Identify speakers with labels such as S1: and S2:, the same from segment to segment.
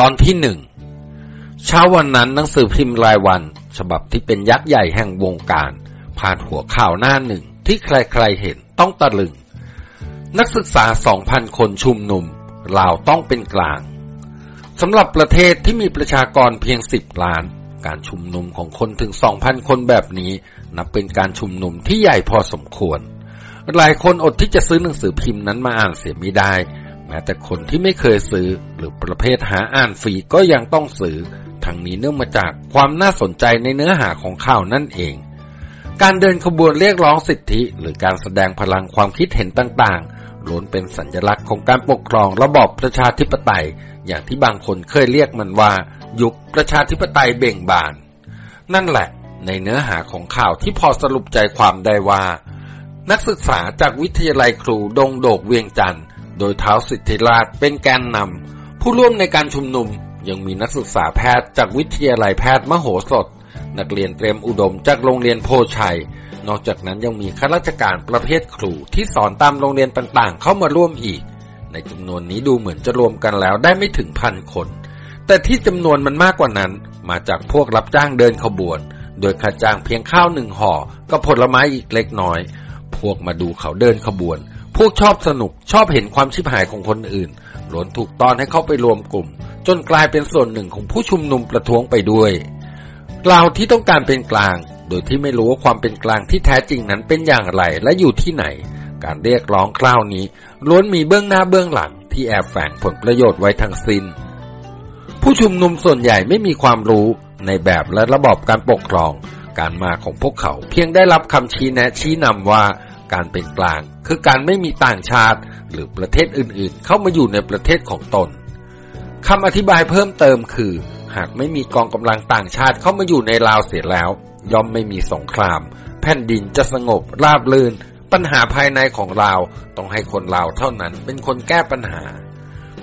S1: ตอนที่หนึ่งเช้าวันนั้นหนังสือพิมพ์รายวัน ฉบับที่เป็นยักษ์ใหญ่แห่งวงการ ผ่านหัวข่าวหน้าหนึ่งที่ใครๆเห็นต้องตะลึง นักศึกษา 2,000 คนชุมนุมลาวต้องเป็นกลางสำหรับประเทศที่มีประชากรเพียง 10 ล้าน การชุมนุมของคนถึง 2,000 คนแบบนี้ นับเป็นการชุมนุมที่ใหญ่พอสมควร หลายคนอดที่จะซื้อหนังสือพิมพ์นั้นมาอ่านเสียไม่ได้ แม้แต่คนที่ไม่เคยซื้อ หรือประเภทหาอ่านฟรีก็ยังต้องซื้อ ทั้งนี้เนื่องมาจากความน่าสนใจในเนื้อหาของข่าวนั่นเอง การเดินขบวนเรียกร้องสิทธิ หรือการแสดงพลังความคิดเห็นต่างๆล้วนเป็นสัญลักษณ์ของการปกครองระบอบประชาธิปไตย อย่างที่บางคนเคยเรียกมันว่า ยุคประชาธิปไตยเบ่งบาน นั่นแหละในเนื้อหาของข่าวที่พอสรุปใจความได้ว่า นักศึกษาจากวิทยาลัยครูดงโดกเวียงจันทร์ โดยเท้าสิทธิราชเป็นแกนนำผู้ร่วมในการชุมนุมยังมีนักศึกษาแพทย์จากวิทยาลัยแพทย์มโหสถ นักเรียนเตรียมอุดมจากโรงเรียนโพชัย นอกจากนั้นยังมีข้าราชการประเภทครูที่สอนตามโรงเรียนต่างๆ เข้ามาร่วมอีก ในจำนวนนี้ดูเหมือนจะรวมกันแล้วได้ไม่ถึงพันคน แต่ที่จำนวนมันมากกว่านั้น มาจากพวกรับจ้างเดินขบวน โดยค่าจ้างเพียงข้าวหนึ่งห่อกับผลไม้อีกเล็กน้อย พวกมาดูเขาเดินขบวน พวกชอบสนุกชอบเห็นความชิบหายของคนอื่นล้วนถูกตอนให้เข้าไปรวมกลุ่ม จนกลายเป็นส่วนหนึ่งของผู้ชุมนุมประท้วงไปด้วย กล่าวที่ต้องการเป็นกลาง โดยที่ไม่รู้ว่าความเป็นกลางที่แท้จริงนั้นเป็นอย่างไรและอยู่ที่ไหน การเรียกร้องคราวนี้ล้วนมีเบื้องหน้าเบื้องหลัง ที่แอบแฝงผลประโยชน์ไว้ทั้งสิน้น ผู้ชุมนุมส่วนใหญ่ไม่มีความรู้ในแบบและระบอบการปกครอง การมาของพวกเขาเพียงได้รับคำชี้แนะชี้นำว่าการเป็นกลาง คือการไม่มีต่างชาติหรือประเทศอื่นๆ เข้ามาอยู่ในประเทศของตนคำอธิบายเพิ่มเติมคือ หากไม่มีกองกำลังต่างชาติเข้ามาอยู่ในลาวเสียแล้ว ย่อมไม่มีสงคราม แผ่นดินจะสงบราบรื่น ปัญหาภายในของลาวต้องให้คนลาวเท่านั้นเป็นคนแก้ปัญหา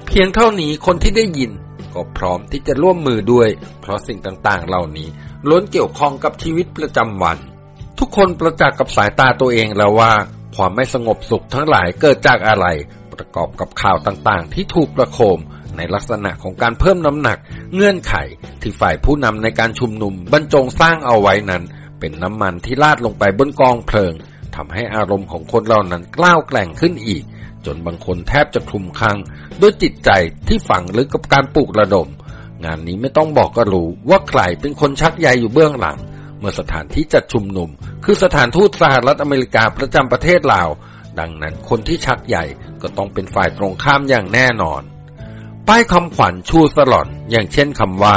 S1: เพียงเท่านี้คนที่ได้ยินก็พร้อมที่จะร่วมมือด้วย เพราะสิ่งต่างๆ เหล่านี้ล้นเกี่ยวข้องกับชีวิตประจำวัน ทุกคนประจักษ์กับสายตาตัวเองแล้วว่า ความไม่สงบสุขทั้งหลายเกิดจากอะไร ประกอบกับข่าวต่างๆ ที่ถูกประโคมในลักษณะของการเพิ่มน้ำหนัก เงื่อนไขที่ฝ่ายผู้นำในการชุมนุมบรรจงสร้างเอาไว้นั้น เป็นน้ำมันที่ลาดลงไปบนกองเพลิงทำให้อารมณ์ของคนเหล่านั้นกล้าวแกล่งขึ้นอีก จนบางคนแทบจะคลุมคลังด้วยจิตใจที่ฝังลึกกับการปลุกระดม งานนี้ไม่ต้องบอกก็รู้ว่าใครเป็นคนชักใยอยู่เบื้องหลัง มื่อสถานที่จัดชุมนุม คือสถานทูตสหรัฐอเมริกาประจำประเทศลาว ดังนั้นคนที่ชักใหญ่ก็ต้องเป็นฝ่ายตรงข้ามอย่างแน่นอน ป้ายคำขวัญชูสลอน อย่างเช่นคำว่า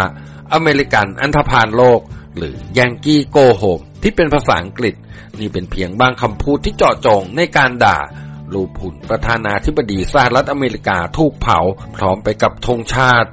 S1: อเมริกันอันธพาลโลก หรือยังกี้โกโฮมที่เป็นภาษาอังกฤษ นี่เป็นเพียงบางคำพูดที่เจาะจงในการด่าลูผุนประธานาธิบดีสหรัฐอเมริกาถูกเผา พร้อมไปกับธงชาติ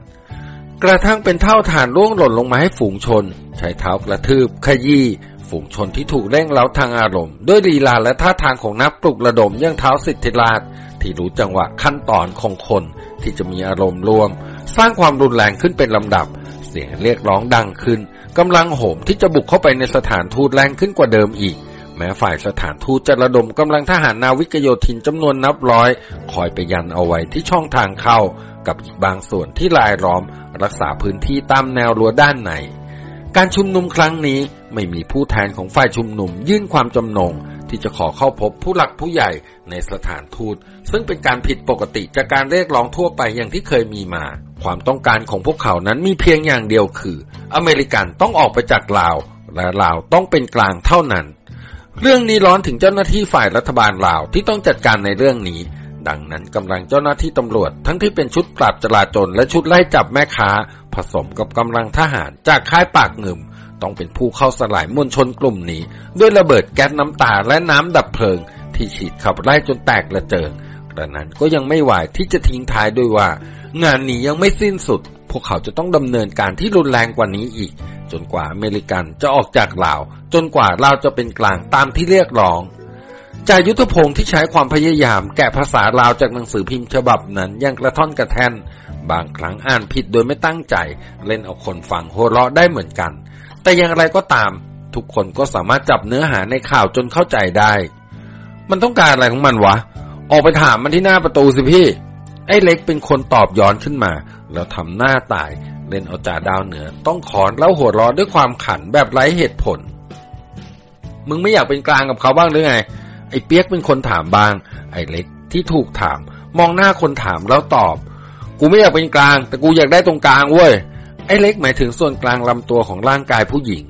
S1: กระทั่งเป็นเท่าฐานร่วงหล่นลงมาให้ฝูงชน ใช้เท้ากระทืบ ขยี้ฝูงชนที่ถูกเร่งเร้าทางอารมณ์ ด้วยลีลาและท่าทางของนักปลุกระดมยังเท้าสิทธิราช ที่รู้จังหวะขั้นตอนของคนที่จะมีอารมณ์ร่วม สร้างความรุนแรงขึ้นเป็นลำดับ เสียงเรียกร้องดังขึ้นกำลังโหมที่จะบุกเข้าไปในสถานทูตแรงขึ้นกว่าเดิมอีก แม้ฝ่ายสถานทูตจะระดมกำลังทหารนาวิกโยธินจำนวนนับร้อย คอยไปยันเอาไว้ที่ช่องทางเข้า กับอีกบางส่วนที่ลายล้อมรักษาพื้นที่ตามแนวรั้วด้านใน การชุมนุมครั้งนี้ไม่มีผู้แทนของฝ่ายชุมนุมยื่นความจำนงที่จะขอเข้าพบผู้หลักผู้ใหญ่ในสถานทูต ซึ่งเป็นการผิดปกติจากการเรียกร้องทั่วไปอย่างที่เคยมีมา ความต้องการของพวกเขานั้นมีเพียงอย่างเดียวคือ อเมริกันต้องออกไปจากลาว และลาวต้องเป็นกลางเท่านั้น เรื่องนี้ร้อนถึงเจ้าหน้าที่ฝ่ายรัฐบาลลาวที่ต้องจัดการในเรื่องนี้ ดังนั้นกำลังเจ้าหน้าที่ตำรวจ ทั้งที่เป็นชุดปราบจลาจลและชุดไล่จับแม่ค้า ผสมกับกำลังทหารจากค่ายปากเงิมต้องเป็นผู้เข้าสลายมวลชนกลุ่มนี้ ด้วยระเบิดแก๊สน้ำตาและน้ำดับเพลิง ที่ฉีดขับไล่จนแตกระเจิงกระนั้นก็ยังไม่ไหวที่จะทิ้งท้ายด้วยว่า งานนี้ยังไม่สิ้นสุด พวกเขาจะต้องดำเนินการที่รุนแรงกว่านี้อีก จนกว่าอเมริกันจะออกจากลาว จนกว่าลาวจะเป็นกลางตามที่เรียกร้อง จายุทธพงศ์ที่ใช้ความพยายามแกะภาษาลาวจากหนังสือพิมพ์ฉบับนั้นยังกระท่อนกระแทนบางครั้งอ่านผิดโดยไม่ตั้งใจ เล่นเอาคนฟังโหเราะได้เหมือนกัน แต่อย่างไรก็ตาม ทุกคนก็สามารถจับเนื้อหาในข่าวจนเข้าใจได้ มันต้องการอะไรของมันวะ ออกไปถามมันที่หน้าประตูสิพี่ ไอ้เล็กเป็นคนตอบย้อนขึ้นมา แล้วทำหน้าตาย เล่นเอาจ่าดาวเหนือ ต้องขอนแล้วหัวร้อด้วยความขันแบบไร้เหตุผล มึงไม่อยากเป็นกลางกับเขาบ้างหรือไง ไอ้เปียกเป็นคนถามบ้าง ไอ้เล็กที่ถูกถาม มองหน้าคนถามแล้วตอบ กูไม่อยากเป็นกลาง แต่กูอยากได้ตรงกลางเว้ย ไอ้เล็กหมายถึงส่วนกลางลำตัวของร่างกายผู้หญิง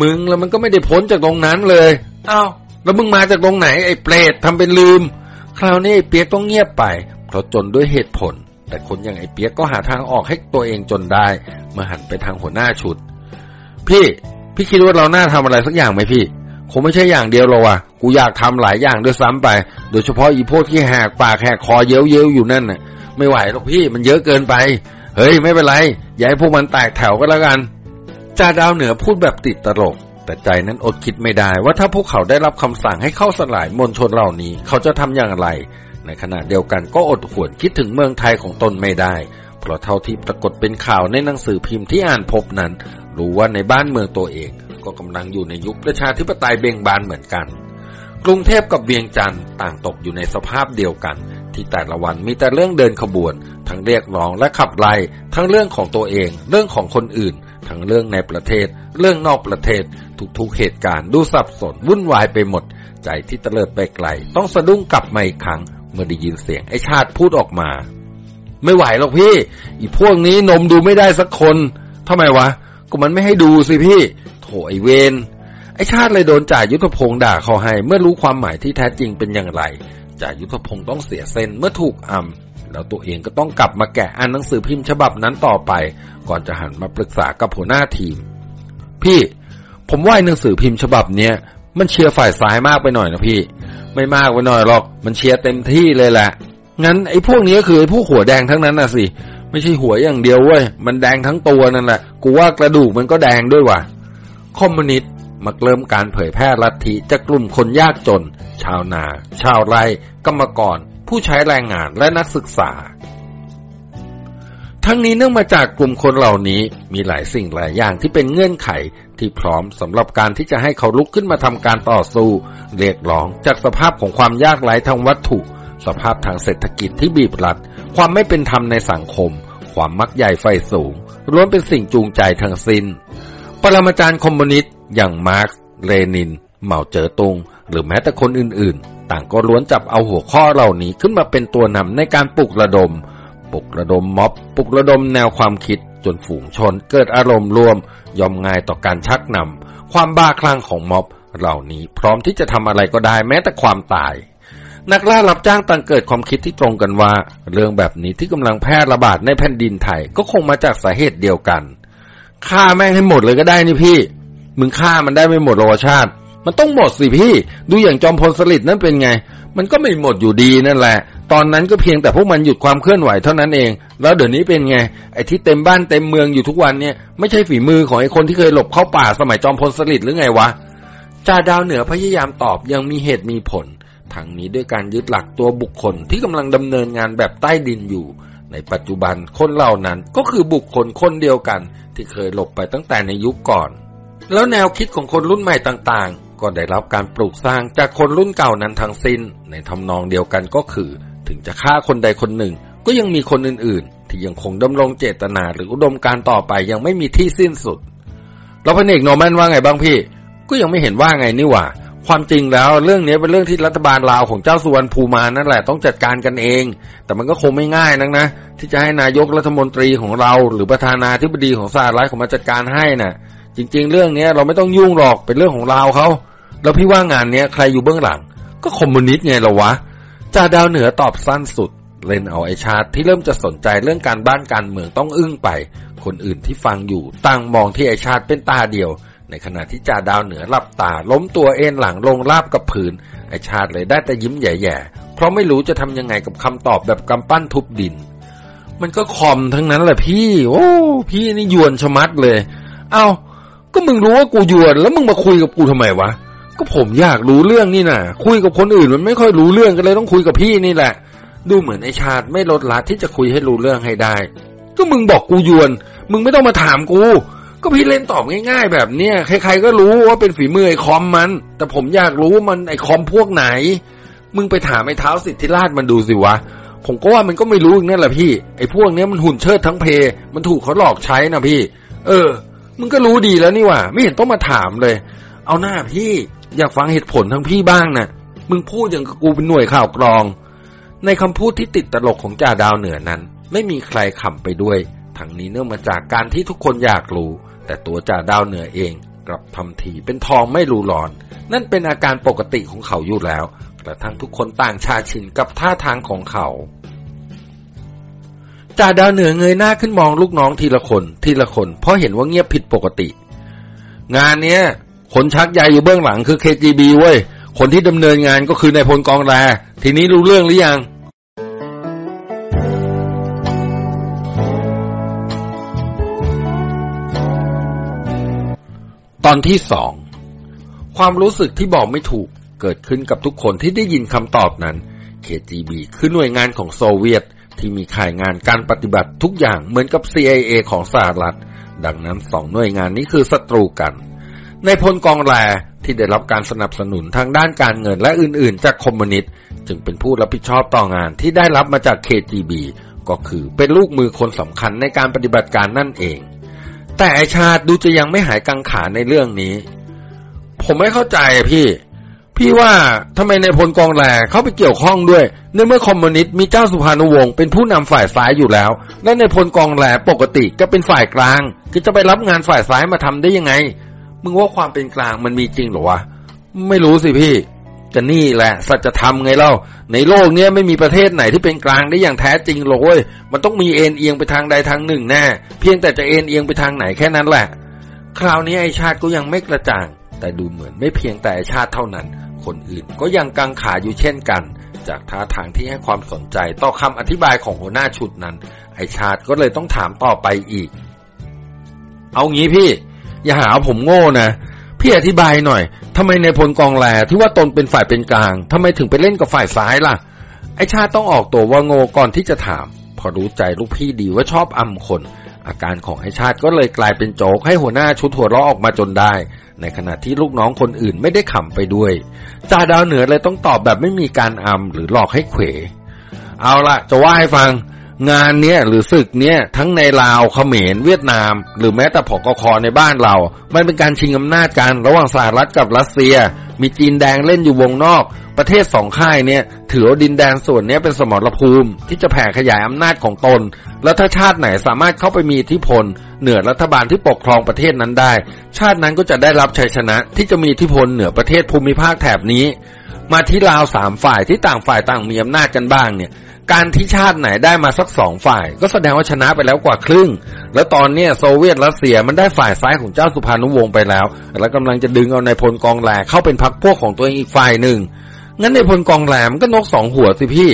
S1: มึงแล้วมันก็ไม่ได้พ้นจากตรงนั้นเลย อ้าวแล้วมึงมาจากตรงไหนไอ้เปรตทำเป็นลืม คราวนี้ไอ้เปียกต้องเงียบไป เพราะจนด้วยเหตุผล แต่คนอย่างไอ้เปียกก็หาทางออกให้ตัวเองจนได้เมื่อหันไปทางหัวหน้าชุด พี่ พี่คิดว่าเราหน้าทำอะไรสักอย่างไหมพี่ คงไม่ใช่อย่างเดียวหรอกว่ะ กูอยากทำหลายอย่างด้วยซ้ำไป โดยเฉพาะอีพวกที่แหกปากแหกคอเย้ยวเย้ยวอยู่นั่นน่ะ ไม่ไหวหรอกพี่มันเยอะเกินไป เฮ้ยไม่เป็นไร อย่าให้พวกมันแตกแถวก็แล้วกันจ่าดาวเหนือพูดแบบติดตลก แต่ใจนั้นอดคิดไม่ได้ว่าถ้าพวกเขาได้รับคำสั่งให้เข้าสลายมณฑลเหล่านี้ เขาจะทำอย่างไร ในขณะเดียวกันก็อดหวนคิดถึงเมืองไทยของตนไม่ได้เพราะเท่าที่ปรากฏเป็นข่าวในหนังสือพิมพ์ที่อ่านพบนั้น รู้ว่าในบ้านเมืองตัวเอง ก็กำลังอยู่ในยุคประชาธิปไตยเบ่งบานเหมือนกัน กรุงเทพกับเวียงจันทร์ต่างตกอยู่ในสภาพเดียวกัน ที่แต่ละวันมีแต่เรื่องเดินขบวน ทั้งเรียกร้องและขับไล่ทั้งเรื่องของตัวเอง เรื่องของคนอื่น ทั้งเรื่องในประเทศ เรื่องนอกประเทศ ทุกๆเหตุการณ์ดูสับสนวุ่นวายไปหมด ใจที่เตลิดไปไกล ต้องสะดุ้งกลับมาอีกครั้ง เมื่อได้ยินเสียงไอ้ชาติพูดออกมา ไม่ไหวหรอกพี่ อีพวกนี้นมดูไม่ได้สักคนทำไมวะก็มันไม่ให้ดูสิพี่ ไอเวนไอชาติเลยโดนจ่ายุทธพงศ์ด่าเขาให้ เมื่อรู้ความหมายที่แท้จริงเป็นอย่างไรจ่ายุทธพงศ์ต้องเสียเส้นเมื่อถูกอำแล้วตัวเองก็ต้องกลับมาแกะอ่านหนังสือพิมพ์ฉบับนั้นต่อไป ก่อนจะหันมาปรึกษากับหัวหน้าทีม พี่ ผมว่าหนังสือพิมพ์ฉบับเนี้ยมันเชียร์ฝ่ายซ้ายมากไปหน่อยนะพี่ ไม่มากไปหน่อยหรอก มันเชียร์เต็มที่เลยแหละงั้นไอ้พวกนี้ก็คือไอ้พวกหัวแดงทั้งนั้นน่ะสิไม่ใช่หัวอย่างเดียวเว้ยมันแดงทั้งตัวนั่นแหละกูว่ากระดูกมันก็แดงด้วยว่ะ คอมมิวนิสต์มักเริ่มการเผยแพร่ลัทธิจากกลุ่มคนยากจน ชาวนา ชาวไร่กรรมกร ผู้ใช้แรงงานและนักศึกษา ทั้งนี้เนื่องมาจากกลุ่มคนเหล่านี้มีหลายสิ่งหลายอย่างที่เป็นเงื่อนไขที่พร้อมสำหรับการที่จะให้เขาลุกขึ้นมาทำการต่อสู้ เรียกร้องจากสภาพของความยากไร้ทางวัตถุ สภาพทางเศรษฐกิจที่บีบรัด ความไม่เป็นธรรมในสังคม ความมักใหญ่ไฟสูงล้วนเป็นสิ่งจูงใจทั้งสิ้น ปรมาจารย์คอมมิวนิสต์อย่างมาร์กซ์ เลนิน เหมาเจ๋อตุง หรือแม้แต่คนอื่นๆ ต่างก็ล้วนจับเอาหัวข้อเหล่านี้ขึ้นมาเป็นตัวนำในการปลุกระดม ปลุกระดมม็อบ ปลุกระดมแนวความคิดจนฝูงชนเกิดอารมณ์รวม ยอมง่ายต่อการชักนำความบ้าคลั่งของม็อบ เหล่านี้พร้อมที่จะทำอะไรก็ได้แม้แต่ความตาย นักล่ารับจ้างต่างเกิดความคิดที่ตรงกันว่า เรื่องแบบนี้ที่กำลังแพร่ระบาดในแผ่นดินไทยก็คงมาจากสาเหตุเดียวกัน ฆ่าแม่งให้หมดเลยก็ได้นี่พี่ มึงฆ่ามันได้ไม่หมดโลชาติ มันต้องหมดสิพี่ ดูอย่างจอมพลสฤษดิ์นั่นเป็นไง มันก็ไม่หมดอยู่ดีนั่นแหละ ตอนนั้นก็เพียงแต่พวกมันหยุดความเคลื่อนไหวเท่านั้นเอง แล้วเดี๋ยวนี้เป็นไง ไอ้ที่เต็มบ้านเต็มเมืองอยู่ทุกวันเนี่ย ไม่ใช่ฝีมือของไอ้คนที่เคยหลบเข้าป่าสมัยจอมพลสฤษดิ์หรือไงวะจ่าดาวเหนือพยายามตอบยังมีเหตุมีผลทั้งนี้ด้วยการยึดหลักตัวบุคคลที่กำลังดำเนินงานแบบใต้ดินอยู่ ในปัจจุบันคนเหล่านั้นก็คือบุคคลคนเดียวกัน ที่เคยหลบไปตั้งแต่ในยุคก่อน แล้วแนวคิดของคนรุ่นใหม่ต่างๆ ก็ได้รับการปลูกสร้างจากคนรุ่นเก่านั้นทั้งสิน้น ในทำนองเดียวกันก็คือ ถึงจะฆ่าคนใดคนหนึ่ง ก็ยังมีคนอื่นๆ ที่ยังคงดำรงเจตนาหรืออุดมการต่อไปยังไม่มีที่สิ้นสุด แล้วพระเอกโนแมนว่าไงบ้างพี่ ก็ยังไม่เห็นว่าไงนี่หว่า ความจริงแล้วเรื่องนี้เป็นเรื่องที่รัฐบาลลาวของเจ้าสุวรรณภูมานั่นแหละต้องจัดการกันเอง แต่มันก็คงไม่ง่ายนักนะ ที่จะให้นายกรัฐมนตรีของเรา หรือประธานาธิบดีของสหรัฐของมาจัดการให้น่ะ จริง ๆ เรื่องนี้เราไม่ต้องยุ่งหรอกเป็นเรื่องของเราเขาแล้วพี่ว่างานเนี้ยใครอยู่เบื้องหลัง ก็คอมมิวนิสต์ไงเราวะจ่าดาวเหนือตอบสั้นสุดเล่นเอาไอชาติที่เริ่มจะสนใจเรื่องการบ้านการเมืองต้องอึ้งไป คนอื่นที่ฟังอยู่ต่างมองที่ไอชาติเป็นตาเดียว ในขณะที่จ่าดาวเหนือหลับตา ล้มตัวเอ็นหลังลงราบกับผืน ไอชาติเลยได้แต่ยิ้มแย่ๆ เพราะไม่รู้จะทำยังไงกับคำตอบแบบกำปั้นทุบดิน มันก็คอมทั้งนั้นแหละพี่ โอ้ พี่นี่ยวนชะมัดเลย เอา้า ก็มึงรู้ว่ากูยวน แล้วมึงมาคุยกับกูทำไมวะ ก็ผมอยากรู้เรื่องนี่นะคุยกับคนอื่นมันไม่ค่อยรู้เรื่องกันเลยต้องคุยกับพี่นี่แหละ ดูเหมือนไอชาติไม่ลดละที่จะคุยให้รู้เรื่องให้ได้ ก็มึงบอกกูยวน มึงไม่ต้องมาถามกู ก็พี่เล่นตอบง่ายๆ แบบเนี้ยใครๆก็รู้ว่าเป็นฝีมือไอ้คอมมัน แต่ผมอยากรู้ว่ามันไอ้คอมพวกไหน มึงไปถามไอ้เท้าสิทธิราชมันดูสิวะผมก็ว่ามันก็ไม่รู้อีกนั่นแหละพี่ไอ้พวกเนี้ยมันหุ่นเชิดทั้งเพ มันถูกเขาหลอกใช้นะพี่ เออ มึงก็รู้ดีแล้วนี่ว่าไม่เห็นต้องมาถามเลย เอาหน้าพี่อยากฟังเหตุผลทั้งพี่บ้างนะ่ะ มึงพูดอย่างกูเป็นหน่วยข่าวกรอง ในคำพูดที่ติดตลกของจ่าดาวเหนือนั้น ไม่มีใครขำไปด้วย ทั้งนี้เนื่องมาจากการที่ทุกคนอยากรู้ แต่ตัวจ่าดาวเหนือเองกลับทำทีเป็นทองไม่รูร้อน นั่นเป็นอาการปกติของเขาอยู่แล้ว กระทั่งทุกคนต่างชาชินกับท่าทางของเขาจ่าดาวเหนือเงยหน้าขึ้นมองลูกน้องทีละคน ทีละคน เพราะเห็นว่าเงียบผิดปกติ งานเนี้ย คนชักใหญ่อยู่เบื้องหลังคือ KGB เว้ย คนที่ดำเนินงานก็คือนายพลกองแรทีนี้รู้เรื่องหรือยัง ตอนที่สองความรู้สึกที่บอกไม่ถูกเกิดขึ้นกับทุกคนที่ได้ยินคำตอบนั้น KGB คือหน่วยงานของโซเวียต ที่มีข่ายงานการปฏิบัติทุกอย่างเหมือนกับ CIA ของสหรัฐ ดังนั้นสองหน่วยงานนี้คือศัตรูกัน ในพลกองแรที่ได้รับการสนับสนุนทางด้านการเงินและอื่น ๆ จากคอมมิวนิสต์จึงเป็นผู้รับผิดชอบต่องานที่ได้รับมาจาก KGB ก็คือเป็นลูกมือคนสำคัญในการปฏิบัติการนั่นเอง แต่ไอชาติดูจะยังไม่หายกังขาในเรื่องนี้ ผมไม่เข้าใจพี่ พี่ว่าทำไมในพลกองแรเข้าไปเกี่ยวข้องด้วยในเมื่อคอมมิวนิสต์มีเจ้าสุภานุวงศ์เป็นผู้นำฝ่ายซ้ายอยู่แล้ว และในพลกองแรปกติก็เป็นฝ่ายกลางคือจะไปรับงานฝ่ายซ้ายมาทำได้ยังไง มึงว่าความเป็นกลางมันมีจริงหรอวะไม่รู้สิพี่ จะนี่แหละ สัจธรรมไงเล่า ในโลกเนี้ยไม่มีประเทศไหนที่เป็นกลางได้อย่างแท้จริงหรอกเว้ยมันต้องมีเอ็นเอียงไปทางใดทางหนึ่งแน่เพียงแต่จะเอ็นเอียงไปทางไหนแค่นั้นแหละ คราวนี้ไอชาติก็ยังไม่กระจ่าง แต่ดูเหมือนไม่เพียงแต่ไอชาติเท่านั้น คนอื่นก็ยังกังขาอยู่เช่นกัน จากท่าทางที่ให้ความสนใจต่อคำอธิบายของหัวหน้าชุดนั้น ไอชาติก็เลยต้องถามต่อไปอีก เอางี้พี่ อย่าหาผมโง่นะ พี่อธิบายหน่อยทำไมในพลกองแลที่ว่าตนเป็นฝ่ายเป็นกลางทำไมถึงไปเล่นกับฝ่ายซ้ายล่ะ ไอชาต้องออกตัวว่าโง่ก่อนที่จะถาม พอรู้ใจลูกพี่ดีว่าชอบอำคน อาการของไอชาติก็เลยกลายเป็นโจกให้หัวหน้าชุดหัวเราะออกมาจนได้ ในขณะที่ลูกน้องคนอื่นไม่ได้ขำไปด้วยจ่าดาวเหนือเลยต้องตอบแบบไม่มีการอำหรือหลอกให้เขวเอาละจะว่าให้ฟัง งานเนี้ยหรือศึกเนี้ยทั้งในลาวเขมรเวียดนาม หรือแม้แต่ผกคในบ้านเรา มันเป็นการชิงอำนาจกันระหว่างสหรัฐกับรัสเซีย มีจีนแดงเล่นอยู่วงนอก ประเทศสองค่ายเนี่ยถือดินแดนส่วนนี้เป็นสมรภูมิ ที่จะแผ่ขยายอำนาจของตน แล้วถ้าชาติไหนสามารถเข้าไปมีอิทธิพล เหนือรัฐบาลที่ปกครองประเทศนั้นได้ ชาตินั้นก็จะได้รับชัยชนะ ที่จะมีอิทธิพลเหนือประเทศภูมิภาคแถบนี้ มาที่ลาวสามฝ่ายที่ต่างฝ่ายต่างมีอำนาจกันบ้างเนี่ย การที่ชาติไหนได้มาสักสองฝ่าย ก็แสดงว่าชนะไปแล้วกว่าครึ่ง แล้วตอนเนี้ยโซเวียตรัสเซียมันได้ฝ่ายซ้ายของเจ้าสุภานุวงศ์ไปแล้ว แล้วกำลังจะดึงเอาในพลกองแหลเข้าเป็นพักพวกของตัวเองอีกฝ่ายหนึ่ง งั้นในพลกองแหลมันก็นกสองหัวสิพี่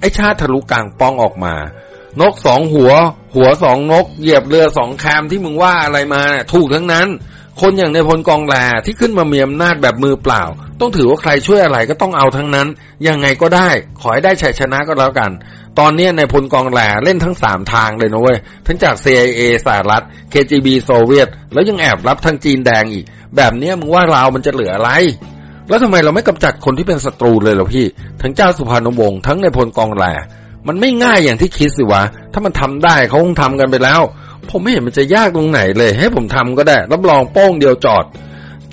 S1: ไอชาติทะลุกลางป้องออกมา นกสองหัว หัวสองนก เหยียบเรือสองแคมที่มึงว่าอะไรมา ถูกทั้งนั้น คนอย่างในพลกองแลที่ขึ้นมามีอำนาจแบบมือเปล่า ต้องถือว่าใครช่วยอะไรก็ต้องเอาทั้งนั้น ยังไงก็ได้ ขอให้ได้ชัยชนะก็แล้วกัน ตอนนี้ในพลกองแลเล่นทั้งสามทางเลยนะเว้ย ทั้งจาก CIA สหรัฐ KGB โซเวียต แล้วยังแอบรับทางจีนแดงอีก แบบนี้มึงว่าเรามันจะเหลืออะไร แล้วทำไมเราไม่กำจัดคนที่เป็นศัตรูเลยเหรอพี่ ทั้งเจ้าสุพรรณวงศ์ทั้งในพลกองแลมันไม่ง่ายอย่างที่คิดสิวะ ถ้ามันทำได้เขาคงทำกันไปแล้ว ผมไม่เห็นมันจะยากตรงไหนเลย ให้ผมทำก็ได้ รับรองโป้งเดียวจอด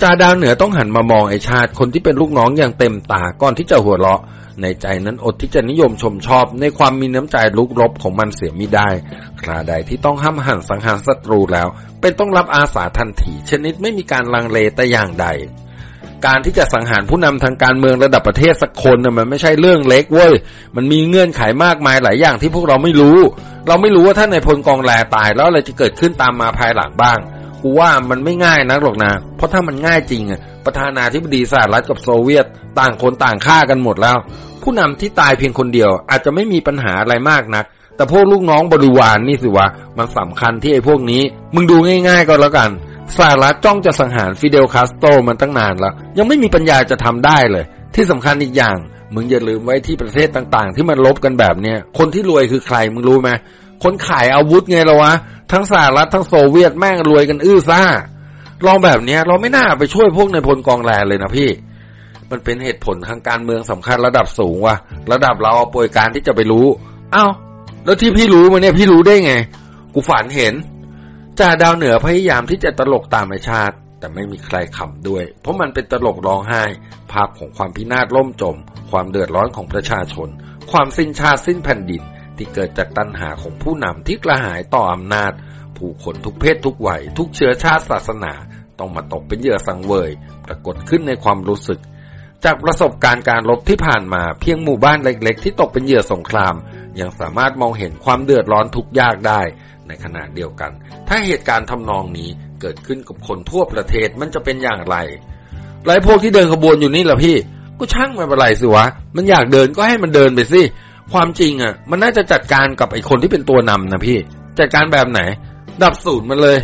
S1: จ่าดาวเหนือต้องหันมามองไอชาติคนที่เป็นลูกน้องอย่างเต็มตาก่อนที่จะหัวเราะ ในใจนั้นอดที่จะนิยมชมชอบ ในความมีน้ำใจลุกรบของมันเสียไม่ได้คราใดที่ต้องห้ามหันสังหารศัตรูแล้ว เป็นต้องรับอาสาทันทีชนิดไม่มีการลังเลแต่อย่างใด การที่จะสังหารผู้นำทางการเมืองระดับประเทศสักคนน่ะมันไม่ใช่เรื่องเล็กเว้ย มันมีเงื่อนไขมากมายหลายอย่างที่พวกเราไม่รู้ เราไม่รู้ว่าถ้าในพลกองแลตายแล้วอะไรจะเกิดขึ้นตามมาภายหลังบ้าง กูว่ามันไม่ง่ายนักหรอกนะ เพราะถ้ามันง่ายจริงอะ ประธานาธิบดีสหรัฐกับโซเวียต ต่างคนต่างฆ่ากันหมดแล้ว ผู้นำที่ตายเพียงคนเดียว อาจจะไม่มีปัญหาอะไรมากนัก แต่พวกลูกน้องบริวารนนี่สิวะ มันสำคัญที่ไอ้พวกนี้ มึงดูง่าย ๆ ก็แล้วกัน สหรัฐจ้องจะสังหารฟิเดลคาสโตรมันตั้งนานแล้ว ยังไม่มีปัญญาจะทำได้เลย ที่สำคัญอีกอย่าง มึงอย่าลืมไว้ที่ประเทศต่างๆ ที่มันลบกันแบบเนี้ยคนที่รวยคือใครมึงรู้ไหมคนขายอาวุธไงละวะ ทั้งสหรัฐทั้งโซเวียตแม่งรวยกันอื้อซ่าลองแบบเนี้ย เราไม่น่าไปช่วยพวกในพลกองแรงเลยนะพี่ มันเป็นเหตุผลทางการเมืองสำคัญระดับสูงว่ะระดับเราเอาป่วยการที่จะไปรู้อ้าวแล้วที่พี่รู้มาเนี่ยพี่รู้ได้ไง กูฝันเห็น จ่าดาวเหนือพยายามที่จะตลกตามชาติ แต่ไม่มีใครขำด้วย เพราะมันเป็นตลกร้องไห้ ภาพของความพินาศล่มจม ความเดือดร้อนของประชาชน ความสิ้นชาติสิ้นแผ่นดิน ที่เกิดจากตัณหาของผู้นำที่กระหายต่ออำนาจ ผู้คนทุกเพศทุกวัยทุกเชื้อชาติศาสนา ต้องมาตกเป็นเหยื่อสังเวย ปรากฏขึ้นในความรู้สึก จากประสบการณ์การรบที่ผ่านมาเพียงหมู่บ้านเล็ก ๆ ที่ตกเป็นเหยื่อสงคราม ยังสามารถมองเห็นความเดือดร้อนทุกยากได้ ในขณะเดียวกัน ถ้าเหตุการณ์ทำนองนี้เกิดขึ้นกับคนทั่วประเทศมันจะเป็นอย่างไรหลายพวกที่เดินขบวนอยู่นี่แหละพี่ก็ช่างมันเป็นไรสิวะ มันอยากเดินก็ให้มันเดินไปสิ ความจริงอะ มันน่าจะจัดการกับไอ้คนที่เป็นตัวนำนะพี่ จัดการแบบไหน ดับสูตรมันเลย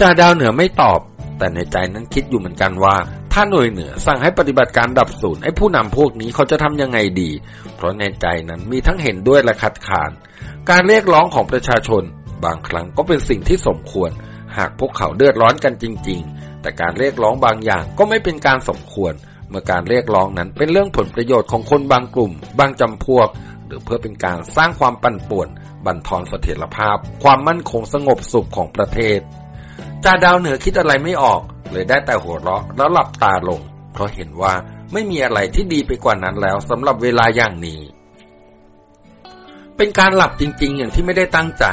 S1: จ่าดาวเหนือไม่ตอบ แต่ในใจนั้นคิดอยู่เหมือนกันว่า ถ้าหน่วยเหนือสั่งให้ปฏิบัติการดับสูตรไอ้ผู้นำพวกนี้เขาจะทำยังไงดี เพราะในใจนั้นมีทั้งเห็นด้วยและคัดค้าน การเรียกร้องของประชาชน บางครั้งก็เป็นสิ่งที่สมควร หากพวกเขาเดือดร้อนกันจริง ๆ แต่การเรียกร้องบางอย่างก็ไม่เป็นการสมควร เมื่อการเรียกร้องนั้นเป็นเรื่องผลประโยชน์ของคนบางกลุ่ม บางจำพวก หรือเพื่อเป็นการสร้างความปั่นป่วน บั่นทอนเสถียรภาพ ความมั่นคงสงบสุขของประเทศจ่าดาวเหนือคิดอะไรไม่ออก เลยได้แต่หัวเราะแล้วหลับตาลง เพราะเห็นว่าไม่มีอะไรที่ดีไปกว่านั้นแล้วสำหรับเวลาอย่างนี้ เป็นการหลับจริง ๆ อย่างที่ไม่ได้ตั้งใจ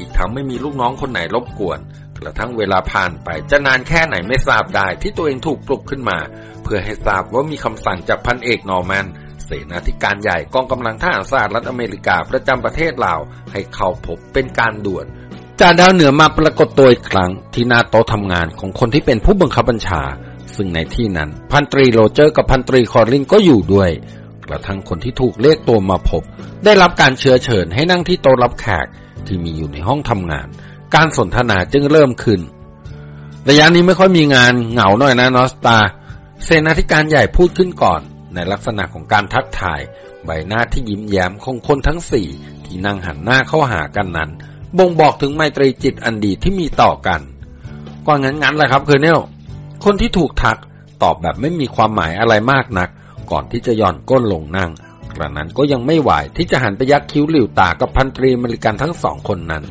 S1: อีกทั้งไม่มีลูกน้องคนไหนรบกวน กระทั่งเวลาผ่านไปจะนานแค่ไหนไม่ทราบได้ที่ตัวเองถูกปลุกขึ้นมา เพื่อให้ทราบว่ามีคำสั่งจากพันเอกนอร์แมนเสนาธิการใหญ่กองกำลังทหารสหรัฐอเมริกาประจำประเทศลาวให้เข้าพบเป็นการด่วนจ่าดาวเหนือมาปรากฏตัวอีกครั้งที่หน้าโต๊ะทำงานของคนที่เป็นผู้บังคับบัญชา ซึ่งในที่นั้นพันตรีโรเจอร์กับพันตรีคอร์ลินก็อยู่ด้วยกระทั่งคนที่ถูกเรียกตัวมาพบ ได้รับการเชื้อเชิญให้นั่งที่โต๊ะรับแขก ที่มีอยู่ในห้องทำงาน การสนทนาจึงเริ่มขึ้นระยะนี้ไม่ค่อยมีงานเหงาหน่อยนะนอสตา เซนาธิการใหญ่พูดขึ้นก่อน ในลักษณะของการทักทาย ใบหน้าที่ยิ้มแย้มของคนทั้งสี่ที่นั่งหันหน้าเข้าหากันนั้น บ่งบอกถึงไมตรีจิตอันดีที่มีต่อกันก็งั้นงั้นแหละครับเคอร์เนลคนที่ถูกทักตอบแบบไม่มีความหมายอะไรมากนัก ก่อนที่จะย่อนก้นลงนั่ง กระนั้นก็ยังไม่ไหวที่จะหันไปยักคิ้วหลิวตากับพันตรีมริกันทั้งสองคนนั้น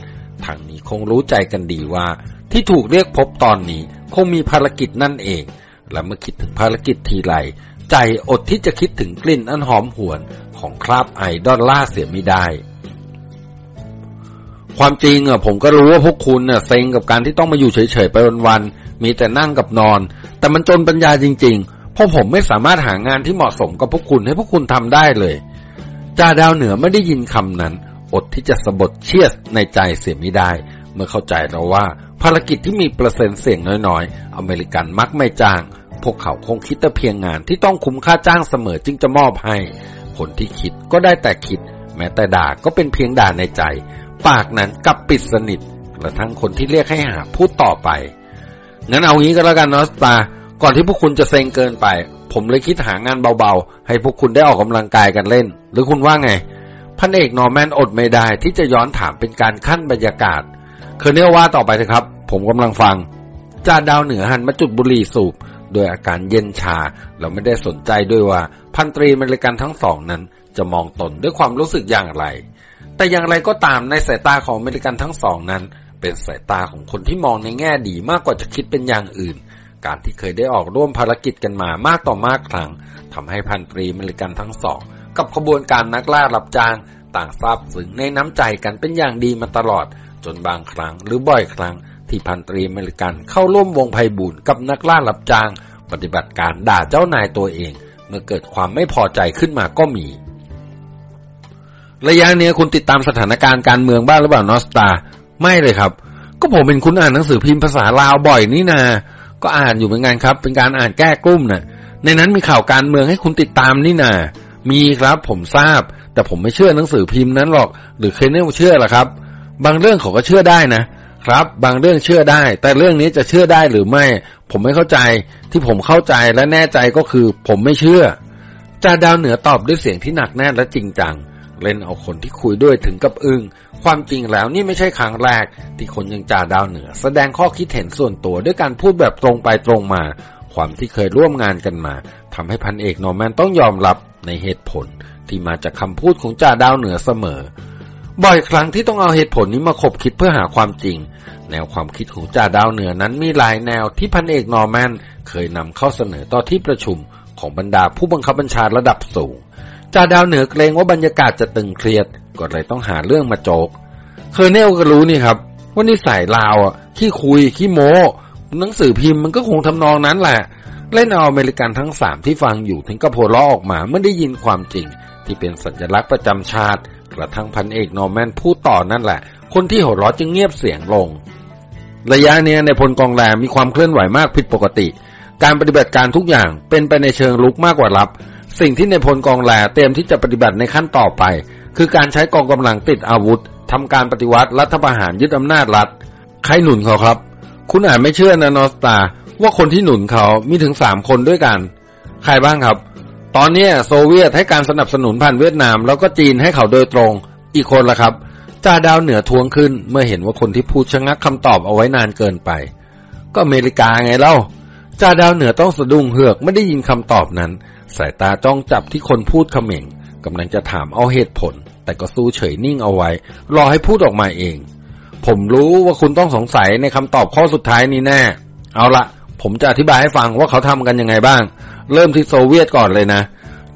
S1: ทางนี้คงรู้ใจกันดีว่า ที่ถูกเรียกพบตอนนี้คงมีภารกิจนั่นเอง และเมื่อคิดถึงภารกิจทีไรใจอดที่จะคิดถึงกลิ่นอันหอมหวนของคราบไอดอลล่าเสียไม่ได้ ความจริงอะผมก็รู้ว่าพวกคุณเน่ะเซ็งกับการที่ต้องมาอยู่เฉยๆไปวันๆมีแต่นั่งกับนอน แต่มันจนปัญญาจริง ๆ ราะผมไม่สามารถหางานที่เหมาะสมกับพวกคุณให้พวกคุณทำได้เลยจ่าดาวเหนือไม่ได้ยินคำนั้น อดที่จะสะบดเชียสในใจเสียไม่ได้ เมื่อเข้าใจแล้วว่า ภารกิจที่มีเปอร์เซ็นต์เสี่ยงน้อยๆ อเมริกันมักไม่จ้าง พวกเขาคงคิดแต่เพียงงานที่ต้องคุ้มค่าจ้างเสมอจึงจะมอบให้ คนที่คิดก็ได้แต่คิด แม้แต่ด่าก็เป็นเพียงด่าในใจ ปากนั้นกลับปิดสนิทกระทั่งคนที่เรียกให้หาพูดต่อไปงั้นเอางี้ก็แล้วกัน North Star ก่อนที่พวกคุณจะเซ็งเกินไป ผมเลยคิดหางานเบาๆ ให้พวกคุณได้ออกกำลังกายกันเล่น หรือคุณว่าไง พันเอกนอร์แมนอดไม่ได้ที่จะย้อนถามเป็นการคั่นบรรยากาศ colonel ว่าต่อไปเถอะครับ ผมกำลังฟังจ่าดาวเหนือหันมาจุดบุหรี่สูบ โดยอาการเย็นชา เราไม่ได้สนใจด้วยว่า พันตรีเมริกันทั้งสองนั้น จะมองตนด้วยความรู้สึกอย่างไร แต่อย่างไรก็ตามในสายตาของเมริกันทั้งสองนั้น เป็นสายตาของคนที่มองในแง่ดีมากกว่าจะคิดเป็นอย่างอื่น การที่เคยได้ออกร่วมภารกิจกันมามากต่อมากครั้งทำให้พันตรีเมริกันทั้งสอง กับขบวนการนักล่ารับจ้าง ต่างซาบซึ้งในน้ำใจกันเป็นอย่างดีมาตลอด จนบางครั้งหรือบ่อยครั้ง ที่พันตรีเมริกันเข้าร่วมวงไพบูลย์กับนักล่ารับจ้าง ปฏิบัติการด่าเจ้านายตัวเอง เมื่อเกิดความไม่พอใจขึ้นมาก็มีระยะนี้คุณติดตามสถานการณ์การเมืองบ้างหรือเปล่านอสตา ไม่เลยครับ ก็ผมเป็นคุณอ่านหนังสือพิมพ์ภาษาลาวบ่อยนี่นา ก็อ่านอยู่เหมือนกันครับ เป็นการอ่านแก้กลุ้มนะ่ะ ในนั้นมีข่าวการเมืองให้คุณติดตามนี่นามีครับผมทราบ แต่ผมไม่เชื่อหนังสือพิมพ์นั้นหรอก หรือเคยเน่เชื่อหรอครับ บางเรื่องเขาก็เชื่อได้นะครับ บางเรื่องเชื่อได้ แต่เรื่องนี้จะเชื่อได้หรือไม่ ผมไม่เข้าใจ ที่ผมเข้าใจและแน่ใจก็คือ ผมไม่เชื่อจ่าดาวเหนือตอบด้วยเสียงที่หนักแน่นและจริงจัง เล่นเอาคนที่คุยด้วยถึงกับอึง้ง ความจริงแล้วนี่ไม่ใช่ครั้งแรก ที่คนยังจ่าดาวเหนือ แสดงข้อคิดเห็นส่วนตัวด้วยการพูดแบบตรงไปตรงมา ความที่เคยร่วมงานกันมาทำให้พันเอกนอร์แมนต้องยอมรับในเหตุผลที่มาจากคำพูดของจ่าดาวเหนือเสมอ บ่อยครั้งที่ต้องเอาเหตุผลนี้มาคบคิดเพื่อหาความจริง แนวความคิดของจ่าดาวเหนือนั้นมีหลายแนวที่พันเอกนอร์แมนเคยนำเข้าเสนอต่อที่ประชุมของบรรดาผู้บังคับบัญชาระดับสูงจ่าดาวเหนือเกรงว่าบรรยากาศจะตึงเครียด ก็เลยต้องหาเรื่องมา joke colonel ก็รู้นี่ครับ ว่านิสัยลาวอะขี้คุยขี้โม้หนังสือพิมพ์มันก็คงทำนองนั้นแหละ เล่นเอาอเมริกันทั้งสามที่ฟังอยู่ถึงกับโพล่งออกมาเมื่อได้ยินความจริง ที่เป็นสัญลักษณ์ประจำชาติ กระทั่งพันเอกนอร์แมนพูดต่อนั่นแหละ คนที่หัวเราะจึงเงียบเสียงลง ระยะนี้ในพลกองแรมมีความเคลื่อนไหวมากผิดปกติ การปฏิบัติการทุกอย่างเป็นไปในเชิงลุกมากกว่ารับ สิ่งที่ในพลกองแรเตรียมที่จะปฏิบัติในขั้นต่อไป คือการใช้กองกำลังติดอาวุธทำการปฏิวัติรัฐประหารยึดอำนาจรัฐ ใครหนุนเขาครับ คุณอาจไม่เชื่อนะนอสตา ว่าคนที่หนุนเขามีถึงสามคนด้วยกัน ใครบ้างครับ ตอนนี้โซเวียตให้การสนับสนุนผ่านเวียดนาม แล้วก็จีนให้เขาโดยตรง อีกคนละครับจ่าดาวเหนือทวงขึ้น เมื่อเห็นว่าคนที่พูดชะงักคำตอบเอาไว้นานเกินไป ก็อเมริกาไงเล่าจ่าดาวเหนือต้องสะดุ้งเหือกไม่ได้ยินคำตอบนั้น สายตาจ้องจับที่คนพูดเขม่งกำลังจะถามเอาเหตุผล แต่ก็สู้เฉยนิ่งเอาไว้ รอให้พูดออกมาเอง ผมรู้ว่าคุณต้องสงสัยในคำตอบข้อสุดท้ายนี้แน่ เอาละผมจะอธิบายให้ฟังว่าเขาทำกันยังไงบ้าง เริ่มที่โซเวียตก่อนเลยนะ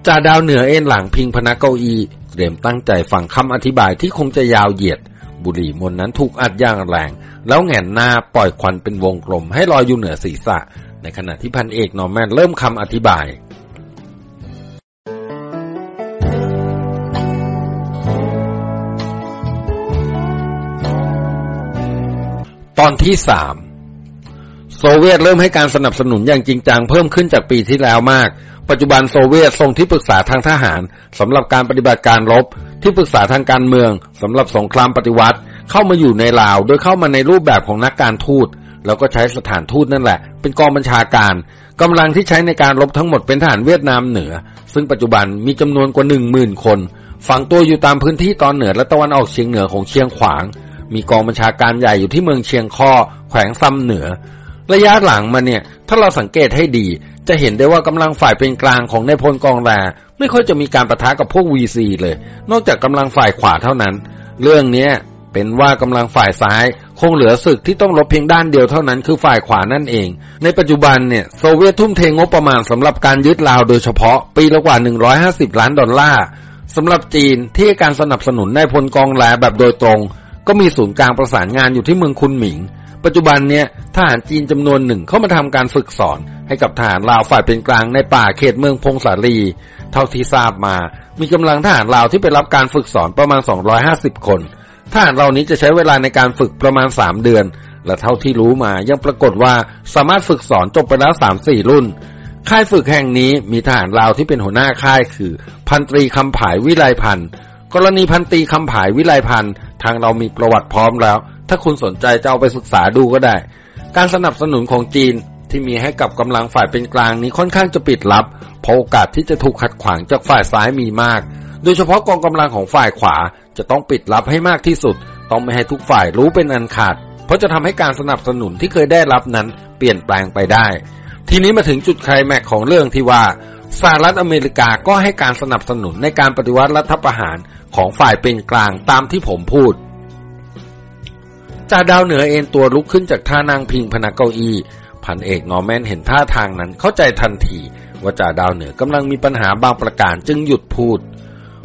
S1: จ่าดาวเหนือเอ็นหลังพิงพนักเก้าอี้เตรียมตั้งใจฟังคำอธิบายที่คงจะยาวเหยียด บุหรี่มนนั้นถูกอัดย่างแรง แล้วแหงนหน้าปล่อยควันเป็นวงกลม ให้ลอยอยู่เหนือศีรษะ ในขณะที่พันเอกนอร์แมนเริ่มคำอธิบาย ตอนที่สามโซเวียตเริ่มให้การสนับสนุนอย่างจริงจังเพิ่มขึ้นจากปีที่แล้วมาก ปัจจุบันโซเวียตส่งที่ปรึกษาทางทหารสำหรับการปฏิบัติการรบ ที่ปรึกษาทางการเมืองสำหรับสงครามปฏิวัติ เข้ามาอยู่ในลาว โดยเข้ามาในรูปแบบของนักการทูต แล้วก็ใช้สถานทูตนั่นแหละ เป็นกองบัญชาการกำลังที่ใช้ในการรบทั้งหมดเป็นทหารเวียดนามเหนือ ซึ่งปัจจุบันมีจำนวนกว่าหนึ่งหมื่นคนฝังตัวอยู่ตามพื้นที่ตอนเหนือและตะวันออกเฉียงเหนือของเชียงขวาง มีกองบัญชาการใหญ่อยู่ที่เมืองเชียงข้อแขวงซ้ำเหนือ ระยะหลังมาเนี่ย ถ้าเราสังเกตให้ดี จะเห็นได้ว่ากำลังฝ่ายเป็นกลางของในพลกองแรไม่ค่อยจะมีการประทะกับพวกวีซีเลย นอกจากกำลังฝ่ายขวาเท่านั้น เรื่องนี้เป็นว่ากำลังฝ่ายซ้ายคงเหลือศึกที่ต้องรบเพียงด้านเดียวเท่านั้นคือฝ่ายขวานั่นเอง ในปัจจุบันเนี่ยโซเวียตทุ่มเทงบประมาณสำหรับการยึดลาวโดยเฉพาะปีละกว่า 150 ล้านดอลลาร์สำหรับจีนที่การสนับสนุนในพลกองแรแบบโดยตรง ก็มีศูนย์กลางประสานงานอยู่ที่เมืองคุนหมิง ปัจจุบันเนี่ยทหารจีนจำนวนหนึ่งเข้ามาทำการฝึกสอน ให้กับทหารลาวฝ่ายเป็นกลางในป่าเขตเมืองพงสาลี เท่าที่ทราบมา มีกำลังทหารลาวที่ไปรับการฝึกสอนประมาณ 250 คนทหารเหล่านี้จะใช้เวลาในการฝึกประมาณ 3 เดือน และเท่าที่รู้มายังปรากฏว่าสามารถฝึกสอนจบไปแล้ว 3-4 รุ่น ค่ายฝึกแห่งนี้มีทหารลาวที่เป็นหัวหน้าค่ายคือ พันตรีคำผายวิไลพันธ์กรณีพันตรีคำผายวิไลพันธ์ ทางเรามีประวัติพร้อมแล้ว ถ้าคุณสนใจจะเอาไปศึกษาดูก็ได้ การสนับสนุนของจีนที่มีให้กับกำลังฝ่ายเป็นกลางนี้ค่อนข้างจะปิดลับ เพราะโอกาสที่จะถูกขัดขวางจากฝ่ายซ้ายมีมาก โดยเฉพาะกองกำลังของฝ่ายขวาจะต้องปิดลับให้มากที่สุด ต้องไม่ให้ทุกฝ่ายรู้เป็นอันขาด เพราะจะทำให้การสนับสนุนที่เคยได้รับนั้นเปลี่ยนแปลงไปได้ ทีนี้มาถึงจุดไคลแม็กของเรื่องที่ว่าสหรัฐอเมริกาก็ให้การสนับสนุนในการปฏิวัติรัฐประหาร ของฝ่ายเป็นกลางตามที่ผมพูดจ่าดาวเหนือเอนตัวลุกขึ้นจากท่านั่งพิงพนักเก้าอี้พันเอกนอร์แมนเห็นท่าทางนั้นเข้าใจทันทีว่าจ่าดาวเหนือกำลังมีปัญหาบางประการจึงหยุดพูด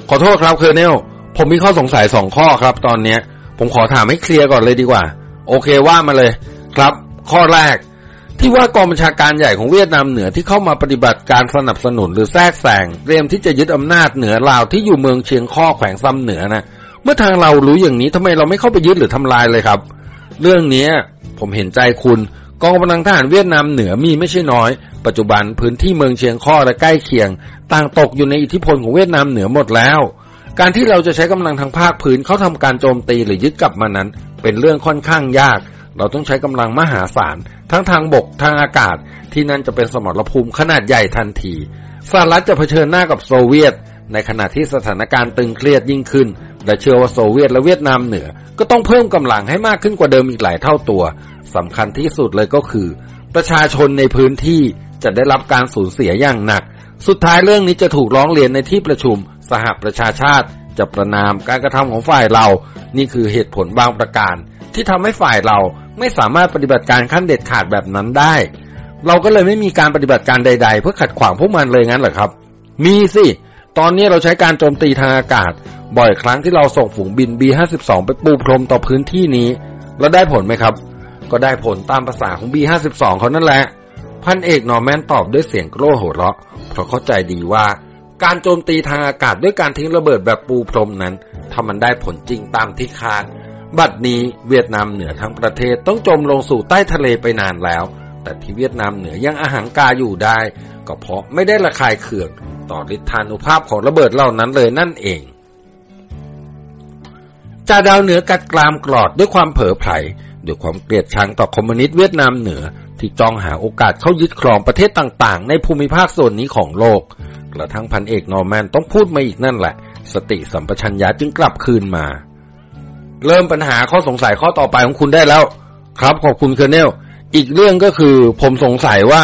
S1: ขอโทษครับ colonel ผมมีข้อสงสัยสองข้อครับตอนเนี้ ผมขอถามให้เคลียร์ก่อนเลยดีกว่า โอเคว่ามาเลย ครับ ข้อแรก ที่ว่ากองบัญชาการใหญ่ของเวียดนามเหนือที่เข้ามาปฏิบัติการสนับสนุนหรือแทรกแซงเตรียมที่จะยึดอำนาจเหนือลาวที่อยู่เมืองเชียงข้อแขวงซ้ำเหนือนะเมื่อทางเรารู้อย่างนี้ทำไมเราไม่เข้าไปยึดหรือทำลายเลยครับ เรื่องนี้ผมเห็นใจคุณกองกำลังทหารเวียดนามเหนือมีไม่ใช่น้อย ปัจจุบันพื้นที่เมืองเชียงข้อและใกล้เคียง ต่างตกอยู่ในอิทธิพลของเวียดนามเหนือหมดแล้ว การที่เราจะใช้กำลังทางภาคพื้นเขาทำการโจมตีหรือยึดกลับมานั้น เป็นเรื่องค่อนข้างยาก เราต้องใช้กำลังมหาศาล ทั้งทางบกทางอากาศ ที่นั่นจะเป็นสมรภูมิขนาดใหญ่ทันทีสหรัฐจะเผชิญหน้ากับโซเวียต ในขณะที่สถานการณ์ตึงเครียดยิ่งขึ้น และเชื่อว่าโซเวียตและเวียดนามเหนือ ก็ต้องเพิ่มกำลังให้มากขึ้นกว่าเดิมอีกหลายเท่าตัวสำคัญที่สุดเลยก็คือ ประชาชนในพื้นที่จะได้รับการสูญเสียอย่างหนัก สุดท้ายเรื่องนี้จะถูกร้องเรียนในที่ประชุม สหประชาชาติ จะประนามการกระทำของฝ่ายเรา นี่คือเหตุผลบางประการ ที่ทำให้ฝ่ายเรา ไม่สามารถปฏิบัติการขั้นเด็ดขาดแบบนั้นได้ เราก็เลยไม่มีการปฏิบัติการใด ๆ เพื่อขัดขวางพวกมันเลยงั้นเหรอครับ มีสิตอนนี้เราใช้การโจมตีทางอากาศ บ่อยครั้งที่เราส่งฝูงบิน B52 ไปปูพรมต่อพื้นที่นี้ แล้วได้ผลไหมครับ ก็ได้ผลตามภาษาของ B52 เขานั่นแหละ พันเอกนอร์แมนตอบด้วยเสียงโกรธโหดเราะเพราะเข้าใจดีว่า การโจมตีทางอากาศด้วยการทิ้งระเบิดแบบปูพรมนั้นถ้ามันได้ผลจริงตามที่คาด บัดนี้เวียดนามเหนือทั้งประเทศต้องจมลงสู่ใต้ทะเลไปนานแล้ว แต่ที่เวียดนามเหนือยังอาหารกาอยู่ได้ ก็เพราะไม่ได้ระคายเคืองต่อฤทธานุภาพของระเบิดเหล่านั้นเลยนั่นเองจ่าดาวเหนือกัดกรามกรอดด้วยความเผลอไผลด้วยความเกลียดชังต่อคอมมิวนิสต์เวียดนามเหนือที่จ้องหาโอกาสเข้ายึดครองประเทศต่างๆ ในภูมิภาคส่วนนี้ของโลก กระทั่งพันเอกนอร์แมนต้องพูดมาอีกนั่นแหละ สติสัมปชัญญะจึงกลับคืนมา เริ่มปัญหาข้อสงสัยข้อต่อไปของคุณได้แล้ว ครับ ขอบคุณ Colonel อีกเรื่องก็คือผมสงสัยว่า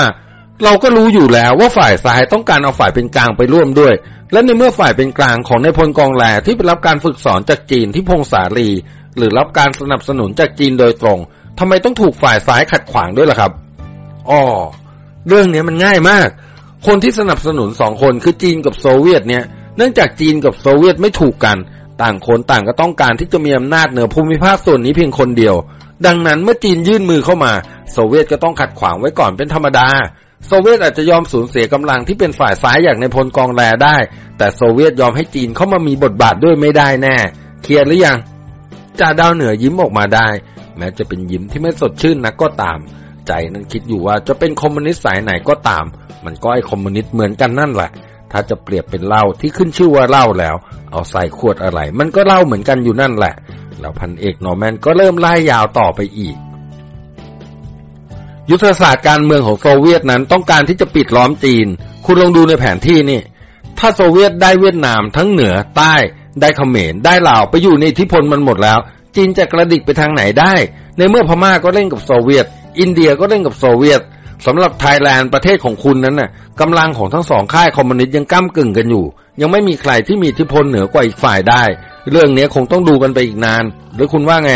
S1: เราก็รู้อยู่แล้วว่าฝ่ายซ้ายต้องการเอาฝ่ายเป็นกลางไปร่วมด้วย และในเมื่อฝ่ายเป็นกลางของนายพลกองแลที่ไปรับการฝึกสอนจากจีนที่พงสาลี หรือรับการสนับสนุนจากจีนโดยตรงทำไมต้องถูกฝ่ายซ้ายขัดขวางด้วยล่ะครับอ๋อเรื่องนี้มันง่ายมาก คนที่สนับสนุนสองคนคือจีนกับโซเวียตเนี่ย เนื่องจากจีนกับโซเวียตไม่ถูกกัน ต่างคนต่างก็ต้องการที่จะมีอำนาจเหนือภูมิภาคส่วนนี้เพียงคนเดียว ดังนั้นเมื่อจีนยื่นมือเข้ามา โซเวียตก็ต้องขัดขวางไว้ก่อนเป็นธรรมดา โซเวียตอาจจะยอมสูญเสียกำลังที่เป็นฝ่ายซ้ายอย่างในพลกองแลได้ แต่โซเวียตยอมให้จีนเข้ามามีบทบาทด้วยไม่ได้แน่ เคลียร์หรือยังจ่าดาวเหนือยิ้มออกมาได้ แม้จะเป็นยิ้มที่ไม่สดชื่นนักก็ตาม ใจนั้นคิดอยู่ว่าจะเป็นคอมมิวนิสต์สายไหนก็ตาม มันก็ไอคอมมิวนิสต์เหมือนกันนั่นแหละ ถ้าจะเปรียบเป็นเหล้าที่ขึ้นชื่อว่าเหล้าแล้ว เอาใส่ขวดอะไร มันก็เหล้าเหมือนกันอยู่นั่นแหละ แล้วพันเอกนอร์แมนก็เริ่มไล่ยาวต่อไปอีก ยุทธศาสตร์การเมืองของโซเวียตนั้นต้องการที่จะปิดล้อมจีน คุณลองดูในแผนที่นี่ ถ้าโซเวียตได้เวียดนามทั้งเหนือใต้ได้เขมรได้ลาวไปอยู่ในอิทธิพลมันหมดแล้ว จีนจะกระดิกไปทางไหนได้ ในเมื่อพม่าก็เล่นกับโซเวียต อินเดียก็เล่นกับโซเวียต สำหรับไทยแลนด์ประเทศของคุณนั้นน่ะกำลังของทั้งสองค่ายคอมมิวนิสต์ยังก้ำกึ่งกันอยู่ ยังไม่มีใครที่มีอิทธิพลเหนือกว่าอีกฝ่ายได้ เรื่องนี้คงต้องดูกันไปอีกนาน หรือคุณว่าไง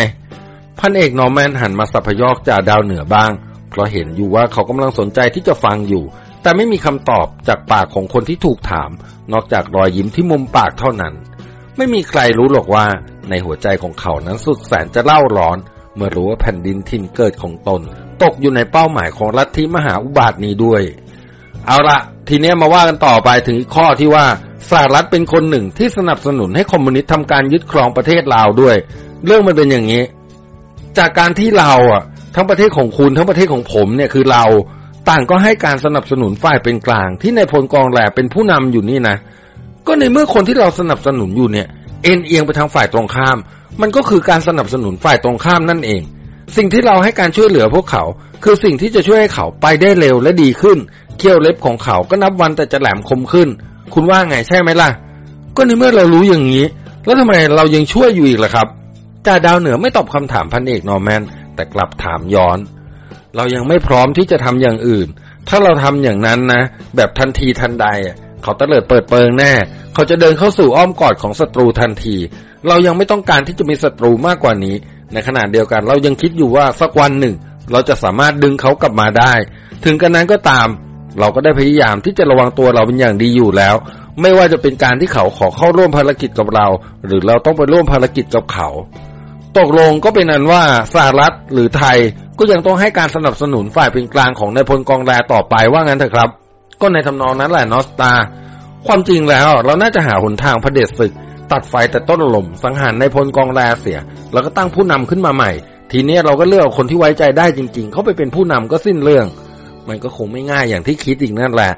S1: พันเอกนอร์แมนหันมาสัพยอกจ่าดาวเหนือบ้าง เพราะเห็นอยู่ว่าเขากำลังสนใจที่จะฟังอยู่ แต่ไม่มีคำตอบจากปากของคนที่ถูกถาม นอกจากรอยยิ้มที่มุมปากเท่านั้น ไม่มีใครรู้หรอกว่า ในหัวใจของเขานั้นสุดแสนจะเล่าร้อน เมื่อรู้ว่าแผ่นดินถิ่นเกิดของตน ตกอยู่ในเป้าหมายของลัทธิมหาอุบาทนี้ด้วย เอาละทีนี้มาว่ากันต่อไปถึงอีกข้อที่ว่าสหรัฐเป็นคนหนึ่งที่สนับสนุนให้คอมมิวนิสต์ทำการยึดครองประเทศลาวด้วย เรื่องมันเป็นอย่างนี้ จากการที่เราอะ ทั้งประเทศของคุณทั้งประเทศของผมเนี่ยคือเราต่างก็ให้การสนับสนุนฝ่ายเป็นกลาง ที่ในพลกองแหลเป็นผู้นำอยู่นี่นะก็ในเมื่อคนที่เราสนับสนุนอยู่เนี่ย เอ็นเอียงไปทางฝ่ายตรงข้าม มันก็คือการสนับสนุนฝ่ายตรงข้ามนั่นเอง สิ่งที่เราให้การช่วยเหลือพวกเขา คือสิ่งที่จะช่วยให้เขาไปได้เร็วและดีขึ้น เขี้ยวเล็บของเขาก็นับวันแต่จะแหลมคมขึ้น คุณว่าไงใช่ไหมล่ะ ก็ในเมื่อเรารู้อย่างนี้ แล้วทำไมเรายังช่วยอยู่อีกล่ะครับจ่าดาวเหนือไม่ตอบคำถามพันเอกนอร์แมนแต่กลับถามย้อน เรายังไม่พร้อมที่จะทำอย่างอื่น ถ้าเราทำอย่างนั้นนะ แบบทันทีทันใด เขาตะเลิดเปิดเปิงแน่ เขาจะเดินเข้าสู่อ้อมกอดของศัตรูทันที เรายังไม่ต้องการที่จะมีศัตรูมากกว่านี้ ในขณะเดียวกัน เรายังคิดอยู่ว่าสักวันหนึ่ง เราจะสามารถดึงเขากลับมาได้ ถึงกันนั้นก็ตาม เราก็ได้พยายามที่จะระวังตัวเราเป็นอย่างดีอยู่แล้ว ไม่ว่าจะเป็นการที่เขาขอเข้าร่วมภารกิจกับเรา หรือเราต้องไปร่วมภารกิจกับเขา ตกลงก็เป็นนั้นว่าสหรัฐหรือไทยก็ยังต้องให้การสนับสนุนฝ่ายเป็นกลางของนายพลกองแรต่อไปว่างั้นเถอะครับ ก็ในทำนองนั้นแหละนอสตา ความจริงแล้วเราน่าจะหาหนทางพเผด็จศึก ตัดไฟแต่ต้นลม สังหารในพลกองแรเสีย แล้วก็ตั้งผู้นำขึ้นมาใหม่ ทีนี้เราก็เลือกคนที่ไว้ใจได้จริง ๆ เขาไปเป็นผู้นำก็สิ้นเรื่อง มันก็คงไม่ง่ายอย่างที่คิดอีกนั่นแหละ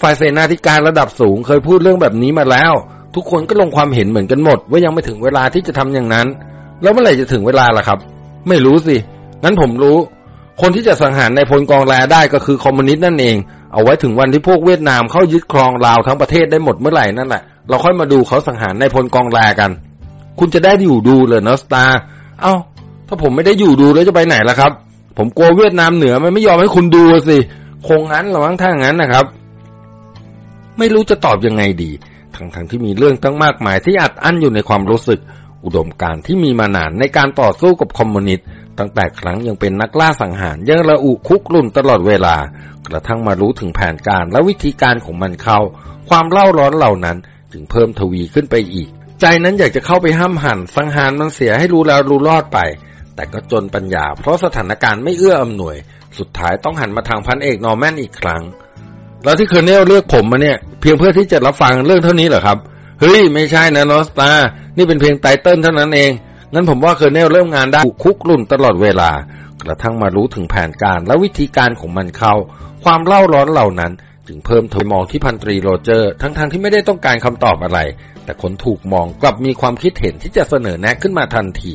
S1: ฝ่ายเสนาธิการระดับสูงเคยพูดเรื่องแบบนี้มาแล้ว ทุกคนก็ลงความเห็นเหมือนกันหมด ว่ายังไม่ถึงเวลาที่จะทำอย่างนั้น แล้วเมื่อไหร่จะถึงเวลาล่ะครับ ไม่รู้สิ งั้นผมรู้ คนที่จะสังหารในพลกองแรได้ก็คือคอมมิวนิสต์นั่นเอง เอาไว้ถึงวันที่พวกเวียดนามเข้ายึดครองลาวทั้งประเทศได้หมดเมื่อไหร่นั่นแหละ เราค่อยมาดูเขาสังหารในายพลกองแรกัน คุณจะได้อยู่ดูเลยนอสตาเอ้า ถ้าผมไม่ได้อยู่ดูแล้วจะไปไหนล่ะครับ ผมกลัวเวียดนามเหนือมันไม่ยอมให้คุณดูสิ คงงั้นหรือมั้งถ้างั้นนะครับ ไม่รู้จะตอบยังไงดีทั้ทั้งๆทที่มีเรื่องตั้งมากมายที่อัดอั้นอยู่ในความรู้สึก อุดมการณ์ที่มีมานานในการต่อสู้กับคอมมิวนิสต์ตั้งแต่ครั้งยังเป็นนักล่าสังหารยังระอุคุกรุ่นตลอดเวลา กระทั่งมารู้ถึงแผนการและวิธีการของมันเขาความเล่าร้อนเหล่านั้น จึงเพิ่มทวีขึ้นไปอีก ใจนั้นอยากจะเข้าไปห้ามหันสังหารมันเสียให้รู้แล้วรู้รอดไป แต่ก็จนปัญญา เพราะสถานการณ์ไม่เอื้ออำนวย สุดท้ายต้องหันมาทางพันเอกนอร์แมนอีกครั้ง แล้วที่ Colonel เลือกผมมาเนี่ย เพียงเพื่อที่จะรับฟังเรื่องเท่านี้เหรอครับเฮ้ยไม่ใช่นะ North Star นี่เป็นเพียง title เท่านั้นเองงั้นผมว่า Colonel เริ่มงานได้คุกรุ่นตลอดเวลา กระทั่งมารู้ถึงแผนการและวิธีการของมันเข้าความเร่าร้อนเหล่านั้น จึงเพิ่มทวีมองที่พันตรีโรเจอร์ ทั้งๆทที่ไม่ได้ต้องการคำตอบอะไร แต่คนถูกมองกลับมีความคิดเห็นที่จะเสนอแนะขึ้นมาทันที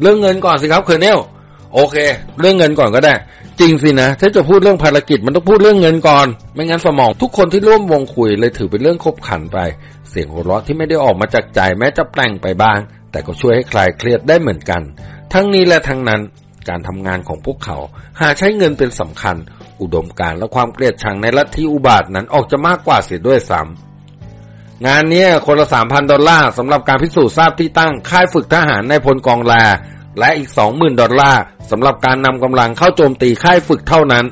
S1: เรื่องเงินก่อนสิครับ Colonel โอเค เรื่องเงินก่อนก็ได้ จริงสินะถ้าจะพูดเรื่องภารกิจมันต้องพูดเรื่องเงินก่อน ไม่งั้นสมองทุกคนที่ร่วมวงคุยเลยถือเป็นเรื่องขบขันไป เสียงหัวเราะที่ไม่ได้ออกมาจากใจแม้จะแปร่งไปบ้าง แต่ก็ช่วยให้คลายเครียดได้เหมือนกัน ทั้งนี้และทั้งนั้นการทำงานของพวกเขา หาใช้เงินเป็นสำคัญ อุดมการและความเกลียดชังในลัทธิอุบาทนั้นออกจะมากกว่าเสียด้วยซ้ำงานนี้คนละสามพันดอลลาร์สำหรับการพิสูจน์ทราบที่ตั้งค่ายฝึกทหารในพลกองแลและอีกสองหมื่นดอลลาร์สำหรับการนำกำลังเข้าโจมตีค่ายฝึกเท่านั้น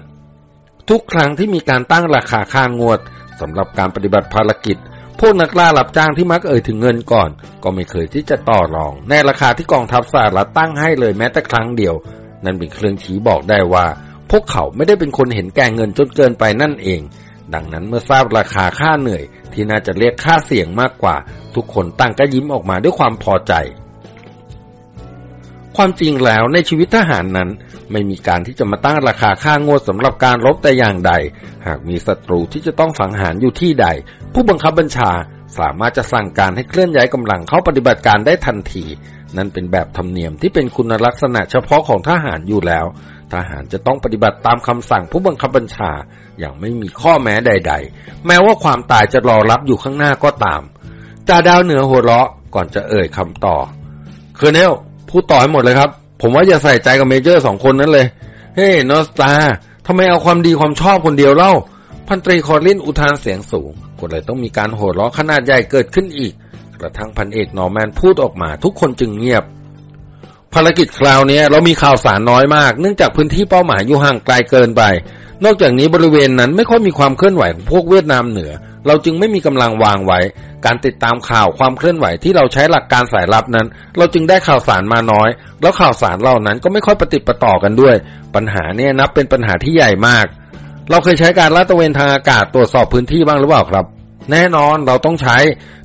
S1: ทุกครั้งที่มีการตั้งราคาค่างวดสำหรับการปฏิบัติภารกิจ พวกนักล่ารับจ้างที่มักเอ่ยถึงเงินก่อน ก็ไม่เคยที่จะต่อรอง ในราคาที่กองทัพสหรัฐตั้งให้เลยแม้แต่ครั้งเดียว นั่นเป็นเครื่องชี้บอกได้ว่า พวกเขาไม่ได้เป็นคนเห็นแก่เงินจนเกินไปนั่นเอง ดังนั้นเมื่อทราบราคาค่าเหนื่อยที่น่าจะเรียกค่าเสี่ยงมากกว่า ทุกคนตั้งก็ยิ้มออกมาด้วยความพอใจ ความจริงแล้วในชีวิตทหารนั้น ไม่มีการที่จะมาตั้งราคาค่างวดสำหรับการรบแต่อย่างใด หากมีศัตรูที่จะต้องสังหารอยู่ที่ใด ผู้บังคับบัญชาสามารถจะสั่งการให้เคลื่อนย้ายกำลังเข้าปฏิบัติการได้ทันที นั่นเป็นแบบธรรมเนียมที่เป็นคุณลักษณะเฉพาะของทหารอยู่แล้ว ทหารจะต้องปฏิบัติตามคำสั่งผู้บังคับบัญชาอย่างไม่มีข้อแม้ใด ๆ แม้ว่าความตายจะรอรับอยู่ข้างหน้าก็ตามจ่าดาวเหนือหัวเราะก่อนจะเอ่ยคำต่อ Colonel พูดต่อให้หมดเลยครับ ผมว่าอย่าใส่ใจกับ Major สองคนนั้นเลย เฮ้ North Star ทำไมเอาความดีความชอบคนเดียวเล่า พันตรีคอร์ลินอุทานเสียงสูงก็เลยต้องมีการโห่ร้องขนาดใหญ่เกิดขึ้นอีก กระทั่งพันเอกนอร์แมนพูดออกมาทุกคนจึงเงียบ ภารกิจคราวนี้เรามีข่าวสารน้อยมาก เนื่องจากพื้นที่เป้าหมายอยู่ห่างไกลเกินไป นอกจากนี้บริเวณนั้นไม่ค่อยมีความเคลื่อนไหวของพวกเวียดนามเหนือ เราจึงไม่มีกำลังวางไว้ การติดตามข่าวความเคลื่อนไหวที่เราใช้หลักการสายลับนั้น เราจึงได้ข่าวสารมาน้อย แล้วข่าวสารเหล่านั้นก็ไม่ค่อยปฏิปต่อกันด้วย ปัญหาเนี่ยนับเป็นปัญหาที่ใหญ่มาก เราเคยใช้การลาดตระเวนทางอากาศตรวจสอบพื้นที่บ้างหรือเปล่าครับ แน่นอนเราต้องใช้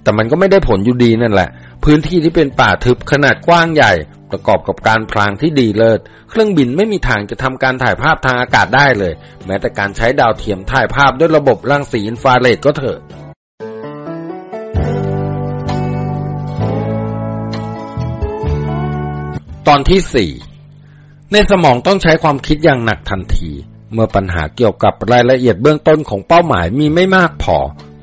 S1: แต่มันก็ไม่ได้ผลอยู่ดีนั่นแหละ พื้นที่ที่เป็นป่าทึบขนาดกว้างใหญ่ ประกอบกับการพรางที่ดีเลิศ เครื่องบินไม่มีทางจะทำการถ่ายภาพทางอากาศได้เลย แม้แต่การใช้ดาวเทียมถ่ายภาพด้วยระบบรังสีอินฟราเรดก็เถอะตอนที่สี่ในสมองต้องใช้ความคิดอย่างหนักทันที เมื่อปัญหาเกี่ยวกับรายละเอียดเบื้องต้นของเป้าหมายมีไม่มากพอ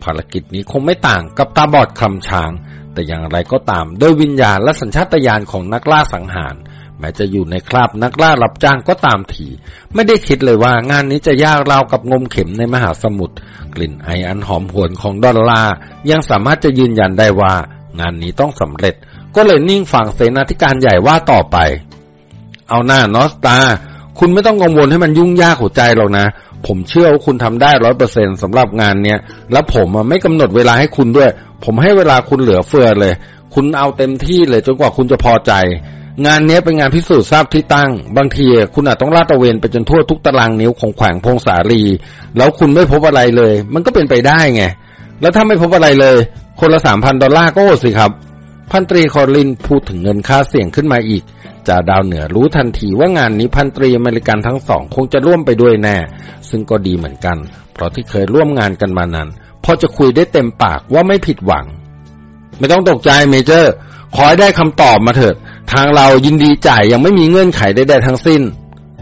S1: ภารกิจนี้คงไม่ต่างกับตาบอดคำช้าง แต่อย่างไรก็ตามโดยวิญญาณและสัญชาตญาณของนักล่าสังหาร แม้จะอยู่ในคราบนักล่ารับจ้างก็ตามที ไม่ได้คิดเลยว่างานนี้จะยากราวกับงมเข็มในมหาสมุทรกลิ่นไออันหอมหวนของดอลลาร์ยังสามารถจะยืนยันได้ว่า งานนี้ต้องสำเร็จ ก็เลยนิ่งฟังเสนาธิการใหญ่ว่าต่อไป เอาหน้านอสตา คุณไม่ต้องกังวลให้มันยุ่งยากหัวใจหรอกนะ ผมเชื่อว่าคุณทำได้ร้อยเปอร์เซ็นสำหรับงานเนี้ยแล้วผมไม่กำหนดเวลาให้คุณด้วย ผมให้เวลาคุณเหลือเฟือเลย คุณเอาเต็มที่เลยจนกว่าคุณจะพอใจ งานนี้เป็นงานพิสูจน์ทราบที่ตั้ง บางทีคุณอาจต้องลาดตระเวนไปจนทั่วทุกตารางนิ้วของแขวงพงสาลี แล้วคุณไม่พบอะไรเลย มันก็เป็นไปได้ไง แล้วถ้าไม่พบอะไรเลย คนละสามพันดอลลาร์ก็โอสิครับ พันตรีคอรลินพูดถึงเงินค่าเสี่ยงขึ้นมาอีกจ่าดาวเหนือรู้ทันทีว่างานนี้พันตรีอเมริกันทั้งสองคงจะร่วมไปด้วยแน่ ซึ่งก็ดีเหมือนกัน เพราะที่เคยร่วมงานกันมานั้นพอจะคุยได้เต็มปากว่าไม่ผิดหวัง ไม่ต้องตกใจ Major ขอให้ได้คำตอบมาเถิด ทางเรายินดีจ่ายอย่างไม่มีเงื่อนไขใดๆทั้งสิ้น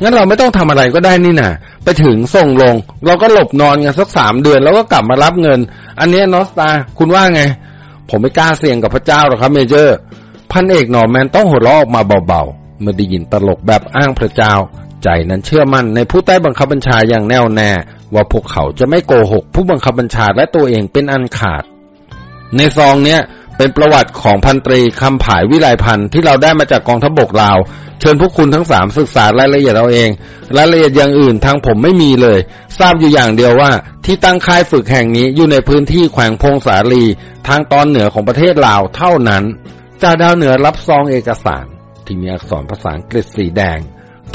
S1: งั้นเราไม่ต้องทำอะไรก็ได้นี่นะไปถึงส่งลง เราก็หลบนอนกันสักสามเดือนแล้วก็กลับมารับเงิน อันนี้นอสตาคุณว่าไง ผมไม่กล้าเสี่ยงกับพระเจ้าหรอกครับเมเจอร์ พันเอกหนอแมนต้องหัวเราะออกมาเบาๆ เมื่อได้ยินตลกแบบอ้างพระเจ้า ใจนั้นเชื่อมั่นในผู้ใต้บังคับบัญชาอย่างแน่วแน่ ว่าพวกเขาจะไม่โกหก ผู้บังคับบัญชาและตัวเองเป็นอันขาด ในซองเนี้ย เป็นประวัติของพันตรีคำผายวิไลพันธ์ที่เราได้มาจากกองทัพบบกลาว เชิญพวกคุณทั้งสามศึกษารายละเอียดเอาเอง รายละเอียดอย่างอื่นทางผมไม่มีเลย ทราบอยู่อย่างเดียวว่า ที่ตั้งค่ายฝึกแห่งนี้อยู่ในพื้นที่แขวงพงสาลี ทางตอนเหนือของประเทศลาวเท่านั้นจ่าดาวเหนือรับซองเอกสาร ที่มีอักษรภาษาอังกฤษสีแดง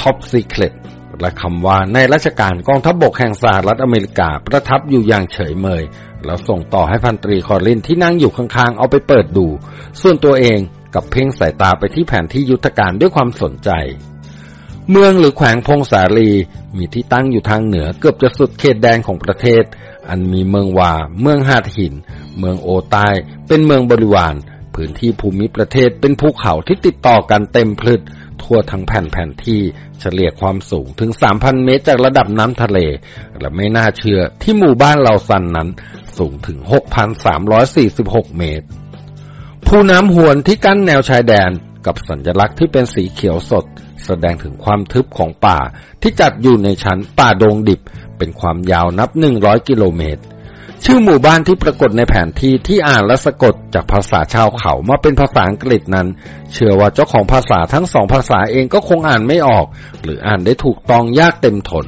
S1: Top Secret และคำว่าในราชการกองทัพบบกแห่งสหรัฐอเมริกาประทับอยู่อย่างเฉยเมย แล้วส่งต่อให้พันตรีคอรินที่นั่งอยู่ข้างๆ เอาไปเปิดดู ส่วนตัวเองกับเพ่งสายตาไปที่แผนที่ยุทธการด้วยความสนใจ เมืองหรือแขวงพงสาลีมีที่ตั้งอยู่ทางเหนือเกือบจะสุดเขตแดนของประเทศ อันมีเมืองวา เมืองหาดหิน เมืองโอใต้เป็นเมืองบริวารพื้นที่ภูมิประเทศเป็นภูเขาที่ติดต่อกันเต็มพลึด ทั่วทั้งแผ่นแผ่นที่เฉลี่ยความสูงถึง 3,000 เมตรจากระดับน้ำทะเล และไม่น่าเชื่อที่หมู่บ้านเราซันนั้นสูงถึง 6,346 เมตรผู้น้ำหวนที่กั้นแนวชายแดนกับสัญลักษณ์ที่เป็นสีเขียวสด แสดงถึงความทึบของป่าที่จัดอยู่ในชั้นป่าดงดิบเป็นความยาวนับ 100 กิโลเมตร ชื่อหมู่บ้านที่ปรากฏในแผนที่ที่อ่านและสะกดจากภาษาชาวเขามาเป็นภาษาอังกฤษนั้น เชื่อว่าเจ้าของภาษาทั้งสองภาษาเองก็คงอ่านไม่ออก หรืออ่านได้ถูกต้องยากเต็มทน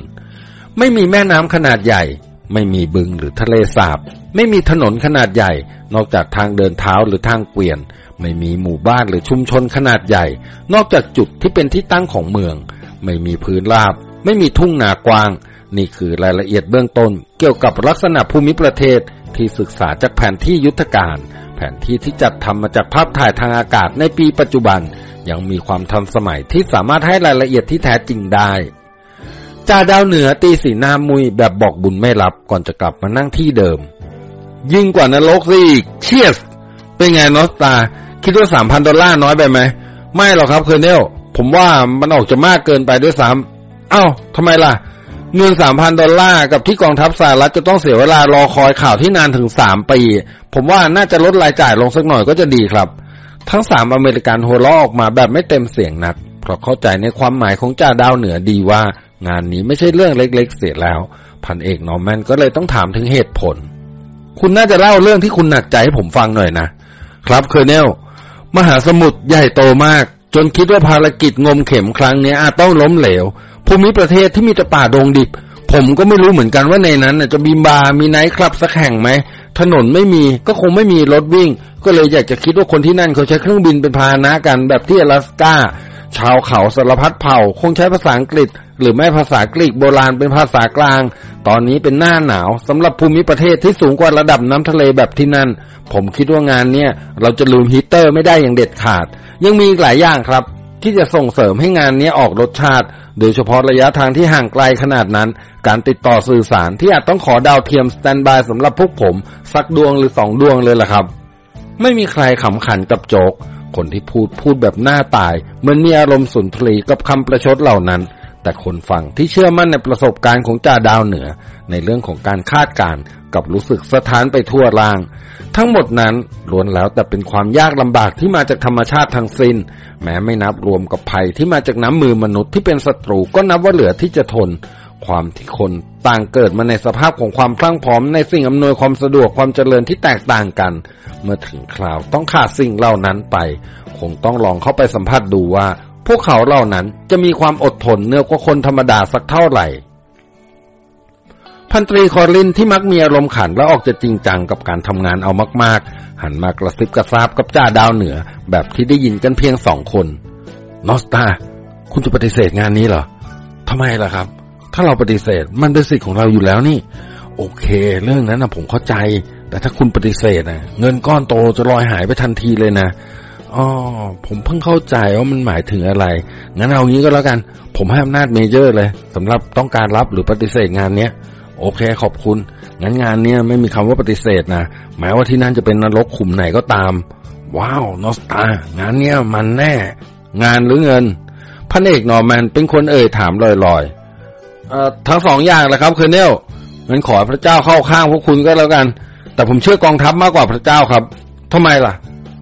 S1: ไม่มีแม่น้ำขนาดใหญ่ ไม่มีบึงหรือทะเลสาบ ไม่มีถนนขนาดใหญ่ นอกจากทางเดินเท้าหรือทางเกวียน ไม่มีหมู่บ้านหรือชุมชนขนาดใหญ่ นอกจากจุดที่เป็นที่ตั้งของเมือง ไม่มีพื้นราบ ไม่มีทุ่งนากว้าง นี่คือรายละเอียดเบื้องต้น เกี่ยวกับลักษณะภูมิประเทศที่ศึกษาจากแผนที่ยุทธการ แผนที่ที่จัดทำมาจากภาพถ่ายทางอากาศในปีปัจจุบัน ยังมีความทันสมัยที่สามารถให้รายละเอียดที่แท้จริงได้จ่าดาวเหนือตีสีหน้ามุยแบบบอกบุญไม่รับก่อนจะกลับมานั่งที่เดิม ยิ่งกว่านรกสิเชียสเป็นไง North Star คิดว่าสามพันดอลลาร์น้อยไปไหม ไม่หรอกครับ Colonel ผมว่ามันออกจะมากเกินไปด้วยซ้ำเอ้าทำไมล่ะ เงินสามพันดอลลาร์กับที่กองทัพสหรัฐจะต้องเสียเวลารอคอยข่าวที่นานถึงสามปี ผมว่าน่าจะลดรายจ่ายลงสักหน่อยก็จะดีครับ ทั้งสามอเมริกันหัวเราะออกมาแบบไม่เต็มเสียงนัก เพราะเข้าใจในความหมายของจ่าดาวเหนือดีว่า งานนี้ไม่ใช่เรื่องเล็กๆเสียแล้ว พันเอกนอร์แมนก็เลยต้องถามถึงเหตุผล คุณน่าจะเล่าเรื่องที่คุณหนักใจให้ผมฟังหน่อยนะ ครับ Colonel มหาสมุทรใหญ่โตมาก จนคิดว่าภารกิจงมเข็มครั้งนี้อาจต้องล้มเหลว ภูมิประเทศที่มีแต่ป่าดงดิบ ผมก็ไม่รู้เหมือนกันว่าในนั้นจะมีบาร์มีไนท์คลับสักแห่งไหม ถนนไม่มีก็คงไม่มีรถวิ่ง ก็เลยอยากจะคิดว่าคนที่นั่นเขาใช้เครื่องบินเป็นพาหนะกันแบบที่อลาสก้าชาวเขาสารพัดเผ่า คงใช้ภาษาอังกฤษ หรือไม่ภาษากรีกโบราณเป็นภาษากลาง ตอนนี้เป็นหน้าหนาวสำหรับภูมิประเทศที่สูงกว่าระดับน้ำทะเลแบบที่นั่น ผมคิดว่างานเนี้ยเราจะลืมฮีเตอร์ไม่ได้อย่างเด็ดขาด ยังมีหลายอย่างครับ ที่จะส่งเสริมให้งานนี้ออกรสชาติ โดยเฉพาะระยะทางที่ห่างไกลขนาดนั้น การติดต่อสื่อสารที่อาจต้องขอดาวเทียมสแตนบายสำหรับพวกผม สักดวงหรือสองดวงเลยล่ะครับ ไม่มีใครขำขันกับโจก คนที่พูดพูดแบบหน้าตายเหมือนมีอารมณ์สุนทรีกับคำประชดเหล่านั้น แต่คนฟังที่เชื่อมั่นในประสบการณ์ของจ่าดาวเหนือ ในเรื่องของการคาดการกับรู้สึกสะท้านไปทั่วร่าง ทั้งหมดนั้นล้วนแล้วแต่เป็นความยากลำบากที่มาจากธรรมชาติทั้งสิน้น แม้ไม่นับรวมกับภัยที่มาจากน้ำมือมนุษย์ที่เป็นศัตรูก็นับว่าเหลือที่จะทน ความที่คนต่างเกิดมาในสภาพของความพลั่งพร้อมในสิ่งอำนวยความสะดวกความเจริญที่แตกต่างกัน เมื่อถึงคราวต้องขาดสิ่งเหล่านั้นไป คงต้องลองเข้าไปสัมผัสดูว่า พวกเขาเหล่านั้นจะมีความอดทนเหนือกว่าคนธรรมดาสักเท่าไหร่ พันตรีคอรินที่มักมีอารมณ์ขันและออกจะจริงจังกับการทำงานเอามาก ๆ หันมากระซิบกระซาบกับจ่าดาวเหนือ แบบที่ได้ยินกันเพียงสองคน นอสตา คุณจะปฏิเสธงานนี้เหรอทำไมล่ะครับ ถ้าเราปฏิเสธมันเป็นสิทธิ์ของเราอยู่แล้วนี่ โอเค เรื่องนั้นนะผมเข้าใจ แต่ถ้าคุณปฏิเสธนะเงินก้อนโตจะลอยหายไปทันทีเลยนะ อ๋อผมเพิ่งเข้าใจว่ามันหมายถึงอะไร งั้นเอางี้ก็แล้วกัน ผมให้อำนาจ Major เลยสำหรับต้องการรับหรือปฏิเสธงานเนี้ยโอเคขอบคุณ งั้นงานเนี้ยไม่มีคำว่าปฏิเสธนะแม้ว่าที่นั่นจะเป็นนรกขุมไหนก็ตาม ว้าว North Star งานเนี้ยมันแน่ งานหรือเงินพันเอกนอร์แมนเป็นคนเอ่ยถามลอยๆเอ่อทั้งสองอย่างแหละครับ Colonel งั้นขอพระเจ้าเข้าข้างพวกคุณก็แล้วกัน แต่ผมเชื่อกองทัพมากกว่าพระเจ้าครับทำไมล่ะ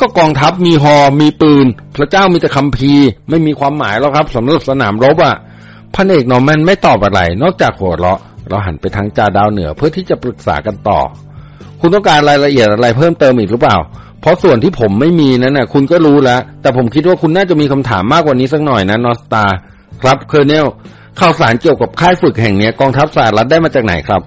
S1: ก็กองทัพมี ฮ. มีปืน พระเจ้ามีแต่คัมภีร์ไม่มีความหมายแล้วครับสำหรับสนามรบอะ่ะพันเอกนอร์แมนไม่ตอบอะไร นอกจากหัวเราะ เราหันไปทางจ่าดาวเหนือเพื่อที่จะปรึกษากันต่อ คุณต้องการรายละเอียดอะไรเพิ่มเติมอีกหรือเปล่า เพราะส่วนที่ผมไม่มีนั้นน่ะ คุณก็รู้แล้ว แต่ผมคิดว่าคุณน่าจะมีคำถามมากกว่านี้สักหน่อยนะ North Star ครับเคอร์เนลข่าวสารเกี่ยวกับค่ายฝึกแห่งนี้กองทัพสหรัฐได้มาจากไหนครับ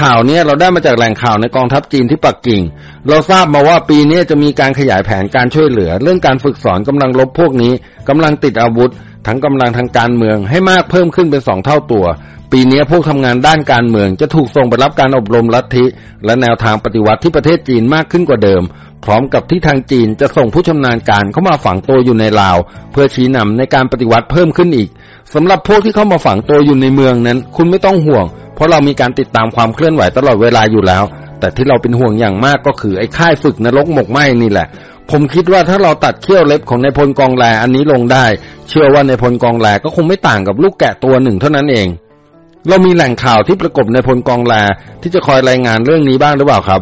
S1: ข่าวนี้เราได้มาจากแหล่งข่าวในกองทัพจีนที่ปักกิ่ง เราทราบมาว่าปีนี้จะมีการขยายแผนการช่วยเหลือ เรื่องการฝึกสอนกำลังรบพวกนี้กำลังติดอาวุธ ทั้งกำลังทางการเมืองให้มากเพิ่มขึ้นเป็นสองเท่าตัว ปีนี้พวกทำงานด้านการเมืองจะถูกส่งไปรับการอบรมลัทธิ และแนวทางปฏิวัติที่ประเทศจีนมากขึ้นกว่าเดิม พร้อมกับที่ทางจีนจะส่งผู้ชำนาญการเข้ามาฝังตัวอยู่ในลาว เพื่อชี้นำในการปฏิวัติเพิ่มขึ้นอีก สำหรับพวกที่เข้ามาฝังตัวอยู่ในเมืองนั้น คุณไม่ต้องห่วง เพราะเรามีการติดตามความเคลื่อนไหวตลอดเวลาอยู่แล้ว แต่ที่เราเป็นห่วงอย่างมากก็คือไอ้ค่ายฝึกนรกหมกไหมนี่แหละ ผมคิดว่าถ้าเราตัดเขี้ยวเล็บของในพลกองแลอันนี้ลงได้ เชื่อว่าในพลกองแลก็คงไม่ต่างกับลูกแกะตัวหนึ่งเท่านั้นเอง เรามีแหล่งข่าวที่ประกบในพลกองแลที่จะคอยรายงานเรื่องนี้บ้างหรือเปล่าครับ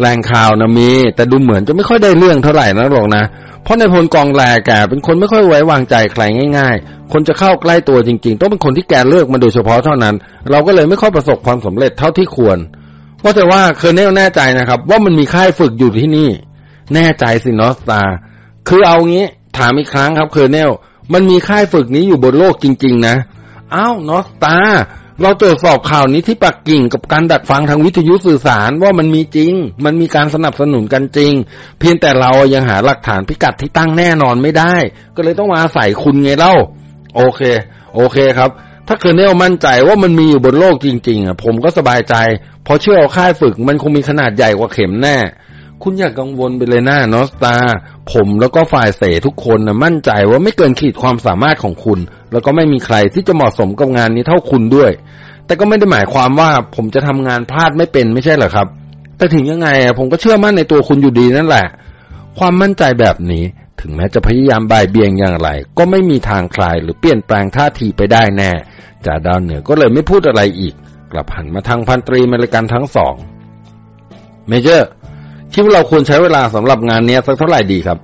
S1: แหล่งข่าวนะมี แต่ดูเหมือนจะไม่ค่อยได้เรื่องเท่าไหร่นะหรอกนะ เพราะนายพลกองแลแกเป็นคนไม่ค่อยไว้วางใจใครง่าย ๆ คนจะเข้าใกล้ตัวจริง ๆ ต้องเป็นคนที่แกเลือกมาโดยเฉพาะเท่านั้น เราก็เลยไม่ค่อยประสบความสำเร็จเท่าที่ควรว่าแต่ว่า Colonel แน่ใจนะครับ ว่ามันมีค่ายฝึกอยู่ที่นี่ แน่ใจสิ North Star คือเอางี้ถามอีกครั้งครับ Colonel มันมีค่ายฝึกนี้อยู่บนโลกจริง ๆ นะอ้าว North Star เราตรวจสอบข่าวนี้ที่ปักกิ่งกับการดักฟังทางวิทยุสื่อสารว่ามันมีจริง มันมีการสนับสนุนกันจริง เพียงแต่เรายังหาหลักฐานพิกัดที่ตั้งแน่นอนไม่ได้ ก็เลยต้องมาอาศัยคุณไงเล่า โอเค โอเคครับ ถ้า Colonel มั่นใจว่ามันมีอยู่บนโลกจริง ๆอะผมก็สบายใจ เพราะเชื่อว่าค่ายฝึกมันคงมีขนาดใหญ่กว่าเข็มแน่ คุณอย่ากังวลไปเลยนะ North Star ผมแล้วก็ฝ่ายเสธทุกคนนะมั่นใจว่าไม่เกินขีดความสามารถของคุณ แล้วก็ไม่มีใครที่จะเหมาะสมกับงานนี้เท่าคุณด้วย แต่ก็ไม่ได้หมายความว่าผมจะทำงานพลาดไม่เป็นไม่ใช่เหรอครับ แต่ถึงยังไงผมก็เชื่อมั่นในตัวคุณอยู่ดีนั่นแหละ ความมั่นใจแบบนี้ถึงแม้จะพยายามบ่ายเบี่ยงอย่างไร ก็ไม่มีทางคลายหรือเปลี่ยนแปลงท่าทีไปได้แน่จ่าดาวเหนือก็เลยไม่พูดอะไรอีก กลับหันมาทางพันตรีอเมริกันทั้งสอง Major คิดว่าเราควรใช้เวลาสำหรับงานนี้สักเท่าไหร่ดีครับ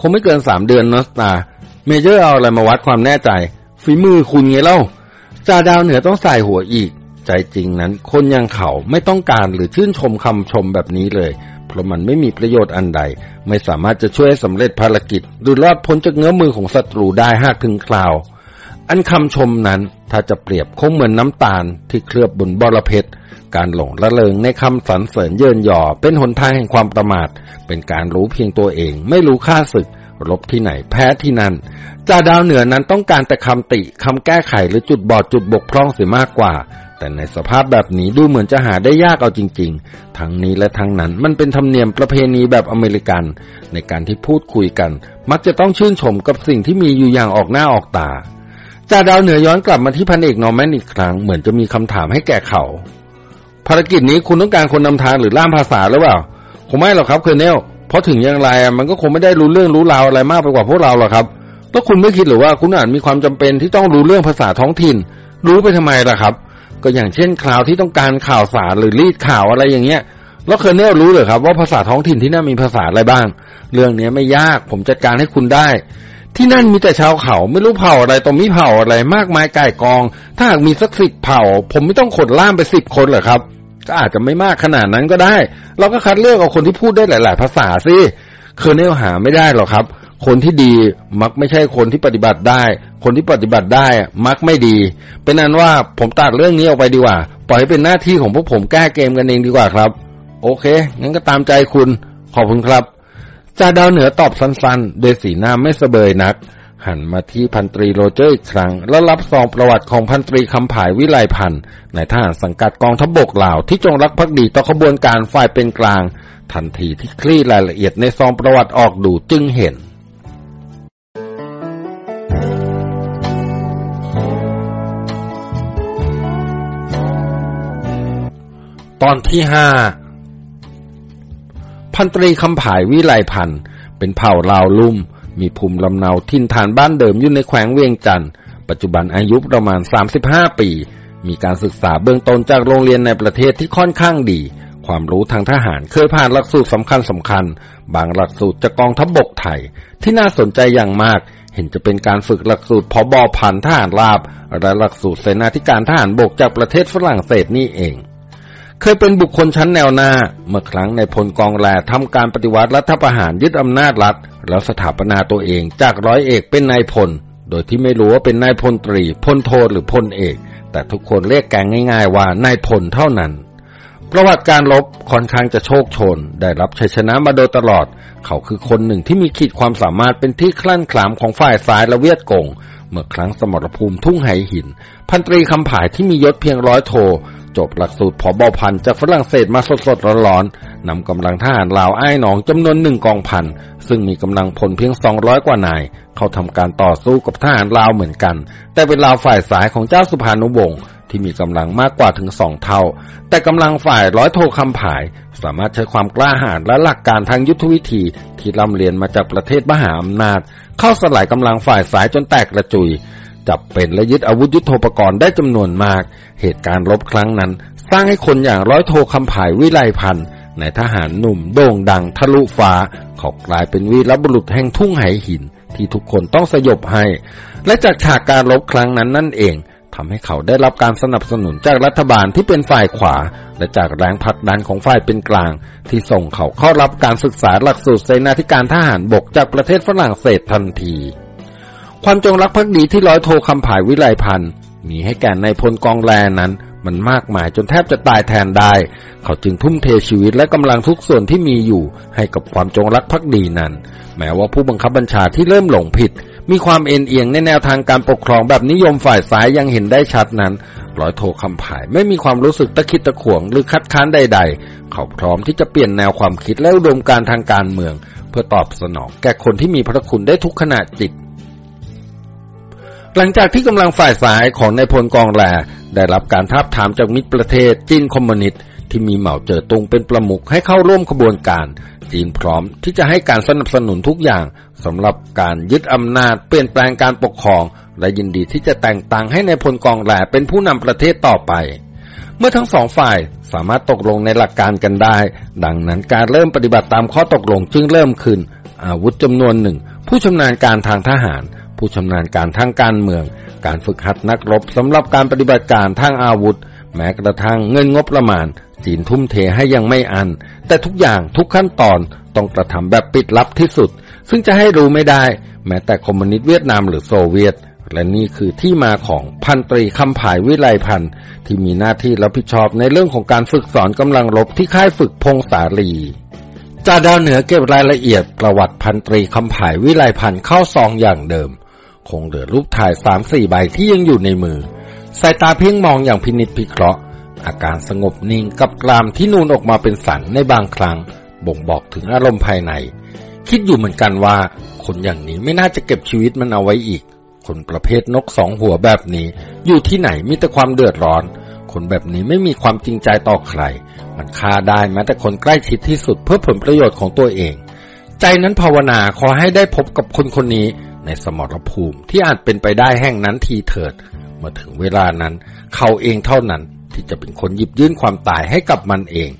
S1: คงไม่เกินสามเดือน North Star Major เอาอะไรมาวัดความแน่ใจ ฝีมือคุณไงเล่าจ่าดาวเหนือต้องใส่หัวอีก ใจจริงนั้น คนอย่างเขาไม่ต้องการหรือชื่นชมคำชมแบบนี้เลย เพราะมันไม่มีประโยชน์อันใด ไม่สามารถจะช่วยสำเร็จภารกิจหรือรอดพ้นจากเงื้อมือของศัตรูได้หากถึงคราว อันคำชมนั้นถ้าจะเปรียบคงเหมือนน้ำตาลที่เคลือบบนบอระเพ็ดการหลงละเลงในคำสรรเสริญเยินยอเป็นหนทางแห่งความประมาท เป็นการรู้เพียงตัวเอง ไม่รู้ค่าศึก รบที่ไหนแพ้ที่นั่นจ่าดาวเหนือนั้นต้องการแต่คำติคำแก้ไขหรือจุดบอดจุดบกพร่องเสียมากกว่า แต่ในสภาพแบบนี้ดูเหมือนจะหาได้ยากเอาจริง ๆ ทั้งนี้และทั้งนั้นมันเป็นธรรมเนียมประเพณีแบบอเมริกัน ในการที่พูดคุยกัน มักจะต้องชื่นชมกับสิ่งที่มีอยู่อย่างออกหน้าออกตา จ่าดาวเหนือย้อนกลับมาที่พันเอกนอร์แมนอีกครั้ง เหมือนจะมีคำถามให้แก่เขา ภารกิจนี้คุณต้องการคนนำทางหรือล่ามภาษาหรือเปล่า คงไม่หรอกครับเคอร์เนล เพราะถึงอย่างไรมันก็คงไม่ได้รู้เรื่องรู้ราวอะไรมากไปกว่าพวกเราหรอกครับแล้วคุณไม่คิดหรือว่าคุณอาจมีความจำเป็นที่ต้องรู้เรื่องภาษาท้องถิ่น รู้ไปทำไมล่ะครับ ก็อย่างเช่นข่าวที่ต้องการข่าวสารหรือรีดข่าวอะไรอย่างเงี้ย แล้วเคอร์เนลรู้หรือครับ ว่าภาษาท้องถิ่นที่นั่นมีภาษาอะไรบ้าง เรื่องนี้ไม่ยากผมจัดการให้คุณได้ ที่นั่นมีแต่ชาวเขาไม่รู้เผ่าอะไรตรงมีเผ่าอะไรมากมายก่ายกอง ถ้าหากมีสักสิบเผ่า ผมไม่ต้องขนล่ามไปสิบคนเหรอครับ ก็อาจจะไม่มากขนาดนั้นก็ได้ เราก็คัดเลือกเอาคนที่พูดได้หลาย ๆ ภาษาสิเคอร์เนลหาไม่ได้หรอกครับ คนที่ดีมักไม่ใช่คนที่ปฏิบัติได้ คนที่ปฏิบัติได้มักไม่ดี เป็นนั้นว่าผมตัดเรื่องนี้ออกไปดีกว่า ปล่อยให้เป็นหน้าที่ของพวกผมแก้เกมกันเองดีกว่าครับ โอเคงั้นก็ตามใจคุณขอบคุณครับ จ่าดาวเหนือตอบสั้นๆโดยสีหน้าไม่สเสบยนัก หันมาที่พันตรีโรเจอร์อีกครั้ง แล้วรับซองประวัติของพันตรีคำผายวิไลพันธ์ในทหารสังกัดกองทัพบกลาวที่จงรักภักดีต่อขบวนการฝ่ายเป็นกลาง ทันทีที่คลี่รายละเอียดในซองประวัติออกดูจึงเห็นตอนที่ห้า พันตรีคำผายวิไลพันธ์เป็นเผ่าลาวลุ่ม มีภูมิลำเนาทินฐานบ้านเดิมอยู่ในแขวงเวียงจันทร์ปัจจุบันอายุประมาณ 35 ปี มีการศึกษาเบื้องต้นจากโรงเรียนในประเทศที่ค่อนข้างดี ความรู้ทางทหารเคยผ่านหลักสูตรสำคัญสำคัญ บางหลักสูตรจากกองทัพบบกไทย ที่น่าสนใจอย่างมากเห็นจะเป็นการฝึกหลักสูตรพอบอพันทหารราบและหลักสูตรเสนาธิการทหารบกจากประเทศฝรั่งเศสนี่เอง เคยเป็นบุคคลชั้นแนวหน้า เมื่อครั้งในพลกองแลทำการปฏิวัติรัฐประหารยึดอำนาจรัฐ แล้วสถาปนาตัวเองจากร้อยเอกเป็นนายพล โดยที่ไม่รู้ว่าเป็นนายพลตรีพลโทหรือพลเอก แต่ทุกคนเรียกแกงง่ายๆว่านายพลเท่านั้น ประวัติการลบค่อนข้างจะโชคชน ได้รับชัยชนะมาโดยตลอด เขาคือคนหนึ่งที่มีขีดความสามารถเป็นที่คลั่นคลามของฝ่ายซ้ายและเวียดกงเมื่อครั้งสมรภูมิทุ่งไหหิน พันตรีคำผายที่มียศเพียงร้อยโท จบหลักสูตรผอบอพันจากฝรั่งเศสมาสดๆร้อนๆนำกำลังทหารลาวอ้ายหนองจำนวนหนึ่งกองพัน ซึ่งมีกำลังพลเพียงสองร้อยกว่านาย เขาทำการต่อสู้กับทหารลาวเหมือนกัน แต่เป็นลาวฝ่ายสายของเจ้าสุภานุวงศ์ที่มีกำลังมากกว่าถึงสองเท่า แต่กำลังฝ่ายร้อยโทคำผาย สามารถใช้ความกล้าหาญและหลักการทางยุทธวิธีที่ร่ำเรียนมาจากประเทศมหาอำนาจ เข้าสลายกำลังฝ่ายสายจนแตกกระจุย จับเป็นและยึดอาวุธยุโทโธปกรณ์ได้จำนวนมาก เหตุการณ์รบครั้งนั้น สร้างให้คนอย่างร้อยโทคำผายวิไลพันธ์ในทหารหนุ่มโด่งดังทะลุฟ้า เขากลายเป็นวีรบุรุษแห่งทุ่งไหหิน ที่ทุกคนต้องสยบให้ และจากฉากการรบครั้งนั้นนั่นเองทำให้เขาได้รับการสนับสนุนจากรัฐบาลที่เป็นฝ่ายขวา และจากแรงผลักดันของฝ่ายเป็นกลาง ที่ส่งเขาเข้ารับการศึกษาหลักสูตรเสนาธิการทหารบกจากประเทศฝรั่งเศสทันที ความจงรักภักดีที่ร้อยโทคำผายวิไลพันธ์มีให้แก่ในพลกองแลนั้น มันมากมายจนแทบจะตายแทนได้ เขาจึงทุ่มเทชีวิตและกำลังทุกส่วนที่มีอยู่ ให้กับความจงรักภักดีนั้น แม้ว่าผู้บังคับบัญชาที่เริ่มหลงผิด มีความเอ็นเอียงในแนวทางการปกครองแบบนิยมฝ่ายซ้ายยังเห็นได้ชัดนั้นร้อยโทคำผายไม่มีความรู้สึกตะคิดตะขวงหรือคัดค้านใด ๆ เขาพร้อมที่จะเปลี่ยนแนวความคิดและอุดมการทางการเมือง เพื่อตอบสนองแก่คนที่มีพระคุณได้ทุกขณะจิต หลังจากที่กำลังฝ่ายซ้ายของนายพลกองแลได้รับการทาบทามจากมิตรประเทศจีนคอมมิวนิสต์ที่มีเหมาเจ๋อตุงเป็นประมุขให้เข้าร่วมขบวนการ จีนพร้อมที่จะให้การสนับสนุนทุกอย่างสำหรับการยึดอำนาจเปลี่ยนแปลงการปกครอง และยินดีที่จะแต่งตั้งให้ในายพลกองแหลเป็นผู้นำประเทศต่อไป เมื่อทั้งสองฝ่ายสามารถตกลงในหลักการกันได้ ดังนั้นการเริ่มปฏิบัติตามข้อตกลงจึงเริ่มขึ้น อาวุธจำนวนหนึ่ง ผู้ชำนาญการทางทหาร ผู้ชำนาญการทางการเมือง การฝึกหัดนักรบสำหรับการปฏิบัติการทางอาวุธ แม้กระทั่งเงินงบประมาณจีนทุ่มเทให้ยังไม่อัน แต่ทุกอย่างทุกขั้นตอนต้องกระทำแบบปิดลับที่สุด ซึ่งจะให้รู้ไม่ได้ แม้แต่คอมมิวนิสต์เวียดนามหรือโซเวียต และนี่คือที่มาของพันตรีคำผายวิไลพันธ์ที่มีหน้าที่รับผิดชอบในเรื่องของการฝึกสอนกำลังรบที่ค่ายฝึกพงสาลีจ่าดาวเหนือเก็บรายละเอียดประวัติพันตรีคำผายวิไลพันธ์เข้าซองอย่างเดิม คงเหลือรูปถ่ายสามสี่ใบที่ยังอยู่ในมือ สายตาเพ่งมองอย่างพินิจพิเคราะห์ อาการสงบนิ่งกับกรามที่นูนออกมาเป็นสันในบางครั้ง บ่งบอกถึงอารมณ์ภายใน คิดอยู่เหมือนกันว่า คนอย่างนี้ไม่น่าจะเก็บชีวิตมันเอาไว้อีก คนประเภทนกสองหัวแบบนี้ อยู่ที่ไหนมีแต่ความเดือดร้อน คนแบบนี้ไม่มีความจริงใจต่อใคร มันฆ่าได้แม้แต่คนใกล้ชิดที่สุดเพื่อผลประโยชน์ของตัวเอง ใจนั้นภาวนาขอให้ได้พบกับคนคนนี้ ในสมรภูมิ ที่อาจเป็นไปได้แห่งนั้นทีเถิด เมื่อถึงเวลานั้น เขาเองเท่านั้นที่จะเป็นคนหยิบยื่นความตายให้กับมันเอง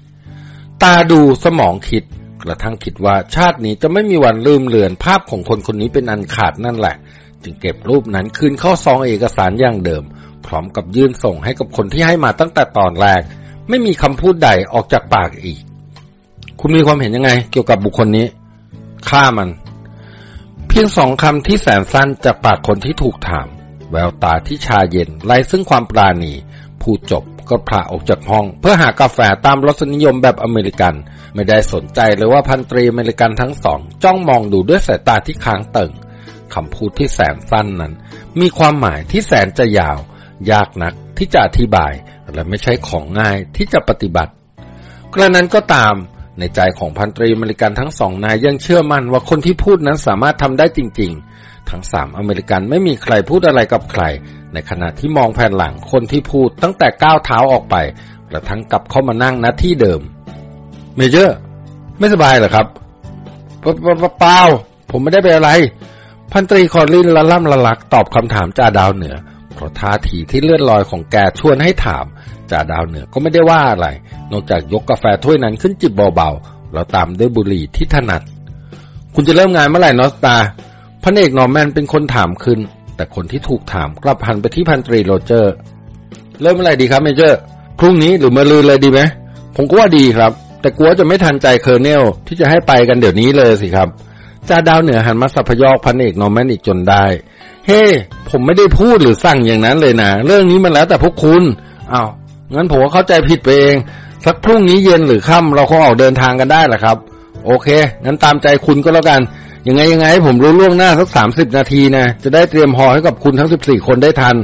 S1: ตาดูสมองคิด กระทั่งคิดว่าชาตินี้จะไม่มีวันลืมเลือนภาพของคนคนนี้เป็นอันขาดนั่นแหละ จึงเก็บรูปนั้นคืนเข้าซองเอกสารอย่างเดิม พร้อมกับยื่นส่งให้กับคนที่ให้มาตั้งแต่ตอนแรก ไม่มีคำพูดใดออกจากปากอีก คุณมีความเห็นยังไง เกี่ยวกับบุคคลนี้ฆ่ามัน พียงสองคำที่แสนสั้นจากปากคนที่ถูกถาม แววตาที่ชาเย็นไร้ซึ่งความปราณีผู้จบก็พระออกจากห้อง เพื่อหากาแฟตามรสนิยมแบบอเมริกัน ไม่ได้สนใจเลยว่าพันตรีอเมริกันทั้งสอง จ้องมองดูด้วยสายตาที่ค้างเติ่งคำพูดที่แสนสั้นนั้น มีความหมายที่แสนจะยาว ยากนักที่จะอธิบาย และไม่ใช่ของง่ายที่จะปฏิบัติ กระนั้นก็ตาม ในใจของพันตรีอเมริกันทั้งสองนายยังเชื่อมั่นว่าคนที่พูดนั้นสามารถทำได้จริง ๆ ทั้งสามอเมริกันไม่มีใครพูดอะไรกับใคร ในขณะที่มองแผ่นหลังคนที่พูดตั้งแต่ก้าวเท้าออกไปกระทั่งกลับเข้ามานั่งณที่เดิม Major ไม่สบายเหรอครับเปล่าผมไม่ได้เป็นอะไร พันตรีคอลลินละล่ำละลักตอบคำถามจ่าดาวเหนือ เพราะท่าทีที่เลื่อนลอยของแกชวนให้ถาม จ่าดาวเหนือก็ไม่ได้ว่าอะไร นอกจากยกกาแฟถ้วยนั้นขึ้นจิบเบาๆ แล้วตามด้วยบุหรี่ที่ถนัด คุณจะเริ่มงานเมื่อไหร่ North Star พันเอกนอร์แมนเป็นคนถามขึ้น แต่คนที่ถูกถามกลับหันไปที่พันตรีโรเจอร์ เริ่มเมื่อไหร่ดีครับ Major พรุ่งนี้หรือมะรืนเลยดีไหมผมก็ว่าดีครับ แต่กลัวจะไม่ทันใจ Colonel ที่จะให้ไปกันเดี๋ยวนี้เลยสิครับ จ่าดาวเหนือหันมาสัพยอกพันเอกนอร์แมนอีกจนได้ เฮ้ผมไม่ได้พูดหรือสั่งอย่างนั้นเลยนะ เรื่องนี้มันแล้วแต่พวกคุณอ้าวงั้นผมก็เข้าใจผิดไปเอง สักพรุ่งนี้เย็นหรือค่ำเราคงออกเดินทางกันได้แหละครับ โอเค งั้นตามใจคุณก็แล้วกัน ยังไงยังไงผมรู้ล่วงหน้าสักสามสิบนาทีนะ จะได้เตรียมหอให้กับคุณทั้งสิบสี่คนได้ทัน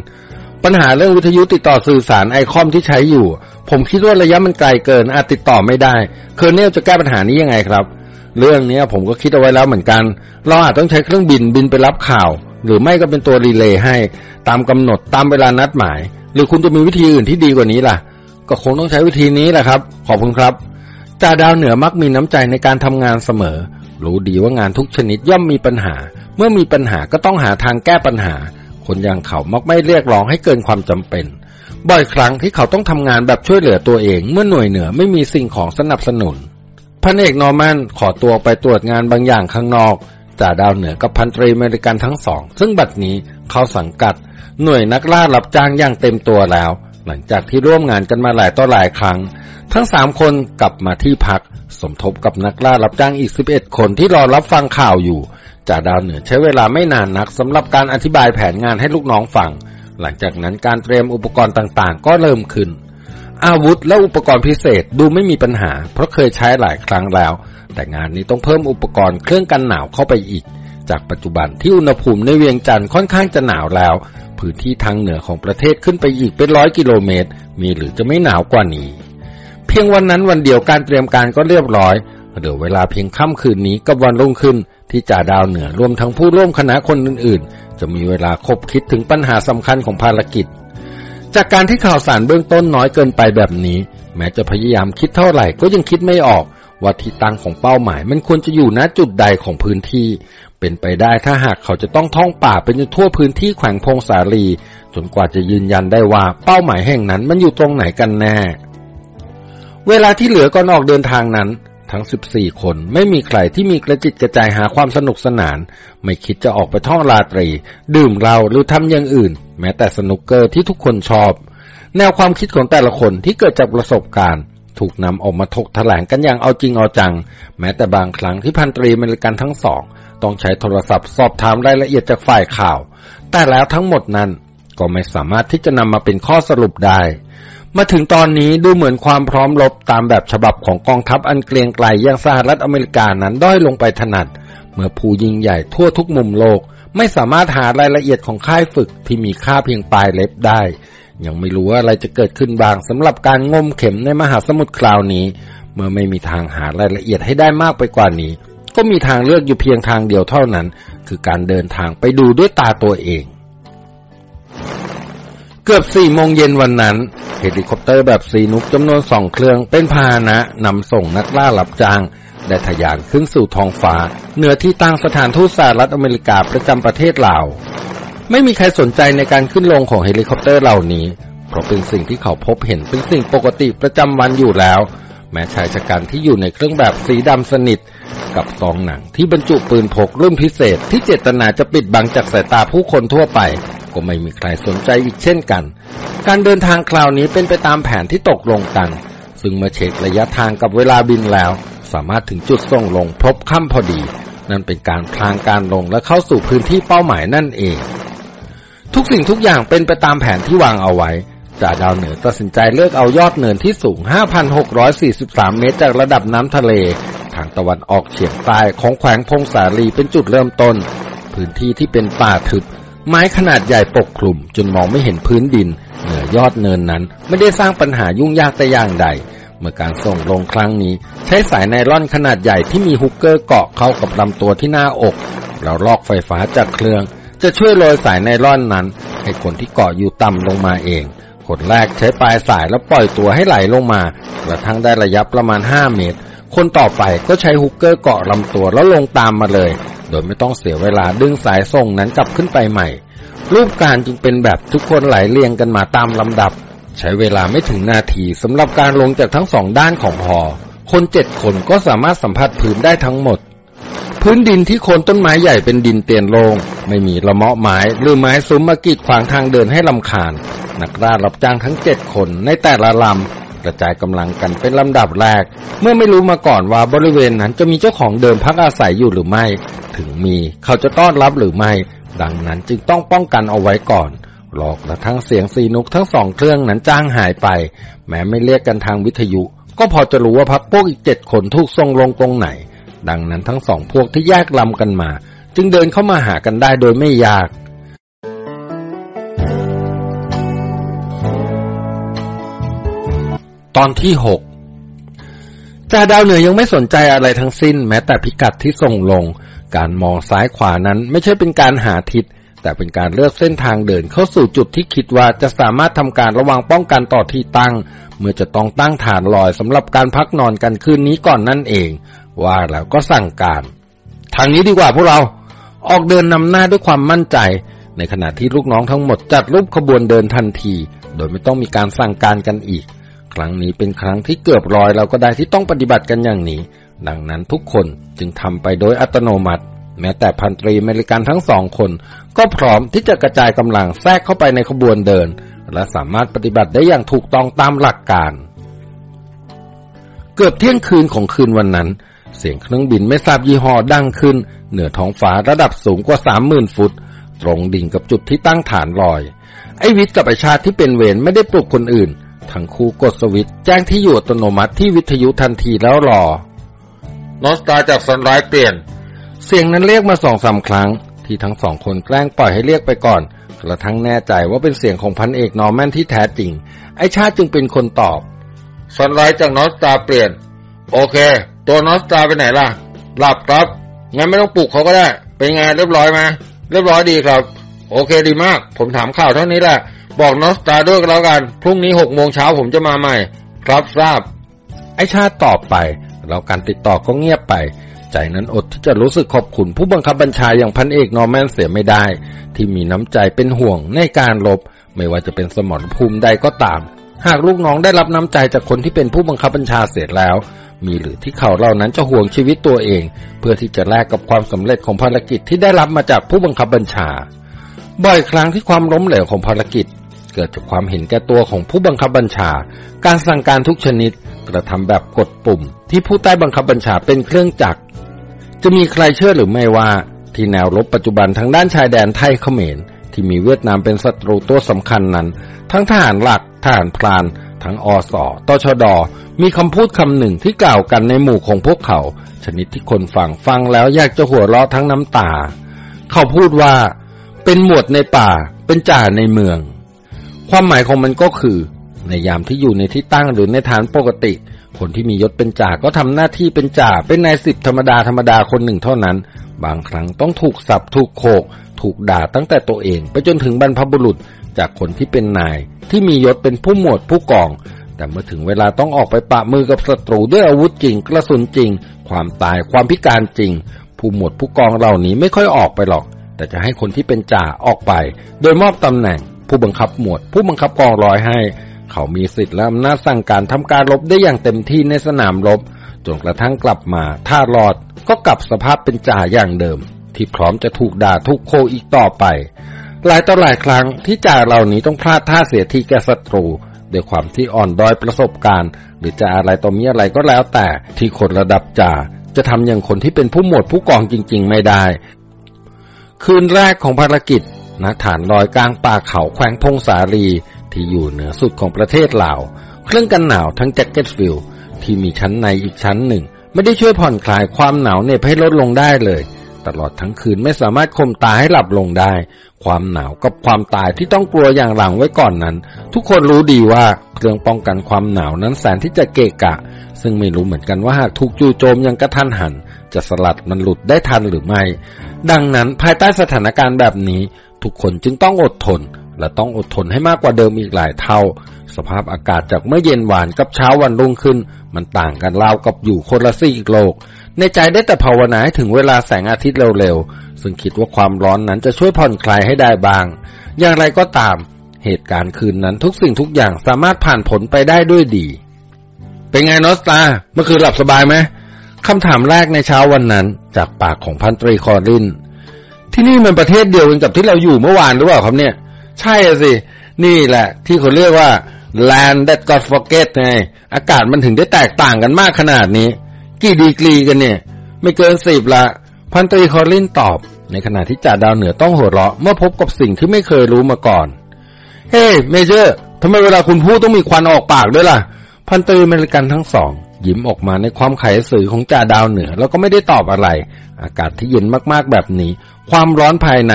S1: ปัญหาเรื่องวิทยุติดต่อสื่อสารไอคอมที่ใช้อยู่ ผมคิดว่าระยะมันไกลเกินอาจติดต่อไม่ได้ เคอร์เนลจะแก้ปัญหานี้ยังไงครับ เรื่องนี้ผมก็คิดเอาไว้แล้วเหมือนกัน เราอาจต้องใช้เครื่องบินบินไปรับข่าว หรือไม่ก็เป็นตัวรีเลย์ให้ตามกำหนดตามเวลานัดหมาย หรือคุณจะมีวิธีอื่นที่ดีกว่านี้ล่ะ ก็คงต้องใช้วิธีนี้แหละครับ ขอบคุณครับจ่าดาวเหนือมักมีน้ำใจในการทำงานเสมอ รู้ดีว่างานทุกชนิดย่อมมีปัญหา เมื่อมีปัญหาก็ต้องหาทางแก้ปัญหา คนอย่างเขามักไม่เรียกร้องให้เกินความจำเป็นบ่อยครั้งที่เขาต้องทำงานแบบช่วยเหลือตัวเอง เมื่อหน่วยเหนือไม่มีสิ่งของสนับสนุน พันเอกนอร์แมนขอตัวไปตรวจงานบางอย่างข้างนอกจ่าดาวเหนือกับพันตรีอเมริกันทั้งสอง ซึ่งบัดนี้เขาสังกัด หน่วยนักล่ารับจ้างอย่างเต็มตัวแล้ว หลังจากที่ร่วมงานกันมาหลายต่อหลายครั้ง ทั้งสามคนกลับมาที่พัก สมทบกับนักล่ารับจ้างอีก11คนที่รอรับฟังข่าวอยู่จ่าดาวเหนือใช้เวลาไม่นานนักสำหรับการอธิบายแผนงานให้ลูกน้องฟัง หลังจากนั้นการเตรียมอุปกรณ์ต่างๆ ก็เริ่มขึ้น อาวุธและอุปกรณ์พิเศษดูไม่มีปัญหา เพราะเคยใช้หลายครั้งแล้ว แต่งานนี้ต้องเพิ่มอุปกรณ์เครื่องกันหนาวเข้าไปอีก จากปัจจุบันที่อุณหภูมิในเวียงจันทร์ค่อนข้างจะหนาวแล้ว พื้นที่ทางเหนือของประเทศขึ้นไปอีกเป็นร้อยกิโลเมตร มีหรือจะไม่หนาวกว่านี้ เพียงวันนั้นวันเดียวการเตรียมการก็เรียบร้อยเหลือเวลาเพียงค่ำคืนนี้กับวันรุ่งขึ้นที่จ่าดาวเหนือรวมทั้งผู้ร่วมคณะคนอื่น ๆ จะมีเวลาคบคิดถึงปัญหาสำคัญของภารกิจ จากการที่ข่าวสารเบื้องต้นน้อยเกินไปแบบนี้ แม้จะพยายามคิดเท่าไหร่ก็ยังคิดไม่ออกว่าที่ตั้งของเป้าหมาย มันควรจะอยู่ณจุดใดของพื้นที่ เป็นไปได้ถ้าหากเขาจะต้องท่องป่าเป็นทั่วพื้นที่แขวงพงสาลี จนกว่าจะยืนยันได้ว่าเป้าหมายแห่งนั้นมันอยู่ตรงไหนกันแน่ เวลาที่เหลือก่อนออกเดินทางนั้น ทั้ง 14 คนไม่มีใครที่มีกระจิตกระจายหาความสนุกสนาน ไม่คิดจะออกไปท่องราตรี ดื่มเหล้าหรือทำอย่างอื่น แม้แต่สนุกเกอร์ที่ทุกคนชอบ แนวความคิดของแต่ละคนที่เกิดจากประสบการณ์ ถูกนำออกมาถกแถลงกันอย่างเอาจริงเอาจัง แม้แต่บางครั้งที่พันตรีเมริกันทั้งสอง ต้องใช้โทรศัพท์สอบถามรายละเอียดจากฝ่ายข่าว แต่แล้วทั้งหมดนั้นก็ไม่สามารถที่จะนำมาเป็นข้อสรุปได้ มาถึงตอนนี้ดูเหมือนความพร้อมรบตามแบบฉบับของกองทัพอันเกรียงไกลอย่างสหรัฐอเมริกานั้นด้อยลงไปถนัด เมื่อผู้ยิงใหญ่ทั่วทุกมุมโลก ไม่สามารถหารายละเอียดของค่ายฝึกที่มีค่าเพียงปลายเล็บได้ ยังไม่รู้ว่าอะไรจะเกิดขึ้นบ้างสำหรับการงมเข็มในมหาสมุทรคราวนี้ เมื่อไม่มีทางหารายละเอียดให้ได้มากไปกว่านี้ ก็มีทางเลือกอยู่เพียงทางเดียวเท่านั้น คือการเดินทางไปดูด้วยตาตัวเอง เกือบสี่โมงเย็นวันนั้น เฮลิคอปเตอร์แบบชีนุกจำนวนสองเครื่องเป็นพาหนะนำส่งนักล่ารับจ้างได้ทะยานขึ้นสู่ท้องฟ้า เหนือที่ตั้งสถานทูตสหรัฐอเมริกาประจำประเทศลาว ไม่มีใครสนใจในการขึ้นลงของเฮลิคอปเตอร์เหล่านี้ เพราะเป็นสิ่งที่เขาพบเห็นเป็นสิ่งปกติประจำวันอยู่แล้ว แม้ชายฉกรรจ์ที่อยู่ในเครื่องแบบสีดำสนิท กับซองหนังที่บรรจุปืนพกรุ่นพิเศษที่เจตนาจะปิดบังจากสายตาผู้คนทั่วไป ก็ไม่มีใครสนใจอีกเช่นกัน การเดินทางคราวนี้เป็นไปตามแผนที่ตกลงกัน ซึ่งเมื่อเช็คระยะทางกับเวลาบินแล้ว สามารถถึงจุดส่งลงพลบค่ำพอดี นั่นเป็นการพลางการลงและเข้าสู่พื้นที่เป้าหมายนั่นเอง ทุกสิ่งทุกอย่างเป็นไปตามแผนที่วางเอาไว้จ่าดาวเหนือตัดสินใจเลือกเอายอดเนินที่สูง 5,643 เมตร จากระดับน้ำทะเล ทางตะวันออกเฉียงใต้ของแขวงพงสาลีเป็นจุดเริ่มต้น พื้นที่ที่เป็นป่าทึบ ไม้ขนาดใหญ่ปกคลุม จนมองไม่เห็นพื้นดิน เหนือยอดเนินนั้น ไม่ได้สร้างปัญหายุ่งยากแต่อย่างใด เมื่อการส่งลงครั้งนี้ ใช้สายไนล่อนขนาดใหญ่ที่มีฮุกเกอร์เกาะเข้ากับลำตัวที่หน้าอกแล้วลอกไฟฟ้าจากเครื่อง จะช่วยโรยสายไนล่อนนั้น ให้คนที่เกาะอยู่ต่ำลงมาเองคนแรกใช้ปลายสายแล้วปล่อยตัวให้ไหลลงมากระทั่งได้ระยะประมาณ 5 เมตร คนต่อไปก็ใช้ฮุกเกอร์เกาะลำตัวแล้วลงตามมาเลย โดยไม่ต้องเสียเวลาดึงสายส่งนั้นกลับขึ้นไปใหม่ รูปการจึงเป็นแบบทุกคนไหลเรียงกันมาตามลำดับ ใช้เวลาไม่ถึงนาทีสำหรับการลงจากทั้งสองด้านของหอ คนเจ็ดคนก็สามารถสัมผัสพื้นได้ทั้งหมด พื้นดินที่โคนต้นไม้ใหญ่เป็นดินเตียนโลง ไม่มีละเมาะไม้หรือไม้ซุ้มมากีดขวางทางเดินให้ลำคาญ นักล่ารับจ้างทั้งเจ็ดคนในแต่ละลำ กระจายกำลังกันเป็นลำดับแรก เมื่อไม่รู้มาก่อนว่าบริเวณนั้นจะมีเจ้าของเดิมพักอาศัยอยู่หรือไม่ ถึงมีเขาจะต้อนรับหรือไม่ ดังนั้นจึงต้องป้องกันเอาไว้ก่อนหลอกกระทั่งเสียงซีนุกทั้งสองเครื่องนั้นจ้างหายไป แม้ไม่เรียกกันทางวิทยุ ก็พอจะรู้ว่าพักพวกอีกเจ็ดคนถูกส่งลงตรงไหน ดังนั้นทั้งสองพวกที่แยกลำกันมา จึงเดินเข้ามาหากันได้โดยไม่ยาก
S2: ตอนที่หก
S1: จ่าดาวเหนือยังไม่สนใจอะไรทั้งสิ้น แม้แต่พิกัดที่ส่งลง การมองซ้ายขวานั้นไม่ใช่เป็นการหาทิศ แต่เป็นการเลือกเส้นทางเดินเข้าสู่จุดที่คิดว่าจะสามารถทำการระวังป้องกันต่อที่ตั้ง เมื่อจะต้องตั้งฐานลอยสำหรับการพักนอนกันคืนนี้ก่อนนั่นเอง ว่าแล้วก็สั่งการ ทางนี้ดีกว่าพวกเรา ออกเดินนำหน้าด้วยความมั่นใจ ในขณะที่ลูกน้องทั้งหมดจัดรูปขบวนเดินทันที โดยไม่ต้องมีการสั่งการกันอีก ครั้งนี้เป็นครั้งที่เกือบร้อยเราก็ได้ที่ต้องปฏิบัติกันอย่างนี้ ดังนั้นทุกคนจึงทำไปโดยอัตโนมัติ แม้แต่พันตรีเมริกันทั้งสองคน ก็พร้อมที่จะกระจายกำลังแทรกเข้าไปในขบวนเดิน และสามารถปฏิบัติได้อย่างถูกต้องตามหลักการ เกือบเที่ยงคืนของคืนวันนั้น เสียงเครื่องบินไม่ทราบยี่ห้อดังขึ้น เหนือท้องฟ้าระดับสูงกว่าสามหมื่นฟุตตรงดิ่งกับจุดที่ตั้งฐานลอย ไอวิทย์กับไอชาติที่เป็นเวรไม่ได้ปลุกคนอื่น ทั้งคู่กดสวิตช์แจ้งที่อยู่อัตโนมัติที่วิทยุทันทีแล้วรอ
S2: North Star จาก Sunrise เปลี่ยน
S1: เสียงนั้นเรียกมาสองสามครั้ง ที่ทั้งสองคนแกล้งปล่อยให้เรียกไปก่อนกระทั่งแน่ใจว่าเป็นเสียงของพันเอกนอร์แมนที่แท้จริง ไอชาติจึงเป็นคนตอบ
S2: Sunrise จาก North Star เปลี่ยน โอเค ตัว North Star ไปไหนล่ะ หลับครับ งั้นไม่ต้องปลุกเขาก็ได้ เป็นไงเรียบร้อยไหมเรียบร้อยดีครับ โอเคดีมาก ผมถามข่าวเท่านี้แหละ บอกนอสตาด้วยก็แล้วกัน พรุ่งนี้หกโมงเช้าผมจะมาใหม่ ครับทราบ
S1: ไอชาตอบไป แล้วการติดต่อก็เงียบไป ใจนั้นอดที่จะรู้สึกขอบคุณผู้บังคับบัญชาอย่างพันเอกนอร์แมนเสียไม่ได้ ที่มีน้ำใจเป็นห่วงในการลบ ไม่ว่าจะเป็นสมรภูมิใดก็ตาม หากลูกน้องได้รับน้ำใจจากคนที่เป็นผู้บังคับบัญชาเสร็จแล้ว มีหรือที่เขาเหล่านั้นจะห่วงชีวิตตัวเอง เพื่อที่จะแลกกับความสำเร็จของภารกิจที่ได้รับมาจากผู้บังคับบัญชาบ่อยครั้งที่ความล้มเหลวของภารกิจ เกิดจากความเห็นแก่ตัวของผู้บังคับบัญชา การสั่งการทุกชนิดกระทำแบบกดปุ่ม ที่ผู้ใต้บังคับบัญชาเป็นเครื่องจักร จะมีใครเชื่อหรือไม่ว่า ที่แนวรบปัจจุบันทางด้านชายแดนไทยเขมร ที่มีเวียดนามเป็นศัตรูตัวสำคัญนั้น ทั้งทหารหลัก ทหารพราน ทั้งอสตชด มีคำพูดคำหนึ่งที่กล่าวกันในหมู่ของพวกเขา ชนิดที่คนฟังฟังแล้วอยากจะหัวเราะทั้งน้ำตา เขาพูดว่า เป็นหมวดในป่า เป็นจ่าในเมือง ความหมายของมันก็คือ ในยามที่อยู่ในที่ตั้งหรือในฐานปกติ คนที่มียศเป็นจ่าก็ทำหน้าที่เป็นจ่าเป็นนายสิบธรรมดาธรรมดาคนหนึ่งเท่านั้น บางครั้งต้องถูกสับถูกโขก ถูกด่าตั้งแต่ตัวเอง ไปจนถึงบรรพบุรุษจากคนที่เป็นนาย ที่มียศเป็นผู้หมวดผู้กอง แต่เมื่อถึงเวลาต้องออกไปปะมือกับศัตรูด้วยอาวุธจริง กระสุนจริง ความตายความพิการจริง ผู้หมวดผู้กองเหล่านี้ไม่ค่อยออกไปหรอก แต่จะให้คนที่เป็นจ่าออกไป โดยมอบตำแหน่ง ผู้บังคับหมวด ผู้บังคับกองร้อยให้ เขามีสิทธิ์และอำนาจสั่งการทำการรบได้อย่างเต็มที่ในสนามรบจนกระทั่งกลับมา ถ้ารอดก็กลับสภาพเป็นจ่าอย่างเดิม ที่พร้อมจะถูกด่าทุกโคอีกต่อไป หลายต่อหลายครั้งที่จ่าเหล่านี้ต้องพลาดท่าเสียทีแก่ศัตรูด้วยความที่อ่อนด้อยประสบการณ์ หรือจะอะไรต่อมีอะไรก็แล้วแต่ที่คนระดับจ่าจะทำอย่างคนที่เป็นผู้หมวดผู้กองจริง ๆ ไม่ได้ คืนแรกของภารกิจ ณฐานลอยกลางป่าเขาแขวงพงสาลีที่อยู่เหนือสุดของประเทศลาว เครื่องกันหนาวทั้งแจ็คเก็ต field ที่มีชั้นในอีกชั้นหนึ่ง ไม่ได้ช่วยผ่อนคลายความหนาวเหน็บให้ลดลงได้เลย ตลอดทั้งคืนไม่สามารถข่มตาให้หลับลงได้ ความหนาวกับความตายที่ต้องกลัวอย่างหลังไว้ก่อนนั้น ทุกคนรู้ดีว่าเครื่องป้องกันความหนาวนั้นแสนที่จะเกะกะ ซึ่งไม่รู้เหมือนกันว่าหากถูกจู่โจมย่างกระทันหัน จะสลัดมันหลุดได้ทันหรือไม่ ดังนั้นภายใต้สถานการณ์แบบนี้ ทุกคนจึงต้องอดทน และต้องอดทนให้มากกว่าเดิมอีกหลายเท่า สภาพอากาศจากเมื่อเย็นหวานกับเช้าวันรุ่งขึ้น มันต่างกันราวกับอยู่คนละซีกโลก ในใจได้แต่ภาวนาให้ถึงเวลาแสงอาทิตย์เร็วๆ ซึ่งคิดว่าความร้อนนั้นจะช่วยผ่อนคลายให้ได้บ้าง อย่างไรก็ตาม เหตุการณ์คืนนั้นทุกสิ่งทุกอย่างสามารถผ่านผลไปได้ด้วยดี เป็นไงนอสตา เมื่อคืนหลับสบายไหมคำถามแรกในเช้าวันนั้น จากปากของพันตรีคอริน ที่นี่มันประเทศเดียวกันกับที่เราอยู่เมื่อวานหรือเปล่าครับเนี่ย ใช่สิ นี่แหละ ที่เขาเรียกว่า land that God forget ไง อากาศมันถึงได้แตกต่างกันมากขนาดนี้ กี่ดีกรีกันเนี่ย ไม่เกินสิบละ พันตรีคอลลินตอบ ในขณะที่จ่าดาวเหนือต้องหัวเราะ เมื่อพบกับสิ่งที่ไม่เคยรู้มาก่อน เฮ้ Major ทำไมเวลาคุณพูดต้องมีควันออกปากด้วยล่ะ พันตรีอเมริกันทั้งสองยิ้มออกมาในความไขสือของจ่าดาวเหนือ แล้วก็ไม่ได้ตอบอะไร อากาศที่เย็นมากๆแบบนี้ ความร้อนภายใน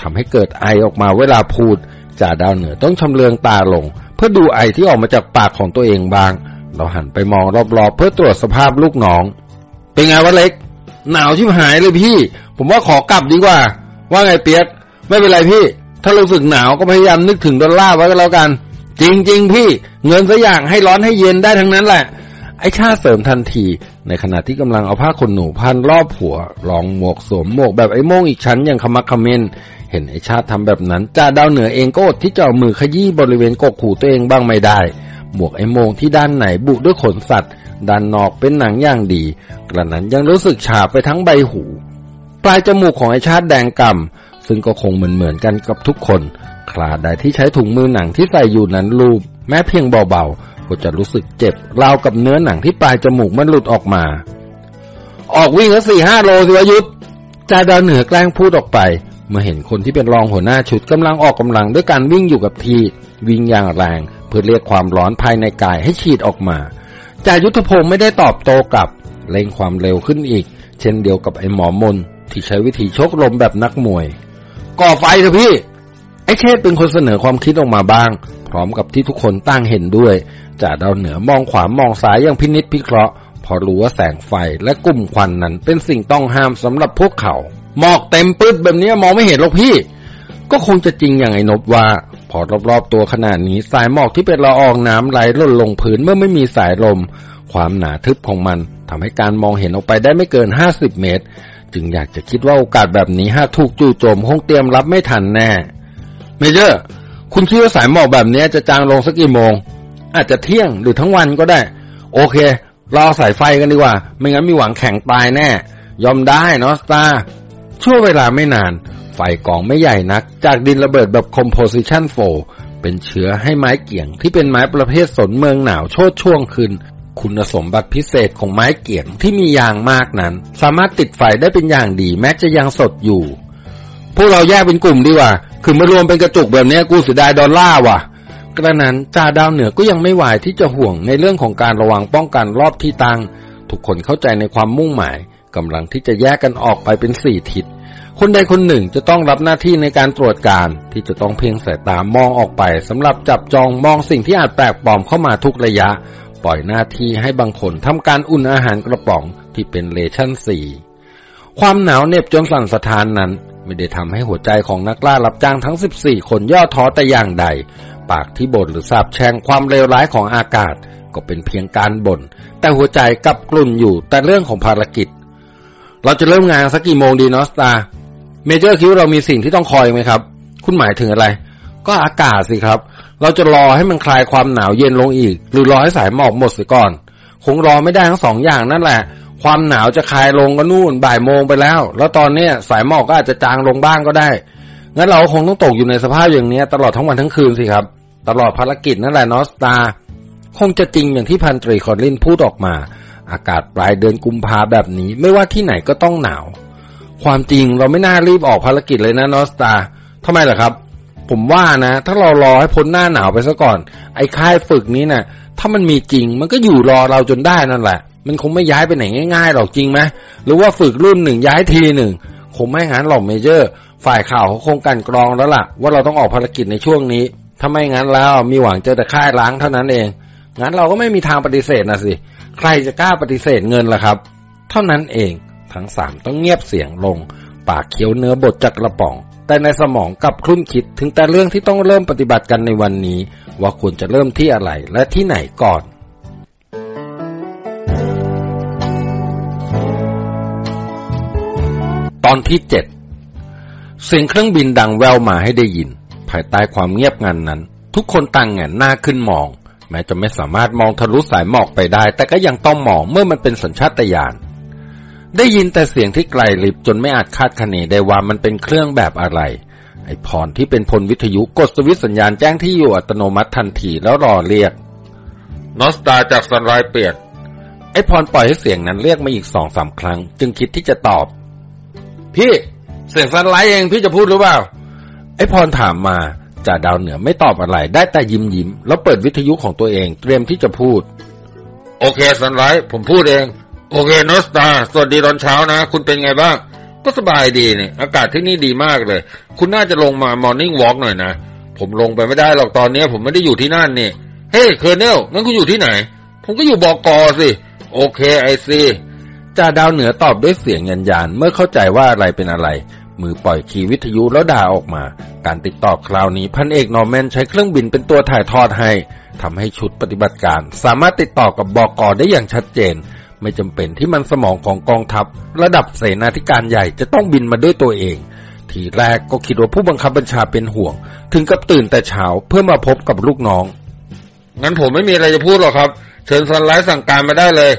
S1: ทำให้เกิดไอออกมาเวลาพูดจ่าดาวเหนือต้องชำเลืองตาลง เพื่อดูไอที่ออกมาจากปากของตัวเองบ้าง เราหันไปมองรอบๆ เพื่อตรวจสภาพลูกน้อง เป็นไงวะเล็ก หนาวชิบหายเลยพี่ ผมว่าขอกลับดีกว่า ว่าไงเปียกไม่เป็นไรพี่ ถ้ารู้สึกหนาวก็พยายามนึกถึงดอลลาร์ไว้ก็แล้วกัน จริงๆ พี่ เงินสักอย่างให้ร้อนให้เย็นได้ทั้งนั้นแหละ ไอ้ชาเสริมทันที ในขณะที่กำลังเอาผ้าขนหนูพันรอบหัวรองหมวกสวมหมวกแบบไอ้โม่งอีกชั้นอย่างขมักเขม้นเห็นไอ้ชาติทำแบบนั้นจ่าดาวเหนือเองก็อดที่จะเอามือขยี้บริเวณกกหูตัวเองบ้างไม่ได้ หมวกไอ้โมงที่ด้านไหนบุด้วยขนสัตว์ ด้านนอกเป็นหนังอย่างดี กระนั้นยังรู้สึกฉาไปทั้งใบหู ปลายจมูกของไอ้ชาติแดงกำ่ำซึ่งก็คงเหมือนเหมือนกันกับทุกคน คลาใดที่ใช้ถุงมือหนังที่ใส่อยู่นั้นรูปแม้เพียงเบาๆ ก็จะรู้สึกเจ็บราวกับเนื้อหนังที่ปลายจมูกมันหลุดออกมา ออกวิ่งแล้วสี่ห้าโลสิวยุทธจ่าดาวเหนือแกล้งพูดออกไปเมื่อเห็นคนที่เป็นรองหัวหน้าชุดกำลังออกกำลังด้วยการวิ่งอยู่กับที วิ่งอย่างแรง เพื่อเรียกความร้อนภายในกายให้ฉีดออกมาจ่ายุทธพงศ์ไม่ได้ตอบโต้กลับเร่งความเร็วขึ้นอีก เช่นเดียวกับไอ้หมอมนที่ใช้วิธีชกลมแบบนักมวย ก่อไฟเถอะพี่ ไอ้เชษเป็นคนเสนอความคิดออกมาบ้าง พร้อมกับที่ทุกคนตั้งเห็นด้วยจ่าดาวเหนือมองขวามองซ้ายอย่างพินิษพิเคราะห์ พอรู้ว่าแสงไฟและกลุ่มควันนั้นเป็นสิ่งต้องห้ามสำหรับพวกเขา หมอกเต็มปื๊ดแบบนี้มองไม่เห็นหรอกพี่ ก็คงจะจริงอย่างไอ้นบว่า พอรอบๆตัวขนาดนี้สายหมอกที่เป็นละอองน้ำไหลล่นลงพื้นเมื่อไม่มีสายลม ความหนาทึบของมันทำให้การมองเห็นออกไปได้ไม่เกินห้าสิบเมตร จึงอยากจะคิดว่าโอกาสแบบนี้หากถูกจู่โจมคงเตรียมรับไม่ทันแน่ Major คุณคิดว่าสายหมอกแบบนี้จะจางลงสักกี่โมง อาจจะเที่ยงหรือทั้งวันก็ได้ โอเค เราสุมไฟกันดีกว่า ไม่งั้นมีหวังแข็งตายแน่ ย่อมได้ North Star ช่วงเวลาไม่นาน ไฟกองไม่ใหญ่นัก จากดินระเบิดแบบ composition 4เป็นเชื้อให้ไม้เกี๊ยะ ที่เป็นไม้ประเภทสนเมืองหนาวโชติช่วงขึ้นคุณสมบัติพิเศษของไม้เกี่ยงที่มียางมากนั้น สามารถติดไฟได้เป็นอย่างดีแม้จะยังสดอยู่ พวกเราแยกเป็นกลุ่มดีกว่า คือมารวมเป็นกระจุกแบบนี้กูเสียดายดอลลาร์ว่ะ กระนั้นจ่าดาวเหนือก็ยังไม่ไหวที่จะห่วงในเรื่องของการระวังป้องกันรอบที่ตั้ง ทุกคนเข้าใจในความมุ่งหมายกำลังที่จะแยกกันออกไปเป็นสี่ทิศ คนใดคนหนึ่งจะต้องรับหน้าที่ในการตรวจการ ที่จะต้องเพียงสายตามองออกไปสำหรับจับจองมองสิ่งที่อาจแปลกปลอมเข้ามาทุกระยะ ปล่อยหน้าที่ให้บางคนทำการอุ่นอาหารกระป๋องที่เป็นเลชั่นสี่ความหนาวเหน็บจนสั่นสะท้านนั้น ไม่ได้ทำให้หัวใจของนักล่ารับจ้างทั้ง 14 คนย่อท้อแต่อย่างใด ปากที่บ่นหรือสาบแช่งความเลวร้ายของอากาศ ก็เป็นเพียงการบน่น แต่หัวใจกลับกลุ่นอยู่แต่เรื่องของภารกิจ เราจะเริ่มงานสักกี่โมงดีนาะสตาMajor คิดว่าเรามีสิ่งที่ต้องคอยไหมครับ คุณหมายถึงอะไร ก็อากาศสิครับ เราจะรอให้มันคลายความหนาวเย็นลงอีก หรือรอให้สายหมอกหมดเสียก่อน คงรอไม่ได้ทั้งสองอย่างนั่นแหละ ความหนาวจะคลายลงก็นู่นบ่ายโมงไปแล้ว แล้วตอนเนี้ยสายหมอกก็อาจจะจางลงบ้างก็ได้ งั้นเราคงต้องตกอยู่ในสภาพอย่างนี้ตลอดทั้งวันทั้งคืนสิครับ ตลอดภารกิจนั่นแหละ North Star คงจะจริงอย่างที่พันตรีคอลลินพูดออกมา อากาศปลายเดือนกุมภาแบบนี้ ไม่ว่าที่ไหนก็ต้องหนาว ความจริงเราไม่น่ารีบออกภารกิจเลยนะนอสตาทำไมล่ะครับ ผมว่านะ ถ้าเรารอให้พ้นหน้าหนาวไปซะก่อน ไอ้ค่ายฝึกนี้นะ่ะ ถ้ามันมีจริง มันก็อยู่รอเราจนได้นั่นแหละ มันคงไม่ย้ายไปไหนง่ายๆหรอกจริงไหมหรือว่าฝึกรุ่นหนึ่งย้ายทีหนึ่งคงไม่งั้นหรอกเมเจอร์ ฝ่ายข่าวเขาคงกันกรองแล้วล่ะ ว่าเราต้องออกภารกิจในช่วงนี้ ถ้าไม่งั้นแล้วมีหวังเจอแต่ค่ายล้างเท่านั้นเองงั้นเราก็ไม่มีทางปฏิเสธนะสิ ใครจะกล้าปฏิเสธเงินล่ะครับ เท่านั้นเองทั้งสามต้องเงียบเสียงลง ปากเคี้ยวเนื้อบดจากกระป๋อง แต่ในสมองกลับคลุ่นคิดถึงแต่เรื่องที่ต้องเริ่มปฏิบัติกันในวันนี้ ว่าควรจะเริ่มที่อะไรและที่ไหนก่อน ตอนที่เจ็ดเสียงเครื่องบินดังแววมาให้ได้ยิน ภายใต้ความเงียบงันนั้น ทุกคนต่างแงนหน้าขึ้นมอง แม้จะไม่สามารถมองทะลุสายหมอกไปได้ แต่ก็ยังต้องมองเมื่อมันเป็นสัญชาตญาณได้ยินแต่เสียงที่ไกลลิบจนไม่อาจคาดคะเนได้ว่ามันเป็นเครื่องแบบอะไร ไอพรที่เป็นพลวิทยุกดสวิตสัญญาณแจ้งที่อยู่อัตโนมัติทันทีแล้วรอเรียก
S2: นอสตาจากสันไรเปียด
S1: ไอพรปล่อยให้เสียงนั้นเรียกมาอีกสองสามครั้ง จึงคิดที่จะตอบ พี่เสียงสันไลเองพี่จะพูดหรือเปล่า ไอ้พรถามมาจ่าดาวเหนือไม่ตอบอะไร ได้แต่ยิ้มยิ้มแล้วเปิดวิทยุของตัวเอง เตรียมที่จะพูด
S2: โอเคสันไรผมพูดเอง โอเค North Star สวัสดีตอนเช้านะ คุณเป็นไงบ้าง ก็สบายดีเนี่ยอากาศที่นี่ดีมากเลย คุณน่าจะลงมา morning walk หน่อยนะ ผมลงไปไม่ได้หรอกตอนนี้ผมไม่ได้อยู่ที่นั่นนี่เฮ้ย Colonel งั้นคุณอยู่ที่ไหน ผมก็อยู่บอกอสิ โอเค I see
S1: จ่าดาวเหนือตอบด้วยเสียงยันยานเมื่อเข้าใจว่าอะไรเป็นอะไร มือปล่อยคีย์วิทยุแล้วด่าออกมา การติดต่อคราวนี้พันเอกนอร์แมนใช้เครื่องบินเป็นตัวถ่ายทอดให้ทำให้ชุดปฏิบัติการ สามารถติดต่อกับบอกอได้อย่างชัดเจน ไม่จำเป็นที่มันสมองของกองทัพ ระดับเสนาธิการใหญ่จะต้องบินมาด้วยตัวเอง ทีแรกก็คิดว่าผู้บังคับบัญชาเป็นห่วง ถึงกับตื่นแต่เช้าเพื่อมาพบกับลูกน้อง
S2: งั้นผมไม่มีอะไรจะพูดหรอกครับ เชิญสันไลท์สั่งการมาได้เลย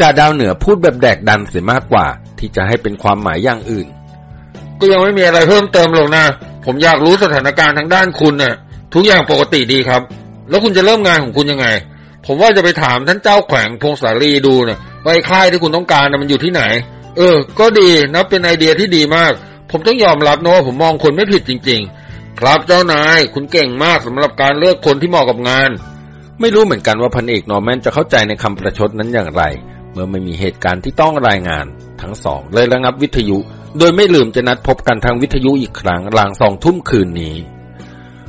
S1: จ่าดาวเหนือพูดแบบแดกดันเสียมากกว่า ที่จะให้เป็นความหมายอย่างอื่น
S2: ก็ยังไม่มีอะไรเพิ่มเติมหรอกนะ ผมอยากรู้สถานการณ์ทางด้านคุณน่ะ ทุกอย่างปกติดีครับ แล้วคุณจะเริ่มงานของคุณยังไง ผมว่าจะไปถามท่านเจ้าแขวงพงศาลีดูนะว่าไอ้ค่ายที่คุณต้องการนะมันอยู่ที่ไหน เออ ก็ดีนะเป็นไอเดียที่ดีมาก ผมต้องยอมรับนะว่าผมมองคนไม่ผิดจริง ๆ ครับเจ้านายคุณเก่งมากสำหรับการเลือกคนที่เหมาะกับงาน
S1: ไม่รู้เหมือนกันว่าพันเอกนอร์แมนจะเข้าใจในคำประชดนั้นอย่างไร เมื่อไม่มีเหตุการณ์ที่ต้องรายงาน ทั้งสองเลยระงับวิทยุ โดยไม่ลืมจะนัดพบกันทางวิทยุอีกครั้งหลังสองทุ่มคืนนี้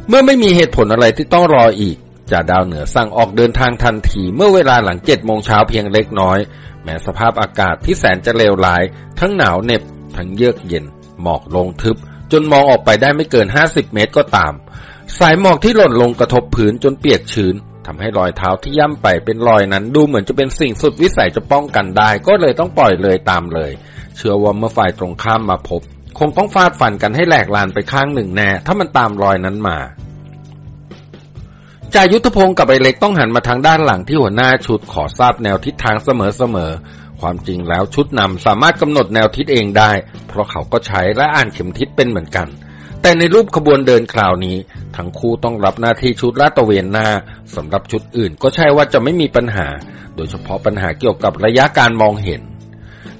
S1: เมื่อไม่มีเหตุผลอะไรที่ต้องรออีกจ่าดาวเหนือสั่งออกเดินทางทันทีเมื่อเวลาหลังเจ็ดโมงเช้าเพียงเล็กน้อย แม้สภาพอากาศที่แสนจะเลวร้าย ทั้งหนาวเหน็บ ทั้งเยือกเย็น หมอกลงทึบ จนมองออกไปได้ไม่เกินห้าสิบเมตรก็ตาม สายหมอกที่หล่นลงกระทบพื้นจนเปียกชื้น ทำให้รอยเท้าที่ย่ำไปเป็นรอยนั้น ดูเหมือนจะเป็นสิ่งสุดวิสัยจะป้องกันได้ ก็เลยต้องปล่อยเลยตามเลย เชื่อว่าเมื่อฝ่ายตรงข้ามมาพบ คงต้องฟาดฟันกันให้แหลกลานไปข้างหนึ่งแน่ ถ้ามันตามรอยนั้นมาจ่ายุทธพงศ์กับไอเล็กต้องหันมาทางด้านหลังที่หัวหน้าชุดขอทราบแนวทิศทางเสมอๆ ความจริงแล้วชุดนำสามารถกำหนดแนวทิศเองได้ เพราะเขาก็ใช้และอ่านเข็มทิศเป็นเหมือนกัน แต่ในรูปขบวนเดินคราวนี้ ทั้งคู่ต้องรับหน้าที่ชุดลาดตระเวนหน้าสำหรับชุดอื่นก็ใช่ว่าจะไม่มีปัญหา โดยเฉพาะปัญหาเกี่ยวกับระยะการมองเห็น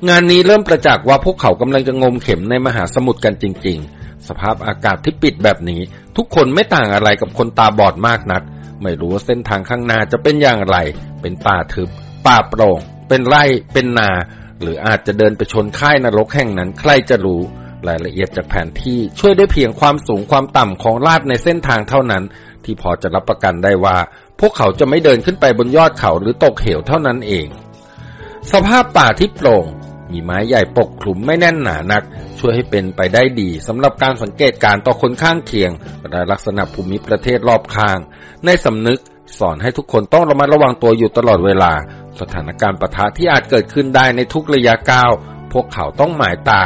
S1: งานนี้เริ่มประจักษ์ว่าพวกเขากำลังจะงมเข็มในมหาสมุทรกันจริง ๆ สภาพอากาศที่ปิดแบบนี้ ทุกคนไม่ต่างอะไรกับคนตาบอดมากนัก ไม่รู้ว่าเส้นทางข้างหน้าจะเป็นอย่างไร เป็นป่าทึบ ป่าโปร่ง เป็นไร่ เป็นนา หรืออาจจะเดินไปชนค่ายนรกแห่งนั้นใครจะรู้ รายละเอียดจากแผนที่ช่วยได้เพียงความสูงความต่ำของลาดในเส้นทางเท่านั้น ที่พอจะรับประกันได้ว่า พวกเขาจะไม่เดินขึ้นไปบนยอดเขาหรือตกเหวเท่านั้นเอง สภาพป่าที่โปร่ง มีไม้ใหญ่ปกคลุมไม่แน่นหนานัก ช่วยให้เป็นไปได้ดีสำหรับการสังเกตการต่อคนข้างเคียงและลักษณะภูมิประเทศรอบข้าง ในสำนึกสอนให้ทุกคนต้องระมัดระวังตัวอยู่ตลอดเวลา สถานการณ์ปะทะที่อาจเกิดขึ้นได้ในทุกระยะก้าว พวกเขาต้องหมายตา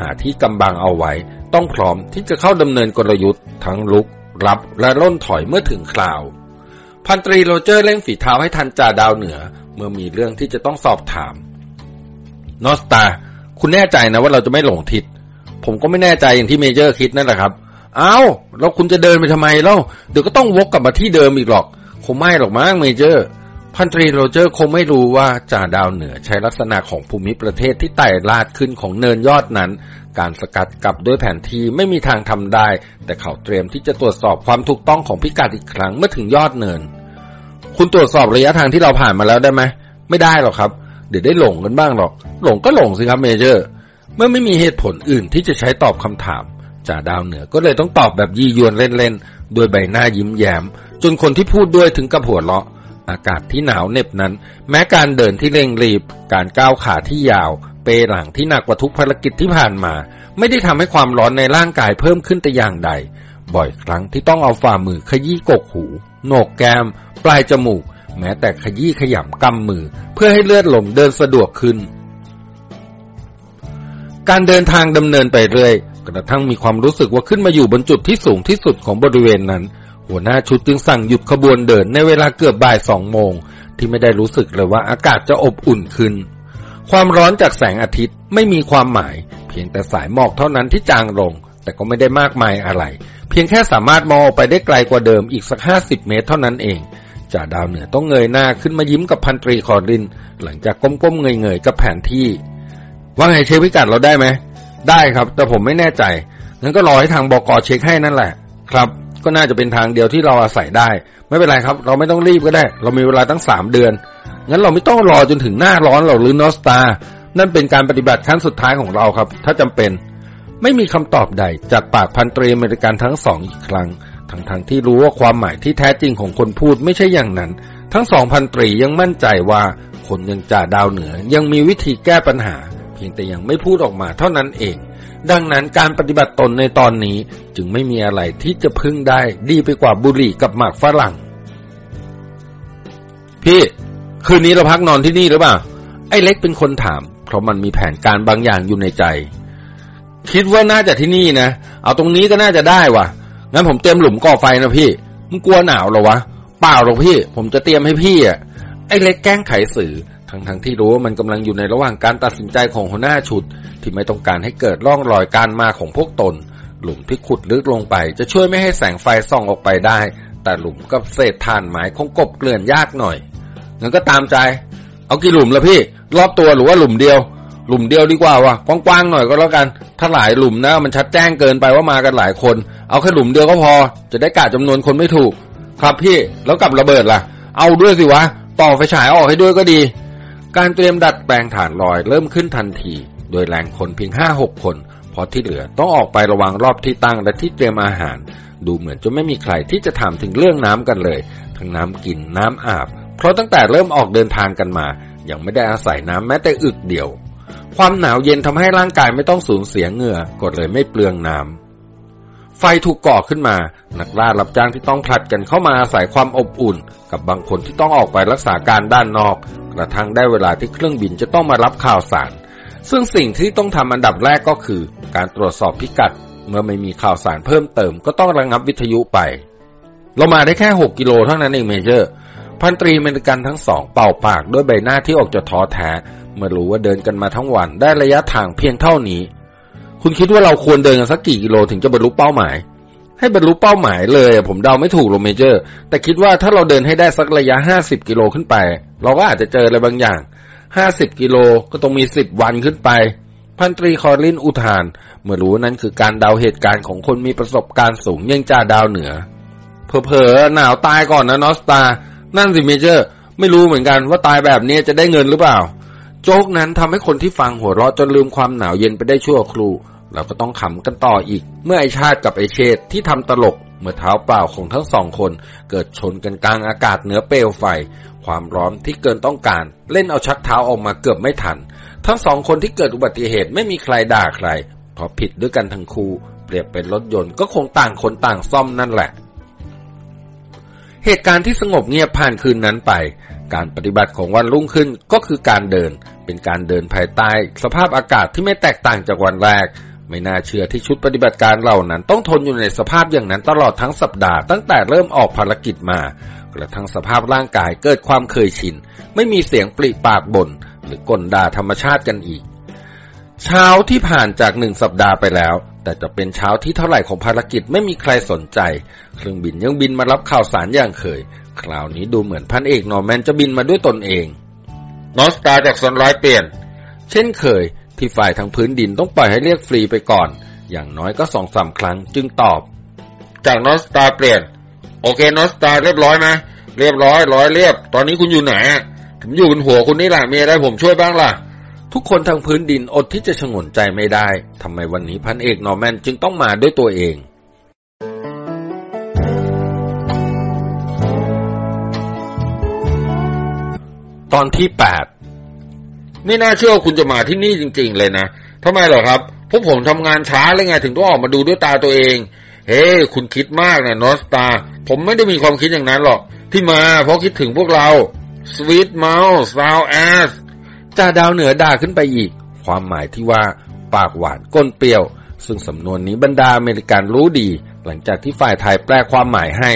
S1: หาที่กำบังเอาไว้ ต้องพร้อมที่จะเข้าดำเนินกลยุทธ์ ทั้งลุก รับและล่นถอยเมื่อถึงคราว พันตรีโรเจอร์เร่งฝีเท้าให้ทันจ่าดาวเหนือ เมื่อมีเรื่องที่จะต้องสอบถาม นอสตา คุณแน่ใจนะว่าเราจะไม่หลงทิศ ผมก็ไม่แน่ใจอย่างที่ Major คิดนั่นแหละครับ เอ้าแล้วคุณจะเดินไปทำไมเล่าเดี๋ยวก็ต้องวกกลับมาที่เดิมอีกหรอก คงไม่หรอกมั้ง Major พันตรีโรเจอร์คงไม่รู้ว่าจ่าดาวเหนือใช้ลักษณะของภูมิประเทศที่ไต่ลาดขึ้นของเนินยอดนั้น การสกัดกลับด้วยแผนที่ไม่มีทางทำได้ แต่เขาเตรียมที่จะตรวจสอบความถูกต้องของพิกัดอีกครั้งเมื่อถึงยอดเนิน คุณตรวจสอบระยะทางที่เราผ่านมาแล้วได้ไหมไม่ได้หรอกครับ เดี๋ยวได้หลงกันบ้างหรอก หลงก็หลงสิครับเมเจอร์ เมื่อไม่มีเหตุผลอื่นที่จะใช้ตอบคำถามจ่าดาวเหนือก็เลยต้องตอบแบบยียวนเล่นๆด้วยใบหน้ายิ้มแย้มจนคนที่พูดด้วยถึงกับหัวเราะ อากาศที่หนาวเหน็บนั้น แม้การเดินที่เร่งรีบ การก้าวขาที่ยาว เปหลังที่หนักกว่าทุกภารกิจที่ผ่านมา ไม่ได้ทำให้ความร้อนในร่างกายเพิ่มขึ้นแต่อย่างใด บ่อยครั้งที่ต้องเอาฝ่ามือขยี้กกหูโหนกแก้มปลายจมูก แม้แต่ขยี้ขยำกำมือ เพื่อให้เลือดลมเดินสะดวกขึ้น การเดินทางดำเนินไปเรื่อยกระทั่งมีความรู้สึกว่าขึ้นมาอยู่บนจุดที่สูงที่สุดของบริเวณนั้น หัวหน้าชุดจึงสั่งหยุดขบวนเดินในเวลาเกือบบ่ายสองโมง ที่ไม่ได้รู้สึกเลยว่าอากาศจะอบอุ่นขึ้น ความร้อนจากแสงอาทิตย์ไม่มีความหมาย เพียงแต่สายหมอกเท่านั้นที่จางลง แต่ก็ไม่ได้มากมายอะไร เพียงแค่สามารถมองไปได้ไกลกว่าเดิมอีกสักห้าสิบเมตรเท่านั้นเองจ่าดาวเหนือต้องเงยหน้าขึ้นมายิ้มกับพันตรีคอริน หลังจากก้มๆเงยๆกับแผนที่ ว่าไงเช็คพิกัดเราได้ไหมได้ครับ แต่ผมไม่แน่ใจงั้นก็รอให้ทางบอกอเช็คให้นั่นแหละ ครับ ก็น่าจะเป็นทางเดียวที่เราอาศัยได้ ไม่เป็นไรครับ เราไม่ต้องรีบก็ได้ เรามีเวลาตั้งสามเดือน งั้นเราไม่ต้องรอจนถึงหน้าร้อนหรอกหรือนอสตา นั่นเป็นการปฏิบัติขั้นสุดท้ายของเราครับ ถ้าจำเป็น ไม่มีคำตอบใดจากปากพันตรีอเมริกันทั้งสองอีกครั้ง ทั้งๆทที่รู้ว่าความหมายที่แท้จริงของคนพูดไม่ใช่อย่างนั้น ทั้งสองพันตรียังมั่นใจว่าคนยังจ่าดาวเหนือยังมีวิธีแก้ปัญหา เพียงแต่ยังไม่พูดออกมาเท่านั้นเอง ดังนั้นการปฏิบัติตนในตอนนี้จึงไม่มีอะไรที่จะพึ่งได้ดีไปกว่าบุหรี่กับหมากฝรั่ง พี่ คืนนี้เราพักนอนที่นี่หรือเปล่า ไอ้เล็กเป็นคนถาม เพราะมันมีแผนการบางอย่างอยู่ในใจ คิดว่าน่าจะที่นี่นะ เอาตรงนี้ก็น่าจะได้ว่ะ งั้นผมเตรียมหลุมก่อไฟนะพี่ มึงกลัวหนาวหรอวะ เปล่าหรอกพี่ ผมจะเตรียมให้พี่อะ ไอ้เล็กแกล้งไขสื่อ ทั้งทั้งที่รู้ว่ามันกำลังอยู่ในระหว่างการตัดสินใจของหัวหน้าชุด ที่ไม่ต้องการให้เกิดร่องรอยการมาของพวกตน หลุมที่ขุดลึกลงไป จะช่วยไม่ให้แสงไฟส่องออกไปได้ แต่หลุมกับเศษถ่านไม้คงกบเกลื่อนยากหน่อยงั้นก็ตามใจ เอากี่หลุมละพี่ รอบตัวหรือว่าหลุมเดียว หลุมเดียวดีกว่าวะกว้างๆหน่อยก็แล้วกัน ถ้าหลายหลุมนะ มันชัดแจ้งเกินไปว่ามากันหลายคน เอาแค่หลุมเดียวก็พอ จะได้กะจำนวนคนไม่ถูก ครับพี่แล้วกับระเบิดล่ะ เอาด้วยสิวะ ต่อไฟฉายออกให้ด้วยก็ดี การเตรียมดัดแปลงฐานลอยเริ่มขึ้นทันที โดยแรงคนเพียงห้าหกคน เพราะที่เหลือต้องออกไประวังรอบที่ตั้งและที่เตรียมอาหาร ดูเหมือนจะไม่มีใครที่จะถามถึงเรื่องน้ำกันเลย ทั้งน้ำกินน้ำอาบ เพราะตั้งแต่เริ่มออกเดินทางกันมา ยังไม่ได้อาศัยน้ำแม้แต่อึกเดียว ความหนาวเย็นทำให้ร่างกายไม่ต้องสูญเสียเหงื่อก็เลยไม่เปลืองน้ำ ไฟถูกก่อขึ้นมา นักล่ารับจ้างที่ต้องผลัดกันเข้ามาอาศัยความอบอุ่น กับบางคนที่ต้องออกไปรักษาการด้านนอก กระทั่งได้เวลาที่เครื่องบินจะต้องมารับข่าวสาร ซึ่งสิ่งที่ต้องทำอันดับแรกก็คือ การตรวจสอบพิกัด เมื่อไม่มีข่าวสารเพิ่มเติม ก็ต้องระงับวิทยุไป เรามาได้แค่ 6 กิโลเท่านั้นเอง Major พันตรีเมริกันทั้งสองเป่าปากด้วยใบหน้าที่ออกจะท้อแท้เมื่อรู้ว่าเดินกันมาทั้งวันได้ระยะทางเพียงเท่านี้ คุณคิดว่าเราควรเดินกันสักกี่กิโลถึงจะบรรลุเป้าหมาย ให้บรรลุเป้าหมายเลย ผมเดาไม่ถูกหรอก Major แต่คิดว่าถ้าเราเดินให้ได้สักระยะ50กิโลขึ้นไป เราก็อาจจะเจออะไรบางอย่าง50กิโลก็ต้องมี10วันขึ้นไป พันตรีคอลลินอุทาน เมื่อรู้ว่านั่นคือการเดาเหตุการณ์ของคนมีประสบการณ์สูงอย่างจ่าดาวเหนือเผลอๆหนาวตายก่อนนะ North Star นั่นสิ Major ไม่รู้เหมือนกันว่าตายแบบนี้จะได้เงินหรือเปล่า โจ๊กนั้นทำให้คนที่ฟังหัวเราะจนลืมความหนาวเย็นไปได้ชั่วครู่เราก็ต้องขำกันต่ออีก เมื่อไอ้ชาติกับไอ้เชษฐ์ที่ทำตลก เมื่อเท้าเปล่าของทั้งสองคน เกิดชนกันกลางอากาศเหนือเปลวไฟ ความร้อนที่เกินต้องการ เล่นเอาชักเท้าออกมาเกือบไม่ทัน ทั้งสองคนที่เกิดอุบัติเหตุไม่มีใครด่าใครเพราะผิดด้วยกันทั้งคู่ เปรียบเป็นรถยนต์ก็คงต่างคนต่างซ่อมนั่นแหละ เหตุการณ์ที่สงบเงียบผ่านคืนนั้นไป การปฏิบัติของวันรุ่งขึ้นก็คือการเดิน เป็นการเดินภายใต้ สภาพอากาศที่ไม่แตกต่างจากวันแรก ไม่น่าเชื่อที่ชุดปฏิบัติการเหล่านั้น ต้องทนอยู่ในสภาพอย่างนั้นตลอดทั้งสัปดาห์ตั้งแต่เริ่มออกภารกิจมากระทั่งสภาพร่างกายเกิดความเคยชิน ไม่มีเสียงปริปากบน่นหรือกลด่าธรรมชาติกันอีก เช้าที่ผ่านจากหนึ่งสัปดาห์ไปแล้ว แต่จะเป็นเช้าที่เท่าไหร่ของภารกิจไม่มีใครสนใจ เครื่องบินยังบินมารับข่าวสารอย่างเคย คราวนี้ดูเหมือนพันเอกนอร์แมนจะบินมาด้วยตนเอง นอสตาจากสันไลเปลี่ยน เช่นเคย ที่ฝ่ายทางพื้นดินต้องปล่อยให้เรียกฟรีไปก่อน อย่างน้อยก็สองสามครั้งจึงตอบ จากนอสตาเปลี่ยน โอเคนอสตาเรียบร้อยไหมเรียบร้อยร้อยเรียบ ตอนนี้คุณอยู่ไหนผมอยู่บนหัวคุณนี่แหละมีอะไรผมช่วยบ้างล่ะทุกคนทางพื้นดินอดที่จะชงนใจไม่ได้ ทำไมวันนี้พันเอกนอร์แมนจึงต้องมาด้วยตัวเอง ตอนที่แปดไม่น่าเชื่อคุณจะมาที่นี่จริง ๆ เลยนะทำไมเหรอครับพวกผมทำงานช้าเลยไงถึงต้องออกมาดูด้วยตาตัวเอง เฮ้ hey, คุณคิดมากนะนอสตา ผมไม่ได้มีความคิดอย่างนั้นหรอก ที่มาเพราะคิดถึงพวกเรา Sweet Mouse Sound Ass จ่าดาวเหนือด่าขึ้นไปอีก ความหมายที่ว่า ปากหวานก้นเปรี้ยว ซึ่งสำนวนนี้บรรดาอเมริกันรู้ดี หลังจากที่ฝ่ายไทยแปลความหมายให้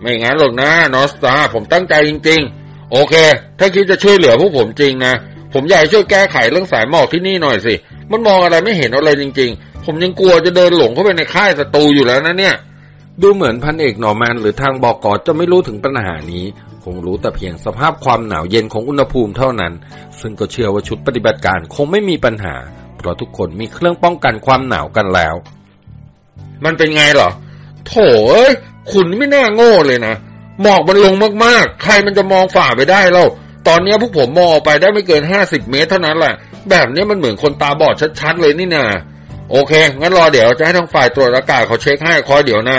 S1: ไม่งั้นหรอกนะนอสตา ผมตั้งใจจริง ๆ โอเค ถ้าคิดจะช่วยเหลือพวกผมจริงนะ ผมอยากช่วยแก้ไขเรื่องสายหมอกที่นี่หน่อยสิ มันมองอะไรไม่เห็นอะไรจริง ๆ
S2: ผมยังกลัวจะเดินหลงเข้าไปในค่ายศัตรูอยู่แล้วนะเนี่ย
S1: ดูเหมือนพันเอกหนอแมนหรือทางบอกอจะไม่รู้ถึงปัญหานี้ คงรู้แต่เพียงสภาพความหนาวเย็นของอุณหภูมิเท่านั้น ซึ่งก็เชื่อว่าชุดปฏิบัติการคงไม่มีปัญหา เพราะทุกคนมีเครื่องป้องกันความหนาวกันแล้ว
S2: มันเป็นไงเหรอ โถเอ้ย คุณไม่น่าโง่เลยนะ หมอกมันลงมากๆ ใครมันจะมองฝ่าไปได้เล่าตอนนี้พวกผมมองออกไปได้ไม่เกินห้าสิบเมตรเท่านั้นแหละ แบบนี้มันเหมือนคนตาบอดชัดๆเลยนี่นาโอเค งั้นรอเดี๋ยวจะให้ทางฝ่ายตรวจอากาศเขาเช็คให้คอยเดี๋ยวนะ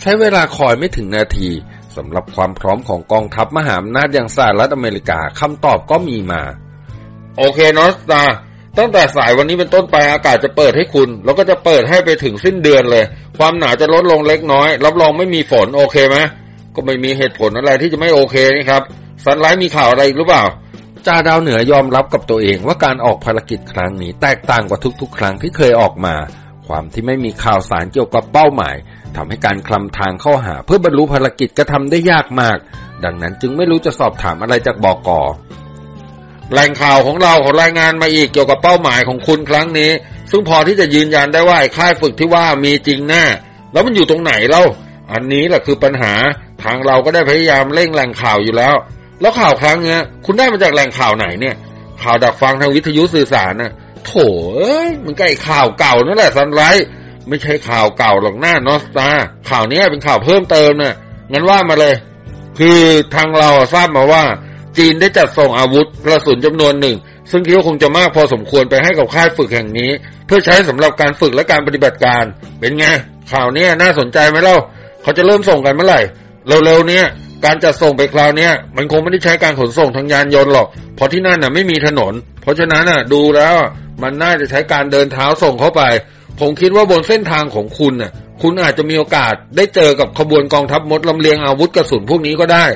S1: ใช้เวลาคอยไม่ถึงนาทีสำหรับความพร้อมของกองทัพมหาอำนาจอย่างสหรัฐอเมริกาคำตอบก็มีมา
S2: โอเคนอสตาตั้งแต่สายวันนี้เป็นต้นไปอากาศจะเปิดให้คุณ แล้วก็จะเปิดให้ไปถึงสิ้นเดือนเลย ความหนาวจะลดลงเล็กน้อย รับรองไม่มีฝนโอเคไหม ก็ไม่มีเหตุผลอะไรที่จะไม่โอเคนี่ครับซันไลท์มีข่าวอะไรอีกหรือเปล่า
S1: จ่าดาวเหนือยอมรับกับตัวเองว่าการออกภารกิจครั้งนี้ แตกต่างกว่าทุกๆ ครั้งที่เคยออกมา ความที่ไม่มีข่าวสารเกี่ยวกับเป้าหมายทำให้การคลำทางเข้าหา เพื่อบรรลุภารกิจก็ทำได้ยากมาก ดังนั้นจึงไม่รู้จะสอบถามอะไรจากบอกอ
S2: แหล่งข่าวของเราขอรายงานมาอีกเกี่ยวกับเป้าหมายของคุณครั้งนี้ ซึ่งพอที่จะยืนยันได้ว่าค่ายฝึกที่ว่ามีจริงแน่แล้วมันอยู่ตรงไหนเล่าอันนี้แหละคือปัญหา ทางเราก็ได้พยายามเร่งแหล่งข่าวอยู่แล้ว แล้วข่าวครั้งเนี้ย คุณได้มาจากแหล่งข่าวไหนเนี่ย ข่าวดักฟังทางวิทยุสื่อสารน่ะ โถเอ้ยมันก็ไอ้ข่าวเก่านั่นแหละซันไรไม่ใช่ข่าวเก่าหรอกหน้านอสตาข่าวนี้เป็นข่าวเพิ่มเติมน่ะงั้นว่ามาเลย คือทางเราทราบมาว่า จีนได้จัดส่งอาวุธกระสุนจำนวนหนึ่ง ซึ่งคิดว่าคงจะมากพอสมควรไปให้กับค่ายฝึกแห่งนี้ เพื่อใช้สำหรับการฝึกและการปฏิบัติการ เป็นไงข่าวนี้น่าสนใจไหมเล่า เขาจะเริ่มส่งกันเมื่อไหร่ เร็วๆเนี้ยการจัดส่งไปคราวเนี้ยมันคงไม่ได้ใช้การขนส่งทางยานยนต์หรอก เพราะที่นั่นน่ะไม่มีถนน เพราะฉะนั้นน่ะดูแล้วมันน่าจะใช้การเดินเท้าส่งเข้าไป ผมคิดว่าบนเส้นทางของคุณน่ะ คุณอาจจะมีโอกาสได้เจอกับขบวนกองทัพมดลำเลียงอาวุธกระสุนพวกนี้ก็ได้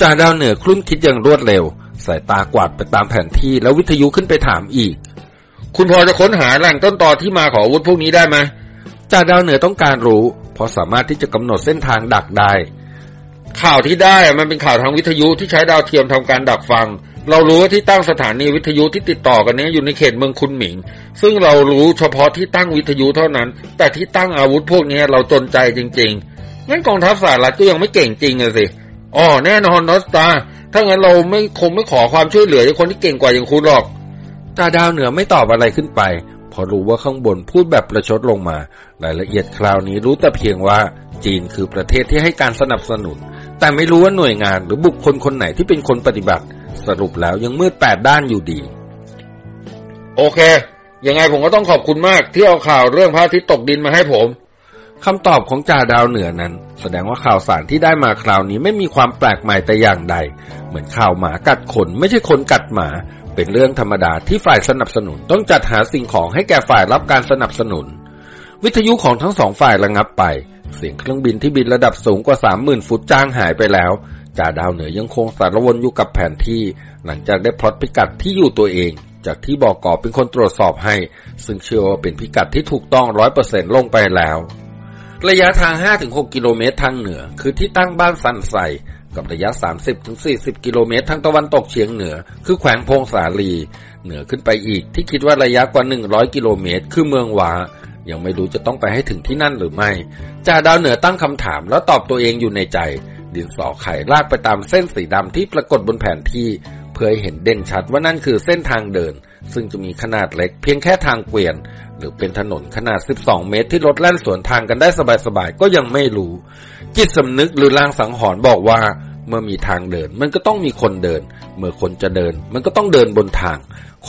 S1: จ่าดาวเหนือคลุ้นคิดอย่างรวดเร็ว สายตากวาดไปตามแผนที่แล้ววิทยุขึ้นไปถามอีก
S2: คุณพอจะค้นหาแหล่งต้นตอที่มาของอาวุธพวกนี้ได้ไหม
S1: จ่าดาวเหนือต้องการรู้ เพราะสามารถที่จะกำหนดเส้นทางดักได้
S2: ข่าวที่ได้มันเป็นข่าวทางวิทยุที่ใช้ดาวเทียมทำการดักฟัง เรารู้ว่าที่ตั้งสถานีวิทยุที่ติดต่อกันนี้อยู่ในเขตเมืองคุนหมิง ซึ่งเรารู้เฉพาะที่ตั้งวิทยุเท่านั้น แต่ที่ตั้งอาวุธพวกนี้เราจนใจจริง ๆ งั้นกองทัพสหรัฐก็ยังไม่เก่งจริงอะสิอ๋อแน่นอนนอสตาถ้างั้นเราไม่คงไม่ขอความช่วยเหลือจากคนที่เก่งกว่าอย่างคุณหรอก
S1: จ่าดาวเหนือไม่ตอบอะไรขึ้นไป เพราะรู้ว่าข้างบนพูดแบบประชดลงมา รายละเอียดคราวนี้รู้แต่เพียงว่าจีนคือประเทศที่ให้การสนับสนุน แต่ไม่รู้ว่าหน่วยงานหรือบุคคลคนไหนที่เป็นคนปฏิบัติ สรุปแล้วยังมืดแปดด้านอยู่ดี
S2: โอเค ยังไงผมก็ต้องขอบคุณมากที่เอาข่าวเรื่องพระอาทิตย์ตกดินมาให้ผม
S1: คำตอบของจ่าดาวเหนือนั้น แสดงว่าข่าวสารที่ได้มาคราวนี้ไม่มีความแปลกใหม่แต่อย่างใด เหมือนข่าวหมากัดคนไม่ใช่คนกัดหมา เป็นเรื่องธรรมดาที่ฝ่ายสนับสนุนต้องจัดหาสิ่งของให้แก่ฝ่ายรับการสนับสนุน วิทยุของทั้งสองฝ่ายระงับไป เสียงเครื่องบินที่บินระดับสูงกว่าสามหมื่นฟุตจ้างหายไปแล้วจ่าดาวเหนือยังคงสารวนอยู่กับแผนที่ หลังจากได้พลอตพิกัดที่อยู่ตัวเอง จากที่บอกกอเป็นคนตรวจสอบให้ ซึ่งเชื่อว่าเป็นพิกัดที่ถูกต้องร้อยเปอร์เซ็นลงไปแล้ว ระยะทาง 5-6 กิโลเมตรทางเหนือ คือที่ตั้งบ้านสันใส กับระยะ 30-40 กิโลเมตรทางตะวันตกเฉียงเหนือ คือแขวงพงสาลี เหนือขึ้นไปอีกที่คิดว่าระยะกว่า 100 กิโลเมตร คือเมืองวายังไม่รู้จะต้องไปให้ถึงที่นั่นหรือไม่จ่าดาวเหนือตั้งคำถามแล้วตอบตัวเองอยู่ในใจ ดินสอไข่ลากไปตามเส้นสีดำที่ปรากฏบนแผนที่ เพื่อให้เห็นเด่นชัดว่านั่นคือเส้นทางเดิน ซึ่งจะมีขนาดเล็กเพียงแค่ทางเกวียน หรือเป็นถนนขนาด 12 เมตรที่รถแล่นสวนทางกันได้สบายๆก็ยังไม่รู้ จิตสำนึกหรือลางสังหรณ์บอกว่าเมื่อมีทางเดิน มันก็ต้องมีคนเดิน เมื่อคนจะเดิน มันก็ต้องเดินบนทาง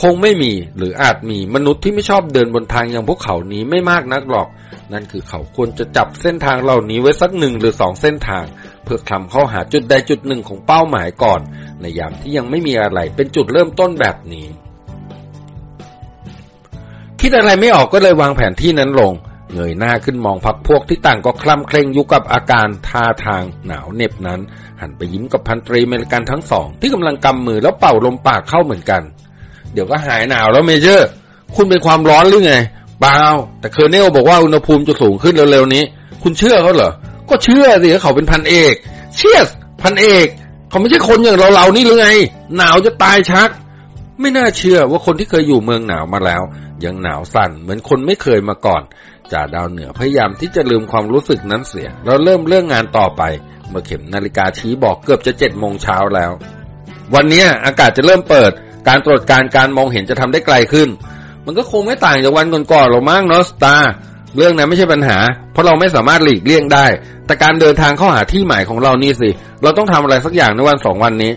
S1: คงไม่มีหรืออาจมีมนุษย์ที่ไม่ชอบเดินบนทางอย่างพวกเขานี้ไม่มากนักหรอก นั่นคือเขาควรจะจับเส้นทางเหล่านี้ไว้สักหนึ่งหรือสองเส้นทาง เพื่อคลำเข้าหาจุดใดจุดหนึ่งของเป้าหมายก่อน ในยามที่ยังไม่มีอะไรเป็นจุดเริ่มต้นแบบนี้ คิดอะไรไม่ออกก็เลยวางแผนที่นั้นลง เงยหน้าขึ้นมองพักพวกที่ต่างก็คร่ำเคร่งอยู่กับอาการท่าทางหนาวเหน็บนั้น หันไปยิ้มกับพันตรีเมริกันทั้งสอง ที่กำลังกำมือแล้วเป่าลมปากเข้าเหมือนกัน เดี๋ยวก็หายหนาวแล้ว Major คุณเป็นความร้อนหรือไงเปล่าแต่ Colonel บอกว่าอุณหภูมิจะสูงขึ้นเร็วๆนี้ คุณเชื่อเขาเหรอ ก็เชื่อสิเขาเป็นพันเอก เชียสพันเอก เขาไม่ใช่คนอย่างเราๆนี่หรือไง หนาวจะตายชัก ไม่น่าเชื่อว่าคนที่เคยอยู่เมืองหนาวมาแล้ว ยังหนาวสั่นเหมือนคนไม่เคยมาก่อนจ่าดาวเหนือพยายามที่จะลืมความรู้สึกนั้นเสียแล้วเริ่มเรื่องงานต่อไป เมื่อเข็มนาฬิกาชี้บอกเกือบจะเจ็ดโมงเช้าแล้ว วันนี้อากาศจะเริ่มเปิด การตรวจการการมองเห็นจะทำได้ไกลขึ้น มันก็คงไม่ต่างจากวันก่อนๆหรอกมั้งเนาะสตาร์ เรื่องนั้นไม่ใช่ปัญหา เพราะเราไม่สามารถหลีกเลี่ยงได้ แต่การเดินทางเข้าหาที่หมายของเรานี่สิ เราต้องทำอะไรสักอย่างในวันสองวันนี้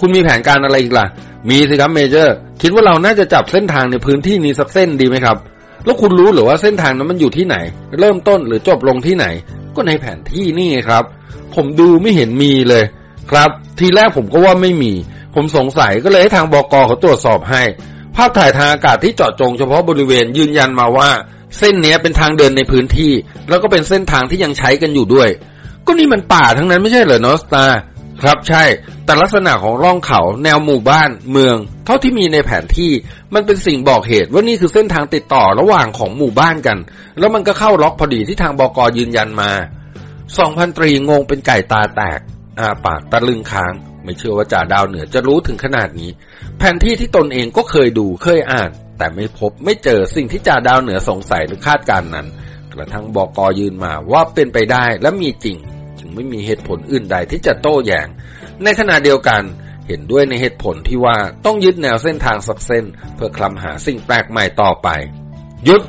S1: คุณมีแผนการอะไรอีกล่ะ มีสิครับเมเจอร์ คิดว่าเราน่าจะจับเส้นทางในพื้นที่นี้สักเส้นดีไหมครับ แล้วคุณรู้หรือว่าเส้นทางนั้นมันอยู่ที่ไหน เริ่มต้นหรือจบลงที่ไหน ก็ในแผนที่นี่ครับ ผมดูไม่เห็นมีเลย ครับ ทีแรกผมก็ว่าไม่มี ผมสงสัยก็เลยให้ทางบกเขาตรวจสอบให้ ภาพถ่ายทางอากาศที่เจาะจงเฉพาะบริเวณยืนยันมาว่า เส้นเนี้ยเป็นทางเดินในพื้นที่ แล้วก็เป็นเส้นทางที่ยังใช้กันอยู่ด้วย ก็นี่มันป่าทั้งนั้นไม่ใช่เหรอนอสตาครับใช่ แต่ลักษณะของร่องเขาแนวหมู่บ้านเมือง เท่าที่มีในแผนที่ มันเป็นสิ่งบอกเหตุว่านี่คือเส้นทางติดต่อระหว่างของหมู่บ้านกัน แล้วมันก็เข้าล็อกพอดีที่ทางบกยืนยันมาสองพันตรีงงเป็นไก่ตาแตกอาปากตะลึงค้าง ไม่เชื่อว่าจ่าดาวเหนือจะรู้ถึงขนาดนี้ แผนที่ที่ตนเองก็เคยดูเคยอ่าน แต่ไม่พบไม่เจอสิ่งที่จ่าดาวเหนือสงสัยหรือคาดการณ์นั้น กระทั่งบอกอยืนมาว่าเป็นไปได้และมีจริง จึงไม่มีเหตุผลอื่นใดที่จะโต้แย้งในขณะเดียวกันเห็นด้วยในเหตุผลที่ว่าต้องยึดแนวเส้นทางสักเส้น เพื่อคลำหาสิ่งแปลกใหม่ต่อไป ยุด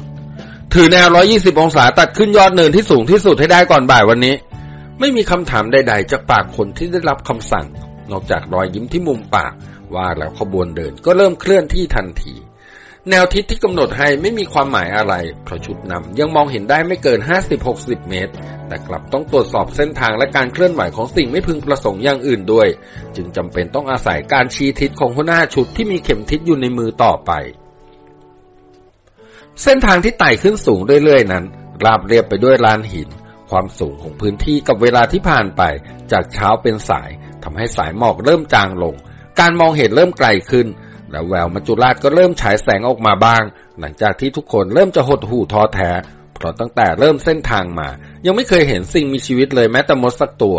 S1: ถือแนว 120 องศาตัดขึ้นยอดเนินที่สูงที่สุดให้ได้ก่อนบ่ายวันนี้ ไม่มีคำถามใด ๆ จากปากคนที่ได้รับคำสั่ง นอกจากรอยยิ้มที่มุมปาก ว่าแล้วขบวนเดินก็เริ่มเคลื่อนที่ทันที แนวทิศที่กำหนดให้ไม่มีความหมายอะไร เพราะชุดนำยังมองเห็นได้ไม่เกิน 50-60 เมตร แต่กลับต้องตรวจสอบเส้นทางและการเคลื่อนไหวของสิ่งไม่พึงประสงค์อย่างอื่นด้วย จึงจำเป็นต้องอาศัยการชี้ทิศของหัวหน้าชุดที่มีเข็มทิศอยู่ในมือต่อไป เส้นทางที่ไต่ขึ้นสูงเรื่อยๆนั้น ราบเรียบไปด้วยลานหิน ความสูงของพื้นที่กับเวลาที่ผ่านไป จากเช้าเป็นสายทำให้สายหมอกเริ่มจางลง การมองเห็นเริ่มไกลขึ้น และแววมัจจุราชก็เริ่มฉายแสงออกมาบ้าง หลังจากที่ทุกคนเริ่มจะหดหู่ท้อแท้เพราะตั้งแต่เริ่มเส้นทางมา ยังไม่เคยเห็นสิ่งมีชีวิตเลยแม้แต่มดสักตัว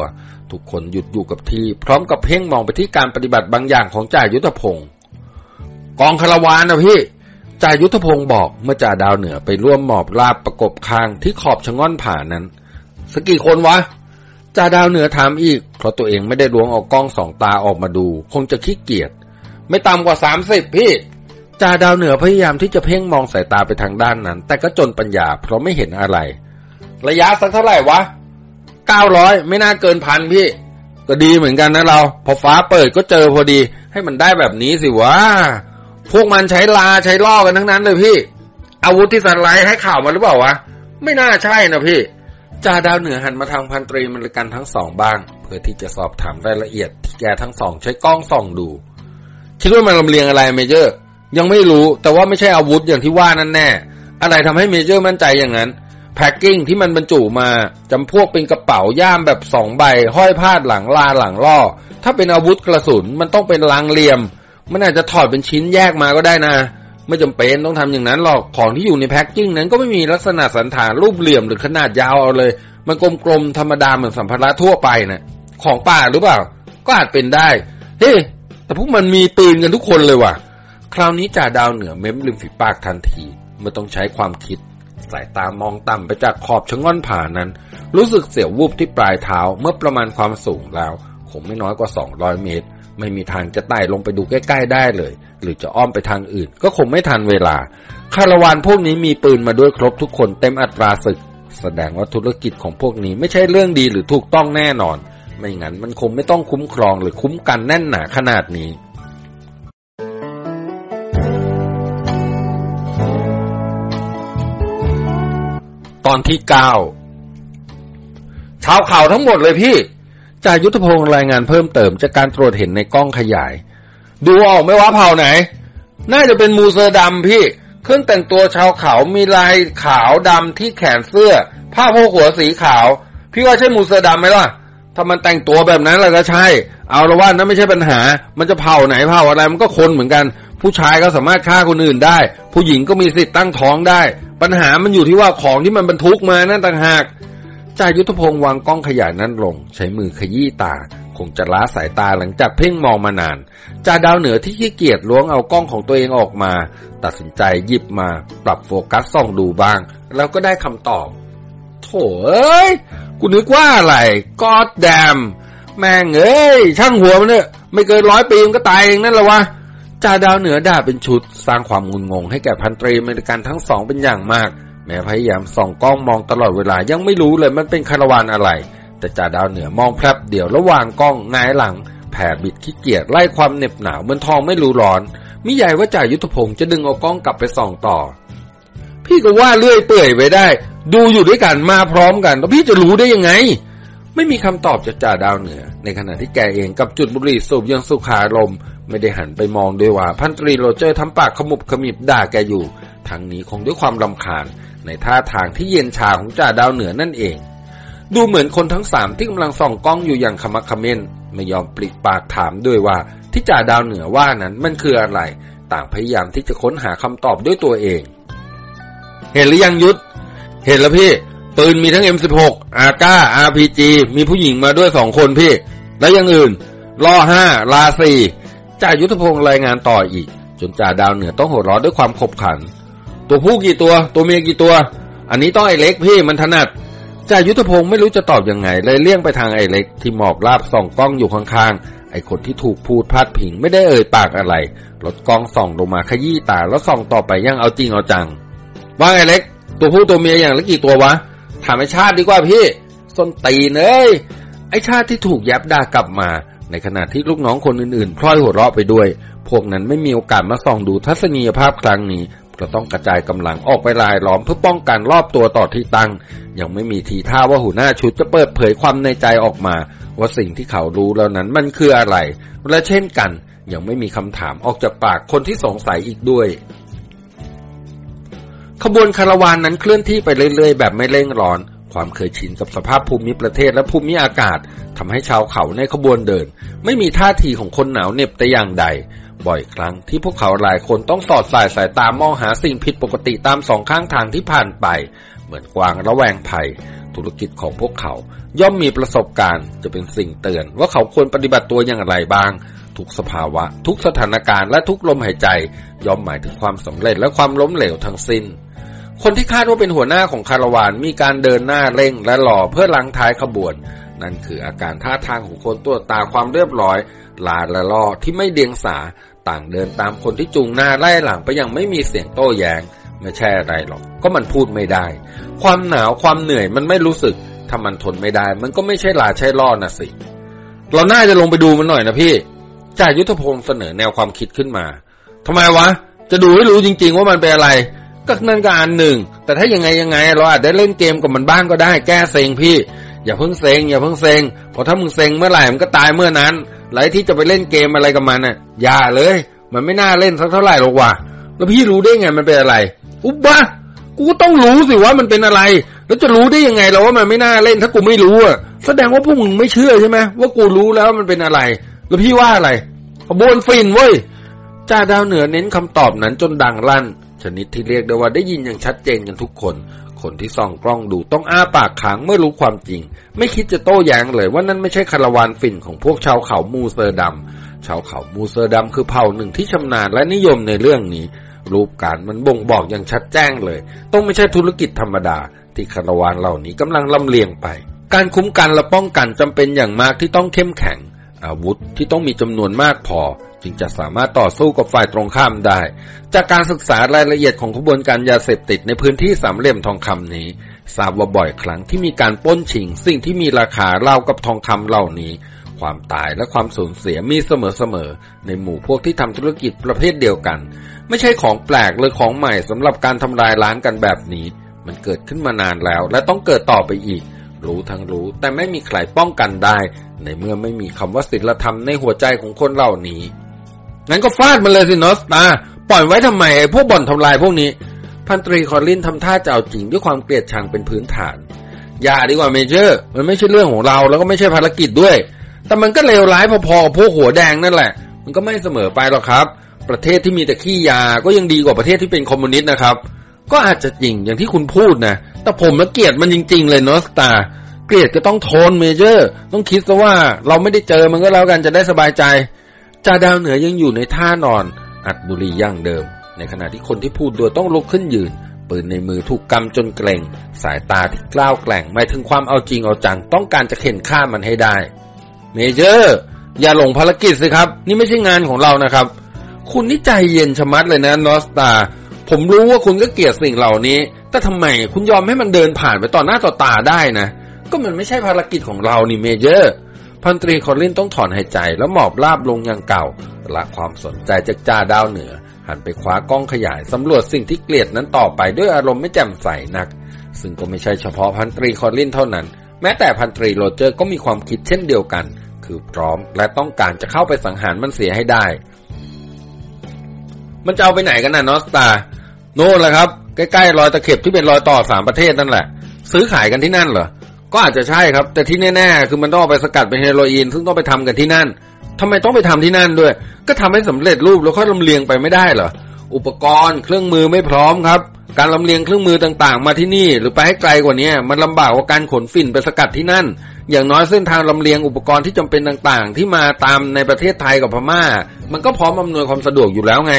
S1: ทุกคนหยุดอยู่กับที่ พร้อมกับเพ่งมองไปที่การปฏิบัติบางอย่างของจ่ายุทธพงศ์กองคารวานนะพี่จ่ายุทธพงศ์บอกเมื่อจ่าดาวเหนือไปร่วมหมอบราบประกบคางที่ขอบชะง่อนผ่านั้นสกกี่คนวะจ่าดาวเหนือถามอีก เพราะตัวเองไม่ได้ล้วงเอากล้องสองตาออกมาดู คงจะขี้เกียจ ไม่ต่ำกว่าสามสิบพี่จ่าดาวเหนือพยายามที่จะเพ่งมองสายตาไปทางด้านนั้น แต่ก็จนปัญญาเพราะไม่เห็นอะไร ระยะสักเท่าไหร่วะเก้าร้อยไม่น่าเกินพันพี่ ก็ดีเหมือนกันนะเรา พอฟ้าเปิดก็เจอพอดี ให้มันได้แบบนี้สิวะพวกมันใช้ลาใช้ล่อกันทั้งนั้นเลยพี่ อาวุธที่สันไลให้ข่าวมาหรือเปล่าวะไม่น่าใช่นะพี่จ่าดาวเหนือหันมาทางพันตรีเมริกันทั้งสองบ้าง เพื่อที่จะสอบถามรายละเอียดที่แกทั้งสองใช้กล้องส่องดู คิดว่ามันลำเลียงอะไร Major ยังไม่รู้แต่ว่าไม่ใช่อาวุธอย่างที่ว่านั่นแน่ อะไรทำให้ Major มั่นใจอย่างนั้น packing ที่มันบรรจุมาจำพวกเป็นกระเป๋าย่ามแบบสองใบ ห้อยพาดหลังลาหลังล่อ ถ้าเป็นอาวุธกระสุนมันต้องเป็นลังเหลี่ยม มันอาจจะถอดเป็นชิ้นแยกมาก็ได้นะ ไม่จำเป็นต้องทำอย่างนั้นหรอกของที่อยู่ใน packing นั้นก็ไม่มีลักษณะสัณฐานรูปเหลี่ยมหรือขนาดยาวเอาเลย มันกลมๆธรรมดาเหมือนสัมภาระทั่วไปนะของป่าหรือเปล่า ก็อาจเป็นได้เฮ้ แต่พวกมันมีปืนกันทุกคนเลยว่ะ คราวนี้จ่าดาวเหนือเม้มริมฝีปากทันทีเมื่อต้องใช้ความคิด สายตามองต่ำไปจากขอบชะง่อนผ่านั้น รู้สึกเสียววูบที่ปลายเท้าเมื่อประมาณความสูงแล้วคงไม่น้อยกว่า 200 เมตร ไม่มีทางจะไต่ลงไปดูใกล้ ๆ ได้เลย หรือจะอ้อมไปทางอื่น ก็คงไม่ทันเวลา คาราวานพวกนี้มีปืนมาด้วยครบทุกคนเต็มอัตราศึก แสดงว่าธุรกิจของพวกนี้ไม่ใช่เรื่องดีหรือถูกต้องแน่นอน ไม่งั้นมันคงไม่ต้องคุ้มครองหรือคุ้มกันแน่นหนาขนาดนี้ตอนที่เก้าชาวเขาทั้งหมดเลยพี่จ่ายุทธพงศ์รายงานเพิ่มเติมจากการตรวจเห็นในกล้องขยาย ดูออกไหมว่าเผ่าไหน น่าจะเป็นมูเซอร์ดำพี่ เครื่องแต่งตัวชาวเขามีลายขาวดำที่แขนเสื้อ ผ้าโพกหัวสีขาว พี่ว่าใช่มูเซอร์ดำไหมล่ะ ถ้ามันแต่งตัวแบบนั้นแล้วก็ใช่ เอาละว่านั้นไม่ใช่ปัญหา มันจะเผ่าไหนเผ่าอะไรมันก็คนเหมือนกัน ผู้ชายก็สามารถฆ่าคนอื่นได้ ผู้หญิงก็มีสิทธิ์ตั้งท้องได้ ปัญหามันอยู่ที่ว่าของที่มันบรรทุกมานั่นต่างหากจ่ายุทธพงศ์วางกล้องขยายนั้นลง ใช้มือขยี้ตา คงจะล้าสายตาหลังจากเพ่งมองมานานจ่าดาวเหนือที่ขี้เกียจล้วงเอากล้องของตัวเองออกมา ตัดสินใจหยิบมา ปรับโฟกัสส่องดูบ้าง แล้วก็ได้คำตอบ โถเอ้ย กูนึกว่าอะไรกอดแดมแม่งเอ้ยช่างหัวมันเนี่ยไม่เกินร้อยปีมันก็ตายเองนั่นแหละวะจ่าดาวเหนือด่าเป็นชุดสร้างความงุนงงให้แก่พันตรีอเมริกันทั้งสองเป็นอย่างมาก แม้พยายามส่องกล้องมองตลอดเวลายังไม่รู้เลยมันเป็นคาราวานอะไร แต่จ่าดาวเหนือมองแพรบเดียวแล้ววางกล้องงายหลัง แผ่บิดขี้เกียจไล่ความเหน็บหนาวเหมือนทองไม่รู้ร้อนมิใหญ่ว่าจ่ายุทธพงศ์จะดึงเอากล้องกลับไปส่องต่อ พี่ก็ว่าเลื่อยเปื่อยไปได้ ดูอยู่ด้วยกันมาพร้อมกันแล้วพี่จะรู้ได้ยังไง ไม่มีคำตอบจากจ่าดาวเหนือ ในขณะที่แกเองกลับจุดบุหรี่สูบยังสุขารมณ์ไม่ได้หันไปมองด้วยว่า พันตรีโรเจอร์ทำปากขมุบขมิบด่าแกอยู่ทั้งนี้คงด้วยความรำคาญ ในท่าทางที่เย็นชาของจ่าดาวเหนือนั่นเอง ดูเหมือนคนทั้งสามที่กำลังส่องกล้องอยู่อย่างขะมักเขม้นไม่ยอมปริปากถามด้วยว่า ที่จ่าดาวเหนือว่านั้นมันคืออะไร ต่างพยายามที่จะค้นหาคำตอบด้วยตัวเอง เห็นหรือยังยุทธเห็นแล้วพี่ ปืนมีทั้ง M16 อาก้า RPG มีผู้หญิงมาด้วยสองคนพี่ และยังอื่นล่อห้าลาสี่จ่ายุทธพงศ์รายงานต่ออีก จนจ่าดาวเหนือต้องโหดร้อนด้วยความขบขัน ตัวผู้กี่ตัว ตัวเมียกี่ตัว อันนี้ต้องไอเล็กพี่มันถนัดจ่ายุทธพงศ์ไม่รู้จะตอบยังไง เลยเลี่ยงไปทางไอเล็กที่หมอบราบส่องกล้องอยู่ข้างๆ ไอคนที่ถูกพูดพาดพิงไม่ได้เอ่ยปากอะไรลดกล้องส่องลงมาขยี้ตาแล้วส่องต่อไปยังเอาจริงเอาจัง ว่าไงเล็ก ตัวผู้ตัวเมียอย่างละกี่ตัววะ ถามไอชาติดีกว่าพี่ส้นตีนเอ้ยไอชาติที่ถูกยับด่ากลับมา ในขณะที่ลูกน้องคนอื่นๆพลอยหัวเราะไปด้วย พวกนั้นไม่มีโอกาสมาส่องดูทัศนียภาพครั้งนี้ก็ต้องกระจายกำลังออกไปลายล้อมเพื่อป้องกันรอบตัวต่อที่ตั้ง ยังไม่มีทีท่าว่าหัวหน้าชุดจะเปิดเผยความในใจออกมา ว่าสิ่งที่เขารู้แล้วนั้นมันคืออะไร และเช่นกัน ยังไม่มีคำถามออกจากปากคนที่สงสัยอีกด้วย ขบวนคาราวานนั้นเคลื่อนที่ไปเรื่อยๆ แบบไม่เร่งร้อน ความเคยชินกับสภาพภูมิประเทศและภูมิอากาศทำให้ชาวเขาในขบวนเดิน ไม่มีท่าทีของคนหนาวเหน็บแต่อย่างใด บ่อยครั้งที่พวกเขาหลายคนต้องสอดสายสายตามองหาสิ่งผิดปกติตามสองข้างทางที่ผ่านไป เหมือนกวางระแวงภัย ธุรกิจของพวกเขา ย่อมมีประสบการณ์ จะเป็นสิ่งเตือนว่าเขาควรปฏิบัติตัวอย่างไรบ้างทุกสภาวะ ทุกสถานการณ์และทุกลมหายใจ ย่อมหมายถึงความสำเร็จและความล้มเหลวทั้งสิ้น คนที่คาดว่าเป็นหัวหน้าของคาราวานมีการเดินหน้าเร่งและหล่อเพื่อลังท้ายขบวน นั่นคืออาการท่าทางของคนตัวตาความเรียบร้อยลาและล่อที่ไม่เดียงสาต่างเดินตามคนที่จูงหน้าไล่หลังไปยังไม่มีเสียงโต้แยง้ง ไม่ใช่อะไรหรอก ก็มันพูดไม่ได้ ความหนาวความเหนื่อยมันไม่รู้สึกถ้ามันทนไม่ได้ มันก็ไม่ใช่ลาใช่ล่อนะสิ เราน่าจะลงไปดูมันหน่อยนะพี่จ่ายุทธพงศ์เสนอแนวความคิดขึ้นมาทำไมวะ จะดูให้รู้จริง ๆ ว่ามันเป็นอะไร ก็นั่นก็อันหนึ่ง แต่ถ้ายังไงยังไง เราอาจได้เล่นเกมกับมันบ้างก็ได้แก้เซ็งพี่ อย่าเพิ่งเซ็งอย่าเพิ่งเซ็งเพราะถ้ามึงเซ็งเมื่อไหร่มันก็ตายเมื่อนั้นไรที่จะไปเล่นเกมอะไรกับมันน่ะอย่าเลย มันไม่น่าเล่นสักเท่าไหร่หรอกว่ะแล้วพี่รู้ได้ไงมันเป็นอะไร อุวะกูก็ต้องรู้สิว่ามันเป็นอะไร แล้วจะรู้ได้ยังไงเราว่ามันไม่น่าเล่นถ้ากูไม่รู้อะแสดงว่าพวกมึงไม่เชื่อใช่ไหมว่ากูรู้แล้วมันเป็นอะไร แล้วพี่ว่าอะไรขบวนฝิ่นเว้ยจ่าดาวเหนือเน้นคำตอบนั้นจนดังลั่น ชนิดที่เรียกได้ว่าได้ยินอย่างชัดเจนกันทุกคน คนที่ส่องกล้องดูต้องอ้าปากค้างเมื่อรู้ความจริง ไม่คิดจะโต้แย้งเลยว่านั่นไม่ใช่คาราวานฝิ่นของพวกชาวเขามูเซอร์ดำชาวเขามูเซอร์ดำคือเผ่าหนึ่งที่ชำนาญและนิยมในเรื่องนี้ รูปการมันบ่งบอกอย่างชัดแจ้งเลย ต้องไม่ใช่ธุรกิจธรรมดา ที่คาราวานเหล่านี้กำลังลำเลียงไป การคุ้มกันและป้องกันจำเป็นอย่างมากที่ต้องเข้มแข็งอาวุธที่ต้องมีจำนวนมากพอ จึงจะสามารถต่อสู้กับฝ่ายตรงข้ามได้ จากการศึกษารายละเอียดของขบวนการยาเสพติดในพื้นที่สามเหลี่ยมทองคำนี้ทราบว่าบ่อยครั้งที่มีการป้นชิง สิ่งที่มีราคาเล่ากับทองคำเหล่านี้ ความตายและความสูญเสียมีเสมอๆในหมู่พวกที่ทำธุรกิจประเภทเดียวกัน ไม่ใช่ของแปลกหรือของใหม่สำหรับการทำลายล้างกันแบบนี้ มันเกิดขึ้นมานานแล้ว และต้องเกิดต่อไปอีก รู้ทั้งรู้แต่ไม่มีใครป้องกันได้ ในเมื่อไม่มีคำว่าศีลธรรมในหัวใจของคนเหล่านี้ งั้นก็ฟาดมันเลยสินอสตา ปล่อยไว้ทำไมไอ้พวกบ่อนทำลายพวกนี้ พันตรีคอลินทำท่าจะเอาจริงด้วยความเกลียดชังเป็นพื้นฐาน อย่าดีกว่า Major มันไม่ใช่เรื่องของเราแล้วก็ไม่ใช่ภารกิจด้วย แต่มันก็เลวร้ายพอๆกับพวกหัวแดงนั่นแหละ มันก็ไม่เสมอไปหรอกครับ ประเทศที่มีแต่ขี้ยาก็ยังดีกว่าประเทศที่เป็นคอมมิวนิสต์นะครับ ก็อาจจะจริงอย่างที่คุณพูดนะ แต่ผมละเกลียดมันจริง ๆ เลย North Star เกลียดก็ต้องทน Major ต้องคิดซะว่าเราไม่ได้เจอมันก็แล้วกันจะได้สบายใจ จ่าดาวเหนือยังอยู่ในท่านอน อัดบุหรี่อย่างเดิม ในขณะที่คนที่พูดด้วยต้องลุกขึ้นยืน ปืนในมือถูกกำจนเกร็งสายตาที่กร้าวแกร่งหมายถึงความเอาจริงเอาจัง ต้องการจะเข่นฆ่ามันให้ได้ Major อย่าหลงภารกิจสิครับ นี่ไม่ใช่งานของเรานะครับ คุณนี่ใจเย็นชะมัดเลยนะ North Star ผมรู้ว่าคุณก็เกลียดสิ่งเหล่านี้ แต่ทำไมคุณยอมให้มันเดินผ่านไปต่อหน้าต่อตาได้นะ ก็มันไม่ใช่ภารกิจของเรานี่ Major พันตรีคอลลินต้องถอนหายใจแล้วหมอบราบลงอย่างเก่าละความสนใจจากจ่าดาวเหนือ หันไปคว้ากล้องขยายสำรวจสิ่งที่เกลียดนั้นต่อไปด้วยอารมณ์ไม่แจ่มใสนัก ซึ่งก็ไม่ใช่เฉพาะพันตรีคอลินเท่านั้น แม้แต่พันตรีโรเจอร์ก็มีความคิดเช่นเดียวกัน คือพร้อมและต้องการจะเข้าไปสังหารมันเสียให้ได้ มันจะเอาไปไหนกันนะนอสตาโน่นแหละครับ ใกล้ๆรอยตะเข็บที่เป็นรอยต่อสามประเทศนั่นแหละ ซื้อขายกันที่นั่นเหรอ ก็อาจจะใช่ครับ แต่ที่แน่ๆคือมันต้องเอาไปสกัดเป็นเฮโรอีน ซึ่งต้องไปทำกันที่นั่นทำไมต้องไปทำที่นั่นด้วย ก็ทำให้สำเร็จรูปแล้วค่อยลำเลียงไปไม่ได้เหรออุปกรณ์เครื่องมือไม่พร้อมครับ การลำเลียงเครื่องมือต่างๆ มาที่นี่ หรือไปให้ไกลกว่านี้มันลำบากกว่าการขนฝิ่นไปสกัดที่นั่น อย่างน้อยเส้นทางลำเลียงอุปกรณ์ที่จำเป็นต่างๆ ที่มาตามในประเทศไทยกับพม่า มันก็พร้อมอำนวยความสะดวกอยู่แล้วไง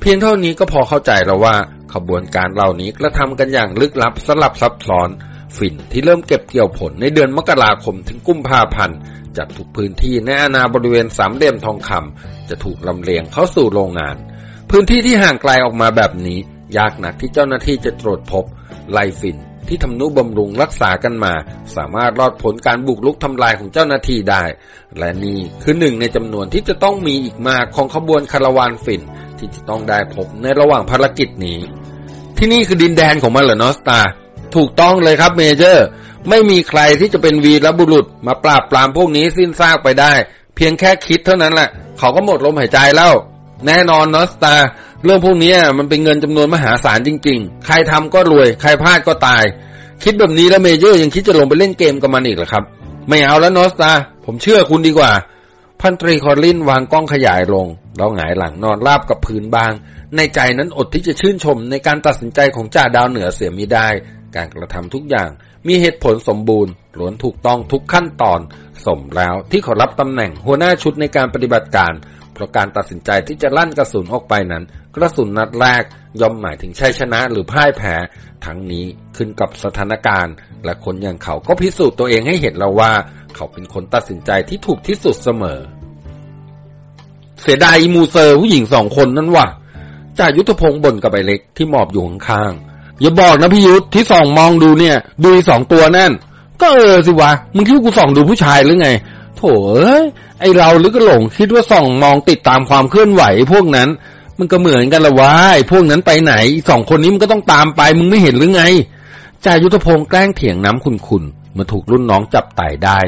S1: เพียงเท่านี้ก็พอเข้าใจแล้วว่าขบวนการเหล่านี้กระทำกันอย่างลึกลับสลับซับซ้อน ฝิ่นที่เริ่มเก็บเกี่ยวผลในเดือนมกราคมถึงกุมภาพันธ์จากทุกพื้นที่ในอาณาบริเวณสามเหลี่ยมทองคำจะถูกลำเลียงเข้าสู่โรงงาน พื้นที่ที่ห่างไกลออกมาแบบนี้ ยากหนักที่เจ้าหน้าที่จะตรวจพบไล่ฝิ่นที่ทำนุบำรุงรักษากันมา สามารถรอดผลการบุกลุกทำลายของเจ้าหน้าที่ได้ และนี่คือหนึ่งในจำนวนที่จะต้องมีอีกมากของขบวนคาราวานฝิ่น ที่จะต้องได้พบในระหว่างภารกิจนี้ ที่นี่คือดินแดนของมันเหรอนอสตา ถูกต้องเลยครับเมเจอร์ ไม่มีใครที่จะเป็นวีรบุรุษ มาปราบปรามพวกนี้สิ้นซากไปได้ เพียงแค่คิดเท่านั้นแหละเขาก็หมดลมหายใจแล้ว แน่นอนนอสตา เรื่องพวกนี้มันเป็นเงินจำนวนมหาศาลจริง ๆ ใครทำก็รวย ใครพลาดก็ตาย คิดแบบนี้แล้วเมเจอร์ยังคิดจะลงไปเล่นเกมกับมันอีกเหรอครับ ไม่เอาแล้วนอสตา ผมเชื่อคุณดีกว่า พันตรีคอรลินวางกล้องขยายลง แล้วหงายหลังนอนราบกับพื้นบาง ในใจนั้นอดที่จะชื่นชมในการตัดสินใจของจ่าดาวเหนือเสียมิได้ การกระทำทุกอย่างมีเหตุผลสมบูรณ์ล้วนถูกต้องทุกขั้นตอน สมแล้วที่เขารับตำแหน่งหัวหน้าชุดในการปฏิบัติการ เพราะการตัดสินใจที่จะลั่นกระสุนออกไปนั้น กระสุนนัดแรกย่อมหมายถึงชัยชนะหรือพ่ายแพ้ ทั้งนี้ขึ้นกับสถานการณ์ และคนอย่างเขาก็พิสูจน์ตัวเองให้เห็นแล้วว่า เขาเป็นคนตัดสินใจที่ถูกที่สุดเสมอ เสียดายมูเซอร์ผู้หญิงสองคนนั่นว่ะจ่ายุทธพงศ์บ่นกับไอเล็กที่หมอบอยู่ข้าง อย่าบอกนะพี่ยุทธที่ส่องมองดูเนี่ย ดูสองตัวนั่น ก็เออสิวะมึงคิดว่ากูส่องดูผู้ชายหรือไง โถเอ้ยไอเราหรือก็หลงคิดว่าส่องมองติดตามความเคลื่อนไหวพวกนั้น มันก็เหมือนกันละวะไอพวกนั้นไปไหนสองคนนี้มันก็ต้องตามไปมึงไม่เห็นหรือไงจ่ายุทธพงศ์แกล้งเถียงน้ำคุณๆเมื่อถูกรุ่นน้องจับไต่ได้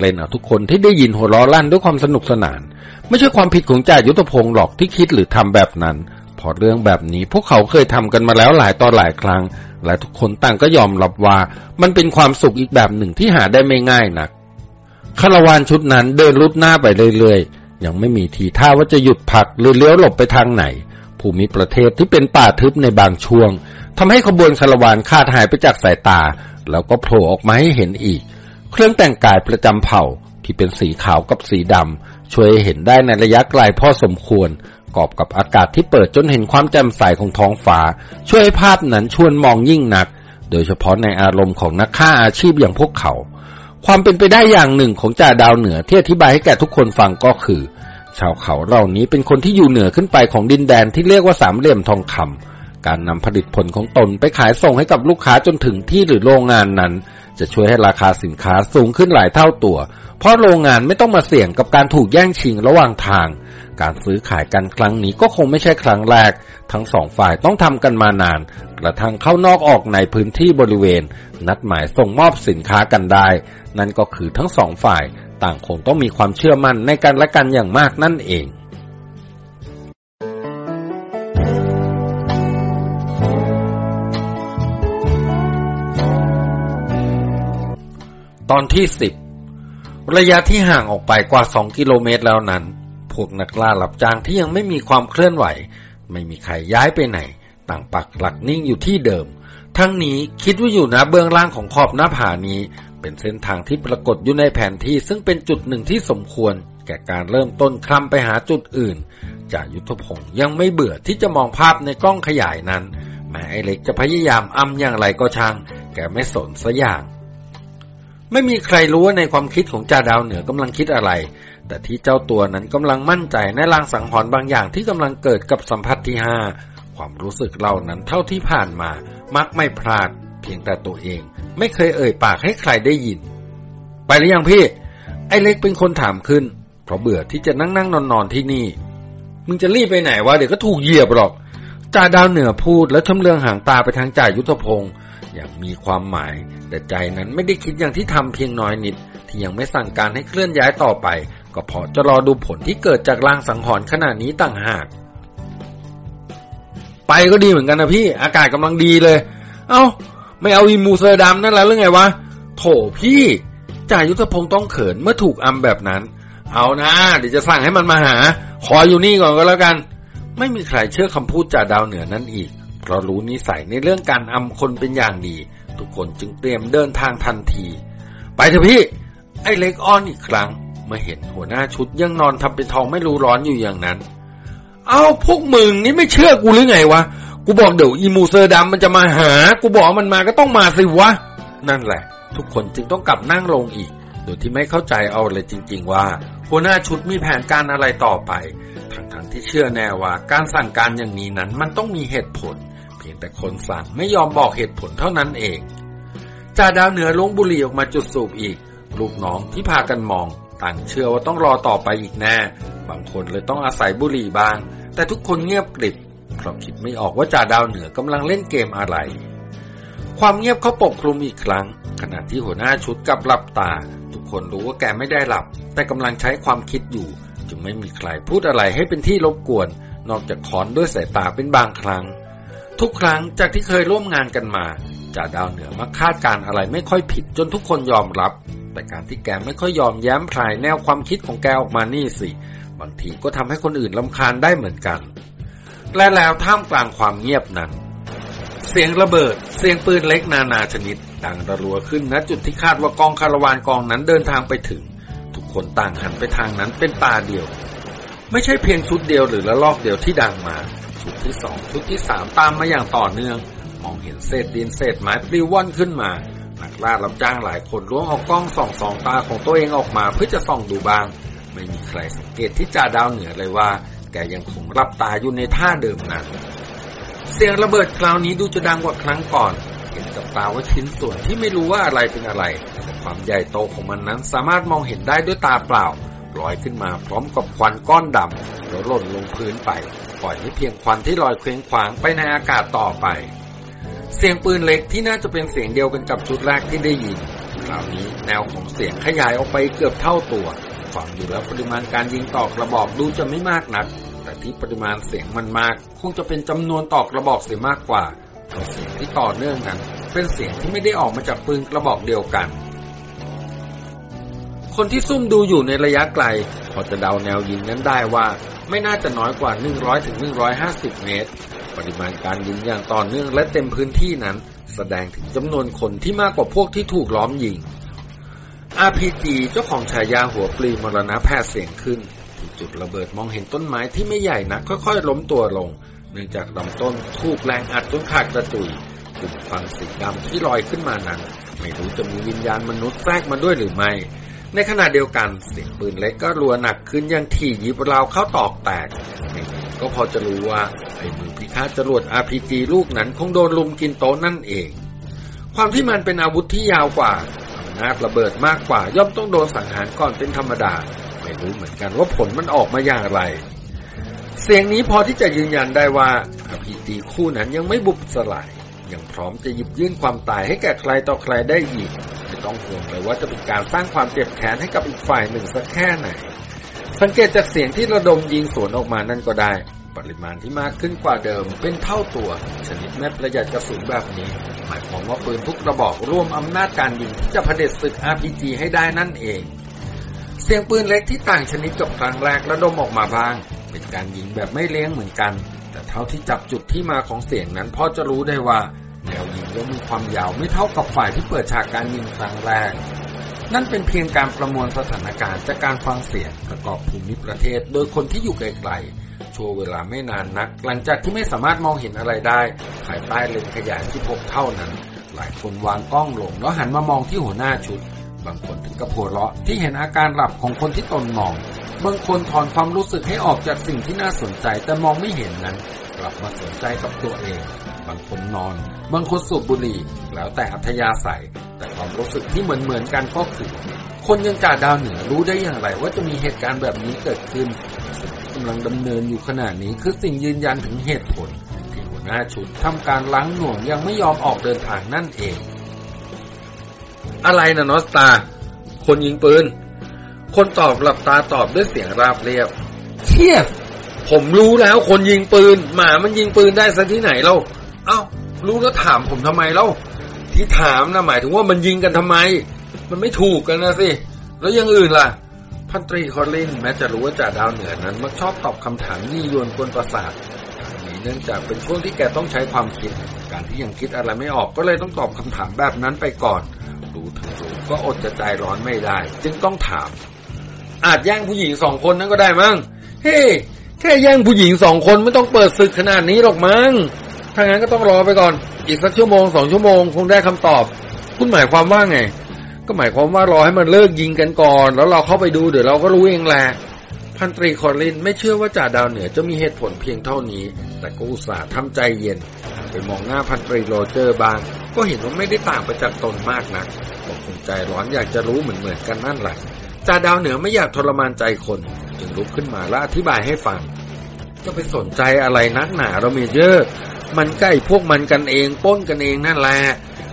S1: เล่นเอาทุกคนที่ได้ยินหัวล้อลั่นด้วยความสนุกสนาน ไม่ใช่ความผิดของจ่ายุทธพงศ์หรอกที่คิดหรือทำแบบนั้น พอเรื่องแบบนี้ พวกเขาเคยทำกันมาแล้วหลายต่อหลายครั้ง และทุกคนต่างก็ยอมรับว่า มันเป็นความสุขอีกแบบหนึ่งที่หาได้ไม่ง่ายนักคาราวานชุดนั้นเดินลุดหน้าไปเรื่อยๆ ยังไม่มีทีท่าว่าจะหยุดพักหรือเลี้ยวหลบไปทางไหน ภูมิประเทศที่เป็นป่าทึบในบางช่วงทำให้ขบวนคาราวานขาดหายไปจากสายตา แล้วก็โผล่ออกมาให้เห็นอีก เครื่องแต่งกายประจำเผ่าที่เป็นสีขาวกับสีดำ ช่วยเห็นได้ในระยะไกลพอสมควร กอบกับอากาศที่เปิดจนเห็นความแจ่มใสของท้องฟ้า ช่วยให้ภาพนั้นชวนมองยิ่งนัก โดยเฉพาะในอารมณ์ของนักฆ่าอาชีพอย่างพวกเขา ความเป็นไปได้อย่างหนึ่งของจ่าดาวเหนือที่อธิบายให้แก่ทุกคนฟังก็คือ ชาวเขาเหล่านี้เป็นคนที่อยู่เหนือขึ้นไปของดินแดนที่เรียกว่าสามเหลี่ยมทองคำการนำผลิตผลของตนไปขายส่งให้กับลูกค้าจนถึงที่หรือโรงงานนั้น จะช่วยให้ราคาสินค้าสูงขึ้นหลายเท่าตัว เพราะโรงงานไม่ต้องมาเสี่ยงกับการถูกแย่งชิงระหว่างทาง การซื้อขายกันครั้งนี้ก็คงไม่ใช่ครั้งแรก ทั้งสองฝ่ายต้องทำกันมานาน กระทั่งเข้านอกออกในพื้นที่บริเวณ นัดหมายส่งมอบสินค้ากันได้ นั่นก็คือทั้งสองฝ่าย ต่างคงต้องมีความเชื่อมั่นในกันและกันอย่างมากนั่นเอง ตอนที่สิบระยะที่ห่างออกไปกว่าสองกิโลเมตรแล้วนั้น พวกนักล่าหลับจ้างที่ยังไม่มีความเคลื่อนไหว ไม่มีใครย้ายไปไหน ต่างปักหลักนิ่งอยู่ที่เดิม ทั้งนี้คิดว่าอยู่นะเบื้องล่างของขอบหน้าผานี้ เป็นเส้นทางที่ปรากฏอยู่ในแผนที่ซึ่งเป็นจุดหนึ่งที่สมควร แก่การเริ่มต้นคลำไปหาจุดอื่นจากยุทธพงศ์ยังไม่เบื่อที่จะมองภาพในกล้องขยายนั้น แม้ไอเล็กจะพยายามอ้ำอย่างไรก็ช่าง แกไม่สนสัอย่าง ไม่มีใครรู้ว่าในความคิดของจ่าดาวเหนือกำลังคิดอะไร แต่ที่เจ้าตัวนั้นกำลังมั่นใจในลางสังหรณ์บางอย่างที่กำลังเกิดกับสัมผัสที่ห้าความรู้สึกเหล่านั้นเท่าที่ผ่านมา มักไม่พลาด เพียงแต่ตัวเอง ไม่เคยเอ่ยปากให้ใครได้ยิน ไปหรือยังพี่ ไอเล็กเป็นคนถามขึ้น เพราะเบื่อที่จะนั่งนั่งนอนนอนที่นี่ มึงจะรีบไปไหนวะเดี๋ยวก็ถูกเหยียบหรอกจ่าดาวเหนือพูดแล้วชำเลืองหางตาไปทางจ่ายุทธพงศ์ อย่างมีความหมาย แต่ใจนั้นไม่ได้คิดอย่างที่ทำเพียงน้อยนิด ที่ยังไม่สั่งการให้เคลื่อนย้ายต่อไป ก็เพราะจะรอดูผลที่เกิดจากลางสังหรณ์ขนาดนี้ต่างหาก ไปก็ดีเหมือนกันนะพี่ อากาศกำลังดีเลย เอ้า ไม่เอาอีมูเซอร์ดำนั่นแล้วหรือไงวะโถพี่จ่ายุทธพงศ์ต้องเขินเมื่อถูกอำแบบนั้น เอานะเดี๋ยวจะสั่งให้มันมาหา ขออยู่นี่ก่อนก็แล้วกัน ไม่มีใครเชื่อคำพูดจ่าดาวเหนือนั้นอีก ราะรู้นิสัยในเรื่องการอำคนเป็นอย่างดี ทุกคนจึงเตรียมเดินทางทันที ไปเถอะพี่ ไอ้เล็กอ้อนอีกครั้ง เมื่อเห็นหัวหน้าชุดยังนอนทำเป็นทองไม่รู้ร้อนอยู่อย่างนั้น เอาพวกมึงนี่ไม่เชื่อกูหรือไงวะ กูบอกเดี๋ยวอีมูเซอร์ดำมันจะมาหา กูบอกมันมาก็ต้องมาสิวะ นั่นแหละ ทุกคนจึงต้องกลับนั่งลงอีก โดยที่ไม่เข้าใจเอาเลยจริง ๆ ว่าหัวหน้าชุดมีแผนการอะไรต่อไป ทั้งๆที่เชื่อแน่ว่าการสั่งการอย่างนี้นั้นมันต้องมีเหตุผล แต่คนสั่งไม่ยอมบอกเหตุผลเท่านั้นเองจ่าดาวเหนือลงบุหรี่ออกมาจุดสูบอีก ลูกน้องที่พากันมอง ต่างเชื่อว่าต้องรอต่อไปอีกแน่ บางคนเลยต้องอาศัยบุหรี่บ้าง แต่ทุกคนเงียบกริบเพราะคิดไม่ออกว่าจ่าดาวเหนือกำลังเล่นเกมอะไร ความเงียบเขาปกคลุมอีกครั้ง ขณะที่หัวหน้าชุดกับหลับตา ทุกคนรู้ว่าแกไม่ได้หลับ แต่กำลังใช้ความคิดอยู่ จึงไม่มีใครพูดอะไรให้เป็นที่รบกวน นอกจากคอนด้วยสายตาเป็นบางครั้ง ทุกครั้งจากที่เคยร่วมงานกันมาจ่าดาวเหนือมักคาดการอะไรไม่ค่อยผิดจนทุกคนยอมรับ แต่การที่แกไม่ค่อยยอมแย้มพลายแนวความคิดของแกออกมานี่สิ บางทีก็ทำให้คนอื่นลำคาญได้เหมือนกัน และแล้วท่ามกลางความเงียบนั้น เสียงระเบิด เสียงปืนเล็กนานาชนิด ดังระรัวขึ้นณจุดที่คาดว่ากองคาราวานกองนั้นเดินทางไปถึง ทุกคนต่างหันไปทางนั้นเป็นตาเดียว ไม่ใช่เพียงชุดเดียวหรือละลอกเดียวที่ดังมา ชุดที่สองชุดที่สามตามมาอย่างต่อเนื่อง มองเห็นเศษดินเศษไม้ปลิวว่อนขึ้นมานักล่ารับจ้างหลายคนล้วงเอากล้องส่องสองตาของตัวเองออกมาเพื่อจะส่องดูบ้าง ไม่มีใครสังเกตที่จ่าดาวเหนือเลยว่า แกยังคงรับตาอยู่ในท่าเดิมนั้น เสียงระเบิดคราวนี้ดูจะดังกว่าครั้งก่อน เห็นกับตาว่าชิ้นส่วนที่ไม่รู้ว่าอะไรเป็นอะไร แต่ความใหญ่โตของมันนั้นสามารถมองเห็นได้ด้วยตาเปล่าลอยขึ้นมาพร้อมกับควันก้อนดำแล้วหล่นลงพื้นไป ปล่อยให้เพียงควันที่ลอยเคว้งคว้างไปในอากาศต่อไป เสียงปืนเล็กที่น่าจะเป็นเสียงเดียวกันกับชุดแรกที่ได้ยินคราวนี้แนวของเสียงขยายออกไปเกือบเท่าตัวฟังอยู่แล้วปริมาณการยิงต่อกระบอกดูจะไม่มากนัก แต่ที่ปริมาณเสียงมันมาก คงจะเป็นจำนวนต่อกระบอกเสียมากกว่าเพราะเสียงที่ต่อเนื่องนั้นเป็นเสียงที่ไม่ได้ออกมาจากปืนกระบอกเดียวกัน คนที่ซุ่มดูอยู่ในระยะไกล พอจะเดาแนวยิงนั้นได้ว่า ไม่น่าจะน้อยกว่า 100ถึง150 เมตร ปริมาณการยิงอย่างต่อเนื่องและเต็มพื้นที่นั้น แสดงถึงจำนวนคนที่มากกว่าพวกที่ถูกล้อมยิง RPG เจ้าของฉายาหัวปลีมรณะแพทย์เสียงขึ้นจุดระเบิดมองเห็นต้นไม้ที่ไม่ใหญ่นักค่อยๆ ล้มตัวลง เนื่องจากลำต้นถูกแรงอัดจนขาดกระจุยกลุ่มควันสีดำที่ลอยขึ้นมานั้น ไม่รู้จะมีวิญญาณมนุษย์แทรกมาด้วยหรือไม่ ในขณะเดียวกันเสียงปืนเล็กก็รัวหนักขึ้นย่างถี่ยิบราวเข้าตอกแตก ก็พอจะรู้ว่าไอ้มือพิฆาตจรวด RPG ลูกนั้นคงโดนลุมกินโต๊ะนั่นเอง ความที่มันเป็นอาวุธที่ยาวกว่าอำนาจระเบิดมากกว่าย่อมต้องโดนสังหารก่อนเป็นธรรมดา ไม่รู้เหมือนกันว่าผลมันออกมาอย่างไร เสียงนี้พอที่จะยืนยันได้ว่า RPG คู่นั้นยังไม่บุบสลาย ยังพร้อมจะหยิบยื่นความตายให้แก่ใครต่อใครได้อีก ไม่ต้องห่วงเลยว่าจะเป็นการสร้างความเจ็บแค้นให้กับอีกฝ่ายหนึ่งสักแค่ไหน สังเกตจากเสียงที่ระดมยิงสวนออกมานั่นก็ได้ ปริมาณที่มากขึ้นกว่าเดิมเป็นเท่าตัว ชนิดแม้ประหยัดกระสุนแบบนี้ หมายความว่าปืนทุกระบอกร่วมอำนาจการยิงที่จะเผด็จศึก RPG ให้ได้นั่นเอง เสียงปืนเล็กที่ต่างชนิดกับครั้งแรกระดมออกมาบ้าง เป็นการยิงแบบไม่เลี้ยงเหมือนกัน แต่เท่าที่จับจุดที่มาของเสียงนั้นพ่อจะรู้ได้ว่าแนวยิงยังมีความยาวไม่เท่ากับฝ่ายที่เปิดฉากการยิงครั้งแรก นั่นเป็นเพียงการประมวลสถานการณ์จากการฟังเสียงประกอบภูมิประเทศ โดยคนที่อยู่ไกลๆช่วเวลาไม่นานนัก หลังจากที่ไม่สามารถมองเห็นอะไรได้ภายใต้เลนขยายที่พบเท่านั้น หลายคนวางกล้องลงแล้วหันมามองที่หัวหน้าชุด บางคนถึงกับหัวเราะที่เห็นอาการหลับของคนที่ตนมอง บางคนถอนความรู้สึกให้ออกจากสิ่งที่น่าสนใจแต่มองไม่เห็นนั้น กลับมาสนใจกับตัวเอง บางคนนอน บางคนสูบบุหรี่ แล้วแต่อัธยาศัย แต่ความรู้สึกที่เหมือนเหมือนกันก็คือ คนยังจ่าดาวเหนือรู้ได้อย่างไร ว่าจะมีเหตุการณ์แบบนี้เกิดขึ้นกำลังดำเนินอยู่ขณะนี้คือสิ่งยืนยันถึงเหตุผลที่หัวหน้าชุดทำการล้างหน่วงยังไม่ยอมออกเดินทางนั่นเอง อะไรนะนอสตา คนยิงปืน คนตอบหลับตาตอบด้วยเสียงราบเรียบเทียบผมรู้แล้วคนยิงปืน หมามันยิงปืนได้ซะที่ไหนเล่า เอ้า รู้แล้วถามผมทำไมเล่า ที่ถามนะหมายถึงว่ามันยิงกันทำไม มันไม่ถูกกันนะสิ แล้วอยังอื่นล่ะ พันตรีคอลลินแม้จะรู้ว่าจ่าดาวเหนือนั้นมักชอบตอบคำถามนี่ยวนกวนประสาทนี้ เนื่องจากเป็นช่วงที่แกต้องใช้ความคิด การที่ยังคิดอะไรไม่ออกก็เลยต้องตอบคำถามแบบนั้นไปก่อนรู้ถึงรู้ก็อดจะใจร้อนไม่ได้ จึงต้องถาม อาจแย่งผู้หญิงสองคนนั้นก็ได้มั้งเฮ้แค่แย่งผู้หญิงสองคนไม่ต้องเปิดศึกขนาดนี้หรอกมั้งถ้างั้นก็ต้องรอไปก่อน อีกสักชั่วโมงสองชั่วโมงคงได้คำตอบ คุณหมายความว่าไง ก็หมายความว่ารอให้มันเลิกยิงกันก่อน แล้วเราเข้าไปดูเดี๋ยวเราก็รู้เองแหละ พันตรีคอรลินไม่เชื่อว่าจ่าดาวเหนือจะมีเหตุผลเพียงเท่านี้ แต่ก็อุตส่าห์ทำใจเย็น ไปมองหน้าพันตรีโรเจอร์บ้าง ก็เห็นว่าไม่ได้ต่างไปจากตนมากนักก็คงใจร้อนอยากจะรู้เหมือนเหมือนกันนั่นแหละจ่าดาวเหนือไม่อยากทรมานใจคน จึงลุกขึ้นมาและอธิบายให้ฟังจะไปสนใจอะไรนักหนาเล่า Major มันใกล้พวกมันกันเองปล้นกันเองนั่นแหละ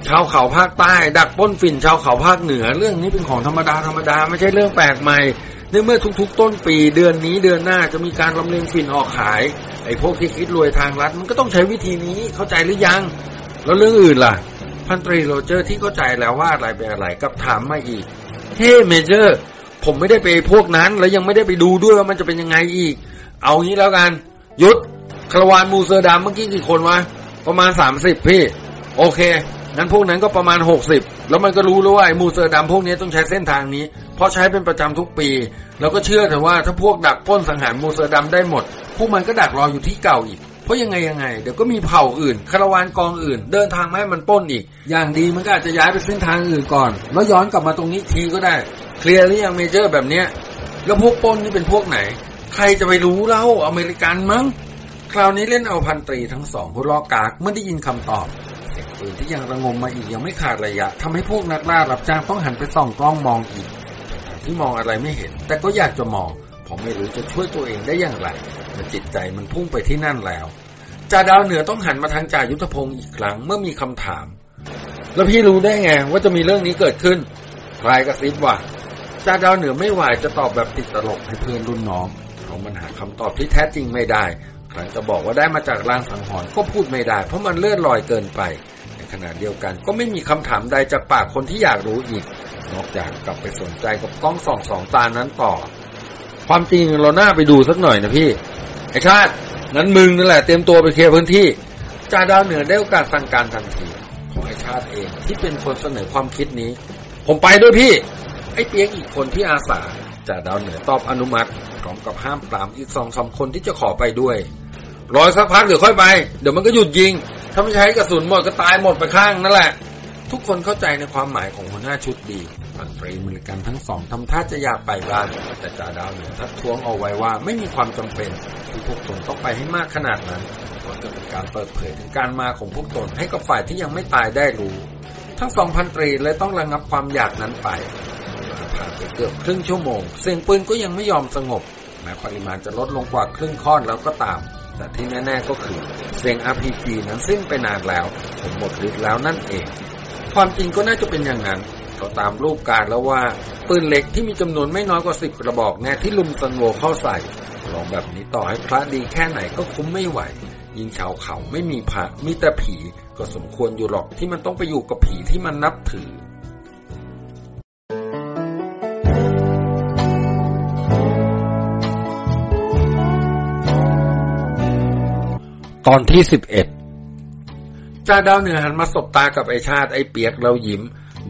S1: ชาวเขาภาคใต้ ดักปล้นฝิ่นชาวเขาภาคเหนือ เรื่องนี้เป็นของธรรมดาธรรมดาไม่ใช่เรื่องแปลกใหม่ ในเมื่อทุกๆ ต้นปีเดือนนี้เดือนหน้าจะมีการลำเลียงฝิ่นออกขาย ไอ้พวกที่คิดรวยทางลัด มันก็ต้องใช้วิธีนี้เข้าใจหรือยัง แล้วเรื่องอื่นล่ะ พันตรีโรเจอร์ที่เข้าใจแล้วว่าอะไรเป็นอะไรกลับถามมาอีก เฮ้ Major ผมไม่ได้ไปพวกนั้น แล้วยังไม่ได้ไปดูด้วยว่ามันจะเป็นยังไงอีก เอางี้แล้วกัน ยุทธ คาราวานมูเซอร์ดำเมื่อกี้กี่คนวะประมาณสามสิบพี่ โอเค งั้นพวกนั้นก็ประมาณหกสิบแล้วมันก็รู้แล้วว่าไอ้มูเซอร์ดำพวกนี้ต้องใช้เส้นทางนี้ เพราะใช้เป็นประจำทุกปี แล้วก็เชื่อเถอะว่าถ้าพวกดักปล้นสังหารมูเซอร์ดำได้หมด พวกมันก็ดักรออยู่ที่เก่าอีก เพราะยังไงยังไง เดี๋ยวก็มีเผ่าอื่นคาราวานกองอื่น เดินทางมาให้มันปล้นอีก อย่างดีมันก็อาจจะย้ายไปเส้นทางอื่นก่อน แล้วย้อนกลับมาตรงนี้ทีก็ได้ เคลียร์หรือยัง Major แบบเนี้ยแล้วพวกปล้นนี่เป็นพวกไหน ใครจะไปรู้เล่าอเมริกันมั้ง คราวนี้เล่นเอาพันตรีทั้งสองผู้กลอกตาเมื่อได้ยินคำตอบ เสียงปืนที่ยังระงมมาอีกยังไม่ขาดระยะทำให้พวกนักล่ารับจ้างต้องหันไปส่องกล้องมองอีก ที่มองอะไรไม่เห็น แต่ก็อยากจะมองเพราะไม่รู้จะช่วยตัวเองได้อย่างไรมันจิตใจมันพุ่งไปที่นั่นแล้วจ่าดาวเหนือต้องหันมาทางจ่ายุทธพงศ์อีกครั้งเมื่อมีคำถาม แล้วพี่รู้ได้ไงว่าจะมีเรื่องนี้เกิดขึ้นใครกระซิบว่าจ่าดาวเหนือไม่ไหวจะตอบแบบติดตลกให้เพื่อนรุ่นน้องเพราะมันหาคำตอบที่แท้จริงไม่ได้ครจะบอกว่าได้มาจากลางสังหรณ์ก็พูดไม่ได้ เพราะมันเลื่อนลอยเกินไป ขณะเดียวกัน ก็ไม่มีคำถามใดจากปากคนที่อยากรู้อีก นอกจากกลับไปสนใจกับกล้องส่องสองตานั้นต่อ ความจริงเราหน้าไปดูสักหน่อยนะพี่ ไอ้ชาติงั้นมึงนั่นแหละเตรียมตัวไปเคลียร์พื้นที่จ่าดาวเหนือได้โอกาสสั่งการทันทีของไอ้ชาติเองที่เป็นคนเสนอความคิดนี้ ผมไปด้วยพี่ ไอ้เปียกอีกคนที่อาสาจ่าดาวเหนือตอบอนุมัติพร้อมกับห้ามปรามอีกสองสาคนที่จะขอไปด้วย รอสักพักเดี๋ยวค่อยไป เดี๋ยวมันก็หยุดยิง ถ้าไม่ใช้กระสุนหมดก็ตายหมดไปข้างนั่นแหละ ทุกคนเข้าใจในความหมายของหัวหน้าชุดดีพันตรีมือกันทั้งสองทำท่าจะอยากไปบ้างแต่จ่าดาวเหนือทักท้วงเอาไว้ว่าไม่มีความจำเป็นที่พวกตนต้องไปให้มากขนาดนั้นเพราะจะเป็นการเปิดเผยถึงการมาของพวกตนให้กับฝ่ายที่ยังไม่ตายได้รู้ ทั้งสองพันตรีเลยต้องระงับความอยากนั้นไปผ่านไปเกือบครึ่งชั่วโมง เสียงปืนก็ยังไม่ยอมสงบแม้ปริมาณจะลดลงกว่าครึ่งค่อนแล้วก็ตาม แต่ที่แน่ ๆ ก็คือเสียง RPG นั้นสิ้นไปนานแล้ว ผมหมดฤทธิ์แล้วนั่นเอง ความจริงก็น่าจะเป็นอย่างนั้นก็ตามรูปการแล้วว่า ปืนเหล็กที่มีจำนวนไม่น้อยกว่าสิบกระบอกแน่ที่ลุมซันโวเข้าใส่ลองแบบนี้ต่อให้พระดีแค่ไหนก็คุ้มไม่ไหว ยิงชาวเขาไม่มีพระมีแต่ผีก็สมควรอยู่หรอกที่มันต้องไปอยู่กับผีที่มันนับถือ ตอนที่สิบเอ็ดจ่าดาวเหนือหันมาสบตากับไอชาติไอเปียกเรายิ้ม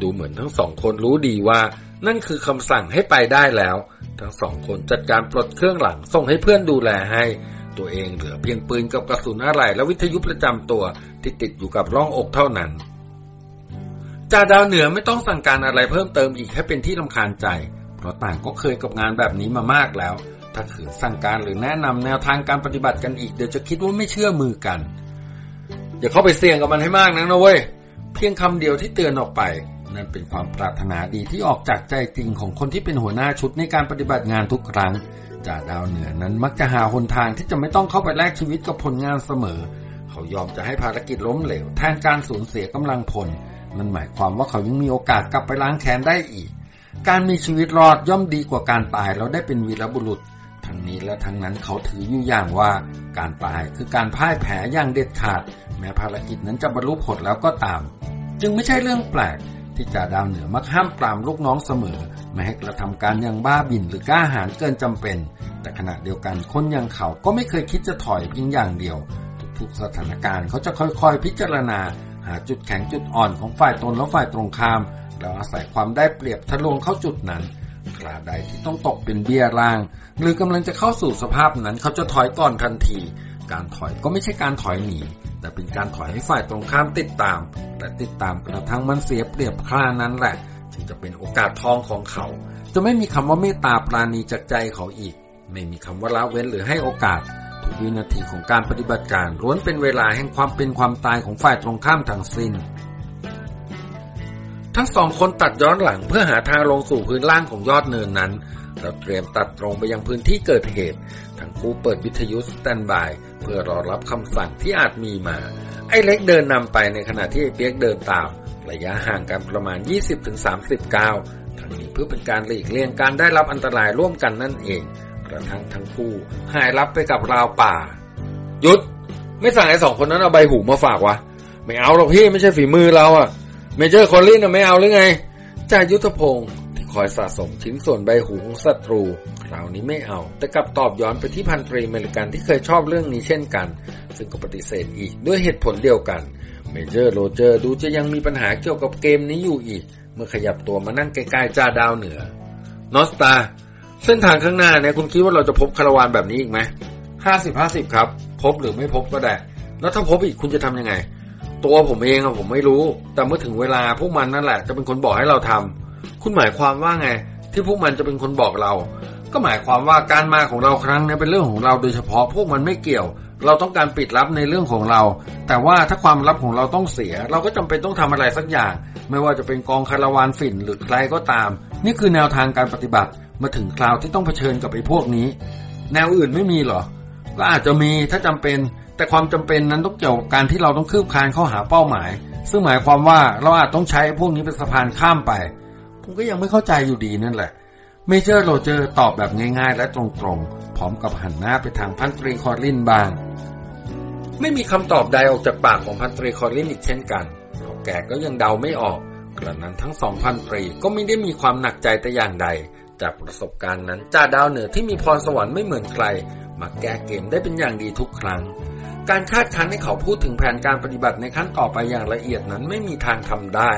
S1: ดูเหมือนทั้งสองคนรู้ดีว่า นั่นคือคำสั่งให้ไปได้แล้ว ทั้งสองคนจัดการปลดเครื่องหลังส่งให้เพื่อนดูแลให้ ตัวเองเหลือเพียงปืนกับกระสุนอะไรและวิทยุประจำตัวที่ติดอยู่กับร่องอกเท่านั้นจ่าดาวเหนือไม่ต้องสั่งการอะไรเพิ่มเติมอีกให้เป็นที่ลำคาญใจ เพราะต่างก็เคยกับงานแบบนี้มามากแล้ว ถ้าขืนสั่งการหรือแนะนำแนวทางการปฏิบัติกันอีกเดี๋ยวจะคิดว่าไม่เชื่อมือกันอย่าเข้าไปเสี่ยงกับมันให้มากนักนะเว้ยเพียงคำเดียวที่เตือนออกไป นั่นเป็นความปรารถนาดีที่ออกจากใจจริงของคนที่เป็นหัวหน้าชุดในการปฏิบัติงานทุกครั้งจ่าดาวเหนือนั้นมักจะหาหนทางที่จะไม่ต้องเข้าไปแลกชีวิตกับผลงานเสมอ เขายอมจะให้ภารกิจล้มเหลวแทนการสูญเสียกำลังพลนั่นหมายความว่าเขายังมีโอกาสกลับไปล้างแค้นได้อีก การมีชีวิตรอดย่อมดีกว่าการตายแล้วได้เป็นวีรบุรุษ ทั้งนี้และทั้งนั้นเขาถืออยู่อย่างว่าการตายคือการพ่ายแพ้อย่างเด็ดขาด แม้ภารกิจนั้นจะบรรลุผลแล้วก็ตาม จึงไม่ใช่เรื่องแปลกที่จ่าดาวเหนือมักห้ามปรามลูกน้องเสมอ ไม่ให้กระทำการอย่างบ้าบิ่นหรือกล้าหาญเกินจำเป็น แต่ขณะเดียวกันคนอย่างเขาก็ไม่เคยคิดจะถอยเพียงอย่างเดียว ทุกๆสถานการณ์เขาจะค่อยๆ พิจารณา หาจุดแข็งจุดอ่อนของฝ่ายตนและฝ่ายตรงข้าม แล้วอาศัยความได้เปรียบทะลวงเข้าจุดนั้นคราใดที่ต้องตกเป็นเบี้ยล่าง หรือกำลังจะเข้าสู่สภาพนั้นเขาจะถอยก่อนทันที การถอยก็ไม่ใช่การถอยหนี แต่เป็นการถอยให้ฝ่ายตรงข้ามติดตามและติดตามกระทั่งมันเสียเปรียบครานั้นแหละจึงจะเป็นโอกาสทองของเขา จะไม่มีคำว่าเมตตาปราณีจากใจเขาอีก ไม่มีคำว่าละเว้นหรือให้โอกาสทุกวินาทีของการปฏิบัติการล้วนเป็นเวลาแห่งความเป็นความตายของฝ่ายตรงข้ามทั้งสิ้นทั้งสองคนตัดย้อนหลังเพื่อหาทางลงสู่พื้นล่างของยอดเนินนั้น แล้วเตรียมตัดตรงไปยังพื้นที่เกิดเหตุ ทั้งคู่เปิดวิทยุสแตนบาย เพื่อรอรับคำสั่งที่อาจมีมา ไอ้เล็กเดินนำไปในขณะที่ไอ้เปียกเดินตาม ระยะห่างกันประมาณ 20-30ก้าวทั้งนี้เพื่อเป็นการหลีกเลี่ยงการได้รับอันตรายร่วมกันนั่นเอง กระทั่งทั้งคู่หายลับไปกับราวป่ายุทธ ไม่สั่งไอ้สองคนนั้นเอาใบหูมาฝากวะ ไม่เอาหรอกพี่ไม่ใช่ฝีมือเราอะ Major คอลลินไม่เอาหรือไงจ่ายุทธพงศ์ เคยสะสมชิ้นส่วนใบหูของศัตรู คราวนี้ไม่เอา แต่กลับตอบย้อนไปที่พันตรีเมริกันที่เคยชอบเรื่องนี้เช่นกัน ซึ่งก็ปฏิเสธอีกด้วยเหตุผลเดียวกัน Major โรเจอร์ดูจะยังมีปัญหาเกี่ยวกับเกมนี้อยู่อีก เมื่อขยับตัวมานั่งใกล้ๆจ่าดาวเหนือ นอสตา เส้นทางข้างหน้าเนี่ยคุณคิดว่าเราจะพบคาราวานแบบนี้อีกไหมห้าสิบห้าสิบครับ พบหรือไม่พบก็ได้ แล้วถ้าพบอีกคุณจะทำยังไง ตัวผมเองอะผมไม่รู้ แต่เมื่อถึงเวลาพวกมันนั่นแหละ จะเป็นคนบอกให้เราทำ คุณหมายความว่าไง ที่พวกมันจะเป็นคนบอกเรา ก็หมายความว่าการมาของเราครั้งนี้เป็นเรื่องของเราโดยเฉพาะพวกมันไม่เกี่ยว เราต้องการปิดลับในเรื่องของเรา แต่ว่าถ้าความลับของเราต้องเสีย เราก็จำเป็นต้องทำอะไรสักอย่าง ไม่ว่าจะเป็นกองคาราวานฝิ่นหรือใครก็ตาม นี่คือแนวทางการปฏิบัติมาถึงคราวที่ต้องเผชิญกับไอ้พวกนี้ แนวอื่นไม่มีหรอก ก็อาจจะมีถ้าจำเป็น แต่ความจำเป็นนั้นต้องเกี่ยวกับการที่เราต้องคืบคลานเข้าหาเป้าหมาย ซึ่งหมายความว่าเราอาจต้องใช้พวกนี้เป็นสะพานข้ามไป ผมก็ยังไม่เข้าใจอยู่ดีนั่นแหละ Major โรเจอร์ตอบแบบง่ายๆ และตรงๆ พร้อมกับหันหน้าไปทางพันตรีคอร์ลินบ้าง ไม่มีคำตอบใดออกจากปากของพันตรีคอร์ลินอีกเช่นกันเพราะแกก็ยังเดาไม่ออก กระนั้นทั้งสองพันตรีก็ไม่ได้มีความหนักใจแต่อย่างใด จากประสบการณ์นั้นจ่าดาวเหนือที่มีพรสวรรค์ไม่เหมือนใคร มาแก้เกมได้เป็นอย่างดีทุกครั้ง การคาดคั้นให้เขาพูดถึงแผนการปฏิบัติในขั้นต่อไปอย่างละเอียดนั้นไม่มีทางทำได้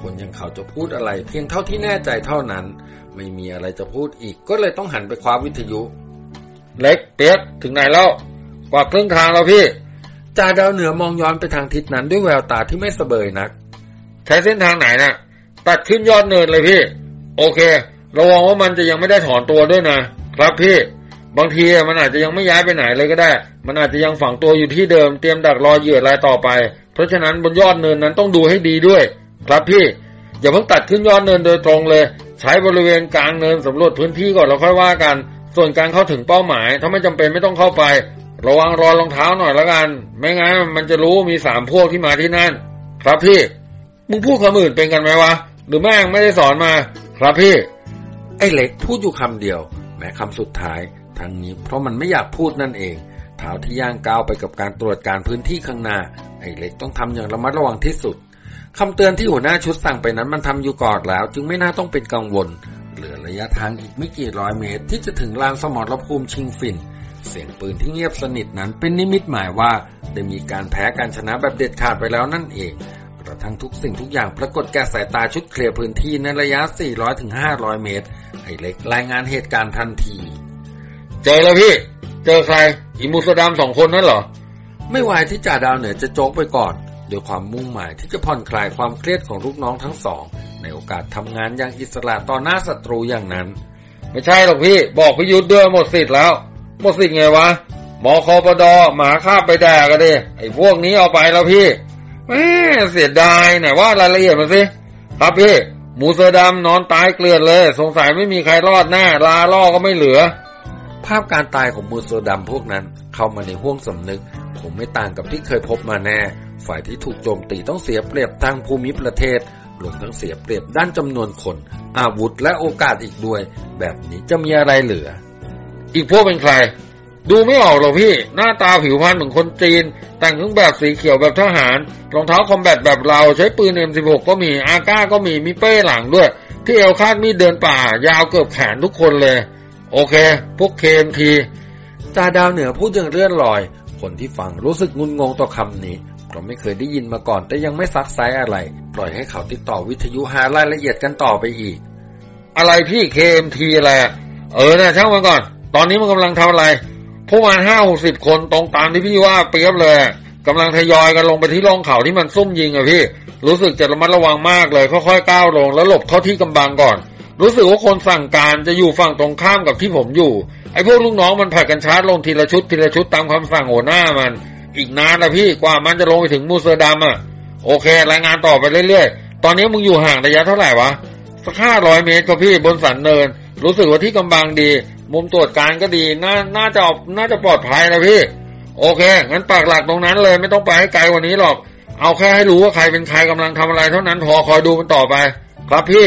S1: คนอย่างเขาจะพูดอะไร เพียงเท่าที่แน่ใจเท่านั้น ไม่มีอะไรจะพูดอีก ก็เลยต้องหันไปคว้าวิทยุ
S2: เล็กเปียกถึงไหนแล้วกว่าครึ่งทางแล้วพี่
S1: จ่าดาวเหนือมองย้อนไปทางทิศนั้นด้วยแววตาที่ไม่สเบยนัก
S2: ใช้เส้นทางไหนนะ่ะ ตัดขึ้นยอดเนินเลยพี่ โอเค ระวังว่ามันจะยังไม่ได้ถอนตัวด้วยนะ ครับพี่ บางทีมันอาจจะยังไม่ย้ายไปไหนเลยก็ได้ มันอาจจะยังฝังตัวอยู่ที่เดิมเตรียมดักรอเหยื่อรายต่อไป เพราะฉะนั้นบนยอดเนินนั้นต้องดูให้ดีด้วย ครับพี่ อย่าเพิ่งตัดขึ้นยอดเนินโดยตรงเลย ใช้บริเวณกลางเนินสำรวจพื้นที่ก่อนแล้วค่อยว่ากัน ส่วนการเข้าถึงเป้าหมาย ถ้าไม่จำเป็นไม่ต้องเข้าไประวังรอรองเท้าหน่อยล้วกัน ไม่งั้นมันจะรู้มีสามพวกที่มาที่นั่น ครับพี่มึงพูดคำอื่นเป็นกันไหมวะหรือแม่งไม่ได้สอนมา ครับพี่
S1: ไอ้เล็กพูดอยู่คำเดียวแม้คำสุดท้ายั้งนี้ เพราะมันไม่อยากพูดนั่นเองเท้าที่ย่างก้าวไปกับการตรวจการพื้นที่ข้างหน้า ไอ้เล็กต้องทำอย่างระมัดระวังที่สุดคำเตือนที่หัวหน้าชุดสั่งไปนั้นมันทำอยู่ก่อนแล้ว จึงไม่น่าต้องเป็นกังวล เหลือระยะทางอีกไม่กี่ร้อยเมตร ที่จะถึงลานสมรภูมิชิงฟิน เสียงปืนที่เงียบสนิทนั้นเป็นนิมิตหมายว่า ได้มีการแพ้การชนะแบบเด็ดขาดไปแล้วนั่นเองกระทั่งทุกสิ่งทุกอย่างปรากฏแก่สายตาชุดเคลียร์พื้นที่ในระยะ 400-500 เมตรให้เล็กรายงานเหตุการณ์ทันที
S2: เจอแล้วพี่ เจอใครอิมูสดามสองคนนั่นเหรอ
S1: ไม่วายที่จ่าดาวเหนือจะโจกไปก่อนโดยความมุ่งหมายที่จะผ่อนคลายความเครียดของลูกน้องทั้งสอง ในโอกาสทำงานอย่างอิสระต่อหน้าศัตรูอย่างนั้น
S2: ไม่ใช่หรอกพี่ บอกพิยุทธ์ด้วยหมดสิทธิ์แล้ว หมดสิทธิ์ไงวะหมอคอปดอหมาคาบไปแดกกันดิไอ้พวกนี้เอาไปแล้วพี่แม่เสียดายไหนว่ารายละเอียดมาสิครับพี่หมูเสือดำนอนตายเกลือนเลย สงสัยไม่มีใครรอดแน่ลาล่อก็ไม่เหลือ
S1: ภาพการตายของมูโซดำพวกนั้นเข้ามาในห้วงสำนึกคงไม่ต่างกับที่เคยพบมาแน่ ฝ่ายที่ถูกโจมตีต้องเสียเปรียบทางภูมิประเทศรวมทั้งเสียเปรียบด้านจำนวนคน อาวุธและโอกาสอีกด้วย แบบนี้จะมีอะไรเหลือ
S2: อีกพวกเป็นใคร ดูไม่ออกหรอกพี่ หน้าตาผิวพรรณเหมือนคนจีน แต่งเครื่องแบบสีเขียวแบบทหาร รองเท้าคอมแบทแบบเราใช้ปืน M16 ก็มี อาก้าก็มี มีเป้หลังด้วย ที่เอวคาดมีดเดินป่า ยาวเกือบแขนทุกคนเลย โอเค พวกเคมที
S1: จ่าดาวเหนือพูดอย่างเลื่อนลอย คนที่ฟังรู้สึกงุนงงต่อคำนี้เพราะไม่เคยได้ยินมาก่อนแต่ยังไม่ซักไซอะไร ปล่อยให้เขาติดต่อวิทยุหารายละเอียดกันต่อไปอีก
S2: อะไรพี่เคมทีอะไรอะเออนะช่างมันก่อน ตอนนี้มันกำลังทำอะไรพวกมันห้าหกสิบคนตรงตามที่พี่ว่าเปรียบเลยกำลังทยอยกันลงไปที่ร่องเขาที่มันซุ่มยิงอะพี่ รู้สึกจะระมัดระวังมากเลย ค่อยๆก้าวลงแล้วหลบเข้าที่กำบังก่อน รู้สึกว่าคนสั่งการจะอยู่ฝั่งตรงข้ามกับที่ผมอยู่ ไอ้พวกลูกน้องมันผลัดกันชาร์จลงทีละชุดทีละชุดตามคำสั่งหัวหน้ามัน อีกนานนะพี่กว่ามันจะลงไปถึงมูเซอร์ดำอะโอเค รายงานต่อไปเรื่อยๆ ตอนนี้มึงอยู่ห่างระยะเท่าไหร่วะ สักห้าร้อยเมตรครับพี่บนสันเนิน รู้สึกว่าที่กำบังดี มุมตรวจการก็ดีน่าน่าจะน่าจะปลอดภัยนะพี่ โอเค งั้นปากหลักตรงนั้นเลยไม่ต้องไปให้ไกลกว่านี้หรอก เอาแค่ให้รู้ว่าใครเป็นใครกำลังทำอะไรเท่านั้นพอคอยดูมันต่อไป ครับพี่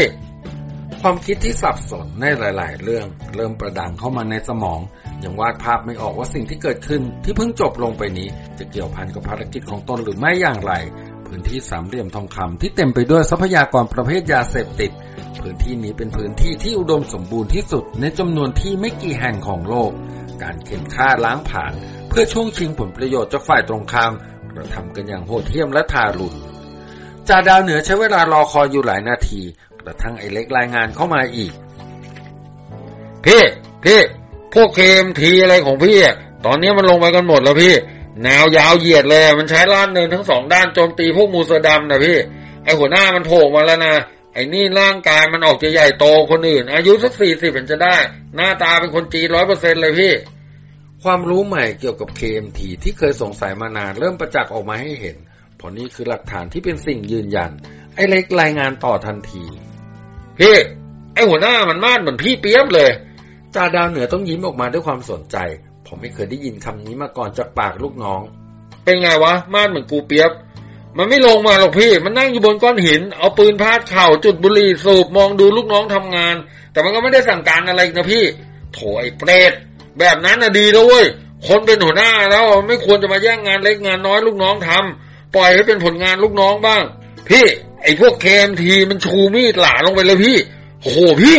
S1: ความคิดที่สับสนในหลาย ๆ เรื่องเริ่มประดังเข้ามาในสมอง ยังวาดภาพไม่ออกว่าสิ่งที่เกิดขึ้นที่เพิ่งจบลงไปนี้ จะเกี่ยวพันกับภารกิจของตนหรือไม่อย่างไร พื้นที่สามเหลี่ยมทองคำที่เต็มไปด้วยทรัพยากรประเภทยาเสพติด พื้นที่นี้เป็นพื้นที่ที่อุดมสมบูรณ์ที่สุดในจำนวนที่ไม่กี่แห่งของโลก การเข็นฆ่าล้างผ่าน เพื่อช่วงชิงผลประโยชน์จากฝ่ายตรงข้ามกระทำกันอย่างโหดเหี้ยมและทารุณจ่าดาวเหนือใช้เวลารอคอยอยู่หลายนาที กระทั่งไอ้เล็กรายงานเข้ามาอีก
S2: พี่ พี่ พวกเคมทีอะไรของพี่ ตอนนี้มันลงไปกันหมดแล้วพี่ แนวยาวเหยียดเลย มันใช้ล้านเนินทั้งสองด้านโจมตีพวกมูเซอร์ดัมนะพี่ ไอหัวหน้ามันโผล่มาแล้วนะ ไอ้นี่ร่างกายมันออกจะใหญ่โตคนอื่น อายุสักสี่สิบเป็นจะได้ หน้าตาเป็นคนจีนร้อยเปอร์เซ็นเลยพี่
S1: ความรู้ใหม่เกี่ยวกับ KMT ที่เคยสงสัยมานานเริ่มประจักษ์ออกมาให้เห็นเพราะนี่คือหลักฐานที่เป็นสิ่งยืนยันไอ้เล็กรายงานต่อทันที
S2: พี่ไอหัวหน้ามันมาดเหมือนพี่เปียบเลย
S1: จ่าดาวเหนือต้องยิ้มออกมาด้วยความสนใจ ผมไม่เคยได้ยินคำนี้มาก่อนจากปากลูกน้อง
S2: เป็นไงวะมาดเหมือนกูเปียบ มันไม่ลงมาหรอกพี่ มันนั่งอยู่บนก้อนหิน เอาปืนพาดเข่าจุดบุหรี่สูบมองดูลูกน้องทำงาน แต่มันก็ไม่ได้สั่งการอะไรนะพี่ โถไอ้เปรตแบบนั้นน่ะดีแล้วเว้ยคนเป็นหัวหน้าแล้วไม่ควรจะมาแย่งงานเล็กงานน้อยลูกน้องทำปล่อยให้เป็นผลงานลูกน้องบ้าง พี่ ไอ้พวกเคมทีมันชูมีดหลาลงไปเลยพี่ โอ้โหพี่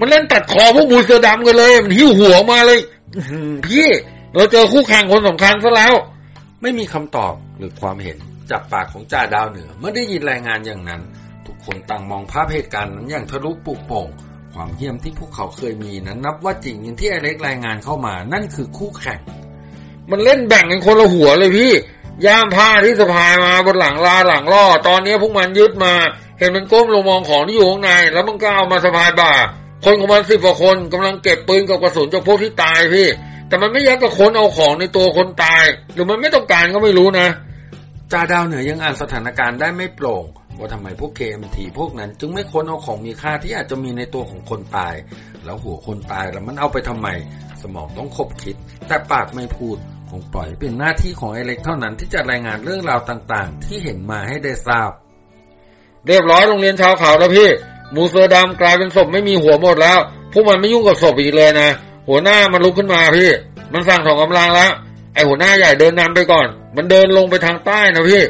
S2: มันเล่นตัดคอพวกมูเสือดำกันเลย มันหิ้วหัวมาเลยอื้อหือพี่ เราเจอคู่แข่งคนสำคัญซะแล้ว
S1: ไม่มีคำตอบหรือความเห็นจากปากของจ่าดาวเหนือ เมื่อได้ยินรายงานอย่างนั้น ทุกคนต่างมองภาพเหตุการณ์นั้นอย่างทะลุปลุกโป่งความเหี้ยมที่พวกเขาเคยมีนั้นนับว่าจริงอย่างที่ไอ้เล็กรายงานเข้ามา นั่นคือคู่แข่ง
S2: มันเล่นแบ่งกันคนละหัวเลยพี่ ย่ามผ้าที่สะพายมาบนหลังลาหลังล่อ ตอนนี้พวกมันยึดมา เห็นมันก้มลงมองของที่อยู่ข้างใน แล้วมันก็เอามาสะพายบ่า คนของมันสิบกว่าคนกำลังเก็บปืนกับกระสุนจากพวกที่ตายพี่ แต่มันไม่ยักกับคนเอาของในตัวคนตาย หรือมันไม่ต้องการก็ไม่รู้นะ
S1: จ่าดาวเหนือยังอ่านสถานการณ์ได้ไม่โปร่งว่าทำไมพวก KMT พวกนั้น จึงไม่ค้นเอาของมีค่าที่อาจจะมีในตัวของคนตาย แล้วหัวคนตายแล้วมันเอาไปทำไม สมองต้องคบคิด แต่ปากไม่พูด คงปล่อยเป็นหน้าที่ของไอเล็กเท่านั้นที่จะรายงานเรื่องราวต่างๆ ที่เห็นมาให้ได้ทราบ
S2: เรียบร้อยโรงเรียนชาวเขาแล้วพี่ มูเซอร์ดำกลายเป็นศพไม่มีหัวหมดแล้ว พวกมันไม่ยุ่งกับศพอีกเลยนะ หัวหน้ามันลุกขึ้นมาพี่ มันสั่งถองกำลังแล้ว ไอหัวหน้าใหญ่เดินนำไปก่อน มันเดินลงไปทางใต้นะพี่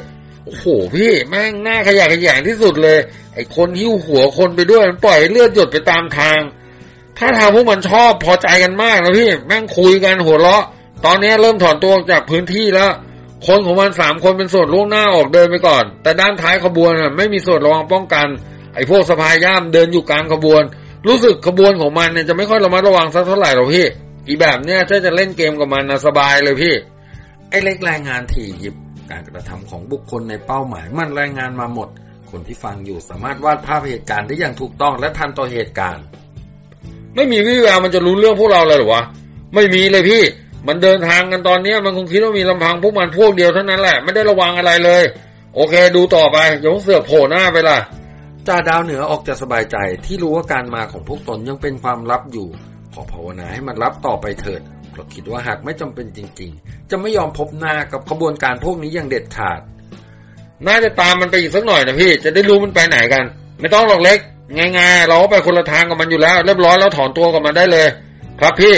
S2: โอ้โหพี่แม่งหน้าขยะขยงที่สุดเลย ไอคนหิ้วหัวคนไปด้วยมันปล่อยเลือดหยดไปตามทางถ้าทางพวกมันชอบพอใจกันมากนะพี่ แม่งคุยกันหัวเราะ ตอนนี้เริ่มถอนตัวออกจากพื้นที่แล้ว คนของมันสามคนเป็นส่วนล่วงหน้าออกเดินไปก่อน แต่ด้านท้ายขบวนน่ะไม่มีส่วนระวังป้องกัน ไอ้พวกสะพายย่ามเดินอยู่กลางขบวน รู้สึกขบวนของมันเนี่ยจะไม่ค่อยระมัดระวังสักเท่าไหร่หรอกพี่ อีแบบเนี้ยถ้าจะเล่นเกมกับมันนะสบายเลยพี่
S1: ไอ้เล็กรายงานถี่ยิบ การกระทำของบุคคลในเป้าหมายมันรายงานมาหมด คนที่ฟังอยู่สามารถวาดภาพเหตุการณ์ได้อย่างถูกต้องและทันต่อเหตุการณ์
S2: ไม่มีวี่แววมันจะรู้เรื่องพวกเราเลยเหรอวะ ไม่มีเลยพี่ มันเดินทางกันตอนเนี้ยมันคงคิดว่ามีลำพังพวกมันพวกเดียวเท่านั้นแหละ ไม่ได้ระวังอะไรเลย โอเค ดูต่อไปอย่าเพิ่งเสือกโผล่หน้าไปล่ะ
S1: จ่าดาวเหนือออกจะสบายใจที่รู้ว่าการมาของพวกตนยังเป็นความลับอยู่ ขอภาวนาให้มันลับต่อไปเถิดเพราะคิดว่าหากไม่จำเป็นจริง ๆ จะไม่ยอมพบหน้ากับขบวนการพวกนี้อย่างเด็ดขาด
S2: น่าจะตามมันไปอีกสักหน่อยนะพี่ จะได้รู้มันไปไหนกัน ไม่ต้องหรอกเล็กง่ายๆเราก็ไปคนละทางกับมันอยู่แล้ว เรียบร้อยแล้วถอนตัวกับมันได้เลย ครับพี่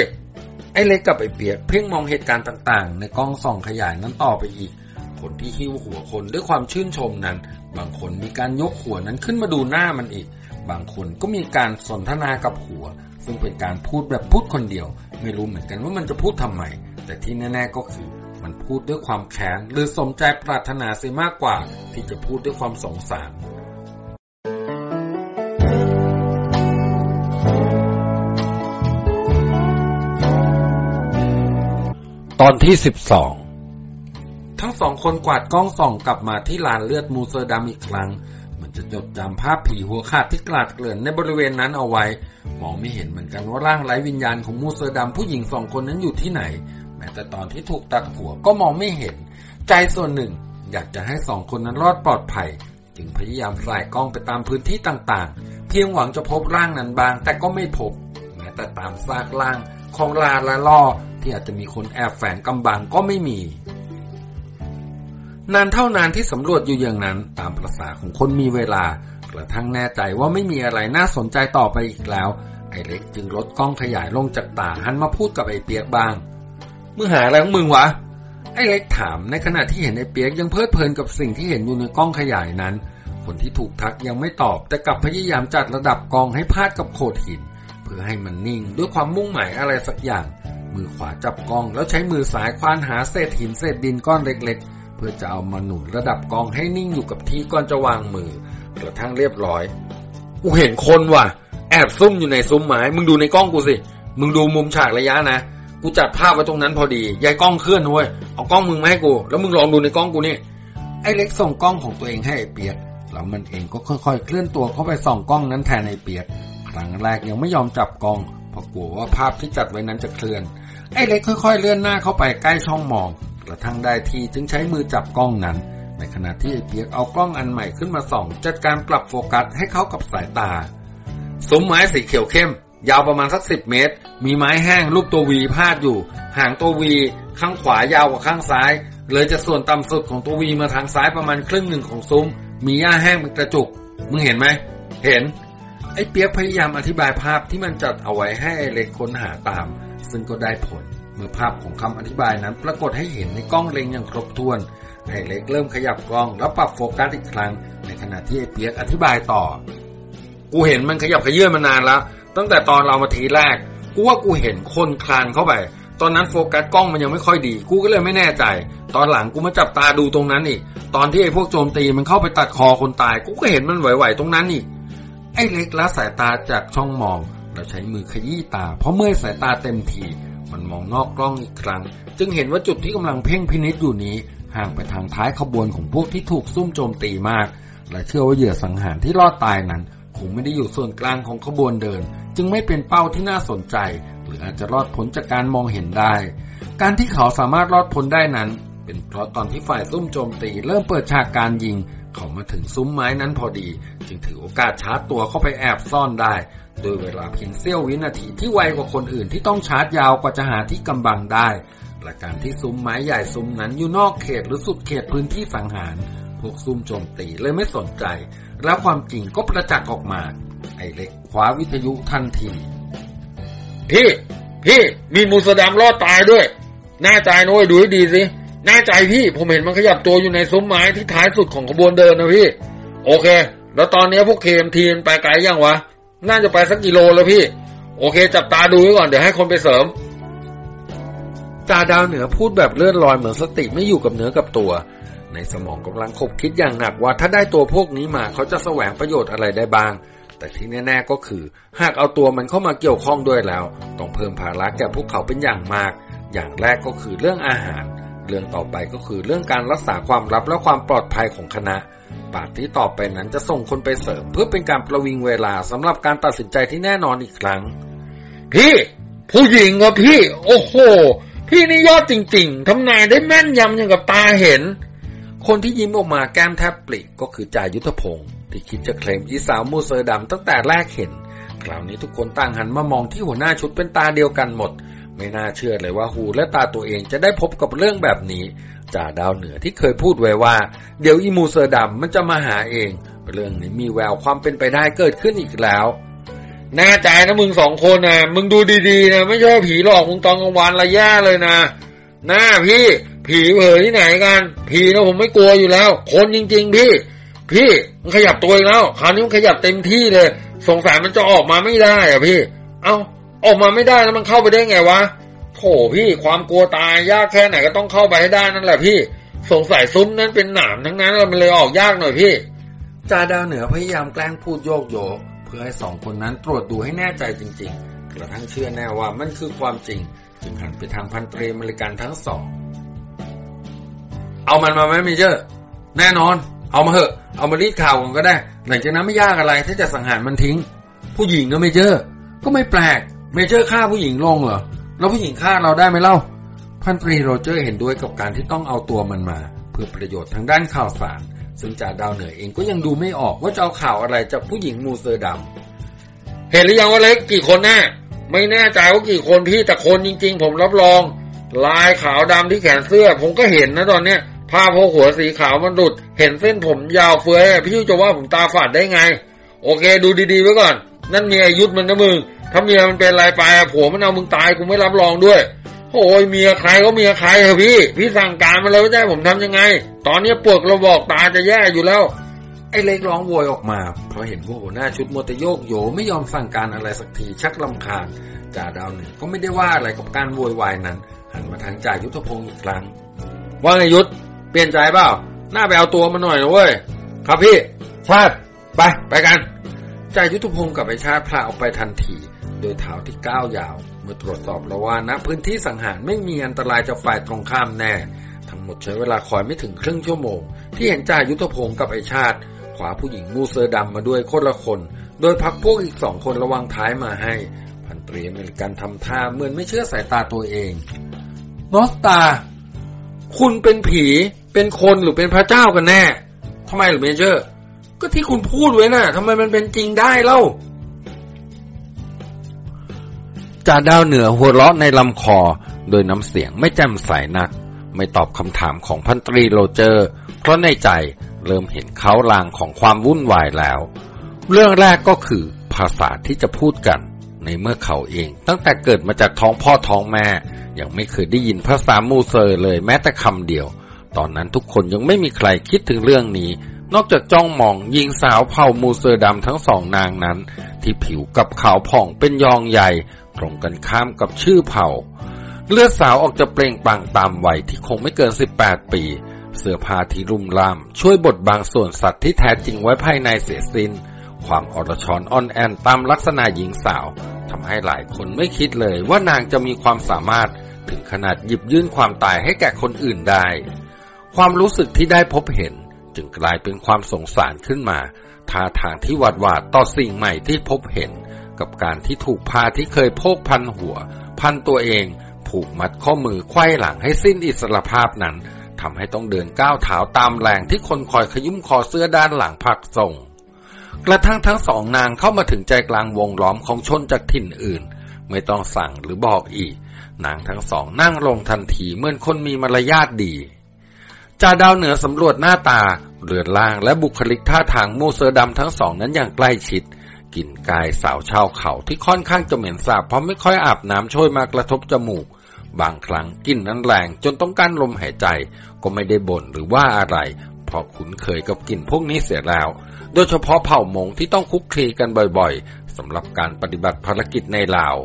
S1: ไอ้เล็กกับไอ้เปียกเพ่งมองเหตุการณ์ต่างๆ ในกล้องส่องขยายนั้นต่อไปอีก คนที่หิ้วหัวคนด้วยความชื่นชมนั้น บางคนมีการยกหัวนั้นขึ้นมาดูหน้ามันอีก บางคนก็มีการสนทนากับหัว ซึ่งเป็นการพูดแบบพูดคนเดียว ไม่รู้เหมือนกันว่ามันจะพูดทำไม แต่ที่แน่ ๆก็คือมันพูดด้วยความแค้นหรือสมใจปรารถนาเสียมากกว่า ที่จะพูดด้วยความสงสาร ตอนที่สิบสองทั้งสองคนกวาดกล้องส่องกลับมาที่ลานเลือดมูเซอร์ดำอีกครั้ง มันจะจดจำภาพผีหัวขาดที่กลาดเกลื่อนในบริเวณนั้นเอาไว้ มองไม่เห็นเหมือนกันว่าร่างไร้วิญญาณของมูเซอร์ดำผู้หญิงสองคนนั้นอยู่ที่ไหน แม้แต่ตอนที่ถูกตัดหัวก็มองไม่เห็น ใจส่วนหนึ่ง อยากจะให้สองคนนั้นรอดปลอดภัย จึงพยายามส่ายกล้องไปตามพื้นที่ต่างๆ เพียงหวังจะพบร่างนั้นบ้าง แต่ก็ไม่พบ แม้แต่ตามซากล่างของลาละล่อ ที่อาจจะมีคนแอบแฝงกำบังก็ไม่มี นานเท่านานที่สำรวจอยู่อย่างนั้นตามประษาของคนมีเวลากระทั่งแน่ใจว่าไม่มีอะไรน่าสนใจต่อไปอีกแล้ว ไอเล็กจึงลดกล้องขยายลงจากตาหันมาพูดกับไอเปียกบ้างมึงหาอะไรของมึงวะไอเล็กถามในขณะที่เห็นไอเปียกยังเพลิดเพลินกับสิ่งที่เห็นอยู่ในกล้องขยายนั้น คนที่ถูกทักยังไม่ตอบ แต่กลับพยายามจัดระดับกองให้พาดกับโขดหิน เพื่อให้มันนิ่งด้วยความมุ่งหมายอะไรสักอย่าง มือขวาจับกล้องแล้วใช้มือซ้ายควานหาเศษหินเศษดินก้อนเล็ก ๆ เพื่อจะเอามาหนุนระดับกองให้นิ่งอยู่กับที่ก่อนจะวางมือกระทั่งเรียบร้อย กูเห็นคนว่ะ แอบซุ่มอยู่ในซุ้มไม้มึงดูในกล้องกูสิ มึงดูมุมฉากระยะนะ กูจัดภาพไว้ตรงนั้นพอดี ยายกล้องเคลื่อนเว้ย เอากล้องมึงมาให้กู แล้วมึงลองดูในกล้องกูนี่ ไอ้เล็กส่งกล้องของตัวเองให้ไอ้เปียก แล้วมันเองก็ค่อยๆ เคลื่อนตัวเข้าไปส่องกล้องนั้นแทนไอ้เปียก ครั้งแรกยังไม่ยอมจับกล้องเพราะกลัวว่าภาพที่จัดไว้นั้นจะเคลื่อน ไอ้เล็กค่อยๆ เลื่อนหน้าเข้าไปใกล้ช่องมอง กระทั่งได้ทีจึงใช้มือจับกล้องนั้น ในขณะที่ไอ้เปียกเอากล้องอันใหม่ขึ้นมาส่อง จัดการปรับโฟกัสให้เขากับสายตาซุ้มไม้สีเขียวเข้ม ยาวประมาณสักสิบเมตร มีไม้แห้งรูปตัววีพาดอยู่ หางตัววีข้างขวายาวกว่าข้างซ้าย เลยจะส่วนต่ำสุดของตัววีมาทางซ้ายประมาณครึ่งหนึ่งของซุ้ม มีหญ้าแห้งเป็นกระจุก มึงเห็นไหม เห็น ไอ้เปียกพยายามอธิบายภาพที่มันจัดเอาไว้ให้เล็กค้นหาตาม ซึ่งก็ได้ผล เมื่อภาพของคำอธิบายนั้นปรากฏให้เห็นในกล้องเล็งอย่างครบถ้วนไอ้เล็กเริ่มขยับกล้องแล้วปรับโฟกัสอีกครั้ง ในขณะที่ไอ้เปียกอธิบายต่อ กูเห็นมันขยับขยื่นมานานแล้ว ตั้งแต่ตอนเรามาทีแรก กูว่ากูเห็นคนคลานเข้าไป ตอนนั้นโฟกัสกล้องมันยังไม่ค่อยดี กูก็เลยไม่แน่ใจ ตอนหลังกูมาจับตาดูตรงนั้นอีก ตอนที่ไอ้พวกโจมตีมันเข้าไปตัดคอคนตาย กูก็เห็นมันไหวๆตรงนั้นอีก ไอ้เล็กละสายตาจากช่องมอง แล้วใช้มือขยี้ตา เพราะเมื่อสายตาเต็มที มันมองนอกกล้องอีกครั้ง จึงเห็นว่าจุดที่กำลังเพ่งพินิษอยู่นี้ ห่างไปทางท้ายขบวนของพวกที่ถูกซุ่มโจมตีมาก และเชื่อว่าเหยื่อสังหารที่รอดตายนั้นคงไม่ได้อยู่ส่วนกลางของขบวนเดิน จึงไม่เป็นเป้าที่น่าสนใจ หรืออาจจะรอดพ้นจากการมองเห็นได้ การที่เขาสามารถรอดพ้นได้นั้น เป็นเพราะตอนที่ฝ่ายซุ่มโจมตีเริ่มเปิดฉากการยิง เขามาถึงซุ้มไม้นั้นพอดี จึงถือโอกาสชาร์จตัวเข้าไปแอบซ่อนได้ โดยเวลาเพียงเสี้ยววินาทีที่ไวกว่าคนอื่นที่ต้องชาร์จยาวกว่าจะหาที่กำบังได้และการที่ซุ้มไม้ใหญ่ซุ้มนั้นอยู่นอกเขตหรือสุดเขตพื้นที่สังหาร พวกซุ่มโจมตีเลยไม่สนใจ แล้วความจริงก็ประจักษ์ออกมา ไอ้เล็กคว้าวิทยุทันที
S2: พี่พี่มีมูสดามรอดตายด้วยแน่ใจนะเว้ยดูให้ดีสิ แน่ใจพี่ผมเห็นมันขยับตัวอยู่ในซุ้มไม้ที่ท้ายสุดของขบวนเดินนะพี่ โอเค แล้วตอนนี้พวกเคมทีมไปไกลยังวะ น่าจะไปสักกิโลแล้วพี่ โอเค จับตาดูไว้ก่อนเดี๋ยวให้คนไปเสริม
S1: จ่าดาวเหนือพูดแบบเลื่อนลอยเหมือนสติไม่อยู่กับเนื้อกับตัว ในสมองกำลังคบคิดอย่างหนักว่าถ้าได้ตัวพวกนี้มาเขาจะแสวงประโยชน์อะไรได้บ้าง แต่ที่แน่ๆก็คือ หากเอาตัวมันเข้ามาเกี่ยวข้องด้วยแล้ว ต้องเพิ่มภาระแก่พวกเขาเป็นอย่างมาก อย่างแรกก็คือเรื่องอาหาร เรื่องต่อไปก็คือเรื่องการรักษาความลับและความปลอดภัยของคณะ ปาดที่ต่อไปนั้นจะส่งคนไปเสริม เพื่อเป็นการประวิงเวลาสำหรับการตัดสินใจที่แน่นอนอีกครั้ง
S2: พี่ ผู้หญิงเหรอพี่ โอ้โห พี่นี่ยอดจริง ๆทำนายได้แม่นยำอย่างกับตาเห็น
S1: คนที่ยิ้มออกมาแก้มแทบปริก็คือจ่ายุทธพงศ์ที่คิดจะเคลมอีสาวมูเซอร์ดำตั้งแต่แรกเห็น คราวนี้ทุกคนต่างหันมามองที่หัวหน้าชุดเป็นตาเดียวกันหมด ไม่น่าเชื่อเลยว่าหูและตาตัวเองจะได้พบกับเรื่องแบบนี้จ่าดาวเหนือที่เคยพูดไว้ว่า เดี๋ยวอีมูเซอร์ดำมันจะมาหาเอง เรื่องนี้มีแววความเป็นไปได้เกิดขึ้นอีกแล้ว
S2: แน่ใจนะมึงสองคนนะมึงดูดีๆนะไม่ใช่ผีหลอกมึงตอนกลางวันละแย่เลยนะหน้าพี่ ผีเผยที่ไหนกัน ผีนะผมไม่กลัวอยู่แล้ว คนจริง ๆ พี่ พี่มันขยับตัวอีกแล้วคราวนี้มันขยับเต็มที่เลย สงสัยมันจะออกมาไม่ได้อะพี่ เอ้า ออกมาไม่ได้แล้วมันเข้าไปได้ไงวะโถพี่ความกลัวตายยากแค่ไหนก็ต้องเข้าไปให้ได้นั่นแหละพี่ สงสัยซุ้มนั้นเป็นหนามทั้งนั้นแล้วมันเลยออกยากหน่อยพี่
S1: จ่าดาวเหนือพยายามแกล้งพูดโยกโย้ เพื่อให้สองคนนั้นตรวจดูให้แน่ใจจริง ๆ กระทั่งเชื่อแน่ว่ามันคือความจริง จึงหันไปทางพันตรีเมริกันทั้งสอง เอามันมาไหม Major แน่นอน เอามาเหอะ เอามารีดข่าวกันก็ได้ หลังจากนั้นไม่ยากอะไรถ้าจะสังหารมันทิ้ง ผู้หญิงก็เมเจอ ก็ไม่แปลก Major ฆ่าผู้หญิงลงเหรอ แล้วผู้หญิงฆ่าเราได้ไหมเล่า พันตรีโรเจอร์เห็นด้วยกับการที่ต้องเอาตัวมันมา เพื่อประโยชน์ทางด้านข่าวสาร ซึ่งจ่าดาวเหนือเองก็ยังดูไม่ออกว่าจะเอาข่าวอะไรจากผู้หญิงมูเซอร์ดำ
S2: เห็นหรือยังว่าเล็กกี่คนแน่ไม่แน่ใจว่ากี่คนพี่แต่คนจริง ๆ ผมรับรอง ลายขาวดำที่แขนเสื้อ ผมก็เห็นนะตอนเนี้ยผ้าโพกหัวสีขาวมันหลุด เห็นเส้นผมยาวเฟ้ยอะพี่จะว่าผมตาฝาดได้ไง โอเค ดูดีๆไว้ก่อน นั่นเมียยุทธมันนะมึง ถ้าเมียมันเป็นอะไรไปอะผัวมันเอามึงตายกูไม่รับรองด้วยโอ้ยเมียใครก็เมียใครเถอะพี่ พี่สั่งการมาเลยว่าจะให้ผมทำยังไง ตอนนี้ปวกระบอกตาจะแย่อยู่แล้ว
S1: ไอ้เล็กร้องโวยออกมา เพราะเห็นว่าหัวหน้าชุดมัวแต่โยกโยไม่ยอมสั่งการอะไรสักทีชักลำคาญจ่าดาวเหนือก็ไม่ได้ว่าอะไรกับการโวยวายนั้น หันมาทางจ่ายุทธพงศ์อีกครั้ง ว่าไงยุทธเปลี่ยนใจเปล่าหน้าไปเอาตัวมาหน่อยนะเว้ยครับพี่ชาติไปไปกันจ่ายุทธพงศ์กับไอชาติพลาออกไปทันที โดยเท้าที่ก้าวยาว เมื่อตรวจสอบแล้วว่าณพื้นที่สังหารไม่มีอันตรายจากฝ่ายตรงข้ามแน่ ทั้งหมดใช้เวลาคอยไม่ถึงครึ่งชั่วโมง ที่เห็นจ่ายุทธพงศ์กับไอ้ชาติคว้าผู้หญิงมูเซอร์ดำมาด้วยคนละคน โดยพรรคพวกอีกสองคนระวังท้ายมาให้ พันตรีอเมริกันทำท่าเหมือนไม่เชื่อสายตาตัวเอง North Star คุณเป็นผีเป็นคนหรือเป็นพระเจ้ากันแน่ทำไมหรือ Major ก็ที่คุณพูดไว้น่ะทำไมมันเป็นจริงได้เล่า
S3: จ่าดาวเหนือหัวเราะในลำคอ โดยน้ำเสียงไม่แจ่มใสนัก ไม่ตอบคำถามของพันตรีโรเจอร์ เพราะในใจเริ่มเห็นเขาลางของความวุ่นวายแล้ว เรื่องแรกก็คือภาษาที่จะพูดกัน ในเมื่อเขาเอง ตั้งแต่เกิดมาจากท้องพ่อท้องแม่ ยังไม่เคยได้ยินภาษามูเซอร์เลยแม้แต่คำเดียว ตอนนั้นทุกคนยังไม่มีใครคิดถึงเรื่องนี้ นอกจากจ้องมองหญิงสาวเผ่ามูเซอร์ดำทั้งสองนางนั้น ที่ผิวกับขาวผ่องเป็นยองใหญ่ ตรงกันข้ามกับชื่อเผ่า เลือดสาวออกจะเปล่งปลั่งตามวัยที่คงไม่เกิน 18 ปี เสื้อผ้าที่รุ่มร่าม ช่วยบดบางส่วนสัตว์ที่แท้จริงไว้ภายในเสียสิน้น ความอรชรอ่อนแอนตามลักษณะหญิงสาวทำให้หลายคนไม่คิดเลยว่านางจะมีความสามารถถึงขนาดหยิบยื่นความตายให้แก่คนอื่นได้ ความรู้สึกที่ได้พบเห็น จึงกลายเป็นความสงสารขึ้นมาท่าทางที่หวาดหวาดต่อสิ่งใหม่ที่พบเห็น กับการที่ถูกพาที่เคยโพกพันหัว พันตัวเอง ผูกมัดข้อมือไขว้หลังให้สิ้นอิสรภาพนั้นทำให้ต้องเดินก้าวเท้าตามแรงที่คนคอยขยุ้มคอเสื้อด้านหลังผลักส่ง กระทั่งทั้งสองนางเข้ามาถึงใจกลางวงล้อมของชนจากถิ่นอื่น ไม่ต้องสั่งหรือบอกอีก นางทั้งสองนั่งลงทันทีเหมือนคนมีมารยาทดีจ่าดาวเหนือสำรวจหน้าตา เรือนร่างและบุคลิกท่าทางมูเซอร์ดำทั้งสองนั้นอย่างใกล้ชิด กลิ่นกายสาวชาวเขาที่ค่อนข้างจะเหม็นสาบเพราะไม่ค่อยอาบน้ำช่วยมากระทบจมูก บางครั้งกลิ่นนั้นแรงจนต้องกั้นลมหายใจ ก็ไม่ได้บ่นหรือว่าอะไร เพราะคุ้นเคยกับกลิ่นพวกนี้เสียแล้ว โดยเฉพาะเผ่ามงที่ต้องคุกคลีกันบ่อยๆสำหรับการปฏิบัติภารกิจในลาว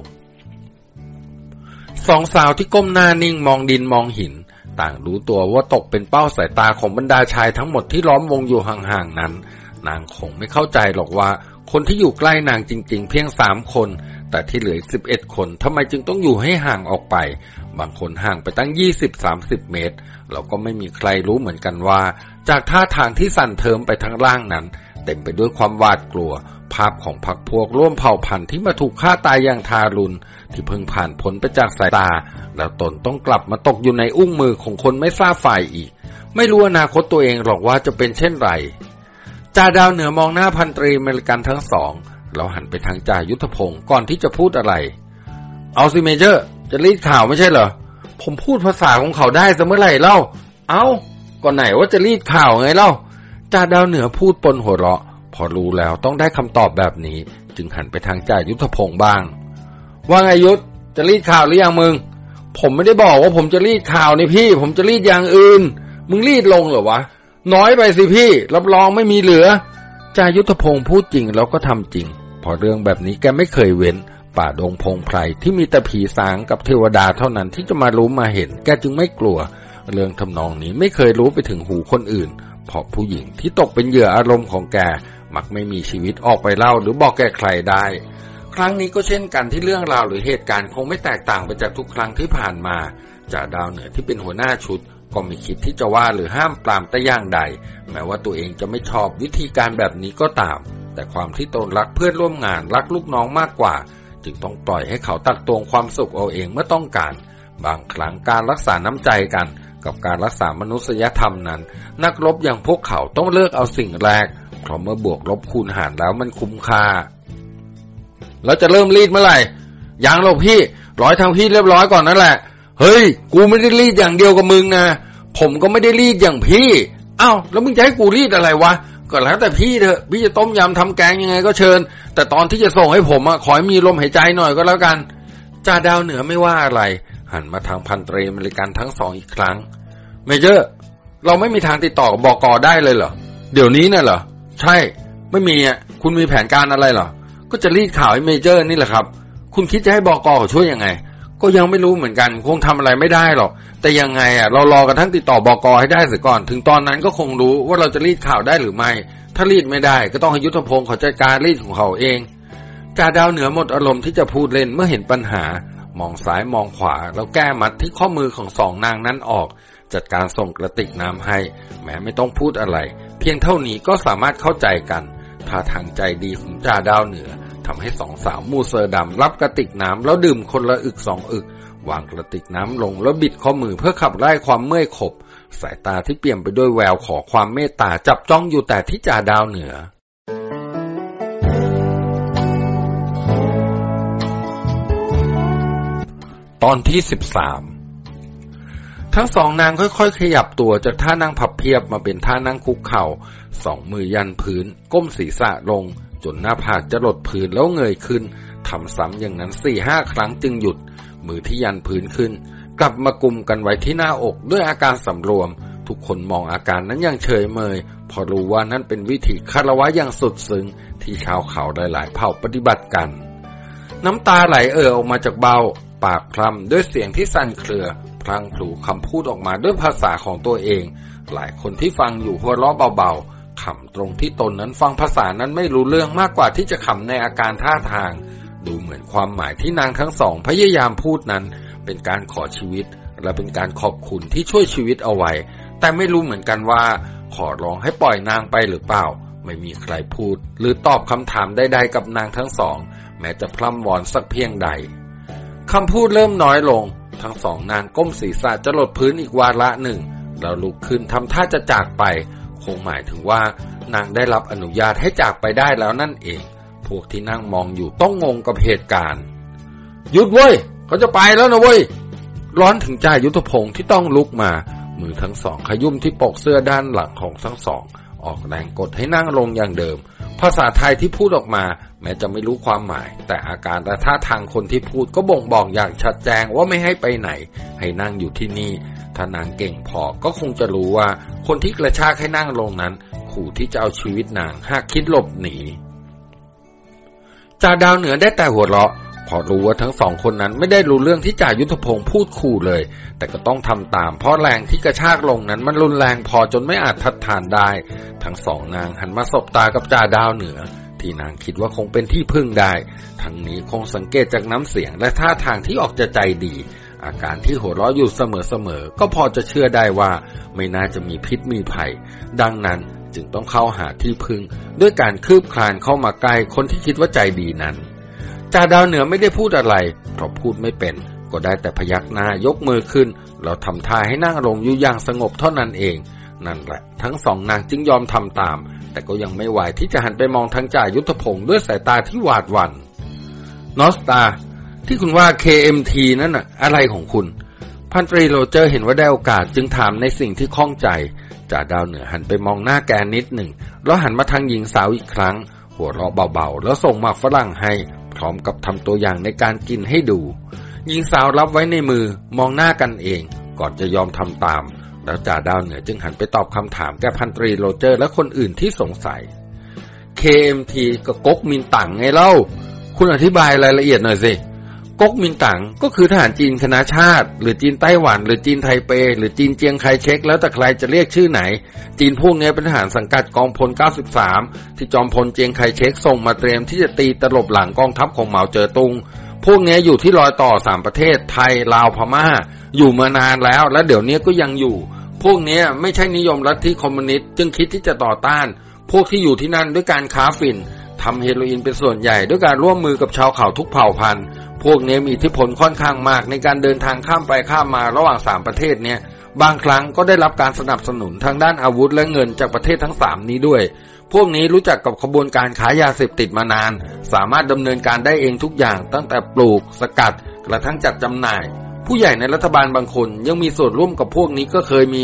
S1: สองสาวที่ก้มหน้านิ่งมองดินมองหิน ต่างรู้ตัวว่าตกเป็นเป้าสายตาของบรรดาชายทั้งหมดที่ล้อมวงอยู่ห่างๆนั้น นางคงไม่เข้าใจหรอกว่า คนที่อยู่ใกล้นางจริง ๆ เพียงสามคน แต่ที่เหลือสิบเอ็ดคนทำไมจึงต้องอยู่ให้ห่างออกไป บางคนห่างไปตั้งยี่สิบสามสิบเมตร เราก็ไม่มีใครรู้เหมือนกันว่า จากท่าทางที่สั่นเทิ้มไปทั้งร่างนั้น เต็มไปด้วยความหวาดกลัว ภาพของพรรคพวกร่วมเผ่าพันธุ์ที่มาถูกฆ่าตายอย่างทารุณ ที่เพิ่งผ่านพ้นไปจากสายตา แล้วตนต้องกลับมาตกอยู่ในอุ้งมือของคนไม่ทราบฝ่ายอีก ไม่รู้อนาคตตัวเองหรอกว่าจะเป็นเช่นไร จ่าดาวเหนือมองหน้าพันตรีเมริกันทั้งสองแล้วหันไปทางจ่ายุทธพงศ์ก่อนที่จะพูดอะไร เอาสิ Major จะรีดข่าวไม่ใช่เหรอ ผมพูดภาษาของเขาได้เมื่อไหร่เล่า เอาก่อนไหนว่าจะรีดข่าวไงเล่าจ่าดาวเหนือพูดปนหัวเราะ พอรู้แล้วต้องได้คำตอบแบบนี้ จึงหันไปทางจ่ายุทธพงศ์บ้าง ว่าไงยุทธจะรีดข่าวหรือยังมึง ผมไม่ได้บอกว่าผมจะรีดข่าวนี่พี่ ผมจะรีดอย่างอื่น มึงรีดลงเหรอวะ น้อยไปสิพี่ รับรองไม่มีเหลือจายุทธพงศ์พูดจริงแล้วก็ทำจริง พอเรื่องแบบนี้แกไม่เคยเว้น ป่าดงพงไพรที่มีแต่ผีสางกับเทวดาเท่านั้นที่จะมารู้มาเห็น แกจึงไม่กลัว เรื่องทำนองนี้ไม่เคยรู้ไปถึงหูคนอื่น เพราะผู้หญิงที่ตกเป็นเหยื่ออารมณ์ของแก มักไม่มีชีวิตออกไปเล่าหรือบอกแกใครได้ ครั้งนี้ก็เช่นกันที่เรื่องราวหรือเหตุการณ์คงไม่แตกต่างไปจากทุกครั้งที่ผ่านมาจ่าดาวเหนือที่เป็นหัวหน้าชุด ก็ไม่คิดที่จะว่าหรือห้ามปรามแต่อย่างใด แม้ว่าตัวเองจะไม่ชอบวิธีการแบบนี้ก็ตาม แต่ความที่ตนรักเพื่อนร่วมงานรักลูกน้องมากกว่า จึงต้องปล่อยให้เขาตักตวงความสุขเอาเองเมื่อต้องการ บางครั้งการรักษาน้ำใจกัน กับการรักษามนุษยธรรมนั้น นักรบอย่างพวกเขาต้องเลือกเอาสิ่งแรกเพราะเมื่อบวกลบคูณหารแล้วมันคุ้มค่าแล้วจะเริ่มรีดเมื่อไหร่ยังหรอกพี่ร้อยทางพี่เรียบร้อยก่อนนั่นแหละ เฮ้ย กูไม่ได้รีดอย่างเดียวกับมึงนะ ผมก็ไม่ได้รีดอย่างพี่เอ้าแล้วมึงจะให้กูรีดอะไรวะ ก็แล้วแต่พี่เถอะ พี่จะต้มยำทำแกงยังไงก็เชิญ แต่ตอนที่จะส่งให้ผมอะขอให้มีลมหายใจหน่อยก็แล้วกัน จ่าดาวเหนือไม่ว่าอะไร หันมาทางพันตรีเมริกันทั้งสองอีกครั้ง Major เราไม่มีทางติดต่อกับบอกอได้เลยเหรอ เดี๋ยวนี้น่ะเหรอ ใช่ ไม่มีอะ คุณมีแผนการอะไรเหรอ ก็จะรีดข่าวให้ Major นี่แหละครับ คุณคิดจะให้บอกอเขาช่วยยังไง ก็ยังไม่รู้เหมือนกัน คงทำอะไรไม่ได้หรอกแต่ยังไงอะเรารอกันทั้งติดต่อบอกอให้ได้เสียก่อน ถึงตอนนั้นก็คงรู้ว่าเราจะรีดข่าวได้หรือไม่ ถ้ารีดไม่ได้ ก็ต้องให้ยุทธพงศ์เขาจัดการรีดของเขาเองจ่าดาวเหนือหมดอารมณ์ที่จะพูดเล่นเมื่อเห็นปัญหา มองซ้ายมองขวา แล้วแก้มัดที่ข้อมือของสองนางนั้นออก จัดการส่งกระติกน้ำให้ แม้ไม่ต้องพูดอะไร เพียงเท่านี้ก็สามารถเข้าใจกันท่าทางใจดีของจ่าดาวเหนือ ทำให้สองสาวมูเซอร์ดำรับกระติกน้ำแล้วดื่มคนละอึกสองอึก วางกระติกน้ำลงแล้วบิดข้อมือเพื่อขับไล่ความเมื่อยขบ สายตาที่เปี่ยมไปด้วยแววขอความเมตตาจับจ้องอยู่แต่ที่จ่าดาวเหนือตอนที่สิบสาม ทั้งสองนางค่อยๆ ขยับตัวจากท่านั่งพับเพียบมาเป็นท่านั่งคุกเข่า สองมือยันพื้น ก้มศีรษะลง จนหน้าผากจะหลดพื้นแล้วเงยขึ้นทำซ้ำอย่างนั้นสี่ห้าครั้งจึงหยุด มือที่ยันพื้นขึ้น กลับมากุมกันไว้ที่หน้าอกด้วยอาการสำรวม ทุกคนมองอาการนั้นอย่างเฉยเมย พอรู้ว่านั่นเป็นวิธีคารวะอย่างสุดซึ้งที่ชาวเขาหลายๆเผ่าปฏิบัติกัน น้ำตาไหลเอ่อออกมาจากเบ้า ปากพร่ำด้วยเสียงที่สั่นเครือ พลางพลูคำพูดออกมาด้วยภาษาของตัวเอง หลายคนที่ฟังอยู่หัวเราะเบาๆ ขำตรงที่ตนนั้นฟังภาษานั้นไม่รู้เรื่องมากกว่าที่จะขำในอาการท่าทาง ดูเหมือนความหมายที่นางทั้งสองพยายามพูดนั้น เป็นการขอชีวิต และเป็นการขอบคุณที่ช่วยชีวิตเอาไว้ แต่ไม่รู้เหมือนกันว่า ขอร้องให้ปล่อยนางไปหรือเปล่า ไม่มีใครพูด หรือตอบคำถามใดๆกับนางทั้งสอง แม้จะพร่ำวอนสักเพียงใดคำพูดเริ่มน้อยลง ทั้งสองนางก้มศีรษะจะหลดพื้นอีกวาระหนึ่งแล้วลุกขึ้นทำท่าจะจากไป คงหมายถึงว่านางได้รับอนุญาตให้จากไปได้แล้วนั่นเอง พวกที่นั่งมองอยู่ต้องงงกับเหตุการณ์ หยุดเว้ย เขาจะไปแล้วนะเว้ย ร้อนถึงใจยุทธพงศ์ที่ต้องลุกมา มือทั้งสองขยุ่มที่ปกเสื้อด้านหลังของทั้งสอง ออกแรงกดให้นั่งลงอย่างเดิม ภาษาไทยที่พูดออกมา แม้จะไม่รู้ความหมาย แต่อาการและท่าทางคนที่พูดก็บ่งบอกอย่างชัดแจ้งว่าไม่ให้ไปไหน ให้นั่งอยู่ที่นี่ ถ้านางเก่งพอก็คงจะรู้ว่า คนที่กระชากให้นั่งลงนั้น ขู่ที่จะเอาชีวิตนางหากคิดหลบหนีจ่าดาวเหนือได้แต่หัวเราะพอรู้ว่าทั้งสองคนนั้นไม่ได้รู้เรื่องที่จ่ายุทธพงศ์พูดขู่เลย แต่ก็ต้องทำตาม เพราะแรงที่กระชากลงนั้นมันรุนแรงพอจนไม่อาจทัดทานได้ ทั้งสองนางหันมาสบตากับจ่าดาวเหนือ ที่นางคิดว่าคงเป็นที่พึ่งได้ ทั้งนี้คงสังเกตจากน้ำเสียงและท่าทางที่ออกจะใจดี อาการที่หัวเราะอยู่เสมอๆ ก็พอจะเชื่อได้ว่าไม่น่าจะมีพิษมีภัย ดังนั้นจึงต้องเข้าหาที่พึ่ง ด้วยการคืบคลานเข้ามาใกล้คนที่คิดว่าใจดีนั้นจ่าดาวเหนือไม่ได้พูดอะไรเพราะพูดไม่เป็น ก็ได้แต่พยักหน้ายกมือขึ้นเราทำท่าให้นั่งลงอยู่อย่างสงบเท่านั้นเอง นั่นแหละ ทั้งสองนางจึงยอมทำตาม แต่ก็ยังไม่ไหวที่จะหันไปมองทางจ่ายุทธพงศ์ด้วยสายตาที่หวาดหวัน่นNorth Star ที่คุณว่า KMT นั่นน่ะ อะไรของคุณ พันตรีโรเจอร์เห็นว่าได้โอกาสจึงถามในสิ่งที่ข้องใจจ่าดาวเหนือหันไปมองหน้าแกนิดหนึ่ง แล้วหันมาทางหญิงสาวอีกครั้ง หัวเราะเบาๆ แล้วส่งหมากฝรั่งให้ พร้อมกับทำตัวอย่างในการกินให้ดู หญิงสาวรับไว้ในมือมองหน้ากันเอง ก่อนจะยอมทำตาม แล้วจ่าดาวเหนือจึงหันไปตอบคำถามแกพันตรีโรเจอร์ และคนอื่นที่สงสัย KMT ก็ก๊กมินตั่งไงเล่า คุณอธิบายรายละเอียดหน่อยสิ ก๊กมินตั๋งก็คือทหารจีนคณะชาติ หรือจีนไต้หวัน หรือจีนไทเป หรือจีนเจียงไคเช็กแล้วแต่ใครจะเรียกชื่อไหน จีนพวกนี้เป็นทหารสังกัดกองพล 93 ที่จอมพลเจียงไคเช็กส่งมาเตรียมที่จะตีตลบหลังกองทัพของเหมาเจ๋อตุง พวกนี้อยู่ที่รอยต่อสามประเทศไทยลาวพม่า อยู่มานานแล้ว และเดี๋ยวนี้ก็ยังอยู่ พวกนี้ไม่ใช่นิยมลัทธิคอมมิวนิสต์จึงคิดที่จะต่อต้าน พวกที่อยู่ที่นั่นด้วยการค้าฝิ่นทำเฮโรอีนเป็นส่วนใหญ่ด้วยการร่วมมือกับชาวเขาทุกเผ่าพันธุ์ พวกนี้มีอิทธิพลค่อนข้างมากในการเดินทางข้ามไปข้ามมาระหว่างสามประเทศเนี่ยบางครั้งก็ได้รับการสนับสนุนทางด้านอาวุธและเงินจากประเทศทั้งสามนี้ด้วย พวกนี้รู้จักกับขบวนการขายยาเสพติดมานาน สามารถดำเนินการได้เองทุกอย่าง ตั้งแต่ปลูก สกัด กระทั่งจัดจำหน่าย ผู้ใหญ่ในรัฐบาลบางคนยังมีส่วนร่วมกับพวกนี้ก็เคยมี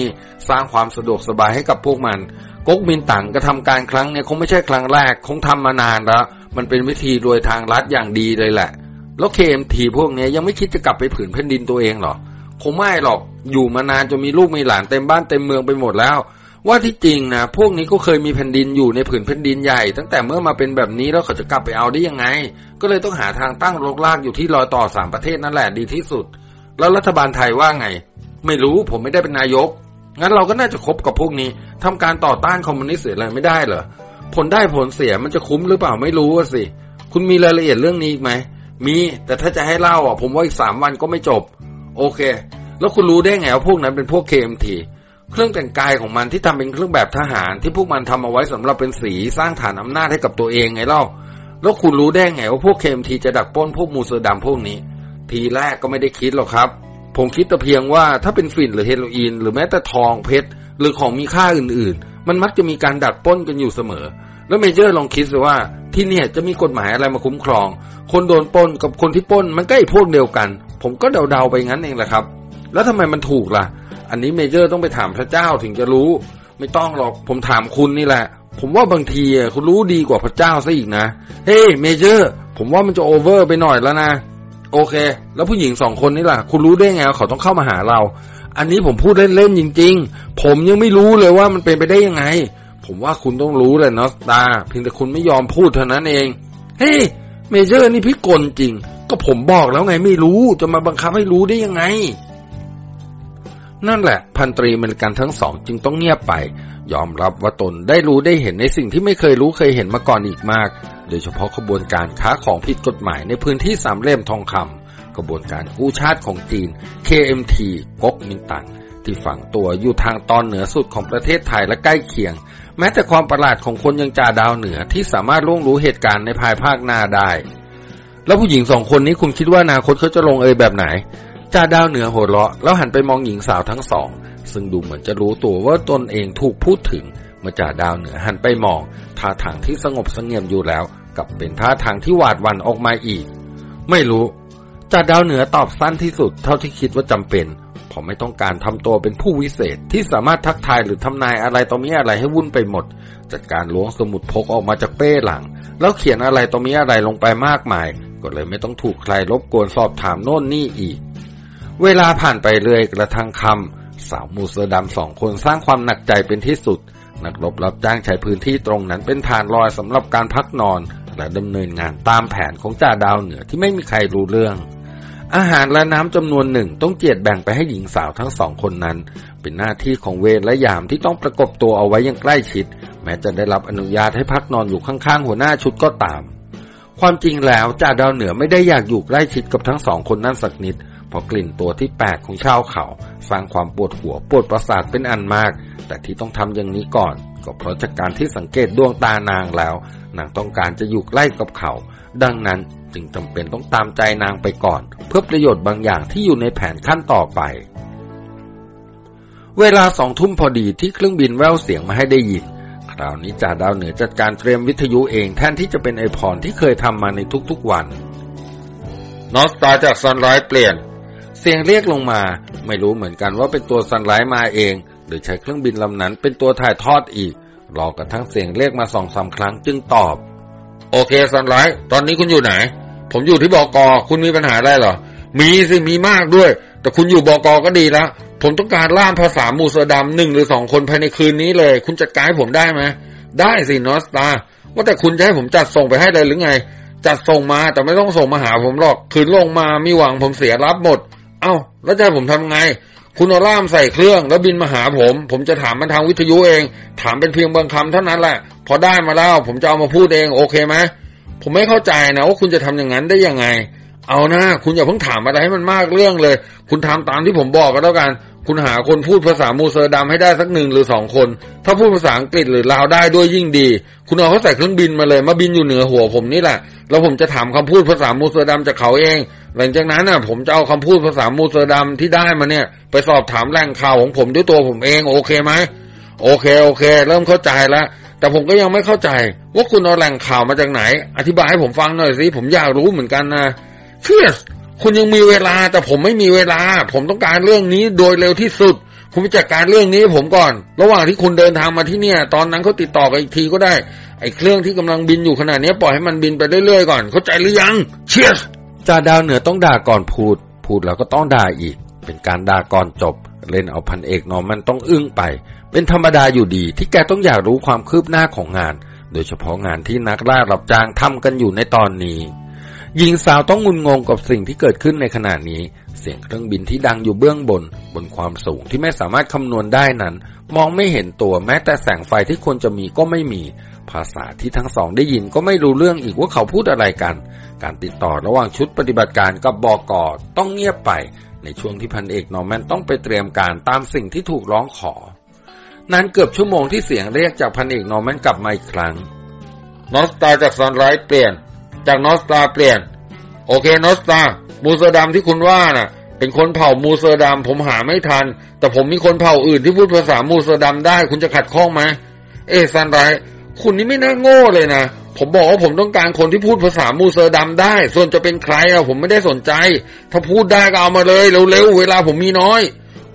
S1: สร้างความสะดวกสบายให้กับพวกมันก๊กมินตั๋งกระทำการครั้งเนี่ยคงไม่ใช่ครั้งแรกคงทำมานานแล้ว มันเป็นวิธีรวยทางรัฐอย่างดีเลยแหละ แล้วเคมทีพวกนี้ยังไม่คิดจะกลับไปผืนแผ่นดินตัวเองหรอ คงไม่หรอก อยู่มานานจนมีลูกมีหลานเต็มบ้านเต็มเมืองไปหมดแล้ว ว่าที่จริงนะพวกนี้ก็เคยมีแผ่นดินอยู่ในผืนแผ่นดินใหญ่ ตั้งแต่เมื่อมาเป็นแบบนี้แล้วเขาจะกลับไปเอาได้ยังไง ก็เลยต้องหาทางตั้งรกรากอยู่ที่รอยต่อสามประเทศนั่นแหละดีที่สุด แล้วรัฐบาลไทยว่าไง ไม่รู้ผมไม่ได้เป็นนายก งั้นเราก็น่าจะคบกับพวกนี้ทำการต่อต้านคอมมิวนิสต์อะไรไม่ได้เหรอผลได้ผลเสียมันจะคุ้มหรือเปล่าไม่รู้สิคุณมีรายละเอียดเรื่องนี้อีกไหม มี แต่ถ้าจะให้เล่าอะ ผมว่าอีกสามวันก็ไม่จบ โอเค แล้วคุณรู้ได้ไงว่าพวกนั้นเป็นพวก KMT เครื่องแต่งกายของมันที่ทำเป็นเครื่องแบบทหารที่พวกมันทำเอาไว้สำหรับเป็นสีสร้างฐานอำนาจให้กับตัวเองไงเล่า แล้วคุณรู้ได้ไงว่าพวก KMT จะดักปล้นพวกมูเซอร์ดำพวกนี้ ทีแรกก็ไม่ได้คิดหรอกครับ ผมคิดแต่เพียงว่าถ้าเป็นฝิ่นหรือเฮโรอีน หรือแม้แต่ทองเพชรหรือของมีค่าอื่นๆ มันมักจะมีการดักปล้นกันอยู่เสมอ แล้ว Major ลองคิดสิว่าที่เนี่ยจะมีกฎหมายอะไรมาคุ้มครอง คนโดนปล้นกับคนที่ปล้นมันก็ไอ้พวกเดียวกัน ผมก็เดาๆไปงั้นเองแหละครับ แล้วทำไมมันถูกล่ะ อันนี้ Major ต้องไปถามพระเจ้าถึงจะรู้ ไม่ต้องหรอกผมถามคุณนี่แหละ ผมว่าบางทีคุณรู้ดีกว่าพระเจ้าซะอีกนะ เฮ้ Major ผมว่ามันจะโอเวอร์ไปหน่อยแล้วนะ โอเค แล้วผู้หญิงสองคนนี่ล่ะ คุณรู้ได้ไงเขาต้องเข้ามาหาเรา อันนี้ผมพูดเล่นๆจริง ๆ ผมยังไม่รู้เลยว่ามันเป็นไปได้ยังไง ผมว่าคุณต้องรู้เลยเนาะตาเพียงแต่คุณไม่ยอมพูดเท่านั้นเอง เฮ้ Major นี่พิกลจริง ก็ผมบอกแล้วไงไม่รู้จะมาบังคับให้รู้ได้ยังไง นั่นแหละ พันตรีเมริกันทั้งสองจึงต้องเงียบไป ยอมรับว่าตนได้รู้ได้เห็นในสิ่งที่ไม่เคยรู้เคยเห็นมาก่อนอีกมาก โดยเฉพาะขบวนการค้าของผิดกฎหมายในพื้นที่สามเหลี่ยมทองคำกระบวนการกู้ชาติของจีน KMT ก๊กมินตั๋งที่ฝังตัวอยู่ทางตอนเหนือสุดของประเทศไทยและใกล้เคียง แม้แต่ความประหลาดของคนยังจ่าดาวเหนือที่สามารถล่วงรู้เหตุการณ์ในภายภาคหน้าได้ แล้วผู้หญิงสองคนนี้คุณคิดว่านาคตเขาจะลงเอยแบบไหนจ่าดาวเหนือโหดเลาะแล้วหันไปมองหญิงสาวทั้งสอง ซึ่งดูเหมือนจะรู้ตัวว่าตนเองถูกพูดถึงเมื่อจ่าดาวเหนือหันไปมองท่าทางที่สงบสงเงียมอยู่แล้ว กับเป็นท่าทางที่หวาดวันออกมาอีก ไม่รู้จ่าดาวเหนือตอบสั้นที่สุดเท่าที่คิดว่าจำเป็น ผมไม่ต้องการทำตัวเป็นผู้วิเศษที่สามารถทักทายหรือทำนายอะไรตรงนี้อะไรให้วุ่นไปหมด จัดการล้วงสมุดพกออกมาจากเป้หลัง แล้วเขียนอะไรตรงนี้อะไรลงไปมากมาย ก็เลยไม่ต้องถูกใครรบกวนสอบถามโน่นนี่อีก เวลาผ่านไปเรื่อยกระทั่งคำสาวมูเซอร์ดำสองคนสร้างความหนักใจเป็นที่สุด นักรบรับจ้างใช้พื้นที่ตรงนั้นเป็นฐานลอยสำหรับการพักนอน และดำเนินงานตามแผนของจ่าดาวเหนือที่ไม่มีใครรู้เรื่อง อาหารและน้ำจำนวนหนึ่งต้องเจียดแบ่งไปให้หญิงสาวทั้งสองคนนั้น เป็นหน้าที่ของเวรและยามที่ต้องประกบตัวเอาไว้อย่างใกล้ชิด แม้จะได้รับอนุญาตให้พักนอนอยู่ข้างๆหัวหน้าชุดก็ตาม ความจริงแล้วจ่าดาวเหนือไม่ได้อยากอยู่ใกล้ชิดกับทั้งสองคนนั้นสักนิดเพราะกลิ่นตัวที่แปลกของชาวเขาสร้างความปวดหัวปวดประสาทเป็นอันมาก แต่ที่ต้องทำอย่างนี้ก่อน ก็เพราะจากการที่สังเกตดวงตานางแล้ว นางต้องการจะอยู่ใกล้กับเขา ดังนั้น จึงจำเป็นต้องตามใจนางไปก่อน เพื่อประโยชน์บางอย่างที่อยู่ในแผนขั้นต่อไป เวลาสองทุ่มพอดีที่เครื่องบินแววเสียงมาให้ได้ยิน คราวนี้จ่าดาวเหนือจัดการเตรียมวิทยุเองแทนที่จะเป็นไอพรที่เคยทำมาในทุกๆวัน
S2: นอสตาจากซันไรส์เปลี่ยน
S1: เสียงเรียกลงมา ไม่รู้เหมือนกันว่าเป็นตัวซันไลท์มาเอง หรือใช้เครื่องบินลำนั้นเป็นตัวถ่ายทอดอีกรอกระทั่งเสียงเรียกมาสองสาครั้งจึงตอบ
S2: โอเคซันไรส์ตอนนี้คุณอยู่ไหน ผมอยู่ที่บอกอคุณมีปัญหาอะไรเหรอ มีสิมีมากด้วย แต่คุณอยู่บอกอก็ดีแล้ว ผมต้องการล่ามภาษามูเซอร์ดำหนึ่งหรือสองคนภายในคืนนี้เลย คุณจัดการให้ผมได้ไหมได้สินอสตาว่าแต่คุณจะให้ผมจัดส่งไปให้เลยหรือไง จัดส่งมาแต่ไม่ต้องส่งมาหาผมหรอกคืนลงมามีหวังผมเสียรับหมด เอ้า แล้วจะให้ผมทำไง คุณเอาล่ามใส่เครื่อง แล้วบินมาหาผม ผมจะถามมันทางวิทยุเอง ถามเป็นเพียงบางคำเท่านั้นแหละ พอได้มาแล้ว ผมจะเอามาพูดเองโอเคไหม ผมไม่เข้าใจนะว่าคุณจะทำอย่างนั้นได้ยังไง เอานะคุณอย่าเพิ่งถามอะไรให้มันมากเรื่องเลย คุณทำตามที่ผมบอกก็แล้วกัน คุณหาคนพูดภาษามูเซอร์ดำให้ได้สักหนึ่งหรือสองคน ถ้าพูดภาษาอังกฤษหรือลาวได้ด้วยยิ่งดี คุณเอาเขาใส่เครื่องบินมาเลย มาบินอยู่เหนือหัวผมนี่แหละ แล้วผมจะถามคำพูดภาษามูเซอร์ดำจากเขาเอง หลังจากนั้นน่ะ ผมจะเอาคำพูดภาษามูเซอร์ดำที่ได้มาเนี่ย ไปสอบถามแหล่งข่าวของผมด้วยตัวผมเอง โอเคไหมโอเค โอเค เริ่มเข้าใจแล้ว แต่ผมก็ยังไม่เข้าใจ ว่าคุณเอาแหล่งข่าวมาจากไหน อธิบายให้ผมฟังหน่อยสิผมอยากรู้เหมือนกันนะเชื่อคุณยังมีเวลา แต่ผมไม่มีเวลา ผมต้องการเรื่องนี้โดยเร็วที่สุด คุณไปจัดการเรื่องนี้ให้ผมก่อน ระหว่างที่คุณเดินทางมาที่เนี่ย ตอนนั้นเขาติดต่อกันอีกทีก็ได้ ไอ้เครื่องที่กำลังบินอยู่ขนาดนี้ปล่อยให้มันบินไปเรื่อยๆก่อน เข้าใจหรือยัง เชียส
S1: จ่าดาวเหนือต้องด่าก่อนพูด พูดแล้วก็ต้องด่าอีก เป็นการด่าก่อนจบ เล่นเอาพันเอกนอมันต้องอึ้งไป เป็นธรรมดาอยู่ดีที่แกต้องอยากรู้ความคืบหน้าของงาน โดยเฉพาะงานที่นักล่ารับจ้างทำกันอยู่ในตอนนี้หญิงสาวต้องงุนงงกับสิ่งที่เกิดขึ้นในขณะนี้ เสียงเครื่องบินที่ดังอยู่เบื้องบน บนความสูงที่ไม่สามารถคำนวณได้นั้น มองไม่เห็นตัวแม้แต่แสงไฟที่ควรจะมีก็ไม่มี ภาษาที่ทั้งสองได้ยินก็ไม่รู้เรื่องอีกว่าเขาพูดอะไรกัน การติดต่อระหว่างชุดปฏิบัติการกับบอกอต้องเงียบไป ในช่วงที่พันเอกนอร์แมนต้องไปเตรียมการตามสิ่งที่ถูกร้องขอ นั้นเกือบชั่วโมงที่เสียงเรียกจากพันเอกนอร์แมนกลับมาอีกครั้ง
S2: North Star จาก Sunrise เปลี่ยน จาก North Star เปลี่ยน โอเค North Star มูเซอร์ดำที่คุณว่าน่ะ เป็นคนเผ่ามูเซอร์ดำผมหาไม่ทัน แต่ผมมีคนเผ่าอื่นที่พูดภาษามูเซอร์ดำได้ คุณจะขัดข้องไหมเอ Sunrise คุณนี่ไม่น่าโง่เลยนะผมบอกว่าผมต้องการคนที่พูดภาษามูเซอร์ดำได้ ส่วนจะเป็นใครอะผมไม่ได้สนใจ ถ้าพูดได้ก็เอามาเลยเร็วๆเวลาผมมีน้อย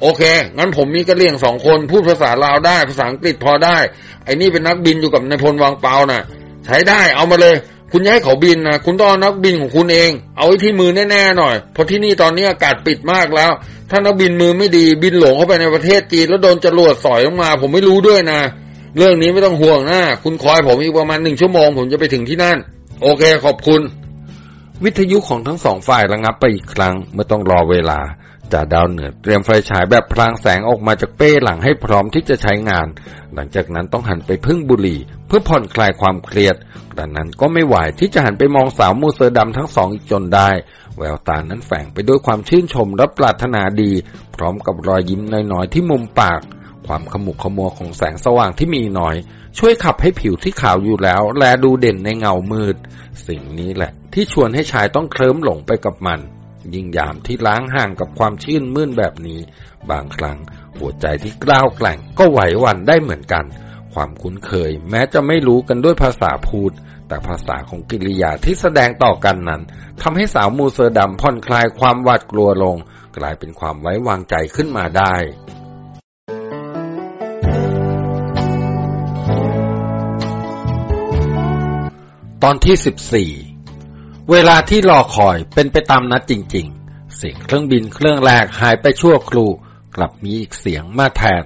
S2: โอเค งั้นผมมีกระเลี่ยงสองคน พูดภาษาลาวได้ ภาษาอังกฤษพอได้ ไอ้นี่เป็นนักบินอยู่กับนายพลวางเปาน่ะ ใช้ได้ เอามาเลย คุณย้ายเขาบินนะ คุณต้องนักบินของคุณเอง เอาไว้ที่มือแน่ๆหน่อย เพราะที่นี่ตอนนี้อากาศปิดมากแล้ว ถ้านักบินมือไม่ดี บินหลงเข้าไปในประเทศจีนแล้วโดนจรวดสอยลงมา ผมไม่รู้ด้วยนะ เรื่องนี้ไม่ต้องห่วงนะ คุณคอยผมอีกประมาณหนึ่งชั่วโมง ผมจะไปถึงที่นั่น โอเค ขอบคุณ
S1: วิทยุของทั้งสองฝ่ายระงับไปอีกครั้งเมื่อต้องรอเวลา จ่าดาวเหนือเตรียมไฟฉายแบบพรางแสงออกมาจากเป้หลังให้พร้อมที่จะใช้งาน หลังจากนั้นต้องหันไปพึ่งบุหรี่ เพื่อผ่อนคลายความเครียดดังนั้นก็ไม่วายที่จะหันไปมองสาวมูเซอร์ดำทั้งสองอีกจนได้ แววตานั้นแฝงไปด้วยความชื่นชมและปรารถนาดี พร้อมกับรอยยิ้มน้อยๆที่มุมปาก ความขมุกขมัวของแสงสว่างที่มีน้อยช่วยขับให้ผิวที่ขาวอยู่แล้ว แลดูเด่นในเงามืด สิ่งนี้แหละ ที่ชวนให้ชายต้องเคลิ้มหลงไปกับมัน ยิ่งยามที่ร้างห่างกับความชื่นมื่นแบบนี้ บางครั้งหัวใจที่กร้าวแกร่งก็ไหวหวั่นได้เหมือนกัน ความคุ้นเคย แม้จะไม่รู้กันด้วยภาษาพูด แต่ภาษาของกิริยาที่แสดงต่อกันนั้นทำให้สาวมูเซอร์ดำผ่อนคลายความหวาดกลัวลง กลายเป็นความไว้วางใจขึ้นมาได้ตอนที่สิบสี่ เวลาที่รอคอยเป็นไปตามนัดจริง ๆ เสียงเครื่องบินเครื่องแรกหายไปชั่วครู่กลับมีอีกเสียงมาแทน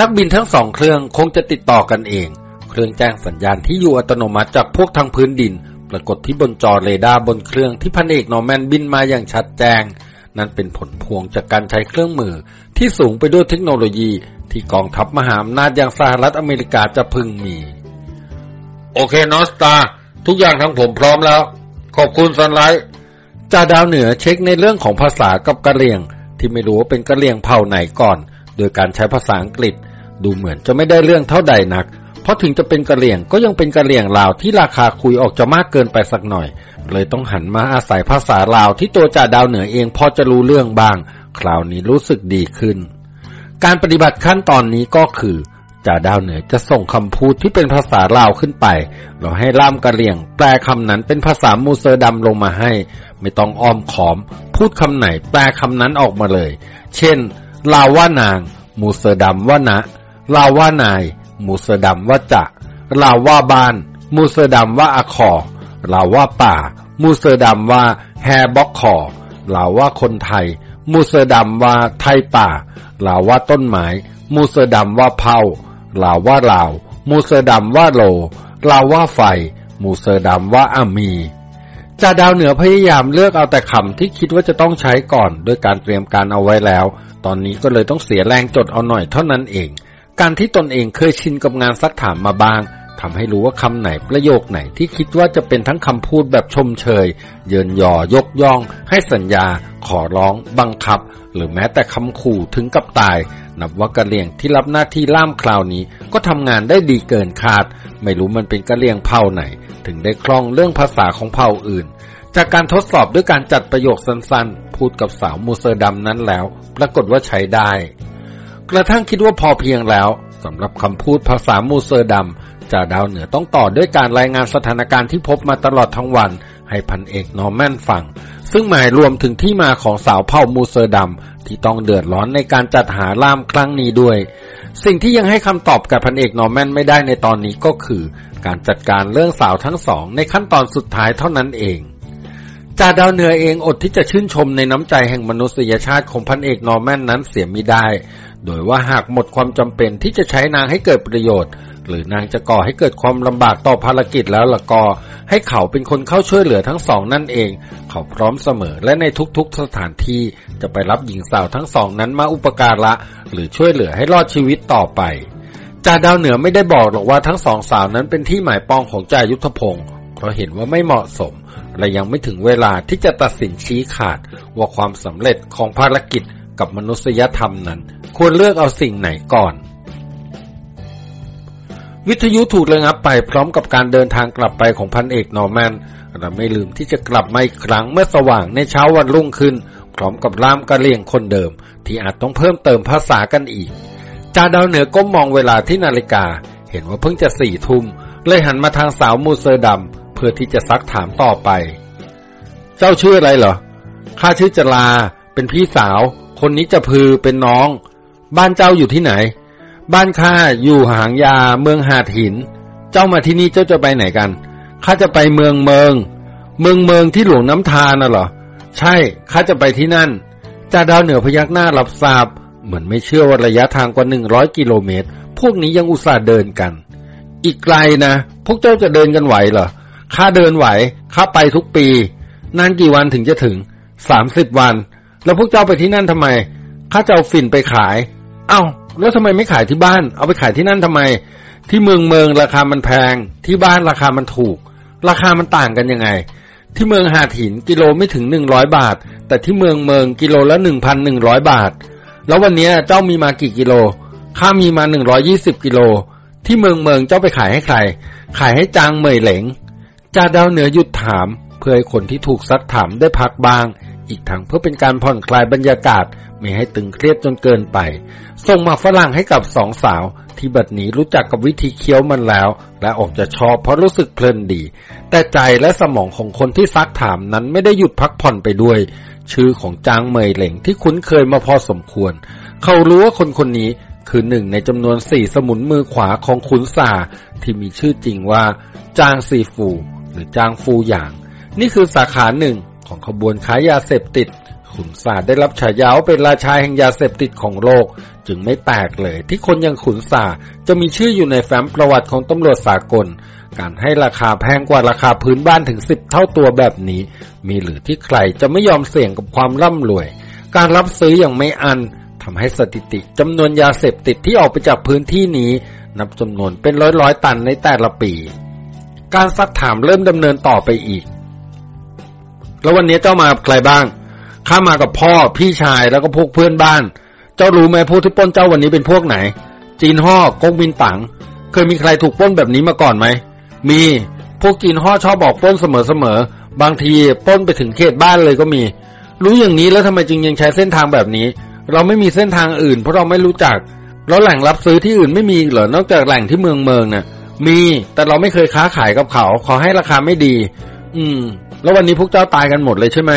S1: นักบินทั้งสองเครื่องคงจะติดต่อกันเอง เครื่องแจ้งสัญญาณที่อยู่อัตโนมัติจากพวกทางพื้นดิน ปรากฏที่บนจอเรดาร์บนเครื่องที่พันเอกนอร์แมนบินมาอย่างชัดแจ้ง นั่นเป็นผลพวงจากการใช้เครื่องมือที่สูงไปด้วยเทคโนโลยีที่กองทัพมหาอำนาจอย่างสหรัฐอเมริกาจะพึงมี
S2: โอเคนอสตา ทุกอย่างทั้งผมพร้อมแล้ว ขอบคุณซันไลท์
S1: จ่าดาวเหนือเช็คในเรื่องของภาษากับกะเหรี่ยง ที่ไม่รู้ว่าเป็นกะเหรี่ยงเผ่าไหนก่อน โดยการใช้ภาษาอังกฤษ ดูเหมือนจะไม่ได้เรื่องเท่าใดนัก เพราะถึงจะเป็นกะเหรี่ยงก็ยังเป็นกะเหรี่ยงลาวที่ราคาคุยออกจะมากเกินไปสักหน่อย เลยต้องหันมาอาศัยภาษาลาวที่ตัวจ่าดาวเหนือเองพอจะรู้เรื่องบ้าง คราวนี้รู้สึกดีขึ้น การปฏิบัติขั้นตอนนี้ก็คือ จ่าดาวเหนือจะส่งคำพูดที่เป็นภาษาลาวขึ้นไป เราให้ล่ามกะเหรี่ยง แปลคำนั้นเป็นภาษามูเซอร์ดำลงมาให้ ไม่ต้องอ้อมค้อม พูดคำไหนแปลคำนั้นออกมาเลย เช่น ลาวว่านาง มูเซอร์ดำว่านะ ลาวว่านาย มูเซอร์ดำว่าจะลาวว่าบ้าน มูเซอร์ดำว่าอคอลาวว่าป่า มูเซอร์ดำว่าแฮบ็อกคอลาวว่าคนไทย มูเซอร์ดำว่าไทยป่าลาวว่าต้นไม้ มูเซอร์ดำว่าเผา ลาวว่าลาว มูเซอร์ดำว่าโล ลาวว่าไฟ มูเซอร์ดำว่าอามีจ่าดาวเหนือพยายามเลือกเอาแต่คำที่คิดว่าจะต้องใช้ก่อนด้วยการเตรียมการเอาไว้แล้ว ตอนนี้ก็เลยต้องเสียแรงจดเอาหน่อยเท่านั้นเอง การที่ตนเองเคยชินกับงานซักถามมาบ้างทำให้รู้ว่าคำไหนประโยคไหนที่คิดว่าจะเป็นทั้งคำพูดแบบชมเชย เยินยอยกย่อง ให้สัญญา ขอร้อง บังคับ หรือแม้แต่คำขู่ถึงกับตาย นับว่ากะเหรี่ยงที่รับหน้าที่ล่ามคราวนี้ ก็ทำงานได้ดีเกินคาด ไม่รู้มันเป็นกะเหรี่ยงเผ่าไหน ถึงได้คล่องเรื่องภาษาของเผ่าอื่น จากการทดสอบด้วยการจัดประโยคสั้นๆ พูดกับสาวมูเซอร์ดำนั้นแล้ว ปรากฏว่าใช้ได้ กระทั่งคิดว่าพอเพียงแล้วสำหรับคำพูดภาษามูเซอร์ดำจ่าดาวเหนือต้องต่อด้วยการรายงานสถานการณ์ที่พบมาตลอดทั้งวัน ให้พันเอกนอร์แมนฟัง ซึ่งหมายรวมถึงที่มาของสาวเผ่ามูเซอร์ดำที่ต้องเดือดร้อนในการจัดหาล่ามครั้งนี้ด้วย สิ่งที่ยังให้คำตอบกับพันเอกนอร์แมนไม่ได้ในตอนนี้ก็คือ การจัดการเรื่องสาวทั้งสองในขั้นตอนสุดท้ายเท่านั้นเองจ่าดาวเหนือเองอดที่จะชื่นชมในน้ำใจแห่งมนุษยชาติของพันเอกนอร์แมนนั้นเสียไม่ได้ โดยว่าหากหมดความจำเป็นที่จะใช้นางให้เกิดประโยชน์ หรือนางจะก่อให้เกิดความลำบากต่อภารกิจแล้วละก็ให้เขาเป็นคนเข้าช่วยเหลือทั้งสองนั่นเอง เขาพร้อมเสมอและในทุกๆสถานที่จะไปรับหญิงสาวทั้งสองนั้นมาอุปการะ หรือช่วยเหลือให้รอดชีวิตต่อไปจ่าดาวเหนือไม่ได้บอกหรอกว่าทั้งสองสาวนั้นเป็นที่หมายปองของจ่ายุทธพงศ์เพราะเห็นว่าไม่เหมาะสม และยังไม่ถึงเวลาที่จะตัดสินชี้ขาดว่าความสำเร็จของภารกิจกับมนุษยธรรมนั้น ควรเลือกเอาสิ่งไหนก่อน วิทยุถูกระงับไปพร้อมกับการเดินทางกลับไปของพันเอกนอร์แมนเราไม่ลืมที่จะกลับมาอีกครั้งเมื่อสว่างในเช้าวันรุ่งขึ้น พร้อมกับล่ามกะเหรี่ยงคนเดิม ที่อาจต้องเพิ่มเติมภาษากันอีกจ่าดาวเหนือก้มมองเวลาที่นาฬิกา เห็นว่าเพิ่งจะสี่ทุ่มเลยหันมาทางสาวมูเซอร์ดำเพื่อที่จะซักถามต่อไป เจ้าชื่ออะไรเหรอข้าชื่อจลา เป็นพี่สาว คนนี้จะพือเป็นน้อง บ้านเจ้าอยู่ที่ไหน บ้านข้าอยู่หางยาเมืองหาดหิน เจ้ามาที่นี่เจ้าจะไปไหนกัน ข้าจะไปเมืองเมือง เมืองเมืองที่หลวงน้ำทาน่ะเหรอ ใช่ ข้าจะไปที่นั่นจ่าดาวเหนือพยักหน้ารับทราบ เหมือนไม่เชื่อว่าระยะทางกว่าหนึ่งร้อยกิโลเมตร พวกนี้ยังอุตส่าห์เดินกัน อีกไกลนะ พวกเจ้าจะเดินกันไหวเหรอ ข้าเดินไหว ข้าไปทุกปี นานกี่วันถึงจะถึง สามสิบวัน แล้วพวกเจ้าไปที่นั่นทำไม ข้าจะเอาฝิ่นไปขาย เอา้าแล้วทำไมไม่ขายที่บ้าน เอาไปขายที่นั่นทำไม ที่เมืองเมืองราคามันแพง ที่บ้านราคามันถูก ราคามันต่างกันยังไง ที่เมืองหาดหินกิโลไม่ถึงหนึ่งร้อยบาท แต่ที่เมืองเมืองกิโลละหนึ่งพันหนึ่งร้อยบาท แล้ววันนี้เจ้ามีมากี่กิโล ข้ามีมาหนึ่งร้อยี่สิบกิโล ที่เมืองเมืองเจ้าไปขายให้ใคร ขายให้จางเหมยเหลงจ่าดาวเหนือหยุดถาม เพื่อให้คนที่ถูกซักถามได้พักบ้าง อีกทั้งเพื่อเป็นการผ่อนคลายบรรยากาศ ไม่ให้ตึงเครียดจนเกินไป ส่งมาฝรั่งให้กับสองสาว ที่บัดนี้รู้จักกับวิธีเคี้ยวมันแล้ว และออกจะชอบเพราะรู้สึกเพลินดี แต่ใจและสมองของคนที่ซักถามนั้นไม่ได้หยุดพักผ่อนไปด้วย ชื่อของจางเมยเหล่งที่คุ้นเคยมาพอสมควร เขารู้ว่าคนคนนี้คือหนึ่งในจำนวนสี่สมุนมือขวาของขุนสาที่มีชื่อจริงว่า จางซีฟู หรือจางฟูหยาง นี่คือสาขาหนึ่ง ของขบวนค้ายาเสพติด ขุนศาสตร์ได้รับฉายาว่าเป็นราชาแห่งยาเสพติดของโลก จึงไม่แปลกเลย ที่คนอย่างขุนศาสตร์จะมีชื่ออยู่ในแฟ้มประวัติของตำรวจสากล การให้ราคาแพงกว่าราคาพื้นบ้านถึงสิบเท่าตัวแบบนี้ มีหรือที่ใครจะไม่ยอมเสี่ยงกับความร่ำรวย การรับซื้ออย่างไม่อันทำให้สถิติจำนวนยาเสพติดที่ออกไปจากพื้นที่นี้ นับจำนวนเป็นร้อยร้อยตันในแต่ละปี การซักถามเริ่มดำเนินต่อไปอีก แล้ววันนี้เจ้ามากับใครบ้าง ข้ามากับพ่อพี่ชายแล้วก็พวกเพื่อนบ้าน เจ้ารู้ไหมพวกที่ป้นเจ้าวันนี้เป็นพวกไหน จีนห่อกงมินตัง เคยมีใครถูกป้นแบบนี้มาก่อนไหม มี พวกจีนห่อชอบบอกป้นเสมอๆ บางทีป้นไปถึงเขตบ้านเลยก็มี รู้อย่างนี้แล้วทำไมจึงยังใช้เส้นทางแบบนี้ เราไม่มีเส้นทางอื่น เพราะเราไม่รู้จัก แล้วแหล่งรับซื้อที่อื่นไม่มีเหรอ นอกจากแหล่งที่เมืองเมืองน่ะมี แต่เราไม่เคยค้าขายกับเขา ขอให้ราคาไม่ดี อืม แล้ววันนี้พวกเจ้าตายกันหมดเลยใช่ไหม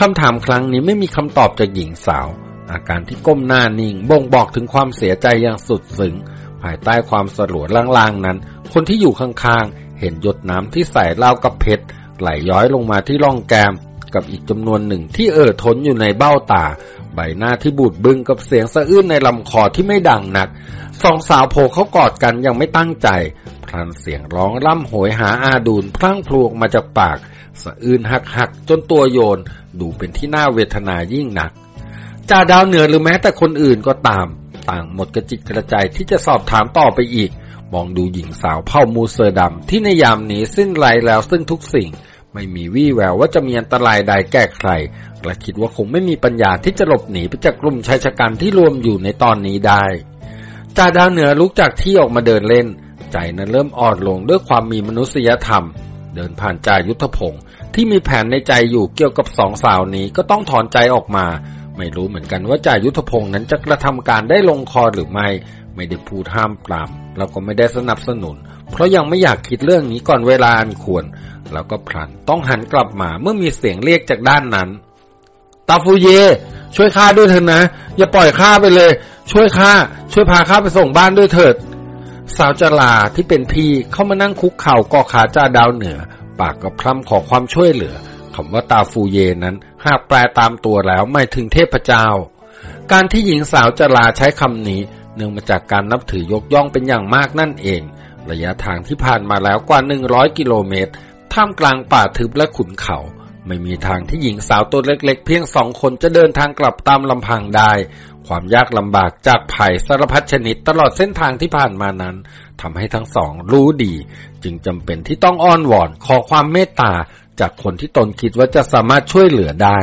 S1: คำถามครั้งนี้ไม่มีคำตอบจากหญิงสาว อาการที่ก้มหน้านิ่ง บ่งบอกถึงความเสียใจอย่างสุดซึ้งภายใต้ความสลวดล่างๆนั้น คนที่อยู่ข้างๆ เห็นหยดน้ำที่ใส่เหล่ากับเพชรไหลย้อยลงมาที่ร่องแก้มกับอีกจำนวนหนึ่งที่เอ่อทนอยู่ในเบ้าตา ใบหน้าที่บูดบึ้งกับเสียงสะอื้นในลำคอที่ไม่ดังนัก สองสาวโผล่เขากอดกันยังไม่ตั้งใจพลันเสียงร้องร่ำโหยหาอาดูลพลั่งพลวงมาจากปาก สะอื้นหักหักจนตัวโยนดูเป็นที่น่าเวทนายิ่งหนักจ่าดาวเหนือหรือแม้แต่คนอื่นก็ตาม ต่างหมดกระจิตกระใจที่จะสอบถามต่อไปอีก มองดูหญิงสาวเผ่ามูเซอร์ดำที่ในยามนี้สิ้นไรแล้วซึ่งทุกสิ่ง ไม่มีวี่แววว่าจะมีอันตรายใดแก่ใครและคิดว่าคงไม่มีปัญญาที่จะหลบหนีไปจากกลุ่มชายชะกันที่รวมอยู่ในตอนนี้ได้จ่าดาวเหนือลุกจากที่ออกมาเดินเล่น ใจนั้นเริ่มอ่อนลงด้วยความมีมนุษยธรรม เดินผ่านจ่ายุทธพงศ์ที่มีแผนในใจอยู่เกี่ยวกับสองสาวนี้ก็ต้องถอนใจออกมา ไม่รู้เหมือนกันว่าจ่ายุทธพงศ์นั้นจะกระทำการได้ลงคอหรือไม่ ไม่ได้พูดห้ามปราม แล้วก็ไม่ได้สนับสนุน เพราะยังไม่อยากคิดเรื่องนี้ก่อนเวลาอันควร แล้วก็พลันต้องหันกลับมาเมื่อมีเสียงเรียกจากด้านนั้นตาฟูเย ช่วยข้าด้วยเถอะนะ อย่าปล่อยข้าไปเลย ช่วยข้าช่วยพาข้าไปส่งบ้านด้วยเถิด สาวจลาที่เป็นพี่เข้ามานั่งคุกเข่าก่อขาจ่าดาวเหนือ ปากก็พร่ำขอความช่วยเหลือคำว่าตาฟูเยนั้น หากแปลตามตัวแล้วไม่ถึงเทพเจ้า การที่หญิงสาวจลาใช้คำนี้ เนื่องมาจากการนับถือยกย่องเป็นอย่างมากนั่นเอง ระยะทางที่ผ่านมาแล้วกว่า 100 กิโลเมตร ท่ามกลางป่าทึบและขุนเขา ไม่มีทางที่หญิงสาวตัวเล็ก ๆ เพียงสองคนจะเดินทางกลับตามลำพังได้ ความยากลำบากจากภัยสารพัดชนิดตลอดเส้นทางที่ผ่านมานั้นทำให้ทั้งสองรู้ดี จึงจำเป็นที่ต้องอ้อนวอนขอความเมตตาจากคนที่ตนคิดว่าจะสามารถช่วยเหลือได้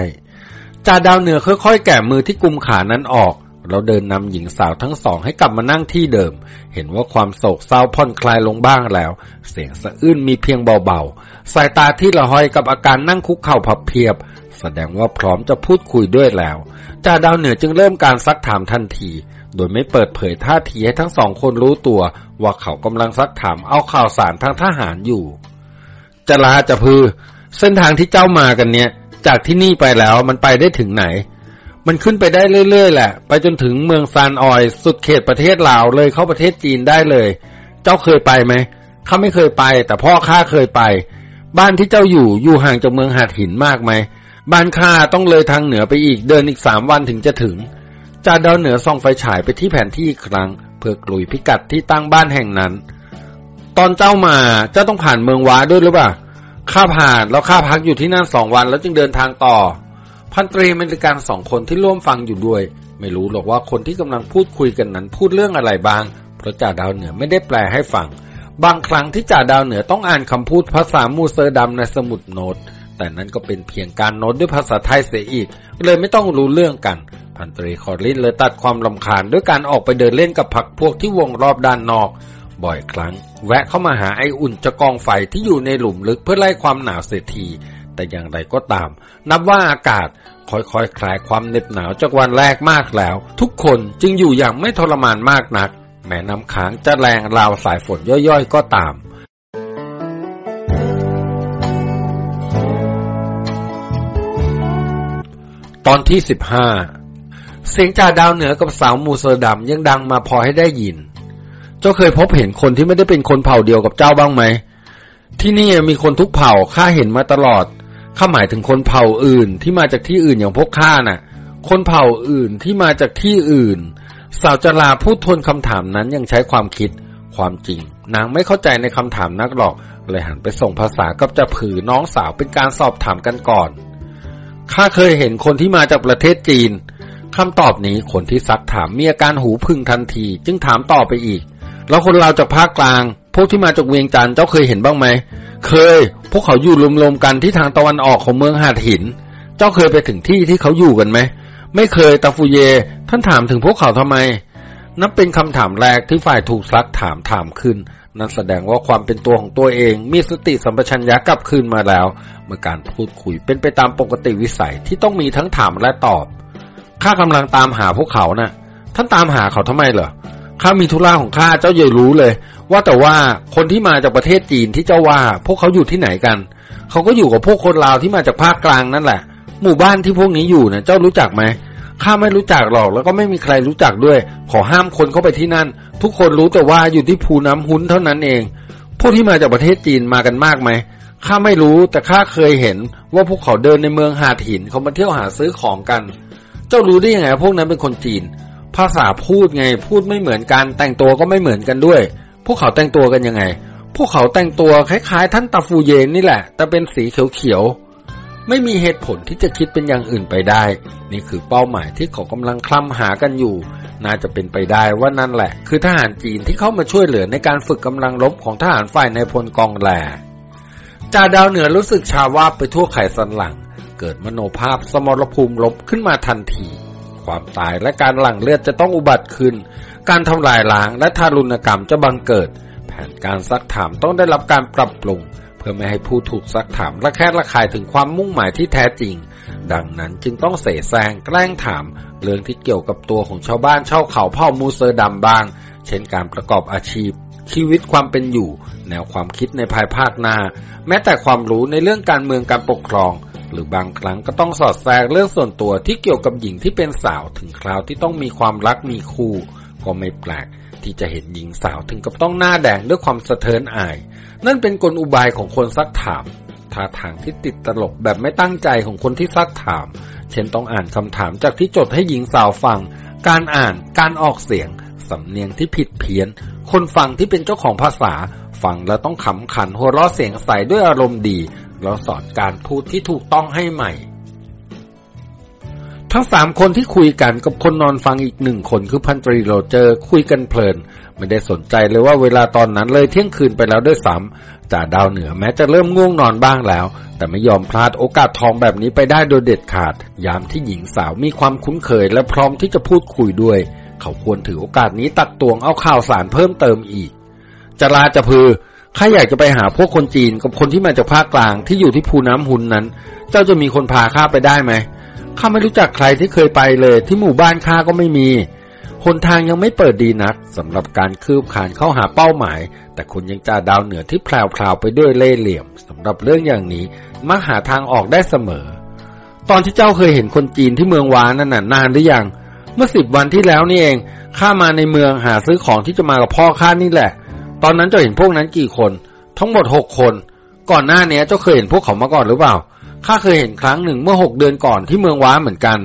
S1: จ่าดาวเหนือค่อยๆแก่มือที่กุมขานั้นออกเราเดินนำหญิงสาวทั้งสองให้กลับมานั่งที่เดิม เห็นว่าความโศกเศร้าผ่อนคลายลงบ้างแล้ว เสียงสะอื้นมีเพียงเบาๆ สายตาที่ละห้อยกับอาการนั่งคุกเข่าพับเพียบ แสดงว่าพร้อมจะพูดคุยด้วยแล้วจ่าดาวเหนือจึงเริ่มการซักถามทันที โดยไม่เปิดเผยท่าทีให้ทั้งสองคนรู้ตัว ว่าเขากำลังซักถามเอาข่าวสารทางทหารอยู่จลาจะพือ เส้นทางที่เจ้ามากันเนี่ย จากที่นี่ไปแล้วมันไปได้ถึงไหน มันขึ้นไปได้เรื่อยๆแหละ ไปจนถึงเมืองซานออย สุดเขตประเทศลาวเลยเข้าประเทศจีนได้เลย เจ้าเคยไปไหมข้าไม่เคยไป แต่พ่อข้าเคยไป บ้านที่เจ้าอยู่อยู่ห่างจากเมืองหาดหินมากไหม บ้านข้าต้องเลยทางเหนือไปอีกเดินอีกสามวันถึงจะถึงจ่าดาวเหนือส่องไฟฉายไปที่แผนที่อีกครั้ง เพื่อกลุยพิกัดที่ตั้งบ้านแห่งนั้น ตอนเจ้ามาเจ้าต้องผ่านเมืองว้าด้วยหรือเปล่าข้าผ่านแล้วข้าพักอยู่ที่นั่นสองวันแล้วจึงเดินทางต่อ พันตรีเมริกันสองคนที่ร่วมฟังอยู่ด้วย ไม่รู้หรอกว่าคนที่กำลังพูดคุยกันนั้นพูดเรื่องอะไรบ้าง เพราะจ่าดาวเหนือไม่ได้แปลให้ฟัง บางครั้งที่จ่าดาวเหนือต้องอ่านคำพูดภาษามูเซอร์ดำในสมุดโน้ต แต่นั้นก็เป็นเพียงการโน้ตด้วยภาษาไทยเสียอีก เลยไม่ต้องรู้เรื่องกัน พันตรีคอร์ลินเลยตัดความรำคาญด้วยการออกไปเดินเล่นกับพักพวกที่วงรอบด้านนอก บ่อยครั้ง แวะเข้ามาหาไออุ่นจากกองไฟที่อยู่ในหลุมลึกเพื่อไล่ความหนาวเสียทีแต่อย่างไรก็ตาม นับว่าอากาศค่อยๆคลายความเหน็บหนาวจากวันแรกมากแล้ว ทุกคนจึงอยู่อย่างไม่ทรมานมากนัก แม้น้ำค้างจะแรงราวสายฝนย่อยๆ ก็ตาม ตอนที่สิบห้าเสียงจ่าดาวเหนือกับสาวมูเซอร์ดำยังดังมาพอให้ได้ยิน เจ้าเคยพบเห็นคนที่ไม่ได้เป็นคนเผ่าเดียวกับเจ้าบ้างไหม ที่นี่มีคนทุกเผ่าข้าเห็นมาตลอดข้าหมายถึงคนเผ่าอื่นที่มาจากที่อื่นอย่างพวกข้าน่ะ คนเผ่าอื่นที่มาจากที่อื่น สาวจลาพูดทวนคำถามนั้นยังใช้ความคิดความจริง นางไม่เข้าใจในคำถามนักหรอกเลยหันไปส่งภาษากับจะผือน้องสาวเป็นการสอบถามกันก่อน ข้าเคยเห็นคนที่มาจากประเทศจีนคำตอบนี้คนที่ซักถามมีอาการหูพึ่งทันที จึงถามต่อไปอีก แล้วคนเราจากภาคกลาง พวกที่มาจากเวียงจันทร์เจ้าเคยเห็นบ้างไหม เคย พวกเขาอยู่รวมๆกันที่ทางตะวันออกของเมืองหาดหิน เจ้าเคยไปถึงที่ที่เขาอยู่กันไหม ไม่เคยตาฟูเย ท่านถามถึงพวกเขาทำไม นับเป็นคำถามแรกที่ฝ่ายถูกซักถามถามขึ้น นั่นแสดงว่าความเป็นตัวของตัวเอง มีสติสัมปชัญญะกลับคืนมาแล้ว เมื่อการพูดคุยเป็นไปตามปกติวิสัยที่ต้องมีทั้งถามและตอบ ข้ากำลังตามหาพวกเขานะ่ะ ท่านตามหาเขาทำไมเหรอ ข้ามีธุระของข้าเจ้าเย่รู้เลย ว่าแต่ว่าคนที่มาจากประเทศจีนที่เจ้าว่า พวกเขาอยู่ที่ไหนกัน เขาก็อยู่กับพวกคนลาวที่มาจากภาคกลางนั่นแหละ หมู่บ้านที่พวกนี้อยู่นะ่ะเจ้ารู้จักไหม ข้าไม่รู้จักหรอก แล้วก็ไม่มีใครรู้จักด้วย ขอห้ามคนเข้าไปที่นั่น ทุกคนรู้แต่ว่าอยู่ที่ภูน้ำหุ้นเท่านั้นเองพวกที่มาจากประเทศจีนมากันมากไหมข้าไม่รู้แต่ข้าเคยเห็นว่าพวกเขาเดินในเมืองหาดหินเขามาเที่ยวหาซื้อของกัน เจ้ารู้ได้ยังไงพวกนั้นเป็นคนจีน ภาษาพูดไงพูดไม่เหมือนกันแต่งตัวก็ไม่เหมือนกันด้วย พวกเขาแต่งตัวกันยังไง พวกเขาแต่งตัวคล้ายๆ ท่านตาฟูเยนนี่แหละ แต่เป็นสีเขียวๆ ไม่มีเหตุผลที่จะคิดเป็นอย่างอื่นไปได้ นี่คือเป้าหมายที่เขากำลังคลำหากันอยู่ น่าจะเป็นไปได้ว่านั่นแหละ คือทหารจีนที่เข้ามาช่วยเหลือในการฝึกกำลังรบของทหารฝ่ายในพลกองแหลจ่าดาวเหนือรู้สึกชาวาบไปทั่วไขสันหลัง เกิดมโนภาพสมรภูมิลบขึ้นมาทันที ความตายและการหลั่งเลือดจะต้องอุบัติขึ้น การทำลายล้างและทารุณกรรมจะบังเกิด แผนการซักถามต้องได้รับการปรับปรุง พื่อไม่ให้ผู้ถูกซักถามและแค่ระคายถึงความมุ่งหมายที่แท้จริง ดังนั้นจึงต้องเสแสร้งแกล้งถาม เรื่องที่เกี่ยวกับตัวของชาวบ้านช่าเขาเผ่ามูเซอร์ดำบ้าง เช่นการประกอบอาชีพ ชีวิตความเป็นอยู่ แนวความคิดในภายภาคหน้า แม้แต่ความรู้ในเรื่องการเมืองการปกครอง หรือบางครั้งก็ต้องสอดแทรกเรื่องส่วนตัวที่เกี่ยวกับหญิงที่เป็นสาวถึงคราวที่ต้องมีความรักมีคู่ ก็ไม่แปลกที่จะเห็นหญิงสาวถึงกับต้องหน้าแดงด้วยความสะเทินอาย นั่นเป็นกลอุบายของคนซักถามท่าทางที่ติดตลกแบบไม่ตั้งใจของคนที่ซักถาม เช่นต้องอ่านคำถามจากที่จดให้หญิงสาวฟัง การอ่าน การออกเสียง สำเนียงที่ผิดเพี้ยน คนฟังที่เป็นเจ้าของภาษา ฟังแล้วต้องขำขันหัวเราะเสียงใสด้วยอารมณ์ดี แล้วสอนการพูดที่ถูกต้องให้ใหม่ ทั้งสามคนที่คุยกันกับคนนอนฟังอีกหนึ่งคนคือพันตรีโรเจอร์คุยกันเพลิน ไม่ได้สนใจเลยว่าเวลาตอนนั้นเลยเที่ยงคืนไปแล้วด้วยซ้ำจ่าดาวเหนือแม้จะเริ่มง่วงนอนบ้างแล้ว แต่ไม่ยอมพลาดโอกาสทองแบบนี้ไปได้โดยเด็ดขาด ยามที่หญิงสาวมีความคุ้นเคยและพร้อมที่จะพูดคุยด้วย เขาควรถือโอกาสนี้ตักตวงเอาข่าวสารเพิ่มเติมอีกจะลาจะพือข้าอยากจะไปหาพวกคนจีนกับคนที่มาจากภาคกลางที่อยู่ที่ภูน้ำหุนนั้น เจ้าจะมีคนพาข้าไปได้ไหม ข้าไม่รู้จักใครที่เคยไปเลย ที่หมู่บ้านข้าก็ไม่มีหนทางยังไม่เปิดดีนักสำหรับการคืบขานเข้าหาเป้าหมาย แต่คุณยังจ่าดาวเหนือที่แพรวๆไปด้วยเล่เหลี่ยมสำหรับเรื่องอย่างนี้มักหาทางออกได้เสมอ ตอนที่เจ้าเคยเห็นคนจีนที่เมืองวานั่นน่ะนานหรือยัง เมื่อสิบวันที่แล้วนี่เองข้ามาในเมืองหาซื้อของที่จะมากับพ่อข้านี่แหละ ตอนนั้นเจ้าเห็นพวกนั้นกี่คน ทั้งหมดหกคน ก่อนหน้านี้เจ้าเคยเห็นพวกเขามาก่อนหรือเปล่า ข้าเคยเห็นครั้งหนึ่งเมื่อหกเดือนก่อนที่เมืองว้าเหมือนกัน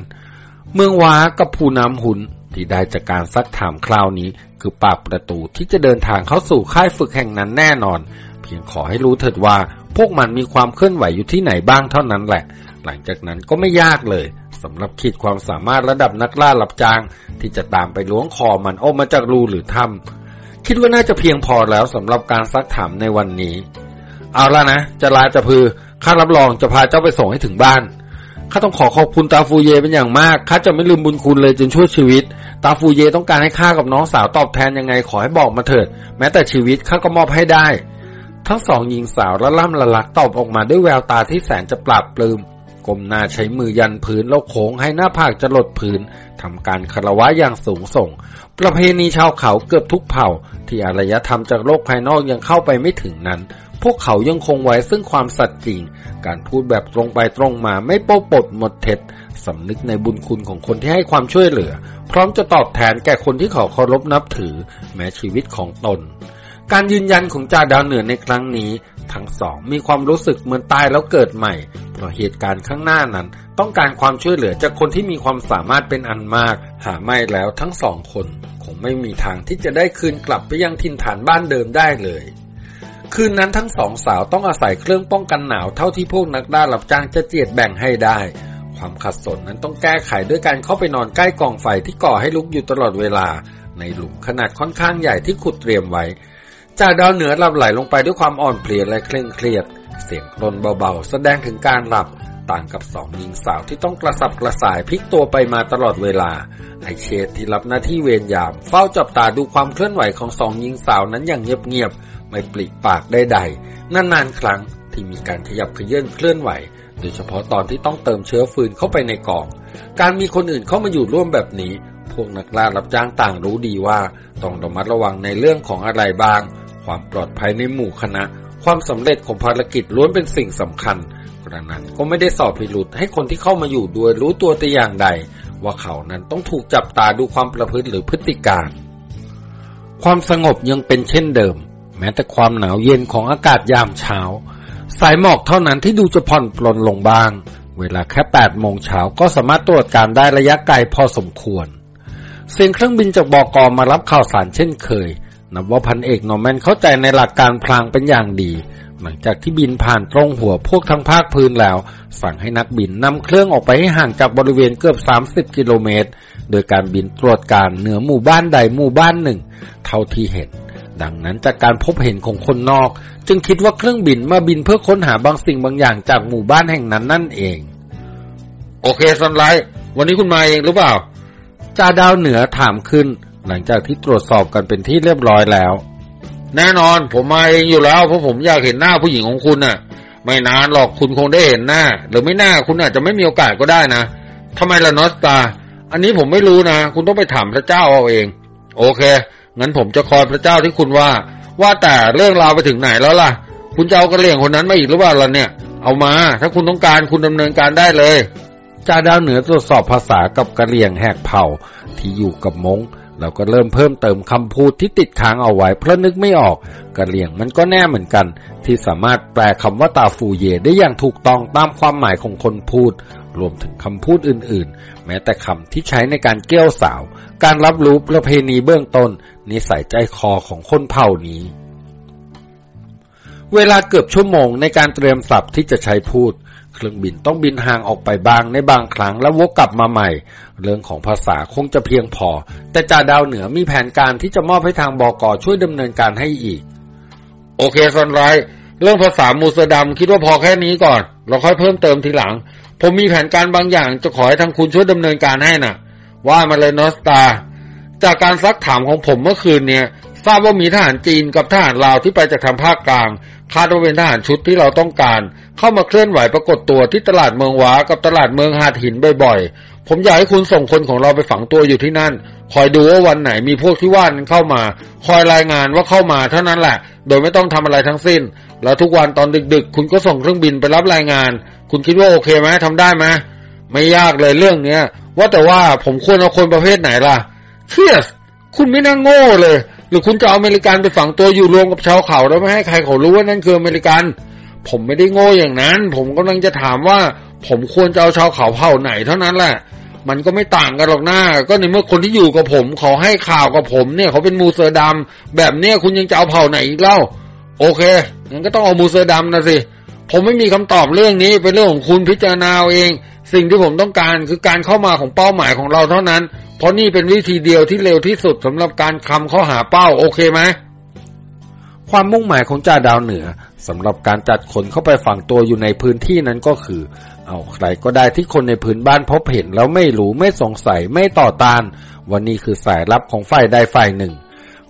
S1: เมืองว้ากับภูน้ำหุนที่ได้จากการซักถามคราวนี้ คือปากประตูที่จะเดินทางเข้าสู่ค่ายฝึกแห่งนั้นแน่นอน เพียงขอให้รู้เถิดว่า พวกมันมีความเคลื่อนไหวอยู่ที่ไหนบ้างเท่านั้นแหละ หลังจากนั้นก็ไม่ยากเลยสำหรับขีดความสามารถระดับนักล่าหลับจาง ที่จะตามไปล้วงคอมันออกมาจากรูหรือถ้ำคิดว่าน่าจะเพียงพอแล้วสำหรับการซักถามในวันนี้ เอาละนะจะลาจะพือ ข้ารับรองจะพาเจ้าไปส่งให้ถึงบ้านข้าต้องขอขอบคุณตาฟูเยเป็นอย่างมาก ข้าจะไม่ลืมบุญคุณเลยจนช่วยชีวิต ตาฟูเยต้องการให้ข้ากับน้องสาวตอบแทนยังไงขอให้บอกมาเถิด แม้แต่ชีวิตข้าก็มอบให้ได้ ทั้งสองหญิงสาวละล่ำละลักตอบออกมาด้วยแววตาที่แสนจะปราบปลื้มก้มหน้าใช้มือยันพื้นแล้วโค้งให้หน้าผากจะหลดพื้นทำการคารวะอย่างสูงส่ง ประเพณีชาวเขาเกือบทุกเผ่า ที่อารยธรรมจากโลกภายนอกยังเข้าไปไม่ถึงนั้น พวกเขายังคงไว้ซึ่งความสัตย์จริง การพูดแบบตรงไปตรงมาไม่โป๊ปดหมดเท็จสำนึกในบุญคุณของคนที่ให้ความช่วยเหลือ พร้อมจะตอบแทนแก่คนที่เขาเคารพนับถือ แม้ชีวิตของตน การยืนยันของจ่าดาวเหนือในครั้งนี้ ทั้งสองมีความรู้สึกเหมือนตายแล้วเกิดใหม่ เพราะเหตุการณ์ข้างหน้านั้น ต้องการความช่วยเหลือจากคนที่มีความสามารถเป็นอันมาก หาไม่แล้วทั้งสองคน คงไม่มีทางที่จะได้คืนกลับไปยังถิ่นฐานบ้านเดิมได้เลย คืนนั้นทั้งสองสาวต้องอาศัยเครื่องป้องกันหนาวเท่าที่พวกนักด่ารับจ้างจะเจียดแบ่งให้ได้ ความขัดสนนั้นต้องแก้ไขด้วยการเข้าไปนอนใกล้กองไฟที่ก่อให้ลุกอยู่ตลอดเวลา ในหลุมขนาดค่อนข้างใหญ่ที่ขุดเตรียมไว้จ่าดาวเหนือหลับไหลลงไปด้วยความอ่อนเพลียและเคร่งเครียด เสียงกรนเบาๆ แสดงถึงการหลับ ต่างกับสองหญิงสาวที่ต้องกระสับกระส่ายพลิกตัวไปมาตลอดเวลา ไอเชดที่รับหน้าที่เวรยาม เฝ้าจับตาดูความเคลื่อนไหวของสองหญิงสาวนั้นอย่างเงียบๆ ไม่ปลีกปากได้ใดนานๆครั้งที่มีการขยับเขยื่นเคลื่อนไหว โดยเฉพาะตอนที่ต้องเติมเชื้อฟืนเข้าไปในกอง การมีคนอื่นเข้ามาอยู่ร่วมแบบนี้ พวกนักล่ารับจ้างต่างรู้ดีว่า ต้องระมัดระวังในเรื่องของอะไรบ้าง ความปลอดภัยในหมู่คณะ ความสำเร็จของภารกิจล้วนเป็นสิ่งสำคัญกระนั้นก็ไม่ได้สอบพิรุษให้คนที่เข้ามาอยู่ด้วยรู้ตัวแต่อย่างใด ว่าเขานั้นต้องถูกจับตาดูความประพฤติหรือพฤติการ ความสงบยังเป็นเช่นเดิม แม้แต่ความหนาวเย็นของอากาศยามเช้า สายหมอกเท่านั้นที่ดูจะผ่อนปลนลงบ้าง เวลาแค่8โมงเช้าก็สามารถตรวจการณ์ได้ระยะไกลพอสมควร เสียงเครื่องบินจากบอกอมารับข่าวสารเช่นเคย นับว่าพันเอกนอร์แมนเข้าใจในหลักการพรางเป็นอย่างดี หลังจากที่บินผ่านตรงหัวพวกทั้งภาคพื้นแล้ว สั่งให้นักบินนำเครื่องออกไปให้ห่างจากบริเวณเกือบ 30 กิโลเมตร โดยการบินตรวจการณ์เหนือหมู่บ้านใดหมู่บ้านหนึ่ง เท่าที่เห็น ดังนั้นจากการพบเห็นของคนนอก จึงคิดว่าเครื่องบินมาบินเพื่อค้นหาบางสิ่งบางอย่างจากหมู่บ้านแห่งนั้นนั่นเอง
S2: โอเคซันไลท์วันนี้คุณมาเองหรือเปล่า
S1: จ่าดาวเหนือถามขึ้น หลังจากที่ตรวจสอบกันเป็นที่เรียบร้อยแล้ว
S2: แน่นอนผมมาเองอยู่แล้วเพราะผมอยากเห็นหน้าผู้หญิงของคุณน่ะ ไม่นานหรอกคุณคงได้เห็นหน้า หรือไม่หน้าคุณอาจจะไม่มีโอกาสก็ได้นะทำไมล่ะนอสตา อันนี้ผมไม่รู้นะ คุณต้องไปถามพระเจ้าเอาเอง โอเค งั้นผมจะคอยพระเจ้าที่คุณว่า ว่าแต่เรื่องราวไปถึงไหนแล้วล่ะ คุณจะเอากระเลี่ยงคนนั้นมาอีกหรือเปล่าล่ะเนี่ย เอามา ถ้าคุณต้องการคุณดำเนินการได้เลย
S1: จ่าดาวเหนือตรวจสอบภาษากับกระเลี่ยงแหกเผ่าที่อยู่กับมงเราก็เริ่มเพิ่มเติมคำพูดที่ติดค้างเอาไว้เพราะนึกไม่ออกกระเลี่ยงมันก็แน่เหมือนกัน ที่สามารถแปลคำว่าตาฟูเยได้อย่างถูกต้องตามความหมายของคนพูด รวมถึงคำพูดอื่นๆ แม้แต่คำที่ใช้ในการเกี้ยวสาว การรับรู้ประเพณีเบื้องต้น สัยใจคอของคนเผ่านี้ เวลาเกือบชั่วโมงในการเตรียมศัพท์ที่จะใช้พูด เครื่องบินต้องบินห่างออกไปบ้างในบางครั้งแล้ววกกลับมาใหม่ เรื่องของภาษาคงจะเพียงพอ แต่จ่าดาวเหนือมีแผนการที่จะมอบให้ทางบอกอช่วยดำเนินการให้อีก
S2: โอเคสันไรเรื่องภาษามูสดัมคิดว่าพอแค่นี้ก่อน เราค่อยเพิ่มเติมทีหลัง ผมมีแผนการบางอย่างจะขอให้ทางคุณช่วยดำเนินการให้นะ่ะ ว่ามาเลยนอสตา จากการซักถามของผมเมื่อคืนเนี่ยทราบว่ามีทหารจีนกับทหารลาวที่ไปจากทางภาคกลาง คาดว่าเป็นทหารชุดที่เราต้องการ เข้ามาเคลื่อนไหวปรากฏตัวที่ตลาดเมืองว้ากับตลาดเมืองหาดหินบ่อยๆ ผมอยากให้คุณส่งคนของเราไปฝังตัวอยู่ที่นั่น คอยดูว่าวันไหนมีพวกที่ว่านเข้ามา คอยรายงานว่าเข้ามาเท่านั้นแหละ โดยไม่ต้องทำอะไรทั้งสิ้น แล้วทุกวันตอนดึกๆ คุณก็ส่งเครื่องบินไปรับรายงาน คุณคิดว่าโอเคไหมทำได้ไหมไม่ยากเลยเรื่องเนี้ยว่าแต่ว่าผมควรเอาคนประเภทไหนล่ะ เชียสคุณไม่น่าโง่เลย หรือคุณจะเอาอเมริกันไปฝังตัวอยู่รวมกับชาวเขาแล้วไม่ให้ใครเขารู้ว่านั่นคืออเมริกัน ผมไม่ได้โง่อย่างนั้น ผมกำลังจะถามว่า ผมควรจะเอาชาวเขาเผ่าไหนเท่านั้นแหละมันก็ไม่ต่างกันหรอกน่า ก็ในเมื่อคนที่อยู่กับผมเขาให้ข่าวกับผมเนี่ย เขาเป็นมูเซอร์ดำแบบเนี้ยคุณยังจะเอาเผ่าไหนอีกเล่า โอเคงั้นก็ต้องเอามูเซอร์ดำน่ะสิ ผมไม่มีคำตอบเรื่องนี้เป็นเรื่องของคุณพิจารณาเอง สิ่งที่ผมต้องการคือการเข้ามาของเป้าหมายของเราเท่านั้น เพราะนี่เป็นวิธีเดียวที่เร็วที่สุดสำหรับการคำข้าหาเป้าโอเคไหม
S1: ความมุ่งหมายของจ่าดาวเหนือสำหรับการจัดคนเข้าไปฝังตัวอยู่ในพื้นที่นั้นก็คือ เอาใครก็ได้ที่คนในพื้นบ้านพบเห็นแล้วไม่รู้ไม่สงสัยไม่ต่อต้าน วันนี้คือสายลับของฝ่ายใดฝ่ายหนึ่ง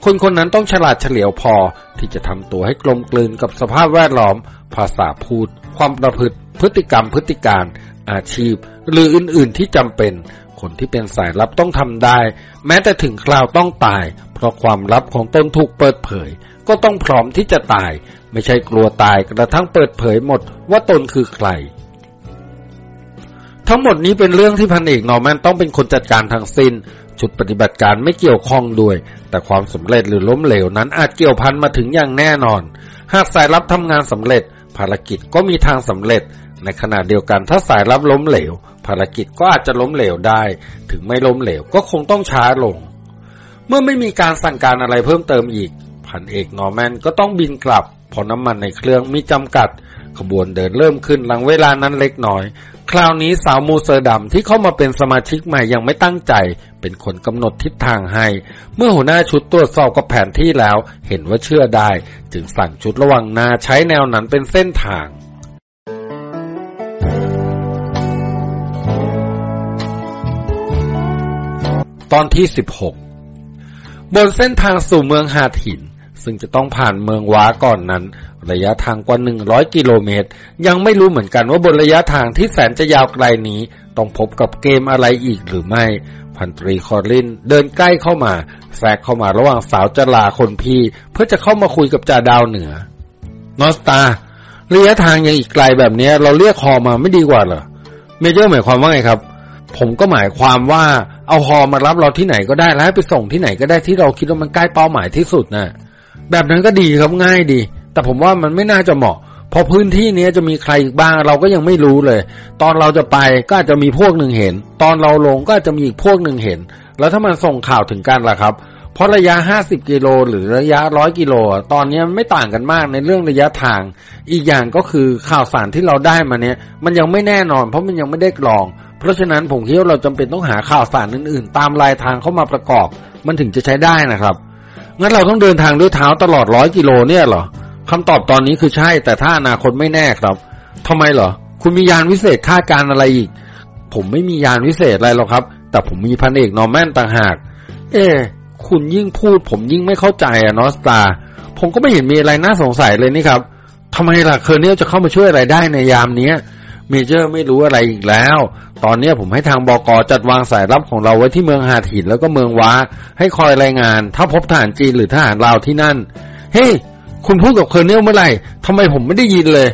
S1: คนคนนั้นต้องฉลาดเฉลียวพอที่จะทำตัวให้กลมกลืนกับสภาพแวดล้อม ภาษาพูด ความประพฤติพฤติกรรมพฤติการ อาชีพ หรืออื่นๆที่จำเป็น คนที่เป็นสายลับต้องทำได้ แม้แต่ถึงคราวต้องตาย เพราะความลับของตนถูกเปิดเผย ก็ต้องพร้อมที่จะตาย ไม่ใช่กลัวตายกระทั่งเปิดเผยหมดว่าตนคือใคร ทั้งหมดนี้เป็นเรื่องที่พันเอกนอร์แมนต้องเป็นคนจัดการทั้งสิน้นชุดปฏิบัติการไม่เกี่ยวข้องด้วย แต่ความสำเร็จหรือล้มเหลวนั้นอาจเกี่ยวพันมาถึงอย่างแน่นอน หากสายลับทำงานสำเร็จ ภารกิจก็มีทางสำเร็จ ในขณะเดียวกันถ้าสายลับล้มเหลว ภารกิจก็อาจจะล้มเหลวได้ ถึงไม่ล้มเหลวก็คงต้องช้าลง เมื่อไม่มีการสั่งการอะไรเพิ่มเติมอีก พันเอกนอร์แมนก็ต้องบินกลับเพราะน้ำมันในเครื่องมีจำกัด ขบวนเดินเริ่มขึ้นหลังเวลานั้นเล็กน้อย คราวนี้สาวมูเซอร์ดำที่เข้ามาเป็นสมาชิกใหม่ยังไม่ตั้งใจ เป็นคนกำหนดทิศทางให้ เมื่อหัวหน้าชุดตรวจสอบกับแผนที่แล้ว เห็นว่าเชื่อได้ จึงสั่งชุดระวังหน้าใช้แนวนั้นเป็นเส้นทาง ตอนที่ 16 บนเส้นทางสู่เมืองหาดหิน ซึ่งจะต้องผ่านเมืองว้าก่อนนั้น ระยะทางกว่า 100 กิโลเมตร ยังไม่รู้เหมือนกันว่าบนระยะทางที่แสนจะยาวไกลนี้ ต้องพบกับเกมอะไรอีกหรือไม่ พันตรีคอรินเดินใกล้เข้ามาแทรกเข้ามาระหว่างสาวจลาคนพี่ เพื่อจะเข้ามาคุยกับจ่าดาวเหนือนอสตาระยะทางยังอีกไกลแบบนี้เราเรียกคอมาไม่ดีกว่าเหรอเมเจอร์หมายความว่าไงครับ ผมก็หมายความว่า เอาฮอมารับเราที่ไหนก็ได้แล้วให้ไปส่งที่ไหนก็ได้ที่เราคิดว่ามันใกล้เป้าหมายที่สุดนะแบบนั้นก็ดีครับง่ายดี แต่ผมว่ามันไม่น่าจะเหมาะเพราะพื้นที่นี้จะมีใครอีกบ้างเราก็ยังไม่รู้เลย ตอนเราจะไปก็อาจจะมีพวกหนึ่งเห็น ตอนเราลงก็อาจจะมีอีกพวกหนึ่งเห็น แล้วถ้ามันส่งข่าวถึงกันล่ะครับ เพราะระยะ50กิโลหรือระยะ100กิโลตอนนี้ไม่ต่างกันมากในเรื่องระยะทาง อีกอย่างก็คือข่าวสารที่เราได้มาเนี้ยมันยังไม่แน่นอน เพราะมันยังไม่ได้กรอง เพราะฉะนั้นผมคิดว่าเราจำเป็นต้องหาข่าวสารอื่นๆ ตามลายทางเข้ามาประกอบ มันถึงจะใช้ได้นะครับ งั้นเราต้องเดินทางด้วยเท้าตลอดร้อยกิโลเนี่ยเหรอคำตอบตอนนี้คือใช่ แต่ถ้าอนาคตไม่แน่ครับทำไมเหรอ คุณมียานวิเศษคาดการอะไรอีก ผมไม่มียานวิเศษอะไรหรอกครับ แต่ผมมีพันเอกนอร์แมนต่างหาก เอ๊คุณยิ่งพูด ผมยิ่งไม่เข้าใจอะนอสตา ผมก็ไม่เห็นมีอะไรน่าสงสัยเลยนี่ครับทำไมล่ะ Colonel จะเข้ามาช่วยอะไรได้ในยามเนี้ย Major ไม่รู้อะไรอีกแล้ว ตอนนี้ผมให้ทางบอกอจัดวางสายรับของเราไว้ที่เมืองหาดหินแล้วก็เมืองว้า ให้คอยรายงาน ถ้าพบทหารจีนหรือทหารลาวที่นั่น เฮ้ย คุณพูดกับ Colonel เมื่อไหร่ทำไมผมไม่ได้ยินเลย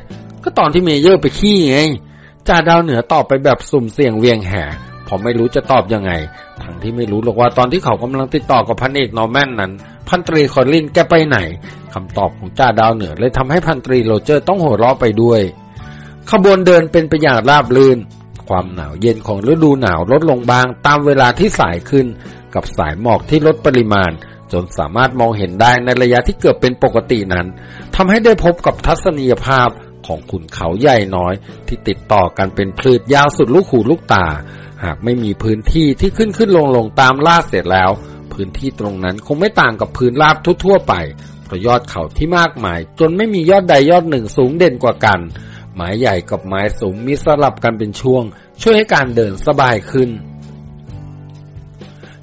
S1: ก็ตอนที่ Major ไปขี้ไงจ่าดาวเหนือตอบไปแบบสุ่มเสี่ยงเวียงแห่ผมไม่รู้จะตอบยังไง ทั้งที่ไม่รู้หรอกว่าตอนที่เขากำลังติดต่อกับพันเอกนอร์แมนนั้น พันตรีคอรลินแกไปไหนคำตอบของจ่าดาวเหนือเลยทำให้พันตรีโรเจอร์ต้องหัวเราะไปด้วย ขบวนเดินเป็นไปอย่างราบรื่น ความหนาวเย็นของฤดูหนาวลดลงบางตามเวลาที่สายขึ้น กับสายหมอกที่ลดปริมาณ จนสามารถมองเห็นได้ในระยะที่เกือบเป็นปกตินั้นทำให้ได้พบกับทัศนียภาพของขุนเขาใหญ่น้อย ที่ติดต่อกันเป็นพืชยาวสุดลูกหูลูกตา หากไม่มีพื้นที่ที่ขึ้นขึ้นลงลงตามลาดเสร็จแล้ว พื้นที่ตรงนั้นคงไม่ต่างกับพื้นราบทั่วๆไปเพราะยอดเขาที่มากมาย จนไม่มียอดใดยอดหนึ่งสูงเด่นกว่ากัน ไม้ใหญ่กับไม้สูงมีสลับกันเป็นช่วง ช่วยให้การเดินสบายขึ้น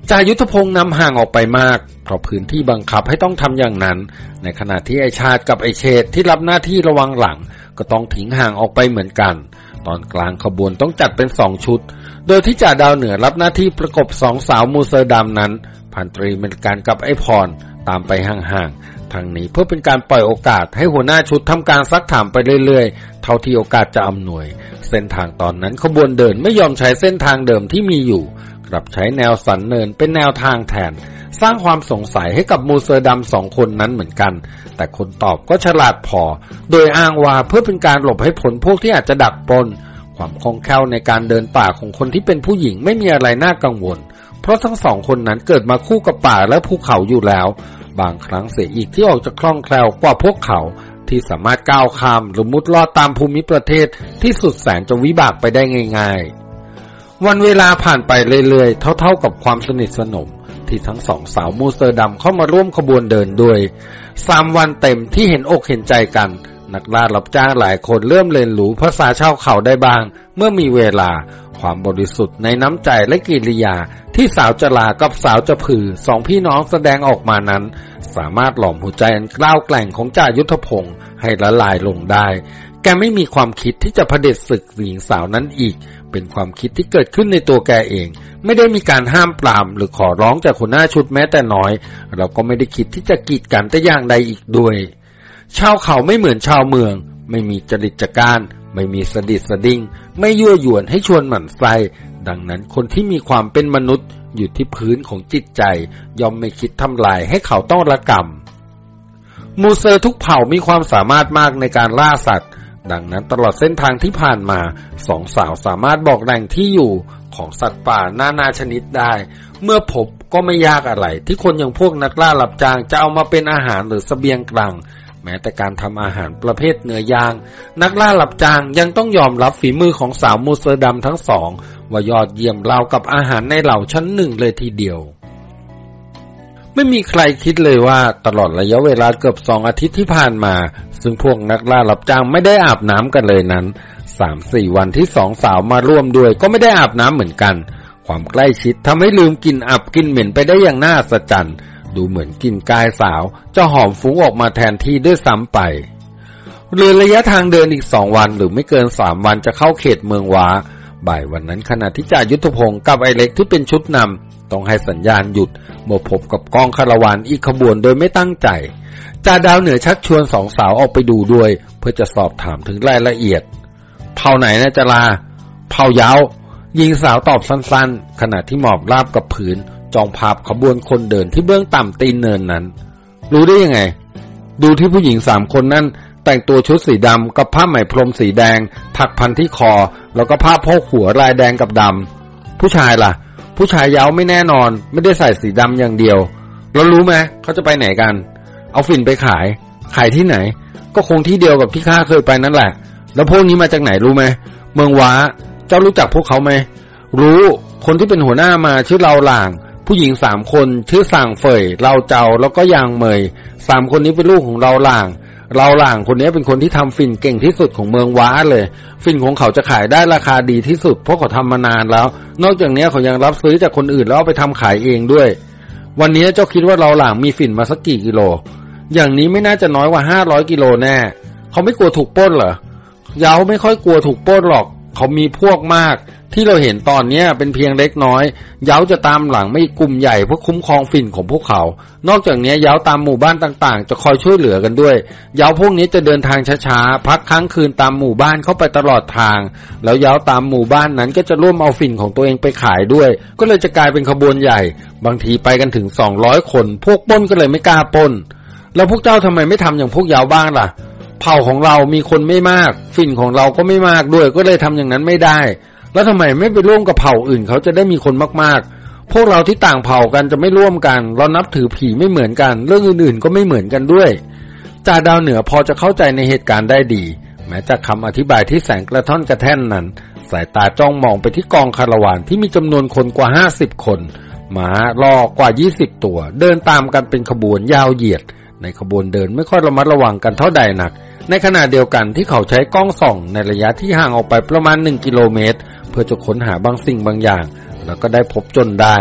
S1: จายุทธพงศ์นำห่างออกไปมาก เพราะพื้นที่บังคับให้ต้องทำอย่างนั้น ในขณะที่ไอชาติกับไอเชษที่รับหน้าที่ระวังหลัง ก็ต้องทิ้งห่างออกไปเหมือนกัน ตอนกลางขบวนต้องจัดเป็นสองชุด โดยที่จ่าดาวเหนือรับหน้าที่ประกบสองสาวมูเซอร์ดำนั้น พันตรีอเมริกันกับไอพรตามไปห่างๆ ทางนี้ เพื่อเป็นการปล่อยโอกาสให้หัวหน้าชุดทำการซักถามไปเรื่อยๆ เท่าที่โอกาสจะอำนวย เส้นทางตอนนั้นขบวนเดินไม่ยอมใช้เส้นทางเดิมที่มีอยู่ กลับใช้แนวสันเนินเป็นแนวทางแทน สร้างความสงสัยให้กับมูเซอร์ดำสองคนนั้นเหมือนกัน แต่คนตอบก็ฉลาดพอ โดยอ้างว่าเพื่อเป็นการหลบให้พ้นพวกที่อาจจะดักปล้นความคล่องแคล่วในการเดินป่าของคนที่เป็นผู้หญิงไม่มีอะไรน่ากังวล เพราะทั้งสองคนนั้นเกิดมาคู่กับป่าและภูเขาอยู่แล้ว บางครั้งเสียอีกที่ออกจะคล่องแคล่วกว่าพวกเขาที่สามารถก้าวข้ามหรือมุดลอดตามภูมิประเทศที่สุดแสนจะวิบากไปได้ง่าย ๆ วันเวลาผ่านไปเรื่อยๆ เท่าๆกับความสนิทสนมที่ทั้งสองสาวมูเซอร์ดำเข้ามาร่วมขบวนเดินด้วยสามวันเต็มที่เห็นอกเห็นใจกัน นักล่ารับจ้างหลายคนเริ่มเรียนรู้ภาษาชาวเขาได้บ้าง เมื่อมีเวลาความบริสุทธิ์ในน้ำใจและกิริยา ที่สาวจลากับสาวจะผือสองพี่น้องแสดงออกมานั้น สามารถหลอมหัวใจอันกล้าวแกร่งของจ่ายุทธพงศ์ให้ละลายลงได้ แกไม่มีความคิดที่จะเผด็จศึกหญิงสาวนั้นอีก เป็นความคิดที่เกิดขึ้นในตัวแกเอง ไม่ได้มีการห้ามปรามหรือขอร้องจากหัวหน้าชุดแม้แต่น้อย เราก็ไม่ได้คิดที่จะกีดกันแต่อย่างใดอีกด้วย ชาวเขาไม่เหมือนชาวเมือง ไม่มีจริตจะก้านไม่มีสะดีดสะดิ้ง ไม่ยั่วยวนให้ชวนหมั่นไส้ ดังนั้นคนที่มีความเป็นมนุษย์อยู่ที่พื้นของจิตใจ ย่อมไม่คิดทำลายให้เขาต้องระกรรม มูเซอร์ทุกเผ่ามีความสามารถมากในการล่าสัตว์ ดังนั้นตลอดเส้นทางที่ผ่านมาสองสาวสามารถบอกแหล่งที่อยู่ของสัตว์ป่านานาชนิดได้ เมื่อพบก็ไม่ยากอะไร ที่คนอย่างพวกนักล่าหลับจางจะเอามาเป็นอาหารหรือสเสบียงกลาง แม้แต่การทำอาหารประเภทเนื้อย่าง นักล่าหลับจางยังต้องยอมรับฝีมือของสาวมูเซอร์ดำทั้งสอง ว่ายอดเยี่ยมราวกับอาหารในเหล่าชั้นหนึ่งเลยทีเดียว ไม่มีใครคิดเลยว่าตลอดระยะเวลาเกือบสองอาทิตย์ที่ผ่านมา ซึ่งพวกนักล่าหลับจางไม่ได้อาบน้ำกันเลยนั้นสามสี่วันที่สองสาวมาร่วมด้วยก็ไม่ได้อาบน้ำเหมือนกัน ความใกล้ชิดทำให้ลืมกินอับกินเหม็นไปได้อย่างน่าสะใจ ดูเหมือนกินกายสาว จะหอมฟุ้งออกมาแทนที่ด้วยซ้ำไปเรือระยะทางเดินอีกสองวันหรือไม่เกินสามวันจะเข้าเขตเมืองวาบ่ายวันนั้นขณะที่จ่ายุทธพงศ์กับไอเล็กที่เป็นชุดนำต้องให้สัญญาณหยุดเมื่อพบกับกองคาราวานอีกขบวนโดยไม่ตั้งใจจ่าดาวเหนือชักชวนสองสาวออกไปดูด้วย เพื่อจะสอบถามถึงรายละเอียด เผ่าไหนนะจลา เผ่ายาวยิงสาวตอบสั้นๆ ขณะที่หมอบราบกับผืน จองภาพขบวนคนเดินที่เบื้องต่ำตีนเนินนั้น รู้ได้ยังไง ดูที่ผู้หญิงสามคนนั้น แต่งตัวชุดสีดำกับผ้าไหมพรมสีแดง ถักพันที่คอ แล้วก็ผ้าโพกหัวลายแดงกับดำผู้ชายล่ะ ผู้ชายเย้าไม่แน่นอน ไม่ได้ใส่สีดำอย่างเดียวเรารู้ไหมเขาจะไปไหนกัน เอาฝิ่นไปขาย ขายที่ไหน ก็คงที่เดียวกับที่ข้าเคยไปนั่นแหละ แล้วพวกนี้มาจากไหนรู้ไหมเมืองว้า เจ้ารู้จักพวกเขาไหมรู้คนที่เป็นหัวหน้ามาชื่อเราหลาง ผู้หญิงสามคนชื่อสั่งเฟยเราเจ้าแล้วก็ยางเมยสามคนนี้เป็นลูกของเราหล่าง เราหล่างคนนี้เป็นคนที่ทำฝิ่นเก่งที่สุดของเมืองว้าเลยฝิ่นของเขาจะขายได้ราคาดีที่สุดเพราะเขาทำมานานแล้ว นอกจากนี้เขายังรับซื้อจากคนอื่นแล้วเอาไปทำขายเองด้วย วันนี้เจ้าคิดว่าเราหล่างมีฝิ่นมาสักกี่กิโล อย่างนี้ไม่น่าจะน้อยกว่าห้าร้อยกิโลแน่ เขาไม่กลัวถูกป้นเหรอเยาไม่ค่อยกลัวถูกป้นหรอก เขามีพวกมาก ที่เราเห็นตอนนี้เป็นเพียงเล็กน้อย เย้าจะตามหลังไม่กลุ่มใหญ่เพื่อคุ้มครองฝิ่นของพวกเขา นอกจากนี้เย้าตามหมู่บ้านต่างๆ จะคอยช่วยเหลือกันด้วย เย้าพวกนี้จะเดินทางช้าๆ พักค้างคืนตามหมู่บ้านเข้าไปตลอดทาง แล้วเย้าตามหมู่บ้านนั้นก็จะร่วมเอาฝิ่นของตัวเองไปขายด้วย ก็เลยจะกลายเป็นขบวนใหญ่ บางทีไปกันถึงสองร้อยคน พวกป้นก็เลยไม่กล้าป้น แล้วพวกเจ้าทำไมไม่ทำอย่างพวกเย้าบ้างล่ะ เผ่าของเรามีคนไม่มาก ฝิ่นของเราก็ไม่มากด้วย ก็เลยทำอย่างนั้นไม่ได้ แล้วทำไมไม่ไปร่วมกับเผ่าอื่น เขาจะได้มีคนมาก ๆ พวกเราที่ต่างเผ่ากันจะไม่ร่วมกัน เรานับถือผีไม่เหมือนกัน เรื่องอื่น ๆ ก็ไม่เหมือนกันด้วยจ่าดาวเหนือพอจะเข้าใจในเหตุการณ์ได้ดี แม้จากคำอธิบายที่แสงกระท่อนกระแท่นนั้น สายตาจ้องมองไปที่กองคาราวานที่มีจำนวนคนกว่าห้าสิบคนม้ารอกว่ายี่สิบตัว เดินตามกันเป็นขบวนยาวเหยียด ในขบวนเดินไม่ค่อยระมัดระวังกันเท่าใดนัก ในขณะเดียวกันที่เขาใช้กล้องส่องในระยะที่ห่างออกไปประมาณหนึ่งกิโลเมตร เพื่อจะค้นหาบางสิ่งบางอย่าง แล้วก็ได้พบจนได้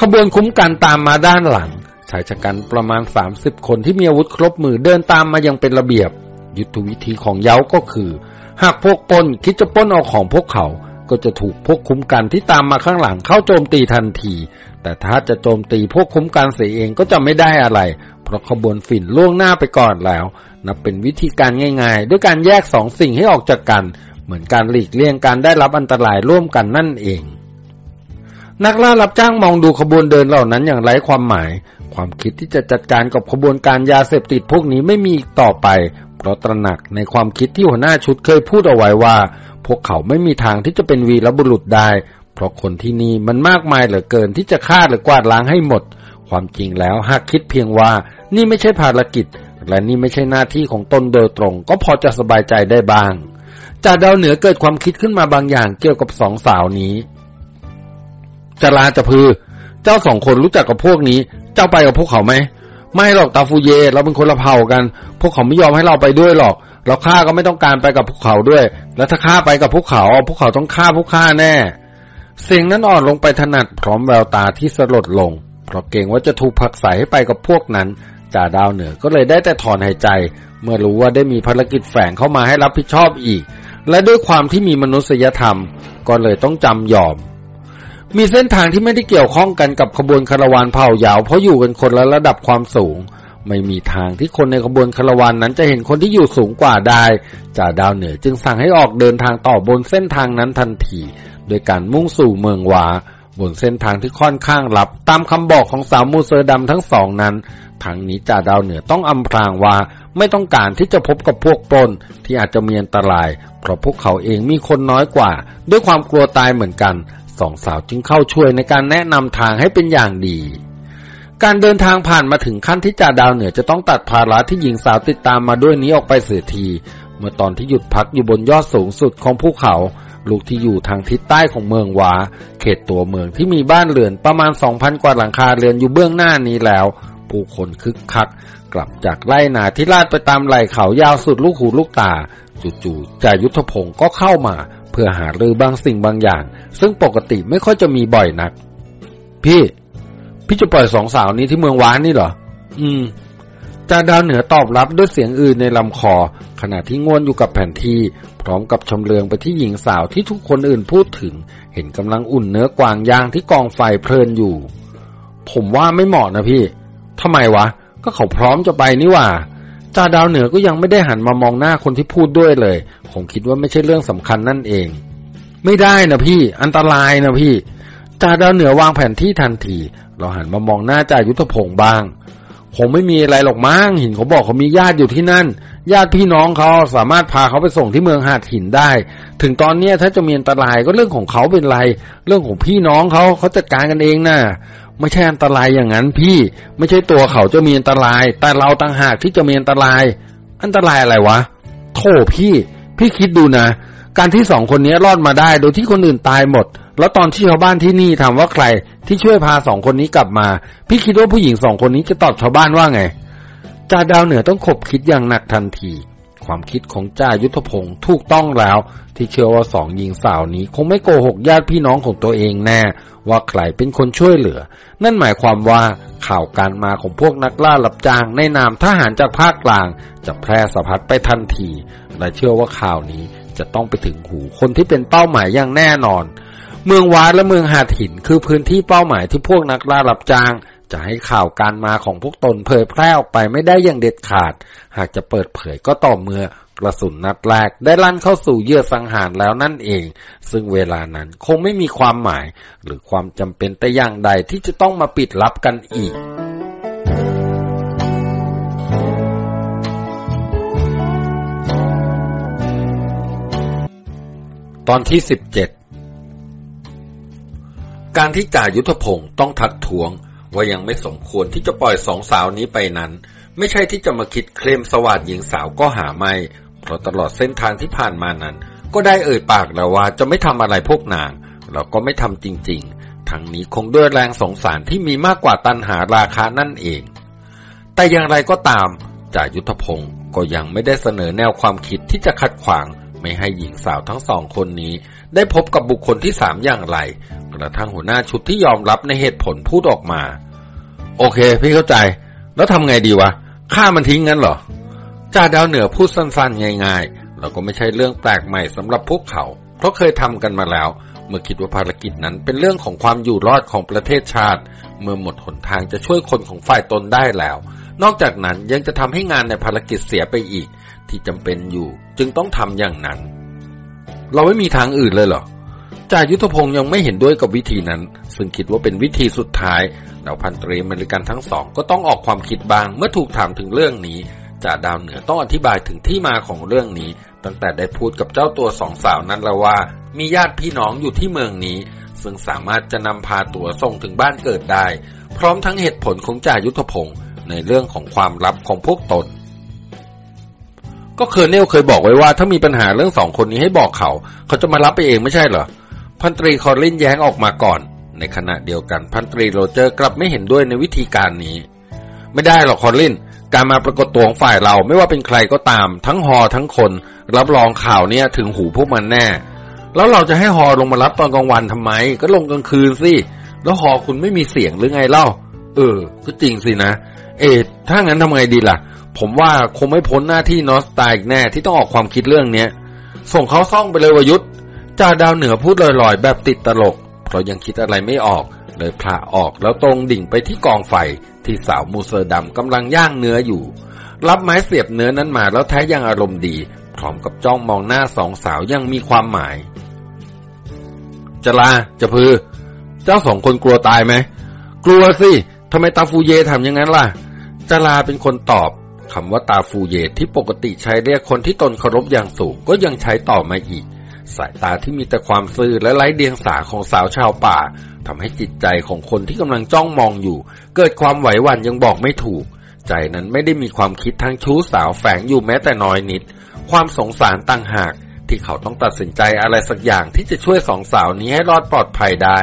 S1: ขบวนคุ้มกันตามมาด้านหลังชายชะกันประมาณ 30 คนที่มีอาวุธครบมือเดินตามมายังเป็นระเบียบ ยุทธวิธีของเย้าก็คือ หากพวกปนคิดจะป้นเอาของพวกเขา ก็จะถูกพวกคุ้มกันที่ตามมาข้างหลังเข้าโจมตีทันที แต่ถ้าจะโจมตีพวกคุ้มกันเสียเองก็จะไม่ได้อะไร เพราะขบวนฝิ่นล่วงหน้าไปก่อนแล้ว นับเป็นวิธีการง่ายๆ ด้วยการแยกสองสิ่งให้ออกจากกัน เหมือนการหลีกเลี่ยงการได้รับอันตรายร่วมกันนั่นเอง นักล่ารับจ้างมองดูขบวนเดินเหล่านั้นอย่างไร้ความหมาย ความคิดที่จะจัดการกับขบวนการยาเสพติดพวกนี้ไม่มีต่อไป เพราะตระหนักในความคิดที่หัวหน้าชุดเคยพูดเอาไว้ว่า พวกเขาไม่มีทางที่จะเป็นวีรบุรุษได้ เพราะคนที่นี่มันมากมายเหลือเกินที่จะฆ่าหรือกวาดล้างให้หมด ความจริงแล้วหากคิดเพียงว่านี่ไม่ใช่ภารกิจ และนี่ไม่ใช่หน้าที่ของตนโดยตรง ก็พอจะสบายใจได้บ้างจากดาวเหนือเกิดความคิดขึ้นมาบางอย่างเกี่ยวกับสองสาวนี้จาราจะพือ เจ้าสองคนรู้จักกับพวกนี้ เจ้าไปกับพวกเขาไหมไม่หรอกตาฟูเย เราเป็นคนละเผ่ากัน พวกเขาไม่ยอมให้เราไปด้วยหรอก เราข้าก็ไม่ต้องการไปกับพวกเขาด้วย แล้วถ้าข้าไปกับพวกเขา พวกเขาต้องฆ่าพวกข้าแน่ เสียงนั้นอ่อนลงไปถนัดพร้อมแววตาที่สลดลง เพราะเกรงว่าจะถูกผักใสให้ไปกับพวกนั้นจ่าดาวเหนือก็เลยได้แต่ถอนหายใจ เมื่อรู้ว่าได้มีภารกิจแฝงเข้ามาให้รับผิดชอบอีก และด้วยความที่มีมนุษยธรรม ก็เลยต้องจำยอม มีเส้นทางที่ไม่ได้เกี่ยวข้องกันกับขบวนคาราวานเผ่าเย้า เพราะอยู่กันคนละระดับความสูง ไม่มีทางที่คนในขบวนคาราวานนั้นจะเห็นคนที่อยู่สูงกว่าได้จ่าดาวเหนือจึงสั่งให้ออกเดินทางต่อบนเส้นทางนั้นทันที โดยการมุ่งสู่เมืองวาบนเส้นทางที่ค่อนข้างลับ ตามคำบอกของสาวมูเซอร์ดำทั้งสองนั้นทางนี้จ่าดาวเหนือต้องอำพรางว่าไม่ต้องการที่จะพบกับพวกปล้นที่อาจจะมีอันตราย เพราะพวกเขาเองมีคนน้อยกว่า ด้วยความกลัวตายเหมือนกันสองสาวจึงเข้าช่วยในการแนะนำทางให้เป็นอย่างดี การเดินทางผ่านมาถึงขั้นที่จ่าดาวเหนือจะต้องตัดภาระที่หญิงสาวติดตามมาด้วยนี้ออกไปเสียที เมื่อตอนที่หยุดพักอยู่บนยอดสูงสุดของภูเขา ลูกที่อยู่ทางทิศใต้ของเมืองวา เขตตัวเมืองที่มีบ้านเรือนประมาณ 2,000 กว่าหลังคาเรือนอยู่เบื้องหน้านี้แล้ว ผู้คนคึกคัก กลับจากไล่นาที่ลาดไปตามไหล่เขายาวสุดลูกหูลูกตา จู่ๆจ่ายุทธพงศ์ก็เข้ามา เพื่อหารือบางสิ่งบางอย่าง ซึ่งปกติไม่ค่อยจะมีบ่อยนัก พี่ พี่จะปล่อยสองสาวนี้ที่เมืองวานนี่เหรอ อืม จ่าดาวเหนือตอบรับด้วยเสียงอื่นในลำคอ ขณะที่ง่วนอยู่กับแผนที่ พร้อมกับชำเลืองไปที่หญิงสาวที่ทุกคนอื่นพูดถึง เห็นกำลังอุ่นเนื้อกวางยางที่กองไฟเพลินอยู่ ผมว่าไม่เหมาะนะพี่ทำไมวะ ก็เขาพร้อมจะไปนี่ว่าจ่าดาวเหนือก็ยังไม่ได้หันมามองหน้าคนที่พูดด้วยเลยคงคิดว่าไม่ใช่เรื่องสำคัญนั่นเอง ไม่ได้นะพี่ อันตรายนะพี่จ่าดาวเหนือวางแผนที่ทันที เราหันมามองหน้าจ่ายุทธพงศ์บ้าง คงไม่มีอะไรหรอกมั้งหินเขาบอกเขามีญาติอยู่ที่นั่น ญาติพี่น้องเขาสามารถพาเขาไปส่งที่เมืองหาดหินได้ ถึงตอนเนี้ถ้าจะมีอันตรายก็เรื่องของเขาเป็นไร เรื่องของพี่น้องเขาเขาจัดการกันเองนะ่ะไม่ใช่อันตรายอย่างนั้นพี่ไม่ใช่ตัวเขาจะมีอันตราย แต่เราต่างหากที่จะมีอันตราย อันตรายอะไรวะโธ่พี่ พี่คิดดูนะ การที่สองคนนี้รอดมาได้ โดยที่คนอื่นตายหมด แล้วตอนที่ชาวบ้านที่นี่ถามว่าใครที่ช่วยพาสองคนนี้กลับมา พี่คิดว่าผู้หญิงสองคนนี้จะตอบชาวบ้านว่าไงจ่าดาวเหนือต้องขบคิดอย่างหนักทันที ความคิดของจ่ายุทธพงศ์ถูกต้องแล้ว ที่เชื่อว่าสองหญิงสาวนี้ คงไม่โกหกญาติพี่น้องของตัวเองแน่ ว่าใครเป็นคนช่วยเหลือ นั่นหมายความว่าข่าวการมาของพวกนักล่ารับจ้างในนามทหารจากภาคกลาง จะแพร่สะพัดไปทันที และเชื่อว่าข่าวนี้จะต้องไปถึงหูคนที่เป็นเป้าหมายอย่างแน่นอน เมืองวาดและเมืองหาดหินคือพื้นที่เป้าหมายที่พวกนักล่ารับจ้าง จะให้ข่าวการมาของพวกตนเผยแพร่ออกไปไม่ได้อย่างเด็ดขาด หากจะเปิดเผยก็ต่อเมื่อกระสุนนัดแรกได้ลั่นเข้าสู่เยื่อสังหารแล้วนั่นเอง ซึ่งเวลานั้นคงไม่มีความหมาย หรือความจำเป็นแต่อย่างใดที่จะต้องมาปิดลับกันอีกตอนที่สิบเจ็ด การที่จ่ายุทธพงศ์ต้องทักท้วง ว่ายังไม่สมควรที่จะปล่อยสองสาวนี้ไปนั้น ไม่ใช่ที่จะมาคิดเคลมสวัสดหญิงสาวก็หาไม่ เพราะตลอดเส้นทางที่ผ่านมานั้น ก็ได้เอ่ยปากแล้วว่าจะไม่ทำอะไรพวกนางเราก็ไม่ทำจริง ๆ ทั้งนี้คงด้วยแรงสงสารที่มีมากกว่าตันหาราคานั่นเอง แต่อย่างไรก็ตามจ่ายุทธพงศ์ก็ยังไม่ได้เสนอแนวความคิดที่จะขัดขวาง ไม่ให้หญิงสาวทั้งสองคนนี้ ได้พบกับบุคคลที่สามอย่างไร กระทั่งหัวหน้าชุดที่ยอมรับในเหตุผลพูดออกมา โอเค พี่เข้าใจ แล้วทำไงดีวะฆ่ามันทิ้งงั้นเหรอจ่าดาวเหนือพูดสั้นๆ ง่ายๆ แล้วก็ไม่ใช่เรื่องแปลกใหม่สำหรับพวกเขา เพราะเคยทำกันมาแล้ว เมื่อคิดว่าภารกิจนั้นเป็นเรื่องของความอยู่รอดของประเทศชาติ เมื่อหมดหนทางจะช่วยคนของฝ่ายตนได้แล้ว นอกจากนั้นยังจะทำให้งานในภารกิจเสียไปอีก ที่จำเป็นอยู่ จึงต้องทำอย่างนั้น เราไม่มีทางอื่นเลยเหรอจ่ายุทธพงศ์ยังไม่เห็นด้วยกับวิธีนั้น ซึ่งคิดว่าเป็นวิธีสุดท้ายแล้วพันตรีเมริกันทั้งสองก็ต้องออกความคิดบางเมื่อถูกถามถึงเรื่องนี้จ่าดาวเหนือต้องอธิบายถึงที่มาของเรื่องนี้ ตั้งแต่ได้พูดกับเจ้าตัวสองสาวนั้นแล้วว่า มีญาติพี่น้องอยู่ที่เมืองนี้ ซึ่งสามารถจะนำพาตัวส่งถึงบ้านเกิดได้ พร้อมทั้งเหตุผลของจ่ายุทธพงศ์ในเรื่องของความลับของพวกตน ก็ Colonel เคยบอกไว้ว่าถ้ามีปัญหาเรื่องสองคนนี้ให้บอกเขา เขาจะมารับไปเองไม่ใช่เหรอ พันตรีคอร์ลินแย้งออกมาก่อน ในขณะเดียวกันพันตรีโรเจอร์กลับไม่เห็นด้วยในวิธีการนี้ ไม่ได้หรอกคอร์ลิน การมาปรากฏตัวของฝ่ายเราไม่ว่าเป็นใครก็ตาม ทั้งฮอทั้งคน รับรองข่าวเนี้ยถึงหูพวกมันแน่ แล้วเราจะให้ฮอลงมารับตอนกลางวันทำไม ก็ลงกลางคืนสิแล้วฮอคุณไม่มีเสียงหรือไงเล่า เออ ก็จริงสินะ เอถ้างั้นทำไงดีล่ะ ผมว่าคงไม่พ้นหน้าที่นอสตายอีกแน่ที่ต้องออกความคิดเรื่องเนี้ย ส่งเขาซ่องไปเลยวยุทธจ่าดาวเหนือพูดลอยๆ แบบติดตลก เพราะยังคิดอะไรไม่ออก เลยพลาออกแล้วตรงดิ่งไปที่กองไฟ ที่สาวมูเซอร์ดำกำลังย่างเนื้ออยู่ รับไม้เสียบเนื้อนั้นมาแล้วแท้ยังอารมณ์ดี พร้อมกับจ้องมองหน้าสองสาวยังมีความหมาย จะลาจะพือ เจ้าสองคนกลัวตายไหมกลัวสิทำไมตาฟูเยทำอย่างนั้นล่ะจลาเป็นคนตอบ คำว่าตาฟูเยที่ปกติใช้เรียกคนที่ตนเคารพอย่างสูงก็ยังใช้ต่อมาอีก สายตาที่มีแต่ความซื่อและไร้เดียงสาของสาวชาวป่าทำให้จิตใจของคนที่กำลังจ้องมองอยู่ เกิดความไหวหวั่นยังบอกไม่ถูก ใจนั้นไม่ได้มีความคิดทั้งชู้สาวแฝงอยู่แม้แต่น้อยนิด ความสงสารต่างหากที่เขาต้องตัดสินใจอะไรสักอย่างที่จะช่วยสองสาวนี้ให้รอดปลอดภัยได้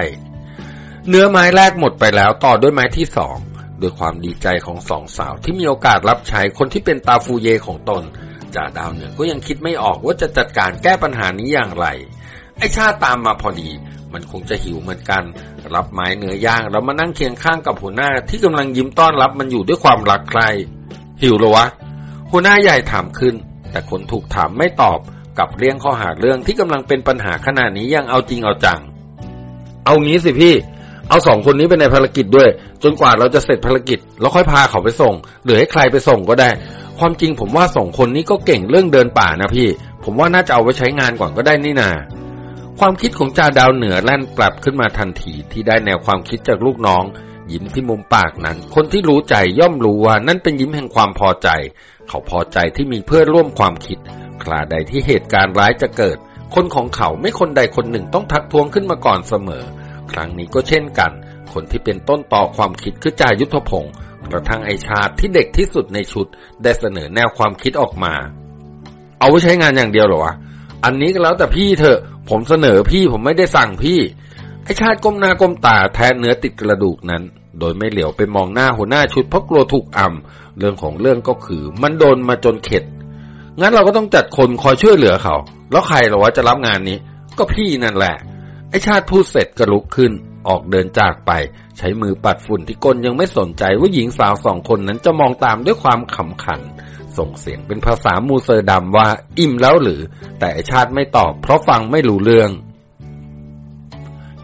S1: เนื้อไม้แรกหมดไปแล้วต่อด้วยไม้ที่สอง ด้วยความดีใจของสองสาว ที่มีโอกาสรับใช้คนที่เป็นตาฟูเยของตนจ่าดาวเหนือก็ยังคิดไม่ออกว่าจะจัดการแก้ปัญหานี้อย่างไร ไอชาตามมาพอดี มันคงจะหิวเหมือนกัน รับไม้เนื้อย่างแล้วมานั่งเคียงข้างกับหัวหน้าที่กำลังยิ้มต้อนรับมันอยู่ด้วยความรักใคร หิวหรอวะ หัวหน้าใหญ่ถามขึ้น แต่คนถูกถามไม่ตอบกับเรื่องข้อหาเรื่องที่กำลังเป็นปัญหาขนาดนี้ยังเอาจริงเอาจัง เอางี้สิพี่ เอาสองคนนี้ไปในภารกิจด้วย จนกว่าเราจะเสร็จภารกิจ แล้วค่อยพาเขาไปส่ง หรือให้ใครไปส่งก็ได้ ความจริงผมว่าสองคนนี้ก็เก่งเรื่องเดินป่านะพี่ ผมว่าน่าจะเอาไว้ใช้งานก่อนก็ได้นี่นาความคิดของจ่าดาวเหนือแล่นปรับขึ้นมาทันทีที่ได้แนวความคิดจากลูกน้อง ยิ้มที่มุมปากนั้น คนที่รู้ใจย่อมรู้ว่านั่นเป็นยิ้มแห่งความพอใจ เขาพอใจที่มีเพื่อนร่วมความคิดคราใดที่เหตุการณ์ร้ายจะเกิด คนของเขาไม่คนใดคนหนึ่งต้องทักท้วงขึ้นมาก่อนเสมอ ครั้งนี้ก็เช่นกัน คนที่เป็นต้นต่อความคิดคือจ่ายุทธพงศ์กระทั่งไอชาติที่เด็กที่สุดในชุด ได้เสนอแนวความคิดออกมา เอาไว้ใช้งานอย่างเดียวหรอวะ อันนี้ก็แล้วแต่พี่เถอะ ผมเสนอพี่ผมไม่ได้สั่งพี่ ไอชาติก้มหน้าก้มตาแทนเนื้อติดกระดูกนั้น โดยไม่เหลียวไปมองหน้าหัวหน้าชุดเพราะกลัวถูกอ่ำเรื่องของเรื่องก็คือ มันโดนมาจนเข็ด งั้นเราก็ต้องจัดคนคอยช่วยเหลือเขา แล้วใครหรอวะจะรับงานนี้ ก็พี่นั่นแหละ ไอชาติพูดเสร็จก็ลุกขึ้น ออกเดินจากไป ใช้มือปัดฝุ่นที่ก้นยังไม่สนใจว่าหญิงสาวสองคนนั้นจะมองตามด้วยความขำขัน ส่งเสียงเป็นภาษามูเซอร์ดำว่าอิ่มแล้วหรือ แต่ไอชาติไม่ตอบเพราะฟังไม่รู้เรื่อง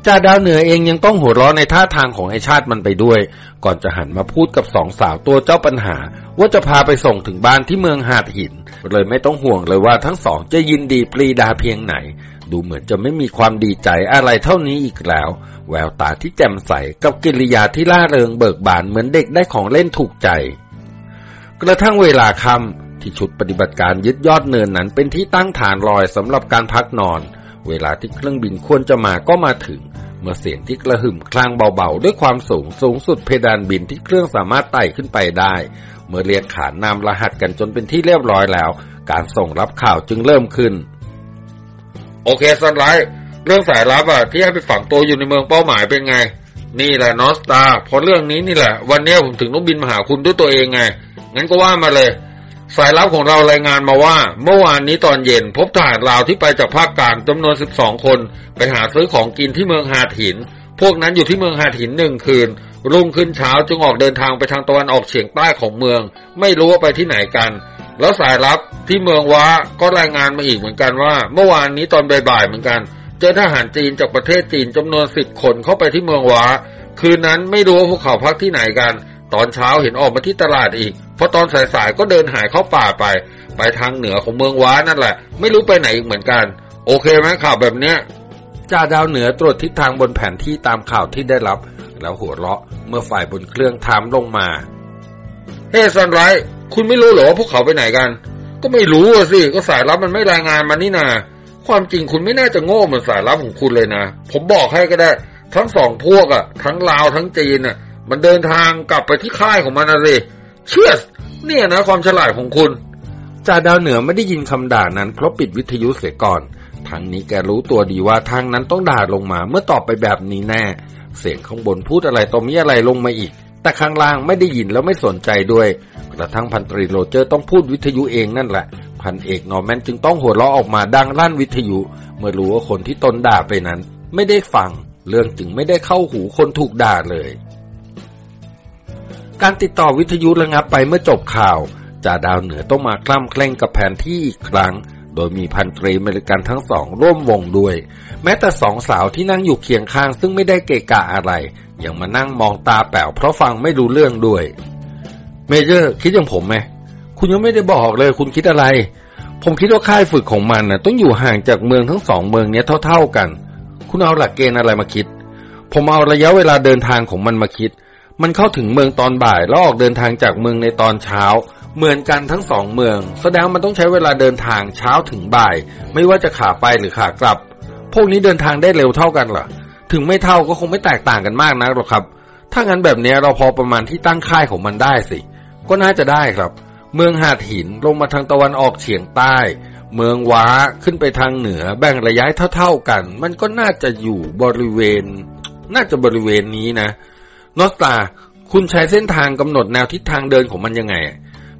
S1: จ่าดาวเหนือเองยังต้องหัวเราะในท่าทางของไอชาติมันไปด้วย ก่อนจะหันมาพูดกับสองสาวตัวเจ้าปัญหา ว่าจะพาไปส่งถึงบ้านที่เมืองหาดหิน เลยไม่ต้องห่วงเลยว่าทั้งสองจะยินดีปรีดาเพียงไหน ดูเหมือนจะไม่มีความดีใจอะไรเท่านี้อีกแล้ว แววตาที่แจ่มใสกับกิริยาที่ล่าเริงเบิกบานเหมือนเด็กได้ของเล่นถูกใจ กระทั่งเวลาค่ำที่ชุดปฏิบัติการยึดยอดเนินนั้นเป็นที่ตั้งฐานลอยสำหรับการพักนอน เวลาที่เครื่องบินควรจะมาก็มาถึง เมื่อเสียงที่กระหึ่มคลางเบาๆ ด้วยความสูงสูงสุดเพดานบินที่เครื่องสามารถไต่ขึ้นไปได้ เมื่อเรียกขานนามรหัสกันจนเป็นที่เรียบร้อยแล้ว การส่งรับข่าวจึงเริ่มขึ้น
S2: โอเคสันไลท์เรื่องสายลับอะที่ให้ไปฝังตัวอยู่ในเมืองเป้าหมายเป็นไง นี่แหละนอสตาพอเรื่องนี้นี่แหละ วันนี้ผมถึงต้องบินมาหาคุณด้วยตัวเองไง งั้นก็ว่ามาเลย สายลับของเรารายงานมาว่า เมื่อวานนี้ตอนเย็น พบทหารลาวที่ไปจากภาคกลางจำนวน 12 คน ไปหาซื้อของกินที่เมืองหาถิน พวกนั้นอยู่ที่เมืองหาถินหนึ่งคืน รุ่งขึ้นเช้าจึงออกเดินทางไปทางตะวันออกเฉียงใต้ของเมือง ไม่รู้ว่าไปที่ไหนกัน แล้วสายลับที่เมืองว้าก็รายงานมาอีกเหมือนกันว่า เมื่อวานนี้ตอนบ่ายๆเหมือนกัน เจอทหารจีนจากประเทศจีนจำนวนสิบคนเข้าไปที่เมืองว้าคืนนั้นไม่รู้ว่าพวกเขาพักที่ไหนกัน ตอนเช้าเห็นออกมาที่ตลาดอีกพอตอนสายๆก็เดินหายเข้าป่าไป ไปทางเหนือของเมืองว้านั่นแหละ ไม่รู้ไปไหนอีกเหมือนกัน โอเคไหมข่าวแบบเนี้ย
S1: จ่าดาวเหนือตรวจทิศทางบนแผนที่ตามข่าวที่ได้รับ แล้วหัวเราะเมื่อฝ่ายบนเครื่องถามลงมา
S2: เฮ้ซันไรคุณไม่รู้เหรอว่าพวกเขาไปไหนกัน ก็ไม่รู้สิ ก็สายลับมันไม่รายงานมานี่นาความจริงคุณไม่น่าจะโง่เหมือนสายลับของคุณเลยนะ ผมบอกให้ก็ได้ ทั้งสองพวกอะ่ะ ทั้งลาวทั้งจีนอะ่ะ มันเดินทางกลับไปที่ค่ายของมันนะสิเชื่อเนี่ยนะความฉลาดของคุณ
S1: จ่าดาวเหนือไม่ได้ยินคำด่านั้นเพราะปิดวิทยุเสียก่อนทั้งนี้แกรู้ตัวดีว่าทางนั้นต้องด่าลงมา เมื่อตอบไปแบบนี้แน่ เสียงข้างบนพูดอะไรต่อมีอะไรลงมาอีก แต่ข้างล่างไม่ได้ยินแล้วไม่สนใจด้วย กระทั่งพันตรีโรเจอร์ต้องพูดวิทยุเองนั่นแหละ พันเอกนอร์แมนจึงต้องหัวเราะออกมาดังลั่นวิทยุ เมื่อรู้ว่าคนที่ตนด่าไปนั้น ไม่ได้ฟัง เรื่องจึงไม่ได้เข้าหูคนถูกด่าเลย การติดต่อวิทยุระงับไปเมื่อจบข่าวจ่าดาวเหนือต้องมาคร่ำเคร่งกับแผนที่อีกครั้ง โดยมีพันตรีอเมริกันทั้งสองร่วมวงด้วย แม้แต่สองสาวที่นั่งอยู่เคียงข้างซึ่งไม่ได้เกะกะอะไร ยังมานั่งมองตาแป๋วเพราะฟังไม่รู้เรื่องด้วย เมเจอร์คิดอย่างผมไหม คุณยังไม่ได้บอกเลยคุณคิดอะไร ผมคิดว่าค่ายฝึกของมันนะ่ะ ต้องอยู่ห่างจากเมืองทั้งสองเมืองนี้เท่า ๆกัน คุณเอาหลักเกณฑ์อะไรมาคิด ผมเอาระยะเวลาเดินทางของมันมาคิด มันเข้าถึงเมืองตอนบ่ายแล้วออกเดินทางจากเมืองในตอนเช้า เหมือนกันทั้งสองเมือง แสดงมันต้องใช้เวลาเดินทางเช้าถึงบ่าย ไม่ว่าจะขาไปหรือขากลับ พวกนี้เดินทางได้เร็วเท่ากันเหรอถึงไม่เท่าก็คงไม่แตกต่างกันมากนักหรอกครับ ถ้างั้นแบบนี้เราพอประมาณที่ตั้งค่ายของมันได้สิ ก็น่าจะได้ครับ เมืองหาดหินลงมาทางตะวันออกเฉียงใต้ เมืองว้าขึ้นไปทางเหนือแบ่งระยะเท่าๆกัน มันก็น่าจะอยู่บริเวณ น่าจะบริเวณนี้นะ นอสตาคุณใช้เส้นทางกำหนดแนวทิศทางเดินของมันยังไง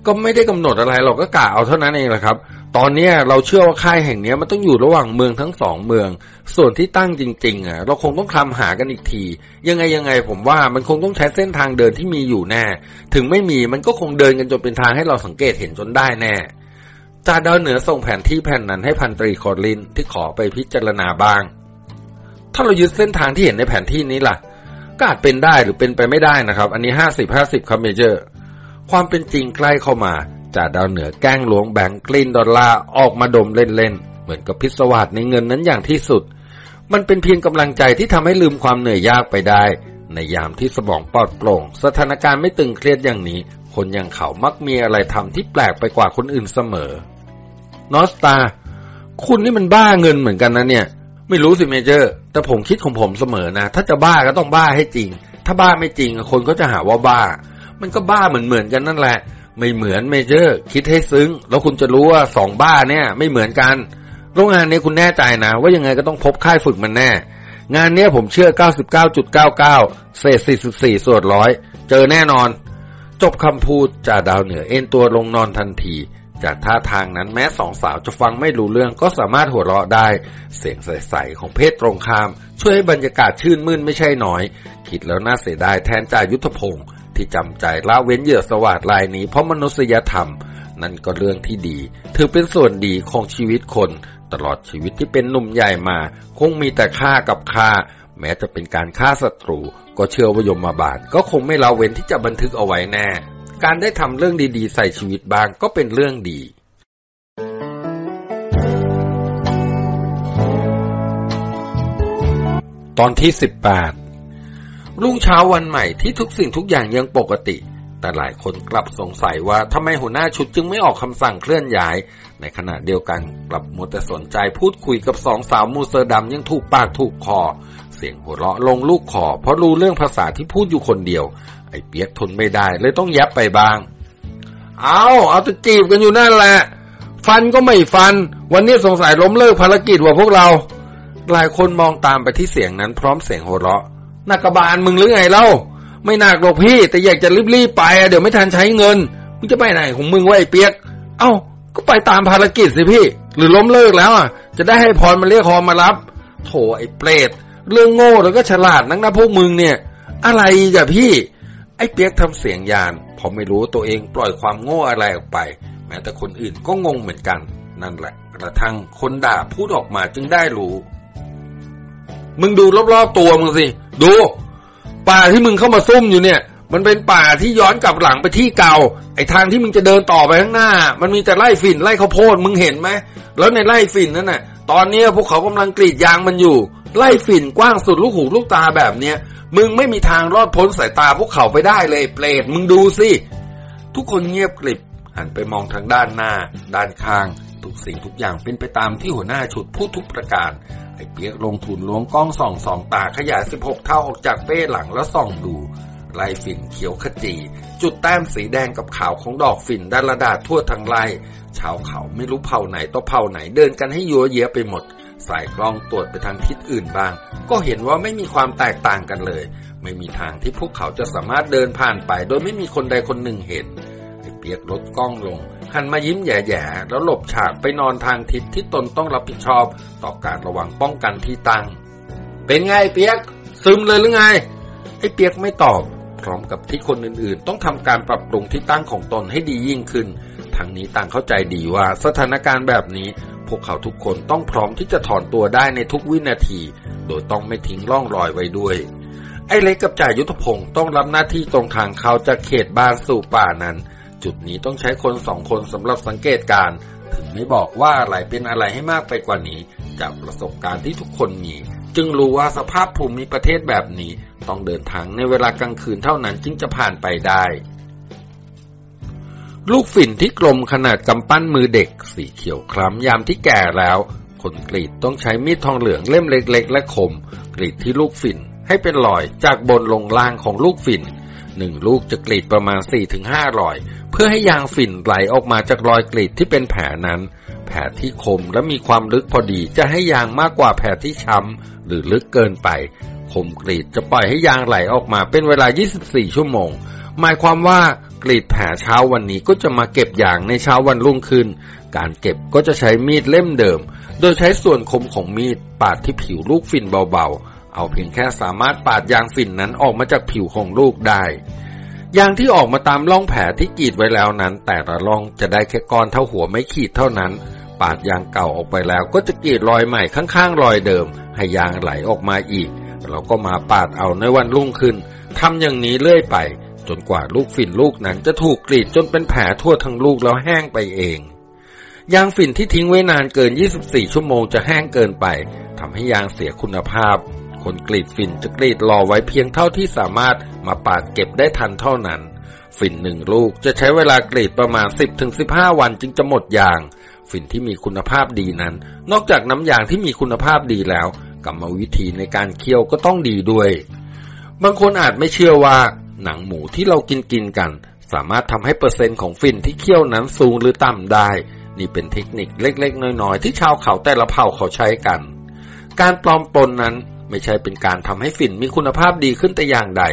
S1: ก็ไม่ได้กำหนดอะไรเราก็กะเอาเท่านั้นเองแหละครับ ตอนนี้เราเชื่อว่าค่ายแห่งนี้มันต้องอยู่ระหว่างเมืองทั้งสองเมือง ส่วนที่ตั้งจริงๆอะเราคงต้องคลำหากันอีกที ยังไงยังไงผมว่ามันคงต้องใช้เส้นทางเดินที่มีอยู่แน่ ถึงไม่มีมันก็คงเดินกันจนเป็นทางให้เราสังเกตเห็นจนได้แน่จ่าดาวเหนือส่งแผนที่แผ่นนั้นให้พันตรีคอร์ลินที่ขอไปพิจารณาบ้าง ถ้าเรายึดเส้นทางที่เห็นในแผนที่นี้ล่ะ ก็อาจเป็นได้หรือเป็นไปไม่ได้นะครับ อันนี้ห้าสิบห้าสิบครับ Major ความเป็นจริงใกล้เข้ามาจ่าดาวเหนือแกล้งล้วงแบงก์ green ดอลลาร์ออกมาดมเล่นๆ เหมือนกับพิศวาสในเงินนั้นอย่างที่สุด มันเป็นเพียงกำลังใจที่ทำให้ลืมความเหนื่อยยากไปได้ ในยามที่สมองปลอดโปร่ง สถานการณ์ไม่ตึงเครียดอย่างนี้ คนอย่างเขามักมีอะไรทำที่แปลกไปกว่าคนอื่นเสมอ North Star คุณนี่มันบ้าเงินเหมือนกันนะเนี่ย ไม่รู้สิ Major แต่ผมคิดของผมเสมอนะ ถ้าจะบ้าก็ต้องบ้าให้จริง ถ้าบ้าไม่จริง คนก็จะหาว่าบ้า มันก็บ้าเหมือนเหมือนกันนั่นแหละ ไม่เหมือนเมเจอร์ คิดให้ซึ้ง แล้วคุณจะรู้ว่าสองบ้าเนี่ย ไม่เหมือนกันโรงงานนี้คุณแน่ใจนะ ว่ายังไงก็ต้องพบค่ายฝึกมันแน่ งานนี้ผมเชื่อ 99.99 เศษ 44 ส่วนร้อย เจอแน่นอน จบคำพูดจ่าดาวเหนือ เอ็นตัวลงนอนทันที จากท่าทางนั้นแม้สองสาวจะฟังไม่รู้เรื่องก็สามารถหัวเราะได้ เสียงใสๆของเพศตรงข้าม ช่วยให้บรรยากาศชื่นมื่นไม่ใช่น้อย คิดแล้วน่าเสียดายแทนจ่ายุทธพงศ์ที่จำใจละเว้นเหยื่อสวาดลายนี้เพราะมนุษยธรรม นั่นก็เรื่องที่ดี ถือเป็นส่วนดีของชีวิตคน ตลอดชีวิตที่เป็นหนุ่มใหญ่มา คงมีแต่ฆ่ากับฆ่า แม้จะเป็นการฆ่าศัตรู ก็เชื่อว่ายมมาบาทก็คงไม่ละเว้นที่จะบันทึกเอาไว้แน่ การได้ทำเรื่องดีๆ ใส่ชีวิตบ้างก็เป็นเรื่องดี ตอนที่สิบแปดรุ่งเช้าวันใหม่ที่ทุกสิ่งทุกอย่างยังปกติ แต่หลายคนกลับสงสัยว่าทำไมหัวหน้าชุดจึงไม่ออกคำสั่งเคลื่อนย้าย ในขณะเดียวกันกลับมัวแต่สนใจพูดคุยกับสองสาวมูเซอร์ดำยังถูกปากถูกคอเสียงหัวเราะลงลูกคอเพราะรู้เรื่องภาษาที่พูดอยู่คนเดียว ไอ้เปียกทนไม่ได้เลยต้องยับไปบ้าง เอาเอาจะจีบกันอยู่นั่นแหละ ฟันก็ไม่ฟัน วันนี้สงสัยล้มเลิกภารกิจว่าพวกเรา หลายคนมองตามไปที่เสียงนั้นพร้อมเสียงโหเราะนักกบาลมึงหรือไงเล่า ไม่นักหรอกพี่ แต่อยากจะรีบๆไปเดี๋ยวไม่ทันใช้เงิน มึงจะไปไหนของมึงวะไอ้เปียก เอ้า ก็ไปตามภารกิจสิพี่ หรือล้มเลิกแล้วอะ จะได้ให้พรมาเรียกคอมารับ โถไอ้เปรต เรื่องโง่แล้วก็ฉลาดนักนะพวกมึงเนี่ย อะไรกับพี่ ไอ้เปียกทำเสียงยานพอไม่รู้ตัวเองปล่อยความโง่อะไรออกไป แม้แต่คนอื่นก็งงเหมือนกัน นั่นแหละ กระทั่งคนด่าพูดออกมาจึงได้รู้ มึงดูรอบๆตัวมึงสิ ดู ป่าที่มึงเข้ามาซุ่มอยู่เนี่ย มันเป็นป่าที่ย้อนกลับหลังไปที่เก่า ไอ้ทางที่มึงจะเดินต่อไปข้างหน้า มันมีแต่ไร่ฝิ่นไร่ข้าวโพดมึงเห็นไหมแล้วในไร่ฝิ่นนั่นน่ะ ตอนนี้พวกเขากำลังกรีดยางมันอยู่ ไร่ฝิ่นกว้างสุดลูกหูลูกตาแบบเนี้ย มึงไม่มีทางรอดพ้นสายตาพวกเขาไปได้เลยเปรตมึงดูสิ ทุกคนเงียบกริบ หันไปมองทางด้านหน้า ด้านข้าง ทุกสิ่งทุกอย่างเป็นไปตามที่หัวหน้าชุดพูดทุกประการไอ้เปียกลงทุนล้วงกล้องส่องสองตาขยายสิบหกเท่าออกจากเป้หลังแล้วส่องดูไล่ฝิ่นเขียวขจี จุดแต้มสีแดงกับขาวของดอกฝิ่นดันระดาทั่วทั้งไร่ชาวเขาไม่รู้เผ่าไหนต่อเผ่าไหนเดินกันให้ยัวเยียไปหมด สายกล้องตรวจไปทางทิศอื่นบ้าง ก็เห็นว่าไม่มีความแตกต่างกันเลย ไม่มีทางที่พวกเขาจะสามารถเดินผ่านไป โดยไม่มีคนใดคนหนึ่งเห็นไอ้เปียกลดกล้องลงหันมายิ้มแย่ๆแล้วหลบฉากไปนอนทางทิศที่ตนต้องรับผิดชอบ ต่อการระวังป้องกันที่ตั้ง เป็นไงเปียก ซึมเลยหรือไงไอ้เปียกไม่ตอบ พร้อมกับที่คนอื่นๆ ต้องทำการปรับปรุงที่ตั้งของตนให้ดียิ่งขึ้น ทั้งนี้ต่างเข้าใจดีว่าสถานการณ์แบบนี้ พวกเขาทุกคนต้องพร้อมที่จะถอนตัวได้ในทุกวินาที โดยต้องไม่ทิ้งร่องรอยไว้ด้วย ไอ้เล็กกับจ่ายุทธพงศ์ต้องรับหน้าที่ตรงทางเขาจากเขตบ้านสู่ป่านั้น จุดนี้ต้องใช้คนสองคนสำหรับสังเกตการ ถึงไม่บอกว่าอะไรเป็นอะไรให้มากไปกว่านี้ จากประสบการณ์ที่ทุกคนมี จึงรู้ว่าสภาพภูมิประเทศแบบนี้ ต้องเดินทางในเวลากลางคืนเท่านั้นจึงจะผ่านไปได้ ลูกฝิ่นที่กลมขนาดกำปั้นมือเด็ก สีเขียวคล้ำยามที่แก่แล้ว คนกรีดต้องใช้มีดทองเหลืองเล่มเล็ก ๆ และคม กรีดที่ลูกฝิ่นให้เป็นรอยจากบนลงล่างของลูกฝิ่นหนึ่งลูกจะกรีดประมาณ4-5รอย เพื่อให้ยางฝิ่นไหลออกมาจากรอยกรีดที่เป็นแผลนั้น แผลที่คมและมีความลึกพอดีจะให้ยางมากกว่าแผลที่ช้ำหรือลึกเกินไป คมกรีดจะปล่อยให้ยางไหลออกมาเป็นเวลา 24 ชั่วโมง หมายความว่า กรีดแผลเช้าวันนี้ก็จะมาเก็บยางในเช้าวันรุ่งขึ้น การเก็บก็จะใช้มีดเล่มเดิม โดยใช้ส่วนคมของมีดปาดที่ผิวลูกฝิ่นเบาๆ เอาเพียงแค่สามารถปาดยางฝิ่นนั้นออกมาจากผิวของลูกได้ยางที่ออกมาตามร่องแผลที่กรีดไว้แล้วนั้น แต่ละร่องจะได้แค่ก้อนเท่าหัวไม่ขีดเท่านั้น ปาดยางเก่าออกไปแล้ว ก็จะกรีดรอยใหม่ข้างๆรอยเดิม ให้ยางไหลออกมาอีก เราก็มาปาดเอาในวันรุ่งขึ้นทำอย่างนี้เรื่อยไป จนกว่าลูกฝิ่นลูกนั้นจะถูกกรีดจนเป็นแผลทั่วทั้งลูกแล้วแห้งไปเอง ยางฝิ่นที่ทิ้งไว้นานเกิน 24 ชั่วโมงจะแห้งเกินไปทำให้ยางเสียคุณภาพ คนกรีดฝิ่นจะกรีดรอไว้เพียงเท่าที่สามารถมาปาดเก็บได้ทันเท่านั้น ฝิ่นหนึ่งลูกจะใช้เวลากรีดประมาณ 10-15 วันจึงจะหมดยาง ฝิ่นที่มีคุณภาพดีนั้น นอกจากน้ำยางที่มีคุณภาพดีแล้วกรรมวิธีในการเคี่ยวก็ต้องดีด้วย บางคนอาจไม่เชื่อว่า หนังหมูที่เรากินกินกัน สามารถทำให้เปอร์เซ็นต์ของฝิ่นที่เคี่ยวนั้นสูงหรือต่ำได้ นี่เป็นเทคนิคเล็กๆ น้อยๆ ที่ชาวเขาแต่ละเผ่าเขาใช้กัน การปลอมปนนั้นไม่ใช่เป็นการทำให้ฝิ่นมีคุณภาพดีขึ้นแต่อย่างใด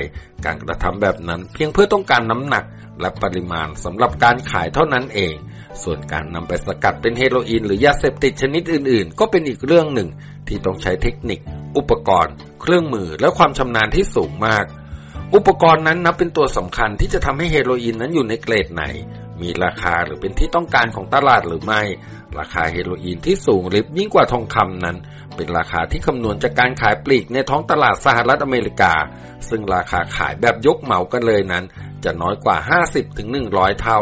S1: การกระทำแบบนั้นเพียงเพื่อต้องการน้ำหนักและปริมาณสำหรับการขายเท่านั้นเอง ส่วนการนำไปสกัดเป็นเฮโรอีนหรือยาเสพติดชนิดอื่นๆ ก็เป็นอีกเรื่องหนึ่งที่ต้องใช้เทคนิค อุปกรณ์ เครื่องมือและความชำนาญที่สูงมาก อุปกรณ์นั้นนับเป็นตัวสำคัญที่จะทำให้เฮโรอีนนั้นอยู่ในเกรดไหน มีราคาหรือเป็นที่ต้องการของตลาดหรือไม่ ราคาเฮโรอีนที่สูงริบยิ่งกว่าทองคำนั้น เป็นราคาที่คำนวณจากการขายปลีกในท้องตลาดสหรัฐอเมริกา ซึ่งราคาขายแบบยกเหมากันเลยนั้น จะน้อยกว่า 50-100 เท่า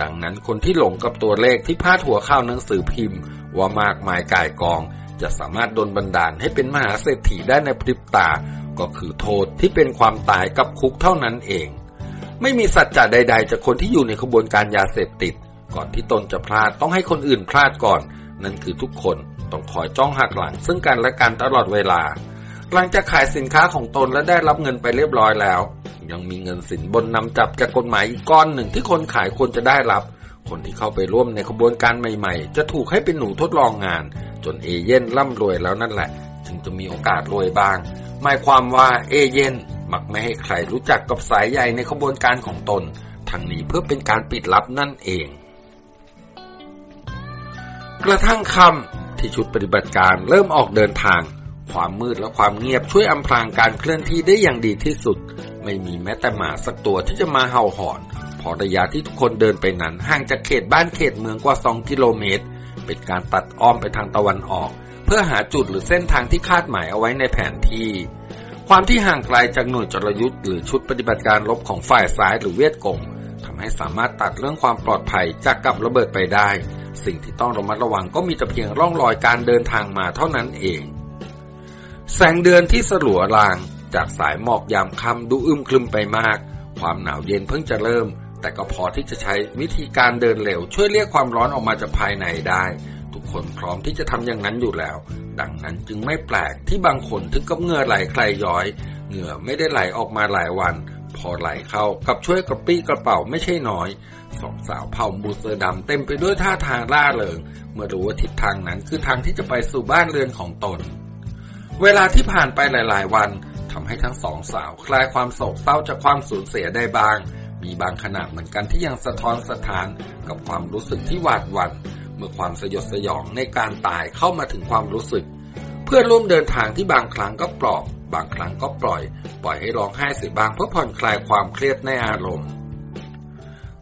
S1: ดังนั้นคนที่หลงกับตัวเลขที่พาดหัวข่าวหนังสือพิมพ์ ว่ามากมายก่ายกอง จะสามารถดลบันดาลให้เป็นมหาเศรษฐีได้ในพริบตา ก็คือโทษที่เป็นความตายกับคุกเท่านั้นเอง ไม่มีสัจจะใด ๆ จากคนที่อยู่ในขบวนการยาเสพติด ก่อนที่ตนจะพลาดต้องให้คนอื่นพลาดก่อน นั่นคือทุกคนต้องคอยจ้องหักหลัง ซึ่งกันและกันตลอดเวลา หลังจากขายสินค้าของตนและได้รับเงินไปเรียบร้อยแล้ว ยังมีเงินสินบนนำจับจากกฎหมายอีกก้อนหนึ่งที่คนขายควรจะได้รับ คนที่เข้าไปร่วมในขบวนการใหม่ๆ จะถูกให้เป็นหนูทดลองงาน จนเอเย่นร่ำรวยแล้วนั่นแหละจึงจะมีโอกาสรวยบ้าง หมายความว่าเอเย่นมักไม่ให้ใครรู้จักกับสายใยในขบวนการของตนทั้งนี้เพื่อเป็นการปิดลับนั่นเอง กระทั่งคำที่ชุดปฏิบัติการเริ่มออกเดินทาง ความมืดและความเงียบช่วยอำพรางการเคลื่อนที่ได้อย่างดีที่สุด ไม่มีแม้แต่หมาสักตัวที่จะมาเห่าหอน พอระยะที่ทุกคนเดินไปนั้นห่างจากเขตบ้านเขตเมืองกว่า 2 กิโลเมตร เป็นการตัดอ้อมไปทางตะวันออก เพื่อหาจุดหรือเส้นทางที่คาดหมายเอาไว้ในแผนที่ ความที่ห่างไกลจากหน่วยจรยุทธ์หรือชุดปฏิบัติการลบของฝ่ายซ้ายหรือเวียดกงทำให้สามารถตัดเรื่องความปลอดภัยจากกับระเบิดไปได้ สิ่งที่ต้องระมัดระวังก็มีแต่เพียงร่องรอยการเดินทางมาเท่านั้นเอง แสงเดือนที่สลัวรางจากสายหมอกยามค่ำดูอึมครึมไปมาก ความหนาวเย็นเพิ่งจะเริ่ม แต่ก็พอที่จะใช้วิธีการเดินเร็ว ช่วยเรียกความร้อนออกมาจากภายในได้ ทุกคนพร้อมที่จะทำอย่างนั้นอยู่แล้ว ดังนั้นจึงไม่แปลกที่บางคนถึงกับเหงื่อไหลใครย้อย เหงื่อไม่ได้ไหลออกมาหลายวัน พอไหลเข้ากับช่วยกระปี้กระเป๋าไม่ใช่น้อยสองสาวเผ่ามูเซอร์ดำเต็มไปด้วยท่าทางล่าเริง เมื่อรู้ว่าทิศทางนั้นคือทางที่จะไปสู่บ้านเรือนของตน เวลาที่ผ่านไปหลาย ๆ วันทำให้ทั้งสองสาวคลายความโศกเศร้าจากความสูญเสียได้บ้าง มีบางขณะเหมือนกันที่ยังสะท้อนสถานกับความรู้สึกที่หวาดหวัน่นเมื่อความสยดสยองในการตายเข้ามาถึงความรู้สึก เพื่อนร่วมเดินทางที่บางครั้งก็ปลอบบางครั้งก็ปล่อย ปล่อยให้ร้องไห้เสียบางเพื่อผ่อนคลายความเครียดในอารมณ์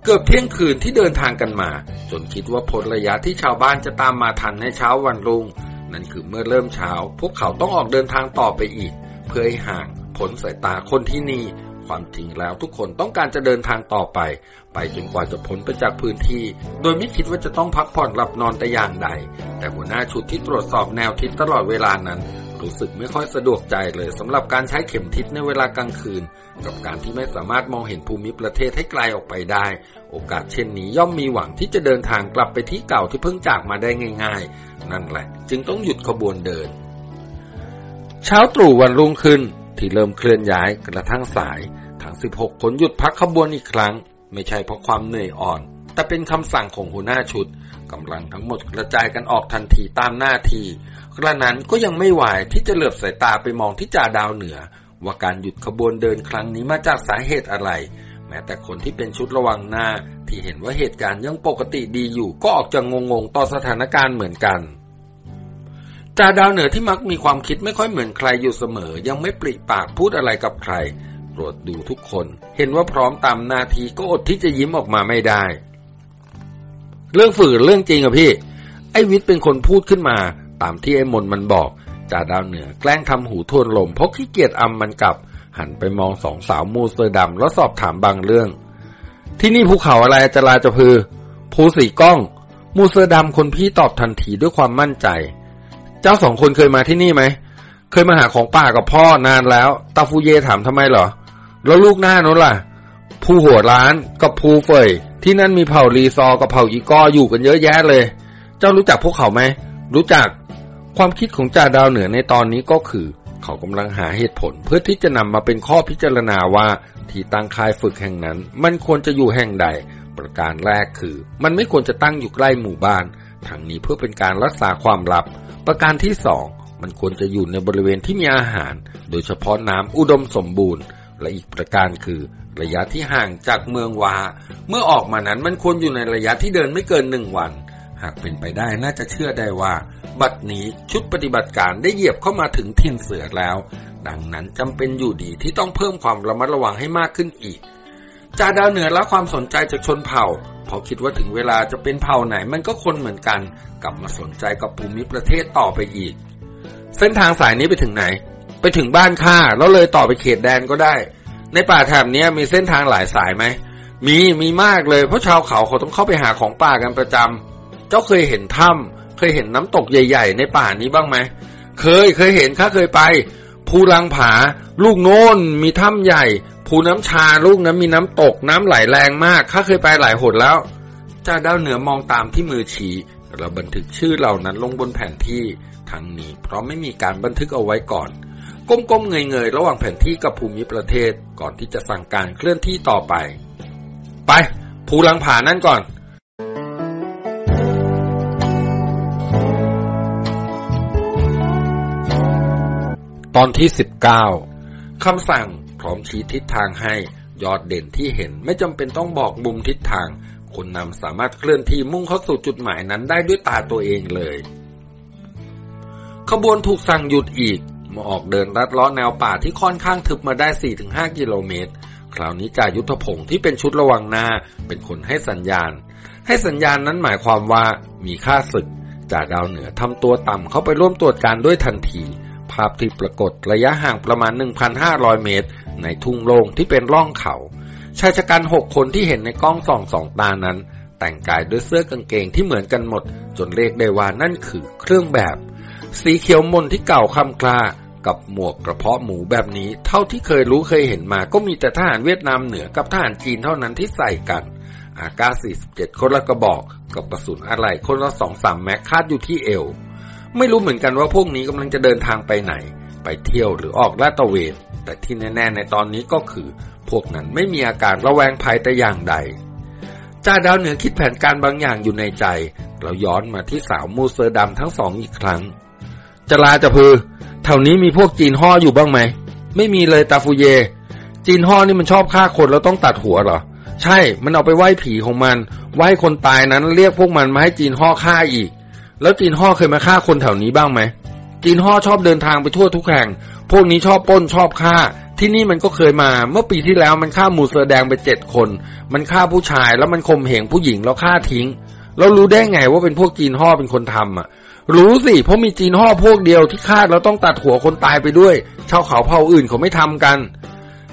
S1: เกือบเที่ยงคืนที่เดินทางกันมา จนคิดว่าพ้นระยะที่ชาวบ้านจะตามมาทันในเช้าวันรุ่ง นั่นคือเมื่อเริ่มเช้า พวกเขาต้องออกเดินทางต่อไปอีก เพื่อให้ห่างพ้นสายตาคนที่นี่ ความจริงแล้วทุกคนต้องการจะเดินทางต่อไป ไปจนกว่าจะพ้นไปจากพื้นที่ โดยไม่คิดว่าจะต้องพักผ่อนหลับนอนแต่อย่างใด แต่หัวหน้าชุดที่ตรวจสอบแนวทิศตลอดเวลานั้น รู้สึกไม่ค่อยสะดวกใจเลยสำหรับการใช้เข็มทิศในเวลากลางคืน กับการที่ไม่สามารถมองเห็นภูมิประเทศให้ไกลออกไปได้ โอกาสเช่นนี้ย่อมมีหวังที่จะเดินทางกลับไปที่เก่าที่เพิ่งจากมาได้ง่าย ๆ นั่นแหละ จึงต้องหยุดขบวนเดิน เช้าตรู่วันรุ่งขึ้นที่เริ่มเคลื่อนย้ายกระทั่งสาย ทั้ง 16 คนหยุดพักขบวนอีกครั้ง ไม่ใช่เพราะความเหนื่อยอ่อน แต่เป็นคำสั่งของหัวหน้าชุดกำลังทั้งหมดกระจายกันออกทันทีตามหน้าที่กระนั้นก็ยังไม่ไหวที่จะเหลือบสายตาไปมองที่จ่าดาวเหนือ ว่าการหยุดขบวนเดินครั้งนี้มาจากสาเหตุอะไร แม้แต่คนที่เป็นชุดระวังหน้า ที่เห็นว่าเหตุการณ์ยังปกติดีอยู่ ก็ออกจะงงๆต่อสถานการณ์เหมือนกันจ่าดาวเหนือที่มักมีความคิดไม่ค่อยเหมือนใครอยู่เสมอ ยังไม่ปริปากพูดอะไรกับใคร ตรวจดูทุกคน เห็นว่าพร้อมตามนาทีก็อดที่จะยิ้มออกมาไม่ได้ เรื่องฝืนเรื่องจริงอะพี่ ไอ้วิทย์เป็นคนพูดขึ้นมา ตามที่ไอ้มนมันบอกจ่าดาวเหนือแกล้งทำหูทวนลมเพราะขี้เกียจอำมันกลับ หันไปมองสองสาวมูเซอร์ดำแล้วสอบถามบางเรื่อง ที่นี่ภูเขาอะไรจะลาจะพือภูสีก้อง มูเซอร์ดำคนพี่ตอบทันทีด้วยความมั่นใจ เจ้าสองคนเคยมาที่นี่ไหมเคยมาหาของป่ากับพ่อนานแล้ว ตาฟูเยถามทำไมเหรอ แล้วลูกหน้านู้นล่ะภูหัวร้านกับภูเฟยที่นั่นมีเผ่ารีซอกับเผ่าอีก้ออยู่กันเยอะแยะเลย เจ้ารู้จักพวกเขาไหม รู้จัก ความคิดของจ่าดาวเหนือในตอนนี้ก็คือ เขากำลังหาเหตุผลเพื่อที่จะนำมาเป็นข้อพิจารณาว่าที่ตั้งค่ายฝึกแห่งนั้น มันควรจะอยู่แห่งใด ประการแรกคือ มันไม่ควรจะตั้งอยู่ใกล้หมู่บ้านทั้งนี้เพื่อเป็นการรักษาความลับ ประการที่สองมันควรจะอยู่ในบริเวณที่มีอาหาร โดยเฉพาะน้ำอุดมสมบูรณ์ และอีกประการคือ ระยะที่ห่างจากเมืองวา เมื่อออกมานั้นมันควรอยู่ในระยะที่เดินไม่เกินหนึ่งวัน หากเป็นไปได้น่าจะเชื่อได้ว่า บัดนี้ชุดปฏิบัติการได้เหยียบเข้ามาถึงทินเสือแล้ว ดังนั้นจำเป็นอยู่ดีที่ต้องเพิ่มความระมัดระวังให้มากขึ้นอีกจ่าดาวเหนือละความสนใจจากชนเผ่าเพราะคิดว่าถึงเวลาจะเป็นเผ่าไหนมันก็คนเหมือนกัน กลับมาสนใจกับภูมิประเทศต่อไปอีก เส้นทางสายนี้ไปถึงไหน ไปถึงบ้านข้าแล้วเลยต่อไปเขตแดนก็ได้ ในป่าแถบนี้มีเส้นทางหลายสายไหมมีมีมากเลยเพราะชาวเขาเขาต้องเข้าไปหาของป่ากันประจำเจ้าเคยเห็นถ้ำเคยเห็นน้ำตกใหญ่ ๆ ในป่านี้บ้างไหมเคยเคยเห็นข้าเคยไปภูลังผา ลูกโน้นมีถ้ำใหญ่ภูน้ำชาลูกนั้นมีน้ำตกน้ำไหลแรงมากข้าเคยไปหลายหนแล้วจ่าดาวเหนือมองตามที่มือชี้เราบันทึกชื่อเหล่านั้นลงบนแผนที่ทั้งนี้เพราะไม่มีการบันทึกเอาไว้ก่อน ก้มๆเงยๆระหว่างแผนที่กับภูมิประเทศก่อนที่จะสั่งการเคลื่อนที่ต่อไป ไปภูลังผานั่นก่อน ตอนที่สิบเก้าคำสั่งพร้อมชี้ทิศทางให้ยอดเด่นที่เห็นไม่จำเป็นต้องบอกมุมทิศทาง คนนำสามารถเคลื่อนที่มุ่งเข้าสู่จุดหมายนั้นได้ด้วยตาตัวเองเลย ขบวนถูกสั่งหยุดอีก มาออกเดินลัดเลาะแนวป่าที่ค่อนข้างทึบมาได้ 4-5 กิโลเมตร คราวนี้จ่ายุทธพงศ์ที่เป็นชุดระวังหน้า เป็นคนให้สัญญาณ ให้สัญญาณนั้นหมายความว่ามีค่าศึกจ่าดาวเหนือทำตัวต่ำเข้าไปร่วมตรวจการด้วยทันที ภาพที่ปรากฏระยะห่างประมาณ 1,500 เมตร ในทุ่งโล่งที่เป็นร่องเขาชายชะกันหกคนที่เห็นในกล้องส่องสองตานั้น แต่งกายด้วยเสื้อกางเกงที่เหมือนกันหมด จนเรียกได้ว่านั่นคือเครื่องแบบ สีเขียวมนที่เก่าคำกลา กับหมวกกระเพาะหมูแบบนี้ เท่าที่เคยรู้เคยเห็นมา ก็มีแต่ทหารเวียดนามเหนือกับทหารจีนเท่านั้นที่ใส่กันอากาศ47 คนละกระบอก กับกระสุนอะไรคนละสองสามแม็กคาดอยู่ที่เอว ไม่รู้เหมือนกันว่าพวกนี้กำลังจะเดินทางไปไหน ไปเที่ยวหรือออกลาดตระเวน แต่ที่แน่ๆในตอนนี้ก็คือ พวกนั้นไม่มีอาการระแวงภัยแต่อย่างใดจ่าดาวเหนือคิดแผนการบางอย่างอยู่ในใจ เราย้อนมาที่สาวมูเซอร์ดำทั้งสองอีกครั้ง จะลาจะพือแถวนี้มีพวกจีนห่ออยู่บ้างไหม ไม่มีเลยตาฟูเย จีนห่อนี่มันชอบฆ่าคนแล้วต้องตัดหัวเหรอ ใช่ มันเอาไปไหว้ผีของมัน ไหว้คนตายนั้นเรียกพวกมันมาให้จีนห่อฆ่าอีก แล้วจีนห่อเคยมาฆ่าคนแถวนี้บ้างไหม จีนห่อชอบเดินทางไปทั่วทุกแห่ง พวกนี้ชอบป้นชอบฆ่า ที่นี่มันก็เคยมา เมื่อปีที่แล้วมันฆ่าหมูเสือแดงไปเจ็ดคน มันฆ่าผู้ชายแล้วมันข่มเหงผู้หญิงแล้วฆ่าทิ้ง เรารู้ได้ไงว่าเป็นพวกจีนห่อเป็นคนทำอะ รู้สิ เพราะมีจีนห่อพวกเดียวที่ฆ่าแล้วต้องตัดหัวคนตายไปด้วย ชาวเขาเผ่าอื่นเขาไม่ทำกัน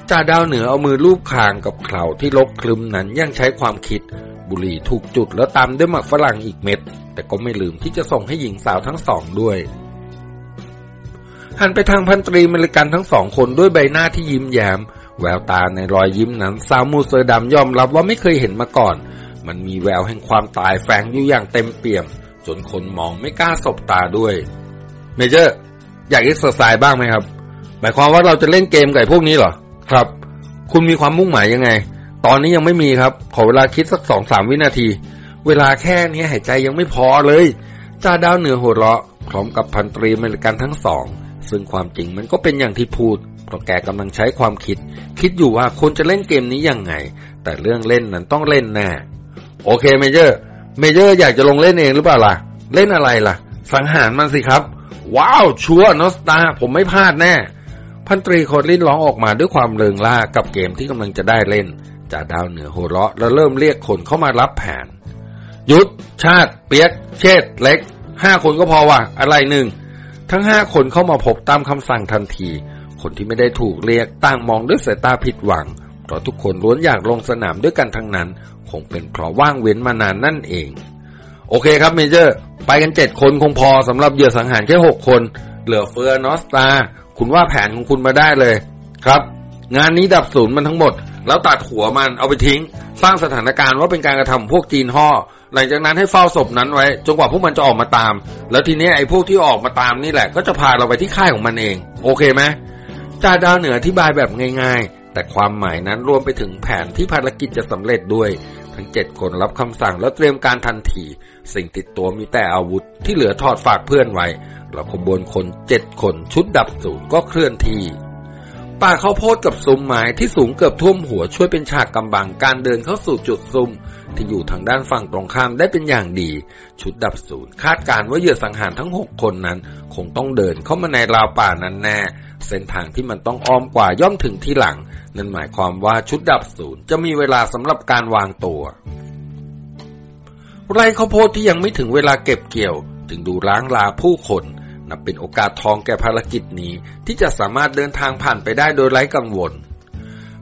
S1: จ่าดาวเหนือเอามือลูบคางกับเข่าที่ลกคลึมนั้นยังใช้ความคิด บุหรี่ถูกจุดแล้วตามด้วยหมักฝรั่งอีกเม็ด แต่ก็ไม่ลืมที่จะส่งให้หญิงสาวทั้งสองด้วย หันไปทางพันตรีเมริกันทั้งสองคนด้วยใบหน้าที่ยิ้มแย้ม แววตาในรอยยิ้มนั้นสาวมูเซอร์ดำยอมรับว่าไม่เคยเห็นมาก่อน มันมีแววแห่งความตายแฝงอยู่อย่างเต็มเปี่ยม จนคนมองไม่กล้าสบตาด้วย Major อยาก exercise บ้างไหมครับ หมายความว่าเราจะเล่นเกมกับไอ้พวกนี้เหรอ ครับ คุณมีความมุ่งหมายยังไง ตอนนี้ยังไม่มีครับ ขอเวลาคิดสักสองสามวินาที เวลาแค่นี้หายใจยังไม่พอเลยจ่าดาวเหนือหัวเราะพร้อมกับพันตรีอเมริกันทั้งสอง ซึ่งความจริงมันก็เป็นอย่างที่พูด เพราะแกกำลังใช้ความคิด คิดอยู่ว่าควรจะเล่นเกมนี้ยังไง แต่เรื่องเล่นนั้นต้องเล่นแน่ OK Major Major อยากจะลงเล่นเองหรือเปล่าล่ะ เล่นอะไรล่ะ สังหารมันสิครับ wow sure North Star ผมไม่พลาดแน่ พันตรีโคดลินร้องออกมาด้วยความเริงร่ากับเกมที่กำลังจะได้เล่นจ่าดาวเหนือหัวเราะแล้วเริ่มเรียกคนเข้ามารับแผน ยุทธชาติ เปียก เชษเล็กห้าคนก็พอว่ะ อะไรหนึ่ง ทั้งห้าคนเข้ามาพบตามคำสั่งทันที คนที่ไม่ได้ถูกเรียกต่างมองด้วยสายตาผิดหวัง เพราะทุกคนล้วนอยากลงสนามด้วยกันทั้งนั้น คงเป็นเพราะว่างเว้นมานานนั่นเอง โอเคครับเมเจอร์ ไปกันเจ็ดคนคงพอสำหรับเหยื่อสังหารแค่หกคน เหลือเฟือนอสตา คุณว่าแผนของคุณมาได้เลยครับ งานนี้ดับศูนย์มันทั้งหมด แล้วตัดหัวมันเอาไปทิ้ง สร้างสถานการณ์ว่าเป็นการกระทำพวกจีนห่อหลังจากนั้นให้เฝ้าศพนั้นไว้จนกว่าพวกมันจะออกมาตาม แล้วทีนี้ไอ้พวกที่ออกมาตามนี่แหละ ก็จะพาเราไปที่ค่ายของมันเอง โอเคไหมจ่าดาวเหนืออธิบายแบบง่าย แต่ความหมายนั้นรวมไปถึงแผนที่ภารกิจจะสำเร็จด้วย ทั้งเจ็ดคนรับคำสั่งแล้วเตรียมการทันที สิ่งติดตัวมีแต่อาวุธที่เหลือถอดฝากเพื่อนไว้แล้วขบวนคนเจ็ดคนชุดดับสูงก็เคลื่อนที่ป่าข้าวโพดกับซุ้มไม้ที่สูงเกือบท่วมหัวช่วยเป็นฉากกำบังการเดินเข้าสู่จุดซุ่มที่อยู่ทางด้านฝั่งตรงข้ามได้เป็นอย่างดี ชุดดับสูญคาดการว่าเหยื่อสังหารทั้งหกคนนั้น คงต้องเดินเข้ามาในราวป่านั้นแน่ เส้นทางที่มันต้องอ้อมกว่าย่อมถึงที่หลัง นั่นหมายความว่าชุดดับสูญจะมีเวลาสำหรับการวางตัวไรข้าวโพดที่ยังไม่ถึงเวลาเก็บเกี่ยวจึงดูล้างลาผู้คนนับเป็นโอกาสทองแก่ภารกิจนี้ ที่จะสามารถเดินทางผ่านไปได้โดยไร้กังวล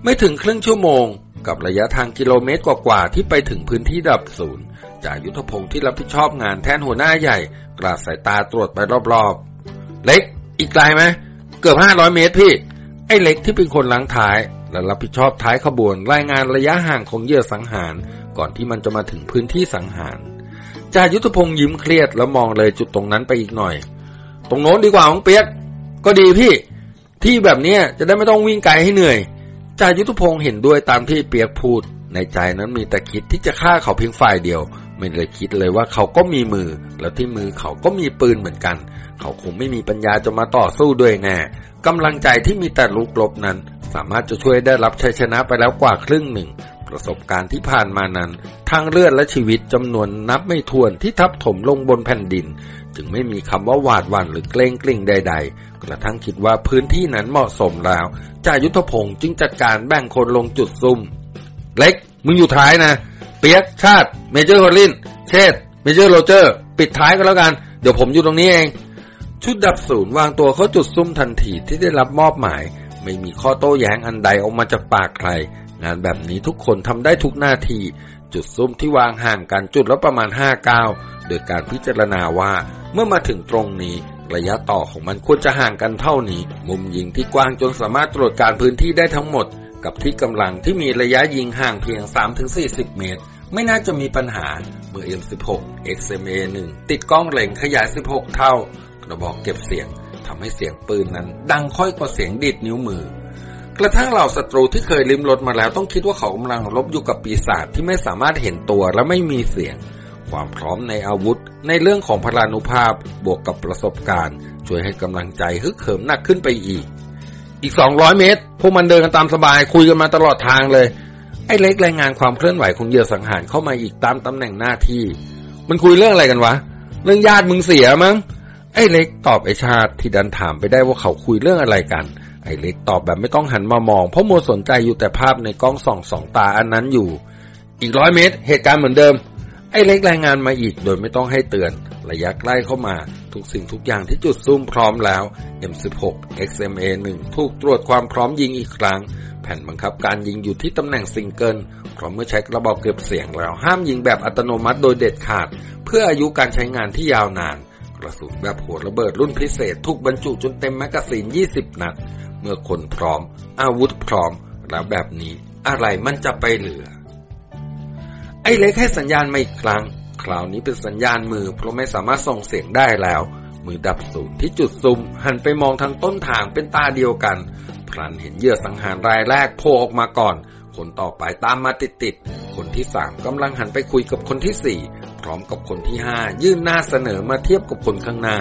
S1: ไม่ถึงครึ่งชั่วโมง กับระยะทางกิโลเมตรกว่าๆที่ไปถึงพื้นที่ดับศูนย์จากยุทธพงศ์ที่รับผิดชอบงานแทนหัวหน้าใหญ่ กราดสายตาตรวจไปรอบๆ เล็ก อีกไกลไหม เกือบห้าร้อยเมตรพี่ ไอ้เล็กที่เป็นคนล้างท้าย และรับผิดชอบท้ายขบวน รายงานระยะห่างของเหยื่อสังหาร ก่อนที่มันจะมาถึงพื้นที่สังหารจ่ายุทธพงศ์ยิ้มเครียดแล้วมองเลยจุดตรงนั้นไปอีกหน่อย ตรงโน้นดีกว่าของเปียก ก็ดีพี่ ที่แบบเนี้ยจะได้ไม่ต้องวิ่งไกลให้เหนื่อยจ่ายุทธพงศ์เห็นด้วยตามที่เปียกพูด ในใจนั้นมีแต่คิดที่จะฆ่าเขาเพียงฝ่ายเดียว ไม่เลยคิดเลยว่าเขาก็มีมือ แล้วที่มือเขาก็มีปืนเหมือนกัน เขาคงไม่มีปัญญาจะมาต่อสู้ด้วยแน่กำลังใจที่มีแต่ลูกลบนั้น สามารถจะช่วยได้รับชัยชนะไปแล้วกว่าครึ่งหนึ่ง ประสบการณ์ที่ผ่านมานั้นทั้งเลือดและชีวิตจำนวนนับไม่ถ้วนที่ทับถมลงบนแผ่นดิน จึงไม่มีคำว่าหวาดหวั่นหรือเกรงกริ่งใด ๆ กระทั่งคิดว่าพื้นที่นั้นเหมาะสมแล้วจ่ายุทธพงศ์จึงจัดการแบ่งคนลงจุดซุ่ม เล็ก มึงอยู่ท้ายนะ เปี๊ยกชาติ Major คอลินเชษฐ์ Major โรเจอร์ปิดท้ายก็แล้วกัน เดี๋ยวผมอยู่ตรงนี้เอง ชุดดับศูนย์วางตัวเข้าจุดซุ่มทันทีที่ได้รับมอบหมาย ไม่มีข้อโต้แย้งอันใดออกมาจากปากใคร งานแบบนี้ทุกคนทำได้ทุกหน้าที จุดซุ่มที่วางห่างกันจุดละประมาณ5ก้าวโดยการพิจารณาว่าเมื่อมาถึงตรงนี้ระยะต่อของมันควรจะห่างกันเท่านี้ มุมยิงที่กว้างจนสามารถตรวจการพื้นที่ได้ทั้งหมด กับที่กำลังที่มีระยะยิงห่างเพียง 3-40 เมตร ไม่น่าจะมีปัญหาเมื่อ M16 XMA1 ติดกล้องเล็งขยาย 16 เท่า กระบอกเก็บเสียงทำให้เสียงปืนนั้น ดังค่อยกว่าเสียงดีดนิ้วมือ กระทั่งเหล่าศัตรูที่เคยลิ้มรถมาแล้วต้องคิดว่าเขากำลังรบอยู่กับปีศาจที่ไม่สามารถเห็นตัวและไม่มีเสียง ความพร้อมในอาวุธ ในเรื่องของพลานุภาพบวกกับประสบการณ์ ช่วยให้กำลังใจฮึกเหิมหนักขึ้นไปอีก อีก200เมตร พวกมันเดินกันตามสบาย คุยกันมาตลอดทางเลย ไอ้เล็กรายงานความเคลื่อนไหวของเหยื่อสังหารเข้ามาอีกตามตำแหน่งหน้าที่ มันคุยเรื่องอะไรกันวะ เรื่องญาติมึงเสียมั้ง ไอ้เล็กตอบไอ้ชาติที่ดันถามไปได้ว่าเขาคุยเรื่องอะไรกันไไอเล็กตอบแบบไม่ต้องหันมามอง เพราะมัวสนใจอยู่แต่ภาพในกล้องส่องสองตาอันนั้นอยู่ อีกร้อยเมตร เหตุการณ์เหมือนเดิม ไอ้เล็กรายงานมาอีกโดยไม่ต้องให้เตือน ระยะใกล้เข้ามา ทุกสิ่งทุกอย่างที่จุดซุ่มพร้อมแล้ว M16 XMA 1 ถูกตรวจความพร้อมยิงอีกครั้ง แผ่นบังคับการยิงอยู่ที่ตำแหน่งซิงเกิลเพราะเมื่อใช้กระบอกเก็บเสียงแล้วห้ามยิงแบบอัตโนมัติโดยเด็ดขาด เพื่ออายุการใช้งานที่ยาวนาน กระสุนแบบหัวระเบิดรุ่นพิเศษถูกบรรจุจนเต็มแมกกาซีน 20 นัด เมื่อคนพร้อม อาวุธพร้อม แล้วแบบนี้อะไรมันจะไปเหลือ อ้เล็กให้สัญญาณมาอีกครั้ง คราวนี้เป็นสัญญาณมือเพราะไม่สามารถส่งเสียงได้แล้ว มือดับสูนที่จุดซุ่มหันไปมองทางต้นทางเป็นตาเดียวกันพลันเห็นเหยื่อสังหารรายแรกโผล่ออกมาก่อน คนต่อไปตามมาติดๆคนที่สามกำลังหันไปคุยกับคนที่สี่พร้อมกับคนที่ห้ายื่นหน้าเสนอมาเทียบกับคนข้างหน้า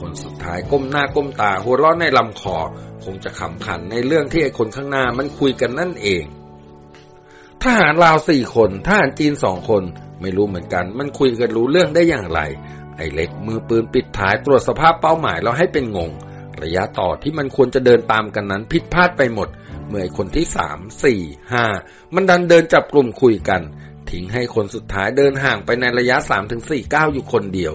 S1: คนสุดท้ายก้มหน้าก้มตาหัวเราะในลำคอ คงจะขำขันในเรื่องที่ไอ้คนข้างหน้ามันคุยกันนั่นเอง ทหารลาวสี่คนทหารจีนสองคน ไม่รู้เหมือนกัน มันคุยกันรู้เรื่องได้อย่างไร ไอ้เล็กมือปืนปิดท้ายตรวจสภาพเป้าหมายแล้วให้เป็นงง ระยะต่อที่มันควรจะเดินตามกันนั้นผิดพลาดไปหมด เมื่อคนที่สามสี่ห้ามันดันเดินจับกลุ่มคุยกัน ทิ้งให้คนสุดท้ายเดินห่างไปในระยะสามถึงสี่ก้าวอยู่คนเดียว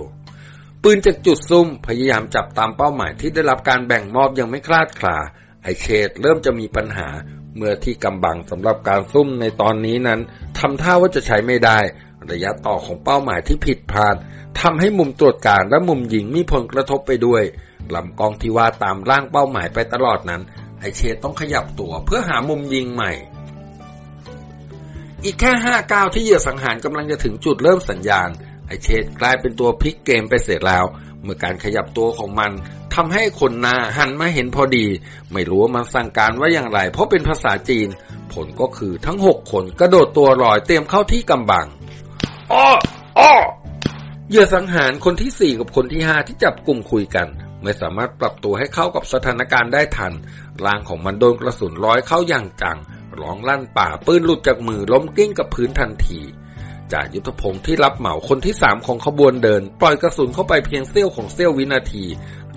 S1: ปืนจากจุดซุ่มพยายามจับตามเป้าหมายที่ได้รับการแบ่งมอบยังไม่คลาดคลาไอเชดเริ่มจะมีปัญหา เมื่อที่กำบังสำหรับการซุ่มในตอนนี้นั้นทำท่าว่าจะใช้ไม่ได้ ระยะต่อของเป้าหมายที่ผิดพลาดทำให้มุมตรวจการและมุมยิงมีผลกระทบไปด้วยลำกองที่ว่าตามร่างเป้าหมายไปตลอดนั้น ไอเชดต้องขยับตัวเพื่อหามุมยิงใหม่ อีกแค่ห้าก้าวที่เหยื่อสังหารกำลังจะถึงจุดเริ่มสัญญาณ ไอเชดกลายเป็นตัวพลิกเกมไปเสร็จแล้ว เมื่อการขยับตัวของมัน ทำให้คนนาหันมาเห็นพอดี ไม่รู้ว่ามันสั่งการว่าอย่างไร เพราะเป็นภาษาจีน ผลก็คือทั้งหกคนกระโดดตัวลอยเตรียมเข้าที่กำบังอ้ออ้อเหยื่อสังหารคนที่สี่กับคนที่ห้าที่จับกลุ่มคุยกัน ไม่สามารถปรับตัวให้เข้ากับสถานการณ์ได้ทันร่างของมันโดนกระสุนร้อยเข้าอย่างจังร้องลั่นป่าปืนหลุดจากมือล้มกิ้งกับพื้นทันทีจ่ายุทธพงศ์ที่รับเหมาคนที่สามของขบวนเดิน ปล่อยกระสุนเข้าไปเพียงเสี้ยวของเสี้ยววินาที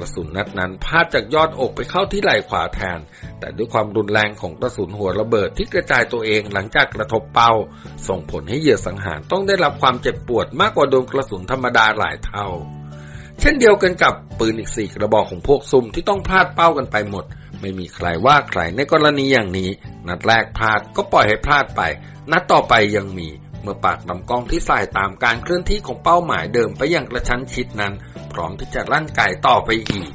S1: ระสุนนัดนั้นพาดจากยอดอกไปเข้าที่ไหล่ขวาแทน แต่ด้วยความรุนแรงของกระสุนหัวระเบิดที่กระจายตัวเองหลังจากกระทบเป้า ส่งผลให้เหยื่อสังหารต้องได้รับความเจ็บปวดมากกว่าโดนกระสุนธรรมดาหลายเท่า เช่นเดียวกันกับปืนอีกสี่กระบอกของพวกซุ่มที่ต้องพลาดเป้ากันไปหมด ไม่มีใครว่าใครในกรณีอย่างนี้ นัดแรกพลาดก็ปล่อยให้พลาดไป นัดต่อไปยังมี เมื่อปากลำกล้องที่สายตามการเคลื่อนที่ของเป้าหมายเดิมไปอย่างกระชั้นชิดนั้น พร้อมที่จะลั่นไก่ต่อไปอีก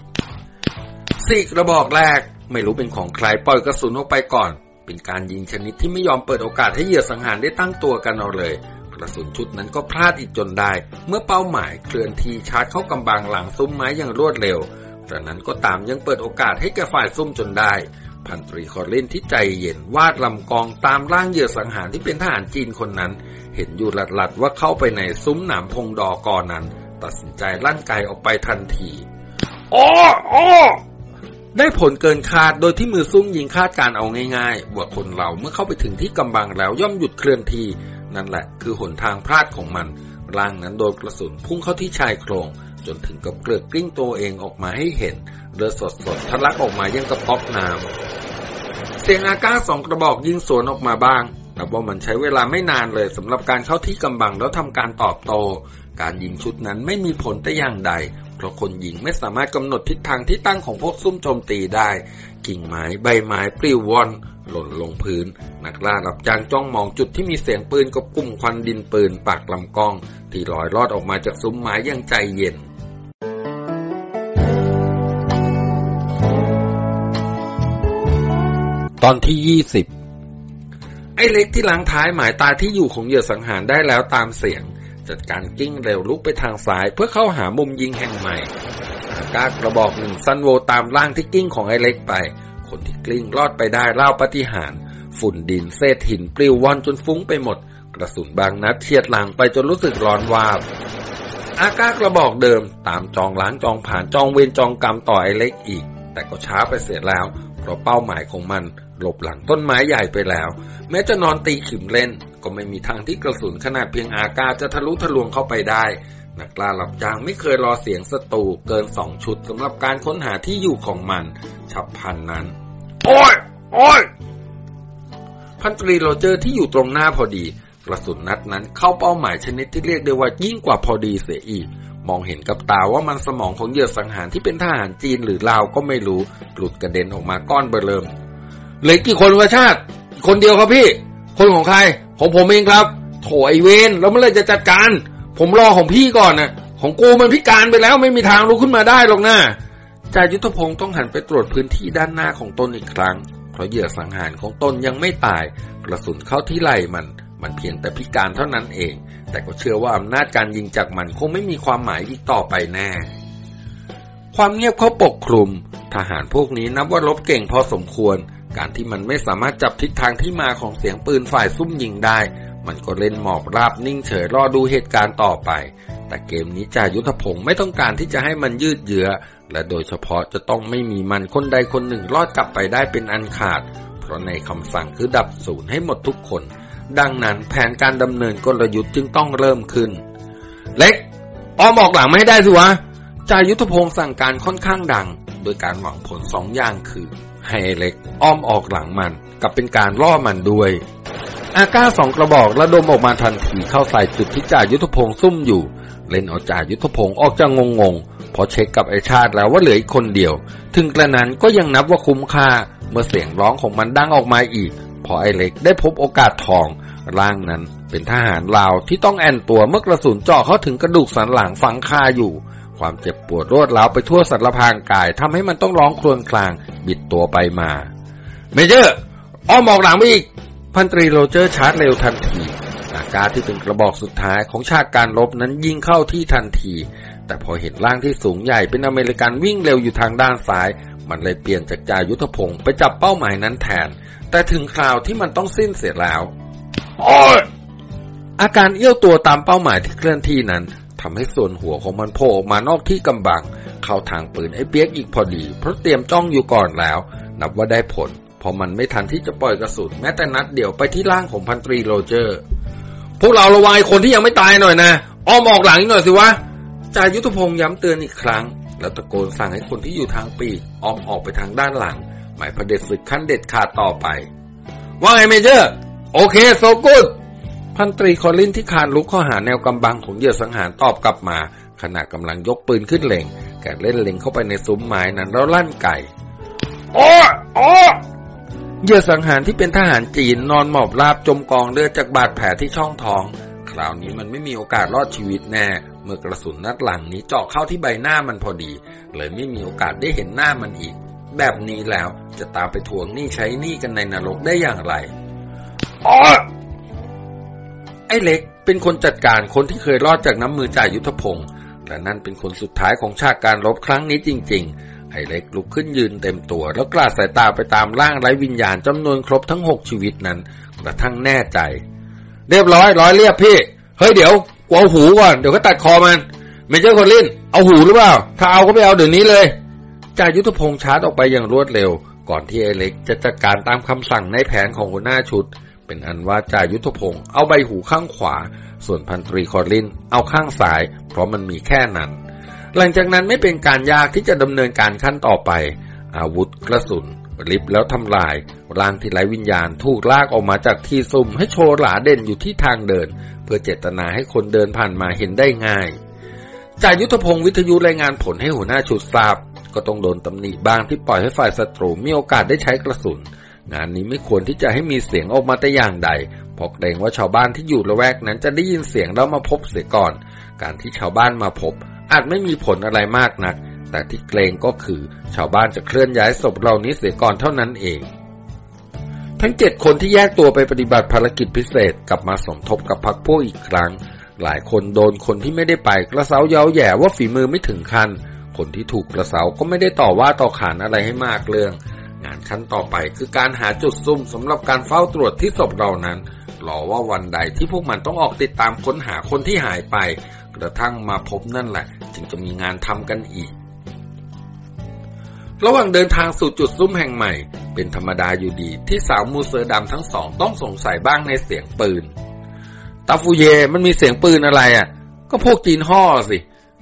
S1: สี่กระบอกแรกไม่รู้เป็นของใครปล่อยกระสุนออกไปก่อน เป็นการยิงชนิดที่ไม่ยอมเปิดโอกาสให้เหยื่อสังหารได้ตั้งตัวกันเอาเลย กระสุนชุดนั้นก็พลาดอีกจนได้ เมื่อเป้าหมายเคลื่อนที่ชาร์จเข้ากำบังหลังซุ้มไม้อย่างรวดเร็วแต่กระนั้นก็ตามยังเปิดโอกาสให้แก่ฝ่ายซุ่มจนได้ พันตรีคอร์ลินที่ใจเย็นวาดลำกล้องตามร่างเหยื่อสังหารที่เป็นทหารจีนคนนั้น เห็นอยู่หลัดๆว่าเข้าไปในซุ้มหนามพงดงกอนั้น ตัดสินใจลั่นไกออกไปทันทีอ้ออ้อได้ผลเกินคาดโดยที่มือซุ่มยิงคาดการเอาง่ายๆว่าคนเราเมื่อเข้าไปถึงที่กำบังแล้วย่อมหยุดเคลื่อนที นั่นแหละคือหนทางพลาดของมัน ร่างนั้นโดนกระสุนพุ่งเข้าที่ชายโครง จนถึงกับเกลือกกลิ้งตัวเองออกมาให้เห็นเลือดสดๆทะลักออกมายังกระป๊อกน้ำเสียงอากาสองกระบอกยิงสวนออกมาบ้างนับว่ามันใช้เวลาไม่นานเลยสำหรับการเข้าที่กำบังแล้วทำการตอบโต้การยิงชุดนั้นไม่มีผลแต่อย่างใด เพราะคนยิงไม่สามารถกำหนดทิศทางที่ตั้งของพวกซุ่มโจมตีได้ กิ่งไม้ใบไม้ปลิวว่อนหล่นลงพื้น นักล่ารับจ้างจ้องมองจุดที่มีเสียงปืนกับกลุ่มควันดินปืนปากลำกล้อง ที่ลอยลอดออกมาจากซุ้มไม้อย่างใจเย็น ตอนที่ยี่สิบไอ้เล็กที่ล้างท้ายหมายตาที่อยู่ของเหยื่อสังหารได้แล้วตามเสียง จัดการกิ้งเร็วลุกไปทางซ้าย เพื่อเข้าหามุมยิงแห่งใหม่อากากระบอกหนึ่งซันโวตามร่างที่กิ้งของไอ้เล็กไป คนที่กลิ้งรอดไปได้เล่าปฏิหาร ฝุ่นดินเศษหินปลิวว่อนจนฟุ้งไปหมด กระสุนบางนัดเฉียดหลังไปจนรู้สึกร้อนวาบอากากระบอกเดิม ตามจองล้างจองผ่านจองเวรจองกรรมต่อไอ้เล็กอีก แต่ก็ช้าไปเสียแล้วเพราะเป้าหมายของมัน หลบหลังต้นไม้ใหญ่ไปแล้ว แม้จะนอนตีขิมเล่น ก็ไม่มีทางที่กระสุนขนาดเพียงอาก้าจะทะลุทะลวงเข้าไปได้ นักล่ารับจ้างไม่เคยรอเสียงศัตรูเกินสองชุดสำหรับการค้นหาที่อยู่ของมัน ฉับพลันนั้น โอ้ย โอ้ย พันตรีโรเจอร์ที่อยู่ตรงหน้าพอดี กระสุนนัดนั้นเข้าเป้าหมายชนิดที่เรียกได้ว่ายิ่งกว่าพอดีเสียอีกมองเห็นกับตาว่ามันสมองของเหยื่อสังหารที่เป็นทหารจีนหรือลาวก็ไม่รู้ หลุดกระเด็นออกมาก้อนเบอเริ่ม เหลือกี่คนวะชาติ คนเดียวครับพี่ คนของใคร ของผมเองครับ โถไอเวนแล้วเมื่อไรจะจัดการ ผมรอของพี่ก่อนนะของกูมันพิการไปแล้วไม่มีทางลุกขึ้นมาได้หรอกนะจ่ายุทธพงศ์ต้องหันไปตรวจพื้นที่ด้านหน้าของตนอีกครั้ง เพราะเหยื่อสังหารของตนยังไม่ตาย กระสุนเข้าที่ไหล่มัน มันเพียงแต่พิการเท่านั้นเอง แต่ก็เชื่อว่าอำนาจการยิงจากมันคงไม่มีความหมายอีกต่อไปแน่ ความเงียบเขาปกคลุม ทหารพวกนี้นับว่าลบเก่งพอสมควร การที่มันไม่สามารถจับทิศทางที่มาของเสียงปืนฝ่ายซุ่มยิงได้ มันก็เล่นหมอบราบนิ่งเฉยรอดูเหตุการณ์ต่อไป แต่เกมนี้จ่ายุทธพงศ์ไม่ต้องการที่จะให้มันยืดเยื้อ และโดยเฉพาะจะต้องไม่มีมันคนใดคนหนึ่งรอดกลับไปได้เป็นอันขาด เพราะในคำสั่งคือดับศูนย์ให้หมดทุกคน ดังนั้นแผนการดำเนินกลยุทธ์จึงต้องเริ่มขึ้น เล็กอ้อมออกหลังไม่ได้สิวะจ่ายุทธพงศ์สั่งการค่อนข้างดัง โดยการหวังผลสองอย่างคือ ให้เล็กอ้อมออกหลังมัน กับเป็นการล่อมันด้วย อาก้าสองกระบอกระดมออกมาทันทีเข้าใส่จุดที่จ่ายุทธพงศ์ซุ่มอยู่ เล่นเอาจ่ายุทธพงศ์ออกจะงงงพอเช็คกับไอชาติแล้วว่าเหลืออีกคนเดียว ถึงกระนั้นก็ยังนับว่าคุ้มค่า เมื่อเสียงร้องของมันดังออกมาอีก พอไอเล็กได้พบโอกาสทอง ร่างนั้นเป็นทหารลาวที่ต้องแอนตัวเมื่อกระสุนเจาะเข้าถึงกระดูกสันหลังฝังคาอยู่ ความเจ็บปวดรวดร้าวไปทั่วสรรพางค์กายทำให้มันต้องร้องครวญคราง บิดตัวไปมา Major อ้อมออกหลังไปอีก พันตรีโรเจอร์ชาร์จเร็วทันทีอาก้าที่เป็นกระบอกสุดท้ายของฉากการรบนั้นยิงเข้าที่ทันที แต่พอเห็นร่างที่สูงใหญ่เป็นอเมริกันวิ่งเร็วอยู่ทางด้านซ้าย มันเลยเปลี่ยนจากจ่ายุทธพงศ์ไปจับเป้าหมายนั้นแทน แต่ถึงคราวที่มันต้องสิ้นเสียแล้วโอ้ยอาการเอี้ยวตัวตามเป้าหมายที่เคลื่อนที่นั้น ทำให้ส่วนหัวของมันโผล่ออกมานอกที่กำบัง เข้าทางปืนไอ้เปียกอีกพอดี เพราะเตรียมจ้องอยู่ก่อนแล้ว นับว่าได้ผลเพราะมันไม่ทันที่จะปล่อยกระสุนแม้แต่นัดเดียวไปที่ร่างของพันตรีโรเจอร์ พวกเราระวังคนที่ยังไม่ตายหน่อยนะอ้อมออกหลังหน่อยสิวะจ่ายุทธพงศ์ย้ำเตือนอีกครั้ง แล้วตะโกนสั่งให้คนที่อยู่ทางปีกอ้อมออกไปทางด้านหลัง หมายพระเด็จศึกขั้นเด็ดขาดต่อไป ว่าไง Major โอเคโซกูด พันตรีคอลินที่คลานรุกเข้าหาแนวกำบังของเหยื่อสังหารตอบกลับมา ขณะกำลังยกปืนขึ้นเล็ง แกเล่นเล็งเข้าไปในซุ้มไม้นั้นแล้วลั่นไกโอ้โอ้เหยื่อสังหารที่เป็นทหารจีนนอนหมอบราบจมกองเลือดจากบาดแผลที่ช่องท้อง คราวนี้มันไม่มีโอกาสรอดชีวิตแน่ เมื่อกระสุนนัดหลังนี้เจาะเข้าที่ใบหน้ามันพอดี เลยไม่มีโอกาสได้เห็นหน้ามันอีก แบบนี้แล้วจะตามไปทวงหนี้ใช้หนี้กันในนรกได้อย่างไรอ๋อ ไอ้เล็กเป็นคนจัดการคนที่เคยรอดจากน้ำมือจ่ายยุทธพงศ์และนั่นเป็นคนสุดท้ายของฉากการรบครั้งนี้จริง ๆ ไอ้เล็กลุกขึ้นยืนเต็มตัว แล้วกลาดสายตาไปตามร่างไร้วิญญาณจำนวนครบทั้งหกชีวิตนั้นกระทั่งแน่ใจ เรียบร้อยร้อยเรียบพี่ เฮ้ยเดี๋ยวกูเอาหูก่อนเดี๋ยวก็ตัดคอมัน Major คอลินเอาหูหรือเปล่า ถ้าเอาก็ไปเอาเดี๋ยวนี้เลยจ่ายุทธพงศ์ชาร์จออกไปอย่างรวดเร็ว ก่อนที่ไอ้เล็กจะจัดการตามคำสั่งในแผนของหัวหน้าชุด เป็นอันว่าจ่ายุทธพงศ์เอาใบหูข้างขวา ส่วนพันตรีคอลินเอาข้างซ้าย เพราะมันมีแค่นั้น หลังจากนั้นไม่เป็นการยากที่จะดำเนินการขั้นต่อไป อาวุธกระสุนริบแล้วทำลายร่างที่ไร้วิญญาณถูกลากออกมาจากที่ซุ่มให้โชว์หราเด่นอยู่ที่ทางเดิน เพื่อเจตนาให้คนเดินผ่านมาเห็นได้ง่ายจ่ายุทธพงศ์วิทยุรายงานผลให้หัวหน้าชุดทราบ ก็ต้องโดนตำหนิบ้างที่ปล่อยให้ฝ่ายศัตรูมีโอกาสได้ใช้กระสุน งานนี้ไม่ควรที่จะให้มีเสียงออกมาแต่อย่างใดเพราะเกรงว่าชาวบ้านที่อยู่ละแวกนั้นจะได้ยินเสียงแล้วมาพบเสียก่อน การที่ชาวบ้านมาพบ อาจไม่มีผลอะไรมากนัก แต่ที่เกรงก็คือ ชาวบ้านจะเคลื่อนย้ายศพเหล่านี้เสียก่อนเท่านั้นเอง ทั้งเจ็ดคนที่แยกตัวไปปฏิบัติภารกิจพิเศษกลับมาสมทบกับพรรคพวกอีกครั้ง หลายคนโดนคนที่ไม่ได้ไปกระเซาเย้าแย่ว่าฝีมือไม่ถึงคันคนที่ถูกกระเซาก็ไม่ได้ต่อว่าต่อขานอะไรให้มากเรื่อง งานขั้นต่อไปคือการหาจุดซุ่มสำหรับการเฝ้าตรวจที่ศพเรานั้นรอว่าวันใดที่พวกมันต้องออกติดตามค้นหาคนที่หายไป กระทั่งมาพบนั่นแหละ จึงจะมีงานทำกันอีก ระหว่างเดินทางสู่จุดซุ่มแห่งใหม่ เป็นธรรมดาอยู่ดีที่สาวมูเซอร์ดำทั้งสองต้องสงสัยบ้างในเสียงปืนตาฟูเยมันมีเสียงปืนอะไรอะ ก็พวกจีนห่อสิ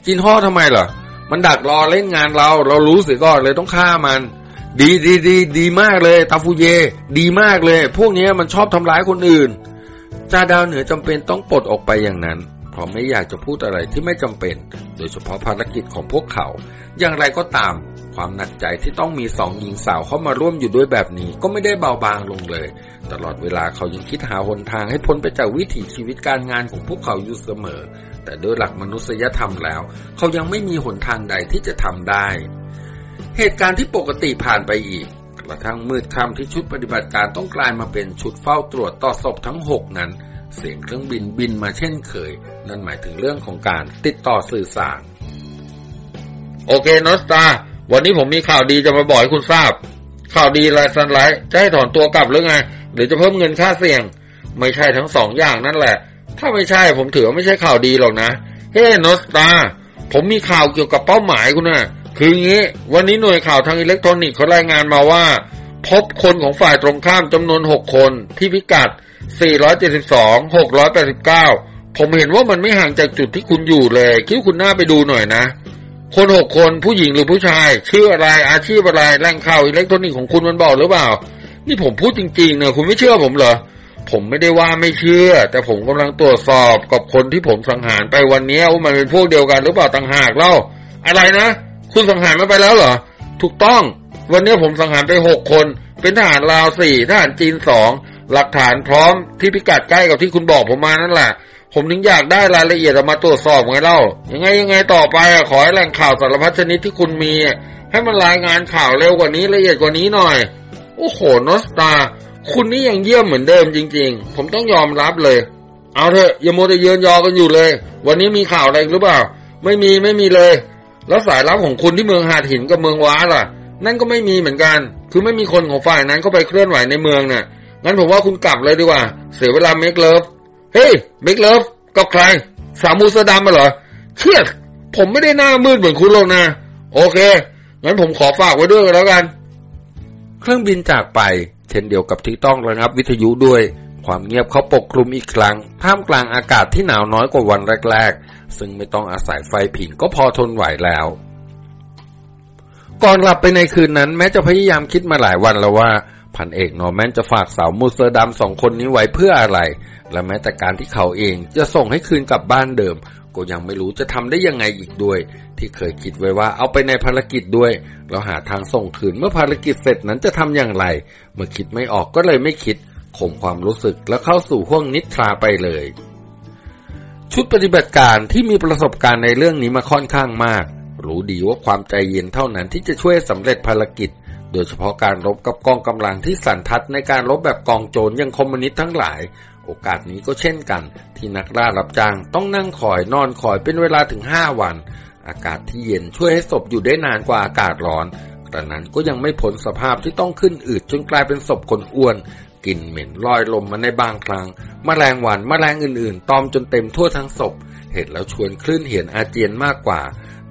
S1: จีนห่อทำไมเหรอมันดักรอเล่นงานเรา เรารู้สียก่อนเลยต้องฆ่ามัน ดีดีดีดีมากเลยตาฟูเย ดีมากเลย พวกนี้มันชอบทำร้ายคนอื่นจ่าดาวเหนือจำเป็นต้องปลดออกไปอย่างนั้นเพราะไม่อยากจะพูดอะไรที่ไม่จำเป็น โดยเฉพาะภารกิจของพวกเขา อย่างไรก็ตาม ความหนักใจที่ต้องมีสองหญิงสาวเข้ามาร่วมอยู่ด้วยแบบนี้ ก็ไม่ได้เบาบางลงเลย ตลอดเวลาเขายังคิดหาหนทางให้พ้นไปจากวิถีชีวิตการงานของพวกเขาอยู่เสมอ แต่โดยหลักมนุษยธรรมแล้ว เขายังไม่มีหนทางใดที่จะทำได้ เหตุการณ์ที่ปกติผ่านไปอีก กระทั่งมืดค่ำที่ชุดปฏิบัติการต้องกลายมาเป็นชุดเฝ้าตรวจต่อศพทั้งหกนั้น เสียงเครื่องบินบินมาเช่นเคย นั่นหมายถึงเรื่องของการติดต่อสื่อสาร
S2: โอเคนอสตา วันนี้ผมมีข่าวดีจะมาบอกให้คุณทราบ ข่าวดีไรสันไลท์จะให้ถอนตัวกลับหรือไงหรือจะเพิ่มเงินค่าเสี่ยง ไม่ใช่ทั้งสองอย่างนั่นแหละ ถ้าไม่ใช่ผมถือว่าไม่ใช่ข่าวดีหรอกนะ เฮ้นอสตา ผมมีข่าวเกี่ยวกับเป้าหมายคุณน่ะ คืองี้ วันนี้หน่วยข่าวทางอิเล็กทรอนิกส์เขารายงานมาว่า พบคนของฝ่ายตรงข้ามจำนวนหกคนที่พิกัด 472 689 ผมเห็นว่ามันไม่ห่างจากจุดที่คุณอยู่เลย คิดว่าคุณน่าไปดูหน่อยนะ คนหกคนผู้หญิงหรือผู้ชาย ชื่ออะไรอาชีพอะไรแหล่งข่าวอิเล็กทรอนิกส์ของคุณมันบอกหรือเปล่า นี่ผมพูดจริงๆเนอะคุณไม่เชื่อผมเหรอผมไม่ได้ว่าไม่เชื่อ แต่ผมกำลังตรวจสอบกับคนที่ผมสังหารไปวันนี้ว่ามันเป็นพวกเดียวกันหรือเปล่าต่างหากเล่า อะไรนะ คุณสังหารมาไปแล้วเหรอ ถูกต้อง วันนี้ผมสังหารไปหกคน เป็นทหารลาวสี่ทหารจีนสองหลักฐานพร้อมที่พิกัดใกล้กับที่คุณบอกผมมานั่นแหละ ผมถึงอยากได้รายละเอียดมาตรวจสอบไงเล่า ยังไงยังไงต่อไปอะขอให้แหล่งข่าวสารพัดชนิดที่คุณมี ให้มันรายงานข่าวเร็วกว่านี้ละเอียดกว่านี้หน่อย โอ้โหนอสตา คุณนี่ยังเยี่ยมเหมือนเดิมจริง ๆ ผมต้องยอมรับเลย เอาเถอะอย่าโมวแต่เยือนยอกันอยู่เลย วันนี้มีข่าวอะไรหรือเปล่า ไม่มีไม่มีเลย แล้วสายลับของคุณที่เมืองหาดหินกับเมืองว้าล่ะ นั่นก็ไม่มีเหมือนกัน คือไม่มีคนของฝ่ายนั้นเข้าไปเคลื่อนไหวในเมืองน่ะ งั้นผมว่าคุณกลับเลยดีกว่า เสียเวลา make love เฮ้ย make love กับใคร สาวมูเซอร์ดำมาเหรอเครียผมไม่ได้หน้ามืดเหมือนคุณหรอกนะ โอเค งั้นผมขอฝากไว้ด้วยกันแล้วกัน
S1: เครื่องบินจากไป เช่นเดียวกับที่ต้องระงับวิทยุด้วย ความเงียบเข้าปกคลุมอีกครั้ง ท่ามกลางอากาศที่หนาวน้อยกว่าวันแรก ๆ ซึ่งไม่ต้องอาศัยไฟผิงก็พอทนไหวแล้ว ก่อนหลับไปในคืนนั้นแม้จะพยายามคิดมาหลายวันแล้วว่า พันเอกนอร์แมนจะฝากสาวมูเซอร์ดำสองคนนี้ไว้เพื่ออะไร และแม้แต่การที่เขาเองจะส่งให้คืนกลับบ้านเดิม ก็ยังไม่รู้จะทำได้ยังไงอีกด้วย ที่เคยคิดไว้ว่าเอาไปในภารกิจด้วยแล้วหาทางส่งคืนเมื่อภารกิจเสร็จนั้นจะทำอย่างไร เมื่อคิดไม่ออกก็เลยไม่คิด ข่มความรู้สึกแล้วเข้าสู่ห้วงนิทราไปเลย ชุดปฏิบัติการที่มีประสบการณ์ในเรื่องนี้มาค่อนข้างมาก รู้ดีว่าความใจเย็นเท่านั้นที่จะช่วยสำเร็จภารกิจ โดยเฉพาะการรบกับกองกำลังที่สันทัดในการรบแบบกองโจรย่างคอมมิวนิสต์ทั้งหลาย โอกาสนี้ก็เช่นกัน ที่นักล่ารับจ้างต้องนั่งคอยนอนคอยเป็นเวลาถึงห้าวัน อากาศที่เย็นช่วยให้ศพอยู่ได้นานกว่าอากาศร้อนแต่นั้นก็ยังไม่พ้นสภาพที่ต้องขึ้นอืดจนกลายเป็นศพคนอ้วน กลิ่นเหม็นลอยลมมาในบางครั้งมแมลงวันมแมลงอื่นๆ ตอมจนเต็มทั่วทั้งศพ เห็นแล้วชวนคลื่นเหียนอาเจียนมากกว่า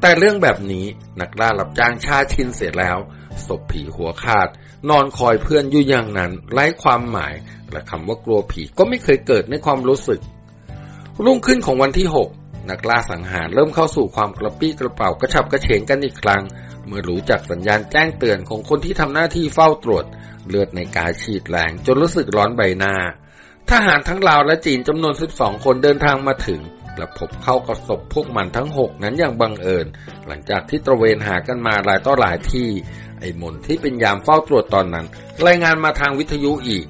S1: แต่เรื่องแบบนี้นักล่ารับจ้างชาชินเสร็จแล้วศพผีหัวขาด นอนคอยเพื่อนอยู่อย่างนั้น ไร้ความหมาย และคำว่ากลัวผีก็ไม่เคยเกิดในความรู้สึก รุ่งขึ้นของวันที่6นักล่าสังหารเริ่มเข้าสู่ความกระปี้กระเป๋ากระฉับกระเฉงกันอีกครั้ง มื่อรู้จักสัญญาณแจ้งเตือนของคนที่ทำหน้าที่เฝ้าตรวจ เลือดในกายฉีดแรงจนรู้สึกร้อนใบหน้า ทหารทั้งลาวและจีนจำนวน 12 คนเดินทางมาถึงและพบเข้ากับศพพวกมันทั้งหกนั้นอย่างบังเอิญ หลังจากที่ตระเวนหากันมาหลายต่อหลายที่ ไอ้มนที่เป็นยามเฝ้าตรวจตอนนั้น รายงานมาทางวิทยุอีก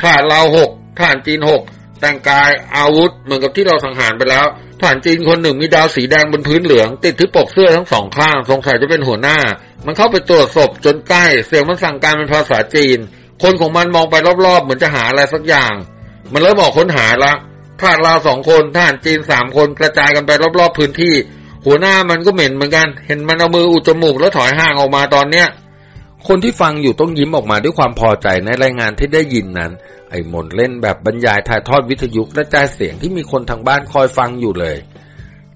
S2: ทหารลาวหกทหารจีนหก แต่งกายอาวุธเหมือนกับที่เราสังหารไปแล้วทหารจีนคนหนึ่งมีดาวสีแดงบนพื้นเหลือง ติดที่ปกเสื้อทั้งสองข้าง สงสัยจะเป็นหัวหน้า มันเข้าไปตรวจศพจนใกล้ เสียงมันสั่งการเป็นภาษาจีน คนของมันมองไปรอบๆ เหมือนจะหาอะไรสักอย่าง มันเริ่มออกค้นหาละทหารลาวสองคนทหารจีนสามคนกระจายกันไปรอบๆพื้นที่ หัวหน้ามันก็เหม็นเหมือนกัน เห็นมันเอามืออุดจมูกแล้วถอยห่างออกมาตอนเนี้ย
S1: คนที่ฟังอยู่ต้องยิ้มออกมาด้วยความพอใจในรายงานที่ได้ยินนั้น ไอ้มนเล่นแบบบรรยายถ่ายทอดวิทยุกระจายเสียงที่มีคนทางบ้านคอยฟังอยู่เลย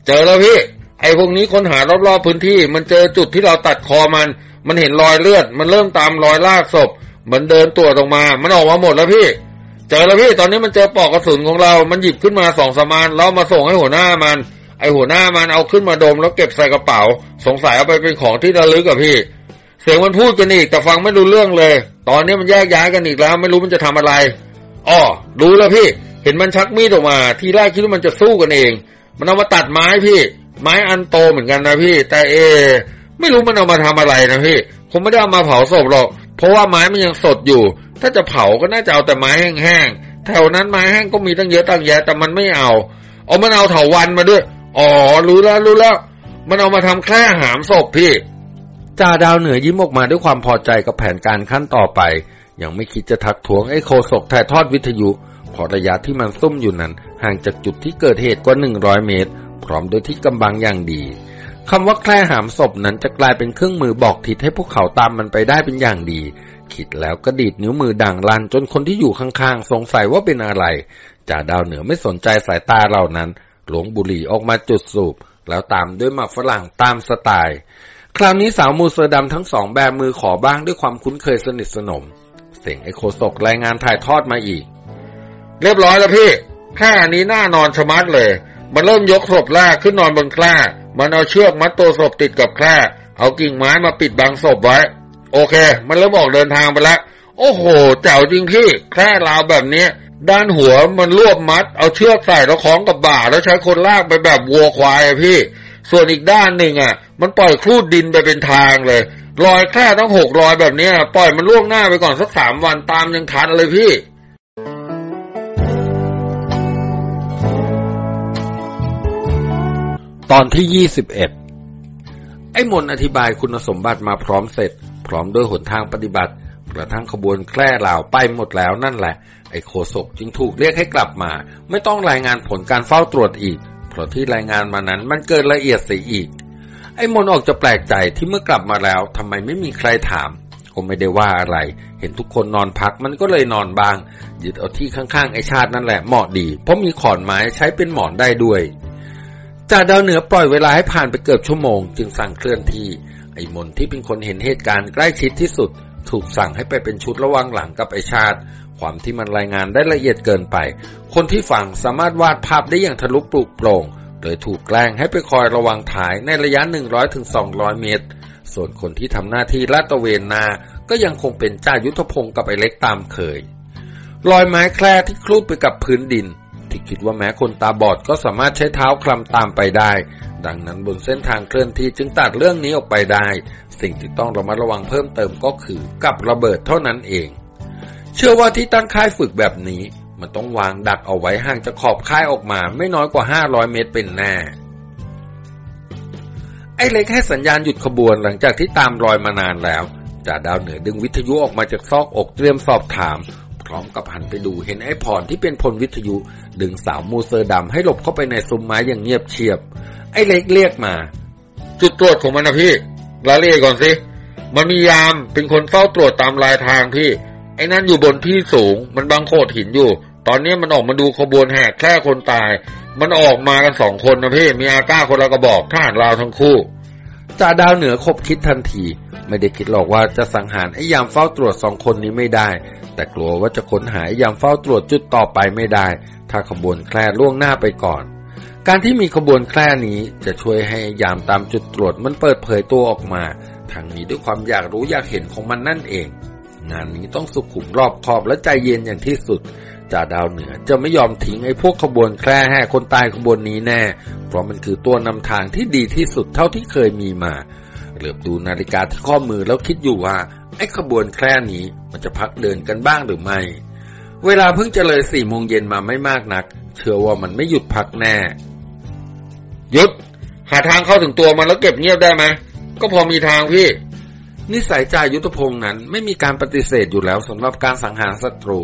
S2: เจอแล้วพี่ ไอ้พวกนี้ค้นหารอบๆพื้นที่ มันเจอจุดที่เราตัดคอมัน มันเห็นรอยเลือด มันเริ่มตามรอยลากศพ มันเดินตัวออกมา มันออกมาหมดแล้วพี่ เจอแล้วพี่ ตอนนี้มันเจอปอกกระสุนของเรา มันหยิบขึ้นมาสองสมานแล้วมาส่งให้หัวหน้ามัน ไอ้หัวหน้ามันเอาขึ้นมาดมแล้วเก็บใส่กระเป๋า สงสัยเอาไปเป็นของที่ระลึกอะพี่ เสียงมันพูดกันอีก แต่ฟังไม่รู้เรื่องเลย ตอนนี้มันแยกย้ายกันอีกแล้ว ไม่รู้มันจะทำอะไรอ๋อรู้แล้วพี่ เห็นมันชักมีดออกมา ทีแรกคิดว่ามันจะสู้กันเอง มันเอามาตัดไม้พี่ ไม้อันโตเหมือนกันนะพี่ แต่เอ ไม่รู้มันเอามาทำอะไรนะพี่คงไม่ได้เอามาเผาศพหรอก เพราะว่าไม้มันยังสดอยู่ ถ้าจะเผาก็น่าจะเอาแต่ไม้แห้งๆแถวนั้นไม้แห้งก็มีตั้งเยอะตั้งแยะแต่มันไม่เอาเอามันเอาเถาวันมาด้วย อ๋อรู้แล้วรู้แล้ว มันเอามาทำแค่หามศพพี่
S1: จ่าดาวเหนือยิ้มออกมาด้วยความพอใจกับแผนการขั้นต่อไป ยังไม่คิดจะทักท้วงไอ้โคศกถ่ายทอดวิทยุพอระยะที่มันซุ่มอยู่นั้น ห่างจากจุดที่เกิดเหตุกว่า100เมตร พร้อมโดยที่กำบังอย่างดีคำว่าแคร่หามศพนั้นจะกลายเป็นเครื่องมือบอกทิศให้พวกเขาตามมันไปได้เป็นอย่างดี คิดแล้วก็ดีดนิ้วมือด่างลันจนคนที่อยู่ข้างๆ สงสัยว่าเป็นอะไรจ่าดาวเหนือไม่สนใจสายตาเหล่านั้น หลวงบุหรี่ออกมาจุดสูบ แล้วตามด้วยหมากฝรั่งตามสไตล์ คราวนี้สาวมูเซอร์ดำทั้งสองแบมือขอบ้างด้วยความคุ้นเคยสนิทสนม เสียงไอโคศกรายงานถ่ายทอดมาอีก
S2: เรียบร้อยแล้วพี่แค่อันนี้น่านอนชะมัดเลย มันเริ่มยกศพแรกขึ้นนอนบนแคร่มันเอาเชือกมัดตัวศพติดกับแคร่เอากิ่งไม้มาปิดบังศพไว้ โอเค มันเริ่มออกเดินทางไปล้วโอ้โหแจ๋วจริงพี่แคร่ราวแบบนี้ ด้านหัวมันรวบมัด เอาเชือกใส่แล้วคล้องกับบ่า แล้วใช้คนลากไปแบบวัวควายอะพี่ ส่วนอีกด้านหนึ่งอะ มันปล่อยคลูดดินไปเป็นทางเลยรอยแคร่ต้งหกรอยแบบนี้ปล่อยมันล่วงหน้าไปก่อนสักสามวันตามยังทันเลยพี่
S1: ตอนที่ยี่สิบเอ็ดไอ้มนอธิบายคุณสมบัติมาพร้อมเสร็จ พร้อมด้วยหนทางปฏิบัติกระทั่งขบวนแคร่เหล่าไปหมดแล้วนั่นแหละ ไอ้โคศกจึงถูกเรียกให้กลับมา ไม่ต้องรายงานผลการเฝ้าตรวจอีก เพราะที่รายงานมานั้นมันเกินละเอียดเสียอีก ไอ้มนออกจะแปลกใจที่เมื่อกลับมาแล้วทำไมไม่มีใครถามก็ไม่ได้ว่าอะไร เห็นทุกคนนอนพักมันก็เลยนอนบาง ยึดเอาที่ข้างๆไอ้ชาตินั่นแหละเหมาะดี เพราะมีขอนไม้ใช้เป็นหมอนได้ด้วยจ่าดาวเหนือปล่อยเวลาให้ผ่านไปเกือบชั่วโมง จึงสั่งเคลื่อนที่ ไอ้มนที่เป็นคนเห็นเหตุการณ์ใกล้ชิดที่สุด ถูกสั่งให้ไปเป็นชุดระวังหลังกับไอชาติ ความที่มันรายงานได้ละเอียดเกินไป คนที่ฟังสามารถวาดภาพได้อย่างทะลุปลุกโปร่ง โดยถูกแกล้งให้ไปคอยระวังถ่ายในระยะ 100-200ถึง200เมตร ส่วนคนที่ทำหน้าที่ลาดตระเวนนา ก็ยังคงเป็นจ่ายุทธพงศ์กับไอเล็กตามเคย รอยไม้แคร่ที่คลูดไปกับพื้นดิน ที่คิดว่าแม้คนตาบอดก็สามารถใช้เท้าคลำตามไปได้ดังนั้นบนเส้นทางเคลื่อนที่จึงตัดเรื่องนี้ออกไปได้ สิ่งที่ต้องระมัดระวังเพิ่มเติมก็คือกับระเบิดเท่านั้นเอง เชื่อว่าที่ตั้งค่ายฝึกแบบนี้ มันต้องวางดักเอาไว้ห่างจากขอบค่ายออกมาไม่น้อยกว่า 500 เมตรเป็นแน่ ไอ้เล็กให้สัญญาณหยุดขบวนหลังจากที่ตามรอยมานานแล้วจ่าดาวเหนือดึงวิทยุออกมาจากซอกอกเตรียมสอบถาม พร้อมกับหันไปดูเห็นไอ้พรที่เป็นพลวิทยุ ดึงสาวมูเซอร์ดำให้หลบเข้าไปในซุ้มไม้อย่างเงียบเชียบ ไอ้เล็กเรียกมา
S2: จุดตรวจของมันนะพี่รายละเอียดก่อนสิมันมียามเป็นคนเฝ้าตรวจตามรายทางพี่ ไอ้นั่นอยู่บนที่สูง มันบังโขดหินอยู่ ตอนนี้มันออกมาดูขบวนแห่แค่คนตาย มันออกมากันสองคนนะพี่ มีอาก้าคนละกระบอกทหารลาวทั้งคู่
S1: จ่าดาวเหนือขบคิดทันที ไม่ได้คิดหรอกว่าจะสังหารไอ้ยามเฝ้าตรวจสองคนนี้ไม่ได้ แต่กลัวว่าจะค้นหาไอ้ยามเฝ้าตรวจจุดต่อไปไม่ได้ ถ้าขบวนแคร่ล่วงหน้าไปก่อน การที่มีขบวนแคร่นี้จะช่วยให้ยามตามจุดตรวจมันเปิดเผยตัวออกมาทางนี้ด้วยความอยากรู้อยากเห็นของมันนั่นเอง งานนี้ต้องสุขุมรอบคอบและใจเย็นอย่างที่สุดจ่าดาวเหนือจะไม่ยอมทิ้งไอ้พวกขบวนแคร่แห่คนตายขบวนนี้แน่ เพราะมันคือตัวนำทางที่ดีที่สุดเท่าที่เคยมีมาเหลือบดูนาฬิกาที่ข้อมือแล้วคิดอยู่ว่า ไอ้ขบวนแคร่นี้มันจะพักเดินกันบ้างหรือไม่ เวลาเพิ่งจะเลยสี่โมงเย็นมาไม่มากนัก เชื่อว่ามันไม่หยุดพักแน่
S2: หยุดหาทางเข้าถึงตัวมันแล้วเก็บเงียบได้ไหมก็พอมีทางพี่
S1: นิสัยจ่ายุทธพงศ์นั้นไม่มีการปฏิเสธอยู่แล้วสำหรับการสังหารศัตรู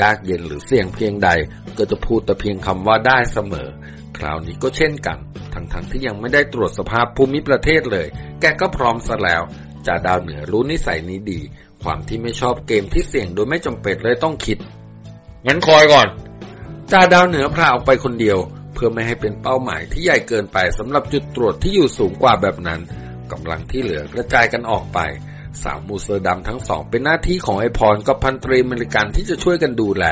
S1: ยากเย็นหรือเสี่ยงเพียงใด ก็จะพูดแต่เพียงคำว่าได้เสมอ คราวนี้ก็เช่นกัน ทั้งๆที่ยังไม่ได้ตรวจสภาพภูมิประเทศเลย แกก็พร้อมซะแล้วจ่าดาวเหนือรู้นิสัยนี้ดี ความที่ไม่ชอบเกมที่เสี่ยงโดยไม่จำเป็นเลยต้องคิด
S2: งั้นคอยก่อน
S1: จ่าดาวเหนือพาออกไปคนเดียว เพื่อไม่ให้เป็นเป้าหมายที่ใหญ่เกินไปสำหรับจุดตรวจที่อยู่สูงกว่าแบบนั้น กำลังที่เหลือกระจายกันออกไป สาวมูเซอร์ดำทั้งสอง เป็นหน้าที่ของไอ้พรกับพันตรีอเมริกันที่จะช่วยกันดูแล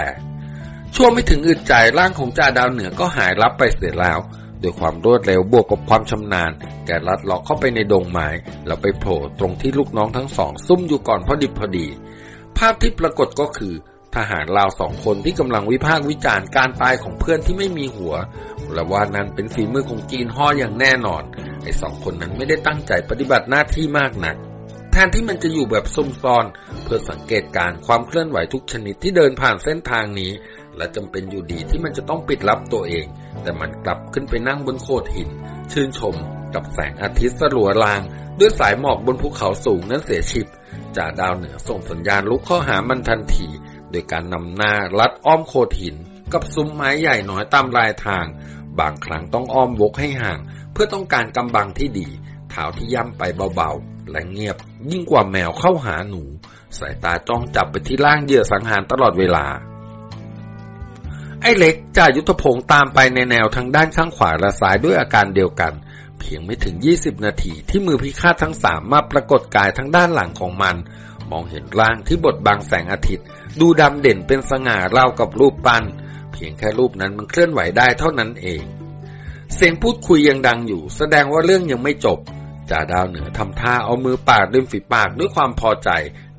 S1: ช่วงไม่ถึงอึดใจร่างของจ่าดาวเหนือก็หายลับไปเสียแล้วด้วยความรวดเร็วบวกกับความชำนาญ แกลัดเลาะเข้าไปในดงไม้แล้วไปโผล่ตรงที่ลูกน้องทั้งสอง ซุ่มอยู่ก่อนพอดิบพอดี ภาพที่ปรากฏก็คือ ทหารลาวสองคนที่กำลังวิพากษ์วิจารณ์การตายของเพื่อนที่ไม่มีหัวและว่านั้นเป็นฝีมือของจีนห่ออย่างแน่นอน ไอ้สองคนนั้นไม่ได้ตั้งใจปฏิบัติหน้าที่มากนัก แทนที่มันจะอยู่แบบซุ่มซ่อน เพื่อสังเกตการความเคลื่อนไหวทุกชนิดที่เดินผ่านเส้นทางนี้ และจำเป็นอยู่ดีที่มันจะต้องปิดลับตัวเอง แต่มันกลับขึ้นไปนั่งบนโขดหิน ชื่นชมกับแสงอาทิตย์สลัวลาง ด้วยสายหมอกบนภูเขาสูงนั้นเสียชิบจ่าดาวเหนือส่งสัญญาณลุกเข้าหามันทันที โดยการนำหน้าลัดอ้อมโขดหิน กับซุ้มไม้ใหญ่น้อยตามรายทาง บางครั้งต้องอ้อมวกให้ห่าง เพื่อต้องการกำบังที่ดีเท้าที่ย่ำไปเบาๆ และเงียบยิ่งกว่าแมวเข้าหาหนู สายตาจ้องจับไปที่ล่างเหยื่อสังหารตลอดเวลา ไอ้เล็กจ่ายุทธพงศ์ตามไปในแนวทางด้านข้างขวาและซ้ายด้วยอาการเดียวกันเพียงไม่ถึง 20 นาทีที่มือพิฆาตทั้งสามมาปรากฏกายทั้งด้านหลังของมัน มองเห็นร่างที่บดบังแสงอาทิตย์ ดูดำเด่นเป็นสง่าเล่ากับรูปปั้น เพียงแค่รูปนั้นมันเคลื่อนไหวได้เท่านั้นเอง เสียงพูดคุยยังดังอยู่ แสดงว่าเรื่องยังไม่จบจ่าดาวเหนือทำท่าเอามือปาดริมฝีปากด้วยความพอใจ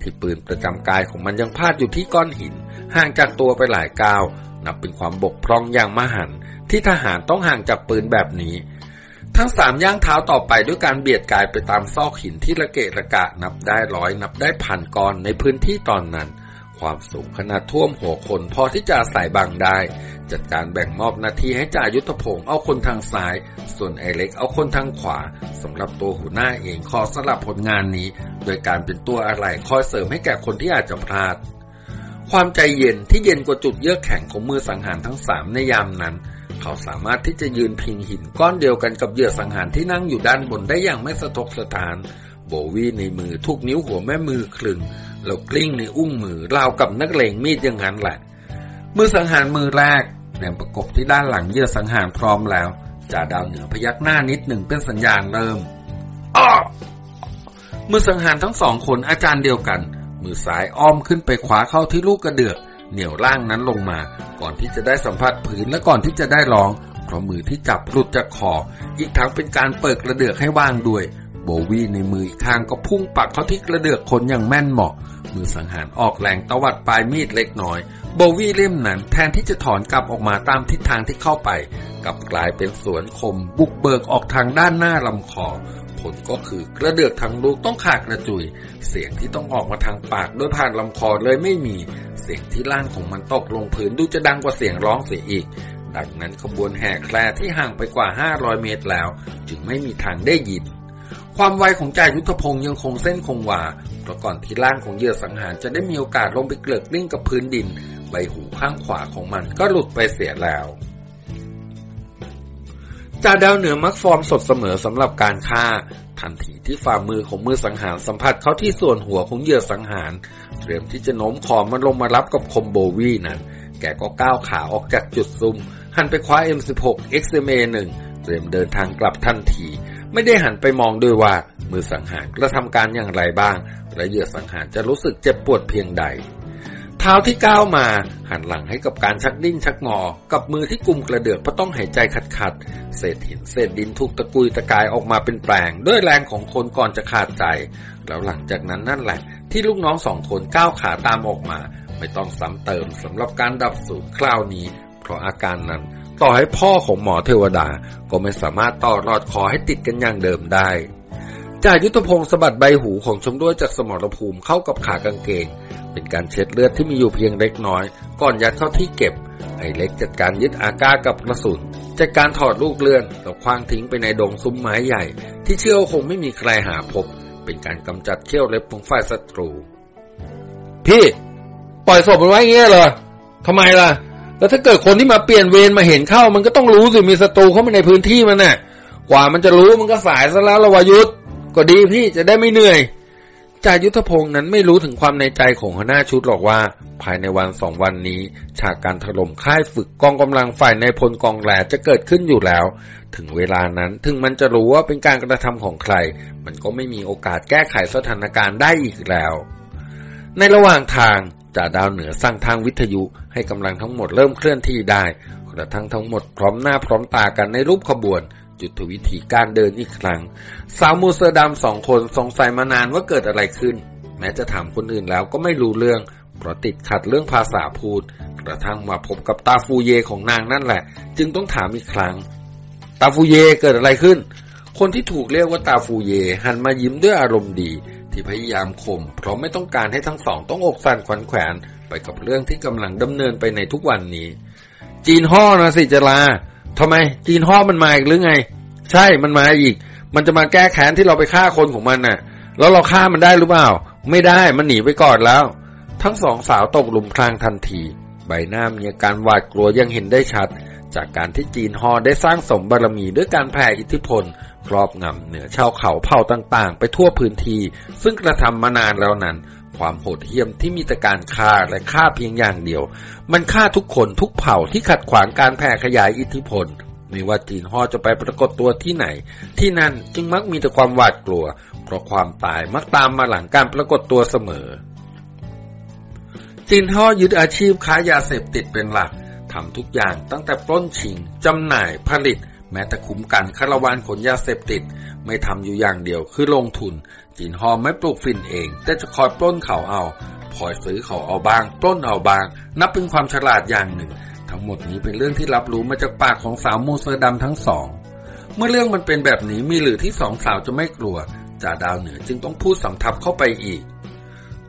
S1: ที่ปืนประจำกายของมันยังพาดอยู่ที่ก้อนหิน ห่างจากตัวไปหลายก้าว นับเป็นความบกพร่องอย่างมหันที่ทหารต้องห่างจากปืนแบบนี้ ทั้งสามย่างเท้าต่อไปด้วยการเบียดกายไปตามซอกหินที่ระเกะระกะ นับได้ร้อยนับได้พันก้อนในพื้นที่ตอนนั้น ความสูงขนาดท่วมหัวคนพอที่จะใส่บังได้ จัดการแบ่งมอบหน้าที่ให้จ่ายุทธพงศ์เอาคนทางซ้าย ส่วนไอเล็กเอาคนทางขวาสำหรับตัวหัวหน้าเองขอสลับผลงานนี้ โดยการเป็นตัวอะไรคอยเสริมให้แก่คนที่อาจจะพลาด ความใจเย็นที่เย็นกว่าจุดเยือกแข็งของมือสังหารทั้งสามในยามนั้น เขาสามารถที่จะยืนพิงหินก้อนเดียวกันกับเหยื่อสังหารที่นั่งอยู่ด้านบนได้อย่างไม่สะทกสะทาน โบวี่ในมือทุกนิ้วหัวแม่มือคลึงแล้วกลิ้งในอุ้งมือราวกับนักเลงมีดอย่างนั้นแหละ มือสังหารมือแรกแนมประกบที่ด้านหลังเยื่อสังหารพร้อมแล้วจ่าดาวเหนือพยักหน้านิดหนึ่งเป็นสัญญาณเริ่มอ้อมือสังหารทั้งสองคนอาจารย์เดียวกัน มือซ้ายอ้อมขึ้นไปขวาเข้าที่ลูกกระเดือก เหนี่ยวล่างนั้นลงมา ก่อนที่จะได้สัมผัสผืนและก่อนที่จะได้ร้องเพราะมือที่จับหลุดจากคออีกทั้งเป็นการเปิดกระเดือกให้ว่างด้วย โบวี่ในมืออีกข้างก็พุ่งปักเขาที่กระเดือกคนอย่างแม่นเหมาะ มือสังหารออกแรงตวัดปลายมีดเล็กน้อย โบวี่เล่มนั้นแทนที่จะถอนกลับออกมาตามทิศทางที่เข้าไป กลับกลายเป็นสวนคม บุกเบิกออกทางด้านหน้าลำคอ ผลก็คือกระเดือกทั้งลูกต้องขาดกระจุย เสียงที่ต้องออกมาทางปากโดยผ่านลำคอเลยไม่มี เสียงที่ล่างของมันตกลงพื้นดูจะดังกว่าเสียงร้องเสียอีกดังนั้นขบวนแห่แคลที่ห่างไปกว่า 500 เมตรแล้ว จึงไม่มีทางได้ยิน ความไวของจ่ายุทธพงศ์ยังคงเส้นคงวาเพราะก่อนที่ร่างของเหยื่อสังหารจะได้มีโอกาสลงไปเกลือกลิ้งกับพื้นดิน ใบหูข้างขวาของมันก็หลุดไปเสียแล้วจ่าดาวเหนือมักฟอร์มสดเสมอสำหรับการฆ่า ทันทีที่ฝ่ามือของมือสังหารสัมผัสเข้าที่ส่วนหัวของเหยื่อสังหาร เตรียมที่จะโน้มคอมันลงมารับกับคมโบวี่นั้น แกก็ก้าวขาออกจากจุดซุ่มหันไปคว้า M16 XMA 1 เตรียมเดินทางกลับทันที ไม่ได้หันไปมองด้วยว่า มือสังหารกระทำการอย่างไรบ้าง และเหยื่อสังหารจะรู้สึกเจ็บปวดเพียงใด เท้าที่ก้าวมาหันหลังให้กับการชักดิ้นชักงอ กับมือที่กุมกระเดือกเพราะต้องหายใจขัดขัดเศษหินเศษดินถูกตะกุยตะกายออกมาเป็นแปลง ด้วยแรงของคนก่อนจะขาดใจ แล้วหลังจากนั้นนั่นแหละ ที่ลูกน้องสองคนก้าวขาตามออกมา ไม่ต้องซ้ำเติมสำหรับการดับสูญคราวนี้ เพราะอาการนั้น ต่อให้พ่อของหมอเทวดาก็ไม่สามารถต่อรอดคอให้ติดกันอย่างเดิมได้จ่ายุทธพงศ์สะบัดใบหูของชมด้วยจากสมรภูมิเข้ากับขากางเกง เป็นการเช็ดเลือดที่มีอยู่เพียงเล็กน้อย ก่อนยัดเข้าที่เก็บ ไอ้เล็กจัดการยึดอากากับกระสุนจัดการถอดลูกเลื่อนแล้วคว้างทิ้งไปในดงซุ้มไม้ใหญ่ ที่เชื่อว่าคงไม่มีใครหาพบ เป็นการกำจัดเขี้ยวเล็บของฝ่ายศัตรู
S3: พี่ ปล่อยศพมันไว้เงี้ยเหรอทำไมล่ะ แล้วถ้าเกิดคนที่มาเปลี่ยนเวรมาเห็นเข้า มันก็ต้องรู้สิมีศัตรูเข้ามาในพื้นที่มันน่ะ กว่ามันจะรู้มันก็สายซะแล้วละวายุทธก็ดีพี่จะได้ไม่เหนื่อย
S1: จ่ายุทธพงศ์นั้นไม่รู้ถึงความในใจของหัวหน้าชุดหรอกว่า ภายในวันสองวันนี้ ฉากการถล่มค่ายฝึกกองกำลังฝ่ายในพลกองแหลจะเกิดขึ้นอยู่แล้ว ถึงเวลานั้นถึงมันจะรู้ว่าเป็นการกระทำของใคร มันก็ไม่มีโอกาสแก้ไขสถานการณ์ได้อีกแล้ว ในระหว่างทางจ่าดาวเหนือสร้างทางวิทยุ ให้กำลังทั้งหมดเริ่มเคลื่อนที่ได้กระทั่งทั้งหมดพร้อมหน้าพร้อมตากันในรูปขบวน จุดวิธีการเดินอีกครั้ง สาวมูเซอร์ดำสองคนสงสัยมานานว่าเกิดอะไรขึ้น แม้จะถามคนอื่นแล้วก็ไม่รู้เรื่องเพราะติดขัดเรื่องภาษาพูด กระทั่งมาพบกับตาฟูเยของนางนั่นแหละ จึงต้องถามอีกครั้ง ตาฟูเยเกิดอะไรขึ้น คนที่ถูกเรียกว่าตาฟูเยหันมายิ้มด้วยอารมณ์ดี ที่พยายามข่มเพราะไม่ต้องการให้ทั้งสองต้องอกสั่นขวัญแขวน ไปกับเรื่องที่กำลังดำเนินไปในทุกวันนี้ จีนห่อนะสิจลาทำไม จีนห่อมันมาอีกหรือไง ใช่มันมาอีก มันจะมาแก้แค้นที่เราไปฆ่าคนของมันน่ะ แล้วเราฆ่ามันได้หรือเปล่า ไม่ได้มันหนีไปก่อนแล้ว ทั้งสองสาวตกหลุมพรางทันที ใบหน้ามีอาการหวาดกลัวยังเห็นได้ชัด จากการที่จีนฮอได้สร้างสมบารมีด้วยการแผ่อิทธิพลครอบงำเหนือชาวเขาเผ่าต่างๆ ไปทั่วพื้นที่ ซึ่งกระทำมานานแล้วนั้น ความโหดเหี้ยมที่มีแต่การฆ่าและฆ่าเพียงอย่างเดียว มันฆ่าทุกคนทุกเผ่าที่ขัดขวางการแผ่ขยายอิทธิพลไม่ว่าจีนฮอจะไปปรากฏตัวที่ไหน ที่นั่นจึงมักมีแต่ความหวาดกลัว เพราะความตายมักตามมาหลังการปรากฏตัวเสมอ จีนฮอยึดอาชีพค้ายาเสพติดเป็นหลักทำทุกอย่างตั้งแต่ปล้นชิงจำหน่ายผลิต แม้แต่คุ้มกันคาราวานขนยาเสพติด ไม่ทำอยู่อย่างเดียวคือลงทุน จีนฮอไม่ปลูกฝิ่นเอง แต่จะคอยปล้นเขาเอาพอยซื้อเขาเอาบางปล้นเอาบาง นับเป็นความฉลาดอย่างหนึ่ง ทั้งหมดนี้เป็นเรื่องที่รับรู้มาจากปากของสาวมูเซอร์ดำทั้งสอง เมื่อเรื่องมันเป็นแบบนี้มีหรือที่สองสาวจะไม่กลัวจ่าดาวเหนือจึงต้องพูดสำทับเข้าไปอีก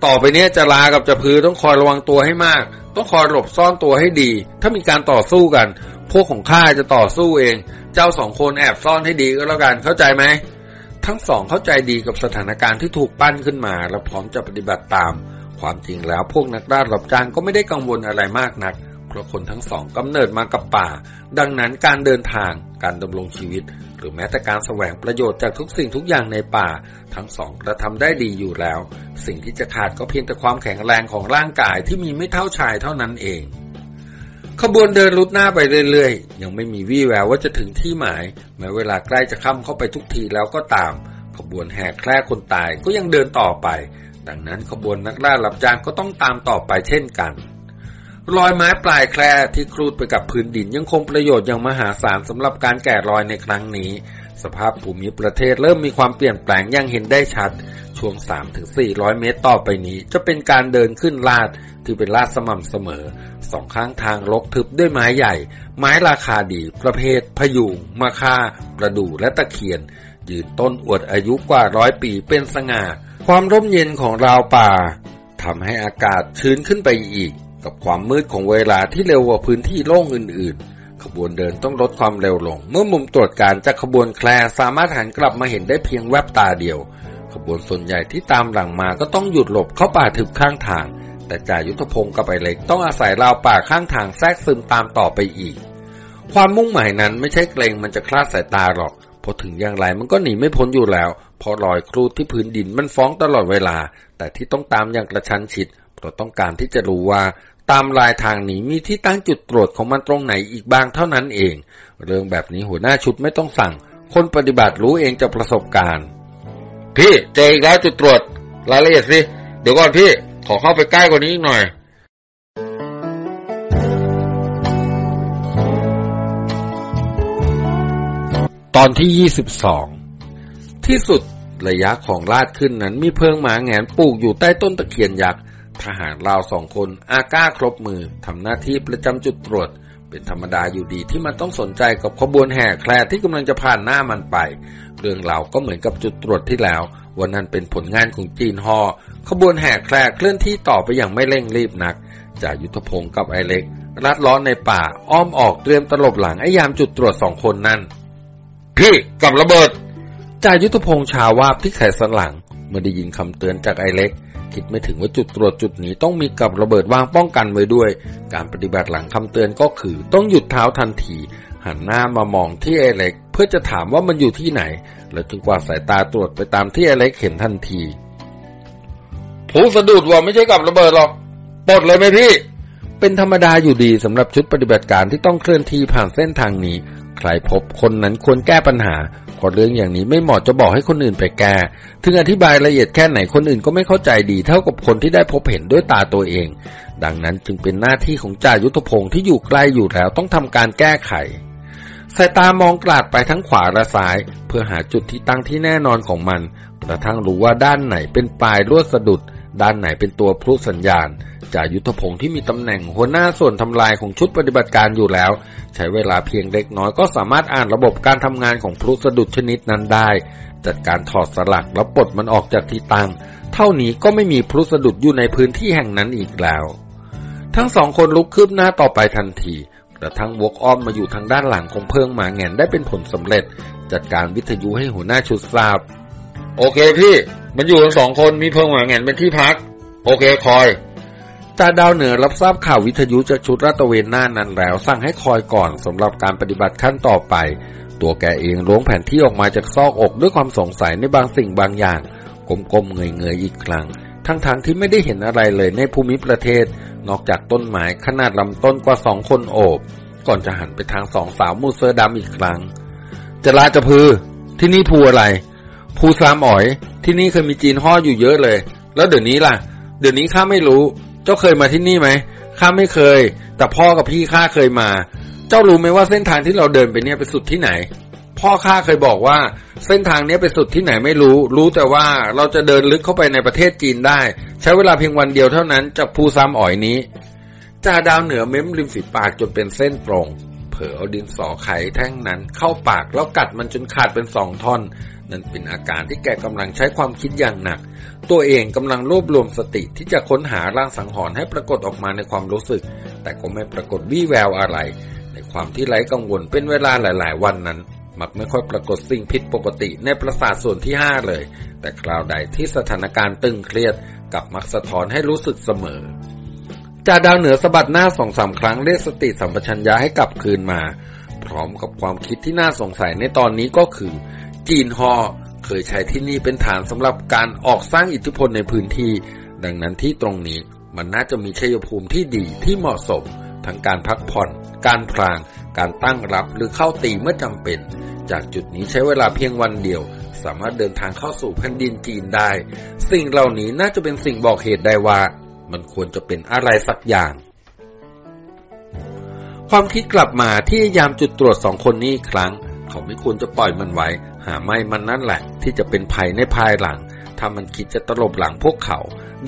S1: ต่อไปนี้จะลากับจะพือต้องคอยระวังตัวให้มาก ต้องคอยหลบซ่อนตัวให้ดี ถ้ามีการต่อสู้กัน พวกของข้าจะต่อสู้เอง เจ้าสองคนแอบซ่อนให้ดีก็แล้วกันเข้าใจไหม ทั้งสองเข้าใจดีกับสถานการณ์ที่ถูกปั้นขึ้นมา และพร้อมจะปฏิบัติตาม ความจริงแล้วพวกนักล่ารับจ้างก็ไม่ได้กังวลอะไรมากนัก เพราะคนทั้งสองกำเนิดมากับป่า ดังนั้นการเดินทาง การดำรงชีวิต หรือแม้แต่การแสวงประโยชน์จากทุกสิ่งทุกอย่างในป่า ทั้งสองกระทำได้ดีอยู่แล้ว สิ่งที่จะขาดก็เพียงแต่ความแข็งแรงของร่างกายที่มีไม่เท่าชายเท่านั้นเอง ขบวนเดินลุดหน้าไปเรื่อยๆ ยังไม่มีวี่แววว่าจะถึงที่หมาย แม้เวลาใกล้จะค่ำเข้าไปทุกทีแล้วก็ตาม ขบวนแหกแคร่คนตายก็ยังเดินต่อไป ดังนั้นขบวนนักล่าหลับจางก็ต้องตามต่อไปเช่นกัน รอยไม้ปลายแคร่ที่ครูดไปกับพื้นดินยังคงประโยชน์อย่างมหาศาลสำหรับการแกะรอยในครั้งนี้ สภาพภูมิประเทศเริ่มมีความเปลี่ยนแปลงอย่างเห็นได้ชัด ช่วง 3-400 เมตรต่อไปนี้ จะเป็นการเดินขึ้นลาดที่เป็นลาดสม่ำเสมอ สองข้างทางรกทึบด้วยไม้ใหญ่ ไม้ราคาดี ประเภท พยุงมะค่า ประดู่และตะเคียน ยืนต้นอวดอายุกว่าร้อยปีเป็นสง่า ความร่มเย็นของราวป่าทำให้อากาศชื้นขึ้นไปอีก กับความมืดของเวลาที่เร็วกว่าพื้นที่โล่งอื่นๆ ขบวนเดินต้องลดความเร็วลง เมื่อมุมตรวจการจากขบวนแคลสามารถหันกลับมาเห็นได้เพียงแวบตาเดียว ขบวนส่วนใหญ่ที่ตามหลังมาก็ต้องหยุดหลบเข้าป่าทึบข้างทาง แต่จ่ายุทธพงศ์กับไอเล็กต้องอาศัยราวป่าข้างทางแทรกซึมตามต่อไปอีก ความมุ่งหมายนั้นไม่ใช่เกรงมันจะคลาดสายตาหรอกพราะถึงอย่างไรมันก็หนีไม่พ้นอยู่แล้ว เพราะรอยครูดที่พื้นดินมันฟ้องตลอดเวลา แต่ที่ต้องตามอย่างกระชั้นชิดเพราะต้องการที่จะรู้ว่า ตามลายทางนี้มีที่ตั้งจุดตรวจของมันตรงไหนอีกบ้างเท่านั้นเอง เรื่องแบบนี้หัวหน้าชุดไม่ต้องสั่ง คนปฏิบัติรู้เองจากประสบการณ์
S2: พี่เจออีกแล้วจุดตรวจ รายละเอียดสิ เดี๋ยวก่อนพี่ ขอเข้าไปใกล้กว่านี้อีกหน่อย
S1: ตอนที่ 22 ที่สุดระยะของลาดขึ้นนั้นมีเพิงหมาแงนปลูกอยู่ใต้ต้นตะเคียนยักษ์ ทหารราวสองคนอาก้าครบมือทำหน้าที่ประจำจุดตรวจ เป็นธรรมดาอยู่ดีที่มันต้องสนใจกับขบวนแห่แคลที่กำลังจะผ่านหน้ามันไป เรื่องเราก็เหมือนกับจุดตรวจที่แล้ววันนั้นเป็นผลงานของจีนฮอขบวนแห่แคลเคลื่อนที่ต่อไปอย่างไม่เร่งรีบนักจากยุทธพงศ์กับไอเล็กลัดล้อในป่า อ้อมออกเตรียมตลบหลังไอยามจุดตรวจสองคนนั่น
S2: พี่กับระเบิด
S1: จ่ายุทธพงษ์ชาวาบที่ไขสันหลังเมื่อได้ยินคำเตือนจากไอเล็ก คิดไม่ถึงว่าจุดตรวจจุดนี้ต้องมีกับระเบิดวางป้องกันไว้ด้วย การปฏิบัติหลังคำเตือนก็คือต้องหยุดเท้าทันที หันหน้ามามองที่ไอเล็ก เพื่อจะถามว่ามันอยู่ที่ไหน แล้วจึงกว่าสายตาตรวจไปตามที่ไอเล็กเห็นทันที
S2: ผมสะดุดว่าไม่ใช่กับระเบิดหรอกปลดเลยไหมพี่
S1: เป็นธรรมดาอยู่ดีสำหรับชุดปฏิบัติการที่ต้องเคลื่อนที่ผ่านเส้นทางนี้ ใครพบคนนั้นควรแก้ปัญหา เพราะเรื่องอย่างนี้ไม่เหมาะจะบอกให้คนอื่นไปแก้ถึงอธิบายละเอียดแค่ไหนคนอื่นก็ไม่เข้าใจดีเท่ากับคนที่ได้พบเห็นด้วยตาตัวเอง ดังนั้นจึงเป็นหน้าที่ของจ่ายุทธพงศ์ที่อยู่ใกล้อยู่แล้วต้องทำการแก้ไขสายตามองกลาดไปทั้งขวาและซ้าย เพื่อหาจุดที่ตั้งที่แน่นอนของมันกระทั่งรู้ว่าด้านไหนเป็นปลายลวดสะดุด ด้านไหนเป็นตัวพลุสัญญาณ จ่ายุทธพงศ์ที่มีตำแหน่งหัวหน้าส่วนทำลายของชุดปฏิบัติการอยู่แล้ว ใช้เวลาเพียงเล็กน้อยก็สามารถอ่านระบบการทำงานของพลุสะดุดชนิดนั้นได้ จัดการถอดสลักแล้วปลดมันออกจากที่ตั้ง เท่านี้ก็ไม่มีพลุสะดุดอยู่ในพื้นที่แห่งนั้นอีกแล้ว ทั้งสองคนลุกคืบหน้าต่อไปทันทีกระทั่งวกอ้อมมาอยู่ทางด้านหลังของเพิงหมาแงนได้เป็นผลสำเร็จ จัดการวิทยุให้หัวหน้าชุดทราบ
S2: โอเคพี่ มันอยู่กันสองคนมีเพิงหมาแงนเป็นที่พัก โอเคคอย
S1: จ่าดาวเหนือรับทราบข่าววิทยุจากชุดราตเวนหน้านั้นแล้ว สั่งให้คอยก่อนสำหรับการปฏิบัติขั้นต่อไป ตัวแกเองล้วงแผนที่ออกมาจากซอกอกด้วยความสงสัยในบางสิ่งบางอย่างก้มๆเงยๆอีกครั้ง ทั้งๆทที่ไม่ได้เห็นอะไรเลยในภูมิประเทศ นอกจากต้นไม้ขนาดลำต้นกว่าสองคนโอบ ก่อนจะหันไปทางสองสาวมูเซอร์ดำอีกครั้งจะลาจะพือ ที่นี่ภูอะไร ภูซามอ๋อย ที่นี่เคยมีจีนห่ออยู่เยอะเลย แล้วเดี๋ยวนี้ล่ะ เดี๋ยวนี้ข้าไม่รู้ เจ้าเคยมาที่นี่ไหมข้าไม่เคย แต่พ่อกับพี่ข้าเคยมา เจ้ารู้ไหมว่าเส้นทางที่เราเดินไปเนี่ยไปสุดที่ไหน พ่อข้าเคยบอกว่า เส้นทางนี้ไปสุดที่ไหนไม่รู้ รู้แต่ว่าเราจะเดินลึกเข้าไปในประเทศจีนได้ ใช้เวลาเพียงวันเดียวเท่านั้นจากภูซามอ๋อยนี้จ่าดาวเหนือเม้มริมฝีปากจนเป็นเส้นตรง เผอเอาดินสอไขแท่งนั้นเข้าปากแล้วกัดมันจนขาดเป็นสองท่อน นั่นเป็นอาการที่แกกำลังใช้ความคิดอย่างหนัก ตัวเองกำลังรวบรวมสติที่จะค้นหาร่างสังหรณ์ให้ปรากฏออกมาในความรู้สึก แต่ก็ไม่ปรากฏวี่แววอะไร ในความที่ไร้กังวลเป็นเวลาหลาย ๆ วันนั้น มักไม่ค่อยปรากฏสิ่งผิดปกติในประสาทส่วนที่ห้าเลย แต่คราวใดที่สถานการณ์ตึงเครียดกับมักสะท้อนให้รู้สึกเสมอจ่าดาวเหนือสะบัดหน้าสองสามครั้งเรียกสติสัมปชัญญะให้กลับคืนมา พร้อมกับความคิดที่น่าสงสัยในตอนนี้ก็คือ จีนฮอ เคยใช้ที่นี่เป็นฐานสำหรับการออกสร้างอิทธิพลในพื้นที่ ดังนั้นที่ตรงนี้มันน่าจะมีชัยภูมิที่ดีที่เหมาะสม ทั้งการพักผ่อน การพราง การตั้งรับหรือเข้าตีเมื่อจำเป็น จากจุดนี้ใช้เวลาเพียงวันเดียว สามารถเดินทางเข้าสู่แผ่นดินจีนได้ สิ่งเหล่านี้น่าจะเป็นสิ่งบอกเหตุได้ว่า มันควรจะเป็นอะไรสักอย่างความคิดกลับมาที่ยามจุดตรวจสองคนนี้อีกครั้ง เขาไม่ควรจะปล่อยมันไว้ หาไม่มันนั่นแหละ ที่จะเป็นภัยในภายหลัง ถ้ามันคิดจะตลบหลังพวกเขา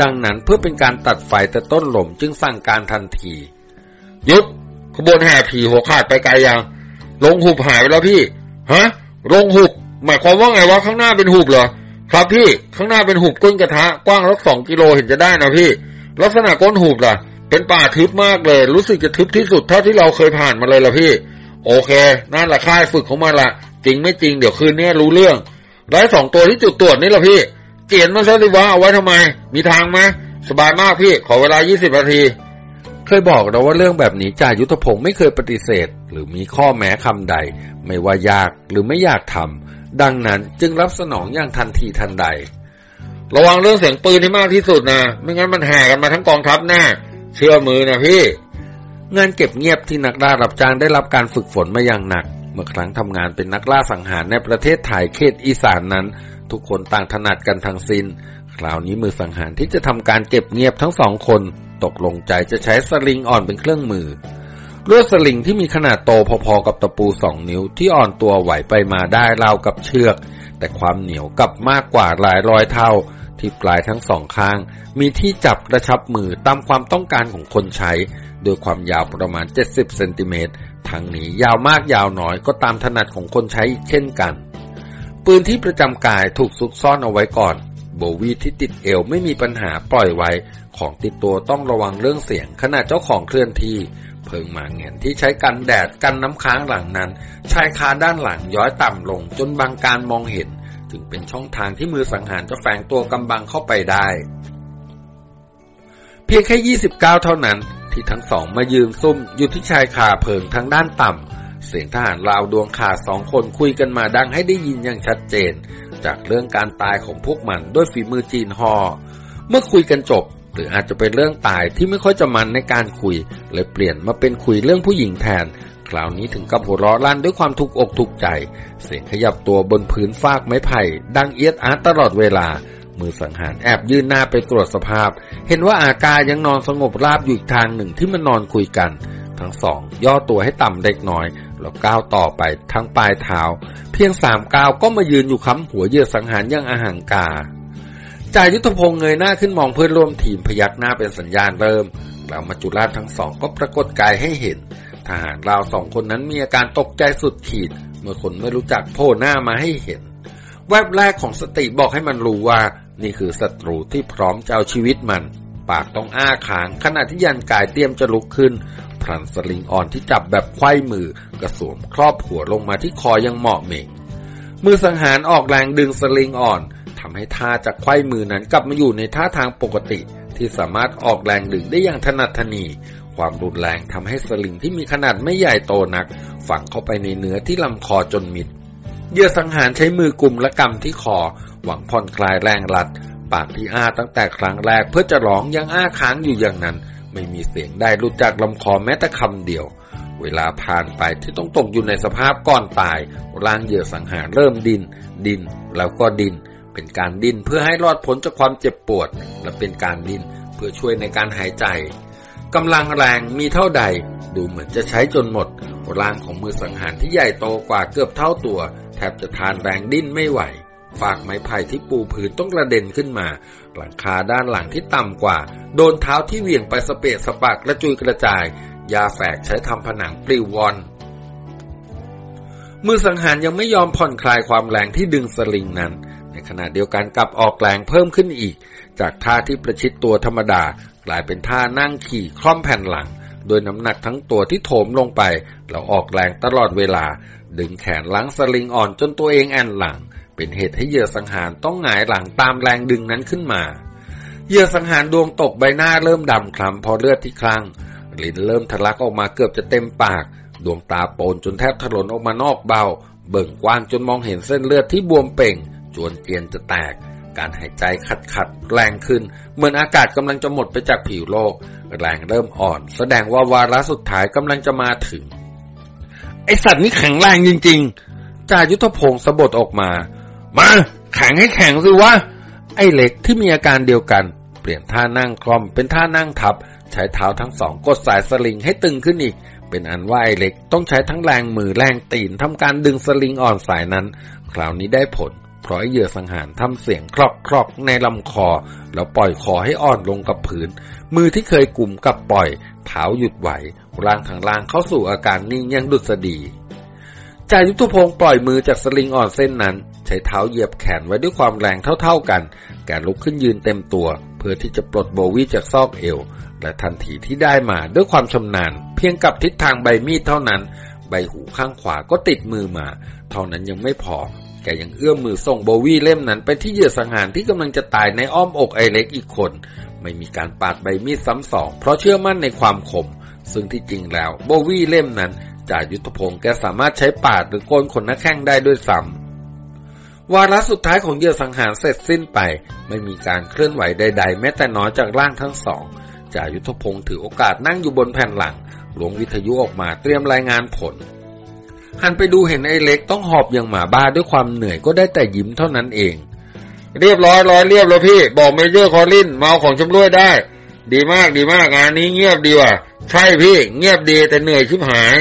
S1: ดังนั้นเพื่อเป็นการตัดไฟแต่ต้นลมจึงสั่งการทันที
S2: ยุดขบวนแห่ผีหัวขาดไปไกลยัง ลงหุบหายไปแล้วพี่ ฮะ ลงหุบ หมายความว่าไงวะข้างหน้าเป็นหุบเหรอ ครับพี่ ข้างหน้าเป็นหุบก้นกระทะ กว้างรักสองกิโลเห็นจะได้นะพี่ ลักษณะก้นหุบล่ะ เป็นป่าทึบมากเลย รู้สึกจะทึบที่สุดเท่าที่เราเคยผ่านมาเลยล่ะพี่ โอเค นั่นแหละค่ายฝึกของมันละ จริงไม่จริงเดี๋ยวคืนนี้รู้เรื่อง แล้วสองตัวที่จุดตรวจนี่ล่ะพี่ เจียนมันซะสิวะเอาไว้ทำไม มีทางไหมสบายมากพี่ ขอเวลา 20 นาที
S1: เคยบอกเราว่าเรื่องแบบนี้จ่ายุทธพงศ์ไม่เคยปฏิเสธ หรือมีข้อแม้คำใด ไม่ว่ายากหรือไม่อยากทำดังนั้นจึงรับสนองอย่างทันทีทันใด
S2: ระวังเรื่องเสียงปืนให้มากที่สุดนะ ไม่งั้นมันแห่กันมาทั้งกองทัพแน่เชื่อมือนะพี่
S1: งานเก็บเงียบที่นักล่ารับจ้างได้รับการฝึกฝนมาอย่างหนักเมื่อครั้งทำงานเป็นนักล่าสังหารในประเทศไทยเขตอีสานนั้น ทุกคนต่างถนัดกันทั้งสิน้น คราวนี้มือสังหารที่จะทำการเก็บเงียบทั้งสองคน ตกลงใจจะใช้สลิงอ่อนเป็นเครื่องมือลวดสลิงที่มีขนาดโตพอๆกับตะปูสองนิ้วที่อ่อนตัวไหวไปมาได้ราวกับเชือก แต่ความเหนียวกับมากกว่าหลายร้อยเท่า ที่ปลายทั้งสองข้าง มีที่จับกระชับมือตามความต้องการของคนใช้ โดยความยาวประมาณ 70 เซนติเมตร ทั้งนี้ ยาวมากยาวน้อยก็ตามถนัดของคนใช้เช่นกัน ปืนที่ประจำกายถูกซุกซ่อนเอาไว้ก่อน โบวีที่ติดเอวไม่มีปัญหาปล่อยไว้ ของติดตัวต้องระวังเรื่องเสียง ขณะเจ้าของเคลื่อนที่ เพิงหมาเงียนที่ใช้กันแดดกันน้ำค้างหลังนั้น ชายคาด้านหลังย้อยต่ำลงจนบางการมองเห็น ถึงเป็นช่องทางที่มือสังหารจะแฝงตัวกำบังเข้าไปได้ เพียงแค่ 29 เท่านั้น ที่ทั้งสองมายืนซุ่มอยู่ที่ชายคาเพิงทางด้านต่ำ เสียงทหารลาวดวงขาสองคนคุยกันมาดังให้ได้ยินอย่างชัดเจน จากเรื่องการตายของพวกมันด้วยฝีมือจีนฮอ เมื่อคุยกันจบ หรืออาจจะเป็นเรื่องตายที่ไม่ค่อยจะมันในการคุย เลยเปลี่ยนมาเป็นคุยเรื่องผู้หญิงแทน คราวนี้ถึงกับหัวเราะลั่นด้วยความทุกอกทุกใจ เสียงขยับตัวบนพื้นฟากไม้ไผ่ดังเอียดอาร์ตลอดเวลา มือสังหารแอบยื่นหน้าไปตรวจสภาพ เห็นว่าอากายังนอนสงบราบอยู่อีกทางหนึ่งที่มันนอนคุยกัน ทั้งสองย่อตัวให้ต่ำเล็กน้อย แล้วก้าวต่อไปทั้งปลายเท้า เพียงสามก้าวก็มายืนอยู่ค้ำหัวเยื่อสังหารยังอาหางกาจ่ายยุทธพงศ์เงยหน้าขึ้นมองเพื่อนร่วมทีมพยักหน้าเป็นสัญญาณเริ่มแล้วมาจุราชทั้งสองก็ปรากฏกายให้เห็น ทหารราวสองคนนั้นมีอาการตกใจสุดขีด เมื่อคนไม่รู้จักโผล่หน้ามาให้เห็น แวบแรกของสติบอกให้มันรู้ว่า นี่คือศัตรูที่พร้อมจะเอาชีวิตมัน ปากต้องอ้าขาง ขณะที่ยันกายเตรียมจะลุกขึ้นพลันสลิงอ่อนที่จับแบบไขว้มือกระสวมครอบหัวลงมาที่คอยังเหมาะเหม่งมือสังหารออกแรงดึงสลิงอ่อนทำให้ท่าจากไขว้มือนั้นกลับมาอยู่ในท่าทางปกติ ที่สามารถออกแรงดึงได้อย่างถนัดถนีความรุนแรงทำให้สลิงที่มีขนาดไม่ใหญ่โตนัก ฝังเข้าไปในเนื้อที่ลำคอจนมิดเยื่อสังหารใช้มือกลุ่มและกำที่คอ หวังผ่อนคลายแรงรัด ปากที่อ้าตั้งแต่ครั้งแรกเพื่อจะร้องยังอ้าค้างอยู่อย่างนั้น ไม่มีเสียงได้รุดจากลำคอแม้แต่คำเดียว เวลาผ่านไปที่ต้องตกอยู่ในสภาพก้อนตายร่างเหยื่อสังหารเริ่มดิน ดินแล้วก็ดิน เป็นการดิ้นเพื่อให้รอดพ้นจากความเจ็บปวด และเป็นการดิ้นเพื่อช่วยในการหายใจกำลังแรงมีเท่าใด ดูเหมือนจะใช้จนหมดร่างของมือสังหารที่ใหญ่โตกว่าเกือบเท่าตัว แทบจะทานแรงดิ้นไม่ไหว ฝากไม้ไผ่ที่ปูพื้นต้องกระเด็นขึ้นมา หลังคาด้านหลังที่ต่ำกว่า โดนเท้าที่เหวี่ยงไปสเปะสปักและจุยกระจาย ยาแฝกใช้ทำผนังปลิววอนมือสังหารยังไม่ยอมผ่อนคลายความแรงที่ดึงสลิงนั้น ในขณะเดียวกันกลับออกแรงเพิ่มขึ้นอีก จากท่าที่ประชิดตัวธรรมดา กลายเป็นท่านั่งขี่คล่อมแผ่นหลังโดยน้ำหนักทั้งตัวที่โถมลงไปแล้วออกแรงตลอดเวลา ดึงแขนล้างสลิงอ่อนจนตัวเองแอนหลัง เป็นเหตุให้เหยื่อสังหารต้องหงายหลังตามแรงดึงนั้นขึ้นมาเหยื่อสังหารดวงตกใบหน้าเริ่มดำคล้ำพอเลือดที่คลั่งลิ้นเริ่มทะลักออกมาเกือบจะเต็มปาก ดวงตาโปนจนแทบถลนออกมานอกเบา เบิ่งกว้างจนมองเห็นเส้นเลือดที่บวมเป่ง จวนเกียนจะแตก การหายใจขัดขัดแรงขึ้น เหมือนอากาศกำลังจะหมดไปจากผิวโลก แรงเริ่มอ่อน แสดงว่าวาระสุดท้ายกำลังจะมาถึง ไอสัตว์นี่แข็งแรงจริง ๆจ่ายุทธพงศ์สะบดออกมา มาแข็งให้แข็งสิวะ ไอเล็กที่มีอาการเดียวกัน เปลี่ยนท่านั่งคล่อมเป็นท่านั่งทับ ใช้เท้าทั้งสองกดสายสลิงให้ตึงขึ้นอีก เป็นอันว่าไอเล็กต้องใช้ทั้งแรงมือแรงตีนทำการดึงสลิงอ่อนสายนั้น คราวนี้ได้ผลเพราะเหยื่อสังหารทำเสียงครอกครอกในลำคอ แล้วปล่อยคอให้อ่อนลงกับผืน มือที่เคยกลุ่มกับปล่อย เท้าหยุดไหวร่างทางล่างเข้าสู่อาการนิ่งยังดุษฎี จ่ายุทธพงศ์ปล่อยมือจากสลิงอ่อนเส้นนั้น ใช้เท้าเหยียบแขนไว้ด้วยความแรงเท่าๆกัน แกลุกขึ้นยืนเต็มตัว เพื่อที่จะปลดโบวี่จากซอกเอว และทันทีที่ได้มาด้วยความชำนาญ เพียงกับทิศทางใบมีดเท่านั้น ใบหูข้างขวาก็ติดมือมา เท่านั้นยังไม่พอ แกยังเอื้อมมือส่งโบวี่เล่มนั้นไปที่เหยื่อสังหารที่กำลังจะตายในอ้อมอกไอเล็กอีกคน ไม่มีการปาดใบมีดซ้ำสองเพราะเชื่อมั่นในความคมซึ่งที่จริงแล้วโบวี่เล่มนั้น จ่ายุทธพงศ์แกสามารถใช้ปาดหรือโกนขนหน้าแข้งได้ด้วยซ้ำวาระสุดท้ายของเหยื่อสังหารเสร็จสิ้นไป ไม่มีการเคลื่อนไหวใด ๆ แม้แต่น้อยจากร่างทั้งสองจ่ายุทธพงศ์ถือโอกาสนั่งอยู่บนแผ่นหลังล้วงวิทยุออกมาเตรียมรายงานผล หันไปดูเห็นไอ้เล็กต้องหอบอย่างหมาบ้าด้วยความเหนื่อยก็ได้แต่ยิ้มเท่านั้นเอง
S2: เรียบร้อยร้อยเรียบแล้วพี่ บอก Major คอลินมาเอาของชำร่วยได้ ดีมากดีมากงานนี้เงียบดีว่ะ ใช่พี่ เงียบดีแต่เหนื่อยชิบหาย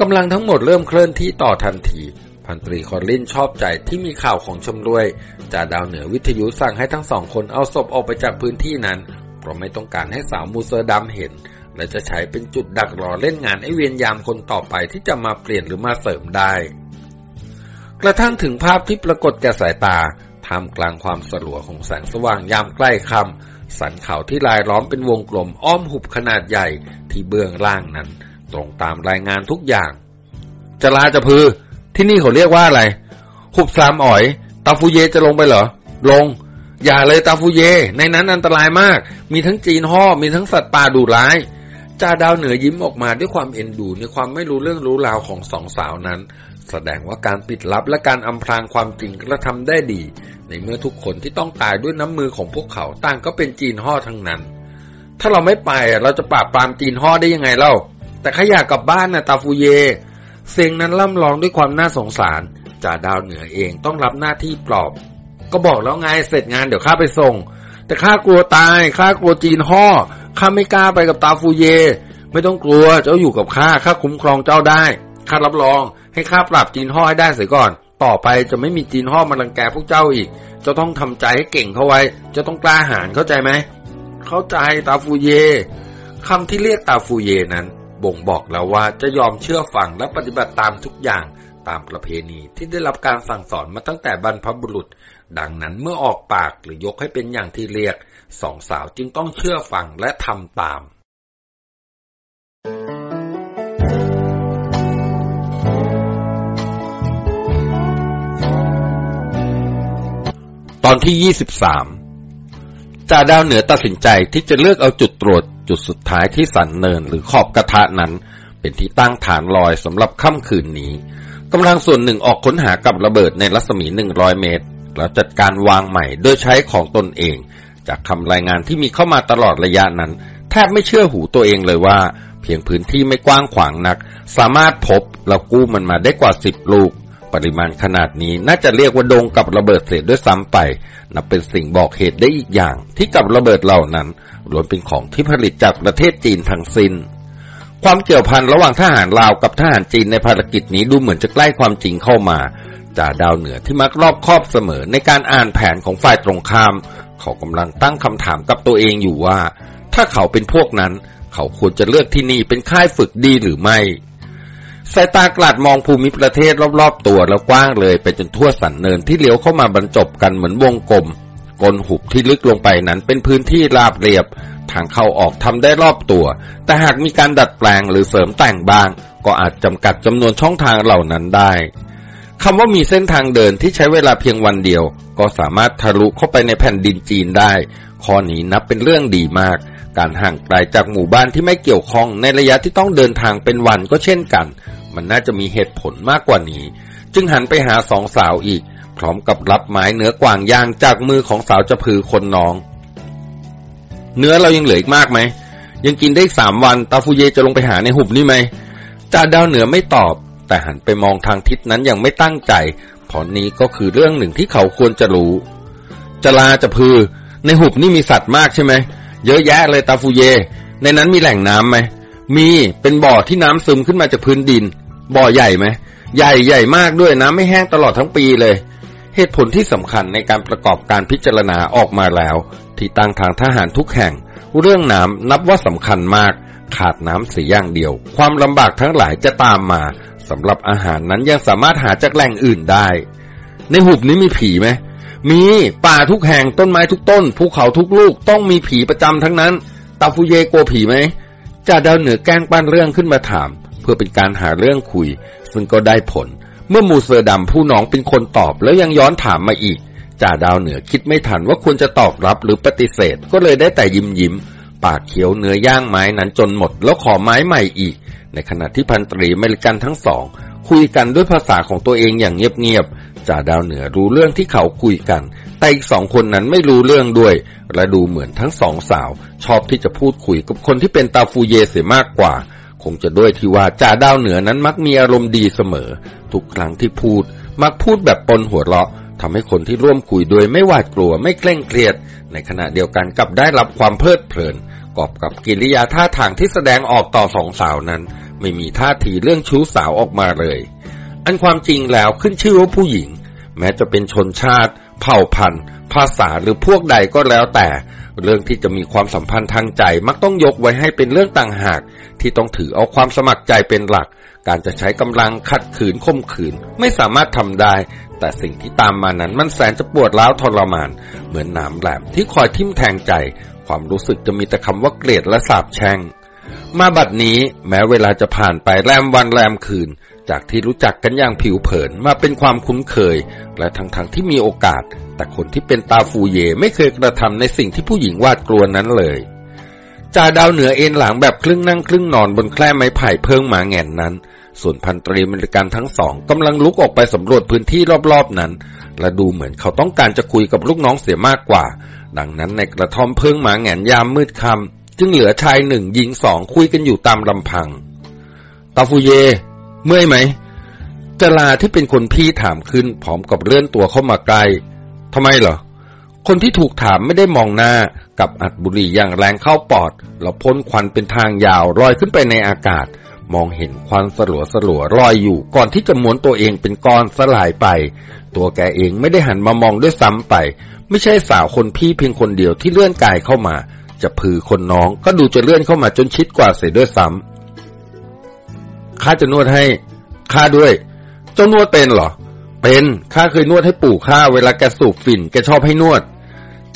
S1: กำลังทั้งหมดเริ่มเคลื่อนที่ต่อทันที พันตรีคอลินชอบใจที่มีข่าวของชำร่วยจ่าดาวเหนือวิทยุสั่งให้ทั้งสองคนเอาศพออกไปจากพื้นที่นั้น เพราะไม่ต้องการให้สาวมูเซอร์ดำเห็น และจะใช้เป็นจุดดักรอเล่นงานไอ้เวรยามคนต่อไปที่จะมาเปลี่ยนหรือมาเสริมได้ กระทั่งถึงภาพที่ปรากฏแก่สายตาทำกลางความสลัวของแสงสว่างยามใกล้ค่ำสันเขาที่ลายล้อมเป็นวงกลมอ้อมหุบขนาดใหญ่ที่เบื้องล่างนั้น ตรงตามรายงานทุกอย่าง
S3: จะลาจะพือ ที่นี่เขาเรียกว่าอะไร หุบสามอ๋อย ตาฟูเยจะลงไปเหรอ ลง อย่าเลยตาฟูเย ในนั้นอันตรายมาก มีทั้งจีนห่อมีทั้งสัตว์ป่าดุร้ายจ่าดาวเหนือยิ้มออกมาด้วยความเอ็นดูในความไม่รู้เรื่องรู้ราวของสองสาวนั้น แสดงว่าการปิดลับและการอำพรางความจริงกระทำได้ดี ในเมื่อทุกคนที่ต้องตายด้วยน้ำมือของพวกเขาต่างก็เป็นจีนห่อทั้งนั้น ถ้าเราไม่ไปเราจะปราบปรามจีนห่อได้ยังไงเล่า
S1: แต่ข้าอยากกลับบ้านนะตาฟูเย เสียงนั้นล่ำร้องด้วยความน่าสงสารจ่าดาวเหนือเองต้องรับหน้าที่ปลอบ ก็บอกแล้วไงเสร็จงานเดี๋ยวข้าไปส่ง แต่ข้ากลัวตายข้ากลัวจีนห่อข้าไม่กล้าไปกับตาฟูเย ไม่ต้องกลัวเจ้าอยู่กับข้าข้าคุ้มครองเจ้าได้ข้ารับรอง ให้ข้าปราบจีนห่อให้ได้เสียก่อน ต่อไปจะไม่มีจีนห่อมารังแกพวกเจ้าอีก จะต้องทำใจให้เก่งเข้าไว้ จะต้องกล้าหาญเข้าใจไหมเข้าใจตาฟูเยคำที่เรียกตาฟูเยนั้น บ่งบอกแล้วว่าจะยอมเชื่อฟังและปฏิบัติตามทุกอย่างตามประเพณีที่ได้รับการสั่งสอนมาตั้งแต่บรรพบุรุษ ดังนั้นเมื่อออกปากหรือยกให้เป็นอย่างที่เรียก สองสาวจึงต้องเชื่อฟังและทำตาม ตอนที่ 23จ่าดาวเหนือตัดสินใจที่จะเลือกเอาจุดตรวจ จุดสุดท้ายที่สันเนินหรือขอบกระทะนั้น เป็นที่ตั้งฐานลอยสำหรับค่ำคืนนี้กำลังส่วนหนึ่งออกค้นหากับระเบิดในรัศมี 100 เมตร แล้วจัดการวางใหม่โดยใช้ของตนเอง จากคำรายงานที่มีเข้ามาตลอดระยะนั้น แทบไม่เชื่อหูตัวเองเลยว่า เพียงพื้นที่ไม่กว้างขวางนัก สามารถพบแล้วกู้มันมาได้กว่า 10 ลูก ปริมาณขนาดนี้ น่าจะเรียกว่าดงกับระเบิดเศษด้วยซ้ำไปนับเป็นสิ่งบอกเหตุได้อีกอย่าง ที่กับระเบิดเหล่านั้นล้วนเป็นของที่ผลิตจากประเทศจีนทั้งสิน้น ความเกี่ยวพันระหว่างทหารลาวกับทหารจีนในภารกิจนี้ดูเหมือนจะใกล้ความจริงเข้ามาจ่าดาวเหนือที่มักรอบคอบเสมอในการอ่านแผนของฝ่ายตรงข้าม เขากำลังตั้งคำถามกับตัวเองอยู่ว่า ถ้าเขาเป็นพวกนั้น เขาควรจะเลือกที่นี่เป็นค่ายฝึกดีหรือไม่ สายตากลาดมองภูมิประเทศรอบๆตัวแล้วกว้างเลยไปจนทั่วสันเนินที่เลี้ยวเข้ามาบรรจบกันเหมือนวงกลมกลหุบที่ลึกลงไปนั้นเป็นพื้นที่ราบเรียบ ทางเข้าออกทำได้รอบตัว แต่หากมีการดัดแปลงหรือเสริมแต่งบาง ก็อาจจำกัดจำนวนช่องทางเหล่านั้นได้คำว่ามีเส้นทางเดินที่ใช้เวลาเพียงวันเดียว ก็สามารถทะลุเข้าไปในแผ่นดินจีนได้ ข้อนี้นับเป็นเรื่องดีมาก การห่างไกลจากหมู่บ้านที่ไม่เกี่ยวข้องในระยะที่ต้องเดินทางเป็นวันก็เช่นกัน มันน่าจะมีเหตุผลมากกว่านี้ จึงหันไปหาสองสาวอีก พร้อมกับรับไม้เนื้อกวางย่างจากมือของสาวจะพือคนน้อง เนื้อเรายังเหลืออีกมากไหม ยังกินได้สามวันตาฟูเยจะลงไปหาในหุบนี่ไหมจ่าดาวเหนือไม่ตอบ แต่หันไปมองทางทิศนั้นอย่างไม่ตั้งใจเพราะนี้ก็คือเรื่องหนึ่งที่เขาควรจะรู้จะลาจะพือ ในหุบนี่มีสัตว์มากใช่ไหมเยอะแยะเลยตาฟูเย ในนั้นมีแหล่งน้ำไหมมีเป็นบ่อที่น้ำซึมขึ้นมาจากพื้นดิน บ่อใหญ่ไหมใหญ่ใหญ่มากด้วยน้ำไม่แห้งตลอดทั้งปีเลย เหตุผลที่สำคัญในการประกอบการพิจารณาออกมาแล้ว ที่ตั้งทางทหารทุกแห่ง เรื่องน้ำนับว่าสำคัญมาก ขาดน้ำเสียอย่างเดียว ความลำบากทั้งหลายจะตามมาสำหรับอาหารนั้นยังสามารถหาจากแหล่งอื่นได้ ในหุบนี้มีผีไหมมีป่าทุกแห่งต้นไม้ทุกต้นภูเขาทุกลูกต้องมีผีประจำทั้งนั้นตาฟูเยกลัวผีไหมจ่าดาวเหนือแกล้งปั้นเรื่องขึ้นมาถาม พื่อเป็นการหาเรื่องคุย ซึ่งก็ได้ผล เมื่อมูเซอร์ดำผู้น้องเป็นคนตอบแล้วยังย้อนถามมาอีกจ่าดาวเหนือคิดไม่ทันว่าควรจะตอบรับหรือปฏิเสธ ก็เลยได้แต่ยิ้มยิ้ม ปากเขียวเนื้อย่างไม้นั้นจนหมด แล้วขอไม้ใหม่อีก ในขณะที่พันตรีเมริกันทั้งสอง คุยกันด้วยภาษาของตัวเองอย่างเงียบๆจ่าดาวเหนือรู้เรื่องที่เขาคุยกัน แต่อีกสองคนนั้นไม่รู้เรื่องด้วย และดูเหมือนทั้งสองสาว ชอบที่จะพูดคุยกับคนที่เป็นตาฟูเยเสียมากกว่า งจะด้วยที่ว่าจ่าดาวเหนือนั้นมักมีอารมณ์ดีเสมอ ทุกครั้งที่พูด มักพูดแบบปนหัวเราะทำให้คนที่ร่วมคุยโดยไม่หวาดกลัวไม่เคร่งเครียด ในขณะเดียวกันกับได้รับความเพลิดเพลินกอบกับกิริยาท่าทางที่แสดงออกต่อสองสาวนั้น ไม่มีท่าทีเรื่องชู้สาวออกมาเลย อันความจริงแล้วขึ้นชื่อว่าผู้หญิง แม้จะเป็นชนชาติ เผ่าพันธุ์ ภาษาหรือพวกใดก็แล้วแต่ เรื่องที่จะมีความสัมพันธ์ทางใจมักต้องยกไว้ให้เป็นเรื่องต่างหาก ที่ต้องถือเอาความสมัครใจเป็นหลัก การจะใช้กำลังขัดขืนข่มขืน ไม่สามารถทำได้ แต่สิ่งที่ตามมานั้นมันแสนจะปวดร้าวทรมาน เหมือนหนามแหลมที่คอยทิ่มแทงใจ ความรู้สึกจะมีแต่คำว่าเกลียดและสาบแช่งมาบัดนี้แม้เวลาจะผ่านไปแรมวันแรมคืน จากที่รู้จักกันอย่างผิวเผินมาเป็นความคุ้นเคย และทั้งๆทที่มีโอกาส แต่คนที่เป็นตาฟูเยไม่เคยกระทำในสิ่งที่ผู้หญิงวาดกลัวนั้นเลยจ่าดาวเหนือเอ็นหลังแบบครึ่งนั่งครึ่งนอนบนแคร่ไม้ไผ่เพิงหมาแง่นนั้น ส่วนพันตรีมริการทั้งสองกำลังลุกออกไปสำรวจพื้นที่รอบๆนั้น และดูเหมือนเขาต้องการจะคุยกับลูกน้องเสียมากกว่า ดังนั้นในกระท่อมเพิงหมาแงนยามมืดค่ำจึงเหลือชายหนึ่งหญิงสองคุยกันอยู่ตามลำพัง ตาฟูเย เมื่อยไหมจลาที่เป็นคนพี่ถามขึ้นพร้อมกับเลื่อนตัวเข้ามาใกล้ ทำไมเหรอ คนที่ถูกถามไม่ได้มองหน้ากับอัดบุหรี่อย่างแรงเข้าปอด แล้วพ่นควันเป็นทางยาวลอยขึ้นไปในอากาศ มองเห็นควันสลัวสลัวลอยอยู่ ก่อนที่จะม้วนตัวเองเป็นก้อนสลายไป ตัวแกเองไม่ได้หันมามองด้วยซ้ำไป ไม่ใช่สาวคนพี่เพียงคนเดียวที่เลื่อนกายเข้ามา จะผือคนน้องก็ดูจะเลื่อนเข้ามาจนชิดกว่าเสียด้วยซ้ำข้าจะนวดให้ข้าด้วย เจ้านวดเป็นเหรอ เป็นข้าเคยนวดให้ปู่ข้าเวลาแกสูบฝิ่นแกชอบให้นวด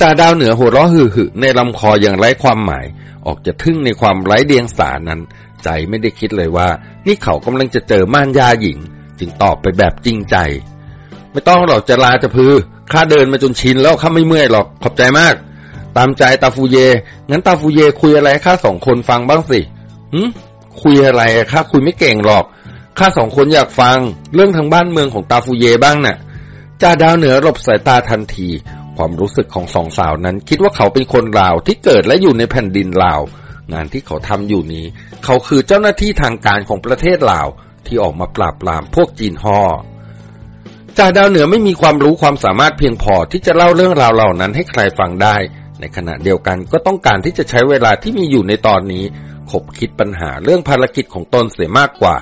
S1: จ่าดาวเหนือหัวเราะหึ่ในลำคออย่างไร้ความหมาย ออกจะทึ่งในความไร้เดียงสานั้น ใจไม่ได้คิดเลยว่า นี่เขากำลังจะเจอม่านยาหญิง จึงตอบไปแบบจริงใจ ไม่ต้องหรอกจะลาจะพือข้าเดินมาจนชินแล้วข้าไม่เมื่อยหรอกขอบใจมาก ตามใจตาฟูเย งั้นตาฟูเยคุยอะไรข้าสองคนฟังบ้างสิหืมคุยอะไรข้าคุยไม่เก่งหรอก ข้าสองคนอยากฟังเรื่องทางบ้านเมืองของตาฟูเยบ้างนะ่ะจ่าดาวเหนือหลบสายตาทันที ความรู้สึกของสองสาวนั้น คิดว่าเขาเป็นคนลาวที่เกิดและอยู่ในแผ่นดินลาว งานที่เขาทำอยู่นี้ เขาคือเจ้าหน้าที่ทางการของประเทศลาว ที่ออกมาปราบปรามพวกจีนห่อจ่าดาวเหนือไม่มีความรู้ความสามารถเพียงพอที่จะเล่าเรื่องราวเหล่านั้นให้ใครฟังได้ ในขณะเดียวกันก็ต้องการที่จะใช้เวลาที่มีอยู่ในตอนนี้คบคิดปัญหาเรื่องภารกิจของตนเสียมากกว่า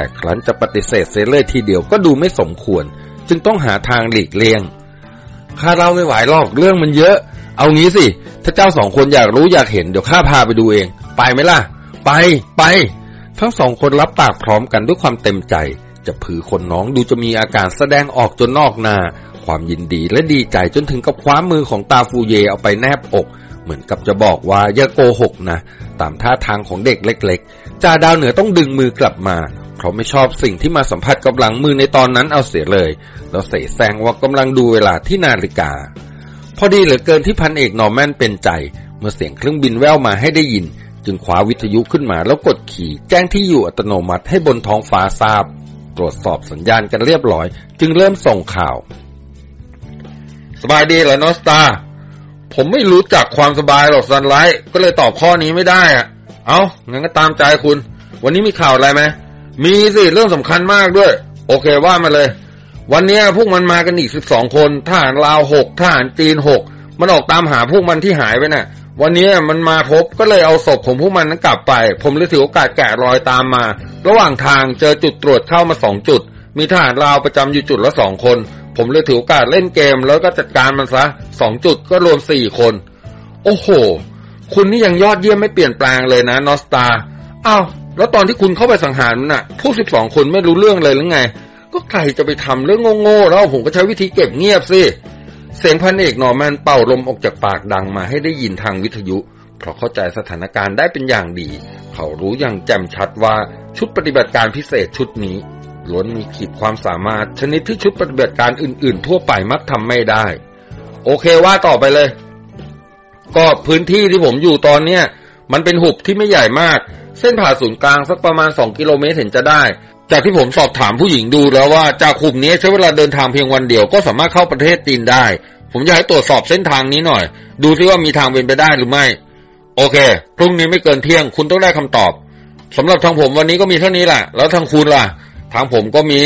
S1: แต่ครั้นจะปฏิเสธเสียเลยทีเดียวก็ดูไม่สมควร จึงต้องหาทางหลีกเลี่ยงข้าเล่าไม่ไหวหรอกเรื่องมันเยอะ เอางี้สิ ถ้าเจ้าสองคนอยากรู้อยากเห็นเดี๋ยวข้าพาไปดูเอง ไปไหมล่ะ ไปไป ทั้งสองคนรับปากพร้อมกันด้วยความเต็มใจ จะผือคนน้องดูจะมีอาการแสดงออกจนนอกนา ความยินดีและดีใจจนถึงกับคว้ามือของตาฟูเยเอาไปแนบอก เหมือนกับจะบอกว่าอย่าโกหกนะ ตามท่าทางของเด็กเล็ก จ่าดาวเหนือต้องดึงมือกลับมาเพราะไม่ชอบสิ่งที่มาสัมผัสกับหลังมือในตอนนั้นเอาเสียเลยแล้วเสแสงว่ากำลังดูเวลาที่นาฬิกา พอดีเหลือเกินที่พันเอกนอร์แมนเป็นใจ เมื่อเสียงเครื่องบินแว่วมาให้ได้ยิน จึงคว้าวิทยุขึ้นมาแล้วกดขี่แจ้งที่อยู่อัตโนมัติให้บนท้องฟ้าทราบ ตรวจสอบสัญญาณกันเรียบร้อย จึงเริ่มส่งข่าว
S2: สบายดีเหรอนอสตาผมไม่รู้จักความสบายหรอกซันไลท์ก็เลยตอบข้อนี้ไม่ได้อะ เอางั้นก็ตามใจคุณ วันนี้มีข่าวอะไรไหมมีสิเรื่องสำคัญมากด้วย โอเคว่ามาเลย วันนี้พวกมันมากันอีกสิบสองคนทหารลาวหกทหารจีนหกมันออกตามหาพวกมันที่หายไปน่ะ วันนี้มันมาพบก็เลยเอาศพของพวกมันนั้นกลับไป ผมเลยถือโอกาสแกะรอยตามมา ระหว่างทางเจอจุดตรวจเข้ามาสองจุด มีทหารลาวประจำอยู่จุดละสองคน ผมเลยถือโอกาสเล่นเกม แล้วก็จัดการมันซะสองจุดก็รวมสี่คน โอ้โห คุณนี่ยังยอดเยี่ยมไม่เปลี่ยนแปลงเลยนะนอสตาอ้าวแล้วตอนที่คุณเข้าไปสังหารมันน่ะ พวกสิบสองคนไม่รู้เรื่องเลยหรือไง ก็ใครจะไปทำเรื่องโง่ๆแล้วผมก็ใช้วิธีเก็บเงียบสิเสียงพันเอกนอร์แมนเป่าลมออกจากปากดังมาให้ได้ยินทางวิทยุ เพราะเข้าใจสถานการณ์ได้เป็นอย่างดี เขารู้อย่างแจ่มชัดว่าชุดปฏิบัติการพิเศษชุดนี้ล้วนมีขีดความสามารถชนิดที่ชุดปฏิบัติการอื่น ๆ ทั่วไปมักทำไม่ได้ โอเคว่าต่อไปเลย ก็พื้นที่ที่ผมอยู่ตอนเนี้ยมันเป็นหุบที่ไม่ใหญ่มาก เส้นผ่าศูนย์กลางสักประมาณ 2 กิโลเมตรเห็นจะได้ จากที่ผมสอบถามผู้หญิงดูแล้วว่าจากหุบนี้ใช้เวลาเดินทางเพียงวันเดียวก็สามารถเข้าประเทศจีนได้ ผมอยากให้ตรวจสอบเส้นทางนี้หน่อย ดูซิว่ามีทางเป็นไปได้หรือไม่ โอเคพรุ่งนี้ไม่เกินเที่ยง คุณต้องได้คำตอบสำหรับทางผมวันนี้ก็มีเท่านี้แหละแล้วทางคุณล่ะ ทางผมก็มี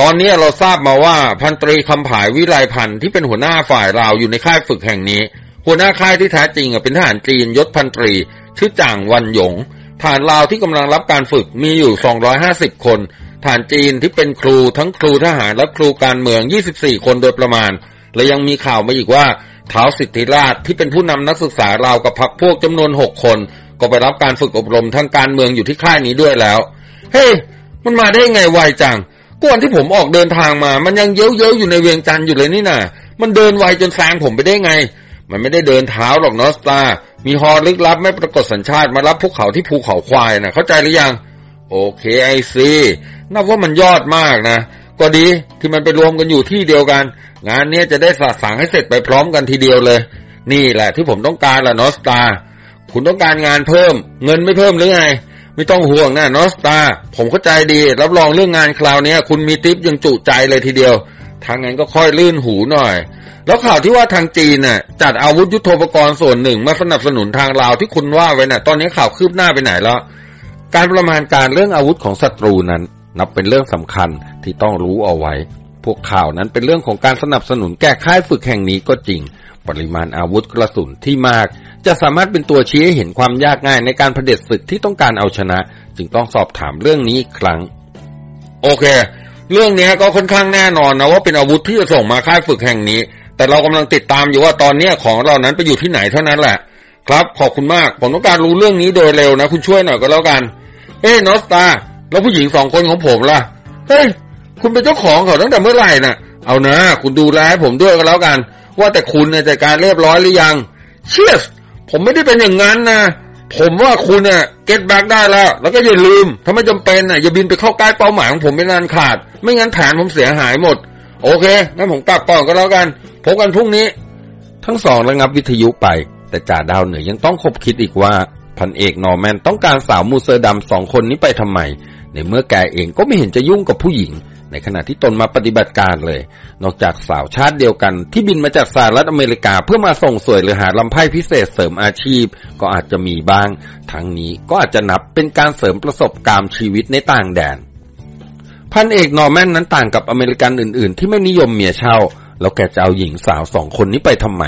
S2: ตอนนี้เราทราบมาว่าพันตรีคำผายวิไลพันธ์ที่เป็นหัวหน้าฝ่ายเราอยู่ในค่ายฝึกแห่งนี้ หัวหน้าค่ายที่แท้จริงเป็นทหารจีนยศพันตรี ชื่อจ่างวันหยง ฐานลาวที่กำลังรับการฝึกมีอยู่ 250 คน ฐานจีนที่เป็นครูทั้งครูทหารและครูการเมือง 24 คนโดยประมาณ และยังมีข่าวมาอีกว่าท้าวสิทธิราชที่เป็นผู้นำนักศึกษาลาวกับพรรคพวกจำนวน 6 คน ก็ไปรับการฝึกอบรมทางการเมืองอยู่ที่ค่ายนี้ด้วยแล้ว เฮ้ hey, มันมาได้ไงไวจังก่อนที่ผมออกเดินทางมา มันยังเย้ยวๆอยู่ในเวียงจันทร์อยู่เลยนี่น่ะมันเดินไวจนแซงผมไปได้ไง มันไม่ได้เดินเท้าหรอกนอสตา มีฮอลึกลับไม่ปรากฏสัญชาติมารับพวกเขาที่ภูเขาควายนะเข้าใจหรือยัง โอเคไอซีนับว่ามันยอดมากนะ ก็ดีที่มันไปรวมกันอยู่ที่เดียวกัน งานนี้จะได้สะสางให้เสร็จไปพร้อมกันทีเดียวเลย นี่แหละที่ผมต้องการละนอสตา คุณต้องการงานเพิ่ม เงินไม่เพิ่มหรือไง ไม่ต้องห่วงนะนอสตา ผมเข้าใจดี รับรองเรื่องงานคราวนี้คุณมีทิปยังจุใจเลยทีเดียว ทางนั้นก็ค่อยลื่นหูหน่อย แล้วข่าวที่ว่าทางจีนน่ะจัดอาวุธยุโทโธปกรณ์ส่วนหนึ่งมาสนับสนุนทางลาวที่คุณว่าไว้น่ะ ตอนนี้ข่าวคืบหน้าไปไหนแล้ว
S1: การประมาณการเรื่องอาวุธของศัตรูนั้น นับเป็นเรื่องสำคัญที่ต้องรู้เอาไว้ พวกข่าวนั้นเป็นเรื่องของการสนับสนุนแก้ค่ายฝึกแห่งนี้ก็จริง ปริมาณอาวุธกระสุนที่มาก จะสามารถเป็นตัวชี้ให้เห็นความยากง่ายในการเผด็จศึกที่ต้องการเอาชนะ จึงต้องสอบถามเรื่องนี้อีกครั้ง
S2: โอเค เรื่องนี้ก็ค่อนข้างแน่นอนนะว่าเป็นอาวุธที่จะส่งมาค่ายฝึกแห่งนี้ แต่เรากำลังติดตามอยู่ว่าตอนเนี้ของเรานั้นไปอยู่ที่ไหนเท่านั้นแหละ ครับขอบคุณมากผมต้องการรู้เรื่องนี้โดยเร็วนะ คุณช่วยหน่อยก็แล้วกัน เอ้นอสตาแล้วผู้หญิงสองคนของผมล่ะเฮ้ยคุณเป็นเจ้าของเขาตั้งแต่เมื่อไหร่น่ะ เอานะ คุณดูแลให้ผมด้วยก็แล้วกัน ว่าแต่คุณเนี่ยจัดการเรียบร้อยหรือยัง เชียสผมไม่ได้เป็นอย่างนั้นนะ ผมว่าคุณเนี่ยเก็ตแบ็กได้แล้ว แล้วก็อย่าลืม ถ้าไม่จำเป็นน่ะอย่าบินไปเข้าใกล้เป้าหมายของผมเป็นอันขาด ไม่งั้นแผนผมเสียหายหมด โอเคงั้นผมกลับก่อนก็แล้วกันพบกันพรุ่งนี้
S1: ทั้งสองระงับวิทยุไป แต่จ่าดาวเหนือยังต้องขบคิดอีกว่าพันเอกนอร์แมนต้องการสาวมูเซอร์ดำสองคนนี้ไปทำไม ในเมื่อแกเองก็ไม่เห็นจะยุ่งกับผู้หญิง ในขณะที่ตนมาปฏิบัติการเลย นอกจากสาวชาติเดียวกัน ที่บินมาจากสหรัฐอเมริกา เพื่อมาส่งส่วยหรือหาลำไพ่พิเศษเสริมอาชีพ ก็อาจจะมีบ้าง ทั้งนี้ก็อาจจะนับเป็นการเสริมประสบการณ์ชีวิตในต่างแดน พันเอกนอร์แมนนั้นต่างกับอเมริกันอื่น ๆ ที่ไม่นิยมเมียเช่าแล้วแกจะเอาหญิงสาวสองคนนี้ไปทำไม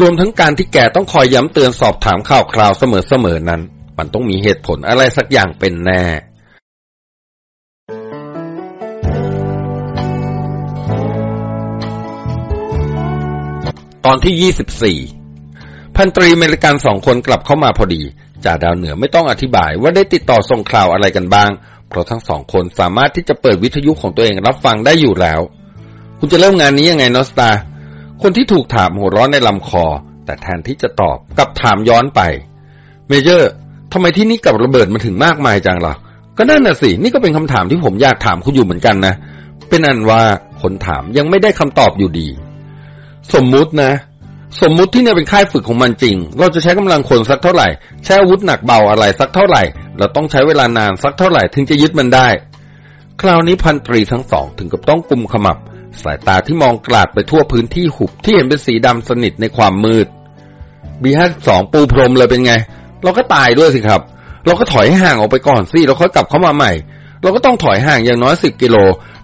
S1: รวมทั้งการที่แกต้องคอยย้ำเตือนสอบถามข่าวคราวเสมอๆนั้น มันต้องมีเหตุผลอะไรสักอย่างเป็นแน่ ตอนที่24พันตรีอเมริกันสองคนกลับเข้ามาพอดีจ่าดาวเหนือไม่ต้องอธิบายว่าได้ติดต่อส่งข่าวอะไรกันบ้าง เพราะทั้งสองคนสามารถที่จะเปิดวิทยุของตัวเองรับฟังได้อยู่แล้ว คุณจะเริ่มงานนี้ยังไงนอสตา คนที่ถูกถามหัวร้อนในลำคอ แต่แทนที่จะตอบกลับถามย้อนไป เมเจอร์ทำไมที่นี่กับระเบิดมาถึงมากมายจังล่ะก็นั่นน่ะสิ นี่ก็เป็นคำถามที่ผมอยากถามคุณอยู่เหมือนกันนะ เป็นอันว่าคนถามยังไม่ได้คำตอบอยู่ดี สมมุตินะ สมมุติที่เนี่ยเป็นค่ายฝึกของมันจริง เราจะใช้กำลังคนสักเท่าไหร่ ใช้อาวุธหนักเบาอะไรสักเท่าไหร่ เราต้องใช้เวลานานสักเท่าไหร่ถึงจะยึดมันได้ คราวนี้พันตรีทั้งสองถึงกับต้องกุมขมับ สายตาที่มองกลาดไปทั่วพื้นที่หุบที่เห็นเป็นสีดำสนิทในความมืดบีห้าสองปูพรมเลยเป็นไง เราก็ตายด้วยสิครับ เราก็ถอยให้ห่างออกไปก่อนสิแล้วค่อยกลับเข้ามาใหม่ เราก็ต้องถอยห่างอย่างน้อยสิบกิโล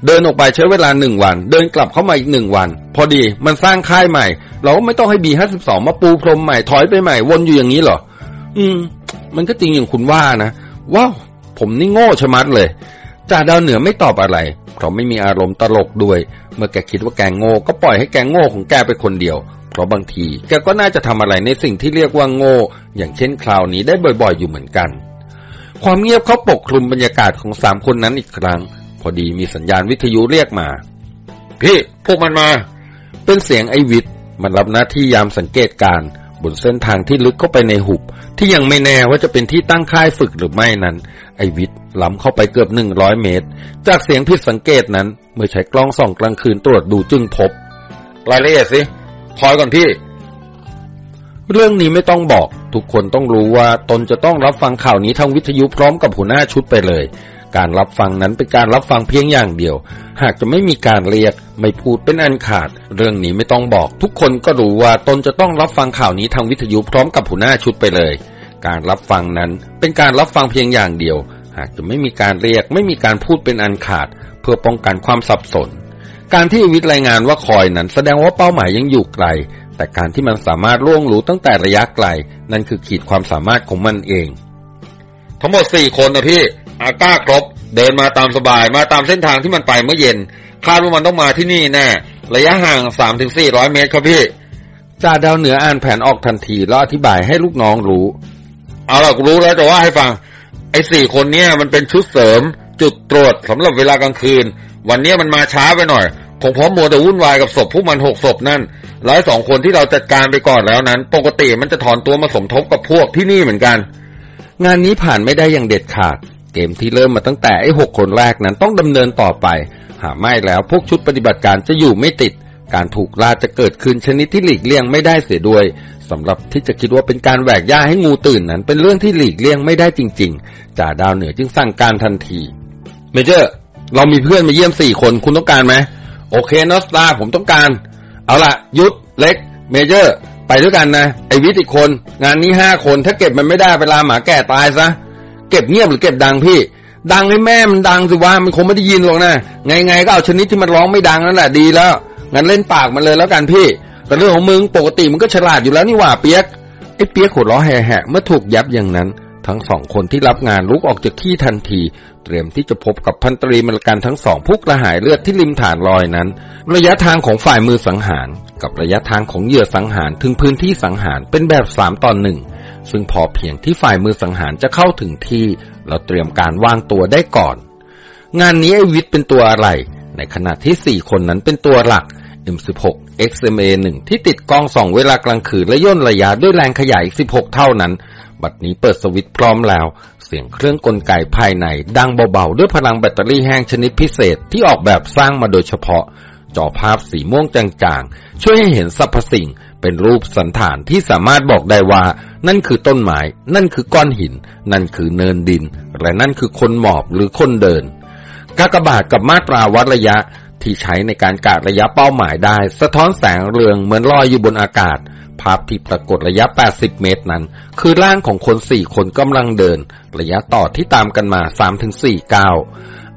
S1: เดินออกไปใช้เวลาหนึ่งวัน เดินกลับเข้ามาอีกหนึ่งวัน พอดีมันสร้างค่ายใหม่ เราก็ไม่ต้องให้บีห้าสิบสองมาปูพรมใหม่ถอยไปใหม่วนอยู่อย่างนี้เหรอ อืม มันก็จริงอย่างคุณว่านะว้าวผมนี่โง่ชะมัดเลยจ่าดาวเหนือไม่ตอบอะไร เพราะไม่มีอารมณ์ตลกด้วย เมื่อแกคิดว่าแกโง่ก็ปล่อยให้แกโง่ของแกไปคนเดียว เพราะบางที แกก็น่าจะทำอะไรในสิ่งที่เรียกว่าโง่ อย่างเช่นคราวนี้ได้บ่อย ๆ อยู่เหมือนกัน ความเงียบเขาปกคลุมบรรยากาศของสามคนนั้นอีกครั้ง พอดีมีสัญญาณวิทยุเรียกมา
S2: พี่ พวกมันมา
S1: เป็นเสียงไอวิทมันรับหน้าที่ยามสังเกตการบนเส้นทางที่ลึกเข้าไปในหุบ ที่ยังไม่แน่ว่าจะเป็นที่ตั้งค่ายฝึกหรือไม่นั้น ไอวิทล้ำเข้าไปเกือบหนึ่งร้อยเมตร จากเสียงผิดสังเกตนั้น เมื่อใช้กล้องส่องกลางคืนตรวจดูจึงพบ
S2: รายละเอียดสิคอยก่อนพี่
S1: เรื่องนี้ไม่ต้องบอก ทุกคนต้องรู้ว่าตนจะต้องรับฟังข่าวนี้ทางวิทยุพร้อมกับหัวหน้าชุดไปเลย การรับฟังนั้นเป็นการรับฟังเพียงอย่างเดียว หากจะไม่มีการเรียก ไม่พูดเป็นอันขาด เรื่องนี้ไม่ต้องบอก ทุกคนก็รู้ว่าตนจะต้องรับฟังข่าวนี้ทางวิทยุพร้อมกับหัวหน้าชุดไปเลย การรับฟังนั้นเป็นการรับฟังเพียงอย่างเดียว หากจะไม่มีการเรียก ไม่มีการพูดเป็นอันขาด เพื่อป้องกันความสับสน การที่วิทย์รายงานว่าคอยนั้น แสดงว่าเป้าหมายยังอยู่ไกล แต่การที่มันสามารถล่วงรู้ตั้งแต่ระยะไกล นั่นคือขีดความสามารถของมันเอง
S2: ทั้งหมดสี่คนนะพี่ อาก้าครบ เดินมาตามสบายมาตามเส้นทางที่มันไปเมื่อเย็น คาดว่ามันต้องมาที่นี่แน่ระยะห่างสามถึงสี่ร้อยเมตรครับพี่
S1: จ่าดาวเหนืออ่านแผนออกทันทีแล้วอธิบายให้ลูกน้องรู้
S2: เอาล่ะกูรู้แล้วจะว่าให้ฟัง ไอ้สี่คนเนี้ยมันเป็นชุดเสริม จุดตรวจสำหรับเวลากลางคืน วันเนี้ยมันมาช้าไปหน่อย คงเพราะมัวแต่วุ่นวายกับศพพวกมันหกศพนั่นแล้อ้สองคนที่เราจัดการไปก่อนแล้วนั้น ปกติมันจะถอนตัวมาสมทบกับพวกที่นี่เหมือนกัน
S1: งานนี้ผ่านไม่ได้อย่างเด็ดขาด เกมที่เริ่มมาตั้งแต่ไอ้หกคนแรกนั้นต้องดำเนินต่อไป หาไม่แล้วพวกชุดปฏิบัติการจะอยู่ไม่ติด การถูกล่าจะเกิดขึ้นชนิดที่หลีกเลี่ยงไม่ได้เสียด้วยสำหรับที่จะคิดว่าเป็นการแหวกย่าให้งูตื่นนั้น เป็นเรื่องที่หลีกเลี่ยงไม่ได้จริง ๆจ่าดาวเหนือจึงสั่งการทันทีเมเจอร์เรามีเพื่อนมาเยี่ยมสี่คนคุณต้องการไหม โอเคนอสตาผมต้องการ เอาละยุทธเล็ก เมเจอร์ ไปด้วยกันนะ ไอวิทย์อีกคน งานนี้ห้าคนถ้าเก็บมันไม่ได้เวลาหมาแก่ตายซะ เก็บเงียบหรือเก็บดังพี่ ดังให้แม่มันดังสิว่ามันคงไม่ได้ยินหรอกนะ ไงไงก็เอาชนิดที่มันร้องไม่ดังนั่นแหละดีแล้ว งั้นเล่นปากมันเลยแล้วกันพี่ แต่เรื่องของมึงปกติมันก็ฉลาดอยู่แล้วนี่หว่าเปียก ไอ้เปียกหัวเราะแห่เมื่อถูกยับอย่างนั้น ทั้งสองคนที่รับงานลุกออกจากที่ทันที เตรียมที่จะพบกับพันตรีมรกันทั้งสองผู้กระหายเลือดที่ริมฐานลอยนั้น ระยะทางของฝ่ายมือสังหาร กับระยะทางของเหยื่อสังหารถึงพื้นที่สังหารเป็นแบบสามตอนหนึ่งซึ่งพอเพียงที่ฝ่ายมือสังหารจะเข้าถึงที่ เราเตรียมการวางตัวได้ก่อน งานนี้ไอวิทย์เป็นตัวอะไร ในขณะที่สี่คนนั้นเป็นตัวหลัก M16 XMA1 ที่ติดกล้องส่องเวลากลางคืนและย่นระยะด้วยแรงขยาย 16 เท่านั้น บัดนี้เปิดสวิตช์พร้อมแล้ว เสียงเครื่องกลไกภายในดังเบาๆ ด้วยพลังแบตเตอรี่แห้งชนิดพิเศษที่ออกแบบสร้างมาโดยเฉพาะ จอภาพสีม่วงจางๆ ช่วยให้เห็นสรรพสิ่ง เป็นรูปสันฐานที่สามารถบอกได้ว่า นั่นคือต้นไม้ นั่นคือก้อนหิน นั่นคือเนินดิน และนั่นคือคนหมอบหรือคนเดิน กากบาทกับมาตราวัดระยะที่ใช้ในการกะระยะเป้าหมายได้ สะท้อนแสงเรืองเหมือนลอยอยู่บนอากาศ ภาพที่ปรากฏระยะ 80 เมตรนั้น คือร่างของคนสี่คนกำลังเดิน ระยะต่อที่ตามกันมา 3-4ก้าว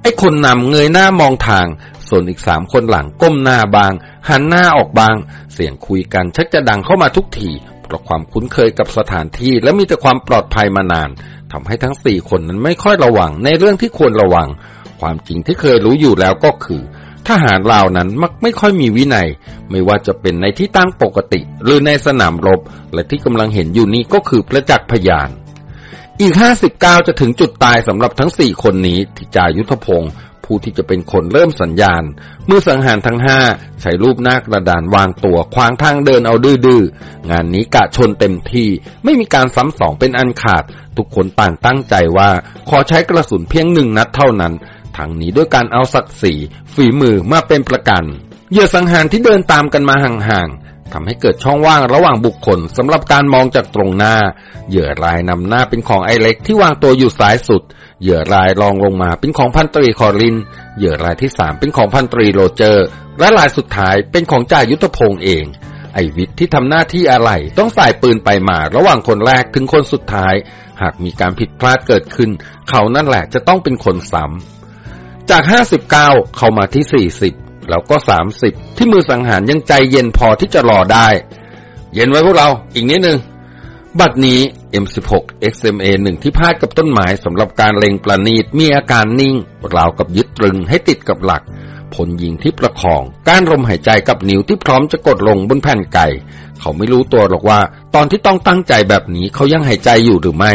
S1: ไอ้คนนำเงยหน้ามองทาง ส่วนอีกสามคนหลังก้มหน้าบาง หันหน้าออกบาง เสียงคุยกันชักจะดังเข้ามาทุกทีเพราะความคุ้นเคยกับสถานที่และมีแต่ความปลอดภัยมานานทำให้ทั้งสี่คนนั้นไม่ค่อยระวังในเรื่องที่ควรระวัง ความจริงที่เคยรู้อยู่แล้วก็คือ ทหารลาวนั้นมักไม่ค่อยมีวินัย ไม่ว่าจะเป็นในที่ตั้งปกติ หรือในสนามรบ และที่กำลังเห็นอยู่นี้ก็คือประจักษ์พยาน อีก59จะถึงจุดตายสำหรับทั้งสี่คนนี้ที่จายุทธพงศ์ผู้ที่จะเป็นคนเริ่มสัญญาณ เมื่อสังหารทั้งห้าใช้รูปหน้ากระดานวางตัวขวางทางเดินเอาดื้อ งานนี้กะชนเต็มที่ ไม่มีการซ้ำสองเป็นอันขาด ทุกคนต่างตั้งใจว่า ขอใช้กระสุนเพียงหนึ่งนัดเท่านั้น ทั้งนี้ด้วยการเอาศักดิ์ศรีฝีมือมาเป็นประกัน เหยื่อสังหารที่เดินตามกันมาห่างๆทำให้เกิดช่องว่างระหว่างบุคคลสำหรับการมองจากตรงหน้า เหยื่อรายนำหน้าเป็นของไอเล็กที่วางตัวอยู่ซ้ายสุด เหยื่อรายรองลงมาเป็นของพันตรีคอริน เหยื่อรายที่สามเป็นของพันตรีโรเจอร์ และรายสุดท้ายเป็นของจ่ายุทธพงศ์เองไอวิทย์ที่ทำหน้าที่อะไรต้องสายปืนไปมาระหว่างคนแรกถึงคนสุดท้าย หากมีการผิดพลาดเกิดขึ้น เขานั่นแหละจะต้องเป็นคนซ้ำ จาก 59 เข้ามาที่ 40 แล้วก็ 30 ที่มือสังหารยังใจเย็นพอที่จะรอได้ เย็นไว้พวกเราอีกนิดนึง บัดนี้ M16 XMA 1ที่พาดกับต้นไม้สำหรับการเล็งประณีตมีอาการนิ่ง ราวกับยึดตรึงให้ติดกับหลัก ผลยิงที่ประคอง การลมหายใจกับนิ้วที่พร้อมจะกดลงบนแผ่นไก่ เขาไม่รู้ตัวหรอกว่า ตอนที่ต้องตั้งใจแบบนี้เขายังหายใจอยู่หรือไม่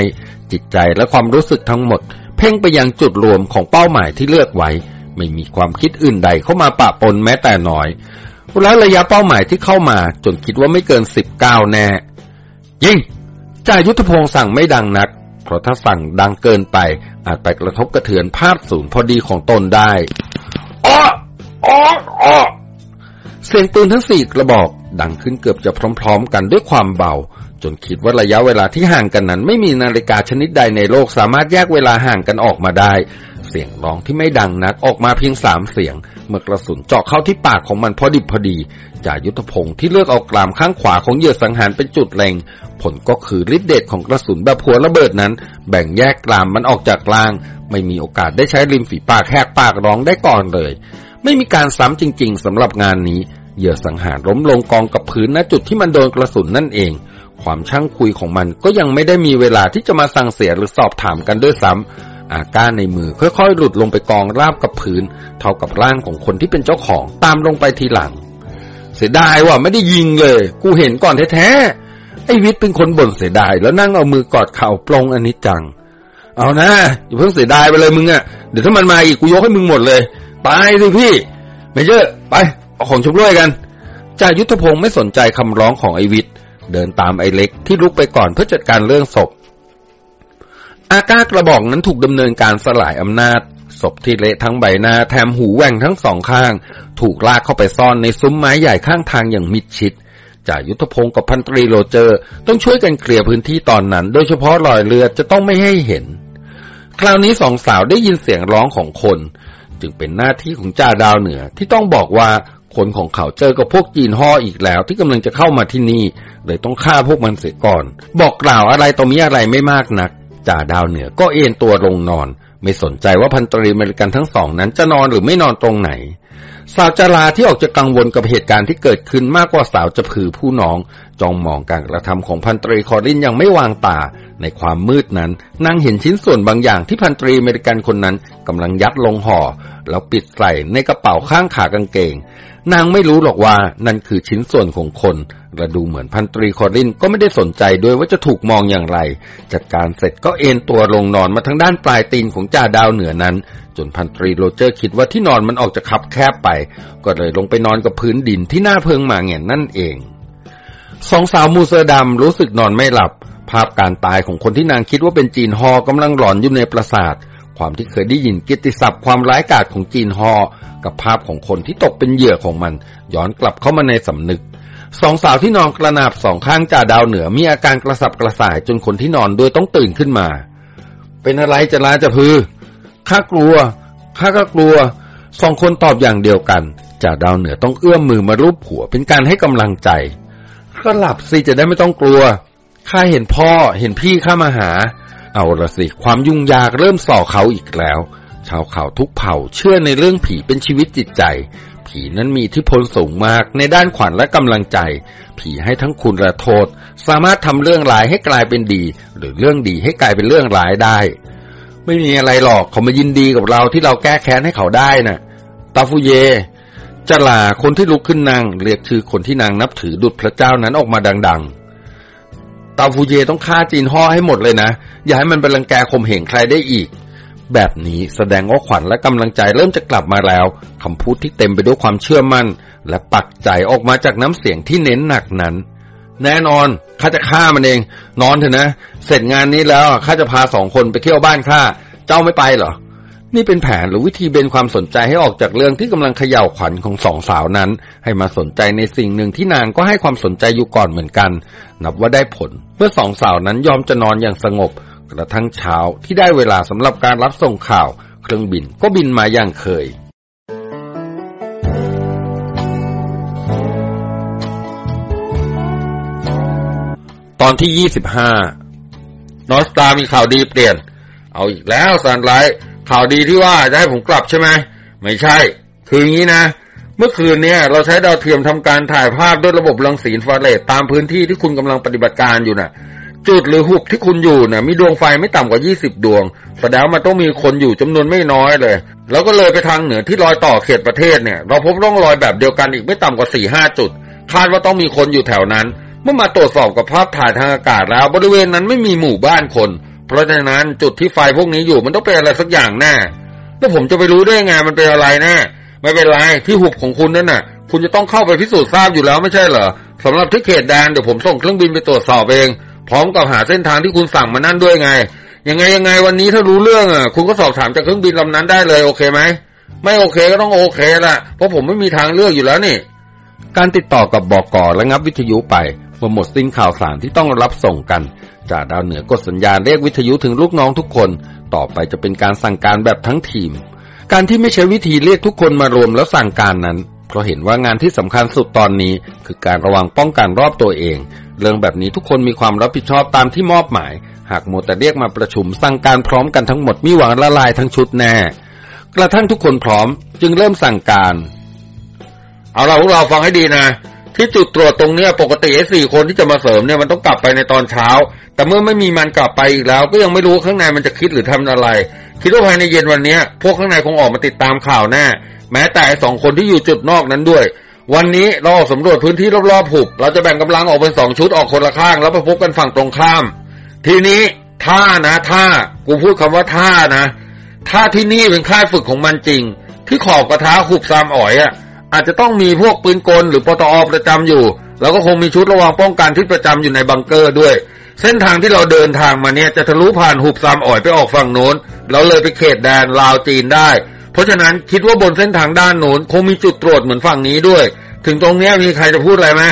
S1: จิตใจและความรู้สึกทั้งหมด เพ่งไปยังจุดรวมของเป้าหมายที่เลือกไว้ ไม่มีความคิดอื่นใดเข้ามาปะปนแม้แต่น้อย แล้วระยะเป้าหมายที่เข้ามาจนคิดว่าไม่เกินสิบเก้าแน่ ยิงจ่ายุทธพงศ์สั่งไม่ดังนัก เพราะถ้าสั่งดังเกินไป อาจไปกระทบกระเทือนภาพศูนย์พอดีของตนได้อ้ออ้ออ้อเสียงปืนทั้งสี่กระบอก ดังขึ้นเกือบจะพร้อม ๆ กันด้วยความเบา จนคิดว่าระยะเวลาที่ห่างกันนั้น ไม่มีนาฬิกาชนิดใดในโลกสามารถแยกเวลาห่างกันออกมาได้ เสียงร้องที่ไม่ดังนักออกมาเพียงสามเสียง เมื่อกระสุนเจาะเข้าที่ปากของมันพอดิบพอดีจ่ายุทธพงศ์ที่เลือกเอากรามข้างขวาของเหยื่อสังหารเป็นจุดเล็งผลก็คือฤทธิ์เดชของกระสุนแบบหัวระเบิดนั้น แบ่งแยกกรามมันออกจากกลาง ไม่มีโอกาสได้ใช้ริมฝีปากแหกปากร้องได้ก่อนเลย ไม่มีการซ้ำจริง ๆสำหรับงานนี้เหยื่อสังหารล้มลงกองกับพื้นณจุดที่มันโดนกระสุนนั่นเอง ความช่างคุยของมันก็ยังไม่ได้มีเวลาที่จะมาสั่งเสียหรือสอบถามกันด้วยซ้ำอาการในมือค่อยๆหลุดลงไปกองราบกับพื้น เท่ากับร่างของคนที่เป็นเจ้าของตามลงไปทีหลัง เสียดายว่าไม่ได้ยิงเลย กูเห็นก่อนแท้ๆไอ้วิทย์เป็นคนบ่นเสียดายแล้วนั่งเอามือกอดเข่าปลงอนิจจัง เอานะอย่าเพิ่งเสียดายไปเลยมึงอะ่ะเดี๋ยวถ้ามันมาอีกกูยกให้มึงหมดเลยตายสิพี่ Major ไปเอาของชำร่วยกันจ่ายุทธพงศ์ไม่สนใจคำร้องของไอ้วิทย์ เดินตามไอ้เล็กที่ลุกไปก่อนเพื่อจัดการเรื่องศพ อาก้ากระบอกนั้นถูกดำเนินการสลายอำนาจศพที่เละทั้งใบหน้าแถมหูแหว่งทั้งสองข้าง ถูกลากเข้าไปซ่อนในซุ้มไม้ใหญ่ข้างทางอย่างมิดชิดจ่ายุทธพงศ์กับพันตรีโรเจอร์ ต้องช่วยกันเคลียร์พื้นที่ตอนนั้น โดยเฉพาะรอยเลือดจะต้องไม่ให้เห็น คราวนี้สองสาวได้ยินเสียงร้องของคน จึงเป็นหน้าที่ของจ่าดาวเหนือที่ต้องบอกว่า คนของเขาเจอกับพวกจีนห่ออีกแล้ว ที่กำลังจะเข้ามาที่นี่เลยต้องฆ่าพวกมันเสียก่อน บอกกล่าวอะไรต่อมีอะไรไม่มากนักจ่าดาวเหนือก็เอนตัวลงนอน ไม่สนใจว่าพันตรีอเมริกันทั้งสองนั้นจะนอนหรือไม่นอนตรงไหน สาวจาราที่ออกจะกังวลกับเหตุการณ์ที่เกิดขึ้นมากกว่าสาวจะผือผู้น้อง จ้องมองการกระทำของพันตรีคอรินยังไม่วางตา ในความมืดนั้นนางเห็นชิ้นส่วนบางอย่างที่พันตรีอเมริกันคนนั้นกำลังยัดลงห่อแล้วปิดใส่ในกระเป๋าข้างขากางเกง นางไม่รู้หรอกว่านั่นคือชิ้นส่วนของคนและดูเหมือนพันตรีคอรินก็ไม่ได้สนใจด้วยว่าจะถูกมองอย่างไร จัดการเสร็จก็เอนตัวลงนอนมาทางด้านปลายตีนของจ่าดาวเหนือนั้น จนพันตรีโรเจอร์คิดว่าที่นอนมันออกจะคับแคบไป ก็เลยลงไปนอนกับพื้นดินที่หน้าเพิงหมาเงียนนั่นเอง สองสาวมูเซอร์ดำรู้สึกนอนไม่หลับ ภาพการตายของคนที่นางคิดว่าเป็นจีนฮอกำลังหลอนอยู่ในปราสาท ความที่เคยได้ยินกิตติศัพท์ความร้ายกาจของจีนฮอ กับภาพของคนที่ตกเป็นเหยื่อของมัน ย้อนกลับเข้ามาในสำนึกสองสาวที่นอนกระนาบสองข้างจ่าดาวเหนือมีอาการกระสับกระส่ายจนคนที่นอนด้วยต้องตื่นขึ้นมา เป็นอะไรจะลาจะพือข้ากลัวข้าก็กลัวสองคนตอบอย่างเดียวกันจ่าดาวเหนือต้องเอื้อมมือมารูปหัวเป็นการให้กำลังใจก็หลับสิจะได้ไม่ต้องกลัวข้าเห็นพ่อเห็นพี่ข้ามาหา เอาละสิ ความยุ่งยากเริ่มส่อเขาอีกแล้ว ชาวเขาทุกเผ่าเชื่อในเรื่องผีเป็นชีวิตจิตใจ ผีนั้นมีอิที่พลสูงมากในด้านขวัญและกำลังใจ ผีให้ทั้งคุณและโทษ สามารถทำเรื่องร้ายให้กลายเป็นดี หรือเรื่องดีให้กลายเป็นเรื่องร้ายได้ ไม่มีอะไรหรอกเขามายินดีกับเราที่เราแก้แค้นให้เขาได้นะ่ะตาฟูเยจลาคนที่ลุกขึ้นนั่งเรียกชื่อคนที่นางนับถือดุจพระเจ้านั้นออกมาดัง ๆ ตาฟูเยต้องฆ่าจีนห่อให้หมดเลยนะ อย่าให้มันเป็นรังแกข่มเหงใครได้อีก แบบนี้แสดงว่าขวัญและกำลังใจเริ่มจะกลับมาแล้วคำพูดที่เต็มไปด้วยความเชื่อมั่น และปักใจออกมาจากน้ำเสียงที่เน้นหนักนั้น แน่นอนข้าจะฆ่ามันเอง นอนเถอะนะ เสร็จงานนี้แล้วข้าจะพาสองคนไปเที่ยวบ้านข้าเจ้าไม่ไปเหรอ นี่เป็นแผนหรือวิธีเบนความสนใจให้ออกจากเรื่องที่กำลังเขย่าขวัญของสองสาวนั้น ให้มาสนใจในสิ่งหนึ่งที่นางก็ให้ความสนใจอยู่ก่อนเหมือนกัน นับว่าได้ผล เมื่อสองสาวนั้นยอมจะนอนอย่างสงบ กระทั่งเช้าที่ได้เวลาสำหรับการรับส่งข่าว เครื่องบินก็บินมาอย่างเคย
S2: ตอนที่ยี่สิบห้านอสตามีข่าวดีเปลี่ยน เอาอีกแล้วสันไลท์ ข่าวดีที่ว่าจะให้ผมกลับใช่ไหมไม่ใช่ คืออย่างนี้นะ เมื่อคืนเนี่ยเราใช้ดาวเทียมทำการถ่ายภาพด้วยระบบรังสีฟาเรดตามพื้นที่ที่คุณกำลังปฏิบัติการอยู่นะ่ะ จุดหรือหุบที่คุณอยู่นะ่ะ มีดวงไฟไม่ต่ำกว่า20ดวงแสดงว่ามันต้องมีคนอยู่จำนวนไม่น้อยเลย แล้วก็เลยไปทางเหนือที่รอยต่อเขตประเทศเนี่ย เราพบร่องรอยแบบเดียวกันอีกไม่ต่ำกว่า4ี่ห้าจุด คาดว่าต้องมีคนอยู่แถวนั้น เมื่อมาตรวจสอบกับภาพถ่ายทางอากาศแล้ว บริเวณนั้นไม่มีหมู่บ้านคน เพราะฉะนั้นจุดที่ไฟพวกนี้อยู่มันต้องเป็นอะไรสักอย่างแน่แล้วผมจะไปรู้ได้ไงมันเป็นอะไรแน่ไม่เป็นไรที่หุบของคุณนั่นน่ะ คุณจะต้องเข้าไปพิสูจน์ทราบอยู่แล้วไม่ใช่เหรอสำหรับที่เขตแดนเดี๋ยวผมส่งเครื่องบินไปตรวจสอบเอง พร้อมกับหาเส้นทางที่คุณสั่งมานั่นด้วยไง ยังไงยังไงวันนี้ถ้ารู้เรื่องอะคุณก็สอบถามจากเครื่องบินลำนั้นได้เลยโอเคไหมไม่โอเคก็ต้องโอเคละเพราะผมไม่มีทางเลือกอยู่แล้วนี่
S1: การติดต่อกับบอกกอและงับวิทยุไปเมื่อหมดสิ้นข่าวสารที่ต้องรับส่งกัน จ่าดาวเหนือกดสัญญาณเรียกวิทยุถึงลูกน้องทุกคน ต่อไปจะเป็นการสั่งการแบบทั้งทีม การที่ไม่ใช้วิธีเรียกทุกคนมารวมแล้วสั่งการนั้น เพราะเห็นว่างานที่สำคัญสุดตอนนี้ คือการระวังป้องกันรอบตัวเอง เรื่องแบบนี้ทุกคนมีความรับผิดชอบตามที่มอบหมาย หากโมแต่เรียกมาประชุมสั่งการพร้อมกันทั้งหมดมีหวังละลายทั้งชุดแน่ กระทั่งทุกคนพร้อม จึงเริ่มสั่งการ
S2: เอาเราพวกเราฟังให้ดีนะ ที่จุดตรวจตรงเนี้ยปกติไอ้สี่คนที่จะมาเสริมเนี่ยมันต้องกลับไปในตอนเช้า แต่เมื่อไม่มีมันกลับไปอีกแล้ว ก็ยังไม่รู้ข้างในมันจะคิดหรือทำอะไร คิดว่าภายในเย็นวันนี้พวกข้างในคงออกมาติดตามข่าวแน่แม้แต่สองคนที่อยู่จุดนอกนั้นด้วย วันนี้เราออกสำรวจพื้นที่รอบๆหุบ เราจะแบ่งกำลังออกเป็นสองชุดออกคนละข้าง แล้วไปพบกันฝั่งตรงข้าม ทีนี้ท่านะท่ากูพูดคำว่าท่านะถ้าที่นี่เป็นค่ายฝึกของมันจริง ที่ขอบกระทะขุบซามอ๋อยอะ อาจจะต้องมีพวกปืนกลหรือปตอประจำอยู่ แล้วก็คงมีชุดระวังป้องกันที่ประจำอยู่ในบังเกอร์ด้วย เส้นทางที่เราเดินทางมาเนี่ยจะทะลุผ่านหุบซามอ่อยไปออกฝั่งโน้นเราเลยไปเขตแดนลาวจีนได้ เพราะฉะนั้นคิดว่าบนเส้นทางด้านโน้นคงมีจุดตรวจเหมือนฝั่งนี้ด้วย ถึงตรงนี้มีใครจะพูดอะไรไหม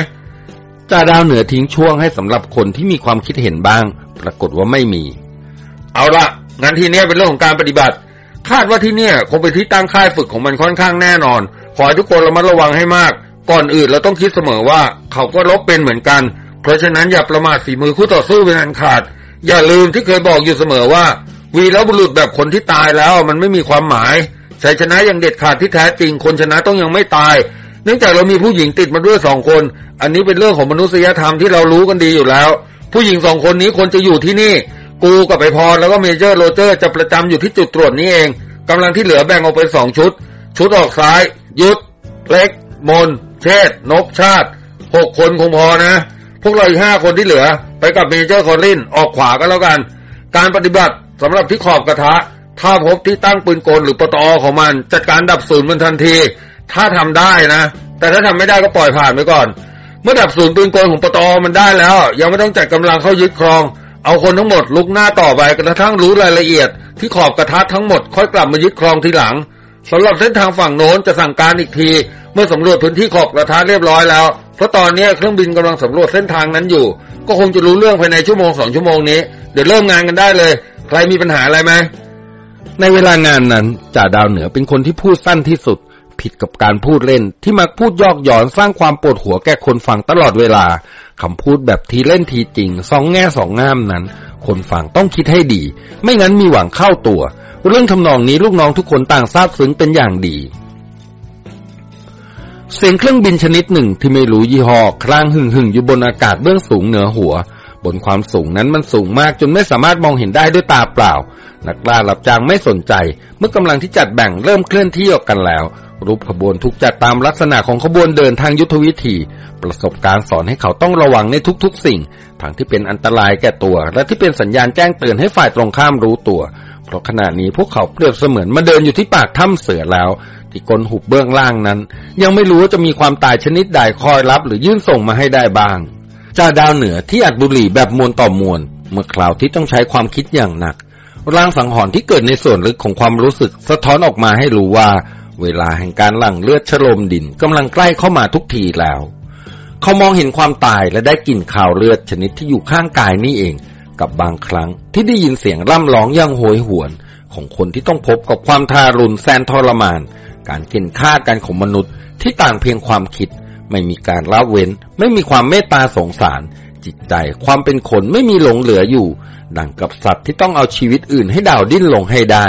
S1: จ่าดาวเหนือทิ้งช่วงให้สำหรับคนที่มีความคิดเห็นบ้าง ปรากฏว่าไม่มี
S2: เอาละงั้นทีนี้เป็นเรื่องของการปฏิบัติ คาดว่าที่เนี่ยคงเป็นที่ตั้งค่ายฝึกของมันค่อนข้างแน่นอน ขอให้ทุกคนระมัดระวังให้มาก ก่อนอื่นเราต้องคิดเสมอว่าเขาก็ลบเป็นเหมือนกัน เพราะฉะนั้นอย่าประมาทฝีมือคู่ต่อสู้เป็นอันขาด อย่าลืมที่เคยบอกอยู่เสมอว่า วีรบุรุษแบบคนที่ตายแล้วมันไม่มีความหมายชัยชนะอย่างเด็ดขาดที่แท้จริง คนชนะต้องยังไม่ตาย เนื่องจากเรามีผู้หญิงติดมาด้วยสองคน อันนี้เป็นเรื่องของมนุษยธรรมที่เรารู้กันดีอยู่แล้ว ผู้หญิงสองคนนี้ควรจะอยู่ที่นี่ กูกับไอ้พรแล้วก็ Major โรเจอร์จะประจำอยู่ที่จุดตรวจนี้เองกำลังที่เหลือแบ่งออกเป็นสองชุด ชุดออกซ้าย ยุทธ เล็ก มน เชษฐ์ นกชาติหกคนคงพอนะ พวกเราอีกห้าคนที่เหลือ ไปกับ Major คอรินออกขวาก็แล้วกัน การปฏิบัติสำหรับที่ขอบกระทะ ถ้าพบที่ตั้งปืนกลหรือปตอของมัน จัดการดับศูนย์มันทันที ถ้าทำได้นะ แต่ถ้าทำไม่ได้ก็ปล่อยผ่านไปก่อน เมื่อดับศูนย์ปืนกลของปตอมันได้แล้ว ยังไม่ต้องจัดกำลังเข้ายึดครอง เอาคนทั้งหมดลุกหน้าต่อไปกระทั่งรู้รายละเอียด ที่ขอบกระทะทั้งหมดค่อยกลับมายึดครองทีหลัง สำหรับเส้นทางฝั่งโน้นจะสั่งการอีกที เมื่อสำรวจพื้นที่ขอบกระทะเรียบร้อยแล้ว เพราะตอนนี้เครื่องบินกำลังสำรวจเส้นทางนั้นอยู่ ก็คงจะรู้เรื่องภายในชั่วโมงสองชั่วโมงนี้ เดี๋ยวเริ่มงานกันได้เลย ใครมีปัญหาอะไรไหม
S1: ในเวลางานนั้นจ่าดาวเหนือเป็นคนที่พูดสั้นที่สุด ผิดกับการพูดเล่นที่มักพูดยอกหยอนสร้างความปวดหัวแก่คนฟังตลอดเวลาคำพูดแบบทีเล่นทีจริงสองแง่สองงามนั้น คนฟังต้องคิดให้ดี ไม่งั้นมีหวังเข้าตัว เรื่องทำนองนี้ลูกน้องทุกคนต่างทราบซึ้งเป็นอย่างดี เสียงเครื่องบินชนิดหนึ่งที่ไม่รู้ยี่ห้อคลางหึ่งหึ่งอยู่บนอากาศเบื้องสูงเหนือหัว บนความสูงนั้นมันสูงมากจนไม่สามารถมองเห็นได้ด้วยตาเปล่า นักล่าหลับจางไม่สนใจ เมื่อกำลังที่จัดแบ่งเริ่มเคลื่อนที่ออกกันแล้ว รูปขบวนถูกจัดตามลักษณะของขบวนเดินทางยุทธวิธี ประสบการณ์สอนให้เขาต้องระวังในทุกๆ สิ่งทั้งที่เป็นอันตรายแก่ตัว และที่เป็นสัญญาณแจ้งเตือนให้ฝ่ายตรงข้ามรู้ตัว เพราะขณะนี้พวกเขาเปรียบเสมือนมาเดินอยู่ที่ปากถ้ำเสือแล้ว ที่กลหุบเบื้องล่างนั้น ยังไม่รู้ว่าจะมีความตายชนิดใดคอยรับ หรือยื่นส่งมาให้ได้บ้างจ่าดาวเหนือที่อัดบุหรี่แบบมวลต่อมวลเมื่อคราวที่ต้องใช้ความคิดอย่างหนักร่างสังหรณ์ที่เกิดในส่วนลึกของความรู้สึกสะท้อนออกมาให้รู้ว่า เวลาแห่งการหลั่งเลือดชโลมดินกำลังใกล้เข้ามาทุกทีแล้ว เขามองเห็นความตายและได้กลิ่นข่าวเลือดชนิดที่อยู่ข้างกายนี่เอง กับบางครั้งที่ได้ยินเสียงร่ำร้องอย่างโหยหวน ของคนที่ต้องพบกับความทารุณแสนทรมาน การกินฆ่ากันของมนุษย์ที่ต่างเพียงความคิด ไม่มีการละเว้น ไม่มีความเมตตาสงสาร จิตใจความเป็นคนไม่มีหลงเหลืออยู่ ดังกับสัตว์ที่ต้องเอาชีวิตอื่นให้ด่าวดิ้นลงให้ได้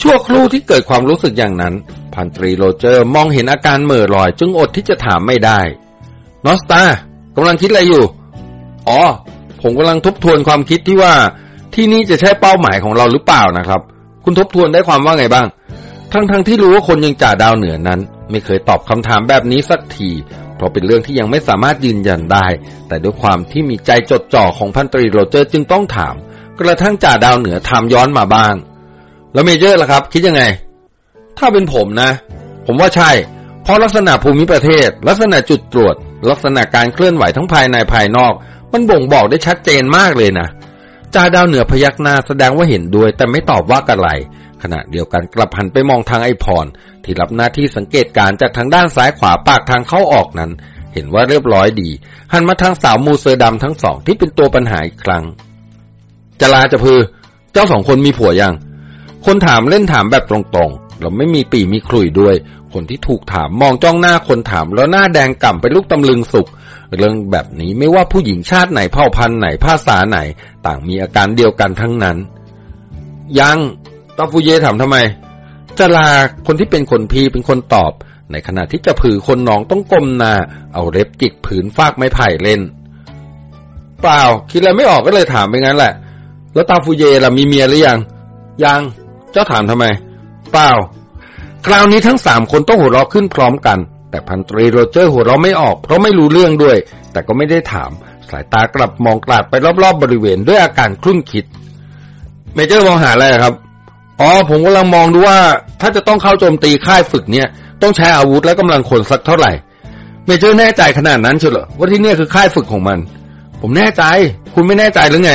S1: ชั่วครู่ที่เกิดความรู้สึกอย่างนั้นพันตรีโรเจอร์มองเห็นอาการเหม่อลอยจึงอดที่จะถามไม่ได้ North Star กำลังคิดอะไรอยู่ อ๋อ ผมกำลังทบทวนความคิดที่ว่าที่นี่จะใช่เป้าหมายของเราหรือเปล่านะครับ คุณทบทวนได้ความว่าไงบ้าง ทั้งๆทที่รู้ว่าคนยังจ่าดาวเหนือนั้น ไม่เคยตอบคำถามแบบนี้สักที เพราะเป็นเรื่องที่ยังไม่สามารถยืนยันได้ แต่ด้วยความที่มีใจจดจ่อของพันตรีโรเจอร์จึงต้องถาม กระทั่งจ่าดาวเหนือถามย้อนมาบ้าง แล้วเมเจอร์ล่ะครับ คิดยังไง ถ้าเป็นผมนะ ผมว่าใช่ เพราะลักษณะภูมิประเทศ ลักษณะจุดตรวจ ลักษณะการเคลื่อนไหวทั้งภายในภายนอก มันบ่งบอกได้ชัดเจนมากเลยนะจ่าดาวเหนือพยักหน้าแสดงว่าเห็นด้วย แต่ไม่ตอบว่ากันไร ขณะเดียวกันกลับหันไปมองทางไอพร ที่รับหน้าที่สังเกตการจากทางด้านซ้ายขวาปากทางเข้าออกนั้น เห็นว่าเรียบร้อยดี หันมาทางสาวมูเซอร์ดำทั้งสองที่เป็นตัวปัญหาอีกครั้งจะลาจะพือ เจ้าสองคนมีผัวยัง คนถามเล่นถามแบบตรงๆเราไม่มีปีมีคลุยด้วย คนที่ถูกถามมองจ้องหน้าคนถาม แล้วหน้าแดงก่ำไปลูกตำลึงสุก เรื่องแบบนี้ไม่ว่าผู้หญิงชาติไหนเผ่าพันธุ์ไหนภาษาไหน ต่างมีอาการเดียวกันทั้งนั้น ยังตาฟูเยถามทำไมจลาคนที่เป็นคนพีเป็นคนตอบ ในขณะที่จะผือคนน้องต้องก้มหน้า เอาเล็บจิกผืนฟากไม้ไผ่เล่น เปล่า คิดอะไรไม่ออกก็เลยถามไปงั้นแหละ แล้วตาฟูเยล่ะมีเมียหรือยัง ยัง เจ้าถามทำไม เปล่า คราวนี้ทั้งสามคนต้องหัวเราะขึ้นพร้อมกัน แต่พันตรีโรเจอร์หัวเราะไม่ออก เพราะไม่รู้เรื่องด้วย แต่ก็ไม่ได้ถาม สายตากลับมองกราดไปรอบๆบริเวณด้วยอาการครุ่นคิด Major มองหาอะไรครับ อ๋อ ผมกำลังมองดูว่า ถ้าจะต้องเข้าโจมตีค่ายฝึกเนี่ย ต้องใช้อาวุธและกำลังคนสักเท่าไหร่ Major แน่ใจขนาดนั้นเชียวเหรอว่าที่นี่คือค่ายฝึกของมัน ผมแน่ใจ คุณไม่แน่ใจหรือไง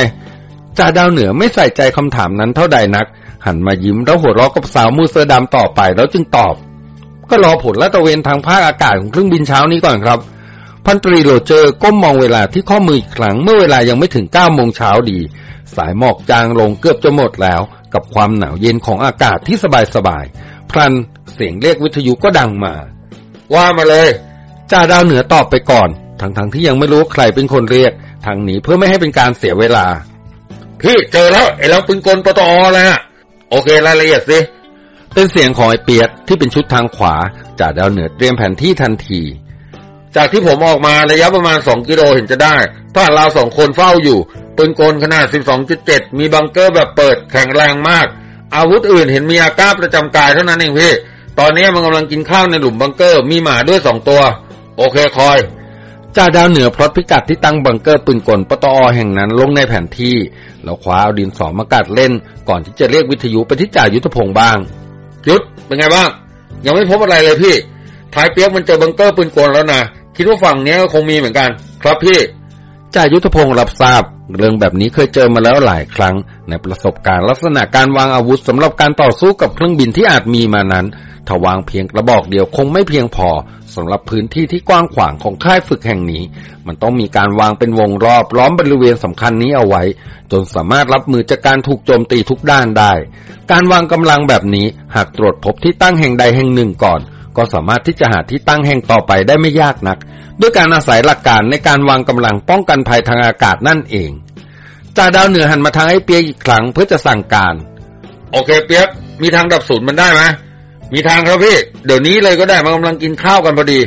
S1: จ่าดาวเหนือไม่ใส่ใจคำถามนั้นเท่าใดนัก หันมายิ้มแล้วหัวเราะกับสาวมูเซอร์ดำต่อไปแล้วจึงตอบ ก็รอผลลาดตะเวนทางภาคอากาศของเครื่องบินเช้านี้ก่อนครับ พันตรีโรเจอร์ก้มมองเวลาที่ข้อมืออีกครั้งเมื่อเวลายังไม่ถึงเก้าโมงเช้าดี สายหมอกจางลงเกือบจะหมดแล้ว กับความหนาวเย็นของอากาศที่สบายๆพลันเสียงเรียกวิทยุก็ดังมา
S2: ว่ามาเลย
S1: จ่าดาวเหนือตอบไปก่อน ทั้งๆทที่ยังไม่รู้ใครเป็นคนเรียกทางหนีเพื่อไม่ให้เป็นการเสียเวลา
S2: พี่เจอแล้วไอ้เราปืนกลปตอแล้ว โอเครายละเอียดสิ
S1: เป็นเสียงของไอ้เปี๊ยกที่เป็นชุดทางขวาจ่าดาวเหนือเตรียมแผนที่ทันที
S2: จากที่ผมออกมาระยะประมาณ 2 กิโลเห็นจะได้ทหารลาวสองคนเฝ้าอยู่ปืนกลขนาด 12.7 มีบังเกอร์แบบเปิดแข็งแรงมาก อาวุธอื่นเห็นมีอาก้าประจำกายเท่านั้นเองพี่ ตอนนี้มันกำลังกินข้าวในหลุมบังเกอร์ มีหมาด้วยสองตัว โอเคคอย
S1: จ่าดาวเหนือพลอตพิกัดที่ตั้งบังเกอร์ปืนกลปตอแห่งนั้นลงในแผนที่แล้วคว้าเอาดินสอมากัดเล่น ก่อนที่จะเรียกวิทยุไปที่จ่ายุทธพงศ์บ้าง
S2: ยุดเป็นไงบ้าง ยังไม่พบอะไรเลยพี่ ท้ายเปียกมันเจอบังเกอร์ปืนกลแล้วนะ คิดว่าฝั่งเนี้ยก็คงมีเหมือนกัน ครับพี่
S1: จ่ายุทธพงศ์รับทราบ เรื่องแบบนี้เคยเจอมาแล้วหลายครั้ง ในประสบการณ์ลักษณะการวางอาวุธสำหรับการต่อสู้กับเครื่องบินที่อาจมีมานั้นถ้าวางเพียงกระบอกเดียวคงไม่เพียงพอสำหรับพื้นที่ที่กว้างขวางของค่ายฝึกแห่งนี้ มันต้องมีการวางเป็นวงรอบล้อมบริเวณสำคัญนี้เอาไว้ จนสามารถรับมือจากการถูกโจมตีทุกด้านได้ การวางกำลังแบบนี้หากตรวจพบที่ตั้งแห่งใดแห่งหนึ่งก่อน ก็สามารถที่จะหาที่ตั้งแห่งต่อไปได้ไม่ยากนัก ด้วยการอาศัยหลักการในการวางกำลังป้องกันภัยทางอากาศนั่นเอง จ่าดาวเหนือหันมาทางไอ้เปียกอีกครั้งเพื่อจะสั่งการ
S2: โอเค เปียกมีทางดับศูนย์มันได้ไหมมีทางครับพี่ เดี๋ยวนี้เลยก็ได้มันกำลังกินข้าวกันพอดี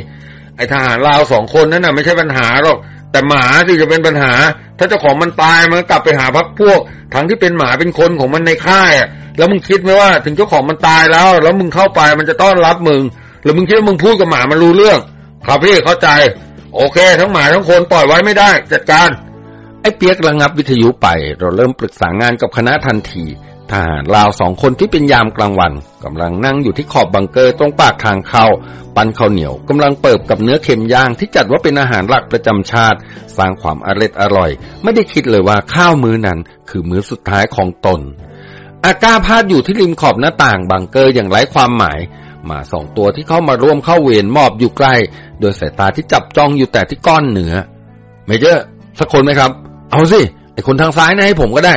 S2: ไอทหารลาวสองคนนั้นน่ะไม่ใช่ปัญหาหรอกแต่หมาสิจะเป็นปัญหา ถ้าเจ้าของมันตายมันกลับไปหาพักพวก ทั้งที่เป็นหมาเป็นคนของมันในค่ายแล้วมึงคิดไหมว่า ถึงเจ้าของมันตายแล้ว แล้วมึงเข้าไปมันจะต้อนรับมึง หรือมึงคิดว่ามึงพูดกับหมามันรู้เรื่อง ครับพี่เข้าใจ โอเค ทั้งหมาทั้งคนปล่อยไว้ไม่ได้ จัดการ
S1: อ้เปียกระงับวิทยุไป เราเริ่มปรึกษางานกับคณะทันทีทหารลาวสองคนที่เป็นยามกลางวันกำลังนั่งอยู่ที่ขอบบังเกอร์ตรงปากทางเข้า ปั้นข้าวเหนียวกำลังเปิบกับเนื้อเค็มย่างที่จัดว่าเป็นอาหารหลักประจำชาติ สร้างความอร่อยอร่อย ไม่ได้คิดเลยว่าข้าวมื้อนั้น คือมื้อสุดท้ายของตน อาก้าพาดอยู่ที่ริมขอบหน้าต่างบังเกอร์อย่างไร้ความหมายหมาสองตัวที่เข้ามาร่วมเข้าเวรหมอบอยู่ใกล้ โดยสายตาที่จับจ้องอยู่แต่ที่ก้อนเนื้อ Majorสักคนไหมครับ เอาสิไอคนทางซ้ายนะให้ผมก็ได้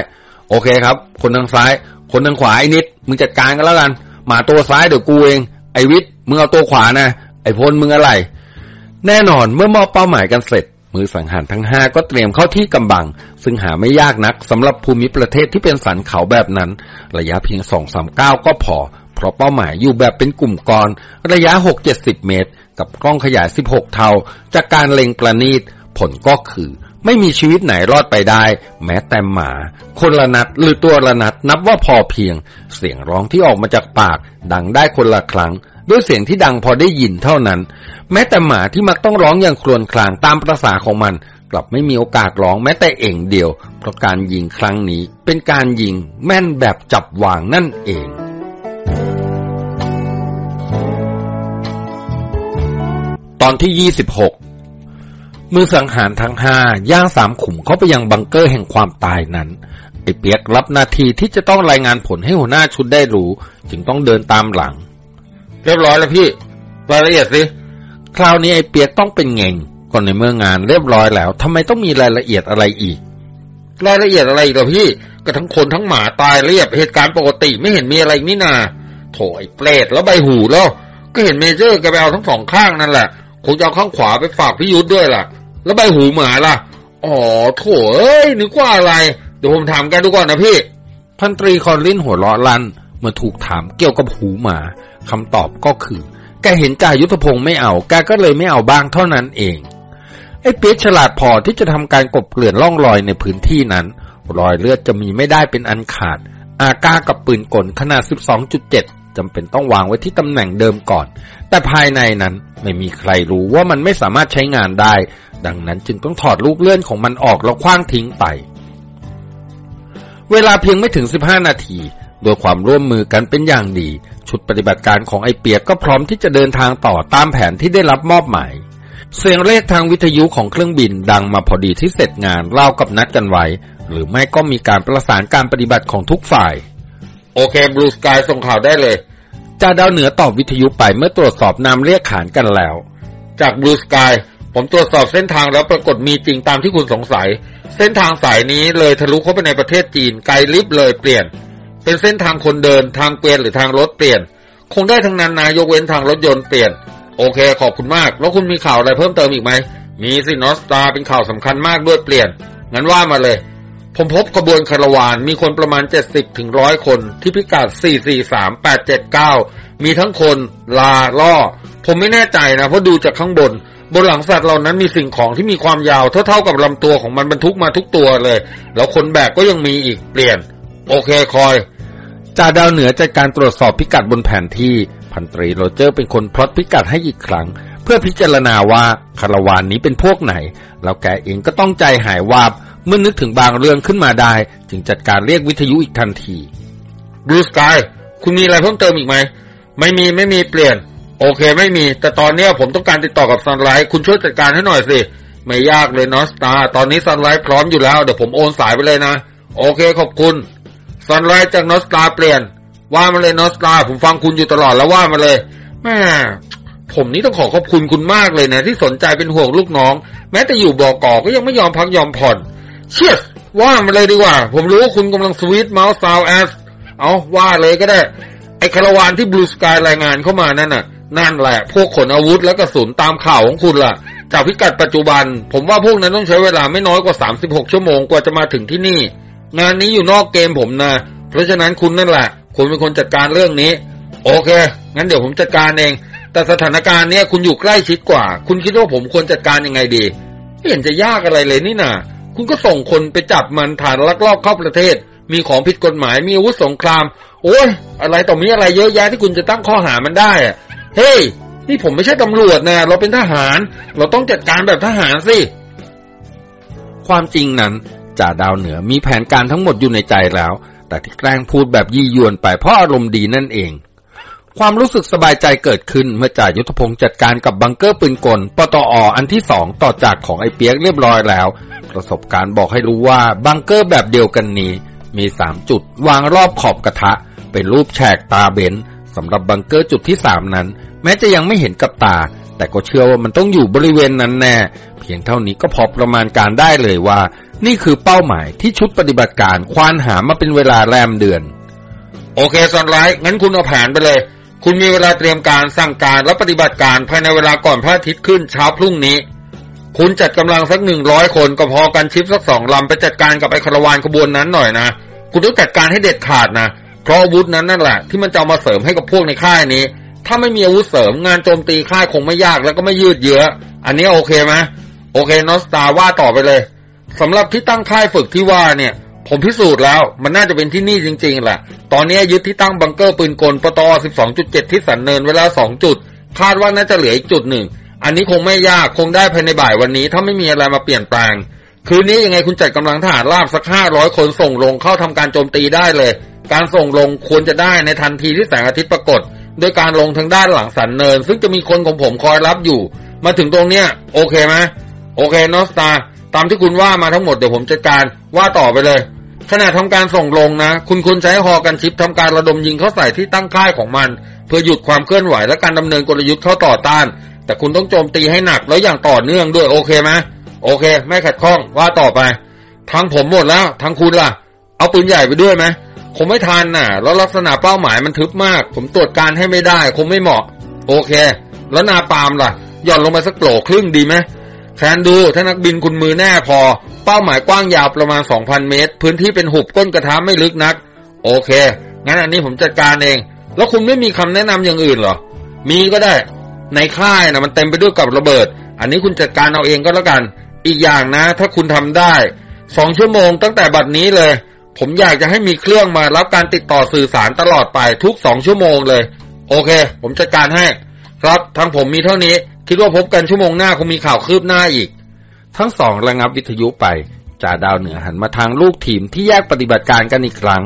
S1: โอเคครับ คนทางซ้าย คนทางขวาไอ้นิดมึงจัดการกันแล้วกัน หมาตัวซ้ายเดี๋ยวกูเอง ไอวิทย์มึงเอาตัวขวานะ ไอพลมึงอะไร แน่นอนเมื่อมอบเป้าหมายกันเสร็จ มือสังหารทั้งห้าก็เตรียมเข้าที่กำบัง ซึ่งหาไม่ยากนักสำหรับภูมิประเทศที่เป็นสันเขาแบบนั้น ระยะเพียงสองสามก้าวก็พอ เพราะเป้าหมายอยู่แบบเป็นกลุ่มกรระยะหกเจ็ดสิบเมตร กับกล้องขยายสิบหกเท่า จากการเล็งประณีตผลก็คือ ไม่มีชีวิตไหนรอดไปได้ แม้แต่หมา คนละนัดหรือตัวละนัดนับว่าพอเพียง เสียงร้องที่ออกมาจากปาก ดังได้คนละครั้ง ด้วยเสียงที่ดังพอได้ยินเท่านั้น แม้แต่หมาที่มักต้องร้องอย่างครวญครางตามประษาของมัน กลับไม่มีโอกาสร้องแม้แต่เองเดียว เพราะการยิงครั้งนี้ เป็นการยิงแม่นแบบจับวางนั่นเองตอนที่ 26 มือสังหารทั้งห้าย่างสามขุมเข้าไปยังบังเกอร์แห่งความตายนั้นไอเปียกรับหน้าที่ที่จะต้องรายงานผลให้หัวหน้าชุดได้รู้ จึงต้องเดินตามหลัง
S2: เรียบร้อยแล้วพี่รายละเอียดสิ
S1: คราวนี้ไอเปียกต้องเป็นเงงก่อนในเมื่องานเรียบร้อยแล้วทำไมต้องมีรายละเอียดอะไรอีก
S2: รายละเอียดอะไรอีกเหรอพี่ก็ทั้งคนทั้งหมาตายเรียบเหตุการณ์ปกติไม่เห็นมีอะไรนี่นาโถไอ้เปรตแล้วใบหูล่ะ ก็เห็น Major แกไปเอาทั้งสองข้างนั่นแหละคงจะเอาข้างขวาไปฝากพี่ยุทธด้วยล่ะ แล้วใบหูหมาล่ะ อ๋อโถเอ้ย นึกว่าอะไร เดี๋ยวผมถามแกดูก่อนนะพี่
S1: พันตรีคอนลินหัวเราะลั่นเมื่อถูกถามเกี่ยวกับหูหมาคำตอบก็คือ แกเห็นจ่ายุทธพงศ์ไม่เอา แกก็เลยไม่เอาบ้างเท่านั้นเอง ไอ้เปี๊ยกฉลาดพอที่จะทำการกลบเกลื่อนร่องรอยในพื้นที่นั้น รอยเลือดจะมีไม่ได้เป็นอันขาด อากากับปืนกลขนาด 12.7 จำเป็นต้องวางไว้ที่ตำแหน่งเดิมก่อน แต่ภายในนั้นไม่มีใครรู้ว่ามันไม่สามารถใช้งานได้ ดังนั้นจึงต้องถอดลูกเลื่อนของมันออกแล้วคว้างทิ้งไป เวลาเพียงไม่ถึง 15 นาทีโดยความร่วมมือกันเป็นอย่างดี ชุดปฏิบัติการของไอเปียกก็พร้อมที่จะเดินทางต่อตามแผนที่ได้รับมอบหมาย เสียงเรียกทางวิทยุของเครื่องบินดังมาพอดีที่เสร็จงานเล่ากับนัดกันไว้ หรือไม่ก็มีการประสานการปฏิบัติของทุกฝ่าย
S2: โอเคบลูสกายส่งข่าวได้เลย
S1: จ่าดาวเหนือตอบวิทยุไปเมื่อตรวจสอบนามเรียกขานกันแล้ว
S2: จากบลูสกายผมตรวจสอบเส้นทางแล้วปรากฏมีจริงตามที่คุณสงสัย เส้นทางสายนี้เลยทะลุเข้าไปในประเทศจีนไกลลิบเลยเปลี่ยน เป็นเส้นทางคนเดินทางเกวียนหรือทางรถเปลี่ยน คงได้ทั้งนั้นนายกเว้นทางรถยนต์เปลี่ยน โอเค ขอบคุณมาก แล้วคุณมีข่าวอะไรเพิ่มเติมอีกไหมมีสินอสตาเป็นข่าวสำคัญมากด้วยเปลี่ยนงั้นว่ามาเลย ผมพบขบวนคาราวานมีคนประมาณ 70ถึงร้อยคน ที่พิกัด 443879 มีทั้งคน ลาล่อ ผมไม่แน่ใจนะ เพราะดูจากข้างบน บนหลังสัตว์เหล่านั้นมีสิ่งของที่มีความยาวเท่าๆกับลำตัวของมันบรรทุกมาทุกตัวเลย แล้วคนแบกก็ยังมีอีกเปลี่ยน โอเคคอย
S1: จ่าดาวเหนือจัดการตรวจสอบพิกัดบนแผนที่พันตรีโรเจอร์เป็นคนพลอตพิกัดให้อีกครั้ง เพื่อพิจารณาว่าคาราวานนี้เป็นพวกไหน แล้วแกเองก็ต้องใจหายวาบ เมื่อนึกถึงบางเรื่องขึ้นมาได้ จึงจัดการเรียกวิทยุอีกทันที
S2: Blue Sky คุณมีอะไรเพิ่มเติมอีกไหม ไม่มีไม่มีเปลี่ยน โอเค ไม่มี แต่ตอนนี้ผมต้องการติดต่อกับ Sunlight คุณช่วยจัดการให้หน่อยสิ ไม่ยากเลย North Star ตอนนี้ Sunlight พร้อมอยู่แล้ว เดี๋ยวผมโอนสายไปเลยนะ โอเค ขอบคุณSunlight จาก North Star เปลี่ยน ว่ามาเลย North Star ผมฟังคุณอยู่ตลอดแล้วว่ามาเลยแหมผมนี่ต้องขอขอบคุณคุณมากเลยนะ ที่สนใจเป็นห่วงลูกน้อง แม้แต่อยู่บอกอก็ยังไม่ยอมพักยอมผ่อน เชี่ยว่ามาเลยดีกว่า ผมรู้ว่าคุณกำลัง sweet mouth sour ass เอาว่าเลยก็ได้ ไอ้คาราวานที่ Blue Sky รายงานเข้ามานั่นน่ะ นั่นแหละ พวกขนอาวุธและกระสุนตามข่าวของคุณล่ะ จากพิกัดปัจจุบัน ผมว่าพวกนั้นต้องใช้เวลาไม่น้อยกว่า 36 ชั่วโมงกว่าจะมาถึงที่นี่ งานนี้อยู่นอกเกมผมนะ เพราะฉะนั้นคุณนั่นแหละ คุณเป็นคนจัดการเรื่องนี้ โอเค งั้นเดี๋ยวผมจัดการเอง แต่สถานการณ์เนี้ยคุณอยู่ใกล้ชิดกว่า คุณคิดว่าผมควรจัดการยังไงดีไม่เห็นจะยากอะไรเลยนี่นา คุณก็ส่งคนไปจับมันฐานลักลอบเข้าประเทศ มีของผิดกฎหมายมีอาวุธสงคราม โอ้ยอะไรต่อมีอะไรเยอะแยะที่คุณจะตั้งข้อหามันได้อะเฮ้ยนี่ผมไม่ใช่ตำรวจนะ เราเป็นทหาร เราต้องจัดการแบบทหารสิ
S1: ความจริงนั้นจ่าดาวเหนือมีแผนการทั้งหมดอยู่ในใจแล้ว แต่ที่แกล้งพูดแบบยี่ยวนไปเพราะอารมณ์ดีนั่นเอง ความรู้สึกสบายใจเกิดขึ้นเมื่อจ่ายุทธพงศ์จัดการกับบังเกอร์ปืนกลปตออันที่สองต่อจากของไอ้เปียกเรียบร้อยแล้ว ประสบการณ์บอกให้รู้ว่าบังเกอร์แบบเดียวกันนี้ มีสามจุดวางรอบขอบกระทะ เป็นรูปแฉกตาเบนสำหรับบังเกอร์จุดที่สามนั้น แม้จะยังไม่เห็นกับตา แต่ก็เชื่อว่ามันต้องอยู่บริเวณนั้นแน่ เพียงเท่านี้ก็พอประมาณการได้เลยว่า นี่คือเป้าหมายที่ชุดปฏิบัติการควานหามาเป็นเวลาแรมเดือน
S2: โอเคซันไลท์งั้นคุณเอาแผนไปเลย คุณมีเวลาเตรียมการสั่งการและปฏิบัติการภายในเวลาก่อนพระอาทิตย์ขึ้นเช้าพรุ่งนี้ คุณจัดกำลังสักหนึ่งร้อยคนก็พอกันชิปสักสองลำไปจัดการกับไอ้คารวานขบวนนั้นหน่อยนะ คุณต้องจัดการให้เด็ดขาดนะ เพราะอาวุธนั้นนั่นแหละ ที่มันจะมาเสริมให้กับพวกในค่ายนี้ ถ้าไม่มีอาวุธเสริมงานโจมตีค่ายคงไม่ยากแล้วก็ไม่ยืดเยื้อ อันนี้โอเคไหมโอเคนอสตาว่าต่อไปเลยสำหรับที่ตั้งค่ายฝึกที่ว่าเนี่ย ผมพิสูจน์แล้ว มันน่าจะเป็นที่นี่จริงๆแหละ ตอนนี้ยึดที่ตั้งบังเกอร์ปืนกลปตอ 12.7 ที่สันเนินเวลา 2 จุด คาดว่าน่าจะเหลืออีกจุดหนึ่ง อันนี้คงไม่ยากคงได้ภายในบ่ายวันนี้ ถ้าไม่มีอะไรมาเปลี่ยนแปลง คืนนี้ยังไงคุณจัดกำลังทหารราบสักห้าร้อยคนส่งลงเข้าทำการโจมตีได้เลย การส่งลงควรจะได้ในทันทีที่แสงอาทิตย์ปรากฏโดยการลงทางด้านหลังสันเนิน ซึ่งจะมีคนของผมคอยรับอยู่ มาถึงตรงเนี้ย โอเคไหมโอเค นอสตา ตามที่คุณว่ามาทั้งหมดเดี๋ยวผมจัดการว่าต่อไปเลยขณะทำการส่งลงนะ คุณควรใช้ฮอกันชิปทำการระดมยิงเข้าใส่ที่ตั้งค่ายของมัน เพื่อหยุดความเคลื่อนไหวและการดำเนินกลยุทธ์เข้าต่อต้าน แต่คุณต้องโจมตีให้หนักแล้วอย่างต่อเนื่องด้วยโอเคไหมโอเค ไม่ขัดข้องว่าต่อไปทางผมหมดแล้วทางคุณล่ะ เอาปืนใหญ่ไปด้วยไหมคงไม่ทันน่ะ แล้วลักษณะเป้าหมายมันทึบมาก ผมตรวจการให้ไม่ได้ คงไม่เหมาะ โอเค แล้วนาปาล์มล่ะหย่อนลงไปสักโปรครึ่งดีไหม แทนดูถ้านักบินคุณมือแน่พอ เป้าหมายกว้างยาวประมาณ 2,000 เมตร พื้นที่เป็นหุบก้นกระทะไม่ลึกนัก โอเค งั้นอันนี้ผมจัดการเอง แล้วคุณไม่มีคำแนะนำอย่างอื่นหรอ มีก็ได้ ในค่ายนะมันเต็มไปด้วยกับระเบิด อันนี้คุณจัดการเอาเองก็แล้วกัน อีกอย่างนะ ถ้าคุณทำได้สองชั่วโมงตั้งแต่บัดนี้เลย ผมอยากจะให้มีเครื่องมารับการติดต่อสื่อสารตลอดไปทุกสองชั่วโมงเลย โอเค ผมจัดการให้ ครับทางผมมีเท่านี้ คิดว่าพบกันชั่วโมงหน้าคงมีข่าวคืบหน้าอีก
S1: ทั้งสองระงับวิทยุไปจ่าดาวเหนือหันมาทางลูกทีมที่แยกปฏิบัติการกันอีกครั้ง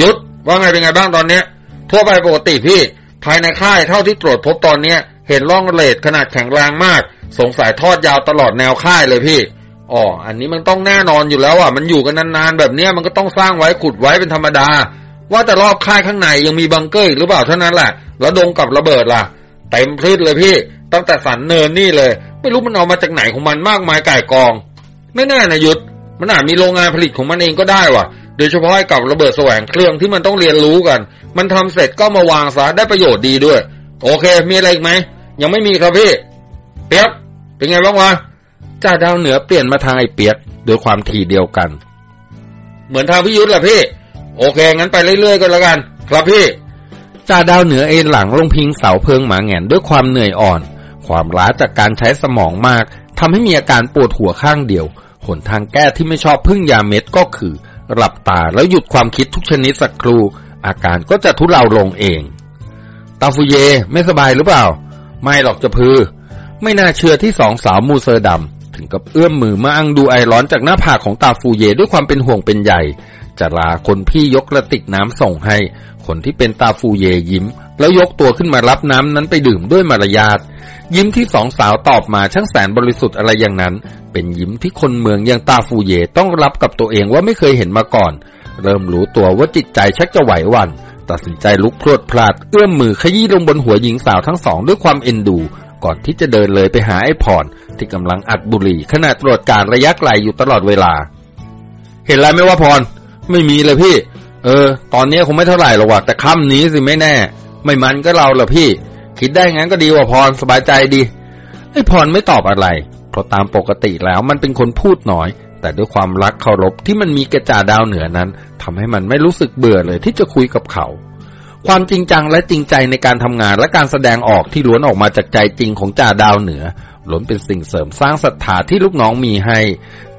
S2: ยุดว่าไงเป็นไงบ้างตอนเนี้ย ทั่วไปปกติพี่ ภายในค่ายเท่าที่ตรวจพบตอนเนี้ย เห็นร่องเลดขนาดแข็งแรงมาก สงสัยทอดยาวตลอดแนวค่ายเลยพี่อ๋ออันนี้มันต้องแน่นอนอยู่แล้วอะมันอยู่กันนานๆแบบเนี้ยมันก็ต้องสร้างไว้ขุดไว้เป็นธรรมดา ว่าแต่รอบค่ายข้างในยังมีบังเกอร์อีกหรือเปล่าเท่านั้นแหละแล้วดงกับระเบิดล่ะ เต็มพืชเลยพี่ ตั้งแต่สันเนินนี่เลย ไม่รู้มันเอามาจากไหนของมันมากมายไก่กอง ไม่แน่นะยุทธมันอาจมีโรงงานผลิตของมันเองก็ได้ว่ะ โดยเฉพาะกับระเบิดแสวงเครื่องที่มันต้องเรียนรู้กัน มันทำเสร็จก็มาวางซะได้ประโยชน์ดีด้วย โอเค มีอะไรอีกไหม ยังไม่มีครับพี่ เปียก เป็นไงบ้างวะ
S1: จ่าดาวเหนือเปลี่ยนมาทางไอ้เปียกโดยความทีเดียวกัน
S2: เหมือนทางพิยุทธ์แหละพี่ โอเค งั้นไปเรื่อยๆก็แล้วกัน ครับพี่
S1: จ่าดาวเหนือเอนหลังลงพิงเสาเพิงหมาแงนด้วยความเหนื่อยอ่อน ความล้าจากการใช้สมองมากทำให้มีอาการปวดหัวข้างเดียว หนทางแก้ที่ไม่ชอบพึ่งยาเม็ดก็คือ หลับตาแล้วหยุดความคิดทุกชนิดสักครู่ อาการก็จะทุเลาลงเอง ตาฟูเยไม่สบายหรือเปล่า ไม่หรอกจะพือ ไม่น่าเชื่อที่สองสาวมูเซอร์ดำถึงกับเอื้อมมือมาอังดูไอร้อนจากหน้าผากของตาฟูเยด้วยความเป็นห่วงเป็นใหญ่จะลาคนพี่ยกกระติกน้ำส่งให้ คนที่เป็นตาฟูเยยิ้ม แล้วยกตัวขึ้นมารับน้ำนั้นไปดื่มด้วยมารยาท ยิ้มที่สองสาวตอบมาช่างแสนบริสุทธิ์อะไรอย่างนั้น เป็นยิ้มที่คนเมืองอย่างตาฟูเยต้องรับกับตัวเองว่าไม่เคยเห็นมาก่อน เริ่มรู้ตัวว่าจิตใจชักจะไหววัน ตัดสินใจลุกพรวดพลาดเอื้อมมือขยี้ลงบนหัวหญิงสาวทั้งสองด้วยความเอ็นดู ก่อนที่จะเดินเลยไปหาไอ้พรที่กำลังอัดบุหรี่ขณะตรวจการระยะไกลอยู่ตลอดเวลา เห็นไรไหมว่าพร ไม่มีเลยพี่ เออ ตอนนี้คงไม่เท่าไหร่หรอกว่าแต่ค่ำนี้สิไม่แน่ ไม่มันก็เราเหรอพี่ คิดได้งั้นก็ดีว่าพรสบายใจดีไอ้พรไม่ตอบอะไรเพราะตามปกติแล้วมันเป็นคนพูดน้อย แต่ด้วยความรักเคารพที่มันมีกระจาดาวเหนือนั้นทำให้มันไม่รู้สึกเบื่อเลยที่จะคุยกับเขา ความจริงจังและจริงใจในการทำงานและการแสดงออกที่ล้วนออกมาจากใจจริงของจ่าดาวเหนือล้วนเป็นสิ่งเสริมสร้างศรัทธาที่ลูกน้องมีให้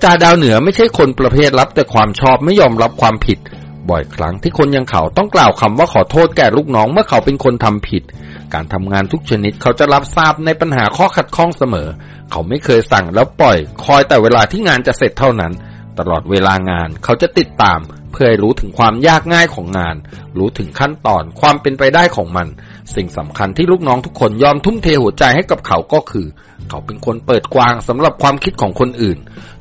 S1: จ่าดาวเหนือไม่ใช่คนประเภทรับแต่ความชอบไม่ยอมรับความผิด บ่อยครั้งที่คนยังเขาต้องกล่าวคำว่าขอโทษแก่ลูกน้องเมื่อเขาเป็นคนทำผิด การทำงานทุกชนิดเขาจะรับทราบในปัญหาข้อขัดข้องเสมอ เขาไม่เคยสั่งแล้วปล่อย คอยแต่เวลาที่งานจะเสร็จเท่านั้น ตลอดเวลางานเขาจะติดตาม เพื่อให้รู้ถึงความยากง่ายของงาน รู้ถึงขั้นตอนความเป็นไปได้ของมัน สิ่งสำคัญที่ลูกน้องทุกคนยอมทุ่มเทหัวใจให้กับเขาก็คือเขาเป็นคนเปิดกว้างสำหรับความคิดของคนอื่น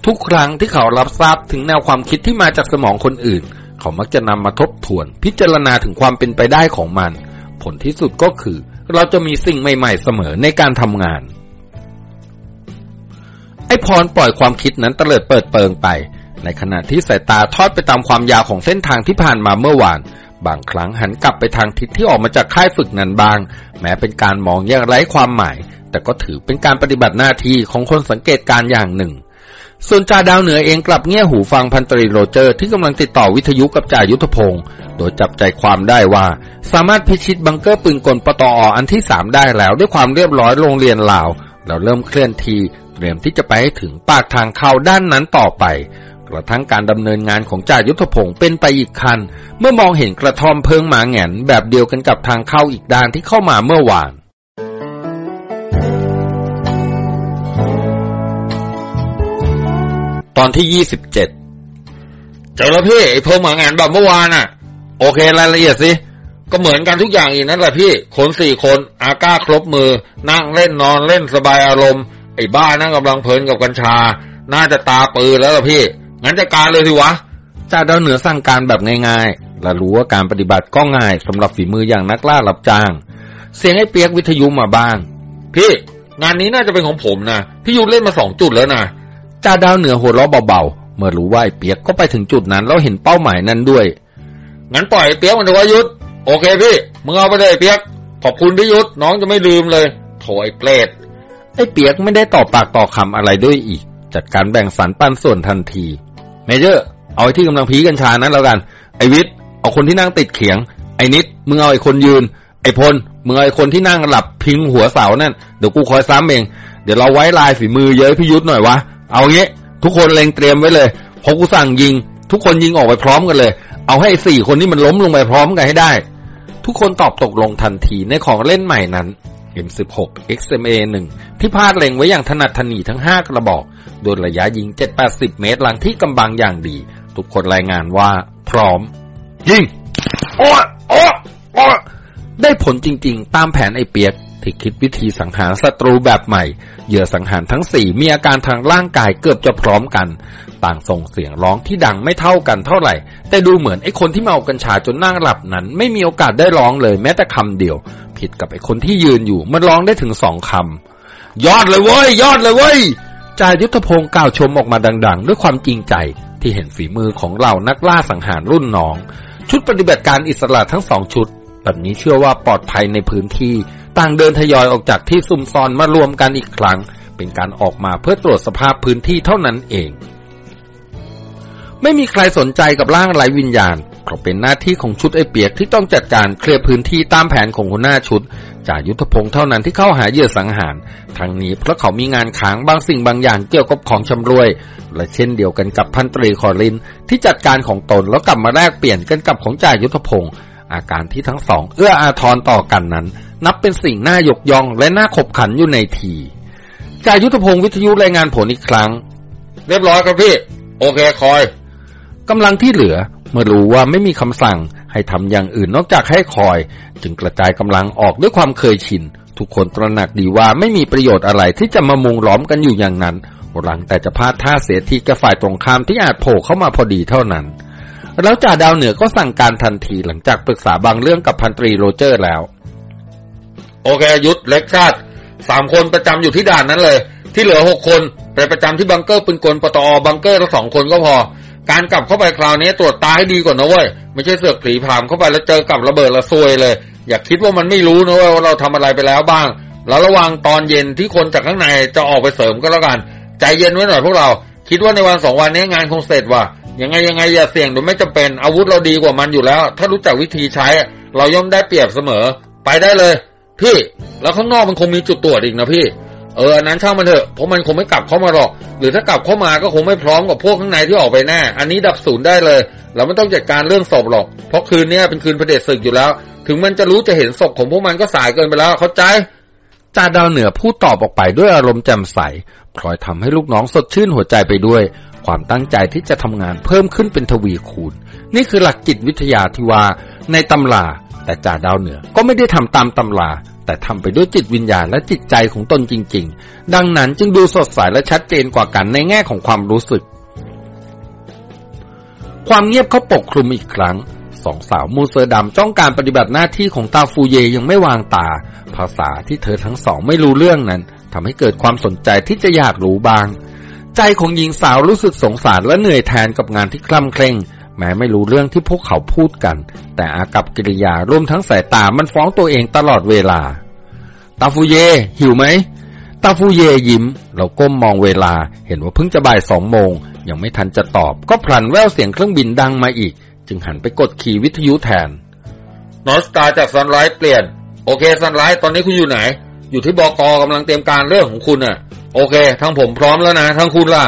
S1: ทุกครั้งที่เขารับทราบถึงแนวความคิดที่มาจากสมองคนอื่น เขามักจะนำมาทบทวน พิจารณาถึงความเป็นไปได้ของมัน ผลที่สุดก็คือ เราจะมีสิ่งใหม่ ๆ เสมอในการทำงาน ไอพรปล่อยความคิดนั้นเตลิดเปิดเปิงไป ในขณะที่สายตาทอดไปตามความยาวของเส้นทางที่ผ่านมาเมื่อวาน บางครั้งหันกลับไปทางทิศที่ออกมาจากค่ายฝึกนั้นบาง แม้เป็นการมองอย่างไร้ความหมาย แต่ก็ถือเป็นการปฏิบัติหน้าที่ของคนสังเกตการณ์อย่างหนึ่ง ส่วนจ่าดาวเหนือเองกลับเงี่ยหูฟังพันตรีโรเจอร์ที่กำลังติดต่อวิทยุกับจ่ายุทธพงศ์โดยจับใจความได้ว่า สามารถพิชิตบังเกอร์ปืนกลปตออันที่สามได้แล้วด้วยความเรียบร้อยโรงเรียนลาวแล้วเริ่มเคลื่อนที่เตรียมที่จะไปให้ถึงปากทางเข้าด้านนั้นต่อไป กระทั่งการดำเนินงานของจ่ายุทธพงศ์เป็นไปอีกครั้ง เมื่อมองเห็นกระท่อมเพิงหมาแหงนแบบเดียวกันกับทางเข้าอีกด้านที่เข้ามาเมื่อวาน ตอนที่ยี่สิบเจ็ด
S2: เจอแล้วพี่ไอ้เพิ่มหมางานแบบเมื่อวานอะ
S1: โอเครายละเอียดสิ
S2: ก็เหมือนกันทุกอย่างอีกนั่นแหละพี่ คนสี่คนอาก้าครบมือ นั่งเล่นนอนเล่นสบายอารมณ์ ไอ้บ้านั่งกำลังเพลินกับกัญชา น่าจะตาปืนแล้วล่ะพี่ งั้นจะการเลยสิวะ
S1: จ่าดาวเหนือสั่งการแบบง่ายๆ และรู้ว่าการปฏิบัติก็ง่ายสำหรับฝีมืออย่างนักล่ารับจ้าง เสียงไอ้เปียกวิทยุมาบ้าง
S2: พี่ งานนี้น่าจะเป็นของผมนะ พี่ยุทธเล่นมาสองจุดแล้วนะ
S1: จ่าดาวเหนือหัวเราะเบาๆ เมื่อรู้ว่าไอ้เปียกก็ไปถึงจุดนั้นแล้วเห็นเป้าหมายนั้นด้วย
S2: งั้นปล่อยไอ้เปียกมันเถอะวะยุทธโอเคพี่มึงเอาไปเลยไอ้เปียก ขอบคุณพี่ยุทธน้องจะไม่ลืมเลย โถไอ้เปรต
S1: ไอ้เปียกไม่ได้ตอบปากต่อคำอะไรด้วยอีก จัดการแบ่งสรรปันส่วนทันทีเมเจอร์ เอาไอ้ที่กำลังพีกัญชานั้นแล้วกัน ไอ้วิทย์เอาคนที่นั่งติดเขียง ไอ้นิดมึงเอาไอ้คนยืน ไอ้พลมึงเอาไอ้คนที่นั่งหลับพิงหัวเสานั่นเดี๋ยวกูคอยซ้ำเองเดี๋ยวเราไว้ลายฝีมือเย้ยพี่ยุทธหน่อยวะ เอางี้ทุกคนเล็งเตรียมไว้เลยพอกูสั่งยิง ทุกคนยิงออกไปพร้อมกันเลย เอาให้สี่คนนี้มันล้มลงไปพร้อมกันให้ได้ ทุกคนตอบตกลงทันทีในของเล่นใหม่นั้น M16 XMA 1ที่พาดเล็งไว้อย่างถนัดถนีทั้ง 5 กระบอก โดยระยะยิง 780 เมตรหลังที่กำบังอย่างดี ทุกคนรายงานว่า พร้อม ยิงโอ้โอ้โอ้ได้ผลจริง ๆ ตามแผนไอเปียก ที่คิดวิธีสังหารศัตรูแบบใหม่ เหยื่อสังหารทั้งสี่มีอาการทางร่างกายเกือบจะพร้อมกัน ต่างส่งเสียงร้องที่ดังไม่เท่ากันเท่าไหร่ แต่ดูเหมือนไอ้คนที่เมากัญชาจนนั่งหลับนั้น ไม่มีโอกาสได้ร้องเลยแม้แต่คำเดียว ผิดกับไอ้คนที่ยืนอยู่มันร้องได้ถึงสองคำยอดเลยเว้ยยอดเลยเว้ยจายุทธพงศ์กล่าวชมออกมาดัง ๆ ด้วยความจริงใจที่เห็นฝีมือของเรานักล่าสังหารรุ่นน้อง ชุดปฏิบัติการอิสระทั้งสองชุด แบบนี้เชื่อว่าปลอดภัยในพื้นที่ ต่างเดินทยอยออกจากที่ซุ่มซ่อนมารวมกันอีกครั้ง เป็นการออกมาเพื่อตรวจสภาพพื้นที่เท่านั้นเอง ไม่มีใครสนใจกับร่างไร้วิญญาณเพราะเป็นหน้าที่ของชุดไอเปียกที่ต้องจัดการเคลียร์พื้นที่ตามแผนของหัวหน้าชุดจายุทธพงศ์เท่านั้นที่เข้าหาเหยื่อสังหาร ทั้งนี้เพราะเขามีงานค้างบางสิ่งบางอย่างเกี่ยวกับของชำรวย และเช่นเดียวกันกับพันตรีขอรินที่จัดการของตนแล้วกลับมาแลกเปลี่ยนกันกับของจ่ายุทธพงศ์ อาการที่ทั้งสอง เอื้ออาทรต่อกันนั้น นับเป็นสิ่งน่ายกย่องและน่าขบขันอยู่ในทีจ่ายุทธพงศ์วิทยุรายงานผลอีกครั้ง
S2: เรียบร้อยครับพี่ โอเคคอย
S1: กำลังที่เหลือเมื่อรู้ว่าไม่มีคำสั่งให้ทำอย่างอื่นนอกจากให้คอย จึงกระจายกำลังออกด้วยความเคยชิน ทุกคนตระหนักดีว่าไม่มีประโยชน์อะไรที่จะมามุงล้อมกันอยู่อย่างนั้นหลังแต่จะพลาดท่าเสียทีกับฝ่ายตรงข้ามที่อาจโผล่เข้ามาพอดีเท่านั้น แล้วจ่าดาวเหนือก็สั่งการทันทีหลังจากปรึกษาบางเรื่องกับพันตรีโรเจอร์แล้ว
S2: โอเคยุทธเล็กชาติสามคนประจำอยู่ที่ด่านนั้นเลย ที่เหลือหกคนไปประจำที่บังเกอร์ปืนกลปตอบังเกอร์ละสองคนก็พอ การกลับเข้าไปคราวนี้ตรวจตาให้ดีก่อนนะเว้ยไม่ใช่เสือกผีผามเข้าไปแล้วเจอกับระเบิดละซวยเลย อย่าคิดว่ามันไม่รู้นะเว้ยว่าเราทำอะไรไปแล้วบ้างแล้วระวังตอนเย็นที่คนจากข้างในจะออกไปเสริมก็แล้วกัน ใจเย็นไว้หน่อยพวกเรา คิดว่าในวันสองวันนี้งานคงเสร็จว่ะ ยังไงยังไงอย่าเสี่ยงโดยไม่จำเป็นอาวุธเราดีกว่ามันอยู่แล้ว ถ้ารู้จักวิธีใช้ เราย่อมได้เปรียบเสมอ ไปได้เลย พี่แล้วข้างนอกมันคงมีจุดตรวจอีกนะพี่เออนนั้นช่างมันเถอะเพราะมันคงไม่กลับเข้ามาหรอก หรือถ้ากลับเข้ามาก็คงไม่พร้อมกับพวกข้างในที่ออกไปแน่อันนี้ดับศูนย์ได้เลยเราไม่ต้องจัดการเรื่องศพหรอก เพราะคืนนี้เป็นคืนเด็จศึกอยู่แล้ว ถึงมันจะรู้จะเห็นศพของพวกมันก็สายเกินไปแล้วเข้าใจ
S1: จ่าดาวเหนือพูดตอบออกไปด้วยอารมณ์แจ่มใสพลอยทำให้ลูกน้องสดชื่นหัวใจไปด้วย ความตั้งใจที่จะทำงานเพิ่มขึ้นเป็นทวีคูณ นี่คือหลักจิตวิทยาที่ว่าในตำราแต่จ่าดาวเหนือก็ไม่ได้ทำตามตำราแต่ทำไปด้วยจิตวิญญาณและจิตใจของตนจริง ๆ ดังนั้นจึงดูสดใสและชัดเจนกว่ากันในแง่ของความรู้สึก ความเงียบเขาปกคลุมอีกครั้งสองสาวมูเซอร์ดำจ้องการปฏิบัติหน้าที่ของตาฟูเยยังไม่วางตา ภาษาที่เธอทั้งสองไม่รู้เรื่องนั้นทำให้เกิดความสนใจที่จะอยากรู้บาง ใจของหญิงสาวรู้สึกสงสารและเหนื่อยแทนกับงานที่คร่ำเคร่ง แม้ไม่รู้เรื่องที่พวกเขาพูดกัน แต่อากัปกิริยารวมทั้งสายตามันฟ้องตัวเองตลอดเวลา ตาฟูเย หิวไหม ตาฟูเยยิ้ม แล้วก้มมองเวลา เห็นว่าเพิ่งจะบ่ายสองโมง ยังไม่ทันจะตอบ ก็พลันแว่วเสียงเครื่องบินดังมาอีก จึงหันไปกด key วิทยุแทน
S2: นอสตาจากซันไลท์เปลี่ยน โอเคซันไลท์ตอนนี้คุณอยู่ไหน อยู่ที่บอกอกำลังเตรียมการเรื่องของคุณอะ่ะ โอเค ทั้งผมพร้อมแล้วนะ ทั้งคุณล่ะ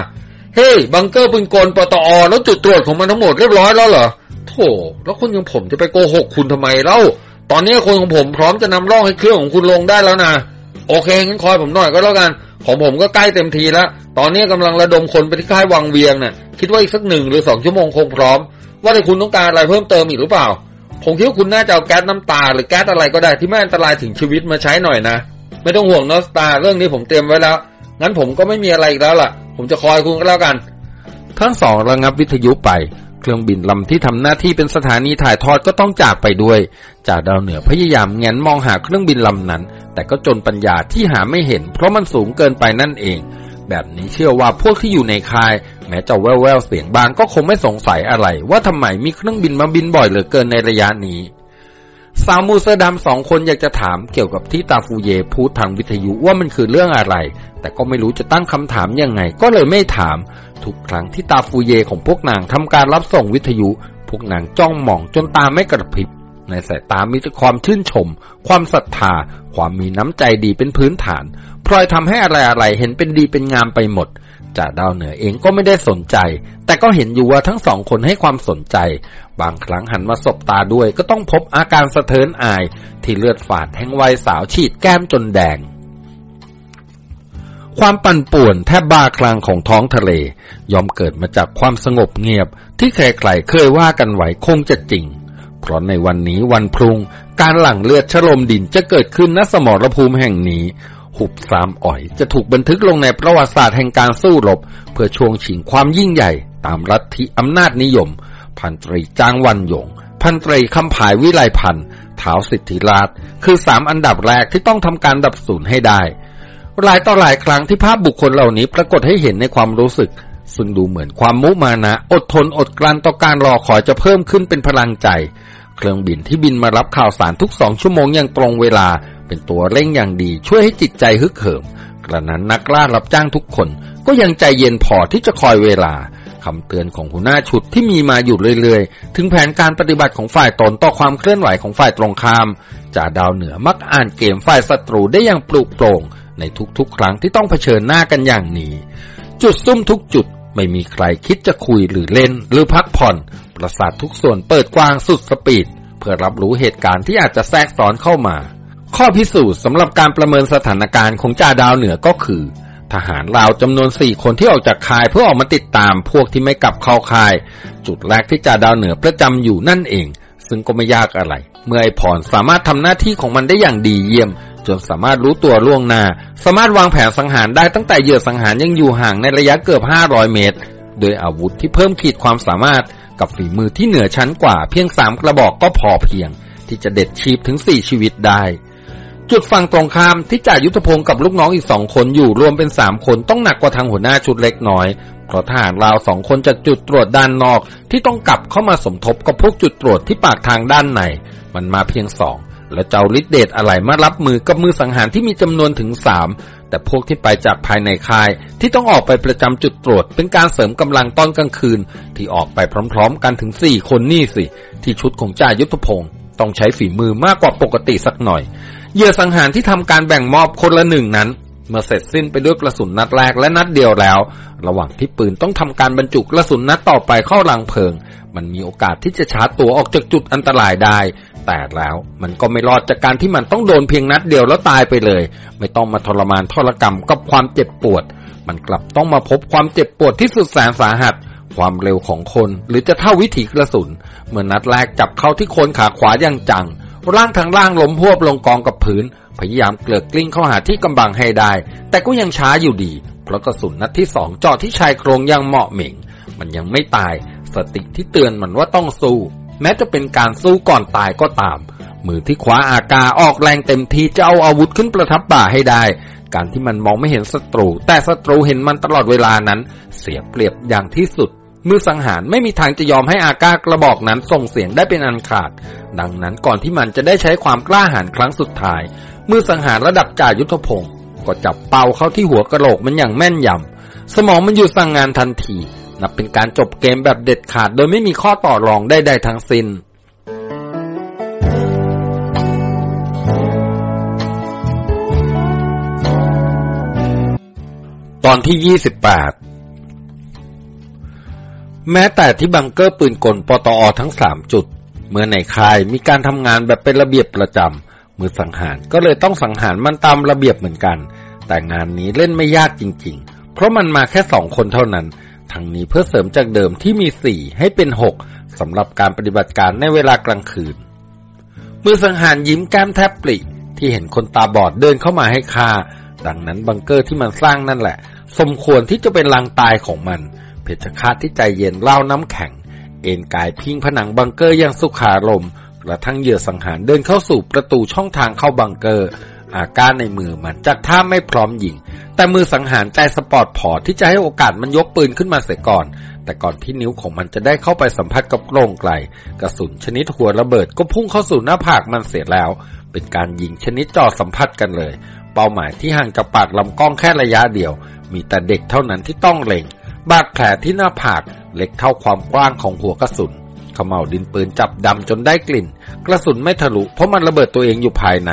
S2: เฮ้ย บังเกอร์ปืนกลปตอ แล้วจุดตรวจของมันทั้งหมดเรียบร้อยแล้วเหรอโธ่แล้วคนอย่างผมจะไปโกหกคุณทำไมเล่า ตอนนี้คนของผมพร้อมจะนำร่องให้เครื่องของคุณลงได้แล้วนะ โอเค งั้นคอยผมหน่อยก็แล้วกัน ของผมก็ใกล้เต็มทีแล้ว ตอนนี้กำลังระดมคนไปที่ค่ายวังเวียงน่ะ คิดว่าอีกสักหนึ่งหรือสองชั่วโมงคงพร้อม ว่าแต่คุณต้องการอะไรเพิ่มเติมอีกหรือเปล่า ผมคิดว่าคุณน่าจะเอาแก๊สน้ำตา หรือแก๊สอะไรก็ได้ที่ไม่อันตรายถึงชีวิตมาใช้หน่อยนะ ไม่ต้องห่วงนอสตาเรื่องนี้ผมเตรียมไว้แล้ว งั้นผมก็ไม่มีอะไรอีกแล้วล่ะ ผมจะคอยคุณก็แล้วกัน
S1: ทั้งสองระงับวิทยุไป เครื่องบินลำที่ทำหน้าที่เป็นสถานีถ่ายทอดก็ต้องจากไปด้วย จากดาวเหนือพยายามแงนมองหาเครื่องบินลำนั้น แต่ก็จนปัญญาที่หาไม่เห็น เพราะมันสูงเกินไปนั่นเอง แบบนี้เชื่อว่าพวกที่อยู่ในค่าย แม้จะแว่วๆเสียงบางก็คงไม่สงสัยอะไร ว่าทำไมมีเครื่องบินมาบินบ่อยเหลือเกินในระยะนี้ สาวมูเซอร์ดำสองคนอยากจะถามเกี่ยวกับที่ตาฟูเยพูดทางวิทยุว่ามันคือเรื่องอะไร แต่ก็ไม่รู้จะตั้งคำถามยังไง ก็เลยไม่ถาม ทุกครั้งที่ตาฟูเยของพวกนางทำการรับส่งวิทยุ พวกนางจ้องมองจนตาไม่กระพริบ ในสายตามีแต่ความชื่นชม ความศรัทธา ความมีน้ำใจดีเป็นพื้นฐาน พลอยทำให้อะไรๆเห็นเป็นดีเป็นงามไปหมดจ่าดาวเหนือเองก็ไม่ได้สนใจ แต่ก็เห็นอยู่ว่าทั้งสองคนให้ความสนใจ บางครั้งหันมาสบตาด้วยก็ต้องพบอาการสะเทินอาย ที่เลือดฝาดแห่งวัยสาวฉีดแก้มจนแดง ความปั่นป่วนแทบบ้าคลางของท้องทะเล ยอมเกิดมาจากความสงบเงียบ ที่ใครๆเคยว่ากันไว้คงจะจริง เพราะในวันนี้วันพรุ่งการหลั่งเลือดชโลมดินจะเกิดขึ้นณสมรภูมิแห่งนี้หุบสามอ่อยจะถูกบันทึกลงในประวัติศาสตร์แห่งการสู้รบ เพื่อช่วงชิงความยิ่งใหญ่ ตามลัทธิอำนาจนิยม พันตรีจางวันหยง พันตรีคำผายวิไลพันธ์เท้าสิทธิราช คือสามอันดับแรกที่ต้องทำการดับสูญให้ได้ หลายต่อหลายครั้งที่ภาพบุคคลเหล่านี้ปรากฏให้เห็นในความรู้สึก ซึ่งดูเหมือนความมุมานะ อดทนอดกลั้นต่อการรอคอยจะเพิ่มขึ้นเป็นพลังใจ เครื่องบินที่บินมารับข่าวสารทุกสองชั่วโมงอย่างตรงเวลา เป็นตัวเร่งอย่างดีช่วยให้จิตใจฮึกเหิมกระนั้นนักล่ารับจ้างทุกคนก็ยังใจเย็นพอที่จะคอยเวลา คำเตือนของหัวหน้าชุดที่มีมาอยู่เรื่อยๆ ถึงแผนการปฏิบัติของฝ่ายตนต่อความเคลื่อนไหวของฝ่ายตรงข้ามจ่าดาวเหนือมักอ่านเกมฝ่ายศัตรูได้อย่างปลุกโปร่ง ในทุกๆ ครั้งที่ต้องเผชิญหน้ากันอย่างนี้ จุดซุ่มทุกจุดไม่มีใครคิดจะคุยหรือเล่น หรือพักผ่อน ประสาททุกส่วนเปิดกว้างสุดสปีด เพื่อรับรู้เหตุการณ์ที่อาจจะแทรกซ้อนเข้ามา ข้อพิสูจน์สำหรับการประเมินสถานการณ์ของจ่าดาวเหนือก็คือ ทหารลาวจำนวนสี่คนที่ออกจากค่ายเพื่อออกมาติดตามพวกที่ไม่กลับเข้าค่าย จุดแรกที่จ่าดาวเหนือประจำอยู่นั่นเอง ซึ่งก็ไม่ยากอะไร เมื่อไอพรสามารถทำหน้าที่ของมันได้อย่างดีเยี่ยม จนสามารถรู้ตัวล่วงหน้า สามารถวางแผนสังหารได้ตั้งแต่เหยื่อสังหารยังอยู่ห่างในระยะเกือบ 500 เมตร โดยอาวุธที่เพิ่มขีดความสามารถกับฝีมือที่เหนือชั้นกว่าเพียงสามกระบอกก็พอเพียง ที่จะเด็ดชีพถึงสี่ชีวิตได้ จุดฝั่งตรงข้ามที่จ่ายุทธพงศ์กับลูกน้องอีกสองคนอยู่รวมเป็นสามคนต้องหนักกว่าทางหัวหน้าชุดเล็กน้อยเพราะทหารลาวสองคนจากจุดตรวจด้านนอก ที่ต้องกลับเข้ามาสมทบกับพวกจุดตรวจที่ปากทางด้านใน มันมาเพียงสองแล้วเจ้าฤทธิเดชอะไรมารับมือกับมือสังหารที่มีจำนวนถึงสามแต่พวกที่ไปจากภายในค่าย ที่ต้องออกไปประจำจุดตรวจ เป็นการเสริมกำลังตอนกลางคืน ที่ออกไปพร้อม ๆ กันถึงสี่คนนี่สิ ที่ชุดของจ่ายุทธพงศ์ต้องใช้ฝีมือมากกว่าปกติสักหน่อย เหยื่อสังหารที่ทำการแบ่งมอบคนละหนึ่งนั้น เมื่อเสร็จสิ้นไปด้วยกระสุนนัดแรกและนัดเดียวแล้ว ระหว่างที่ปืนต้องทำการบรรจุกระสุนนัดต่อไปเข้ารังเพลิง มันมีโอกาสที่จะชาร์จตัวออกจากจุดอันตรายได้ แต่แล้วมันก็ไม่รอดจากการที่มันต้องโดนเพียงนัดเดียวแล้วตายไปเลย ไม่ต้องมาทรมานทรกรรมกับความเจ็บปวด มันกลับต้องมาพบความเจ็บปวดที่สุดแสนสาหัสความเร็วของคนหรือจะเท่าวิถีกระสุน เมื่อนัดแรกจับเข้าที่โคนขาขวาอย่างจัง ร่างทางล่างล้มพวบลงกองกับพื้น พยายามเกลือกกลิ้งเข้าหาที่กำบังให้ได้ แต่ก็ยังช้าอยู่ดี เพราะกระสุนนัดที่สองเจาะที่ชายโครงยังเหมาะเหม่ง มันยังไม่ตาย สติที่เตือนมันว่าต้องสู้ แม้จะเป็นการสู้ก่อนตายก็ตาม มือที่ขวาอากาออกแรงเต็มทีจะเอาอาวุธขึ้นประทับบ่าให้ได้ การที่มันมองไม่เห็นศัตรู แต่ศัตรูเห็นมันตลอดเวลานั้น เสียเปรียบอย่างที่สุด มือสังหารไม่มีทางจะยอมให้อากากระบอกนั้นส่งเสียงได้เป็นอันขาด ดังนั้นก่อนที่มันจะได้ใช้ความกล้าหาญครั้งสุดท้าย มือสังหารระดับจ่ายุทธพงศ์ก็จับเป่าเข้าที่หัวกระโหลกมันอย่างแม่นยำ สมองมันหยุดสั่งงานทันที นับเป็นการจบเกมแบบเด็ดขาดโดยไม่มีข้อต่อรองใดๆทั้งสิ้นตอนที่ 28 แม้แต่ที่บังเกอร์ปืนกลปตอทั้งสามจุด เมื่อในค่ายมีการทำงานแบบเป็นระเบียบประจำมือสังหารก็เลยต้องสังหารมันตามระเบียบเหมือนกัน แต่งานนี้เล่นไม่ยากจริง ๆ เพราะมันมาแค่สองคนเท่านั้น ทั้งนี้เพื่อเสริมจากเดิมที่มีสี่ให้เป็นหกสำหรับการปฏิบัติการในเวลากลางคืน มือสังหารยิ้มแก้มแทบปริที่เห็นคนตาบอดเดินเข้ามาให้ฆ่าดังนั้นบังเกอร์ที่มันสร้างนั่นแหละ สมควรที่จะเป็นรังตายของมัน เพชฌฆาตที่ใจเย็นราวน้ำแข็ง เอนกายพิงผนังบังเกอร์อย่างสุขารมณ์กระทั่งเหยื่อสังหารเดินเข้าสู่ประตูช่องทางเข้าบังเกอร์ อาก้าในมือมันจากท่าไม่พร้อมยิง แต่มือสังหารใจสปอร์ตพอที่จะให้โอกาสมันยกปืนขึ้นมาเสียก่อน แต่ก่อนที่นิ้วของมันจะได้เข้าไปสัมผัสกับโกร่งไก กระสุนชนิดหัวระเบิดก็พุ่งเข้าสู่หน้าผากมันเสียแล้ว เป็นการยิงชนิดจ่อสัมผัสกันเลย เป้าหมายที่ห่างจากปากลำกล้องแค่ระยะเดียว มีแต่เด็กเท่านั้นที่ต้องเล็ง บาดแผลที่หน้าผากเล็กเท่าความกว้างของหัวกระสุนขม่าดินปืนจับดำจนได้กลิ่น กระสุนไม่ทะลุเพราะมันระเบิดตัวเองอยู่ภายใน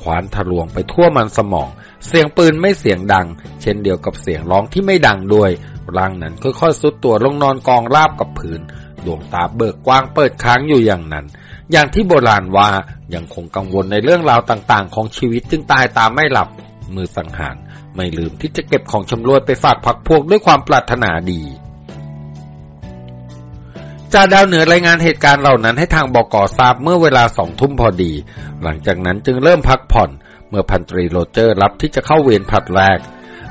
S1: ขวานทะลวงไปทั่วมันสมอง เสียงปืนไม่เสียงดัง เช่นเดียวกับเสียงร้องที่ไม่ดังด้วยร่างนั้นค่อยๆซุดตัวลงนอนกองราบกับพื้น ดวงตาเบิกกว้างเปิดค้างอยู่อย่างนั้น อย่างที่โบราณว่ายังคงกังวลในเรื่องราวต่างๆ ของชีวิตจึงตายตามไม่หลับมือสังหาร ไม่ลืมที่จะเก็บของชำรวยไปฝากพักพวกด้วยความปรารถนาดีจ่าดาวเหนือรายงานเหตุการณ์เหล่านั้นให้ทางบกทราบเมื่อเวลาสองทุ่มพอดี หลังจากนั้นจึงเริ่มพักผ่อน เมื่อพันตรีโรเจอร์รับที่จะเข้าเวรผัดแรก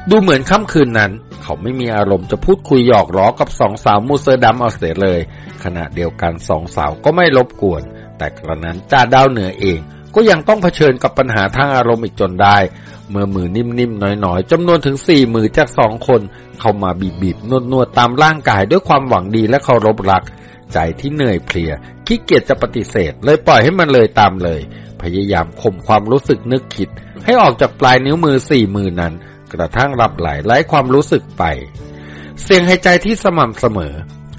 S1: ดูเหมือนค่ำคืนนั้น เขาไม่มีอารมณ์จะพูดคุยหยอกล้อกับสองสาวมูเซอร์ดัมเอาเสียเลย ขณะเดียวกันสองสาวก็ไม่รบกวน แต่กระนั้นจ่าดาวเหนือเอง ก็ยังต้องเผชิญกับปัญหาทางอารมณ์อีกจนได้ เมื่อมือนิ่มๆน้อยๆจำนวนถึงสี่มือจากสองคน เข้ามาบีบๆนวดๆตามร่างกายด้วยความหวังดีและเคารพรัก ใจที่เหนื่อยเพลียขี้เกียจจะปฏิเสธ เลยปล่อยให้มันเลยตามเลย พยายามข่มความรู้สึกนึกคิด ให้ออกจากปลายนิ้วมือสี่มือนั้น กระทั่งรับไหลไร้ความรู้สึกไป เสียงหายใจที่สม่ำเสมอ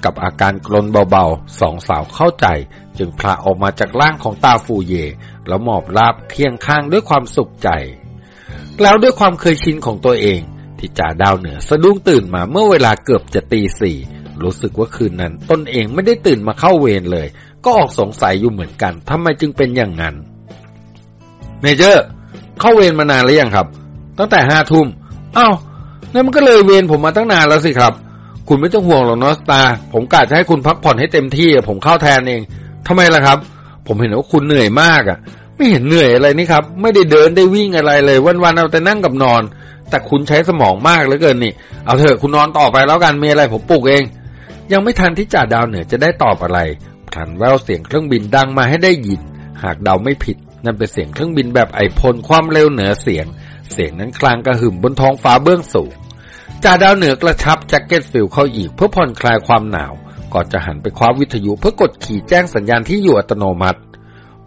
S1: กับอาการกลนเบาๆสองสาวเข้าใจ จึงพละออกมาจากร่างของตาฟูเย แล้วหมอบราบเคียงข้างด้วยความสุขใจ แล้วด้วยความเคยชินของตัวเอง ที่จ่าดาวเหนือสะดุ้งตื่นมาเมื่อเวลาเกือบจะตีสี่รู้สึกว่าคืนนั้นตนเองไม่ได้ตื่นมาเข้าเวรเลย ก็ออกสงสัยอยู่เหมือนกันทำไมจึงเป็นอย่างนั้นMajor เข้าเวรมานานหรือยังครับ ตั้งแต่ห้าทุ่มอ้าวนั่นมันก็เลยเวรผมมาตั้งนานแล้วสิครับ คุณไม่ต้องห่วงหรอกนอสตา ผมกะจะให้คุณพักผ่อนให้เต็มที่ผมเข้าแทนเอง ทำไมล่ะครับ ผมเห็นว่าคุณเหนื่อยมากอะ ไม่เห็นเหนื่อยอะไรนี่ครับ ไม่ได้เดินได้วิ่งอะไรเลย วันๆเอาแต่นั่งกับนอน แต่คุณใช้สมองมากเหลือเกินนี่ เอาเถอะคุณนอนต่อไปแล้วกันมีอะไรผมปลุกเอง ยังไม่ทันที่จ่าดาวเหนือจะได้ตอบอะไรพลันแว่วเสียงเครื่องบินดังมาให้ได้ยิน หากเดาไม่ผิดนั่นเป็นเสียงเครื่องบินแบบไอพ่นความเร็วเหนือเสียง เสียงนั้นครางกระหึ่มบนท้องฟ้าเบื้องสูงจ่าดาวเหนือกระชับ jacket field เข้าอีกเพื่อผ่อนคลายความหนาว ก่อนจะหันไปคว้าวิทยุเพื่อกด key แจ้งสัญญาณที่อยู่อัตโนมัติ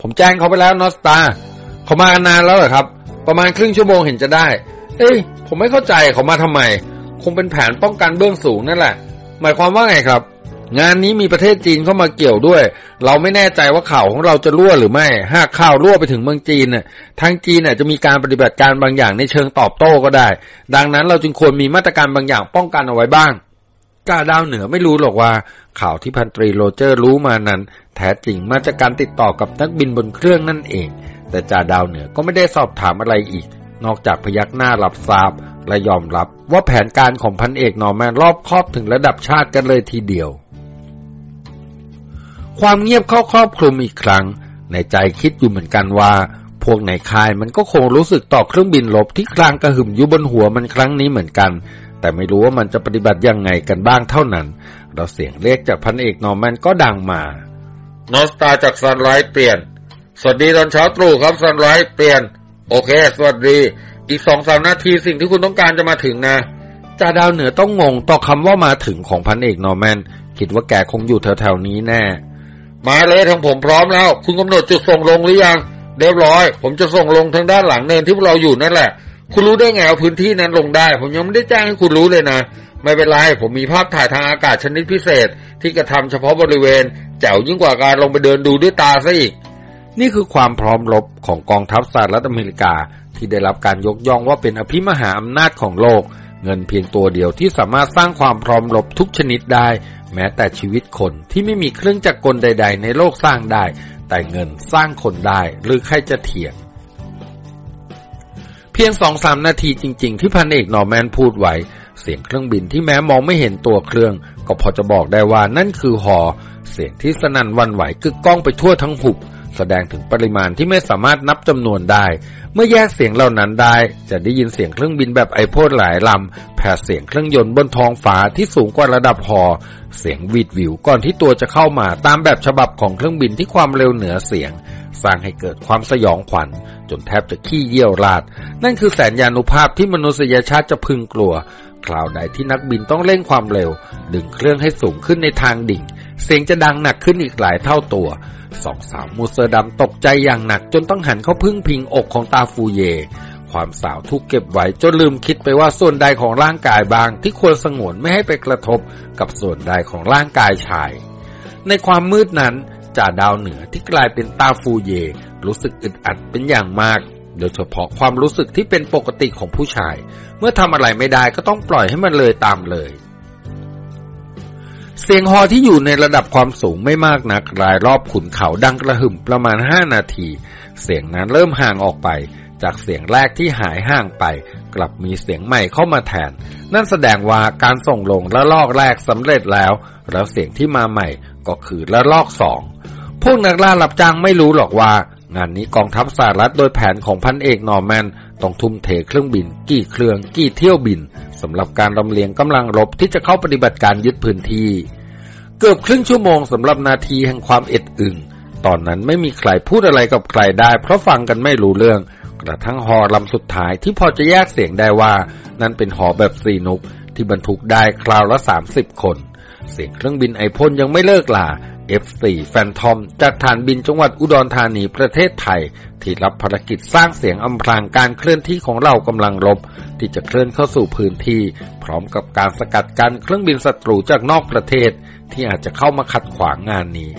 S1: ผมแจ้งเขาไปแล้วนอสตาเขามานานแล้วเหรอครับ ประมาณครึ่งชั่วโมงเห็นจะได้ เอ้ย ผมไม่เข้าใจเขามาทำไม คงเป็นแผนป้องกันเบื้องสูงนั่นแหละ หมายความว่าไงครับ งานนี้มีประเทศจีนเข้ามาเกี่ยวด้วย เราไม่แน่ใจว่าข่าวของเราจะรั่วหรือไม่ หากข่าวรั่วไปถึงเมืองจีนน่ะ ทางจีนน่ะจะมีการปฏิบัติการบางอย่างในเชิงตอบโต้ก็ได้ ดังนั้นเราจึงควรมีมาตรการบางอย่างป้องกันเอาไว้บ้าง กาดาวเหนือไม่รู้หรอกว่า ข่าวที่พันตรีโรเจอร์รู้มานั้น แท้จริงมาจากการติดต่อกับนักบินบนเครื่องนั่นเอง แต่จ่าดาวเหนือก็ไม่ได้สอบถามอะไรอีก นอกจากพยักหน้ารับทราบ และยอมรับว่าแผนการของพันเอกนอร์แมนรอบคอบถึงระดับชาติกันเลยทีเดียว ความเงียบเข้าครอบคลุมอีกครั้ง ในใจคิดอยู่เหมือนกันว่าพวกในค่ายมันก็คงรู้สึกต่อเครื่องบินรบที่ครางกระหึ่มอยู่บนหัวมันครั้งนี้เหมือนกัน แต่ไม่รู้ว่ามันจะปฏิบัติยังไงกันบ้างเท่านั้น แล้วเสียงเรียกจากพันเอกนอร์แมนก็ดังมา
S2: นอสตาจากซันไลท์เปลี่ยน สวัสดีตอนเช้าตรู่ครับซันไลท์เปลี่ยน โอเค สวัสดี อีกสองสามนาทีสิ่งที่คุณต้องการจะมาถึงนะ
S1: จ่าดาวเหนือต้องงงต่อคำว่ามาถึงของพันเอกนอร์แมนคิดว่าแกคงอยู่แถวๆนี้แน่
S2: มาเลยทางผมพร้อมแล้ว คุณกำหนดจุดส่งลงหรือยังเรียบร้อย ผมจะส่งลงทางด้านหลังเนินที่พวกเราอยู่นั่นแหละ คุณรู้ได้ไงว่าพื้นที่นั้นลงได้ ผมยังไม่ได้แจ้งให้คุณรู้เลยนะ ไม่เป็นไร ผมมีภาพถ่ายทางอากาศชนิดพิเศษ ที่กระทำเฉพาะบริเวณแจ๋วยิ่งกว่าการลงไปเดินดูด้วยตาซะอีก
S1: นี่คือความพร้อมรบของกองทัพสหรัฐอเมริกา ที่ได้รับการยกย่องว่าเป็นอภิมหาอำนาจของโลก เงินเพียงตัวเดียวที่สามารถสร้างความพร้อมรบทุกชนิดได้ แม้แต่ชีวิตคนที่ไม่มีเครื่องจักรกลใด ๆ ในโลกสร้างได้ แต่เงินสร้างคนได้หรือใครจะเถียง พียงสองสามนาทีจริง ๆ ที่พันเอกนอร์แมนพูดไว้เสียงเครื่องบินที่แม้มองไม่เห็นตัวเครื่อง ก็พอจะบอกได้ว่านั่นคือหอ เสียงที่สนั่นวันไหวกึกก้องไปทั่วทั้งหุบ แสดงถึงปริมาณที่ไม่สามารถนับจำนวนได้ เมื่อแยกเสียงเหล่านั้นได้ จะได้ยินเสียงเครื่องบินแบบไอพ่นหลายลำแผดเสียงเครื่องยนต์บนท้องฟ้าที่สูงกว่าระดับหอ เสียงวีดวิวก่อนที่ตัวจะเข้ามาตามแบบฉบับของเครื่องบินที่ความเร็วเหนือเสียง สร้างให้เกิดความสยองขวัญ จนแทบจะขี้เยี่ยวราด นั่นคือแสนยานุภาพที่มนุษยชาติจะพึงกลัว คราวใดที่นักบินต้องเร่งความเร็ว ดึงเครื่องให้สูงขึ้นในทางดิ่ง เสียงจะดังหนักขึ้นอีกหลายเท่าตัวสองสาวมูเซอร์ดำตกใจอย่างหนักจนต้องหันเข้าพึ่งพิงอกของตาฟูเย ความสาวถูกเก็บไว้จนลืมคิดไปว่าส่วนใดของร่างกายบ้างที่ควรสงวนไม่ให้ไปกระทบกับส่วนใดของร่างกายชาย ในความมืดนั้น จ่าดาวเหนือที่กลายเป็นตาฟูเย รู้สึกอึดอัดเป็นอย่างมาก โดยเฉพาะความรู้สึกที่เป็นปกติของผู้ชาย เมื่อทำอะไรไม่ได้ก็ต้องปล่อยให้มันเลยตามเลย เสียงฮอที่อยู่ในระดับความสูงไม่มากนัก รายรอบขุนเขาดังกระหึ่มประมาณห้านาที เสียงนั้นเริ่มห่างออกไป จากเสียงแรกที่หายห่างไป กลับมีเสียงใหม่เข้ามาแทน นั่นแสดงว่าการส่งลงละลอกแรกสำเร็จแล้ว แล้วเสียงที่มาใหม่ก็คือละลอกสอง พวกนักล่ารับจ้างไม่รู้หรอกว่า งานนี้กองทัพสหรัฐโดยแผนของพันเอกนอร์แมนต้องทุ่มเทเครื่องบิน กี่เครื่องกี่เที่ยวบินสำหรับการลำเลียงกำลังรบที่จะเข้าปฏิบัติการยึดพื้นที่ เกือบครึ่งชั่วโมงสำหรับนาทีแห่งความเอ็ดอึงตอนนั้นไม่มีใครพูดอะไรกับใครได้ เพราะฟังกันไม่รู้เรื่อง กระทั่งฮอลำสุดท้ายที่พอจะแยกเสียงได้ว่า นั่นเป็นหอแบบซีนุกที่บรรทุกได้คราวละสามสิบคน เสียงเครื่องบินไอพ่นยังไม่เลิกลา F4 แฟนทอม จากฐานบินจังหวัดอุดรธานีประเทศไทย ที่รับภารกิจสร้างเสียงอำพรางการเคลื่อนที่ของเรากำลังรบที่จะเคลื่อนเข้าสู่พื้นที่ พร้อมกับการสกัดกั้นเครื่องบินศัตรูจากนอกประเทศ ที่อาจจะเข้ามาขัดขวางงานนี้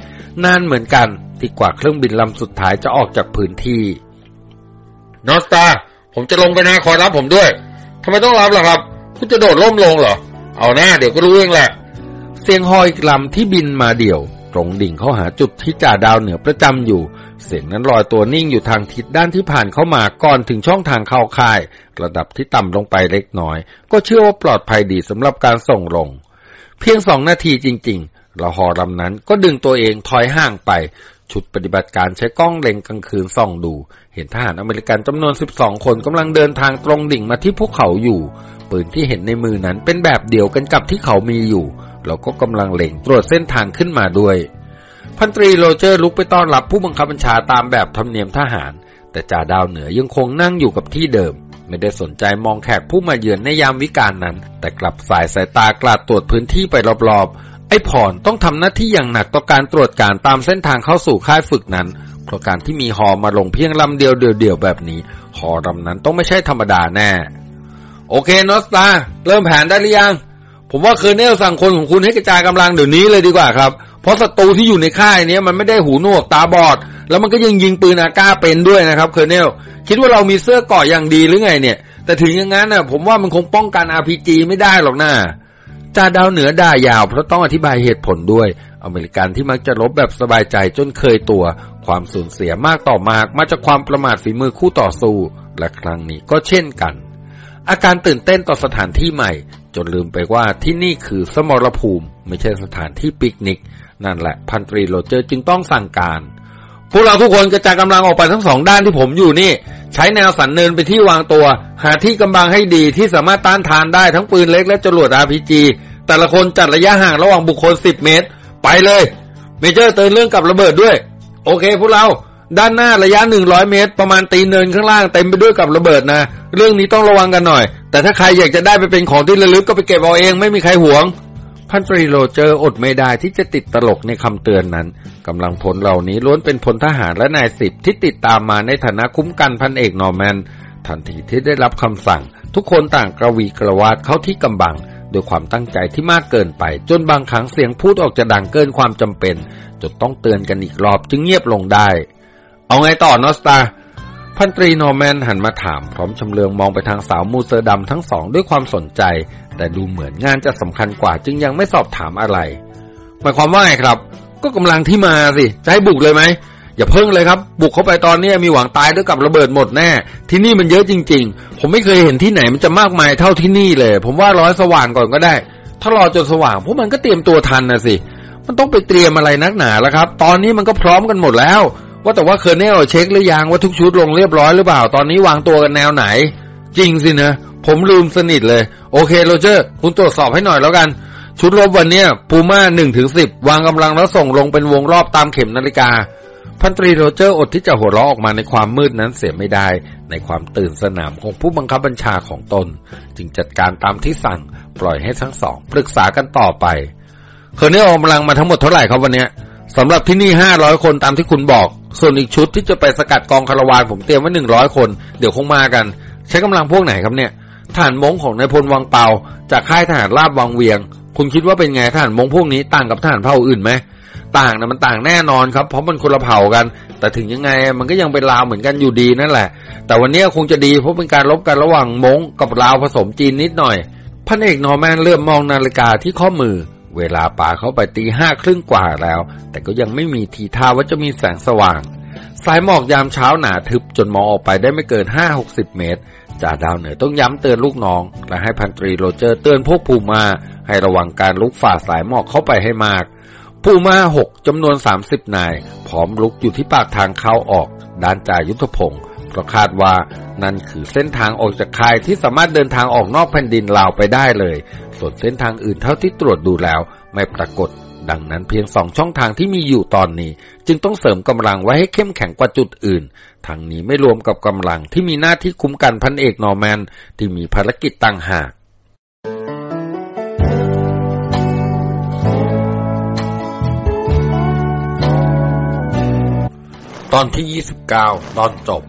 S1: นานเหมือนกันที่กว่าเครื่องบินลำสุดท้ายจะออกจากพื้นที่
S2: นอสตาผมจะลงไปนะขอรับผมด้วยทำไมต้องรับล่ะครับ คุณจะโดดล่มลงเหรอ เอาหน้าเดี๋ยวก็รู้เองแหละ
S1: เสียงฮออีกลำที่บินมาเดี่ยว ตรงดิ่งเข้าหาจุดที่จ่าดาวเหนือประจำอยู่ เสียงนั้นลอยตัวนิ่งอยู่ทางทิศด้านที่ผ่านเข้ามาก่อนถึงช่องทางเข้าค่าย ระดับที่ต่ำลงไปเล็กน้อย ก็เชื่อว่าปลอดภัยดีสำหรับการส่งลง เพียงสองนาทีจริงๆละหอลำนั้นก็ดึงตัวเองถอยห่างไป ชุดปฏิบัติการใช้กล้องเล็งกลางคืนส่องดู เห็นทหารอเมริกันจำนวน 12 คนกำลังเดินทางตรงดิ่งมาที่พวกเขาอยู่ ปืนที่เห็นในมือนั้นเป็นแบบเดียวกันกับที่เขามีอยู่ แล้วก็กำลังเล็งตรวจเส้นทางขึ้นมาด้วย พันตรีโรเจอร์ลุกไปต้อนรับผู้บังคับบัญชาตามแบบธรรมเนียมทหาร แต่จ่าดาวเหนือยังคงนั่งอยู่กับที่เดิม ไม่ได้สนใจมองแขกผู้มาเยือนในยามวิกาลนั้น แต่กลับส่ายสายตากราดตรวจพื้นที่ไปรอบๆ ไอ้พรต้องทำหน้าที่อย่างหนักต่อการตรวจการณ์ตามเส้นทางเข้าสู่ค่ายฝึกนั้นเพราะการที่มีฮอมาลงเพียงลำเดียวเดียวๆแบบนี้ฮอลำนั้นต้องไม่ใช่ธรรมดาแน่โอเค นอสตา เริ่มแผนได้หรือยัง ผมว่า Colonel สั่งคนของคุณให้กระจายกำลังเดี๋ยวนี้เลยดีกว่าครับ เพราะศัตรูที่อยู่ในค่ายนี้มันไม่ได้หูหนวกตาบอด แล้วมันก็ยังยิงปืนอาก้าเป็นด้วยนะครับ Colonel คิดว่าเรามีเสื้อเกราะอย่างดีหรือไงเนี่ย แต่ถึงอย่างนั้นน่ะ ผมว่ามันคงป้องกัน RPG ไม่ได้หรอกนะจ่าดาวเหนือร่ายยาวเพราะต้องอธิบายเหตุผลด้วย อเมริกันที่มักจะรบแบบสบายใจจนเคยตัว ความสูญเสียมากต่อมาก มาจากความประมาทฝีมือคู่ต่อสู้ และครั้งนี้ก็เช่นกัน อาการตื่นเต้นต่อสถานที่ใหม่ จนลืมไปว่าที่นี่คือสมรภูมิ ไม่ใช่สถานที่ปิกนิก นั่นแหละพันตรีโรเจอร์จึงต้องสั่งการ พวกเราทุกคนกระจายกำลังออกไปทั้งสองด้านที่ผมอยู่นี่ ใช้แนวสันเนินไปที่วางตัว หาที่กำบังให้ดีที่สามารถต้านทานได้ทั้งปืนเล็กและจรวด RPG แต่ละคนจัดระยะห่างระหว่างบุคคล10เมตร ไปเลย Major เตือนเรื่องกับระเบิดด้วย โอเคพวกเรา ด้านหน้าระยะ100เมตร ประมาณตีนเนินข้างล่างเต็มไปด้วยกับระเบิดนะ เรื่องนี้ต้องระวังกันหน่อย แต่ถ้าใครอยากจะได้ไปเป็นของที่ระลึกก็ไปเก็บเอาเองไม่มีใครหวง พันตรีโรเจอร์อดไม่ได้ที่จะติดตลกในคำเตือนนั้นกำลังพลเหล่านี้ล้วนเป็นพลทหารและนายสิบที่ติดตามมาในฐานะคุ้มกันพันเอกนอร์แมน ทันทีที่ได้รับคำสั่ง ทุกคนต่างกระวีกระวาดเข้าที่กำบังด้วยความตั้งใจที่มากเกินไป จนบางครั้งเสียงพูดออกจะดังเกินความจำเป็นจนต้องเตือนกันอีกรอบจึงเงียบลงได้ เอาไงต่อ North Star พันตรีนอร์แมนหันมาถาม พร้อมชำเลืองมองไปทางสาวมูเซอร์ดำทั้งสองด้วยความสนใจ แต่ดูเหมือนงานจะสำคัญกว่าจึงยังไม่สอบถามอะไร หมายความว่าไงครับ ก็กำลังที่มาสิจะให้บุกเลยไหมอย่าเพิ่งเลยครับ บุกเข้าไปตอนนี้มีหวังตายด้วยกับระเบิดหมดแน่ ที่นี่มันเยอะจริง ๆ ผมไม่เคยเห็นที่ไหนมันจะมากมายเท่าที่นี่เลย ผมว่าร้อยสว่างก่อนก็ได้ ถ้ารอจนสว่างพวกมันก็เตรียมตัวทันนะสิ มันต้องไปเตรียมอะไรนักหนาแล้วครับ ตอนนี้มันก็พร้อมกันหมดแล้ว ว่าแต่ว่า Colonel เช็คหรือยังว่าทุกชุดลงเรียบร้อยหรือเปล่า ตอนนี้วางตัวกันแนวไหน จริงสินะ ผมลืมสนิทเลย โอเคโรเจอร์ คุณตรวจสอบให้หน่อยแล้วกัน ชุดรบวันเนี้ยปูม่าหนึ่งถึงสิบวางกำลังแล้วส่งลงเป็นวงรอบตามเข็มนาฬิกา พันตรีโรเจอร์อดที่จะหัวเราะออกมาในความมืดนั้นเสียไม่ได้ ในความตื่นสนามของผู้บังคับบัญชาของตน จึงจัดการตามที่สั่ง ปล่อยให้ทั้งสองปรึกษากันต่อไป Colonel เอากำลังมาทั้งหมดเท่าไหร่ครับวันเนี้ยสำหรับที่นี่ห้าร้อยคนตามที่คุณบอก ส่วนอีกชุดที่จะไปสกัดกองคาราวานผมเตรียมไว้หนึ่งร้อยคน เดี๋ยวคงมากัน ใช้กำลังพวกไหนครับเนี่ยทหารม้งของนายพลวังเปา จากค่ายทหารราบวังเวียง คุณคิดว่าเป็นไงทหารม้งพวกนี้ต่างกับทหารเผ่าอื่นไหมต่างนะมันต่างแน่นอนครับ เพราะมันคนละเผ่ากัน แต่ถึงยังไงมันก็ยังเป็นลาวเหมือนกันอยู่ดีนั่นแหละ แต่วันนี้คงจะดีเพราะเป็นการรบกันระหว่างม้งกับลาวผสมจีนนิดหน่อยพันเอกนอร์แมนเหลือบมองนาฬิกาที่ข้อมือ เวลาปาเข้าไปตีห้าครึ่งกว่าแล้ว แต่ก็ยังไม่มีทีท่าว่าจะมีแสงสว่าง สายหมอกยามเช้าหนาทึบจนมองออกไปได้ไม่เกินห้าหกสิบเมตรจ่าดาวเหนือต้องย้ำเตือนลูกน้อง และให้พันตรีโรเจอร์เตือนพวกภูมา ให้ระวังการลุกฝ่าสายหมอกเข้าไปให้มากภูมาหกจำนวนสามสิบนาย พร้อมลุกอยู่ที่ปากทางเข้าออก ด้านจ่ายุทธพงศ์เพราะคาดว่านั่นคือเส้นทางออกจากค่ายที่สามารถเดินทางออกนอกแผ่นดินลาวไปได้เลย ส่วนเส้นทางอื่นเท่าที่ตรวจดูแล้ว ไม่ปรากฏ ดังนั้นเพียงสองช่องทางที่มีอยู่ตอนนี้ จึงต้องเสริมกำลังไว้ให้เข้มแข็งกว่าจุดอื่นทางนี้ไม่รวมกับกำลังที่มีหน้าที่คุ้มกันพันเอกนอร์แมนที่มีภารกิจต่างหากตอนที่ 29 ตอนจบ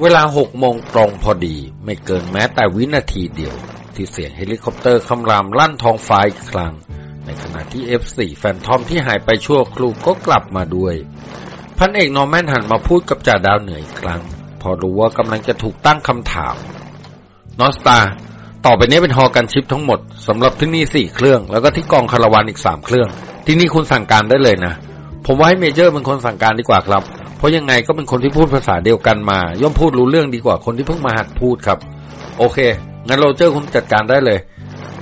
S1: เวลาหกโมงตรงพอดี ไม่เกินแม้แต่วินาทีเดียว ที่เสียงเฮลิคอปเตอร์คำรามลั่นท้องฟ้าอีกครั้ง ในขณะที่ F4 Phantom ที่หายไปชั่วครู่ก็กลับมาด้วย พันเอกนอร์แมนหันมาพูดกับจ่าดาวเหนืออีกครั้ง พอรู้ว่ากำลังจะถูกตั้งคำถาม North Star ต่อไปนี้เป็นฮอ gunship ทั้งหมดสำหรับที่นี่สี่เครื่อง แล้วก็ที่กองคาราวานอีกสามเครื่อง ที่นี่คุณสั่งการได้เลยนะ ผมว่าให้ Major เป็นคนสั่งการดีกว่าครับ เพราะยังไงก็เป็นคนที่พูดภาษาเดียวกันมา ย่อมพูดรู้เรื่องดีกว่าคนที่เพิ่งมาหัดพูดครับ โอเค งั้นโรเจอร์คุณจัดการได้เลย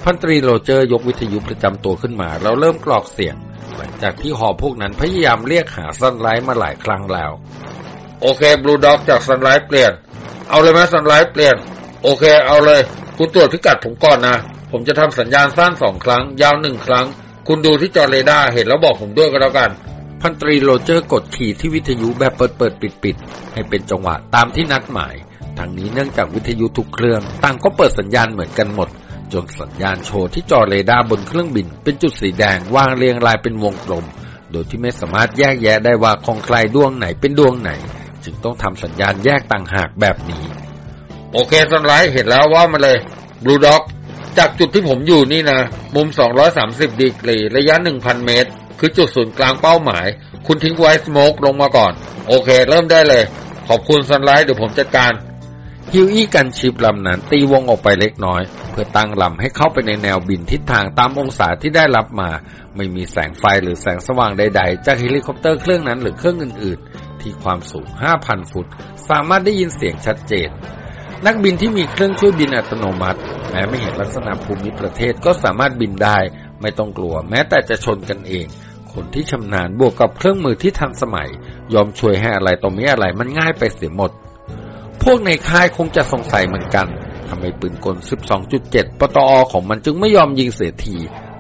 S1: พันตรีโรเจอร์ยกวิทยุประจำตัวขึ้นมา แล้วเริ่มกรอกเสียง หลังจากที่ฮอพวกนั้นพยายามเรียกหา Sunlight มาหลายครั้งแล้ว
S2: โอเค Blue Dog จาก Sunlight เปลี่ยน เอาเลยไหม Sunlight เปลี่ยน โอเค เอาเลย คุณตรวจพิกัดผมก่อนนะ ผมจะทำสัญญาณสั้นสองครั้ง ยาวหนึ่งครั้ง คุณดูที่จอเรดาร์เห็นแล้วบอกผมด้วยก็แล้วกัน
S1: พันตรีโรเจอร์กดคีย์ที่วิทยุแบบเปิดเปิดปิดปิดให้เป็นจังหวะตามที่นัดหมาย ทั้งนี้เนื่องจากวิทยุทุกเครื่องต่างก็เปิดสัญญาณเหมือนกันหมด จนสัญญาณโชว์ที่จอเรดาร์บนเครื่องบิน เป็นจุดสีแดงวางเรียงรายเป็นวงกลม โดยที่ไม่สามารถแยกแยะได้ว่าของใครดวงไหนเป็นดวงไหน จึงต้องทำสัญญาณแยกต่างหากแบบนี้
S2: โอเค Sunlight เห็นแล้วว่ามาเลย Blue Dog จากจุดที่ผมอยู่นี่นะ มุม 230 ดีกรี ระยะ 1,000 เมตร คือจุดศูนย์กลางเป้าหมาย คุณทิ้ง white smoke ลงมาก่อน โอเค เริ่มได้เลย ขอบคุณ Sunlight เดี๋ยวผมจัดการ
S1: Huey gunship ลำนั้นตีวงออกไปเล็กน้อย เพื่อตั้งลำให้เข้าไปในแนวบินทิศทางตามองศาที่ได้รับมา ไม่มีแสงไฟหรือแสงสว่างใดๆ จากเฮลิคอปเตอร์เครื่องนั้นหรือเครื่องอื่นๆ ที่ความสูง 5,000 ฟุต สามารถได้ยินเสียงชัดเจน นักบินที่มีเครื่องช่วยบินอัตโนมัติ แม้ไม่เห็นลักษณะภูมิประเทศก็สามารถบินได้ ไม่ต้องกลัว แม้แต่จะชนกันเอง คนที่ชำนาญบวกกับเครื่องมือที่ทันสมัย ยอมช่วยให้อะไรต่อม่อะไรมันง่ายไปเสียหมด พวกในค่ายคงจะสงสัยเหมือนกันทำไมปืนกล 12.7 ปตอของมันจึงไม่ยอมยิงเสียที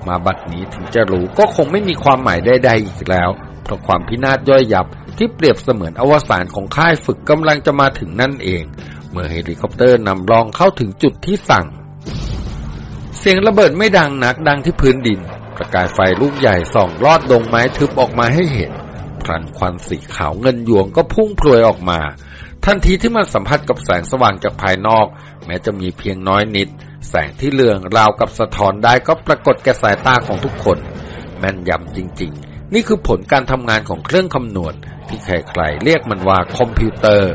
S1: มาบัดนี้ถึงจะรู้ก็คงไม่มีความหมายใดๆอีกแล้ว เพราะความพินาศย่อยยับที่เปรียบเสมือนอวสานของค่ายฝึกกำลังจะมาถึงนั่นเอง เมื่อเฮลิคอปเตอร์นำรองเข้าถึงจุดที่สั่ง เสียงระเบิดไม่ดังนักดังที่พื้นดิน ประกายไฟลูกใหญ่ส่องลอดดงไม้ทึบออกมาให้เห็นพลันควันสีขาวเงินยวงก็พุ่งพรวยออกมา ทันทีที่มันสัมผัสกับแสงสว่างจากภายนอก แม้จะมีเพียงน้อยนิด แสงสีเหลืองราวกับสะท้อนได้ก็ปรากฏแก่สายตาของทุกคน แม่นยำจริง ๆ นี่คือผลการทำงานของเครื่องคำนวณ ที่ใครๆเรียกมันว่าคอมพิวเตอร์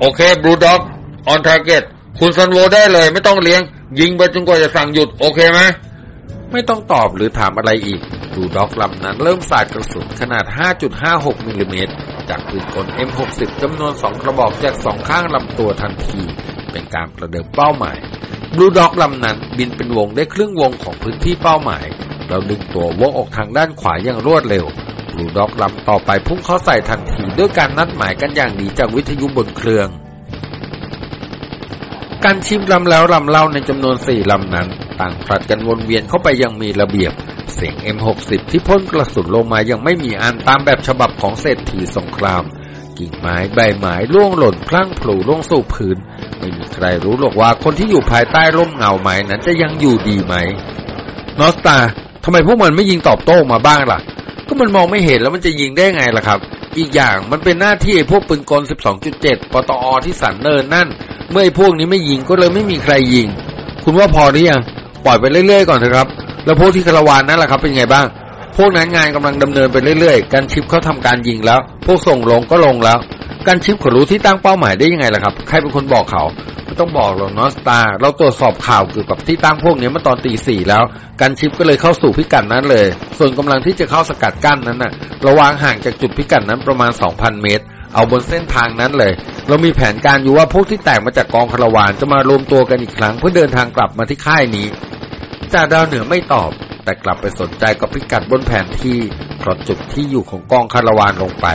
S2: โอเค Blue Dog on target คุณซันโวได้เลย ไม่ต้องเลี้ยง ยิงไปจนกว่าจะสั่งหยุด โอเคไหม
S1: ไม่ต้องตอบหรือถามอะไรอีก Blue Dog ลำนั้นเริ่มสาดกระสุนขนาด 5.56มิลลิเมตร จากปืนกล M60 จำนวนสองกระบอกจากสองข้างลำตัวทันที เป็นการประเดิมเป้าหมายบลูด็อกลำนั้นบินเป็นวงได้ครึ่งวงของพื้นที่เป้าหมาย เราดึงตัววงออกทางด้านขวาอย่างรวดเร็วบลูด็อกลำต่อไปพุ่งเข้าใส่ทันทีด้วยการนัดหมายกันอย่างดีจากวิทยุบนเครื่อง การชิมลำแล้วลำเล่าในจำนวนสี่ลำนั้น ต่างผลัดกันวนเวียนเข้าไปอยังมีระเบียบ เสียง M60 ที่พ่นกระสุนลงมายังไม่มีอันตามแบบฉบับของเศรษฐีสงคราม กิ่งไม้ใบไม้ร่วงหล่นพลั่งพลูลงสู่พื้น ไม่มีใครรู้หรอกว่าคนที่อยู่ภายใต้ร่มเงาไม้นั้นจะยังอยู่ดีไหมนอสตาทำไมพวกมันไม่ยิงตอบโต้มาบ้างล่ะ ก็มันมองไม่เห็นแล้วมันจะยิงได้ไงล่ะครับ อีกอย่างมันเป็นหน้าที่ไอ้พวกปืนกล 12.7 ปตอที่สันเนินนั่น เมื่อไอ้พวกนี้ไม่ยิงก็เลยไม่มีใครยิง คุณว่าพอหรือยัง ปล่อยไปเรื่อยๆก่อนเถอะครับ แล้วพวกที่คารวานนั่นแหละครับเป็นไงบ้าง พวกนั้นงานกำลังดำเนินไปเรื่อยๆ การชิปเขาทำการยิงแล้ว พวกส่งลงก็ลงแล้ว การชิปเขารู้ที่ตั้งเป้าหมายได้ยังไงล่ะครับ ใครเป็นคนบอกเขาไม่ต้องบอกหรอกนอสตาเราตรวจสอบข่าวเกี่ยวกับที่ตั้งพวกนี้มื่อตอนตีสี่แล้วการชิปก็เลยเข้าสู่พิกัดนั้นเลย ส่วนกำลังที่จะเข้าสกัดกั้นนั้นน่ะ ระวางห่างจากจุดพิกัดนั้นประมาณ 2,000 เมตร เอาบนเส้นทางนั้นเลย เรามีแผนการอยู่ว่าพวกที่แตกมาจากกองคาราวานจะมารวมตัวกันอีกครั้ง เพื่อเดินทางกลับมาที่ค่ายนี้ จ่าดาวเหนือไม่ตอบ แต่กลับไปสนใจกับพิกัดบนแผนที่เพราะจุดที่อยู่ของกองคาราวานลงไป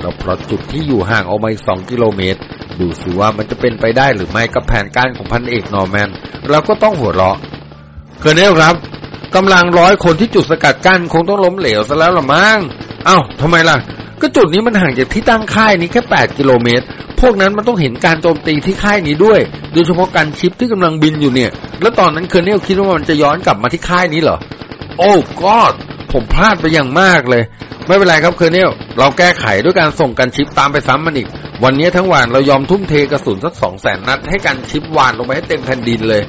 S1: แล้วพลอตจุดที่อยู่ห่างออกมาอีกสองกิโลเมตร ดูสิว่ามันจะเป็นไปได้หรือไม่กับแผนการของพันเอกนอร์แมนแล้วก็ต้องหัวเราะ Colonel ครับ กำลังร้อยคนที่จุดสกัดกั้นคงต้องล้มเหลวซะแล้วละมั้งเอ้าทำไมล่ะ ก็จุดนี้มันห่างจากที่ตั้งค่ายนี้แค่ 8 กิโลเมตร พวกนั้นมันต้องเห็นการโจมตีที่ค่ายนี้ด้วย โดยเฉพาะ gunship ที่กำลังบินอยู่เนี่ย แล้วตอนนั้น Colonel คิดว่ามันจะย้อนกลับมาที่ค่ายนี้เหรอ Oh God ผมพลาดไปอย่างมากเลย ไม่เป็นไรครับ Colonel เราแก้ไขด้วยการส่ง gunship ตามไปซ้ำมันอีก วันนี้ทั้งวันเรายอมทุ่มเทกระสุนสักสองแสนนัดให้ gunship หว่านลงไปให้เต็มแผ่นดินเลย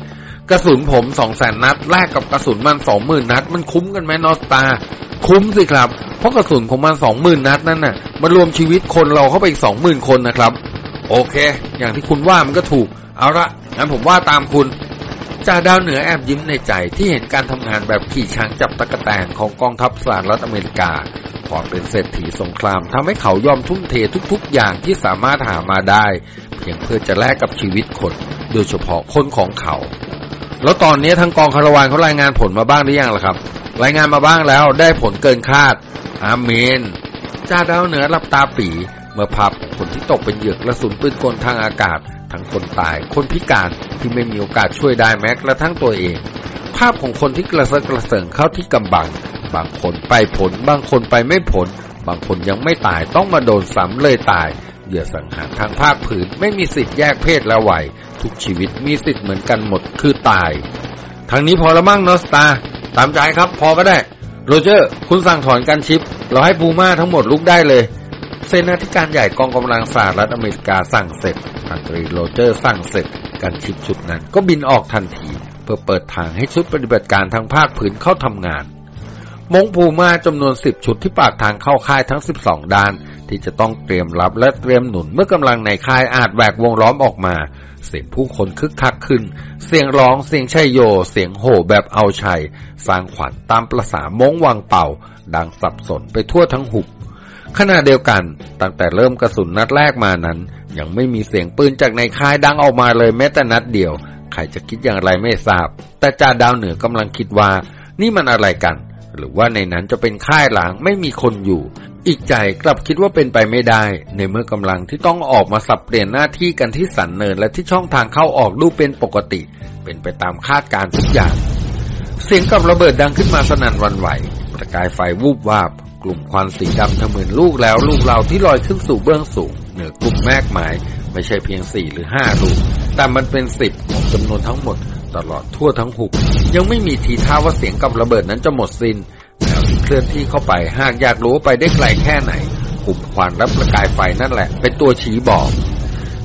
S1: กระสุนผมสองแสนนัดแลกกับกระสุนมันสองหมื่นนัด มันคุ้มกันไหม North Star คุ้มสิครับ เพราะกระสุนของมันสองหมื่นนัดนั่นน่ะ มันรวมชีวิตคนเราเข้าไปอีกสองหมื่นคนนะครับ โอเค อย่างที่คุณว่ามันก็ถูก เอาละงั้นผมว่าตามคุณจ่าดาวเหนือแอบยิ้มในใจที่เห็นการทำงานแบบขี่ช้างจับตะกแตนของกองทัพสหรัฐอเมริกาความเป็นเศรษฐีสงครามทำให้เขายอมทุ่มเททุกๆ อย่างที่สามารถหามาได้ เพียงเพื่อจะแลกกับชีวิตคน โดยเฉพาะคนของเขา แล้วตอนนี้ทางกองคารวานเขารายงานผลมาบ้างหรือยังล่ะครับ รายงานมาบ้างแล้วได้ผลเกินคาด อาเมนจ่าดาวเหนือรับตาปีเมื่อพของคนที่ตกเป็นเหยื่อกระสุนปืนกลทางอากาศ ทั้งคนตาย คนพิการที่ไม่มีโอกาสช่วยได้แม้กระทั่งตัวเอง ภาพของคนที่กระเซาะกระเสิงเข้าที่กำบัง บางคนไปผล บางคนไปไม่ผล บางคนยังไม่ตายต้องมาโดนซ้ำเลยตาย เหยื่อสังหารทางภาคผืนไม่มีสิทธิ์แยกเพศและวัย ทุกชีวิตมีสิทธิ์เหมือนกันหมดคือตาย ทางนี้พอละมั่งนอสตา ตามใจครับพอก็ได้ โรเจอร์ คุณสั่งถอนกันชิป เราให้ปูม่าทั้งหมดลุกได้เลยเซนาธิการใหญ่กองกำลังสหรัฐอเมริกาสั่งเสร็จพันตรีโรเจอร์สั่งเสร็จกันชิปชุดนั้นก็บินออกทันที เพื่อเปิดทางให้ชุดปฏิบัติการทางภาคพื้นเข้าทำงาน มงภูมาจำนวนสิบชุดที่ปากทางเข้าค่ายทั้ง12ด้าน ที่จะต้องเตรียมรับและเตรียมหนุนเมื่อกำลังในค่ายอาจแหวกวงล้อมออกมา เสียงผู้คนคึกคักขึ้น เสียงร้องเสียงชัยโย เสียงโห่แบบเอาชัย สร้างขวัญตามประษามงวังเป่า ดังสับสนไปทั่วทั้งหุบขณะเดียวกัน ตั้งแต่เริ่มกระสุนนัดแรกมานั้น ยังไม่มีเสียงปืนจากในค่ายดังออกมาเลยแม้แต่นัดเดียว ใครจะคิดอย่างไรไม่ทราบ แต่จ่าดาวเหนือกำลังคิดว่า นี่มันอะไรกัน หรือว่าในนั้นจะเป็นค่ายหลางไม่มีคนอยู่ อีกใจกลับคิดว่าเป็นไปไม่ได้ ในเมื่อกำลังที่ต้องออกมาสับเปลี่ยนหน้าที่กันที่สันเนินและที่ช่องทางเข้าออกดูเป็นปกติ เป็นไปตามคาดการณ์ทุกอย่าง เสียงกับระเบิดดังขึ้นมาสนั่นวันไหว ประกายไฟวูบวาบ กลุ่มควันสีดำทะมึนลูกแล้วลูกเราที่ลอยขึ้นสู่เบื้องสูง เหนือกลุ่มแมกหมายไม่ใช่เพียงสี่หรือห้าลูก แต่มันเป็นสิบของจำนวนทั้งหมด ตลอดทั่วทั้งหุบยังไม่มีทีท่าว่าเสียงกับระเบิดนั้นจะหมดสิน้น แนวที่เคลื่อนที่เข้าไปหากอยากรู้ว่าไปได้ไกลแค่ไหนกลุ่มควันและประกายไฟนั่นแหละ เป็นตัวชี้บอก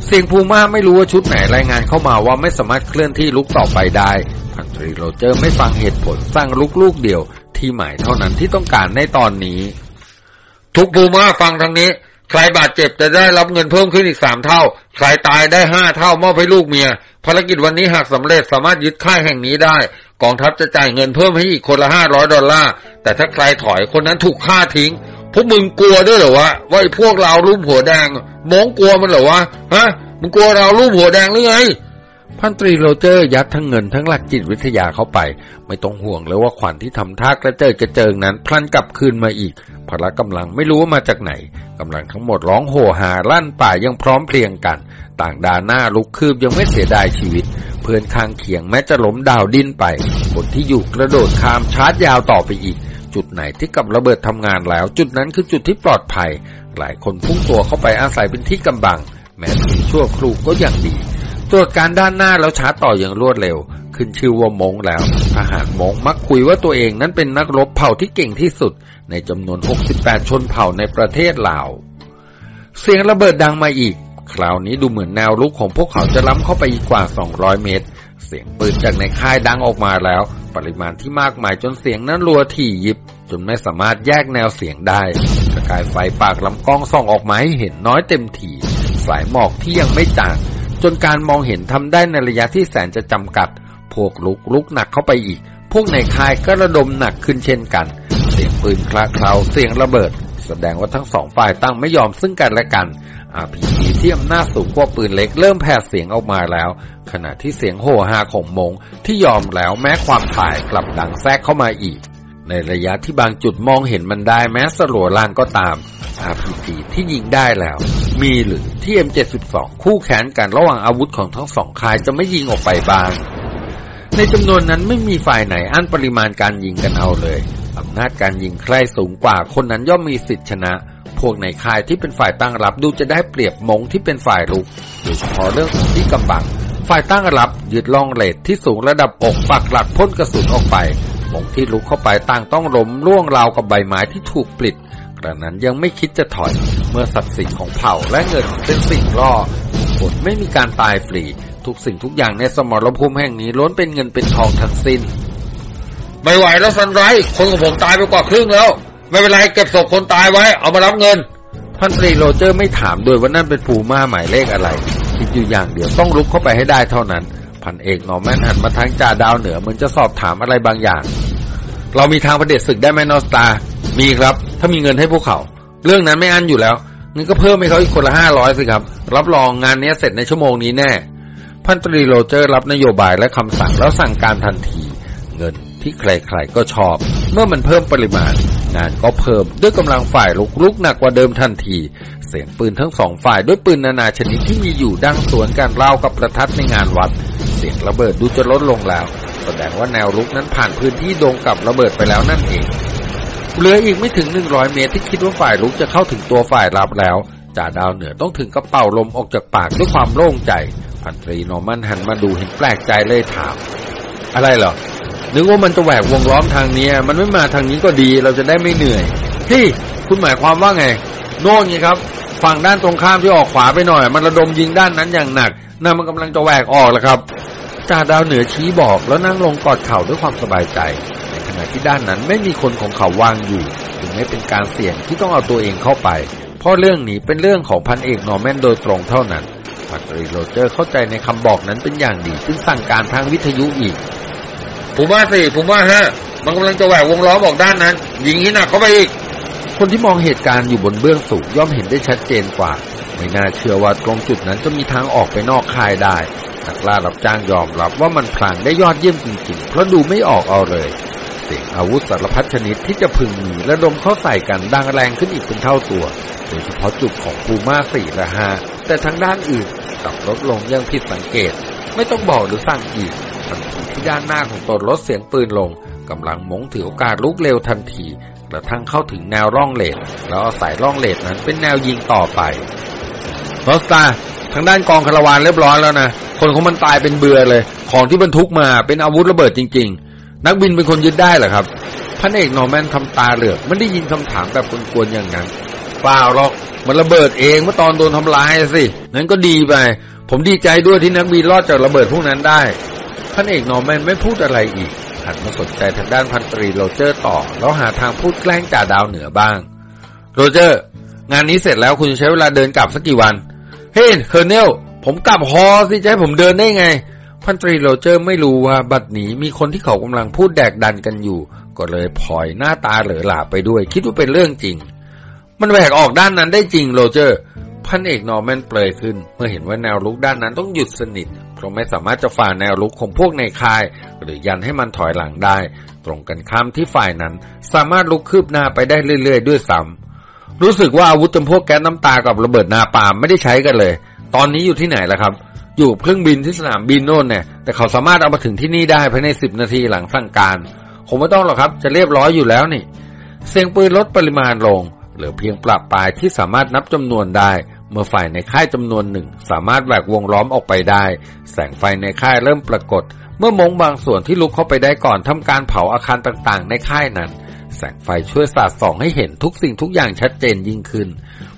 S1: เสียงภูมาไม่รู้ว่าชุดไหนรายงานเข้ามาว่าไม่สามารถเคลื่อนที่ลุกต่อไปได้พันตรีโรเจอร์ไม่ฟังเหตุผลสร้างลุกลูกเดียว ที่หมายเท่านั้นที่ต้องการในตอนนี้
S2: ทุกภูมาฟังทางนี้ ใครบาดเจ็บจะได้รับเงินเพิ่มขึ้นอีกสามเท่า ใครตายได้ห้าเท่ามอบให้ลูกเมีย ภารกิจวันนี้หากสำเร็จสามารถยึดค่ายแห่งนี้ได้ กองทัพจะจ่ายเงินเพิ่มให้อีกคนละห้าร้อยดอลลาร์ แต่ถ้าใครถอยคนนั้นถูกฆ่าทิ้ง พวกมึงกลัวด้วยเหรอวะว่าไอ้พวกเรารูปหัวแดงมองกลัวมันเหรอวะฮะมึงกลัวเรารูปหัวแดงหรือไง
S1: พันตรีโรเจอร์ยัดทั้งเงินทั้งหลักจิตวิทยาเข้าไป ไม่ต้องห่วงเลยว่าขวัญที่ทำท่ากระเจิดกระเจิงนั้นพลันกลับคืนมาอีก พละกำลังไม่รู้ว่ามาจากไหนกำลังทั้งหมดร้องโห่หาลั่นป่ายังพร้อมเพรียงกัน ต่างดาหน้าลุกคืบยังไม่เสียดายชีวิต เพื่อนข้างเคียงแม้จะล้มดาวดิ้นไป คนที่อยู่กระโดดข้ามชาร์จยาวต่อไปอีก จุดไหนที่กับระเบิดทำงานแล้ว จุดนั้นคือจุดที่ปลอดภัย หลายคนพุ่งตัวเข้าไปอาศัยเป็นที่กำบัง แม้เพียงชั่วครู่ก็ยังดีตรวจการด้านหน้าแล้วชาร์จต่ออย่างรวดเร็ว ขึ้นชื่อว่ามงแล้วทหารมงมักคุยว่าตัวเองนั้นเป็นนักรบเผ่าที่เก่งที่สุด ในจำนวน 68 ชนเผ่าในประเทศลาว เสียงระเบิดดังมาอีก คราวนี้ดูเหมือนแนวลุกของพวกเขาจะล้ำเข้าไปอีกกว่า 200 เมตร เสียงปืนจากในค่ายดังออกมาแล้ว ปริมาณที่มากมายจนเสียงนั้นรัวถี่ยิบ จนไม่สามารถแยกแนวเสียงได้ประกายไฟปากลำกล้องส่องออกมาให้เห็นน้อยเต็มทีสายหมอกที่ยังไม่จางจนการมองเห็นทำได้ในระยะที่แสนจะจำกัด พวกลุกลุกหนักเข้าไปอีก พวกในค่ายก็ระดมหนักขึ้นเช่นกัน สียงปืนคลาเคลาเสียงระเบิด แสดงว่าทั้งสองฝ่ายตั้งไม่ยอมซึ่งกันและกัน RPG ที่อำนาจสูงกว่าปืนเล็กเริ่มแผ่เสียงออกมาแล้ว ขณะที่เสียงโห่ฮาของมงที่ยอมแล้วแม้ความถ่ายกลับดังแทรกเข้ามาอีก ในระยะที่บางจุดมองเห็นมันได้แม้สลัวลางก็ตาม RPG ที่ยิงได้แล้ว มีหรือที่ M72 คู่แขนกันระหว่างอาวุธของทั้งสองค่ายจะไม่ยิงออกไปบ้างในจำนวนนั้นไม่มีฝ่ายไหนอั้นปริมาณการยิงกันเอาเลย อำนาจการยิงใครสูงกว่าคนนั้นย่อมมีสิทธิชนะ พวกในค่ายที่เป็นฝ่ายตั้งรับดูจะได้เปรียบมงที่เป็นฝ่ายรุกโดยเฉพาะเรื่องที่กำบัง ฝ่ายตั้งรับยึดล่องเลทที่สูงระดับอกปักหลักพ่นกระสุนออกไปมงที่ลุกเข้าไปต่างต้องล้มร่วงราวกับใบไม้ที่ถูกปลิดกระนั้นยังไม่คิดจะถอย เมื่อศักดิ์ศรีของเผ่าและเงินเป็นสิ่งล่อผลไม่มีการตายฟรี ทุกสิ่งทุกอย่างในสมรภูมิแห่งนี้ล้วนเป็นเงินเป็นทองทั้งสิ้น
S2: ไม่ไหวแล้วสันไรคนของผมตายไปกว่าครึ่งแล้ว ไม่เป็นไรเก็บศพคนตายไว้ เอามารับเงิน
S1: พันตรีโรเจอร์ไม่ถามโดยว่านั่นเป็นภูม่าหมายเลขอะไรคิดอยู่อย่างเดียวต้องลุกเข้าไปให้ได้เท่านั้น พันเอกนอร์แมนหันมาทางจ่าดาวเหนือเหมือนจะสอบถามอะไรบางอย่าง เรามีทางประเด็จศึกได้ไหมนอสตา มีครับ ถ้ามีเงินให้พวกเขา เรื่องนั้นไม่อั้นอยู่แล้วงั้นก็เพิ่มให้เขาอีกคนละห้าร้อยสิครับ รับรองงานนี้เสร็จในชั่วโมงนี้แน่ พันตรีโรเจอร์รับนโยบายและคำสั่งแล้วสั่งการทันที เงิน ที่ใครๆก็ชอบ เมื่อมันเพิ่มปริมาณ งานก็เพิ่มด้วยกำลังฝ่ายลุกลุกหนักกว่าเดิมทันที เสียงปืนทั้งสองฝ่ายด้วยปืนนานาชนิดที่มีอยู่ดังสวนกันเล่ากับประทัดในงานวัด เสียงระเบิดดูจะลดลงแล้ว แสดงว่าแนวลุกนั้นผ่านพื้นที่โดงกับระเบิดไปแล้วนั่นเองเหลืออีกไม่ถึง 100 เมตรที่คิดว่าฝ่ายลุกจะเข้าถึงตัวฝ่ายรับแล้วจ่าดาวเหนือต้องถึงกระเป๋าลมออกจากปากด้วยความโล่งใจ พันตรีนอร์มันหันมาดูเห็นแปลกใจเลยถาม อะไรเหรอ นึกว่ามันจะแหวกวงล้อมทางนี้มันไม่มาทางนี้ก็ดีเราจะได้ไม่เหนื่อยพี่คุณหมายความว่าไง โน่นไงครับ ฝั่งด้านตรงข้ามที่ออกขวาไปหน่อย มันระดมยิงด้านนั้นอย่างหนักนั่นมันกำลังจะแหวกออกแล้วครับจ่าดาวเหนือชี้บอกแล้วนั่งลงกอดเข่าด้วยความสบายใจ ในขณะที่ด้านนั้นไม่มีคนของเขาวางอยู่จึงไม่เป็นการเสี่ยงที่ต้องเอาตัวเองเข้าไป เพราะเรื่องนี้เป็นเรื่องของพันเอกนอร์แมนโดยตรงเท่านั้นพันตรีโรเจอร์เข้าใจในคำบอกนั้นเป็นอย่างดีจึงสั่งการทางวิทยุอีก
S2: ผมว่าสี่ผมว่าห้ามันกำลังจะแหวกวงล้อมออกด้านนั้น ยิงนี้หนักเข้าไปอีก
S1: คนที่มองเหตุการณ์อยู่บนเบื้องสูงย่อมเห็นได้ชัดเจนกว่า ไม่น่าเชื่อว่าตรงจุดนั้นจะมีทางออกไปนอกค่ายได้นักล่ารับจ้างยอมรับว่ามันพลางได้ยอดเยี่ยมจริงๆ เพราะดูไม่ออกเอาเลย เสียงอาวุธสารพัดชนิดที่จะพึงมีและดมเข้าใส่กันดังแรงขึ้นอีกเป็นเท่าตัว โดยเฉพาะจุดของปูมาสี่และห้าแต่ทางด้านอื่นกลับลดลงอยังผิดสังเกต ไม่ต้องบอกหรือสั่งอีกทันทีที่ด้านหน้าของตนลดเสียงปืนลงกำลังมงถือโอกาสลุกเร็วทันทีกระทั่งเข้าถึงแนวร่องเลนแล้วอาศัยร่องเลนนั้นเป็นแนวยิงต่อไปNorth Star ทางด้านกองคาราวานเรียบร้อยแล้วนะ คนของมันตายเป็นเบื่อเลย ของที่บรรทุกมาเป็นอาวุธระเบิดจริง ๆ นักบินเป็นคนยึดได้เหรอครับพันเอกนอร์แมนทำตาเหลือกเมื่อได้ยินคำถามแบบกวนๆอย่างนั้นเปล่าหรอกมันระเบิดเองเมื่อตอนโดนทำลายสิ งั้นก็ดีไป ผมดีใจด้วยที่นักบินรอดจากระเบิดพวกนั้นได้พันเอกนอร์แมนไม่พูดอะไรอีกหันมาสนใจทางด้านพันตรีโรเจอร์ต่อ แล้วหาทางพูดแกล้งจ่าดาวเหนือบ้าง โรเจอร์ งานนี้เสร็จแล้วคุณใช้เวลาเดินกลับสักกี่วัน เฮ้ย Colonel ผมกลับฮอสิจะให้ผมเดินได้ไง พันตรีโรเจอร์ไม่รู้ว่าบัดนี้มีคนที่เขากำลังพูดแดกดันกันอยู่ ก็เลยพลอยหน้าตาเหลอหลาไปด้วย คิดว่าเป็นเรื่องจริง มันแหวกออกด้านนั้นได้จริงโรเจอร์ พันเอกนอร์แมนเปรยขึ้น เมื่อเห็นว่าแนวรุกด้านนั้นต้องหยุดสนิท เพราะไม่สามารถจะฝ่าแนวรุกของพวกในค่าย หรือยันให้มันถอยหลังได้ ตรงกันข้ามที่ฝ่ายนั้น สามารถลุกคืบหน้าไปได้เรื่อย ๆ ด้วยซ้ำรู้สึกว่าอาวุธจำพวกแก๊สน้ำตากับระเบิดนาปามไม่ได้ใช้กันเลย ตอนนี้อยู่ที่ไหนล่ะครับ อยู่เครื่องบินที่สนามบินโน่นเนี่ย แต่เขาสามารถเอามาถึงที่นี่ได้ภายในสิบนาทีหลังสั่งการ คงไม่ต้องหรอกครับ จะเรียบร้อยอยู่แล้วนี่ เสียงปืนลดปริมาณลง เหลือเพียงปรับปลายที่สามารถนับจำนวนได้ เมื่อฝ่ายในค่ายจำนวนหนึ่ง สามารถแหวกวงล้อมออกไปได้ แสงไฟในค่ายเริ่มปรากฏ เมื่อมงบางส่วนที่ลุกเข้าไปได้ก่อนทำการเผาอาคารต่างๆ ในค่ายนั้นแสงไฟช่วยสาดส่องให้เห็นทุกสิ่งทุกอย่างชัดเจนยิ่งขึ้น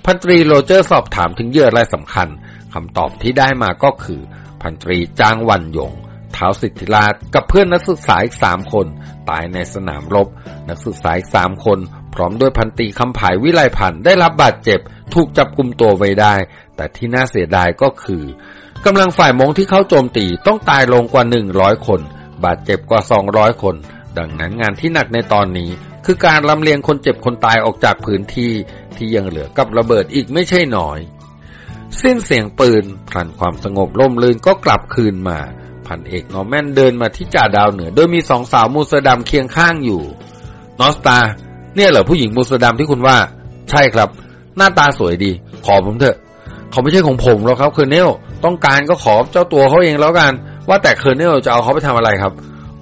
S1: พันตรีโรเจอร์สอบถามถึงเหยื่อรายสำคัญ คำตอบที่ได้มาก็คือพันตรีจางวันยงเท้าสิทธิราชกับเพื่อนนักศึกษาอีกสามคน ตายในสนามรบ นักศึกษาอีกสามคน พร้อมด้วยพันตีคำผายวิไลพันธ์ได้รับบาดเจ็บ ถูกจับกลุ่มตัวไว้ได้ แต่ที่น่าเสียดายก็คือกำลังฝ่ายม้งที่เข้าโจมตีต้องตายลงกว่าหนึ่งร้อยคน บาดเจ็บกว่าสองร้อยคน ดังนั้นงานที่หนักในตอนนี้ คือการลำเลียงคนเจ็บคนตายออกจากพื้นที่ที่ยังเหลือกับระเบิดอีกไม่ใช่น้อย สิ้นเสียงปืนพลันความสงบร่มรื่นก็กลับคืนมา พันเอกนอร์แมนเดินมาที่จ่าดาวเหนือ โดยมีสองสาวมูเซอร์ดำเคียงข้างอยู่ North Star เนี่ยเหรอผู้หญิงมูเซอร์ดำที่คุณว่า ใช่ครับ หน้าตาสวยดี ขอผมเถอะ เขาไม่ใช่ของผมหรอกครับ Colonel ต้องการก็ขอเจ้าตัวเขาเองแล้วกัน ว่าแต่ Colonel จะเอาเขาไปทำอะไรครับ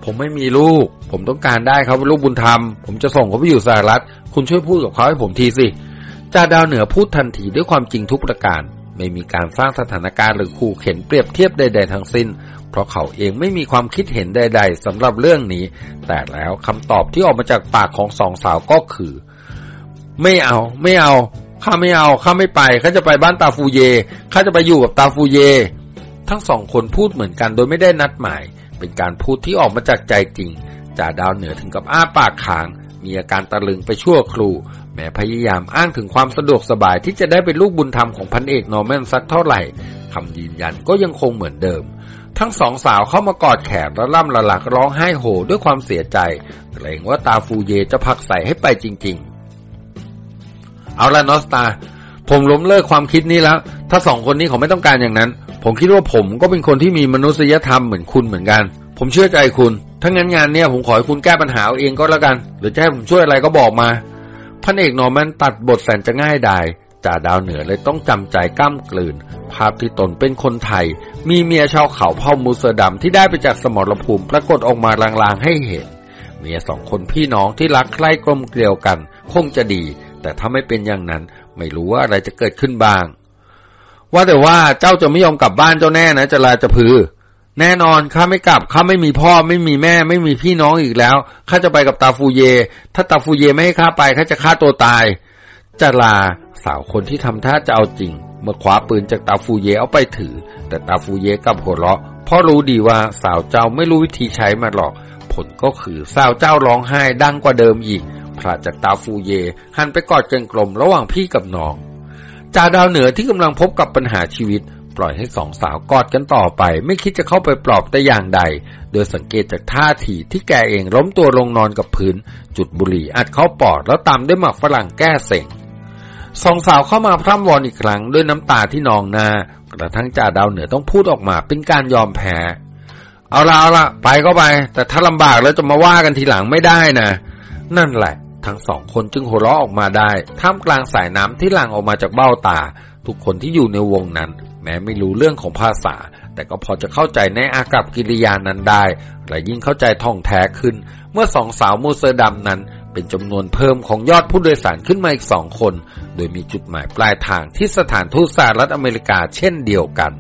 S1: ผมไม่มีลูก ผมต้องการได้เขาเป็นลูกบุญธรรม ผมจะส่งเขาไปอยู่สหรัฐ คุณช่วยพูดกับเขาให้ผมทีสิจ่าดาวเหนือพูดทันทีด้วยความจริงทุกประการ ไม่มีการสร้างสถานการณ์หรือขู่เข็ญเปรียบเทียบใด ๆ ทั้งสิ้น เพราะเขาเองไม่มีความคิดเห็นใด ๆสำหรับเรื่องนี้ แต่แล้วคำตอบที่ออกมาจากปากของสองสาวก็คือ
S3: ไม่เอา ไม่เอาข้าไม่เอาข้าไม่ไปข้าจะไปบ้านตาฟูเยข้าจะไปอยู่กับตาฟูเย
S1: ทั้งสองคนพูดเหมือนกันโดยไม่ได้นัดหมาย เป็นการพูดที่ออกมาจากใจจริงจ่าดาวเหนือถึงกับอ้าปากค้างมีอาการตะลึงไปชั่วครู่ ม้พยายามอ้างถึงความสะดวกสบายที่จะได้เป็นลูกบุญธรรมของพันเอกนอร์แมนสักเท่าไหร่คำยืนยันก็ยังคงเหมือนเดิม ทั้งสองสาวเข้ามากอดแขนแล้วล่ำละหลักร้องไห้โหด้วยความเสียใจเกรงว่าตาฟูเยจะผลักใส่ให้ไปจริง ๆ เอาละนอสตา ผมล้มเลิกความคิดนี้แล้ว ถ้าสองคนนี้เขาไม่ต้องการอย่างนั้น ผมคิดว่าผมก็เป็นคนที่มีมนุษยธรรมเหมือนคุณเหมือนกัน ผมเชื่อใจคุณถ้างั้นงานเนี้ยผมขอให้คุณแก้ปัญหาเอาเองก็แล้วกัน หรือจะให้ผมช่วยอะไรก็บอกมา พันเอกนอร์แมนตัดบทแสนจะง่ายดายจ่าดาวเหนือเลยต้องจำใจกล้ามกลืน ภาพที่ตนเป็นคนไทย มีเมียชาวเขาเผ่ามูเซอร์ดำที่ได้ไปจากสมรภูมิปรากฏออกมาลางๆให้เห็น เมียสองคนพี่น้องที่รักใคร่กลมเกลียวกัน คงจะดี แต่ถ้าไม่เป็นอย่างนั้น ไม่รู้ว่าอะไรจะเกิดขึ้นบ้าง ว่าแต่ว่าเจ้าจะไม่ยอมกลับบ้านเจ้าแน่นะจะลาจะพือ แน่นอนข้าไม่กลับข้าไม่มีพ่อไม่มีแม่ ไม่มีพี่น้องอีกแล้วข้าจะไปกับตาฟูเย ถ้าตาฟูเยไม่ให้ข้าไปข้าจะฆ่าตัวตายจะลาสาวคนที่ทำท่าจะเอาจริง เมื่อคว้าปืนจากตาฟูเยเอาไปถือ แต่ตาฟูเยกลับหัวเราะเพราะรู้ดีว่าสาวเจ้าไม่รู้วิธีใช้มาหรอก ผลก็คือสาวเจ้าร้องไห้ดังกว่าเดิมอีกพระจากตาฟูเย หันไปกอดเกงกลมระหว่างพี่กับน้องจ่าดาวเหนือที่กำลังพบกับปัญหาชีวิต ปล่อยให้สองสาวกอดกันต่อไป ไม่คิดจะเข้าไปปลอบแต่อย่างใด โดยสังเกตจากท่าทีที่แกเองล้มตัวลงนอนกับพื้น จุดบุหรี่อัดเข้าปอดแล้วตามด้วยหมักฝรั่งแก้เสงสองสาวเข้ามาพร่ำวอนอีกครั้งด้วยน้ำตาที่นองหน้ากระทั่งจ่าดาวเหนือต้องพูดออกมาเป็นการยอมแพ้เอาละเอาละไปก็ไป แต่ถ้าลำบากแล้วจะมาว่ากันทีหลังไม่ได้นะ นั่นแหละ ทั้งสองคนจึงหัวเราะออกมาได้ ท่ามกลางสายน้ำที่หลั่งออกมาจากเบ้าตา ทุกคนที่อยู่ในวงนั้น ม้ไม่รู้เรื่องของภาษา แต่ก็พอจะเข้าใจในอากับกิริยานั้นได้ และยิ่งเข้าใจท่องแท้ขึ้น เมื่อสองสาวมูเซอร์ดำนั้น เป็นจำนวนเพิ่มของยอดผู้โดยสารขึ้นมาอีกสองคน โดยมีจุดหมายปลายทางที่สถานทูตสหรัฐอเมริกาเช่นเดียวกัน